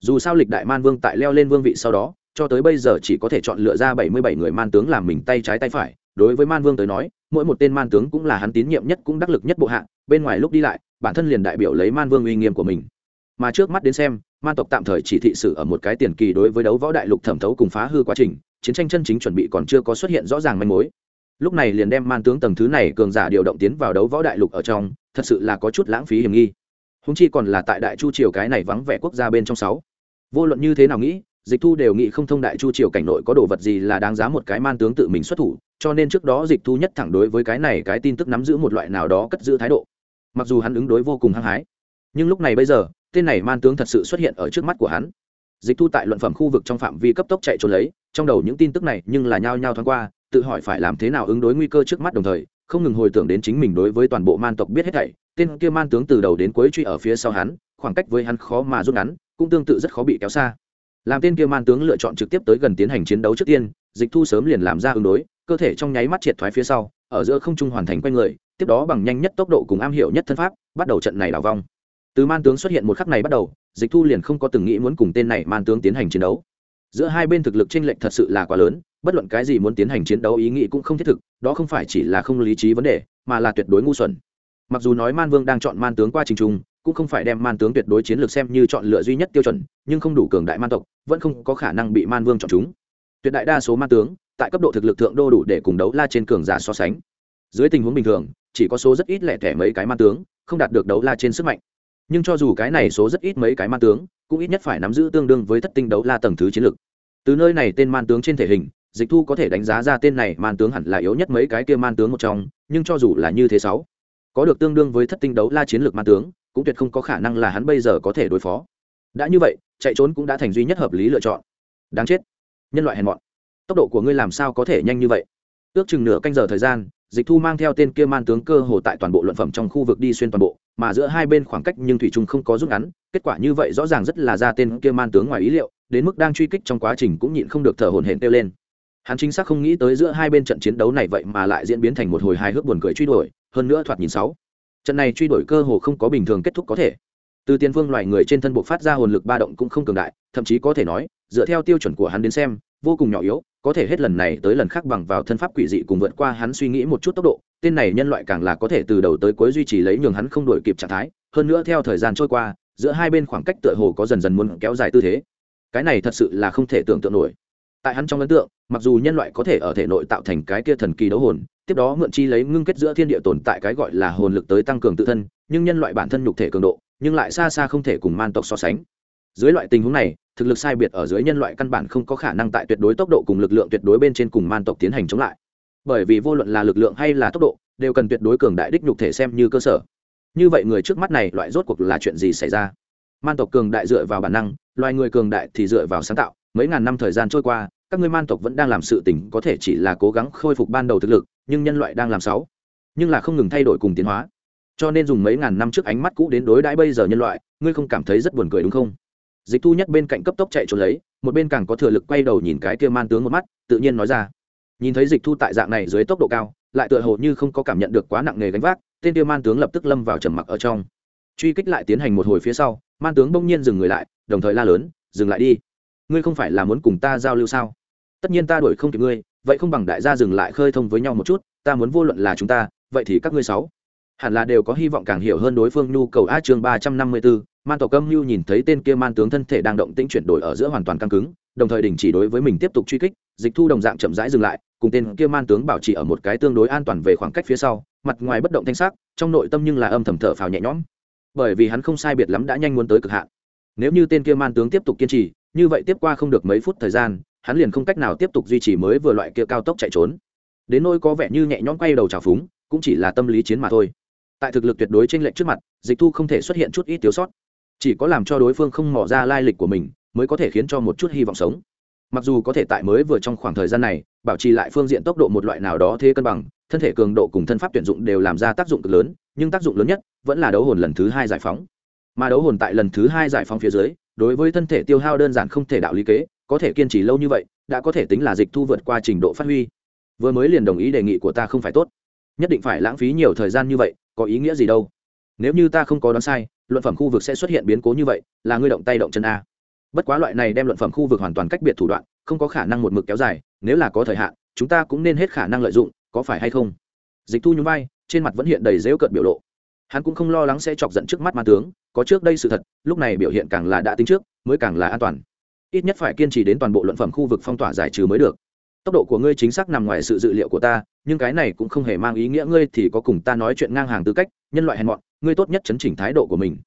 dù sao lịch đại man vương tại leo lên vương vị sau đó, cho tới bây giờ chỉ có thể chọn lựa ra bảy mươi bảy người man tướng làm mình tay trái tay phải. Đối với man vương tới nói, mỗi một tên man tướng cũng là hắn tín nhiệm nhất cũng đắc lực nhất bộ hạ, bên ngoài lúc đi lại, bản thân liền đại biểu lấy man vương uy nghiêm của mình. Mà trước mắt đến xem, man tộc tạm thời chỉ thị sự ở một cái tiền kỳ đối với đấu võ đại lục thẩm thấu cùng phá hư quá trình, chiến tranh chân chính chuẩn bị còn chưa có xuất hiện rõ ràng manh mối. Lúc này liền đem man tướng tầng thứ này cường giả điều động tiến vào đấu võ đại lục ở trong, thật sự là có chút lãng phí hiểm nghi. Húng chi còn là tại đại chu triều cái này vắng vẻ quốc gia bên trong sáu vô luận như thế nào nghĩ, dịch thu đều nghĩ không thông đại chu triều cảnh nội có đồ vật gì là đáng giá một cái man tướng tự mình xuất thủ, cho nên trước đó dịch thu nhất thẳng đối với cái này cái tin tức nắm giữ một loại nào đó cất giữ thái độ. Mặc dù hắn ứng đối vô cùng hăng hái, nhưng lúc này bây giờ, tên này man tướng thật sự xuất hiện ở trước mắt của hắn. Dịch thu tại luận phẩm khu vực trong phạm vi cấp tốc chạy trốn lấy, trong đầu những tin tức này nhưng là nhao nhao thoáng qua, tự hỏi phải làm thế nào ứng đối nguy cơ trước mắt đồng thời, không ngừng hồi tưởng đến chính mình đối với toàn bộ man tộc biết hết thảy, tên kia man tướng từ đầu đến cuối truy ở phía sau hắn, khoảng cách với hắn khó mà rút ngắn cũng tương tự rất khó bị kéo xa. Làm tên kia man tướng lựa chọn trực tiếp tới gần tiến hành chiến đấu trước tiên, dịch thu sớm liền làm ra ứng đối, cơ thể trong nháy mắt triệt thoái phía sau, ở giữa không trung hoàn thành quanh người, tiếp đó bằng nhanh nhất tốc độ cùng am hiểu nhất thân pháp, bắt đầu trận này đảo vong. Từ man tướng xuất hiện một khắc này bắt đầu, dịch thu liền không có từng nghĩ muốn cùng tên này man tướng tiến hành chiến đấu. Giữa hai bên thực lực tranh lệch thật sự là quá lớn, bất luận cái gì muốn tiến hành chiến đấu ý nghĩ cũng không thiết thực, đó không phải chỉ là không lý trí vấn đề, mà là tuyệt đối ngu xuẩn. Mặc dù nói man vương đang chọn man tướng qua trình trung cũng không phải đem man tướng tuyệt đối chiến lược xem như chọn lựa duy nhất tiêu chuẩn, nhưng không đủ cường đại man tộc, vẫn không có khả năng bị man vương chọn chúng. Tuyệt đại đa số man tướng, tại cấp độ thực lực thượng đô đủ để cùng đấu la trên cường giả so sánh. Dưới tình huống bình thường, chỉ có số rất ít lẻ thẻ mấy cái man tướng, không đạt được đấu la trên sức mạnh. Nhưng cho dù cái này số rất ít mấy cái man tướng, cũng ít nhất phải nắm giữ tương đương với thất tinh đấu la tầng thứ chiến lược. Từ nơi này tên man tướng trên thể hình, dịch thu có thể đánh giá ra tên này man tướng hẳn là yếu nhất mấy cái kia man tướng một trong, nhưng cho dù là như thế sáu, có được tương đương với thất tinh đấu la chiến lược man tướng cũng tuyệt không có khả năng là hắn bây giờ có thể đối phó. Đã như vậy, chạy trốn cũng đã thành duy nhất hợp lý lựa chọn. Đáng chết. Nhân loại hèn mọn. Tốc độ của ngươi làm sao có thể nhanh như vậy? Ước chừng nửa canh giờ thời gian, dịch thu mang theo tên kia man tướng cơ hồ tại toàn bộ luận phẩm trong khu vực đi xuyên toàn bộ, mà giữa hai bên khoảng cách nhưng thủy trung không có rút ngắn, kết quả như vậy rõ ràng rất là ra tên kia man tướng ngoài ý liệu, đến mức đang truy kích trong quá trình cũng nhịn không được thở hổn hển kêu lên. Hắn chính xác không nghĩ tới giữa hai bên trận chiến đấu này vậy mà lại diễn biến thành một hồi hài hước buồn cười truy đuổi, hơn nữa thoạt nhìn sáu trận này truy đuổi cơ hồ không có bình thường kết thúc có thể. Từ tiền vương loài người trên thân buộc phát ra hồn lực ba động cũng không cường đại, thậm chí có thể nói, dựa theo tiêu chuẩn của hắn đến xem, vô cùng nhỏ yếu, có thể hết lần này tới lần khác bằng vào thân pháp quỷ dị cùng vượt qua hắn suy nghĩ một chút tốc độ, tên này nhân loại càng là có thể từ đầu tới cuối duy trì lấy nhường hắn không đổi kịp trạng thái, hơn nữa theo thời gian trôi qua, giữa hai bên khoảng cách tựa hồ có dần dần muốn kéo dài tư thế. Cái này thật sự là không thể tưởng tượng nổi tại hắn trong ấn tượng, mặc dù nhân loại có thể ở thể nội tạo thành cái kia thần kỳ đấu hồn, tiếp đó mượn chi lấy ngưng kết giữa thiên địa tồn tại cái gọi là hồn lực tới tăng cường tự thân, nhưng nhân loại bản thân nhục thể cường độ, nhưng lại xa xa không thể cùng man tộc so sánh. Dưới loại tình huống này, thực lực sai biệt ở dưới nhân loại căn bản không có khả năng tại tuyệt đối tốc độ cùng lực lượng tuyệt đối bên trên cùng man tộc tiến hành chống lại. Bởi vì vô luận là lực lượng hay là tốc độ, đều cần tuyệt đối cường đại đích nhục thể xem như cơ sở. Như vậy người trước mắt này loại rốt cuộc là chuyện gì xảy ra? Man tộc cường đại dựa vào bản năng, loài người cường đại thì dựa vào sáng tạo mấy ngàn năm thời gian trôi qua, các ngươi man tộc vẫn đang làm sự tình, có thể chỉ là cố gắng khôi phục ban đầu thực lực, nhưng nhân loại đang làm sáu nhưng là không ngừng thay đổi cùng tiến hóa. Cho nên dùng mấy ngàn năm trước ánh mắt cũ đến đối đãi bây giờ nhân loại, ngươi không cảm thấy rất buồn cười đúng không? Dịch thu nhất bên cạnh cấp tốc chạy trốn lấy, một bên càng có thừa lực quay đầu nhìn cái kia man tướng một mắt, tự nhiên nói ra. Nhìn thấy dịch thu tại dạng này dưới tốc độ cao, lại tựa hồ như không có cảm nhận được quá nặng nề gánh vác, tên kia man tướng lập tức lâm vào trầm mặc ở trong. Truy kích lại tiến hành một hồi phía sau, man tướng bỗng nhiên dừng người lại, đồng thời la lớn, dừng lại đi ngươi không phải là muốn cùng ta giao lưu sao? Tất nhiên ta đuổi không kịp ngươi, vậy không bằng đại gia dừng lại khơi thông với nhau một chút, ta muốn vô luận là chúng ta, vậy thì các ngươi sáu. Hẳn là đều có hy vọng càng hiểu hơn đối phương nhu cầu a chương ba trăm năm mươi bốn man tổ câm nhu nhìn thấy tên kia man tướng thân thể đang động tĩnh chuyển đổi ở giữa hoàn toàn căng cứng, đồng thời đình chỉ đối với mình tiếp tục truy kích, dịch thu đồng dạng chậm rãi dừng lại, cùng tên kia man tướng bảo trì ở một cái tương đối an toàn về khoảng cách phía sau, mặt ngoài bất động thanh sắc, trong nội tâm nhưng là âm thầm thở phào nhẹ nhõm. Bởi vì hắn không sai biệt lắm đã nhanh muốn tới cực hạn. Nếu như tên kia man tướng tiếp tục kiên trì như vậy tiếp qua không được mấy phút thời gian, hắn liền không cách nào tiếp tục duy trì mới vừa loại kia cao tốc chạy trốn. Đến nỗi có vẻ như nhẹ nhõm quay đầu trào phúng, cũng chỉ là tâm lý chiến mà thôi. Tại thực lực tuyệt đối trên lệnh trước mặt, dịch thu không thể xuất hiện chút ít thiếu sót. Chỉ có làm cho đối phương không mỏ ra lai lịch của mình, mới có thể khiến cho một chút hy vọng sống. Mặc dù có thể tại mới vừa trong khoảng thời gian này, bảo trì lại phương diện tốc độ một loại nào đó thế cân bằng, thân thể cường độ cùng thân pháp tuyển dụng đều làm ra tác dụng cực lớn, nhưng tác dụng lớn nhất vẫn là đấu hồn lần thứ hai giải phóng. Mà đấu hồn tại lần thứ hai giải phóng phía dưới đối với thân thể tiêu hao đơn giản không thể đạo lý kế, có thể kiên trì lâu như vậy, đã có thể tính là dịch thu vượt qua trình độ phát huy. Vừa mới liền đồng ý đề nghị của ta không phải tốt. Nhất định phải lãng phí nhiều thời gian như vậy, có ý nghĩa gì đâu? Nếu như ta không có đoán sai, luận phẩm khu vực sẽ xuất hiện biến cố như vậy, là ngươi động tay động chân a. Bất quá loại này đem luận phẩm khu vực hoàn toàn cách biệt thủ đoạn, không có khả năng một mực kéo dài, nếu là có thời hạn, chúng ta cũng nên hết khả năng lợi dụng, có phải hay không? Dịch thu nhún vai, trên mặt vẫn hiện đầy dễu cận biểu lộ. Hắn cũng không lo lắng sẽ chọc giận trước mắt ma tướng có trước đây sự thật, lúc này biểu hiện càng là đã tính trước, mới càng là an toàn. Ít nhất phải kiên trì đến toàn bộ luận phẩm khu vực phong tỏa giải trừ mới được. Tốc độ của ngươi chính xác nằm ngoài sự dự liệu của ta, nhưng cái này cũng không hề mang ý nghĩa ngươi thì có cùng ta nói chuyện ngang hàng tư cách, nhân loại hèn mọn, ngươi tốt nhất chấn chỉnh thái độ của mình.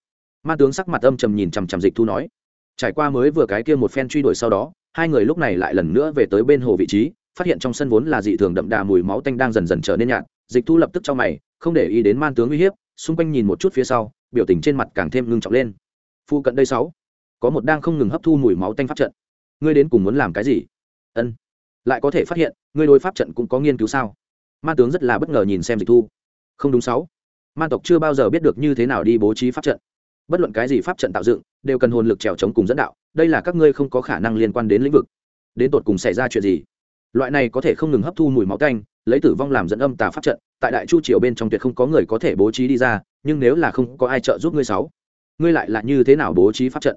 Ma tướng sắc mặt âm trầm nhìn chằm chằm dịch thu nói. Trải qua mới vừa cái kia một phen truy đuổi sau đó, hai người lúc này lại lần nữa về tới bên hồ vị trí, phát hiện trong sân vốn là dị thường đậm đà mùi máu tanh đang dần dần trở nên nhạt. Dịch thu lập tức cho mày, không để ý đến man tướng uy hiếp xung quanh nhìn một chút phía sau, biểu tình trên mặt càng thêm ngưng trọng lên. Phu cận đây sáu, có một đang không ngừng hấp thu mùi máu tanh pháp trận. Ngươi đến cùng muốn làm cái gì? Ân. Lại có thể phát hiện, ngươi đối pháp trận cũng có nghiên cứu sao? Man tướng rất là bất ngờ nhìn xem dịch thu. Không đúng sáu. Man tộc chưa bao giờ biết được như thế nào đi bố trí pháp trận. Bất luận cái gì pháp trận tạo dựng, đều cần hồn lực trèo chống cùng dẫn đạo, đây là các ngươi không có khả năng liên quan đến lĩnh vực. Đến tột cùng xảy ra chuyện gì? Loại này có thể không ngừng hấp thu mùi máu canh lấy tử vong làm dẫn âm tà pháp trận tại đại chu triều bên trong tuyệt không có người có thể bố trí đi ra, nhưng nếu là không có ai trợ giúp ngươi sáu, ngươi lại là như thế nào bố trí pháp trận?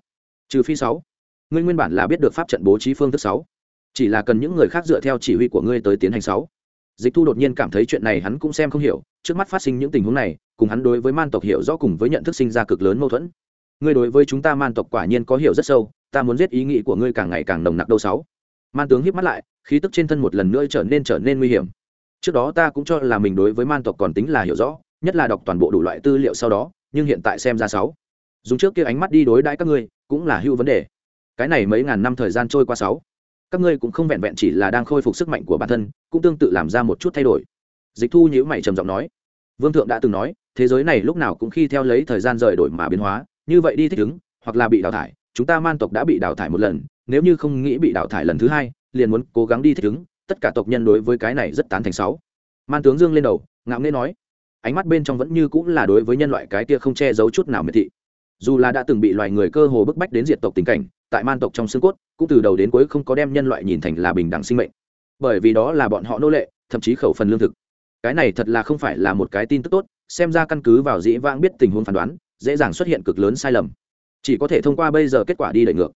Trừ phi sáu, ngươi nguyên bản là biết được pháp trận bố trí phương thức sáu, chỉ là cần những người khác dựa theo chỉ huy của ngươi tới tiến hành sáu. Dịch thu đột nhiên cảm thấy chuyện này hắn cũng xem không hiểu, trước mắt phát sinh những tình huống này, cùng hắn đối với man tộc hiểu rõ cùng với nhận thức sinh ra cực lớn mâu thuẫn. Ngươi đối với chúng ta man tộc quả nhiên có hiểu rất sâu, ta muốn giết ý nghĩ của ngươi càng ngày càng nồng nặc đâu sáu. Man tướng hít mắt lại, khí tức trên thân một lần nữa trở nên trở nên nguy hiểm trước đó ta cũng cho là mình đối với man tộc còn tính là hiểu rõ, nhất là đọc toàn bộ đủ loại tư liệu sau đó, nhưng hiện tại xem ra sáu. Dùng trước kia ánh mắt đi đối đãi các ngươi, cũng là hưu vấn đề. Cái này mấy ngàn năm thời gian trôi qua sáu. Các ngươi cũng không vẹn vẹn chỉ là đang khôi phục sức mạnh của bản thân, cũng tương tự làm ra một chút thay đổi. Dịch thu nhữ mày trầm giọng nói. Vương thượng đã từng nói, thế giới này lúc nào cũng khi theo lấy thời gian rời đổi mà biến hóa, như vậy đi thích ứng, hoặc là bị đào thải, chúng ta man tộc đã bị đào thải một lần, nếu như không nghĩ bị đào thải lần thứ hai, liền muốn cố gắng đi thích ứng tất cả tộc nhân đối với cái này rất tán thành sáu. Man tướng dương lên đầu, ngạo nghễ nói, ánh mắt bên trong vẫn như cũng là đối với nhân loại cái kia không che giấu chút nào miệt thị. Dù là đã từng bị loài người cơ hồ bức bách đến diệt tộc tình cảnh, tại man tộc trong xương cốt, cũng từ đầu đến cuối không có đem nhân loại nhìn thành là bình đẳng sinh mệnh. Bởi vì đó là bọn họ nô lệ, thậm chí khẩu phần lương thực. Cái này thật là không phải là một cái tin tức tốt, xem ra căn cứ vào dĩ vãng biết tình huống phán đoán, dễ dàng xuất hiện cực lớn sai lầm. Chỉ có thể thông qua bây giờ kết quả đi đẩy ngược.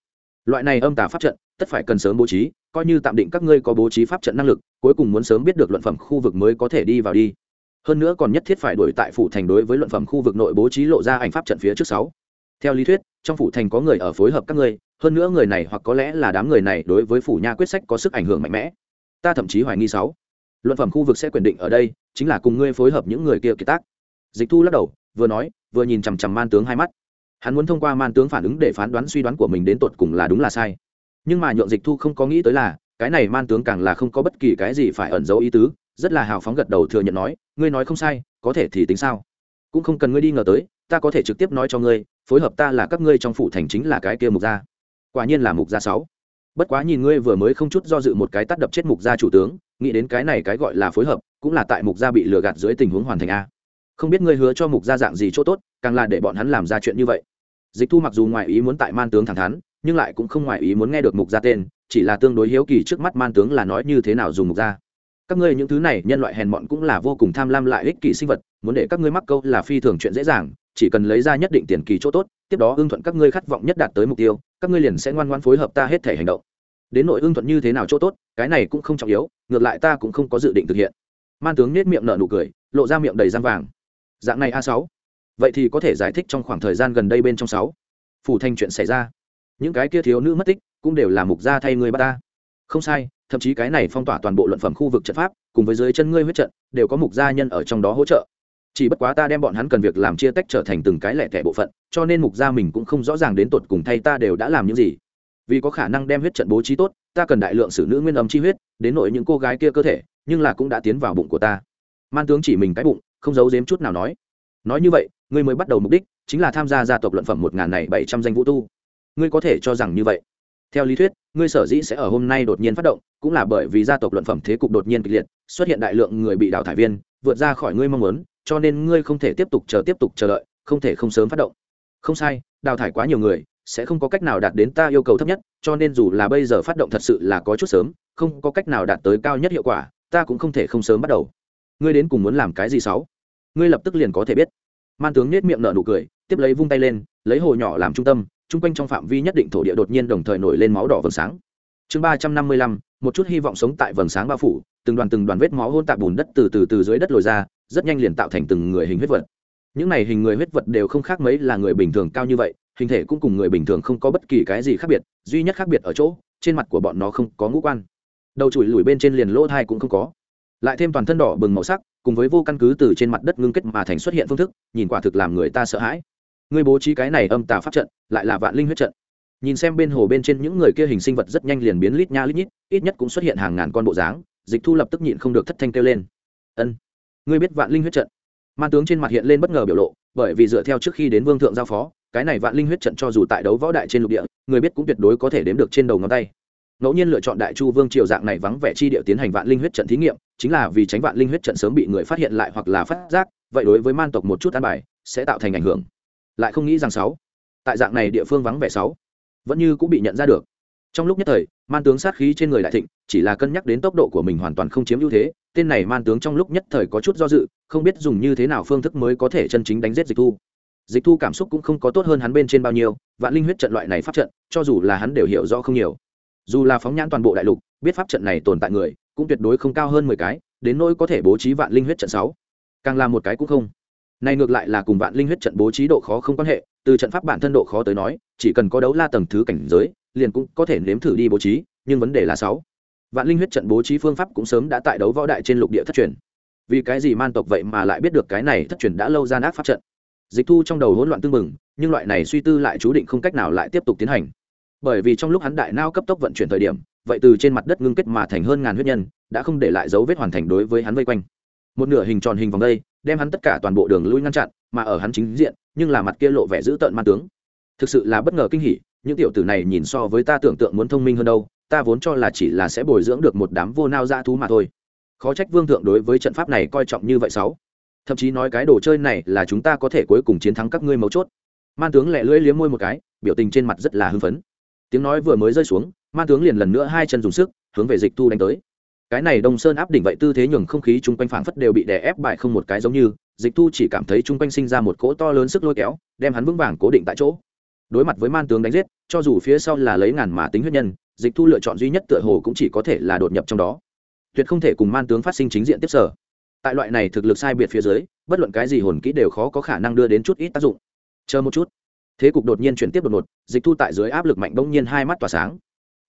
Loại này âm tà pháp trận, tất phải cần sớm bố trí coi như tạm định các ngươi có bố trí pháp trận năng lực, cuối cùng muốn sớm biết được luận phẩm khu vực mới có thể đi vào đi. Hơn nữa còn nhất thiết phải đổi tại phủ thành đối với luận phẩm khu vực nội bố trí lộ ra ảnh pháp trận phía trước sáu. Theo lý thuyết, trong phủ thành có người ở phối hợp các ngươi, hơn nữa người này hoặc có lẽ là đám người này đối với phủ nha quyết sách có sức ảnh hưởng mạnh mẽ. Ta thậm chí hoài nghi sáu. Luận phẩm khu vực sẽ quyền định ở đây, chính là cùng ngươi phối hợp những người kia kiệt tác. Dịch thu lắc đầu, vừa nói, vừa nhìn chằm chằm man tướng hai mắt. Hắn muốn thông qua man tướng phản ứng để phán đoán suy đoán của mình đến tột cùng là đúng là sai nhưng mà nhượng dịch thu không có nghĩ tới là, cái này man tướng càng là không có bất kỳ cái gì phải ẩn giấu ý tứ, rất là hào phóng gật đầu thừa nhận nói, ngươi nói không sai, có thể thì tính sao? Cũng không cần ngươi đi ngờ tới, ta có thể trực tiếp nói cho ngươi, phối hợp ta là các ngươi trong phủ thành chính là cái kia mục gia. Quả nhiên là mục gia sáu. Bất quá nhìn ngươi vừa mới không chút do dự một cái tắt đập chết mục gia chủ tướng, nghĩ đến cái này cái gọi là phối hợp, cũng là tại mục gia bị lừa gạt dưới tình huống hoàn thành a. Không biết ngươi hứa cho mục gia dạng gì chỗ tốt, càng là để bọn hắn làm ra chuyện như vậy. Dịch thu mặc dù ngoài ý muốn tại man tướng thẳng thắn nhưng lại cũng không ngoại ý muốn nghe được mục gia tên, chỉ là tương đối hiếu kỳ trước mắt man tướng là nói như thế nào dùng mục gia. Các ngươi những thứ này, nhân loại hèn mọn cũng là vô cùng tham lam lại ích kỷ sinh vật, muốn để các ngươi mắc câu là phi thường chuyện dễ dàng, chỉ cần lấy ra nhất định tiền kỳ chỗ tốt, tiếp đó ưng thuận các ngươi khát vọng nhất đạt tới mục tiêu, các ngươi liền sẽ ngoan ngoan phối hợp ta hết thể hành động. Đến nội ưng thuận như thế nào chỗ tốt, cái này cũng không trọng yếu, ngược lại ta cũng không có dự định thực hiện. Man tướng nết miệng nở nụ cười, lộ ra miệng đầy răng vàng. Dạng này a sáu. Vậy thì có thể giải thích trong khoảng thời gian gần đây bên trong sáu. Phủ thanh chuyện xảy ra những cái kia thiếu nữ mất tích cũng đều là mục gia thay người bắt ta. Không sai, thậm chí cái này phong tỏa toàn bộ luận phẩm khu vực trận pháp, cùng với dưới chân ngươi huyết trận, đều có mục gia nhân ở trong đó hỗ trợ. Chỉ bất quá ta đem bọn hắn cần việc làm chia tách trở thành từng cái lẻ tẻ bộ phận, cho nên mục gia mình cũng không rõ ràng đến tột cùng thay ta đều đã làm những gì. Vì có khả năng đem huyết trận bố trí tốt, ta cần đại lượng sử nữ nguyên âm chi huyết, đến nội những cô gái kia cơ thể, nhưng là cũng đã tiến vào bụng của ta. Man tướng chỉ mình cái bụng, không giấu giếm chút nào nói. Nói như vậy, ngươi mới bắt đầu mục đích, chính là tham gia gia tộc luận phẩm một ngàn này bảy trăm danh vũ tu ngươi có thể cho rằng như vậy. Theo lý thuyết, ngươi sở dĩ sẽ ở hôm nay đột nhiên phát động, cũng là bởi vì gia tộc luận phẩm thế cục đột nhiên kịch liệt, xuất hiện đại lượng người bị đào thải viên, vượt ra khỏi ngươi mong muốn, cho nên ngươi không thể tiếp tục chờ tiếp tục chờ đợi, không thể không sớm phát động. Không sai, đào thải quá nhiều người, sẽ không có cách nào đạt đến ta yêu cầu thấp nhất, cho nên dù là bây giờ phát động thật sự là có chút sớm, không có cách nào đạt tới cao nhất hiệu quả, ta cũng không thể không sớm bắt đầu. Ngươi đến cùng muốn làm cái gì sáu? Ngươi lập tức liền có thể biết. Man tướng nết miệng nở nụ cười, tiếp lấy vung tay lên, lấy hồ nhỏ làm trung tâm chung quanh trong phạm vi nhất định thổ địa đột nhiên đồng thời nổi lên máu đỏ vầng sáng. Chương ba trăm năm mươi lăm, một chút hy vọng sống tại vầng sáng bao phủ, từng đoàn từng đoàn vết máu hôn tạp bùn đất từ từ từ dưới đất lồi ra, rất nhanh liền tạo thành từng người hình huyết vật. Những này hình người huyết vật đều không khác mấy là người bình thường cao như vậy, hình thể cũng cùng người bình thường không có bất kỳ cái gì khác biệt, duy nhất khác biệt ở chỗ, trên mặt của bọn nó không có ngũ quan. Đầu chùi lùi bên trên liền lỗ thai cũng không có. Lại thêm toàn thân đỏ bừng màu sắc, cùng với vô căn cứ từ trên mặt đất ngưng kết mà thành xuất hiện phương thức, nhìn quả thực làm người ta sợ hãi. Ngươi bố trí cái này âm tà pháp trận, lại là vạn linh huyết trận. Nhìn xem bên hồ bên trên những người kia hình sinh vật rất nhanh liền biến lít nha lít nhít, ít nhất cũng xuất hiện hàng ngàn con bộ dáng, dịch thu lập tức nhịn không được thất thanh kêu lên. Ân, ngươi biết vạn linh huyết trận? Man tướng trên mặt hiện lên bất ngờ biểu lộ, bởi vì dựa theo trước khi đến vương thượng giao phó, cái này vạn linh huyết trận cho dù tại đấu võ đại trên lục địa, người biết cũng tuyệt đối có thể đếm được trên đầu ngón tay. Ngẫu nhiên lựa chọn đại chu vương triều dạng này vắng vẻ chi địa tiến hành vạn linh huyết trận thí nghiệm, chính là vì tránh vạn linh huyết trận sớm bị người phát hiện lại hoặc là phát giác, vậy đối với man tộc một chút an bài, sẽ tạo thành ảnh hưởng lại không nghĩ rằng sáu, tại dạng này địa phương vắng vẻ sáu, vẫn như cũng bị nhận ra được. Trong lúc nhất thời, man tướng sát khí trên người đại thịnh, chỉ là cân nhắc đến tốc độ của mình hoàn toàn không chiếm ưu thế, tên này man tướng trong lúc nhất thời có chút do dự, không biết dùng như thế nào phương thức mới có thể chân chính đánh giết dịch thu. Dịch thu cảm xúc cũng không có tốt hơn hắn bên trên bao nhiêu, vạn linh huyết trận loại này pháp trận, cho dù là hắn đều hiểu rõ không nhiều. Dù là phóng nhãn toàn bộ đại lục, biết pháp trận này tồn tại người, cũng tuyệt đối không cao hơn mười cái, đến nỗi có thể bố trí vạn linh huyết trận sáu, càng là một cái cũng không này ngược lại là cùng vạn linh huyết trận bố trí độ khó không quan hệ, từ trận pháp bản thân độ khó tới nói, chỉ cần có đấu la tầng thứ cảnh giới, liền cũng có thể nếm thử đi bố trí, nhưng vấn đề là sáu. Vạn linh huyết trận bố trí phương pháp cũng sớm đã tại đấu võ đại trên lục địa thất truyền. Vì cái gì man tộc vậy mà lại biết được cái này thất truyền đã lâu gian ác pháp trận? Dịch thu trong đầu hỗn loạn tương mừng nhưng loại này suy tư lại chú định không cách nào lại tiếp tục tiến hành. Bởi vì trong lúc hắn đại nao cấp tốc vận chuyển thời điểm, vậy từ trên mặt đất ngưng kết mà thành hơn ngàn huyết nhân, đã không để lại dấu vết hoàn thành đối với hắn vây quanh. Một nửa hình tròn hình vòng đây đem hắn tất cả toàn bộ đường lui ngăn chặn, mà ở hắn chính diện, nhưng là mặt kia lộ vẻ dữ tợn man tướng. Thực sự là bất ngờ kinh hỉ, những tiểu tử này nhìn so với ta tưởng tượng muốn thông minh hơn đâu, ta vốn cho là chỉ là sẽ bồi dưỡng được một đám vô nao dã thú mà thôi. Khó trách vương thượng đối với trận pháp này coi trọng như vậy sáu. Thậm chí nói cái đồ chơi này là chúng ta có thể cuối cùng chiến thắng các ngươi mấu chốt. Man tướng lẹ lưỡi liếm môi một cái, biểu tình trên mặt rất là hưng phấn. Tiếng nói vừa mới rơi xuống, man tướng liền lần nữa hai chân dùng sức, hướng về dịch thu đánh tới cái này đông sơn áp đỉnh vậy tư thế nhường không khí chung quanh phảng phất đều bị đè ép bại không một cái giống như, dịch thu chỉ cảm thấy chung quanh sinh ra một cỗ to lớn sức lôi kéo, đem hắn vững vàng cố định tại chỗ. Đối mặt với man tướng đánh giết, cho dù phía sau là lấy ngàn mà tính huyết nhân, dịch thu lựa chọn duy nhất tựa hồ cũng chỉ có thể là đột nhập trong đó. Tuyệt không thể cùng man tướng phát sinh chính diện tiếp sở. Tại loại này thực lực sai biệt phía dưới, bất luận cái gì hồn kỹ đều khó có khả năng đưa đến chút ít tác dụng. Chờ một chút. Thế cục đột nhiên chuyển tiếp đột ngột, dịch thu tại dưới áp lực mạnh bỗng nhiên hai mắt tỏa sáng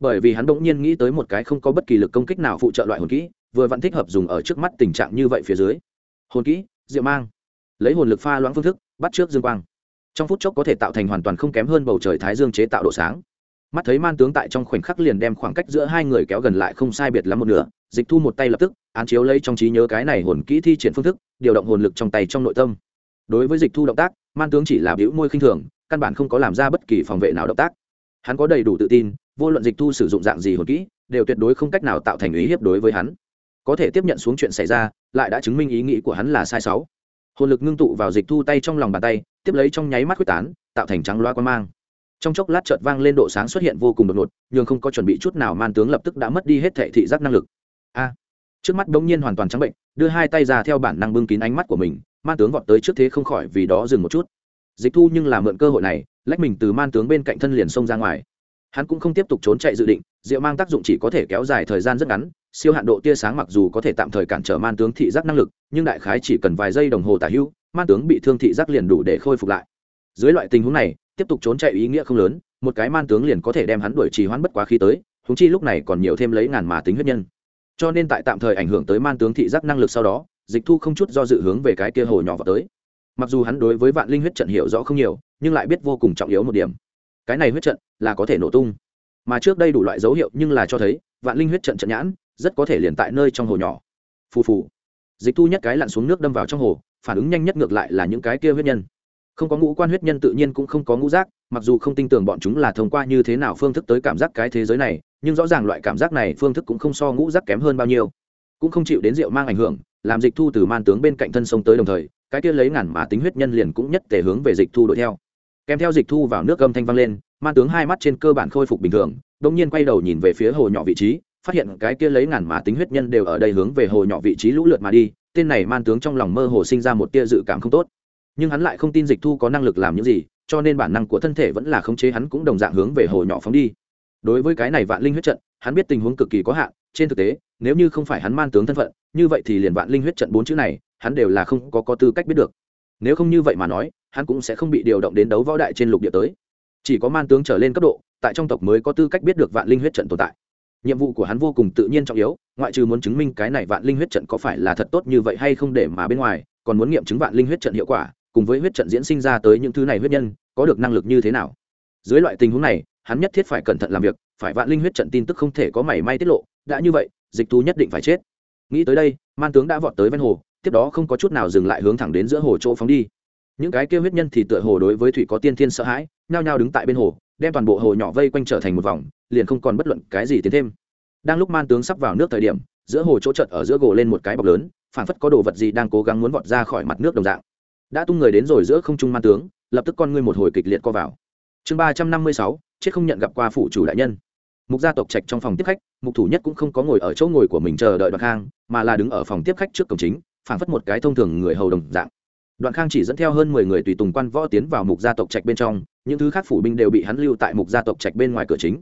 bởi vì hắn bỗng nhiên nghĩ tới một cái không có bất kỳ lực công kích nào phụ trợ loại hồn kỹ, vừa vẫn thích hợp dùng ở trước mắt tình trạng như vậy phía dưới. Hồn kỹ, diệu mang. Lấy hồn lực pha loãng phương thức, bắt trước dương quang. Trong phút chốc có thể tạo thành hoàn toàn không kém hơn bầu trời thái dương chế tạo độ sáng. Mắt thấy man tướng tại trong khoảnh khắc liền đem khoảng cách giữa hai người kéo gần lại không sai biệt lắm một nửa, dịch thu một tay lập tức, án chiếu lấy trong trí nhớ cái này hồn kỹ thi triển phương thức, điều động hồn lực trong tay trong nội tâm. Đối với dịch thu động tác, man tướng chỉ là biểu môi khinh thường, căn bản không có làm ra bất kỳ phòng vệ nào động tác. Hắn có đầy đủ tự tin vô luận dịch thu sử dụng dạng gì hồn kỹ, đều tuyệt đối không cách nào tạo thành ý hiếp đối với hắn. Có thể tiếp nhận xuống chuyện xảy ra, lại đã chứng minh ý nghĩ của hắn là sai sáu. Hồn lực ngưng tụ vào dịch thu tay trong lòng bàn tay, tiếp lấy trong nháy mắt quyết tán, tạo thành trắng loa quan mang. Trong chốc lát chợt vang lên độ sáng xuất hiện vô cùng đột ngột nhưng không có chuẩn bị chút nào man tướng lập tức đã mất đi hết thể thị giác năng lực. A! Trước mắt đống nhiên hoàn toàn trắng bệnh, đưa hai tay ra theo bản năng bưng kín ánh mắt của mình, man tướng vọt tới trước thế không khỏi vì đó dừng một chút. Dịch thu nhưng là mượn cơ hội này, lách mình từ man tướng bên cạnh thân liền xông ra ngoài hắn cũng không tiếp tục trốn chạy dự định, rượu mang tác dụng chỉ có thể kéo dài thời gian rất ngắn, siêu hạn độ tia sáng mặc dù có thể tạm thời cản trở man tướng thị giác năng lực, nhưng đại khái chỉ cần vài giây đồng hồ tả hữu, man tướng bị thương thị giác liền đủ để khôi phục lại. Dưới loại tình huống này, tiếp tục trốn chạy ý nghĩa không lớn, một cái man tướng liền có thể đem hắn đuổi trì hoãn bất quá khi tới húng chi lúc này còn nhiều thêm lấy ngàn mà tính huyết nhân. Cho nên tại tạm thời ảnh hưởng tới man tướng thị giác năng lực sau đó, dịch thu không chút do dự hướng về cái kia hồ nhỏ vào tới. Mặc dù hắn đối với vạn linh huyết trận hiểu rõ không nhiều, nhưng lại biết vô cùng trọng yếu một điểm cái này huyết trận là có thể nổ tung. Mà trước đây đủ loại dấu hiệu nhưng là cho thấy, vạn linh huyết trận trận nhãn rất có thể liền tại nơi trong hồ nhỏ. Phù phù. Dịch thu nhất cái lặn xuống nước đâm vào trong hồ, phản ứng nhanh nhất ngược lại là những cái kia huyết nhân. Không có ngũ quan huyết nhân tự nhiên cũng không có ngũ giác, mặc dù không tin tưởng bọn chúng là thông qua như thế nào phương thức tới cảm giác cái thế giới này, nhưng rõ ràng loại cảm giác này phương thức cũng không so ngũ giác kém hơn bao nhiêu. Cũng không chịu đến rượu mang ảnh hưởng, làm dịch thu từ man tướng bên cạnh thân sông tới đồng thời, cái kia lấy ngàn mà tính huyết nhân liền cũng nhất tề hướng về dịch thu đuổi theo kèm theo dịch thu vào nước gâm thanh vang lên man tướng hai mắt trên cơ bản khôi phục bình thường đông nhiên quay đầu nhìn về phía hồ nhỏ vị trí phát hiện cái kia lấy ngàn mà tính huyết nhân đều ở đây hướng về hồ nhỏ vị trí lũ lượt mà đi tên này man tướng trong lòng mơ hồ sinh ra một tia dự cảm không tốt. Nhưng hắn lại không tin dịch thu có năng lực làm những gì cho nên bản năng của thân thể vẫn là khống chế hắn cũng đồng dạng hướng về hồ nhỏ phóng đi. Đối với cái này vạn linh huyết trận hắn biết tình huống cực kỳ có hạn trên thực tế nếu như không phải hắn man tướng thân phận như vậy thì liền vạn linh huyết trận bốn chữ này hắn đều là không có, có tư cách biết được. Nếu không như vậy mà nói hắn cũng sẽ không bị điều động đến đấu võ đại trên lục địa tới. Chỉ có man tướng trở lên cấp độ, tại trong tộc mới có tư cách biết được vạn linh huyết trận tồn tại. Nhiệm vụ của hắn vô cùng tự nhiên trọng yếu, ngoại trừ muốn chứng minh cái này vạn linh huyết trận có phải là thật tốt như vậy hay không để mà bên ngoài, còn muốn nghiệm chứng vạn linh huyết trận hiệu quả, cùng với huyết trận diễn sinh ra tới những thứ này huyết nhân, có được năng lực như thế nào. Dưới loại tình huống này, hắn nhất thiết phải cẩn thận làm việc, phải vạn linh huyết trận tin tức không thể có mảy may tiết lộ, đã như vậy, dịch thú nhất định phải chết. Nghĩ tới đây, man tướng đã vọt tới ven hồ, tiếp đó không có chút nào dừng lại hướng thẳng đến giữa hồ chỗ phóng đi những cái kêu huyết nhân thì tựa hồ đối với thủy có tiên thiên sợ hãi, nhao nhao đứng tại bên hồ, đem toàn bộ hồ nhỏ vây quanh trở thành một vòng, liền không còn bất luận cái gì tiến thêm. Đang lúc man tướng sắp vào nước thời điểm, giữa hồ chỗ trận ở giữa gồ lên một cái bọc lớn phản phất có đồ vật gì đang cố gắng muốn vọt ra khỏi mặt nước đồng dạng. Đã tung người đến rồi giữa không trung man tướng, lập tức con ngươi một hồi kịch liệt co vào. Chương ba trăm năm mươi sáu, chết không nhận gặp qua phủ chủ đại nhân. Mục gia tộc trạch trong phòng tiếp khách, mục thủ nhất cũng không có ngồi ở chỗ ngồi của mình chờ đợi đoạn khang mà là đứng ở phòng tiếp khách trước cổng chính, phảng phất một cái thông thường người hầu đồng dạng đoạn khang chỉ dẫn theo hơn mười người tùy tùng quan võ tiến vào mục gia tộc trạch bên trong, những thứ khác phủ binh đều bị hắn lưu tại mục gia tộc trạch bên ngoài cửa chính.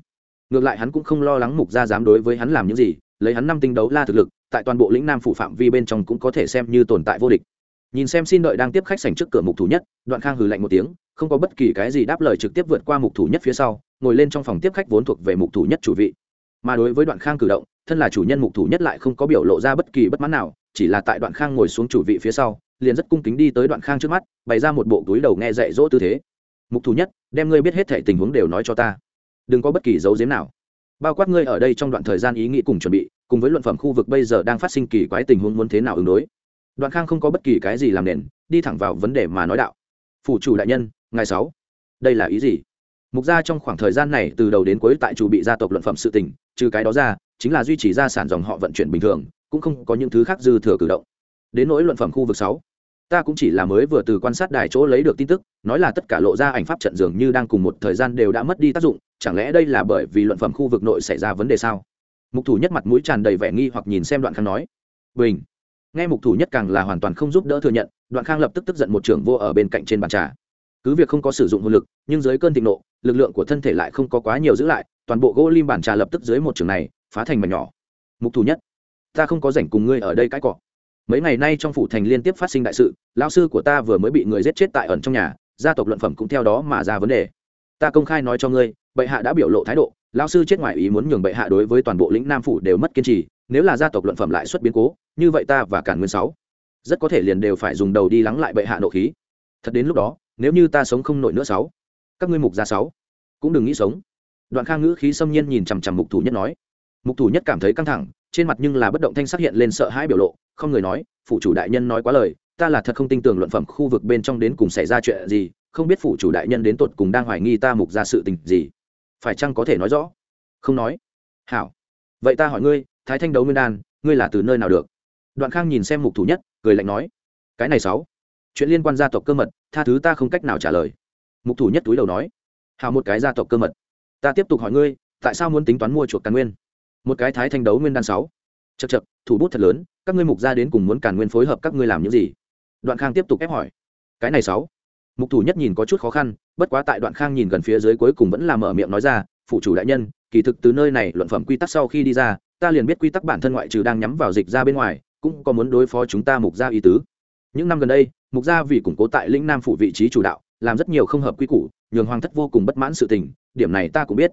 Ngược lại hắn cũng không lo lắng mục gia dám đối với hắn làm những gì, lấy hắn năm tinh đấu la thực lực, tại toàn bộ lĩnh nam phủ phạm vi bên trong cũng có thể xem như tồn tại vô địch. Nhìn xem xin đợi đang tiếp khách sảnh trước cửa mục thủ nhất, đoạn khang hừ lạnh một tiếng, không có bất kỳ cái gì đáp lời trực tiếp vượt qua mục thủ nhất phía sau, ngồi lên trong phòng tiếp khách vốn thuộc về mục thủ nhất chủ vị. Mà đối với đoạn khang cử động, thân là chủ nhân mục thủ nhất lại không có biểu lộ ra bất kỳ bất mãn nào, chỉ là tại đoạn khang ngồi xuống chủ vị phía sau liền rất cung kính đi tới đoạn khang trước mắt, bày ra một bộ túi đầu nghe dạy dỗ tư thế. Mục thủ nhất, đem ngươi biết hết thể tình huống đều nói cho ta. Đừng có bất kỳ dấu giếm nào. Bao quát ngươi ở đây trong đoạn thời gian ý nghĩ cùng chuẩn bị, cùng với luận phẩm khu vực bây giờ đang phát sinh kỳ quái tình huống muốn thế nào ứng đối. Đoạn khang không có bất kỳ cái gì làm nền, đi thẳng vào vấn đề mà nói đạo. Phủ chủ đại nhân ngày sáu. Đây là ý gì? Mục gia trong khoảng thời gian này từ đầu đến cuối tại chủ bị gia tộc luận phẩm sự tình, trừ cái đó ra, chính là duy trì gia sản dòng họ vận chuyển bình thường, cũng không có những thứ khác dư thừa cử động. Đến nỗi luận phẩm khu vực sáu ta cũng chỉ là mới vừa từ quan sát đài chỗ lấy được tin tức, nói là tất cả lộ ra ảnh pháp trận dường như đang cùng một thời gian đều đã mất đi tác dụng, chẳng lẽ đây là bởi vì luận phẩm khu vực nội xảy ra vấn đề sao? Mục thủ nhất mặt mũi tràn đầy vẻ nghi hoặc nhìn xem đoạn khang nói. Bình. Nghe mục thủ nhất càng là hoàn toàn không giúp đỡ thừa nhận, đoạn khang lập tức tức giận một trưởng vô ở bên cạnh trên bàn trà. Cứ việc không có sử dụng hồn lực, nhưng dưới cơn thịnh nộ, lực lượng của thân thể lại không có quá nhiều giữ lại, toàn bộ gỗ lim bàn trà lập tức dưới một trường này, phá thành mảnh nhỏ. Mục thủ nhất, ta không có rảnh cùng ngươi ở đây cãi cọ mấy ngày nay trong phủ thành liên tiếp phát sinh đại sự lao sư của ta vừa mới bị người giết chết tại ẩn trong nhà, gia tộc luận phẩm cũng theo đó mà ra vấn đề. Ta công khai nói cho ngươi, bệ hạ đã biểu lộ thái độ lao sư chết ngoài ý muốn nhường bệ hạ đối với toàn bộ lĩnh nam phủ đều mất kiên trì, nếu là gia tộc luận phẩm lại xuất biến cố, như vậy ta và cản nguyên sáu rất có thể liền đều phải dùng đầu đi lắng lại bệ hạ nộ khí. Thật đến lúc đó, nếu như ta sống không nổi nữa sáu, các ngươi mục gia sáu cũng đừng nghĩ sống. Đoạn khang ngữ khí xâm nhiên nhìn chằm chằm mục thủ nhất nói. Mục thủ nhất cảm thấy căng thẳng, trên mặt nhưng là bất động thanh sắc hiện lên sợ hãi biểu lộ không người nói phụ chủ đại nhân nói quá lời, ta là thật không tin tưởng luận phẩm khu vực bên trong đến cùng xảy ra chuyện gì, không biết phụ chủ đại nhân đến tột cùng đang hoài nghi ta mục ra sự tình gì. Phải chăng có thể nói rõ? Không nói. Hảo. Vậy ta hỏi ngươi, thái thanh đấu nguyên đan, ngươi là từ nơi nào được? Đoạn khang nhìn xem mục thủ nhất, cười lạnh nói. Cái này sáu. Chuyện liên quan gia tộc cơ mật, tha thứ ta không cách nào trả lời. Mục thủ nhất túi đầu nói. Hào một cái gia tộc cơ mật. Ta tiếp tục hỏi ngươi, tại sao muốn tính toán mua chuộc càn nguyên? Một cái thái thanh đấu nguyên đan sáu. Chật chật thủ bút thật lớn các ngươi mục gia đến cùng muốn càn nguyên phối hợp các ngươi làm những gì? Đoạn khang tiếp tục ép hỏi. Cái này sáu. Mục thủ nhất nhìn có chút khó khăn, bất quá tại đoạn khang nhìn gần phía dưới cuối cùng vẫn là mở miệng nói ra phụ chủ đại nhân, kỳ thực từ nơi này luận phẩm quy tắc sau khi đi ra, ta liền biết quy tắc bản thân ngoại trừ đang nhắm vào dịch ra bên ngoài, cũng có muốn đối phó chúng ta mục gia ý tứ. Những năm gần đây, mục gia vì củng cố tại lĩnh nam phủ vị trí chủ đạo, làm rất nhiều không hợp quy củ, nhường hoàng thất vô cùng bất mãn sự tình, điểm này ta cũng biết.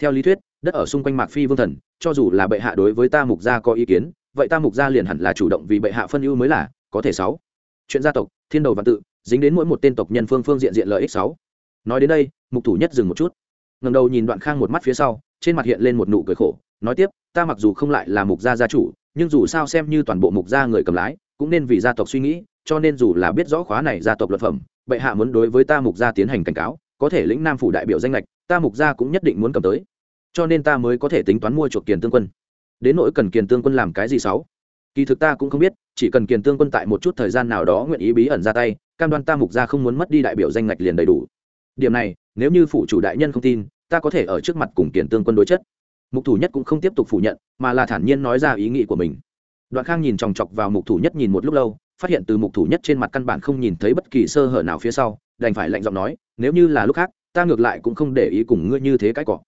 Theo lý thuyết, đất ở xung quanh mạc phi vương thần, cho dù là bệ hạ đối với ta mục gia có ý kiến vậy ta mục gia liền hẳn là chủ động vì bệ hạ phân ưu mới là, có thể sáu. Chuyện gia tộc, thiên đầu văn tự, dính đến mỗi một tên tộc nhân phương phương diện diện lợi ích sáu. Nói đến đây, mục thủ nhất dừng một chút. Ngầm đầu nhìn đoạn khang một mắt phía sau, trên mặt hiện lên một nụ cười khổ, nói tiếp, ta mặc dù không lại là mục gia gia chủ, nhưng dù sao xem như toàn bộ mục gia người cầm lái, cũng nên vì gia tộc suy nghĩ, cho nên dù là biết rõ khóa này gia tộc luật phẩm, bệ hạ muốn đối với ta mục gia tiến hành cảnh cáo, có thể lĩnh nam phủ đại biểu danh lệch, ta mục gia cũng nhất định muốn cầm tới. Cho nên ta mới có thể tính toán mua chuộc tiền tương quân đến nỗi cần kiền tương quân làm cái gì sáu? Kỳ thực ta cũng không biết chỉ cần kiền tương quân tại một chút thời gian nào đó nguyện ý bí ẩn ra tay cam đoan ta mục gia không muốn mất đi đại biểu danh ngạch liền đầy đủ. Điểm này nếu như phủ chủ đại nhân không tin ta có thể ở trước mặt cùng kiền tương quân đối chất. Mục thủ nhất cũng không tiếp tục phủ nhận mà là thản nhiên nói ra ý nghĩ của mình. Đoạn khang nhìn chòng chọc vào mục thủ nhất nhìn một lúc lâu phát hiện từ mục thủ nhất trên mặt căn bản không nhìn thấy bất kỳ sơ hở nào phía sau đành phải lạnh giọng nói nếu như là lúc khác ta ngược lại cũng không để ý cùng ngươi như thế cái cọ,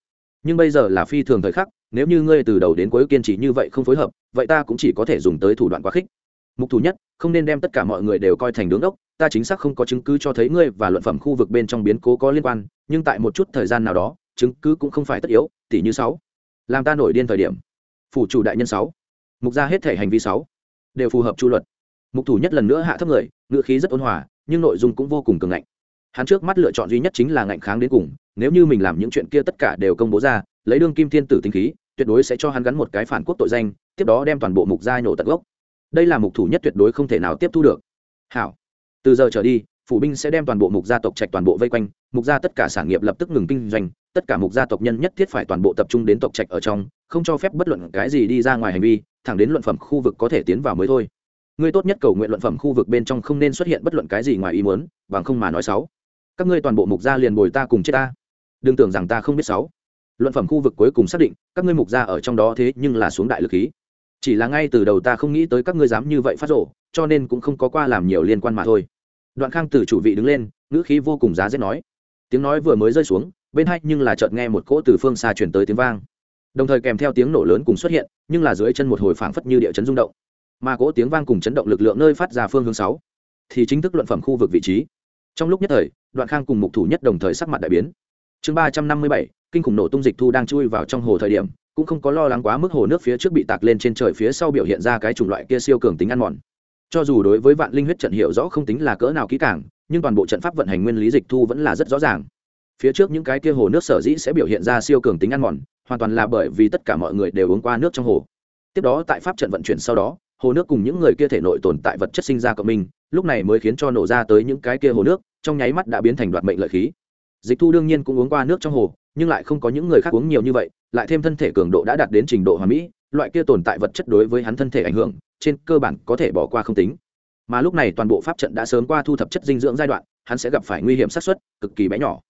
nhưng bây giờ là phi thường thời khắc nếu như ngươi từ đầu đến cuối kiên trì như vậy không phối hợp, vậy ta cũng chỉ có thể dùng tới thủ đoạn quá khích. Mục thủ nhất, không nên đem tất cả mọi người đều coi thành đứng đốc. ta chính xác không có chứng cứ cho thấy ngươi và luận phẩm khu vực bên trong biến cố có liên quan, nhưng tại một chút thời gian nào đó, chứng cứ cũng không phải tất yếu tỷ như sáu. Làm ta nổi điên thời điểm. Phủ chủ đại nhân sáu. Mục ra hết thể hành vi sáu. Đều phù hợp chu luật. Mục thủ nhất lần nữa hạ thấp người, ngữ khí rất ôn hòa, nhưng nội dung cũng vô cùng cường ngạnh. Hắn trước mắt lựa chọn duy nhất chính là ngạnh kháng đến cùng, nếu như mình làm những chuyện kia tất cả đều công bố ra lấy đương kim thiên tử tinh khí, tuyệt đối sẽ cho hắn gắn một cái phản quốc tội danh, tiếp đó đem toàn bộ mục gia nhổ tận gốc. Đây là mục thủ nhất tuyệt đối không thể nào tiếp thu được. Hảo. Từ giờ trở đi, phủ binh sẽ đem toàn bộ mục gia tộc trạch toàn bộ vây quanh, mục gia tất cả sản nghiệp lập tức ngừng kinh doanh, tất cả mục gia tộc nhân nhất thiết phải toàn bộ tập trung đến tộc trạch ở trong, không cho phép bất luận cái gì đi ra ngoài hành vi, thẳng đến luận phẩm khu vực có thể tiến vào mới thôi. Ngươi tốt nhất cầu nguyện luận phẩm khu vực bên trong không nên xuất hiện bất luận cái gì ngoài ý muốn, bằng không mà nói xấu. Các ngươi toàn bộ mục gia liền bồi ta cùng chết ta. Đừng tưởng rằng ta không biết xấu luận phẩm khu vực cuối cùng xác định, các ngươi mục gia ở trong đó thế nhưng là xuống đại lực khí. Chỉ là ngay từ đầu ta không nghĩ tới các ngươi dám như vậy phát rộ, cho nên cũng không có qua làm nhiều liên quan mà thôi. Đoạn khang từ chủ vị đứng lên, ngữ khí vô cùng giá rét nói. Tiếng nói vừa mới rơi xuống, bên hai nhưng là chợt nghe một cỗ từ phương xa chuyển tới tiếng vang. Đồng thời kèm theo tiếng nổ lớn cùng xuất hiện, nhưng là dưới chân một hồi phảng phất như địa chấn rung động. Mà cỗ tiếng vang cùng chấn động lực lượng nơi phát ra phương hướng sáu, thì chính thức luận phẩm khu vực vị trí. Trong lúc nhất thời, đoạn khang cùng mục thủ nhất đồng thời sắc mặt đại biến chương ba trăm năm mươi bảy, kinh khủng nổ tung dịch thu đang chui vào trong hồ thời điểm, cũng không có lo lắng quá mức hồ nước phía trước bị tạc lên trên trời phía sau biểu hiện ra cái chủng loại kia siêu cường tính ăn mòn. Cho dù đối với vạn linh huyết trận hiểu rõ không tính là cỡ nào kỹ càng, nhưng toàn bộ trận pháp vận hành nguyên lý dịch thu vẫn là rất rõ ràng. Phía trước những cái kia hồ nước sở dĩ sẽ biểu hiện ra siêu cường tính ăn mòn, hoàn toàn là bởi vì tất cả mọi người đều uống qua nước trong hồ. Tiếp đó tại pháp trận vận chuyển sau đó, hồ nước cùng những người kia thể nội tồn tại vật chất sinh ra cộng minh, lúc này mới khiến cho nổ ra tới những cái kia hồ nước, trong nháy mắt đã biến thành đoạt mệnh lợi khí dịch thu đương nhiên cũng uống qua nước trong hồ, nhưng lại không có những người khác uống nhiều như vậy, lại thêm thân thể cường độ đã đạt đến trình độ hòa mỹ, loại kia tồn tại vật chất đối với hắn thân thể ảnh hưởng, trên cơ bản có thể bỏ qua không tính. Mà lúc này toàn bộ pháp trận đã sớm qua thu thập chất dinh dưỡng giai đoạn, hắn sẽ gặp phải nguy hiểm sát xuất cực kỳ bé nhỏ.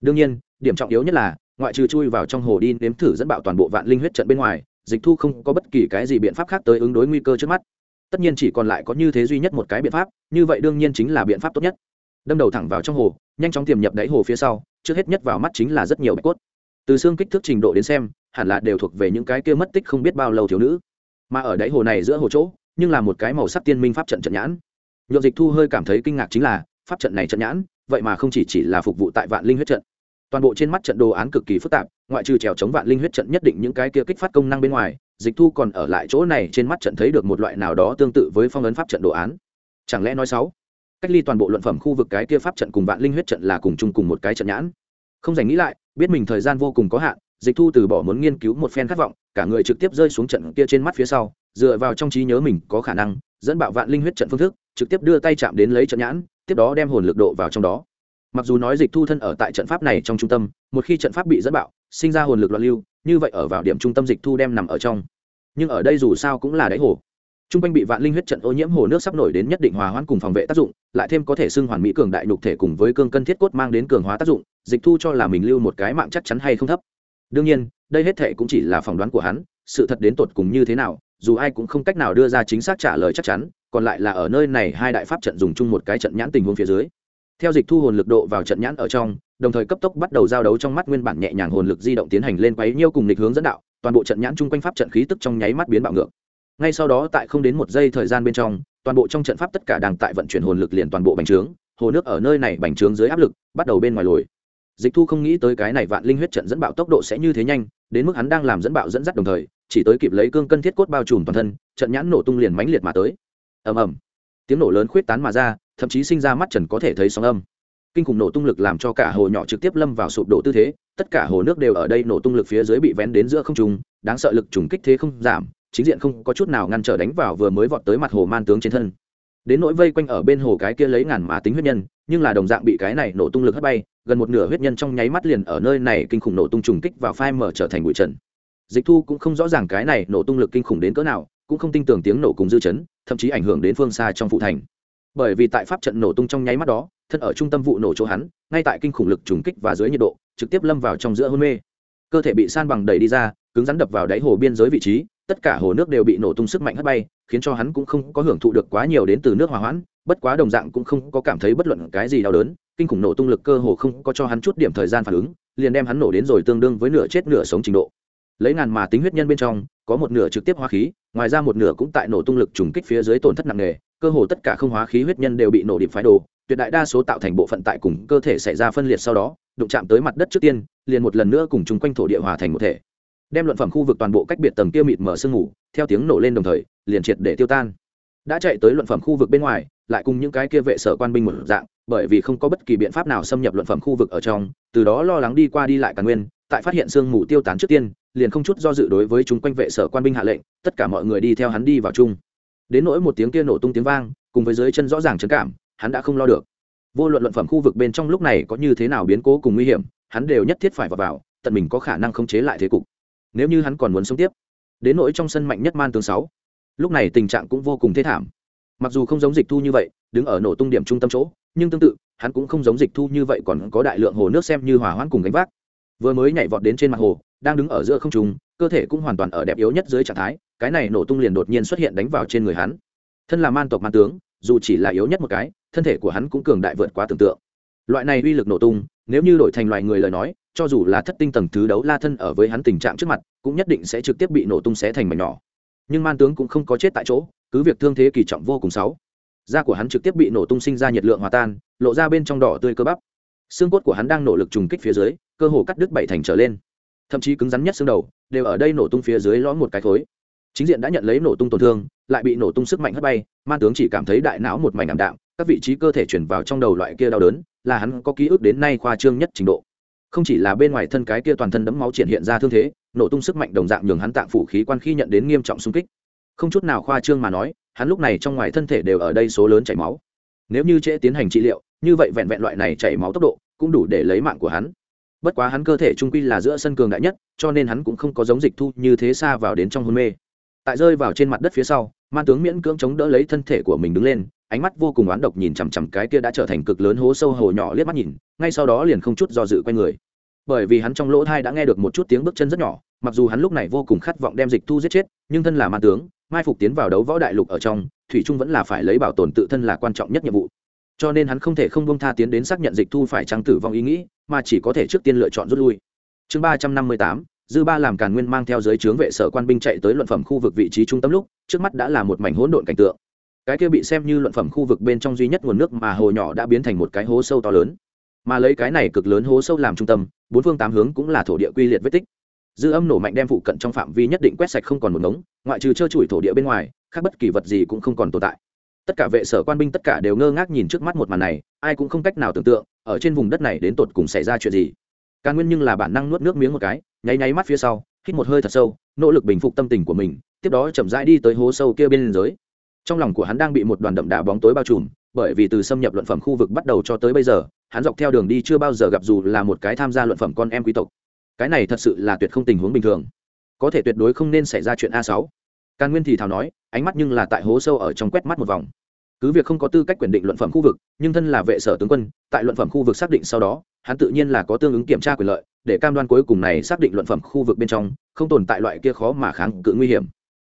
Đương nhiên, điểm trọng yếu nhất là, ngoại trừ chui vào trong hồ đi nếm thử dẫn bạo toàn bộ vạn linh huyết trận bên ngoài, dịch thu không có bất kỳ cái gì biện pháp khác tới ứng đối nguy cơ trước mắt. Tất nhiên chỉ còn lại có như thế duy nhất một cái biện pháp, như vậy đương nhiên chính là biện pháp tốt nhất. Đâm đầu thẳng vào trong hồ nhanh chóng tiềm nhập đáy hồ phía sau, trước hết nhất vào mắt chính là rất nhiều bạch cốt. Từ xương kích thước trình độ đến xem, hẳn là đều thuộc về những cái kia mất tích không biết bao lâu thiếu nữ. Mà ở đáy hồ này giữa hồ chỗ, nhưng là một cái màu sắc tiên minh pháp trận trận nhãn. Nhộn dịch thu hơi cảm thấy kinh ngạc chính là, pháp trận này trận nhãn, vậy mà không chỉ chỉ là phục vụ tại vạn linh huyết trận. Toàn bộ trên mắt trận đồ án cực kỳ phức tạp, ngoại trừ trèo chống vạn linh huyết trận nhất định những cái kia kích phát công năng bên ngoài, dịch thu còn ở lại chỗ này trên mắt trận thấy được một loại nào đó tương tự với phong ấn pháp trận đồ án. Chẳng lẽ nói sáu cách ly toàn bộ luận phẩm khu vực cái kia pháp trận cùng vạn linh huyết trận là cùng chung cùng một cái trận nhãn. Không dành nghĩ lại, biết mình thời gian vô cùng có hạn, dịch thu từ bỏ muốn nghiên cứu một phen khát vọng, cả người trực tiếp rơi xuống trận kia trên mắt phía sau, dựa vào trong trí nhớ mình có khả năng, dẫn bạo vạn linh huyết trận phương thức, trực tiếp đưa tay chạm đến lấy trận nhãn, tiếp đó đem hồn lực độ vào trong đó. Mặc dù nói dịch thu thân ở tại trận pháp này trong trung tâm, một khi trận pháp bị dẫn bạo, sinh ra hồn lực loạn lưu, như vậy ở vào điểm trung tâm dịch thu đem nằm ở trong. Nhưng ở đây dù sao cũng là đáy hồ t r u n g quanh bị vạn linh huyết trận ô nhiễm hồ nước sắp nổi đến nhất định hòa hoãn cùng phòng vệ tác dụng, lại thêm có thể xưng hoàn mỹ cường đại nhục thể cùng với cương cân thiết cốt mang đến cường hóa tác dụng, dịch thu cho là mình lưu một cái mạng chắc chắn hay không thấp. Đương nhiên, đây hết thể cũng chỉ là phỏng đoán của hắn, sự thật đến tột cùng như thế nào, dù ai cũng không cách nào đưa ra chính xác trả lời chắc chắn, còn lại là ở nơi này hai đại pháp trận dùng chung một cái trận nhãn tình huống phía dưới. Theo dịch thu hồn lực độ vào trận nhãn ở trong, đồng thời cấp tốc bắt đầu giao đấu trong mắt nguyên bản nhẹ nhàng hồn lực di động tiến hành lên quấy nhiêu cùng lịch hướng dẫn đạo, toàn bộ trận nhãn chung quanh pháp trận khí tức trong nháy mắt biến bạo ngược ngay sau đó tại không đến một giây thời gian bên trong, toàn bộ trong trận pháp tất cả đang tại vận chuyển hồn lực liền toàn bộ bành trướng, hồ nước ở nơi này bành trướng dưới áp lực, bắt đầu bên ngoài lồi. Dịch thu không nghĩ tới cái này vạn linh huyết trận dẫn bạo tốc độ sẽ như thế nhanh, đến mức hắn đang làm dẫn bạo dẫn dắt đồng thời, chỉ tới kịp lấy cương cân thiết cốt bao trùm toàn thân, trận nhãn nổ tung liền mãnh liệt mà tới. Ầm ầm. Tiếng nổ lớn khuyết tán mà ra, thậm chí sinh ra mắt trần có thể thấy sóng âm. Kinh khủng nổ tung lực làm cho cả hồ nhỏ trực tiếp lâm vào sụp đổ tư thế, tất cả hồ nước đều ở đây nổ tung lực phía dưới bị vén đến giữa không trung, đáng sợ lực trùng kích thế không giảm chính diện không có chút nào ngăn trở đánh vào vừa mới vọt tới mặt hồ man tướng trên thân. Đến nỗi vây quanh ở bên hồ cái kia lấy ngàn mà tính huyết nhân, nhưng là đồng dạng bị cái này nổ tung lực hất bay, gần một nửa huyết nhân trong nháy mắt liền ở nơi này kinh khủng nổ tung trùng kích vào phai mở trở thành bụi trần. Dịch thu cũng không rõ ràng cái này nổ tung lực kinh khủng đến cỡ nào, cũng không tin tưởng tiếng nổ cùng dư chấn, thậm chí ảnh hưởng đến phương xa trong phụ thành. Bởi vì tại pháp trận nổ tung trong nháy mắt đó, thân ở trung tâm vụ nổ chỗ hắn, ngay tại kinh khủng lực trùng kích và dưới nhiệt độ, trực tiếp lâm vào trong giữa hôn mê. Cơ thể bị san bằng đẩy đi ra cứng rắn đập vào đáy hồ biên giới vị trí, tất cả hồ nước đều bị nổ tung sức mạnh hất bay, khiến cho hắn cũng không có hưởng thụ được quá nhiều đến từ nước hòa hoãn, bất quá đồng dạng cũng không có cảm thấy bất luận cái gì đau đớn, kinh khủng nổ tung lực cơ hồ không có cho hắn chút điểm thời gian phản ứng, liền đem hắn nổ đến rồi tương đương với nửa chết nửa sống trình độ. Lấy ngàn mà tính huyết nhân bên trong, có một nửa trực tiếp hóa khí, ngoài ra một nửa cũng tại nổ tung lực trùng kích phía dưới tổn thất nặng nề, cơ hồ tất cả không hóa khí huyết nhân đều bị nổ điểm phái đồ, tuyệt đại đa số tạo thành bộ phận tại cùng cơ thể xảy ra phân liệt sau đó, đụng chạm tới mặt đất trước tiên, liền một lần nữa cùng chung quanh thổ địa hòa thành một thể đem luận phẩm khu vực toàn bộ cách biệt tầng kia mịt mở sương ngủ theo tiếng nổ lên đồng thời liền triệt để tiêu tan. Đã chạy tới luận phẩm khu vực bên ngoài lại cùng những cái kia vệ sở quan binh một dạng bởi vì không có bất kỳ biện pháp nào xâm nhập luận phẩm khu vực ở trong từ đó lo lắng đi qua đi lại cả nguyên tại phát hiện sương mù tiêu tán trước tiên liền không chút do dự đối với chúng quanh vệ sở quan binh hạ lệnh tất cả mọi người đi theo hắn đi vào chung. Đến nỗi một tiếng kia nổ tung tiếng vang cùng với dưới chân rõ ràng trấn cảm hắn đã không lo được. Vô luận luận phẩm khu vực bên trong lúc này có như thế nào biến cố cùng nguy hiểm hắn đều nhất thiết phải vào, vào tận mình có khả năng khống chế lại thế cục nếu như hắn còn muốn sống tiếp, đến nỗi trong sân mạnh nhất man tướng sáu, lúc này tình trạng cũng vô cùng thê thảm. Mặc dù không giống dịch thu như vậy, đứng ở nổ tung điểm trung tâm chỗ, nhưng tương tự, hắn cũng không giống dịch thu như vậy còn có đại lượng hồ nước xem như hỏa hoãn cùng gánh vác. Vừa mới nhảy vọt đến trên mặt hồ, đang đứng ở giữa không trung, cơ thể cũng hoàn toàn ở đẹp yếu nhất dưới trạng thái, cái này nổ tung liền đột nhiên xuất hiện đánh vào trên người hắn. Thân là man tộc man tướng, dù chỉ là yếu nhất một cái, thân thể của hắn cũng cường đại vượt quá tưởng tượng. Loại này uy lực nổ tung, nếu như đổi thành loài người lời nói cho dù là thất tinh tầng thứ đấu la thân ở với hắn tình trạng trước mặt, cũng nhất định sẽ trực tiếp bị nổ tung xé thành mảnh nhỏ. Nhưng man tướng cũng không có chết tại chỗ, cứ việc thương thế kỳ trọng vô cùng sáu. Da của hắn trực tiếp bị nổ tung sinh ra nhiệt lượng hòa tan, lộ ra bên trong đỏ tươi cơ bắp. Xương cốt của hắn đang nỗ lực trùng kích phía dưới, cơ hồ cắt đứt bảy thành trở lên. Thậm chí cứng rắn nhất xương đầu, đều ở đây nổ tung phía dưới lõm một cái khối. Chính diện đã nhận lấy nổ tung tổn thương, lại bị nổ tung sức mạnh hất bay, man tướng chỉ cảm thấy đại não một mảnh ảm đạm, các vị trí cơ thể chuyển vào trong đầu loại kia đau đớn, là hắn có ký ức đến nay khoa trương nhất trình độ không chỉ là bên ngoài thân cái kia toàn thân đẫm máu triển hiện ra thương thế, nổ tung sức mạnh đồng dạng nhường hắn tạng phủ khí quan khi nhận đến nghiêm trọng xung kích. Không chút nào khoa trương mà nói, hắn lúc này trong ngoài thân thể đều ở đây số lớn chảy máu. Nếu như trễ tiến hành trị liệu, như vậy vẹn vẹn loại này chảy máu tốc độ cũng đủ để lấy mạng của hắn. Bất quá hắn cơ thể trung quy là giữa sân cường đại nhất, cho nên hắn cũng không có giống dịch thu như thế xa vào đến trong hôn mê. Tại rơi vào trên mặt đất phía sau man tướng miễn cưỡng chống đỡ lấy thân thể của mình đứng lên ánh mắt vô cùng oán độc nhìn chằm chằm cái kia đã trở thành cực lớn hố sâu hồ nhỏ liếc mắt nhìn, ngay sau đó liền không chút do dự quay người. Bởi vì hắn trong lỗ thai đã nghe được một chút tiếng bước chân rất nhỏ, mặc dù hắn lúc này vô cùng khát vọng đem dịch thu giết chết, nhưng thân là ma tướng, mai phục tiến vào đấu võ đại lục ở trong, thủy trung vẫn là phải lấy bảo tồn tự thân là quan trọng nhất nhiệm vụ. Cho nên hắn không thể không bông tha tiến đến xác nhận dịch thu phải trăng tử vong ý nghĩ, mà chỉ có thể trước tiên lựa chọn rút lui. Chương ba trăm năm mươi tám, dư ba làm càn nguyên mang theo giới trướng vệ sở quan binh chạy tới luận phẩm khu vực vị trí trung tâm lúc, trước mắt đã là một mảnh hỗn độn cảnh tượng cái kia bị xem như luận phẩm khu vực bên trong duy nhất nguồn nước mà hồ nhỏ đã biến thành một cái hố sâu to lớn. Mà lấy cái này cực lớn hố sâu làm trung tâm, bốn phương tám hướng cũng là thổ địa quy liệt vết tích. Dư âm nổ mạnh đem phụ cận trong phạm vi nhất định quét sạch không còn một ngống, ngoại trừ trơ trụi thổ địa bên ngoài, khác bất kỳ vật gì cũng không còn tồn tại. Tất cả vệ sở quan binh tất cả đều ngơ ngác nhìn trước mắt một màn này, ai cũng không cách nào tưởng tượng, ở trên vùng đất này đến tột cùng xảy ra chuyện gì. Càng nguyên nhưng là bản năng nuốt nước miếng một cái, nháy nháy mắt phía sau, hít một hơi thật sâu, nỗ lực bình phục tâm tình của mình, tiếp đó chậm rãi đi tới hố sâu kia bên dưới trong lòng của hắn đang bị một đoàn đậm đà bóng tối bao trùm, bởi vì từ xâm nhập luận phẩm khu vực bắt đầu cho tới bây giờ, hắn dọc theo đường đi chưa bao giờ gặp dù là một cái tham gia luận phẩm con em quý tộc. Cái này thật sự là tuyệt không tình huống bình thường. Có thể tuyệt đối không nên xảy ra chuyện a sáu. Càn nguyên thì thào nói, ánh mắt nhưng là tại hố sâu ở trong quét mắt một vòng. Cứ việc không có tư cách quyền định luận phẩm khu vực, nhưng thân là vệ sở tướng quân, tại luận phẩm khu vực xác định sau đó, hắn tự nhiên là có tương ứng kiểm tra quyền lợi, để cam đoan cuối cùng này xác định luận phẩm khu vực bên trong, không tồn tại loại kia khó mà kháng cự nguy hiểm.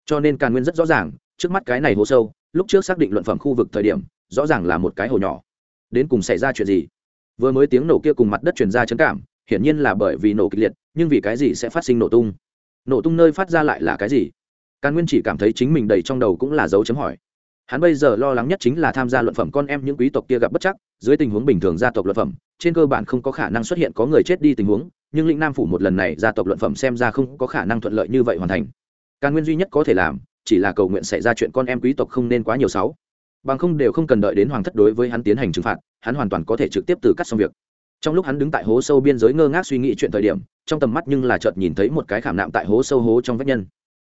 Cho nên càn nguyên rất rõ ràng trước mắt cái này hố sâu, lúc trước xác định luận phẩm khu vực thời điểm, rõ ràng là một cái hồ nhỏ. Đến cùng xảy ra chuyện gì? Vừa mới tiếng nổ kia cùng mặt đất truyền ra chấn cảm, hiển nhiên là bởi vì nổ kịch liệt, nhưng vì cái gì sẽ phát sinh nổ tung? Nổ tung nơi phát ra lại là cái gì? Càn nguyên chỉ cảm thấy chính mình đầy trong đầu cũng là dấu chấm hỏi. Hắn bây giờ lo lắng nhất chính là tham gia luận phẩm con em những quý tộc kia gặp bất chắc, dưới tình huống bình thường gia tộc luận phẩm, trên cơ bản không có khả năng xuất hiện có người chết đi tình huống, nhưng lĩnh nam phủ một lần này gia tộc luận phẩm xem ra không có khả năng thuận lợi như vậy hoàn thành. Càn nguyên duy nhất có thể làm chỉ là cầu nguyện xảy ra chuyện con em quý tộc không nên quá nhiều sáu. Bằng không đều không cần đợi đến hoàng thất đối với hắn tiến hành trừng phạt, hắn hoàn toàn có thể trực tiếp từ cắt xong việc. Trong lúc hắn đứng tại hố sâu biên giới ngơ ngác suy nghĩ chuyện thời điểm, trong tầm mắt nhưng là chợt nhìn thấy một cái khảm nạm tại hố sâu hố trong vách nhân.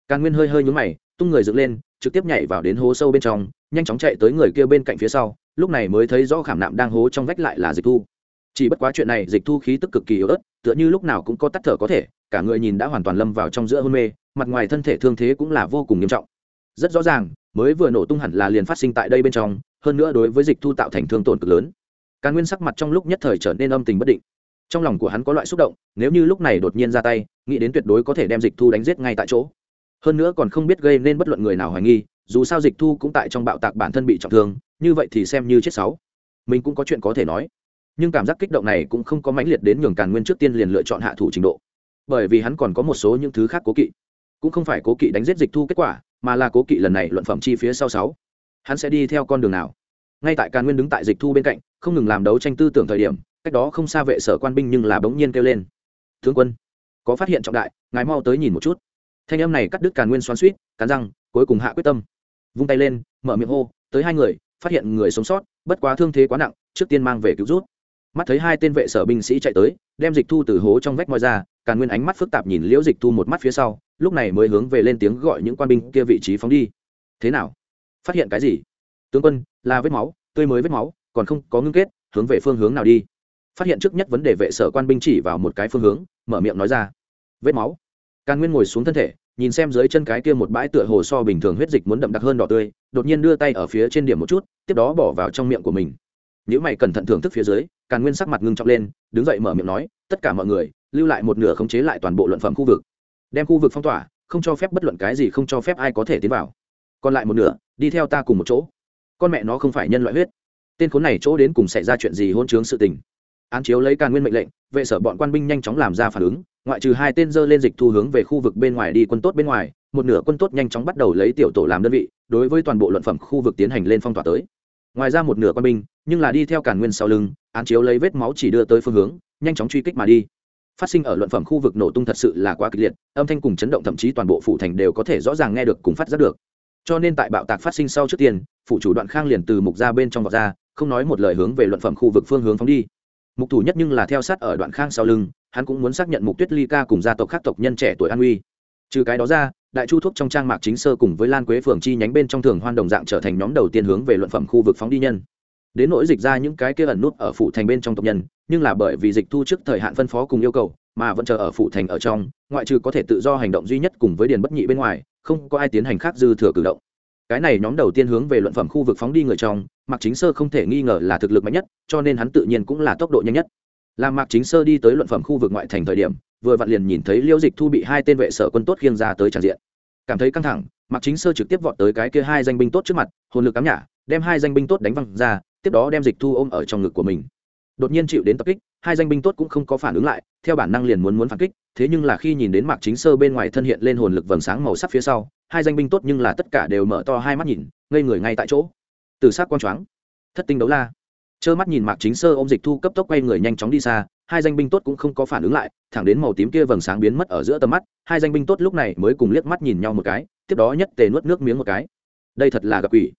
Càn nguyên hơi hơi nhúng mày, tung người dựng lên, trực tiếp nhảy vào đến hố sâu bên trong, nhanh chóng chạy tới người kia bên cạnh phía sau, lúc này mới thấy rõ khảm nạm đang hố trong vách lại là dịch thu chỉ bất quá chuyện này dịch thu khí tức cực kỳ yếu ớt, tựa như lúc nào cũng có tắt thở có thể, cả người nhìn đã hoàn toàn lâm vào trong giữa hôn mê, mặt ngoài thân thể thương thế cũng là vô cùng nghiêm trọng. Rất rõ ràng, mới vừa nổ tung hẳn là liền phát sinh tại đây bên trong, hơn nữa đối với dịch thu tạo thành thương tổn cực lớn. Càn nguyên sắc mặt trong lúc nhất thời trở nên âm tình bất định. Trong lòng của hắn có loại xúc động, nếu như lúc này đột nhiên ra tay, nghĩ đến tuyệt đối có thể đem dịch thu đánh giết ngay tại chỗ. Hơn nữa còn không biết gây nên bất luận người nào hoài nghi, dù sao dịch thu cũng tại trong bạo tạc bản thân bị trọng thương, như vậy thì xem như chết sáu. Mình cũng có chuyện có thể nói nhưng cảm giác kích động này cũng không có mãnh liệt đến nhường càn nguyên trước tiên liền lựa chọn hạ thủ trình độ. Bởi vì hắn còn có một số những thứ khác cố kỵ. Cũng không phải cố kỵ đánh giết dịch thu kết quả, mà là cố kỵ lần này luận phẩm chi phía sau sáu. Hắn sẽ đi theo con đường nào? Ngay tại càn nguyên đứng tại dịch thu bên cạnh, không ngừng làm đấu tranh tư tưởng thời điểm, cách đó không xa vệ sở quan binh nhưng là bỗng nhiên kêu lên. Thương quân, có phát hiện trọng đại, ngài mau tới nhìn một chút. Thanh âm này cắt đứt càn nguyên xoắn suýt cắn răng, cuối cùng hạ quyết tâm. Vung tay lên, mở miệng hô, tới hai người, phát hiện người sống sót, bất quá thương thế quá nặng, trước tiên mang về cứu rút mắt thấy hai tên vệ sở binh sĩ chạy tới, đem dịch thu từ hố trong vách moi ra, càn nguyên ánh mắt phức tạp nhìn liễu dịch thu một mắt phía sau, lúc này mới hướng về lên tiếng gọi những quan binh kia vị trí phóng đi. Thế nào? Phát hiện cái gì? Tướng quân, là vết máu, tươi mới vết máu, còn không có ngưng kết, hướng về phương hướng nào đi? Phát hiện trước nhất vấn đề vệ sở quan binh chỉ vào một cái phương hướng, mở miệng nói ra. Vết máu. Càn nguyên ngồi xuống thân thể, nhìn xem dưới chân cái kia một bãi tựa hồ so bình thường huyết dịch muốn đậm đặc hơn đỏ tươi, đột nhiên đưa tay ở phía trên điểm một chút, tiếp đó bỏ vào trong miệng của mình nếu mày cẩn thận thưởng thức phía dưới, càn nguyên sắc mặt ngưng trọng lên, đứng dậy mở miệng nói, tất cả mọi người, lưu lại một nửa khống chế lại toàn bộ luận phẩm khu vực. Đem khu vực phong tỏa, không cho phép bất luận cái gì, không cho phép ai có thể tiến vào. Còn lại một nửa, đi theo ta cùng một chỗ. Con mẹ nó không phải nhân loại huyết. Tên khốn này chỗ đến cùng xảy ra chuyện gì hôn chướng sự tình? Án chiếu lấy càn nguyên mệnh lệnh, vệ sở bọn quan binh nhanh chóng làm ra phản ứng, ngoại trừ hai tên dơ lên dịch thu hướng về khu vực bên ngoài đi quân tốt bên ngoài, một nửa quân tốt nhanh chóng bắt đầu lấy tiểu tổ làm đơn vị, đối với toàn bộ luận phẩm khu vực tiến hành lên phong tỏa tới ngoài ra một nửa quan binh, nhưng là đi theo cản nguyên sau lưng, án chiếu lấy vết máu chỉ đưa tới phương hướng, nhanh chóng truy kích mà đi. Phát sinh ở luận phẩm khu vực nổ tung thật sự là quá kịch liệt, âm thanh cùng chấn động thậm chí toàn bộ phủ thành đều có thể rõ ràng nghe được cùng phát giác được. Cho nên tại bạo tạc phát sinh sau trước tiên, phủ chủ đoạn khang liền từ mục ra bên trong vọt ra, không nói một lời hướng về luận phẩm khu vực phương hướng phóng đi. Mục thủ nhất nhưng là theo sát ở đoạn khang sau lưng, hắn cũng muốn xác nhận mục tuyết ly ca cùng gia tộc khác tộc nhân trẻ tuổi an uy trừ cái đó ra đại chu thuốc trong trang mạc chính sơ cùng với lan quế phường chi nhánh bên trong thường hoan đồng dạng trở thành nhóm đầu tiên hướng về luận phẩm khu vực phóng đi nhân. Đến nỗi dịch ra những cái kia ẩn nút ở phủ thành bên trong tộc nhân, nhưng là bởi vì dịch thu trước thời hạn phân phó cùng yêu cầu, mà vẫn chờ ở phủ thành ở trong, ngoại trừ có thể tự do hành động duy nhất cùng với điền bất nhị bên ngoài, không có ai tiến hành khác dư thừa cử động. Cái này nhóm đầu tiên hướng về luận phẩm khu vực phóng đi người trong, mạc chính sơ không thể nghi ngờ là thực lực mạnh nhất, cho nên hắn tự nhiên cũng là tốc độ nhanh nhất. Làm mạc chính sơ đi tới luận phẩm khu vực ngoại thành thời điểm vừa vặn liền nhìn thấy liễu dịch thu bị hai tên vệ sở quân tốt khiêng ra tới tràn diện. Cảm thấy căng thẳng, mạc chính sơ trực tiếp vọt tới cái kia hai danh binh tốt trước mặt, hồn lực cắm nhả, đem hai danh binh tốt đánh văng ra, tiếp đó đem dịch thu ôm ở trong ngực của mình. Đột nhiên chịu đến tập kích, hai danh binh tốt cũng không có phản ứng lại, theo bản năng liền muốn muốn phản kích, thế nhưng là khi nhìn đến mạc chính sơ bên ngoài thân hiện lên hồn lực vầng sáng màu sắc phía sau, hai danh binh tốt nhưng là tất cả đều mở to hai mắt nhìn, ngây người ngay tại chỗ. Từ sát quang choáng, thất tinh đấu la. Trơ mắt nhìn mạc chính sơ ôm dịch thu cấp tốc quay người nhanh chóng đi xa hai danh binh tốt cũng không có phản ứng lại, thẳng đến màu tím kia vầng sáng biến mất ở giữa tầm mắt, hai danh binh tốt lúc này mới cùng liếc mắt nhìn nhau một cái, tiếp đó nhất tề nuốt nước miếng một cái. Đây thật là gặp quỷ.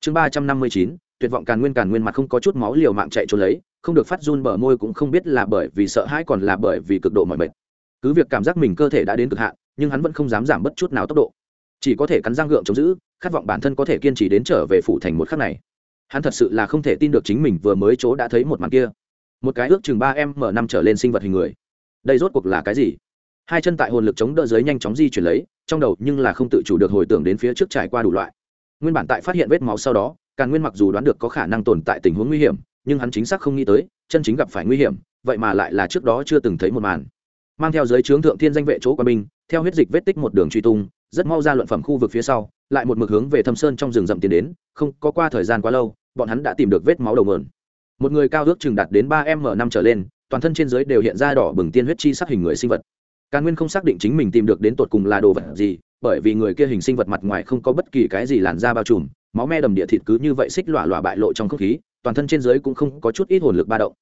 Chương ba trăm năm mươi chín, tuyệt vọng càn nguyên càn nguyên mặt không có chút máu liều mạng chạy trốn lấy, không được phát run bờ môi cũng không biết là bởi vì sợ hãi còn là bởi vì cực độ mọi mệt. Cứ việc cảm giác mình cơ thể đã đến cực hạn, nhưng hắn vẫn không dám giảm bất chút nào tốc độ. Chỉ có thể cắn răng gượng chống giữ, khát vọng bản thân có thể kiên trì đến trở về phủ thành một khắc này. Hắn thật sự là không thể tin được chính mình vừa mới chỗ đã thấy một màn kia một cái ước chừng ba em năm trở lên sinh vật hình người. Đây rốt cuộc là cái gì? Hai chân tại hồn lực chống đỡ dưới nhanh chóng di chuyển lấy, trong đầu nhưng là không tự chủ được hồi tưởng đến phía trước trải qua đủ loại. Nguyên bản tại phát hiện vết máu sau đó, càn nguyên mặc dù đoán được có khả năng tồn tại tình huống nguy hiểm, nhưng hắn chính xác không nghĩ tới, chân chính gặp phải nguy hiểm, vậy mà lại là trước đó chưa từng thấy một màn. Mang theo giới trướng thượng thiên danh vệ chỗ quân binh, theo huyết dịch vết tích một đường truy tung, rất mau ra luận phẩm khu vực phía sau, lại một mực hướng về thâm sơn trong rừng rậm tiến đến, không có qua thời gian quá lâu, bọn hắn đã tìm được vết máu đầu mườn một người cao ước chừng đạt đến ba m năm trở lên, toàn thân trên dưới đều hiện ra đỏ bừng tiên huyết chi sắc hình người sinh vật. Càn nguyên không xác định chính mình tìm được đến tột cùng là đồ vật gì, bởi vì người kia hình sinh vật mặt ngoài không có bất kỳ cái gì làn da bao trùm, máu me đầm địa thịt cứ như vậy xích lọa lọa bại lộ trong không khí, toàn thân trên dưới cũng không có chút ít hồn lực ba động.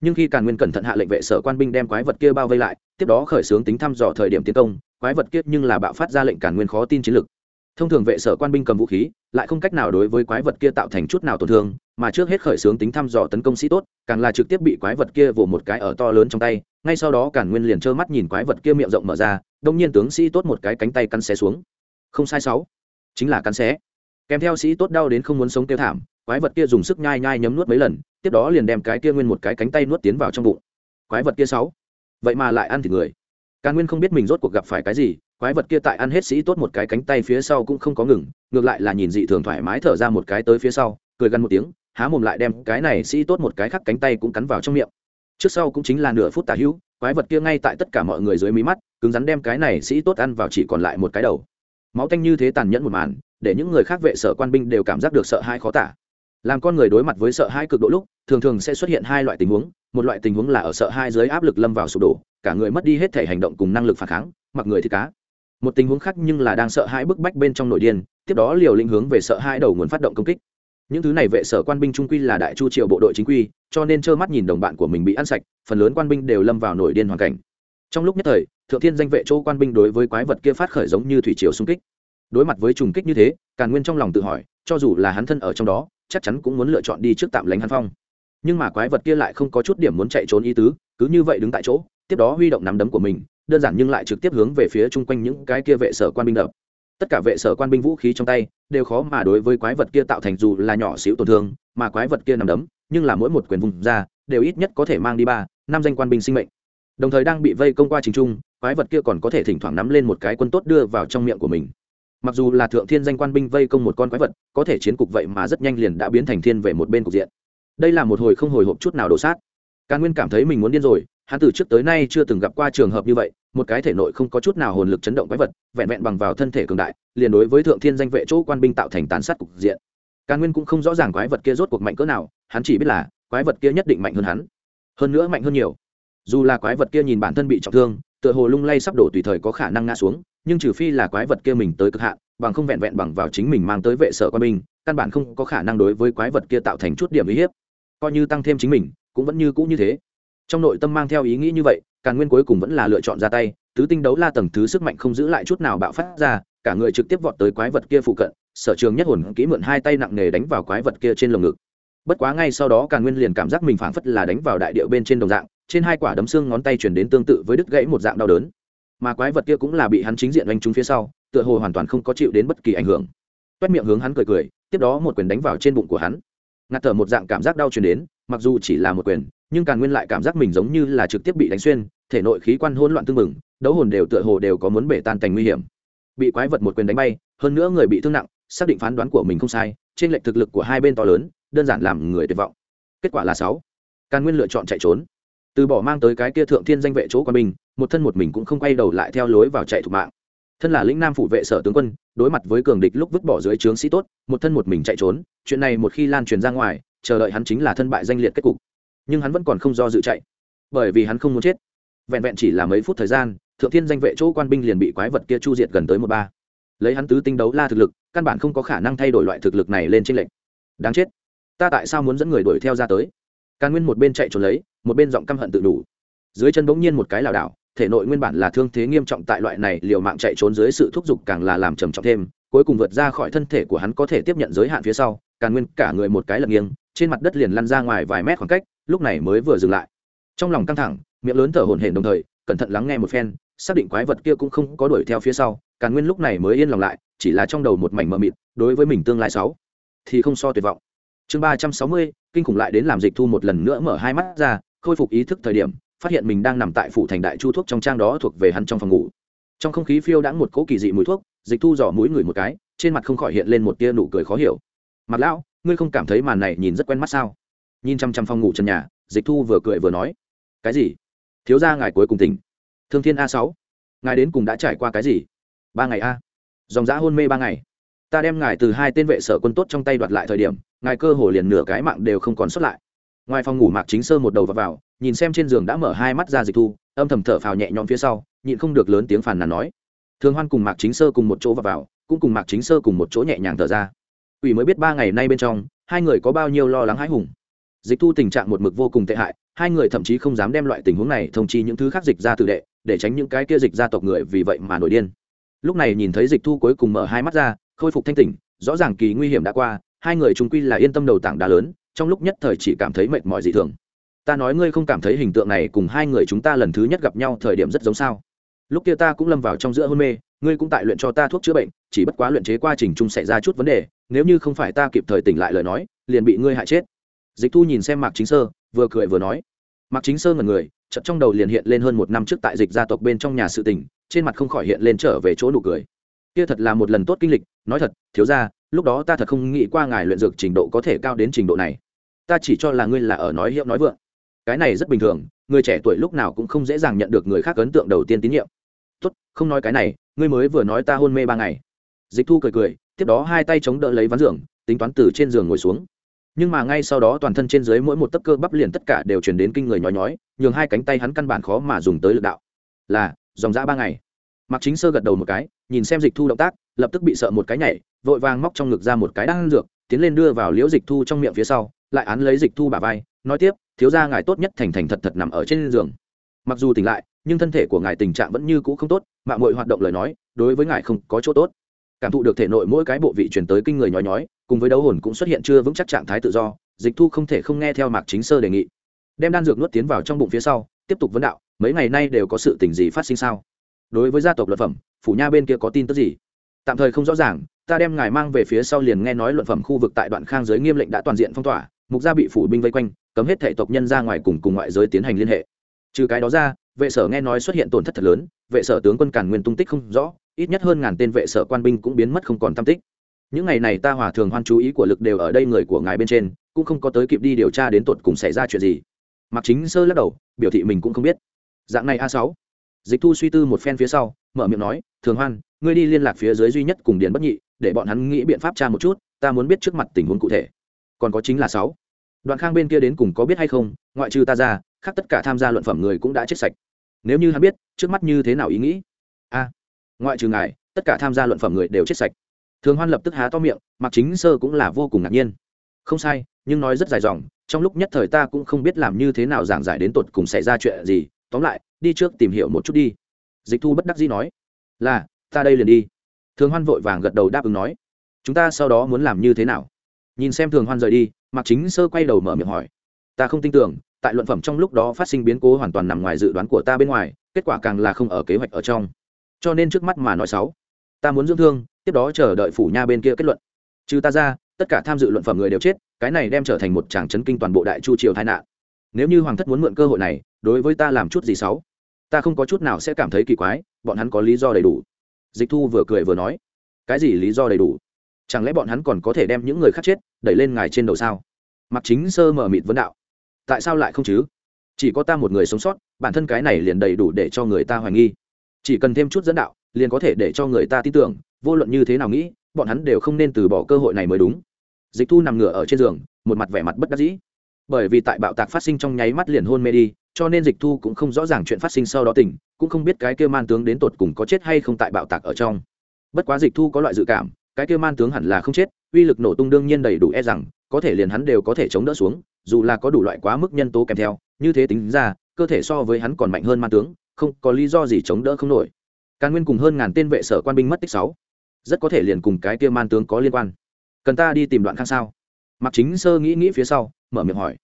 Nhưng khi càn nguyên cẩn thận hạ lệnh vệ sở quan binh đem quái vật kia bao vây lại, tiếp đó khởi xướng tính thăm dò thời điểm tiến công, quái vật kia nhưng là bạo phát ra lệnh càn nguyên khó tin chiến lực. Thông thường vệ sở quan binh cầm vũ khí, lại không cách nào đối với quái vật kia tạo thành chút nào tổn thương mà trước hết khởi xướng tính thăm dò tấn công sĩ tốt, càng là trực tiếp bị quái vật kia vồ một cái ở to lớn trong tay, ngay sau đó càn nguyên liền trơ mắt nhìn quái vật kia miệng rộng mở ra, đông nhiên tướng sĩ tốt một cái cánh tay cắn xé xuống. Không sai sáu. Chính là cắn xé. Kèm theo sĩ tốt đau đến không muốn sống tiêu thảm, quái vật kia dùng sức nhai nhai nhấm nuốt mấy lần, tiếp đó liền đem cái kia nguyên một cái cánh tay nuốt tiến vào trong bụng. Quái vật kia sáu. Vậy mà lại ăn thịt người. Càn nguyên không biết mình rốt cuộc gặp phải cái gì, quái vật kia tại ăn hết sĩ tốt một cái cánh tay phía sau cũng không có ngừng, ngược lại là nhìn dị thường thoải mái thở ra một cái tới phía sau, cười gần một tiếng há mồm lại đem cái này sĩ tốt một cái khắc cánh tay cũng cắn vào trong miệng. Trước sau cũng chính là nửa phút tả hữu, quái vật kia ngay tại tất cả mọi người dưới mí mắt, cứng rắn đem cái này sĩ tốt ăn vào chỉ còn lại một cái đầu. Máu tanh như thế tàn nhẫn một màn, để những người khác vệ sở quan binh đều cảm giác được sợ hãi khó tả. Làm con người đối mặt với sợ hãi cực độ lúc, thường thường sẽ xuất hiện hai loại tình huống, một loại tình huống là ở sợ hãi dưới áp lực lâm vào sụp đổ, cả người mất đi hết thể hành động cùng năng lực phản kháng, mặc người thì cá. Một tình huống khác nhưng là đang sợ hãi bức bách bên trong nội điên, tiếp đó liều lĩnh hướng về sợ hãi đầu nguồn phát động công kích những thứ này vệ sở quan binh trung quy là đại chu triều bộ đội chính quy, cho nên trơ mắt nhìn đồng bạn của mình bị ăn sạch, phần lớn quan binh đều lâm vào nổi điên hoàn cảnh. Trong lúc nhất thời, thượng thiên danh vệ châu quan binh đối với quái vật kia phát khởi giống như thủy triều xung kích. Đối mặt với trùng kích như thế, càn nguyên trong lòng tự hỏi, cho dù là hắn thân ở trong đó, chắc chắn cũng muốn lựa chọn đi trước tạm lánh hắn phong. Nhưng mà quái vật kia lại không có chút điểm muốn chạy trốn ý tứ, cứ như vậy đứng tại chỗ, tiếp đó huy động nắm đấm của mình, đơn giản nhưng lại trực tiếp hướng về phía chung quanh những cái kia vệ sở quan binh đập tất cả vệ sở quan binh vũ khí trong tay, đều khó mà đối với quái vật kia tạo thành dù là nhỏ xíu tổn thương, mà quái vật kia nằm đấm, nhưng là mỗi một quyền vùng ra, đều ít nhất có thể mang đi ba, năm danh quan binh sinh mệnh. Đồng thời đang bị vây công qua trình trung, quái vật kia còn có thể thỉnh thoảng nắm lên một cái quân tốt đưa vào trong miệng của mình. Mặc dù là thượng thiên danh quan binh vây công một con quái vật, có thể chiến cục vậy mà rất nhanh liền đã biến thành thiên về một bên cục diện. Đây là một hồi không hồi hộp chút nào đổ sát. Càn nguyên cảm thấy mình muốn điên rồi hắn từ trước tới nay chưa từng gặp qua trường hợp như vậy, một cái thể nội không có chút nào hồn lực chấn động quái vật, vẹn vẹn bằng vào thân thể cường đại, liền đối với thượng thiên danh vệ chỗ quan binh tạo thành tàn sát cục diện. Càn nguyên cũng không rõ ràng quái vật kia rốt cuộc mạnh cỡ nào, hắn chỉ biết là, quái vật kia nhất định mạnh hơn hắn. Hơn nữa mạnh hơn nhiều. Dù là quái vật kia nhìn bản thân bị trọng thương, tựa hồ lung lay sắp đổ tùy thời có khả năng ngã xuống, nhưng trừ phi là quái vật kia mình tới cực hạn, bằng không vẹn vẹn bằng vào chính mình mang tới vệ sở quan binh, căn bản không có khả năng đối với quái vật kia tạo thành chút điểm uy hiếp. Coi như tăng thêm chính mình, cũng vẫn như cũ như thế trong nội tâm mang theo ý nghĩ như vậy, càn nguyên cuối cùng vẫn là lựa chọn ra tay, tứ tinh đấu la tầng thứ sức mạnh không giữ lại chút nào bạo phát ra, cả người trực tiếp vọt tới quái vật kia phụ cận, sở trường nhất hồn kỹ mượn hai tay nặng nề đánh vào quái vật kia trên lồng ngực. Bất quá ngay sau đó càn nguyên liền cảm giác mình phảng phất là đánh vào đại điệu bên trên đồng dạng, trên hai quả đấm xương ngón tay chuyển đến tương tự với đứt gãy một dạng đau đớn. Mà quái vật kia cũng là bị hắn chính diện đánh trúng phía sau, tựa hồ hoàn toàn không có chịu đến bất kỳ ảnh hưởng. Toét miệng hướng hắn cười cười, tiếp đó một quyền đánh vào trên bụng của hắn. Ngạt thở một dạng cảm giác đau truyền đến, mặc dù chỉ là một quyền nhưng càn nguyên lại cảm giác mình giống như là trực tiếp bị đánh xuyên, thể nội khí quan hỗn loạn tương mừng đấu hồn đều tựa hồ đều có muốn bể tan thành nguy hiểm. Bị quái vật một quyền đánh bay, hơn nữa người bị thương nặng, xác định phán đoán của mình không sai, trên lệch thực lực của hai bên to lớn, đơn giản làm người tuyệt vọng. Kết quả là sáu. Càn nguyên lựa chọn chạy trốn. Từ bỏ mang tới cái kia thượng thiên danh vệ chỗ của mình một thân một mình cũng không quay đầu lại theo lối vào chạy thủ mạng. Thân là lĩnh nam phủ vệ sở tướng quân, đối mặt với cường địch lúc vứt bỏ dưới trướng sĩ tốt, một thân một mình chạy trốn, chuyện này một khi lan truyền ra ngoài, chờ đợi hắn chính là thân bại danh liệt kết cục nhưng hắn vẫn còn không do dự chạy, bởi vì hắn không muốn chết. Vẹn vẹn chỉ là mấy phút thời gian, thượng thiên danh vệ chỗ quan binh liền bị quái vật kia chu diệt gần tới một ba. Lấy hắn tứ tinh đấu la thực lực, căn bản không có khả năng thay đổi loại thực lực này lên trên lệnh đáng chết. Ta tại sao muốn dẫn người đuổi theo ra tới? Càn nguyên một bên chạy trốn lấy, một bên giọng căm hận tự đủ. Dưới chân bỗng nhiên một cái lảo đảo, thể nội nguyên bản là thương thế nghiêm trọng tại loại này liều mạng chạy trốn dưới sự thúc giục càng là làm trầm trọng thêm, cuối cùng vượt ra khỏi thân thể của hắn có thể tiếp nhận giới hạn phía sau càn nguyên, cả người một cái lật nghiêng, trên mặt đất liền lăn ra ngoài vài mét khoảng cách, lúc này mới vừa dừng lại. Trong lòng căng thẳng, miệng lớn thở hổn hển đồng thời, cẩn thận lắng nghe một phen, xác định quái vật kia cũng không có đuổi theo phía sau càn nguyên lúc này mới yên lòng lại, chỉ là trong đầu một mảnh mờ mịt, đối với mình tương lai sáu, thì không so tuyệt vọng. Chương ba trăm sáu mươi, kinh khủng lại đến làm dịch thu một lần nữa mở hai mắt ra, khôi phục ý thức thời điểm, phát hiện mình đang nằm tại phủ thành đại chu thuốc trong trang đó thuộc về hắn trong phòng ngủ. Trong không khí phiêu đãng một cỗ kỳ dị mùi thuốc, dịch thu dò mũi người một cái, trên mặt không khỏi hiện lên một tia nụ cười khó hiểu mặt lão ngươi không cảm thấy màn này nhìn rất quen mắt sao? Nhìn chăm chăm phòng ngủ trần nhà dịch thu vừa cười vừa nói cái gì? Thiếu ra ngài cuối cùng tỉnh. Thương thiên a sáu ngài đến cùng đã trải qua cái gì? Ba ngày a. Dòng giã hôn mê ba ngày. Ta đem ngài từ hai tên vệ sở quân tốt trong tay đoạt lại thời điểm ngài cơ hồ liền nửa cái mạng đều không còn xuất lại. Ngoài phòng ngủ mạc chính sơ một đầu vào, vào nhìn xem trên giường đã mở hai mắt ra dịch thu âm thầm thở phào nhẹ nhõm phía sau nhịn không được lớn tiếng phàn nàn nói. Thường hoan cùng mạc chính sơ cùng một chỗ vào, vào cũng cùng mạc chính sơ cùng một chỗ nhẹ nhàng thở ra ủy mới biết ba ngày nay bên trong, hai người có bao nhiêu lo lắng hãi hùng. Dịch thu tình trạng một mực vô cùng tệ hại, hai người thậm chí không dám đem loại tình huống này thông chi những thứ khác dịch ra tự đệ, để tránh những cái kia dịch ra tộc người vì vậy mà nổi điên. Lúc này nhìn thấy dịch thu cuối cùng mở hai mắt ra, khôi phục thanh tỉnh, rõ ràng kỳ nguy hiểm đã qua, hai người chúng quy là yên tâm đầu tảng đá lớn, trong lúc nhất thời chỉ cảm thấy mệt mỏi dị thường. Ta nói ngươi không cảm thấy hình tượng này cùng hai người chúng ta lần thứ nhất gặp nhau thời điểm rất giống sao? Lúc kia ta cũng lâm vào trong giữa hôn mê, ngươi cũng tại luyện cho ta thuốc chữa bệnh, chỉ bất quá luyện chế quá trình chung xảy ra chút vấn đề, nếu như không phải ta kịp thời tỉnh lại lời nói, liền bị ngươi hại chết. Dịch thu nhìn xem mạc chính sơ, vừa cười vừa nói. Mạc chính sơ ngần người, chợt trong đầu liền hiện lên hơn một năm trước tại dịch gia tộc bên trong nhà sự tỉnh trên mặt không khỏi hiện lên trở về chỗ nụ cười. Kia thật là một lần tốt kinh lịch, nói thật, thiếu ra lúc đó ta thật không nghĩ qua ngài luyện dược trình độ có thể cao đến trình độ này. Ta chỉ cho là ngươi là ở nói hiệu nói vượng. Cái này rất bình thường, người trẻ tuổi lúc nào cũng không dễ dàng nhận được người khác ấn tượng đầu tiên tín nhiệm tốt, không nói cái này, ngươi mới vừa nói ta hôn mê ba ngày. Dịch thu cười cười, tiếp đó hai tay chống đỡ lấy ván giường, tính toán từ trên giường ngồi xuống. Nhưng mà ngay sau đó toàn thân trên dưới mỗi một tấc cơ bắp liền tất cả đều chuyển đến kinh người nhói nhói, nhường hai cánh tay hắn căn bản khó mà dùng tới lực đạo. Là, dòng dã ba ngày. Mặc chính sơ gật đầu một cái, nhìn xem dịch thu động tác, lập tức bị sợ một cái nhảy, vội vàng móc trong ngực ra một cái đang dược, tiến lên đưa vào liễu dịch thu trong miệng phía sau, lại án lấy dịch thu bả vai, nói tiếp, thiếu ra ngài tốt nhất thành thành thật thật nằm ở trên giường. Mặc dù tỉnh lại nhưng thân thể của ngài tình trạng vẫn như cũ không tốt, mạng mọi hoạt động lời nói, đối với ngài không có chỗ tốt. Cảm thụ được thể nội mỗi cái bộ vị chuyển tới kinh người nhói nhói, cùng với đấu hồn cũng xuất hiện chưa vững chắc trạng thái tự do, dịch thu không thể không nghe theo mạc chính sơ đề nghị. Đem đan dược nuốt tiến vào trong bụng phía sau, tiếp tục vấn đạo, mấy ngày nay đều có sự tình gì phát sinh sao? Đối với gia tộc luật phẩm, phủ nha bên kia có tin tức gì? Tạm thời không rõ ràng, ta đem ngài mang về phía sau liền nghe nói luận phẩm khu vực tại đoạn khang giới nghiêm lệnh đã toàn diện phong tỏa, mục gia bị phủ binh vây quanh, cấm hết thể tộc nhân ra ngoài cùng cùng ngoại giới tiến hành liên hệ. Trừ cái đó ra vệ sở nghe nói xuất hiện tổn thất thật lớn, vệ sở tướng quân càn nguyên tung tích không rõ, ít nhất hơn ngàn tên vệ sở quan binh cũng biến mất không còn tam tích. Những ngày này ta hòa thường hoan chú ý của lực đều ở đây người của ngài bên trên, cũng không có tới kịp đi điều tra đến tột cùng xảy ra chuyện gì. Mặc chính sơ lắc đầu, biểu thị mình cũng không biết. Dạng này a sáu. Dịch thu suy tư một phen phía sau, mở miệng nói, thường hoan, ngươi đi liên lạc phía dưới duy nhất cùng điền bất nhị, để bọn hắn nghĩ biện pháp tra một chút, ta muốn biết trước mặt tình huống cụ thể. Còn có chính là sáu. Đoạn khang bên kia đến cùng có biết hay không, ngoại trừ ta ra khác tất cả tham gia luận phẩm người cũng đã chết sạch. Nếu như hắn biết, trước mắt như thế nào ý nghĩ? A, ngoại trừ ngài, tất cả tham gia luận phẩm người đều chết sạch. Thường hoan lập tức há to miệng mặc chính sơ cũng là vô cùng ngạc nhiên. Không sai, nhưng nói rất dài dòng, trong lúc nhất thời ta cũng không biết làm như thế nào giảng giải đến tột cùng xảy ra chuyện gì. Tóm lại, đi trước tìm hiểu một chút đi. Dịch thu bất đắc dĩ nói, là, ta đây liền đi. Thường hoan vội vàng gật đầu đáp ứng nói, chúng ta sau đó muốn làm như thế nào? Nhìn xem thường hoan rời đi, mạc chính sơ quay đầu mở miệng hỏi ta không tin tưởng, tại luận phẩm trong lúc đó phát sinh biến cố hoàn toàn nằm ngoài dự đoán của ta bên ngoài, kết quả càng là không ở kế hoạch ở trong. Cho nên trước mắt mà nói sáu, ta muốn dưỡng thương, tiếp đó chờ đợi phủ nha bên kia kết luận. Trừ ta ra, tất cả tham dự luận phẩm người đều chết, cái này đem trở thành một tràng chấn kinh toàn bộ đại chu triều tai nạn. Nếu như hoàng thất muốn mượn cơ hội này, đối với ta làm chút gì xấu ta không có chút nào sẽ cảm thấy kỳ quái, bọn hắn có lý do đầy đủ. Dịch thu vừa cười vừa nói. Cái gì lý do đầy đủ? Chẳng lẽ bọn hắn còn có thể đem những người khác chết, đẩy lên ngài trên đầu sao? Mặc chính sơ mở mịt vấn đạo tại sao lại không chứ? Chỉ có ta một người sống sót, bản thân cái này liền đầy đủ để cho người ta hoài nghi. Chỉ cần thêm chút dẫn đạo, liền có thể để cho người ta tin tưởng, vô luận như thế nào nghĩ, bọn hắn đều không nên từ bỏ cơ hội này mới đúng. Dịch thu nằm ngửa ở trên giường, một mặt vẻ mặt bất đắc dĩ. Bởi vì tại bạo tạc phát sinh trong nháy mắt liền hôn mê đi, cho nên dịch thu cũng không rõ ràng chuyện phát sinh sau đó tỉnh, cũng không biết cái kêu man tướng đến tột cùng có chết hay không tại bạo tạc ở trong. Bất quá dịch thu có loại dự cảm, cái kêu man tướng hẳn là không chết, uy lực nổ tung đương nhiên đầy đủ e rằng có thể liền hắn đều có thể chống đỡ xuống, dù là có đủ loại quá mức nhân tố kèm theo, như thế tính ra, cơ thể so với hắn còn mạnh hơn man tướng, không có lý do gì chống đỡ không nổi. Càn nguyên cùng hơn ngàn tên vệ sở quan binh mất tích sáu. Rất có thể liền cùng cái kia man tướng có liên quan. Cần ta đi tìm đoạn khang sao? Mặc chính sơ nghĩ nghĩ phía sau, mở miệng hỏi.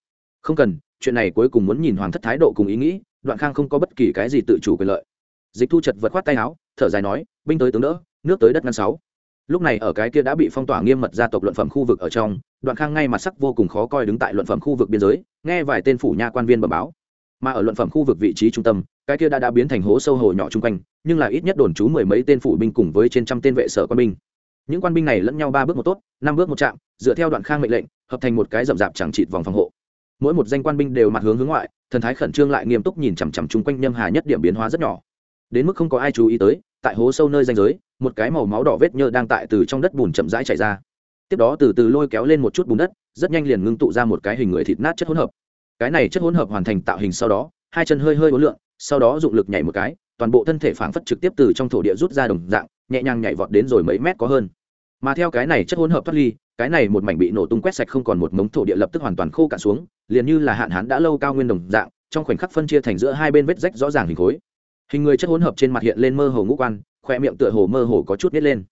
Không cần, chuyện này cuối cùng muốn nhìn hoàng thất thái độ cùng ý nghĩ, đoạn khang không có bất kỳ cái gì tự chủ quyền lợi. Dịch thu chật vật khoát tay áo, thở dài nói, binh tới tướng đỡ, nước tới đất ngăn sáu lúc này ở cái kia đã bị phong tỏa nghiêm mật gia tộc luận phẩm khu vực ở trong, đoạn khang ngay mặt sắc vô cùng khó coi đứng tại luận phẩm khu vực biên giới, nghe vài tên phủ nha quan viên bẩm báo. Mà ở luận phẩm khu vực vị trí trung tâm, cái kia đã đã biến thành hố sâu hồ nhỏ chung quanh, nhưng là ít nhất đồn trú mười mấy tên phủ binh cùng với trên trăm tên vệ sở quan binh. Những quan binh này lẫn nhau ba bước một tốt, năm bước một chạm, dựa theo đoạn khang mệnh lệnh, hợp thành một cái rậm rạp chẳng trịt vòng phòng hộ. Mỗi một danh quan binh đều mặt hướng hướng ngoại, thần thái khẩn trương lại nghiêm túc nhìn chằm chằm chung quanh nhâm hà nhất điểm biến hóa rất nhỏ. Đến mức không có ai chú ý tới tại hố sâu nơi danh giới, một cái màu máu đỏ vết nhơ đang tại từ trong đất bùn chậm rãi chảy ra. Tiếp đó từ từ lôi kéo lên một chút bùn đất, rất nhanh liền ngưng tụ ra một cái hình người thịt nát chất hỗn hợp. Cái này chất hỗn hợp hoàn thành tạo hình sau đó, hai chân hơi hơi ối lượng sau đó dụng lực nhảy một cái, toàn bộ thân thể phảng phất trực tiếp từ trong thổ địa rút ra đồng dạng, nhẹ nhàng nhảy vọt đến rồi mấy mét có hơn. Mà theo cái này chất hỗn hợp thoát ly, cái này một mảnh bị nổ tung quét sạch không còn một mống thổ địa lập tức hoàn toàn khô cạn xuống, liền như là hạn hán đã lâu cao nguyên đồng dạng, trong khoảnh khắc phân chia thành giữa hai bên vết rách rõ ràng hình khối hình người chất hỗn hợp trên mặt hiện lên mơ hồ ngũ quan, khoe miệng tựa hồ mơ hồ có chút nít lên.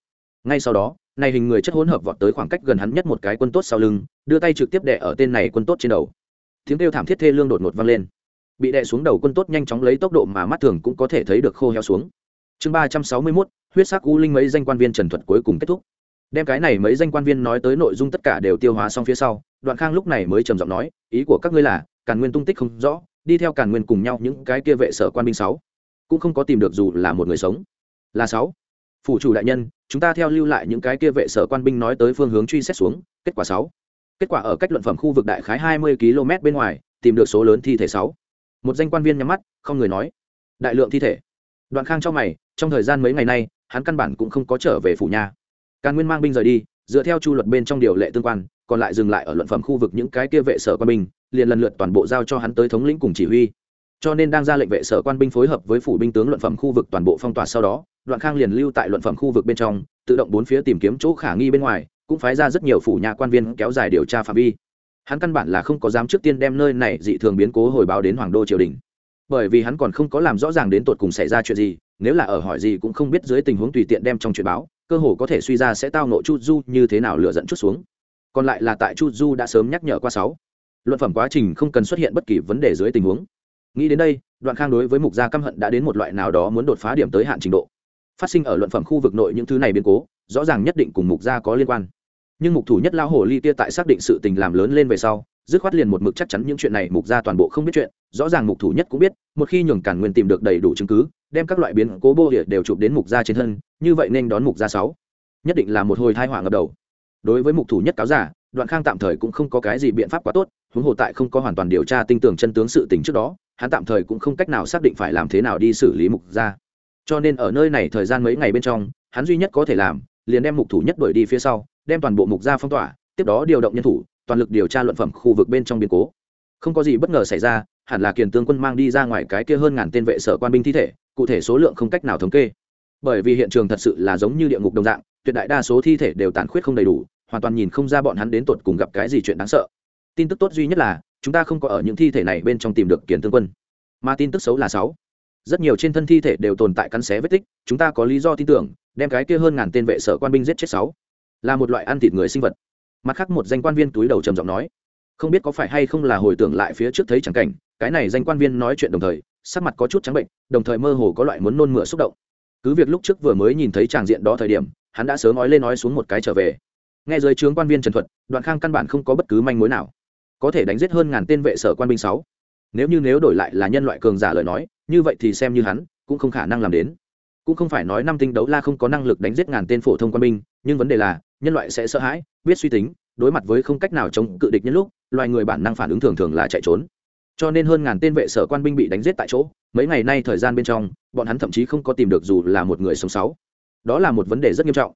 Ngay sau đó, này hình người chất hỗn hợp vọt tới khoảng cách gần hắn nhất một cái quân tốt sau lưng, đưa tay trực tiếp đè ở tên này quân tốt trên đầu. Tiếng kêu thảm thiết thê lương đột ngột vang lên. Bị đè xuống đầu quân tốt nhanh chóng lấy tốc độ mà mắt thường cũng có thể thấy được khô heo xuống. Chương ba trăm sáu mươi mốt, huyết sắc u linh mấy danh quan viên trần thuật cuối cùng kết thúc. Đem cái này mấy danh quan viên nói tới nội dung tất cả đều tiêu hóa xong phía sau, đoạn khang lúc này mới trầm giọng nói, ý của các ngươi là, càn nguyên tung tích không rõ, đi theo càn nguyên cùng nhau những cái kia vệ sở quan binh sáu cũng không có tìm được dù là một người sống. Là sáu. Phủ chủ đại nhân, chúng ta theo lưu lại những cái kia vệ sở quan binh nói tới phương hướng truy xét xuống, kết quả sáu. Kết quả ở cách luận phẩm khu vực đại khái hai mươi km bên ngoài, tìm được số lớn thi thể sáu. Một danh quan viên nhắm mắt, không người nói. Đại lượng thi thể. Đoạn khang cho mày, trong thời gian mấy ngày nay, hắn căn bản cũng không có trở về phủ nhà. Càn nguyên mang binh rời đi, dựa theo chu luật bên trong điều lệ tương quan, còn lại dừng lại ở luận phẩm khu vực những cái kia vệ sở quan binh, liền lần lượt toàn bộ giao cho hắn tới thống lĩnh cùng chỉ huy cho nên đang ra lệnh vệ sở quan binh phối hợp với phủ binh tướng luận phẩm khu vực toàn bộ phong tỏa sau đó, đoạn khang liền lưu tại luận phẩm khu vực bên trong, tự động bốn phía tìm kiếm chỗ khả nghi bên ngoài, cũng phái ra rất nhiều phủ nhà quan viên kéo dài điều tra phạm vi. Hắn căn bản là không có dám trước tiên đem nơi này dị thường biến cố hồi báo đến hoàng đô triều đình. Bởi vì hắn còn không có làm rõ ràng đến tột cùng xảy ra chuyện gì, nếu là ở hỏi gì cũng không biết dưới tình huống tùy tiện đem trong chuyện báo, cơ hồ có thể suy ra sẽ tao nộ chu du như thế nào lựa dẫn chút xuống. Còn lại là tại chu du đã sớm nhắc nhở qua sáu. Luận phẩm quá trình không cần xuất hiện bất kỳ vấn đề dưới tình huống nghĩ đến đây, đoạn khang đối với mục gia căm hận đã đến một loại nào đó muốn đột phá điểm tới hạn trình độ. Phát sinh ở luận phẩm khu vực nội những thứ này biến cố, rõ ràng nhất định cùng mục gia có liên quan. Nhưng mục thủ nhất lao hồ ly tia tại xác định sự tình làm lớn lên về sau, dứt khoát liền một mực chắc chắn những chuyện này mục gia toàn bộ không biết chuyện. Rõ ràng mục thủ nhất cũng biết, một khi nhường cản nguyên tìm được đầy đủ chứng cứ, đem các loại biến cố bô địa đều chụp đến mục gia trên thân, như vậy nên đón mục gia sáu. Nhất định là một hồi thai họa ngập đầu. Đối với mục thủ nhất cáo giả, đoạn khang tạm thời cũng không có cái gì biện pháp quá tốt, huống hồ tại không có hoàn toàn điều tra tinh tường chân tướng sự tình trước đó hắn tạm thời cũng không cách nào xác định phải làm thế nào đi xử lý mục gia. Cho nên ở nơi này thời gian mấy ngày bên trong, hắn duy nhất có thể làm, liền đem mục thủ nhất đuổi đi phía sau, đem toàn bộ mục gia phong tỏa, tiếp đó điều động nhân thủ, toàn lực điều tra luận phẩm khu vực bên trong biến cố. Không có gì bất ngờ xảy ra, hẳn là kiền tướng quân mang đi ra ngoài cái kia hơn ngàn tên vệ sở quan binh thi thể, cụ thể số lượng không cách nào thống kê. Bởi vì hiện trường thật sự là giống như địa ngục đồng dạng, tuyệt đại đa số thi thể đều tàn khuyết không đầy đủ, hoàn toàn nhìn không ra bọn hắn đến tột cùng gặp cái gì chuyện đáng sợ. Tin tức tốt duy nhất là chúng ta không có ở những thi thể này bên trong tìm được kiền tướng quân. Mà tin tức xấu là sáu. Rất nhiều trên thân thi thể đều tồn tại cắn xé vết tích, chúng ta có lý do tin tưởng, đem cái kia hơn ngàn tên vệ sở quan binh giết chết sáu. Là một loại ăn thịt người sinh vật. Mặt khác một danh quan viên túi đầu trầm giọng nói. Không biết có phải hay không là hồi tưởng lại phía trước thấy chẳng cảnh, cái này danh quan viên nói chuyện đồng thời, sắc mặt có chút trắng bệnh, đồng thời mơ hồ có loại muốn nôn mửa xúc động. Cứ việc lúc trước vừa mới nhìn thấy tràng diện đó thời điểm, hắn đã sớm nói lên nói xuống một cái trở về. Nghe giới trướng quan viên trần thuật, đoạn khang căn bản không có bất cứ manh mối nào có thể đánh giết hơn ngàn tên vệ sở quan binh sáu. Nếu như nếu đổi lại là nhân loại cường giả lời nói, như vậy thì xem như hắn cũng không khả năng làm đến. Cũng không phải nói năm tinh đấu la không có năng lực đánh giết ngàn tên phổ thông quan binh, nhưng vấn đề là, nhân loại sẽ sợ hãi, biết suy tính, đối mặt với không cách nào chống cự địch nhân lúc, loài người bản năng phản ứng thường thường là chạy trốn. Cho nên hơn ngàn tên vệ sở quan binh bị đánh giết tại chỗ, mấy ngày nay thời gian bên trong, bọn hắn thậm chí không có tìm được dù là một người sống sáu. Đó là một vấn đề rất nghiêm trọng.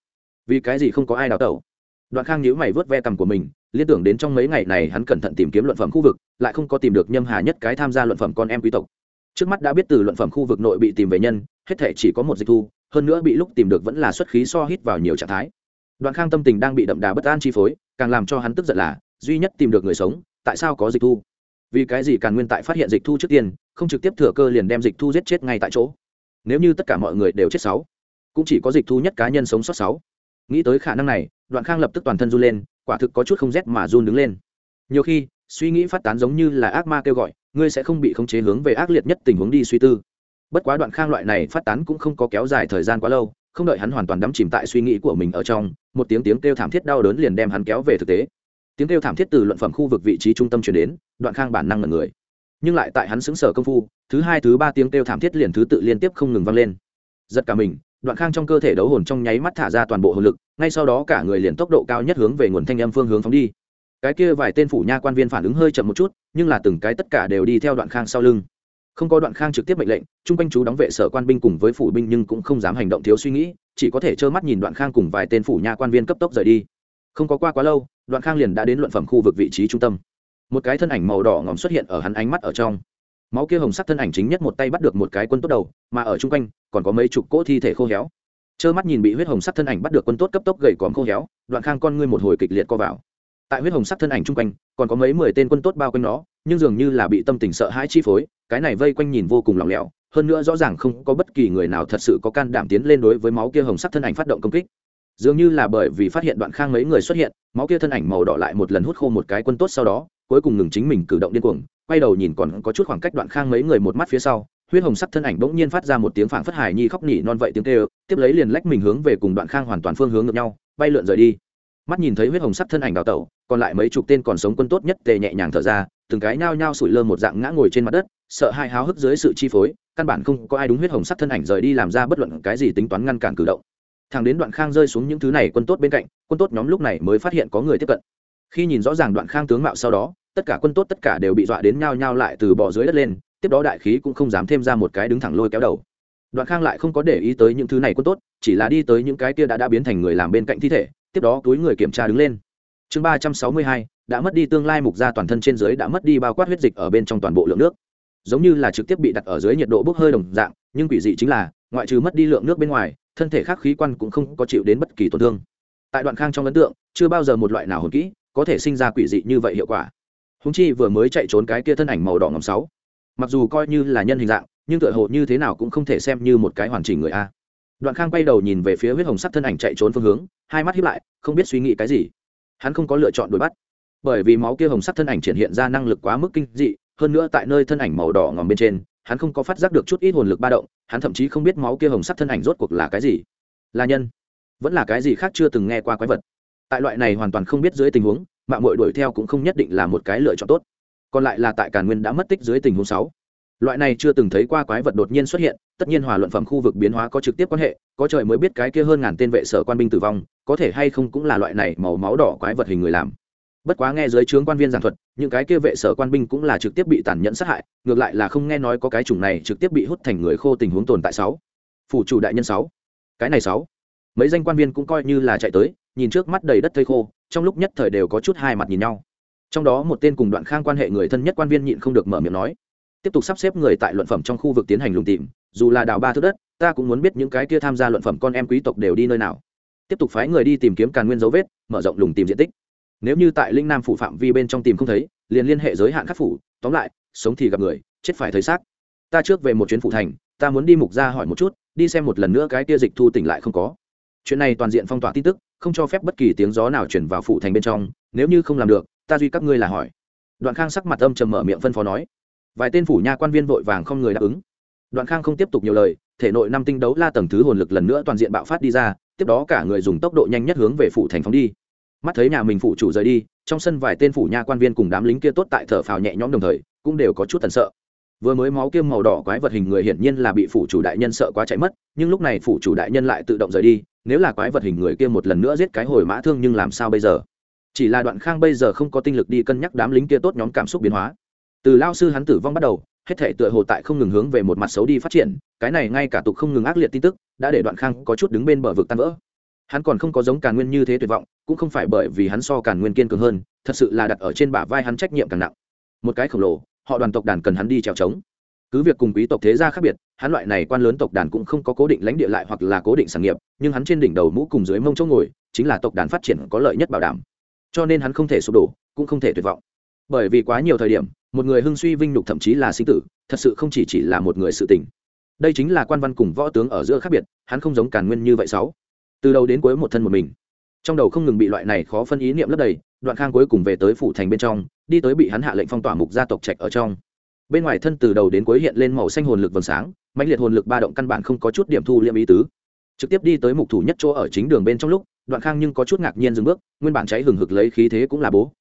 Vì cái gì không có ai đào tẩu? Đoạn khang nhíu mày vớt ve cằm của mình, liên tưởng đến trong mấy ngày này hắn cẩn thận tìm kiếm luận phẩm khu vực, lại không có tìm được nhâm hà nhất cái tham gia luận phẩm con em quý tộc. Trước mắt đã biết từ luận phẩm khu vực nội bị tìm về nhân, hết thể chỉ có một dịch thu, hơn nữa bị lúc tìm được vẫn là xuất khí so hít vào nhiều trạng thái. Đoạn khang tâm tình đang bị đậm đà bất an chi phối, càng làm cho hắn tức giận là, duy nhất tìm được người sống, tại sao có dịch thu? Vì cái gì càng nguyên tại phát hiện dịch thu trước tiên, không trực tiếp thừa cơ liền đem dịch thu giết chết ngay tại chỗ? Nếu như tất cả mọi người đều chết sáu, cũng chỉ có dịch thu nhất cá nhân sống sót sáu nghĩ tới khả năng này, đoạn khang lập tức toàn thân run lên, quả thực có chút không rét mà run đứng lên. Nhiều khi, suy nghĩ phát tán giống như là ác ma kêu gọi, ngươi sẽ không bị khống chế hướng về ác liệt nhất tình huống đi suy tư. Bất quá đoạn khang loại này phát tán cũng không có kéo dài thời gian quá lâu, không đợi hắn hoàn toàn đắm chìm tại suy nghĩ của mình ở trong, một tiếng tiếng kêu thảm thiết đau đớn liền đem hắn kéo về thực tế. Tiếng kêu thảm thiết từ luận phẩm khu vực vị trí trung tâm chuyển đến, đoạn khang bản năng ngần người. Nhưng lại tại hắn xứng sở công phu, thứ hai thứ ba tiếng kêu thảm thiết liền thứ tự liên tiếp không ngừng vang lên. Giật cả mình đoạn khang trong cơ thể đấu hồn trong nháy mắt thả ra toàn bộ hồn lực, ngay sau đó cả người liền tốc độ cao nhất hướng về nguồn thanh âm phương hướng phóng đi. Cái kia vài tên phủ nha quan viên phản ứng hơi chậm một chút, nhưng là từng cái tất cả đều đi theo đoạn khang sau lưng. Không có đoạn khang trực tiếp mệnh lệnh, chung quanh chú đóng vệ sở quan binh cùng với phủ binh nhưng cũng không dám hành động thiếu suy nghĩ, chỉ có thể trơ mắt nhìn đoạn khang cùng vài tên phủ nha quan viên cấp tốc rời đi. Không có qua quá lâu, đoạn khang liền đã đến luận phẩm khu vực vị trí trung tâm. Một cái thân ảnh màu đỏ ngòm xuất hiện ở hắn ánh mắt ở trong máu kia hồng sắc thân ảnh chính nhất một tay bắt được một cái quân tốt đầu, mà ở chung quanh, còn có mấy chục cỗ thi thể khô héo. Trơ mắt nhìn bị huyết hồng sắc thân ảnh bắt được quân tốt cấp tốc gầy còm khô héo, đoạn khang con ngươi một hồi kịch liệt co vào. Tại huyết hồng sắc thân ảnh chung quanh, còn có mấy mười tên quân tốt bao quanh nó, nhưng dường như là bị tâm tình sợ hãi chi phối, cái này vây quanh nhìn vô cùng lỏng lẻo, hơn nữa rõ ràng không có bất kỳ người nào thật sự có can đảm tiến lên đối với máu kia hồng sắc thân ảnh phát động công kích dường như là bởi vì phát hiện đoạn khang mấy người xuất hiện, máu kia thân ảnh màu đỏ lại một lần hút khô một cái quân tốt sau đó, cuối cùng ngừng chính mình cử động điên cuồng, quay đầu nhìn còn có chút khoảng cách đoạn khang mấy người một mắt phía sau, huyết hồng sắc thân ảnh bỗng nhiên phát ra một tiếng phảng phất hải nhi khóc nỉ non vậy tiếng kêu, tiếp lấy liền lách mình hướng về cùng đoạn khang hoàn toàn phương hướng ngược nhau, bay lượn rời đi. Mắt nhìn thấy huyết hồng sắc thân ảnh đào tẩu, còn lại mấy chục tên còn sống quân tốt nhất tề nhẹ nhàng thở ra, từng cái nhao nhao sủi lơ một dạng ngã ngồi trên mặt đất, sợ hai háo hức dưới sự chi phối, căn bản không có ai đúng huyết hồng sắc thân ảnh rời đi làm ra bất luận cái gì tính toán ngăn cản cử động thằng đến đoạn khang rơi xuống những thứ này quân tốt bên cạnh, quân tốt nhóm lúc này mới phát hiện có người tiếp cận. Khi nhìn rõ ràng đoạn khang tướng mạo sau đó, tất cả quân tốt tất cả đều bị dọa đến nhao nhao lại từ bỏ dưới đất lên, tiếp đó đại khí cũng không dám thêm ra một cái đứng thẳng lôi kéo đầu. Đoạn khang lại không có để ý tới những thứ này quân tốt, chỉ là đi tới những cái kia đã đã biến thành người làm bên cạnh thi thể, tiếp đó túi người kiểm tra đứng lên. Chương ba trăm sáu mươi hai, đã mất đi tương lai mục ra toàn thân trên dưới đã mất đi bao quát huyết dịch ở bên trong toàn bộ lượng nước. Giống như là trực tiếp bị đặt ở dưới nhiệt độ bốc hơi đồng dạng, nhưng quỷ dị chính là, ngoại trừ mất đi lượng nước bên ngoài thân thể khác khí quan cũng không có chịu đến bất kỳ tổn thương. Tại đoạn khang trong ấn tượng, chưa bao giờ một loại nào hồn kỹ có thể sinh ra quỷ dị như vậy hiệu quả. Húng chi vừa mới chạy trốn cái kia thân ảnh màu đỏ ngầm sáu. Mặc dù coi như là nhân hình dạng, nhưng tựa hồ như thế nào cũng không thể xem như một cái hoàn chỉnh người a. Đoạn khang quay đầu nhìn về phía huyết hồng sắc thân ảnh chạy trốn phương hướng, hai mắt hiếp lại, không biết suy nghĩ cái gì. Hắn không có lựa chọn đuổi bắt. Bởi vì máu kia hồng sắc thân ảnh triển hiện ra năng lực quá mức kinh dị, hơn nữa tại nơi thân ảnh màu đỏ ngòm bên trên hắn không có phát giác được chút ít hồn lực ba động, hắn thậm chí không biết máu kia hồng sắc thân ảnh rốt cuộc là cái gì. Là nhân. Vẫn là cái gì khác chưa từng nghe qua quái vật. Tại loại này hoàn toàn không biết dưới tình huống mạng mội đuổi theo cũng không nhất định là một cái lựa chọn tốt. Còn lại là tại càn nguyên đã mất tích dưới tình huống sáu. Loại này chưa từng thấy qua quái vật đột nhiên xuất hiện, tất nhiên hòa luận phẩm khu vực biến hóa có trực tiếp quan hệ, có trời mới biết cái kia hơn ngàn tên vệ sở quan binh tử vong, có thể hay không cũng là loại này màu máu đỏ quái vật hình người làm bất quá nghe dưới trướng quan viên giảng thuật, những cái kia vệ sở quan binh cũng là trực tiếp bị tàn nhẫn sát hại, ngược lại là không nghe nói có cái chủng này trực tiếp bị hút thành người khô tình huống tồn tại sáu. Phủ chủ đại nhân sáu. Cái này sáu. Mấy danh quan viên cũng coi như là chạy tới, nhìn trước mắt đầy đất thây khô, trong lúc nhất thời đều có chút hai mặt nhìn nhau. Trong đó một tên cùng đoạn khang quan hệ người thân nhất quan viên nhịn không được mở miệng nói, tiếp tục sắp xếp người tại luận phẩm trong khu vực tiến hành lùng tìm, dù là đào ba thước đất, ta cũng muốn biết những cái kia tham gia luận phẩm con em quý tộc đều đi nơi nào. Tiếp tục phái người đi tìm kiếm càn nguyên dấu vết, mở rộng lùng tìm diện tích nếu như tại linh nam phủ phạm vi bên trong tìm không thấy, liền liên hệ giới hạn khắc phủ, tóm lại, sống thì gặp người, chết phải thấy xác. Ta trước về một chuyến phủ thành, ta muốn đi mục ra hỏi một chút, đi xem một lần nữa cái kia dịch thu tỉnh lại không có. Chuyện này toàn diện phong tỏa tin tức, không cho phép bất kỳ tiếng gió nào chuyển vào phủ thành bên trong, nếu như không làm được, ta duy các ngươi là hỏi. Đoạn khang sắc mặt âm trầm mở miệng phân phó nói. Vài tên phủ nha quan viên vội vàng không người đáp ứng. Đoạn khang không tiếp tục nhiều lời, thể nội năm tinh đấu la tầng thứ hồn lực lần nữa toàn diện bạo phát đi ra, tiếp đó cả người dùng tốc độ nhanh nhất hướng về phủ thành phóng đi mắt thấy nhà mình phủ chủ rời đi, trong sân vài tên phủ nha quan viên cùng đám lính kia tốt tại thở phào nhẹ nhõm đồng thời, cũng đều có chút thần sợ. Vừa mới máu kiêm màu đỏ quái vật hình người hiển nhiên là bị phủ chủ đại nhân sợ quá chạy mất, nhưng lúc này phủ chủ đại nhân lại tự động rời đi, nếu là quái vật hình người kia một lần nữa giết cái hồi mã thương nhưng làm sao bây giờ? Chỉ là đoạn khang bây giờ không có tinh lực đi cân nhắc đám lính kia tốt nhóm cảm xúc biến hóa. Từ lao sư hắn tử vong bắt đầu, hết thể tựa hồ tại không ngừng hướng về một mặt xấu đi phát triển, cái này ngay cả tục không ngừng ác liệt tin tức, đã để đoạn khang có chút đứng bên bờ vực tan vỡ. Hắn còn không có giống càn nguyên như thế tuyệt vọng cũng không phải bởi vì hắn so càn nguyên kiên cường hơn, thật sự là đặt ở trên bả vai hắn trách nhiệm càng nặng. Một cái khổng lồ, họ đoàn tộc đàn cần hắn đi trèo trống. Cứ việc cùng quý tộc thế gia khác biệt, hắn loại này quan lớn tộc đàn cũng không có cố định lãnh địa lại hoặc là cố định sản nghiệp, nhưng hắn trên đỉnh đầu mũ cùng dưới mông chỗ ngồi, chính là tộc đàn phát triển có lợi nhất bảo đảm. Cho nên hắn không thể sụp đổ, cũng không thể tuyệt vọng. Bởi vì quá nhiều thời điểm, một người hưng suy vinh nhục thậm chí là sinh tử, thật sự không chỉ chỉ là một người sự tình. Đây chính là quan văn cùng võ tướng ở giữa khác biệt, hắn không giống càn nguyên như vậy sáu. Từ đầu đến cuối một thân một mình trong đầu không ngừng bị loại này khó phân ý niệm lấp đầy, đoạn khang cuối cùng về tới phủ thành bên trong, đi tới bị hắn hạ lệnh phong tỏa mục gia tộc trạch ở trong. Bên ngoài thân từ đầu đến cuối hiện lên màu xanh hồn lực vầng sáng mạnh liệt hồn lực ba động căn bản không có chút điểm thu liệm ý tứ. Trực tiếp đi tới mục thủ nhất chỗ ở chính đường bên trong lúc, đoạn khang nhưng có chút ngạc nhiên dừng bước, nguyên bản cháy hừng hực lấy khí thế cũng là bố.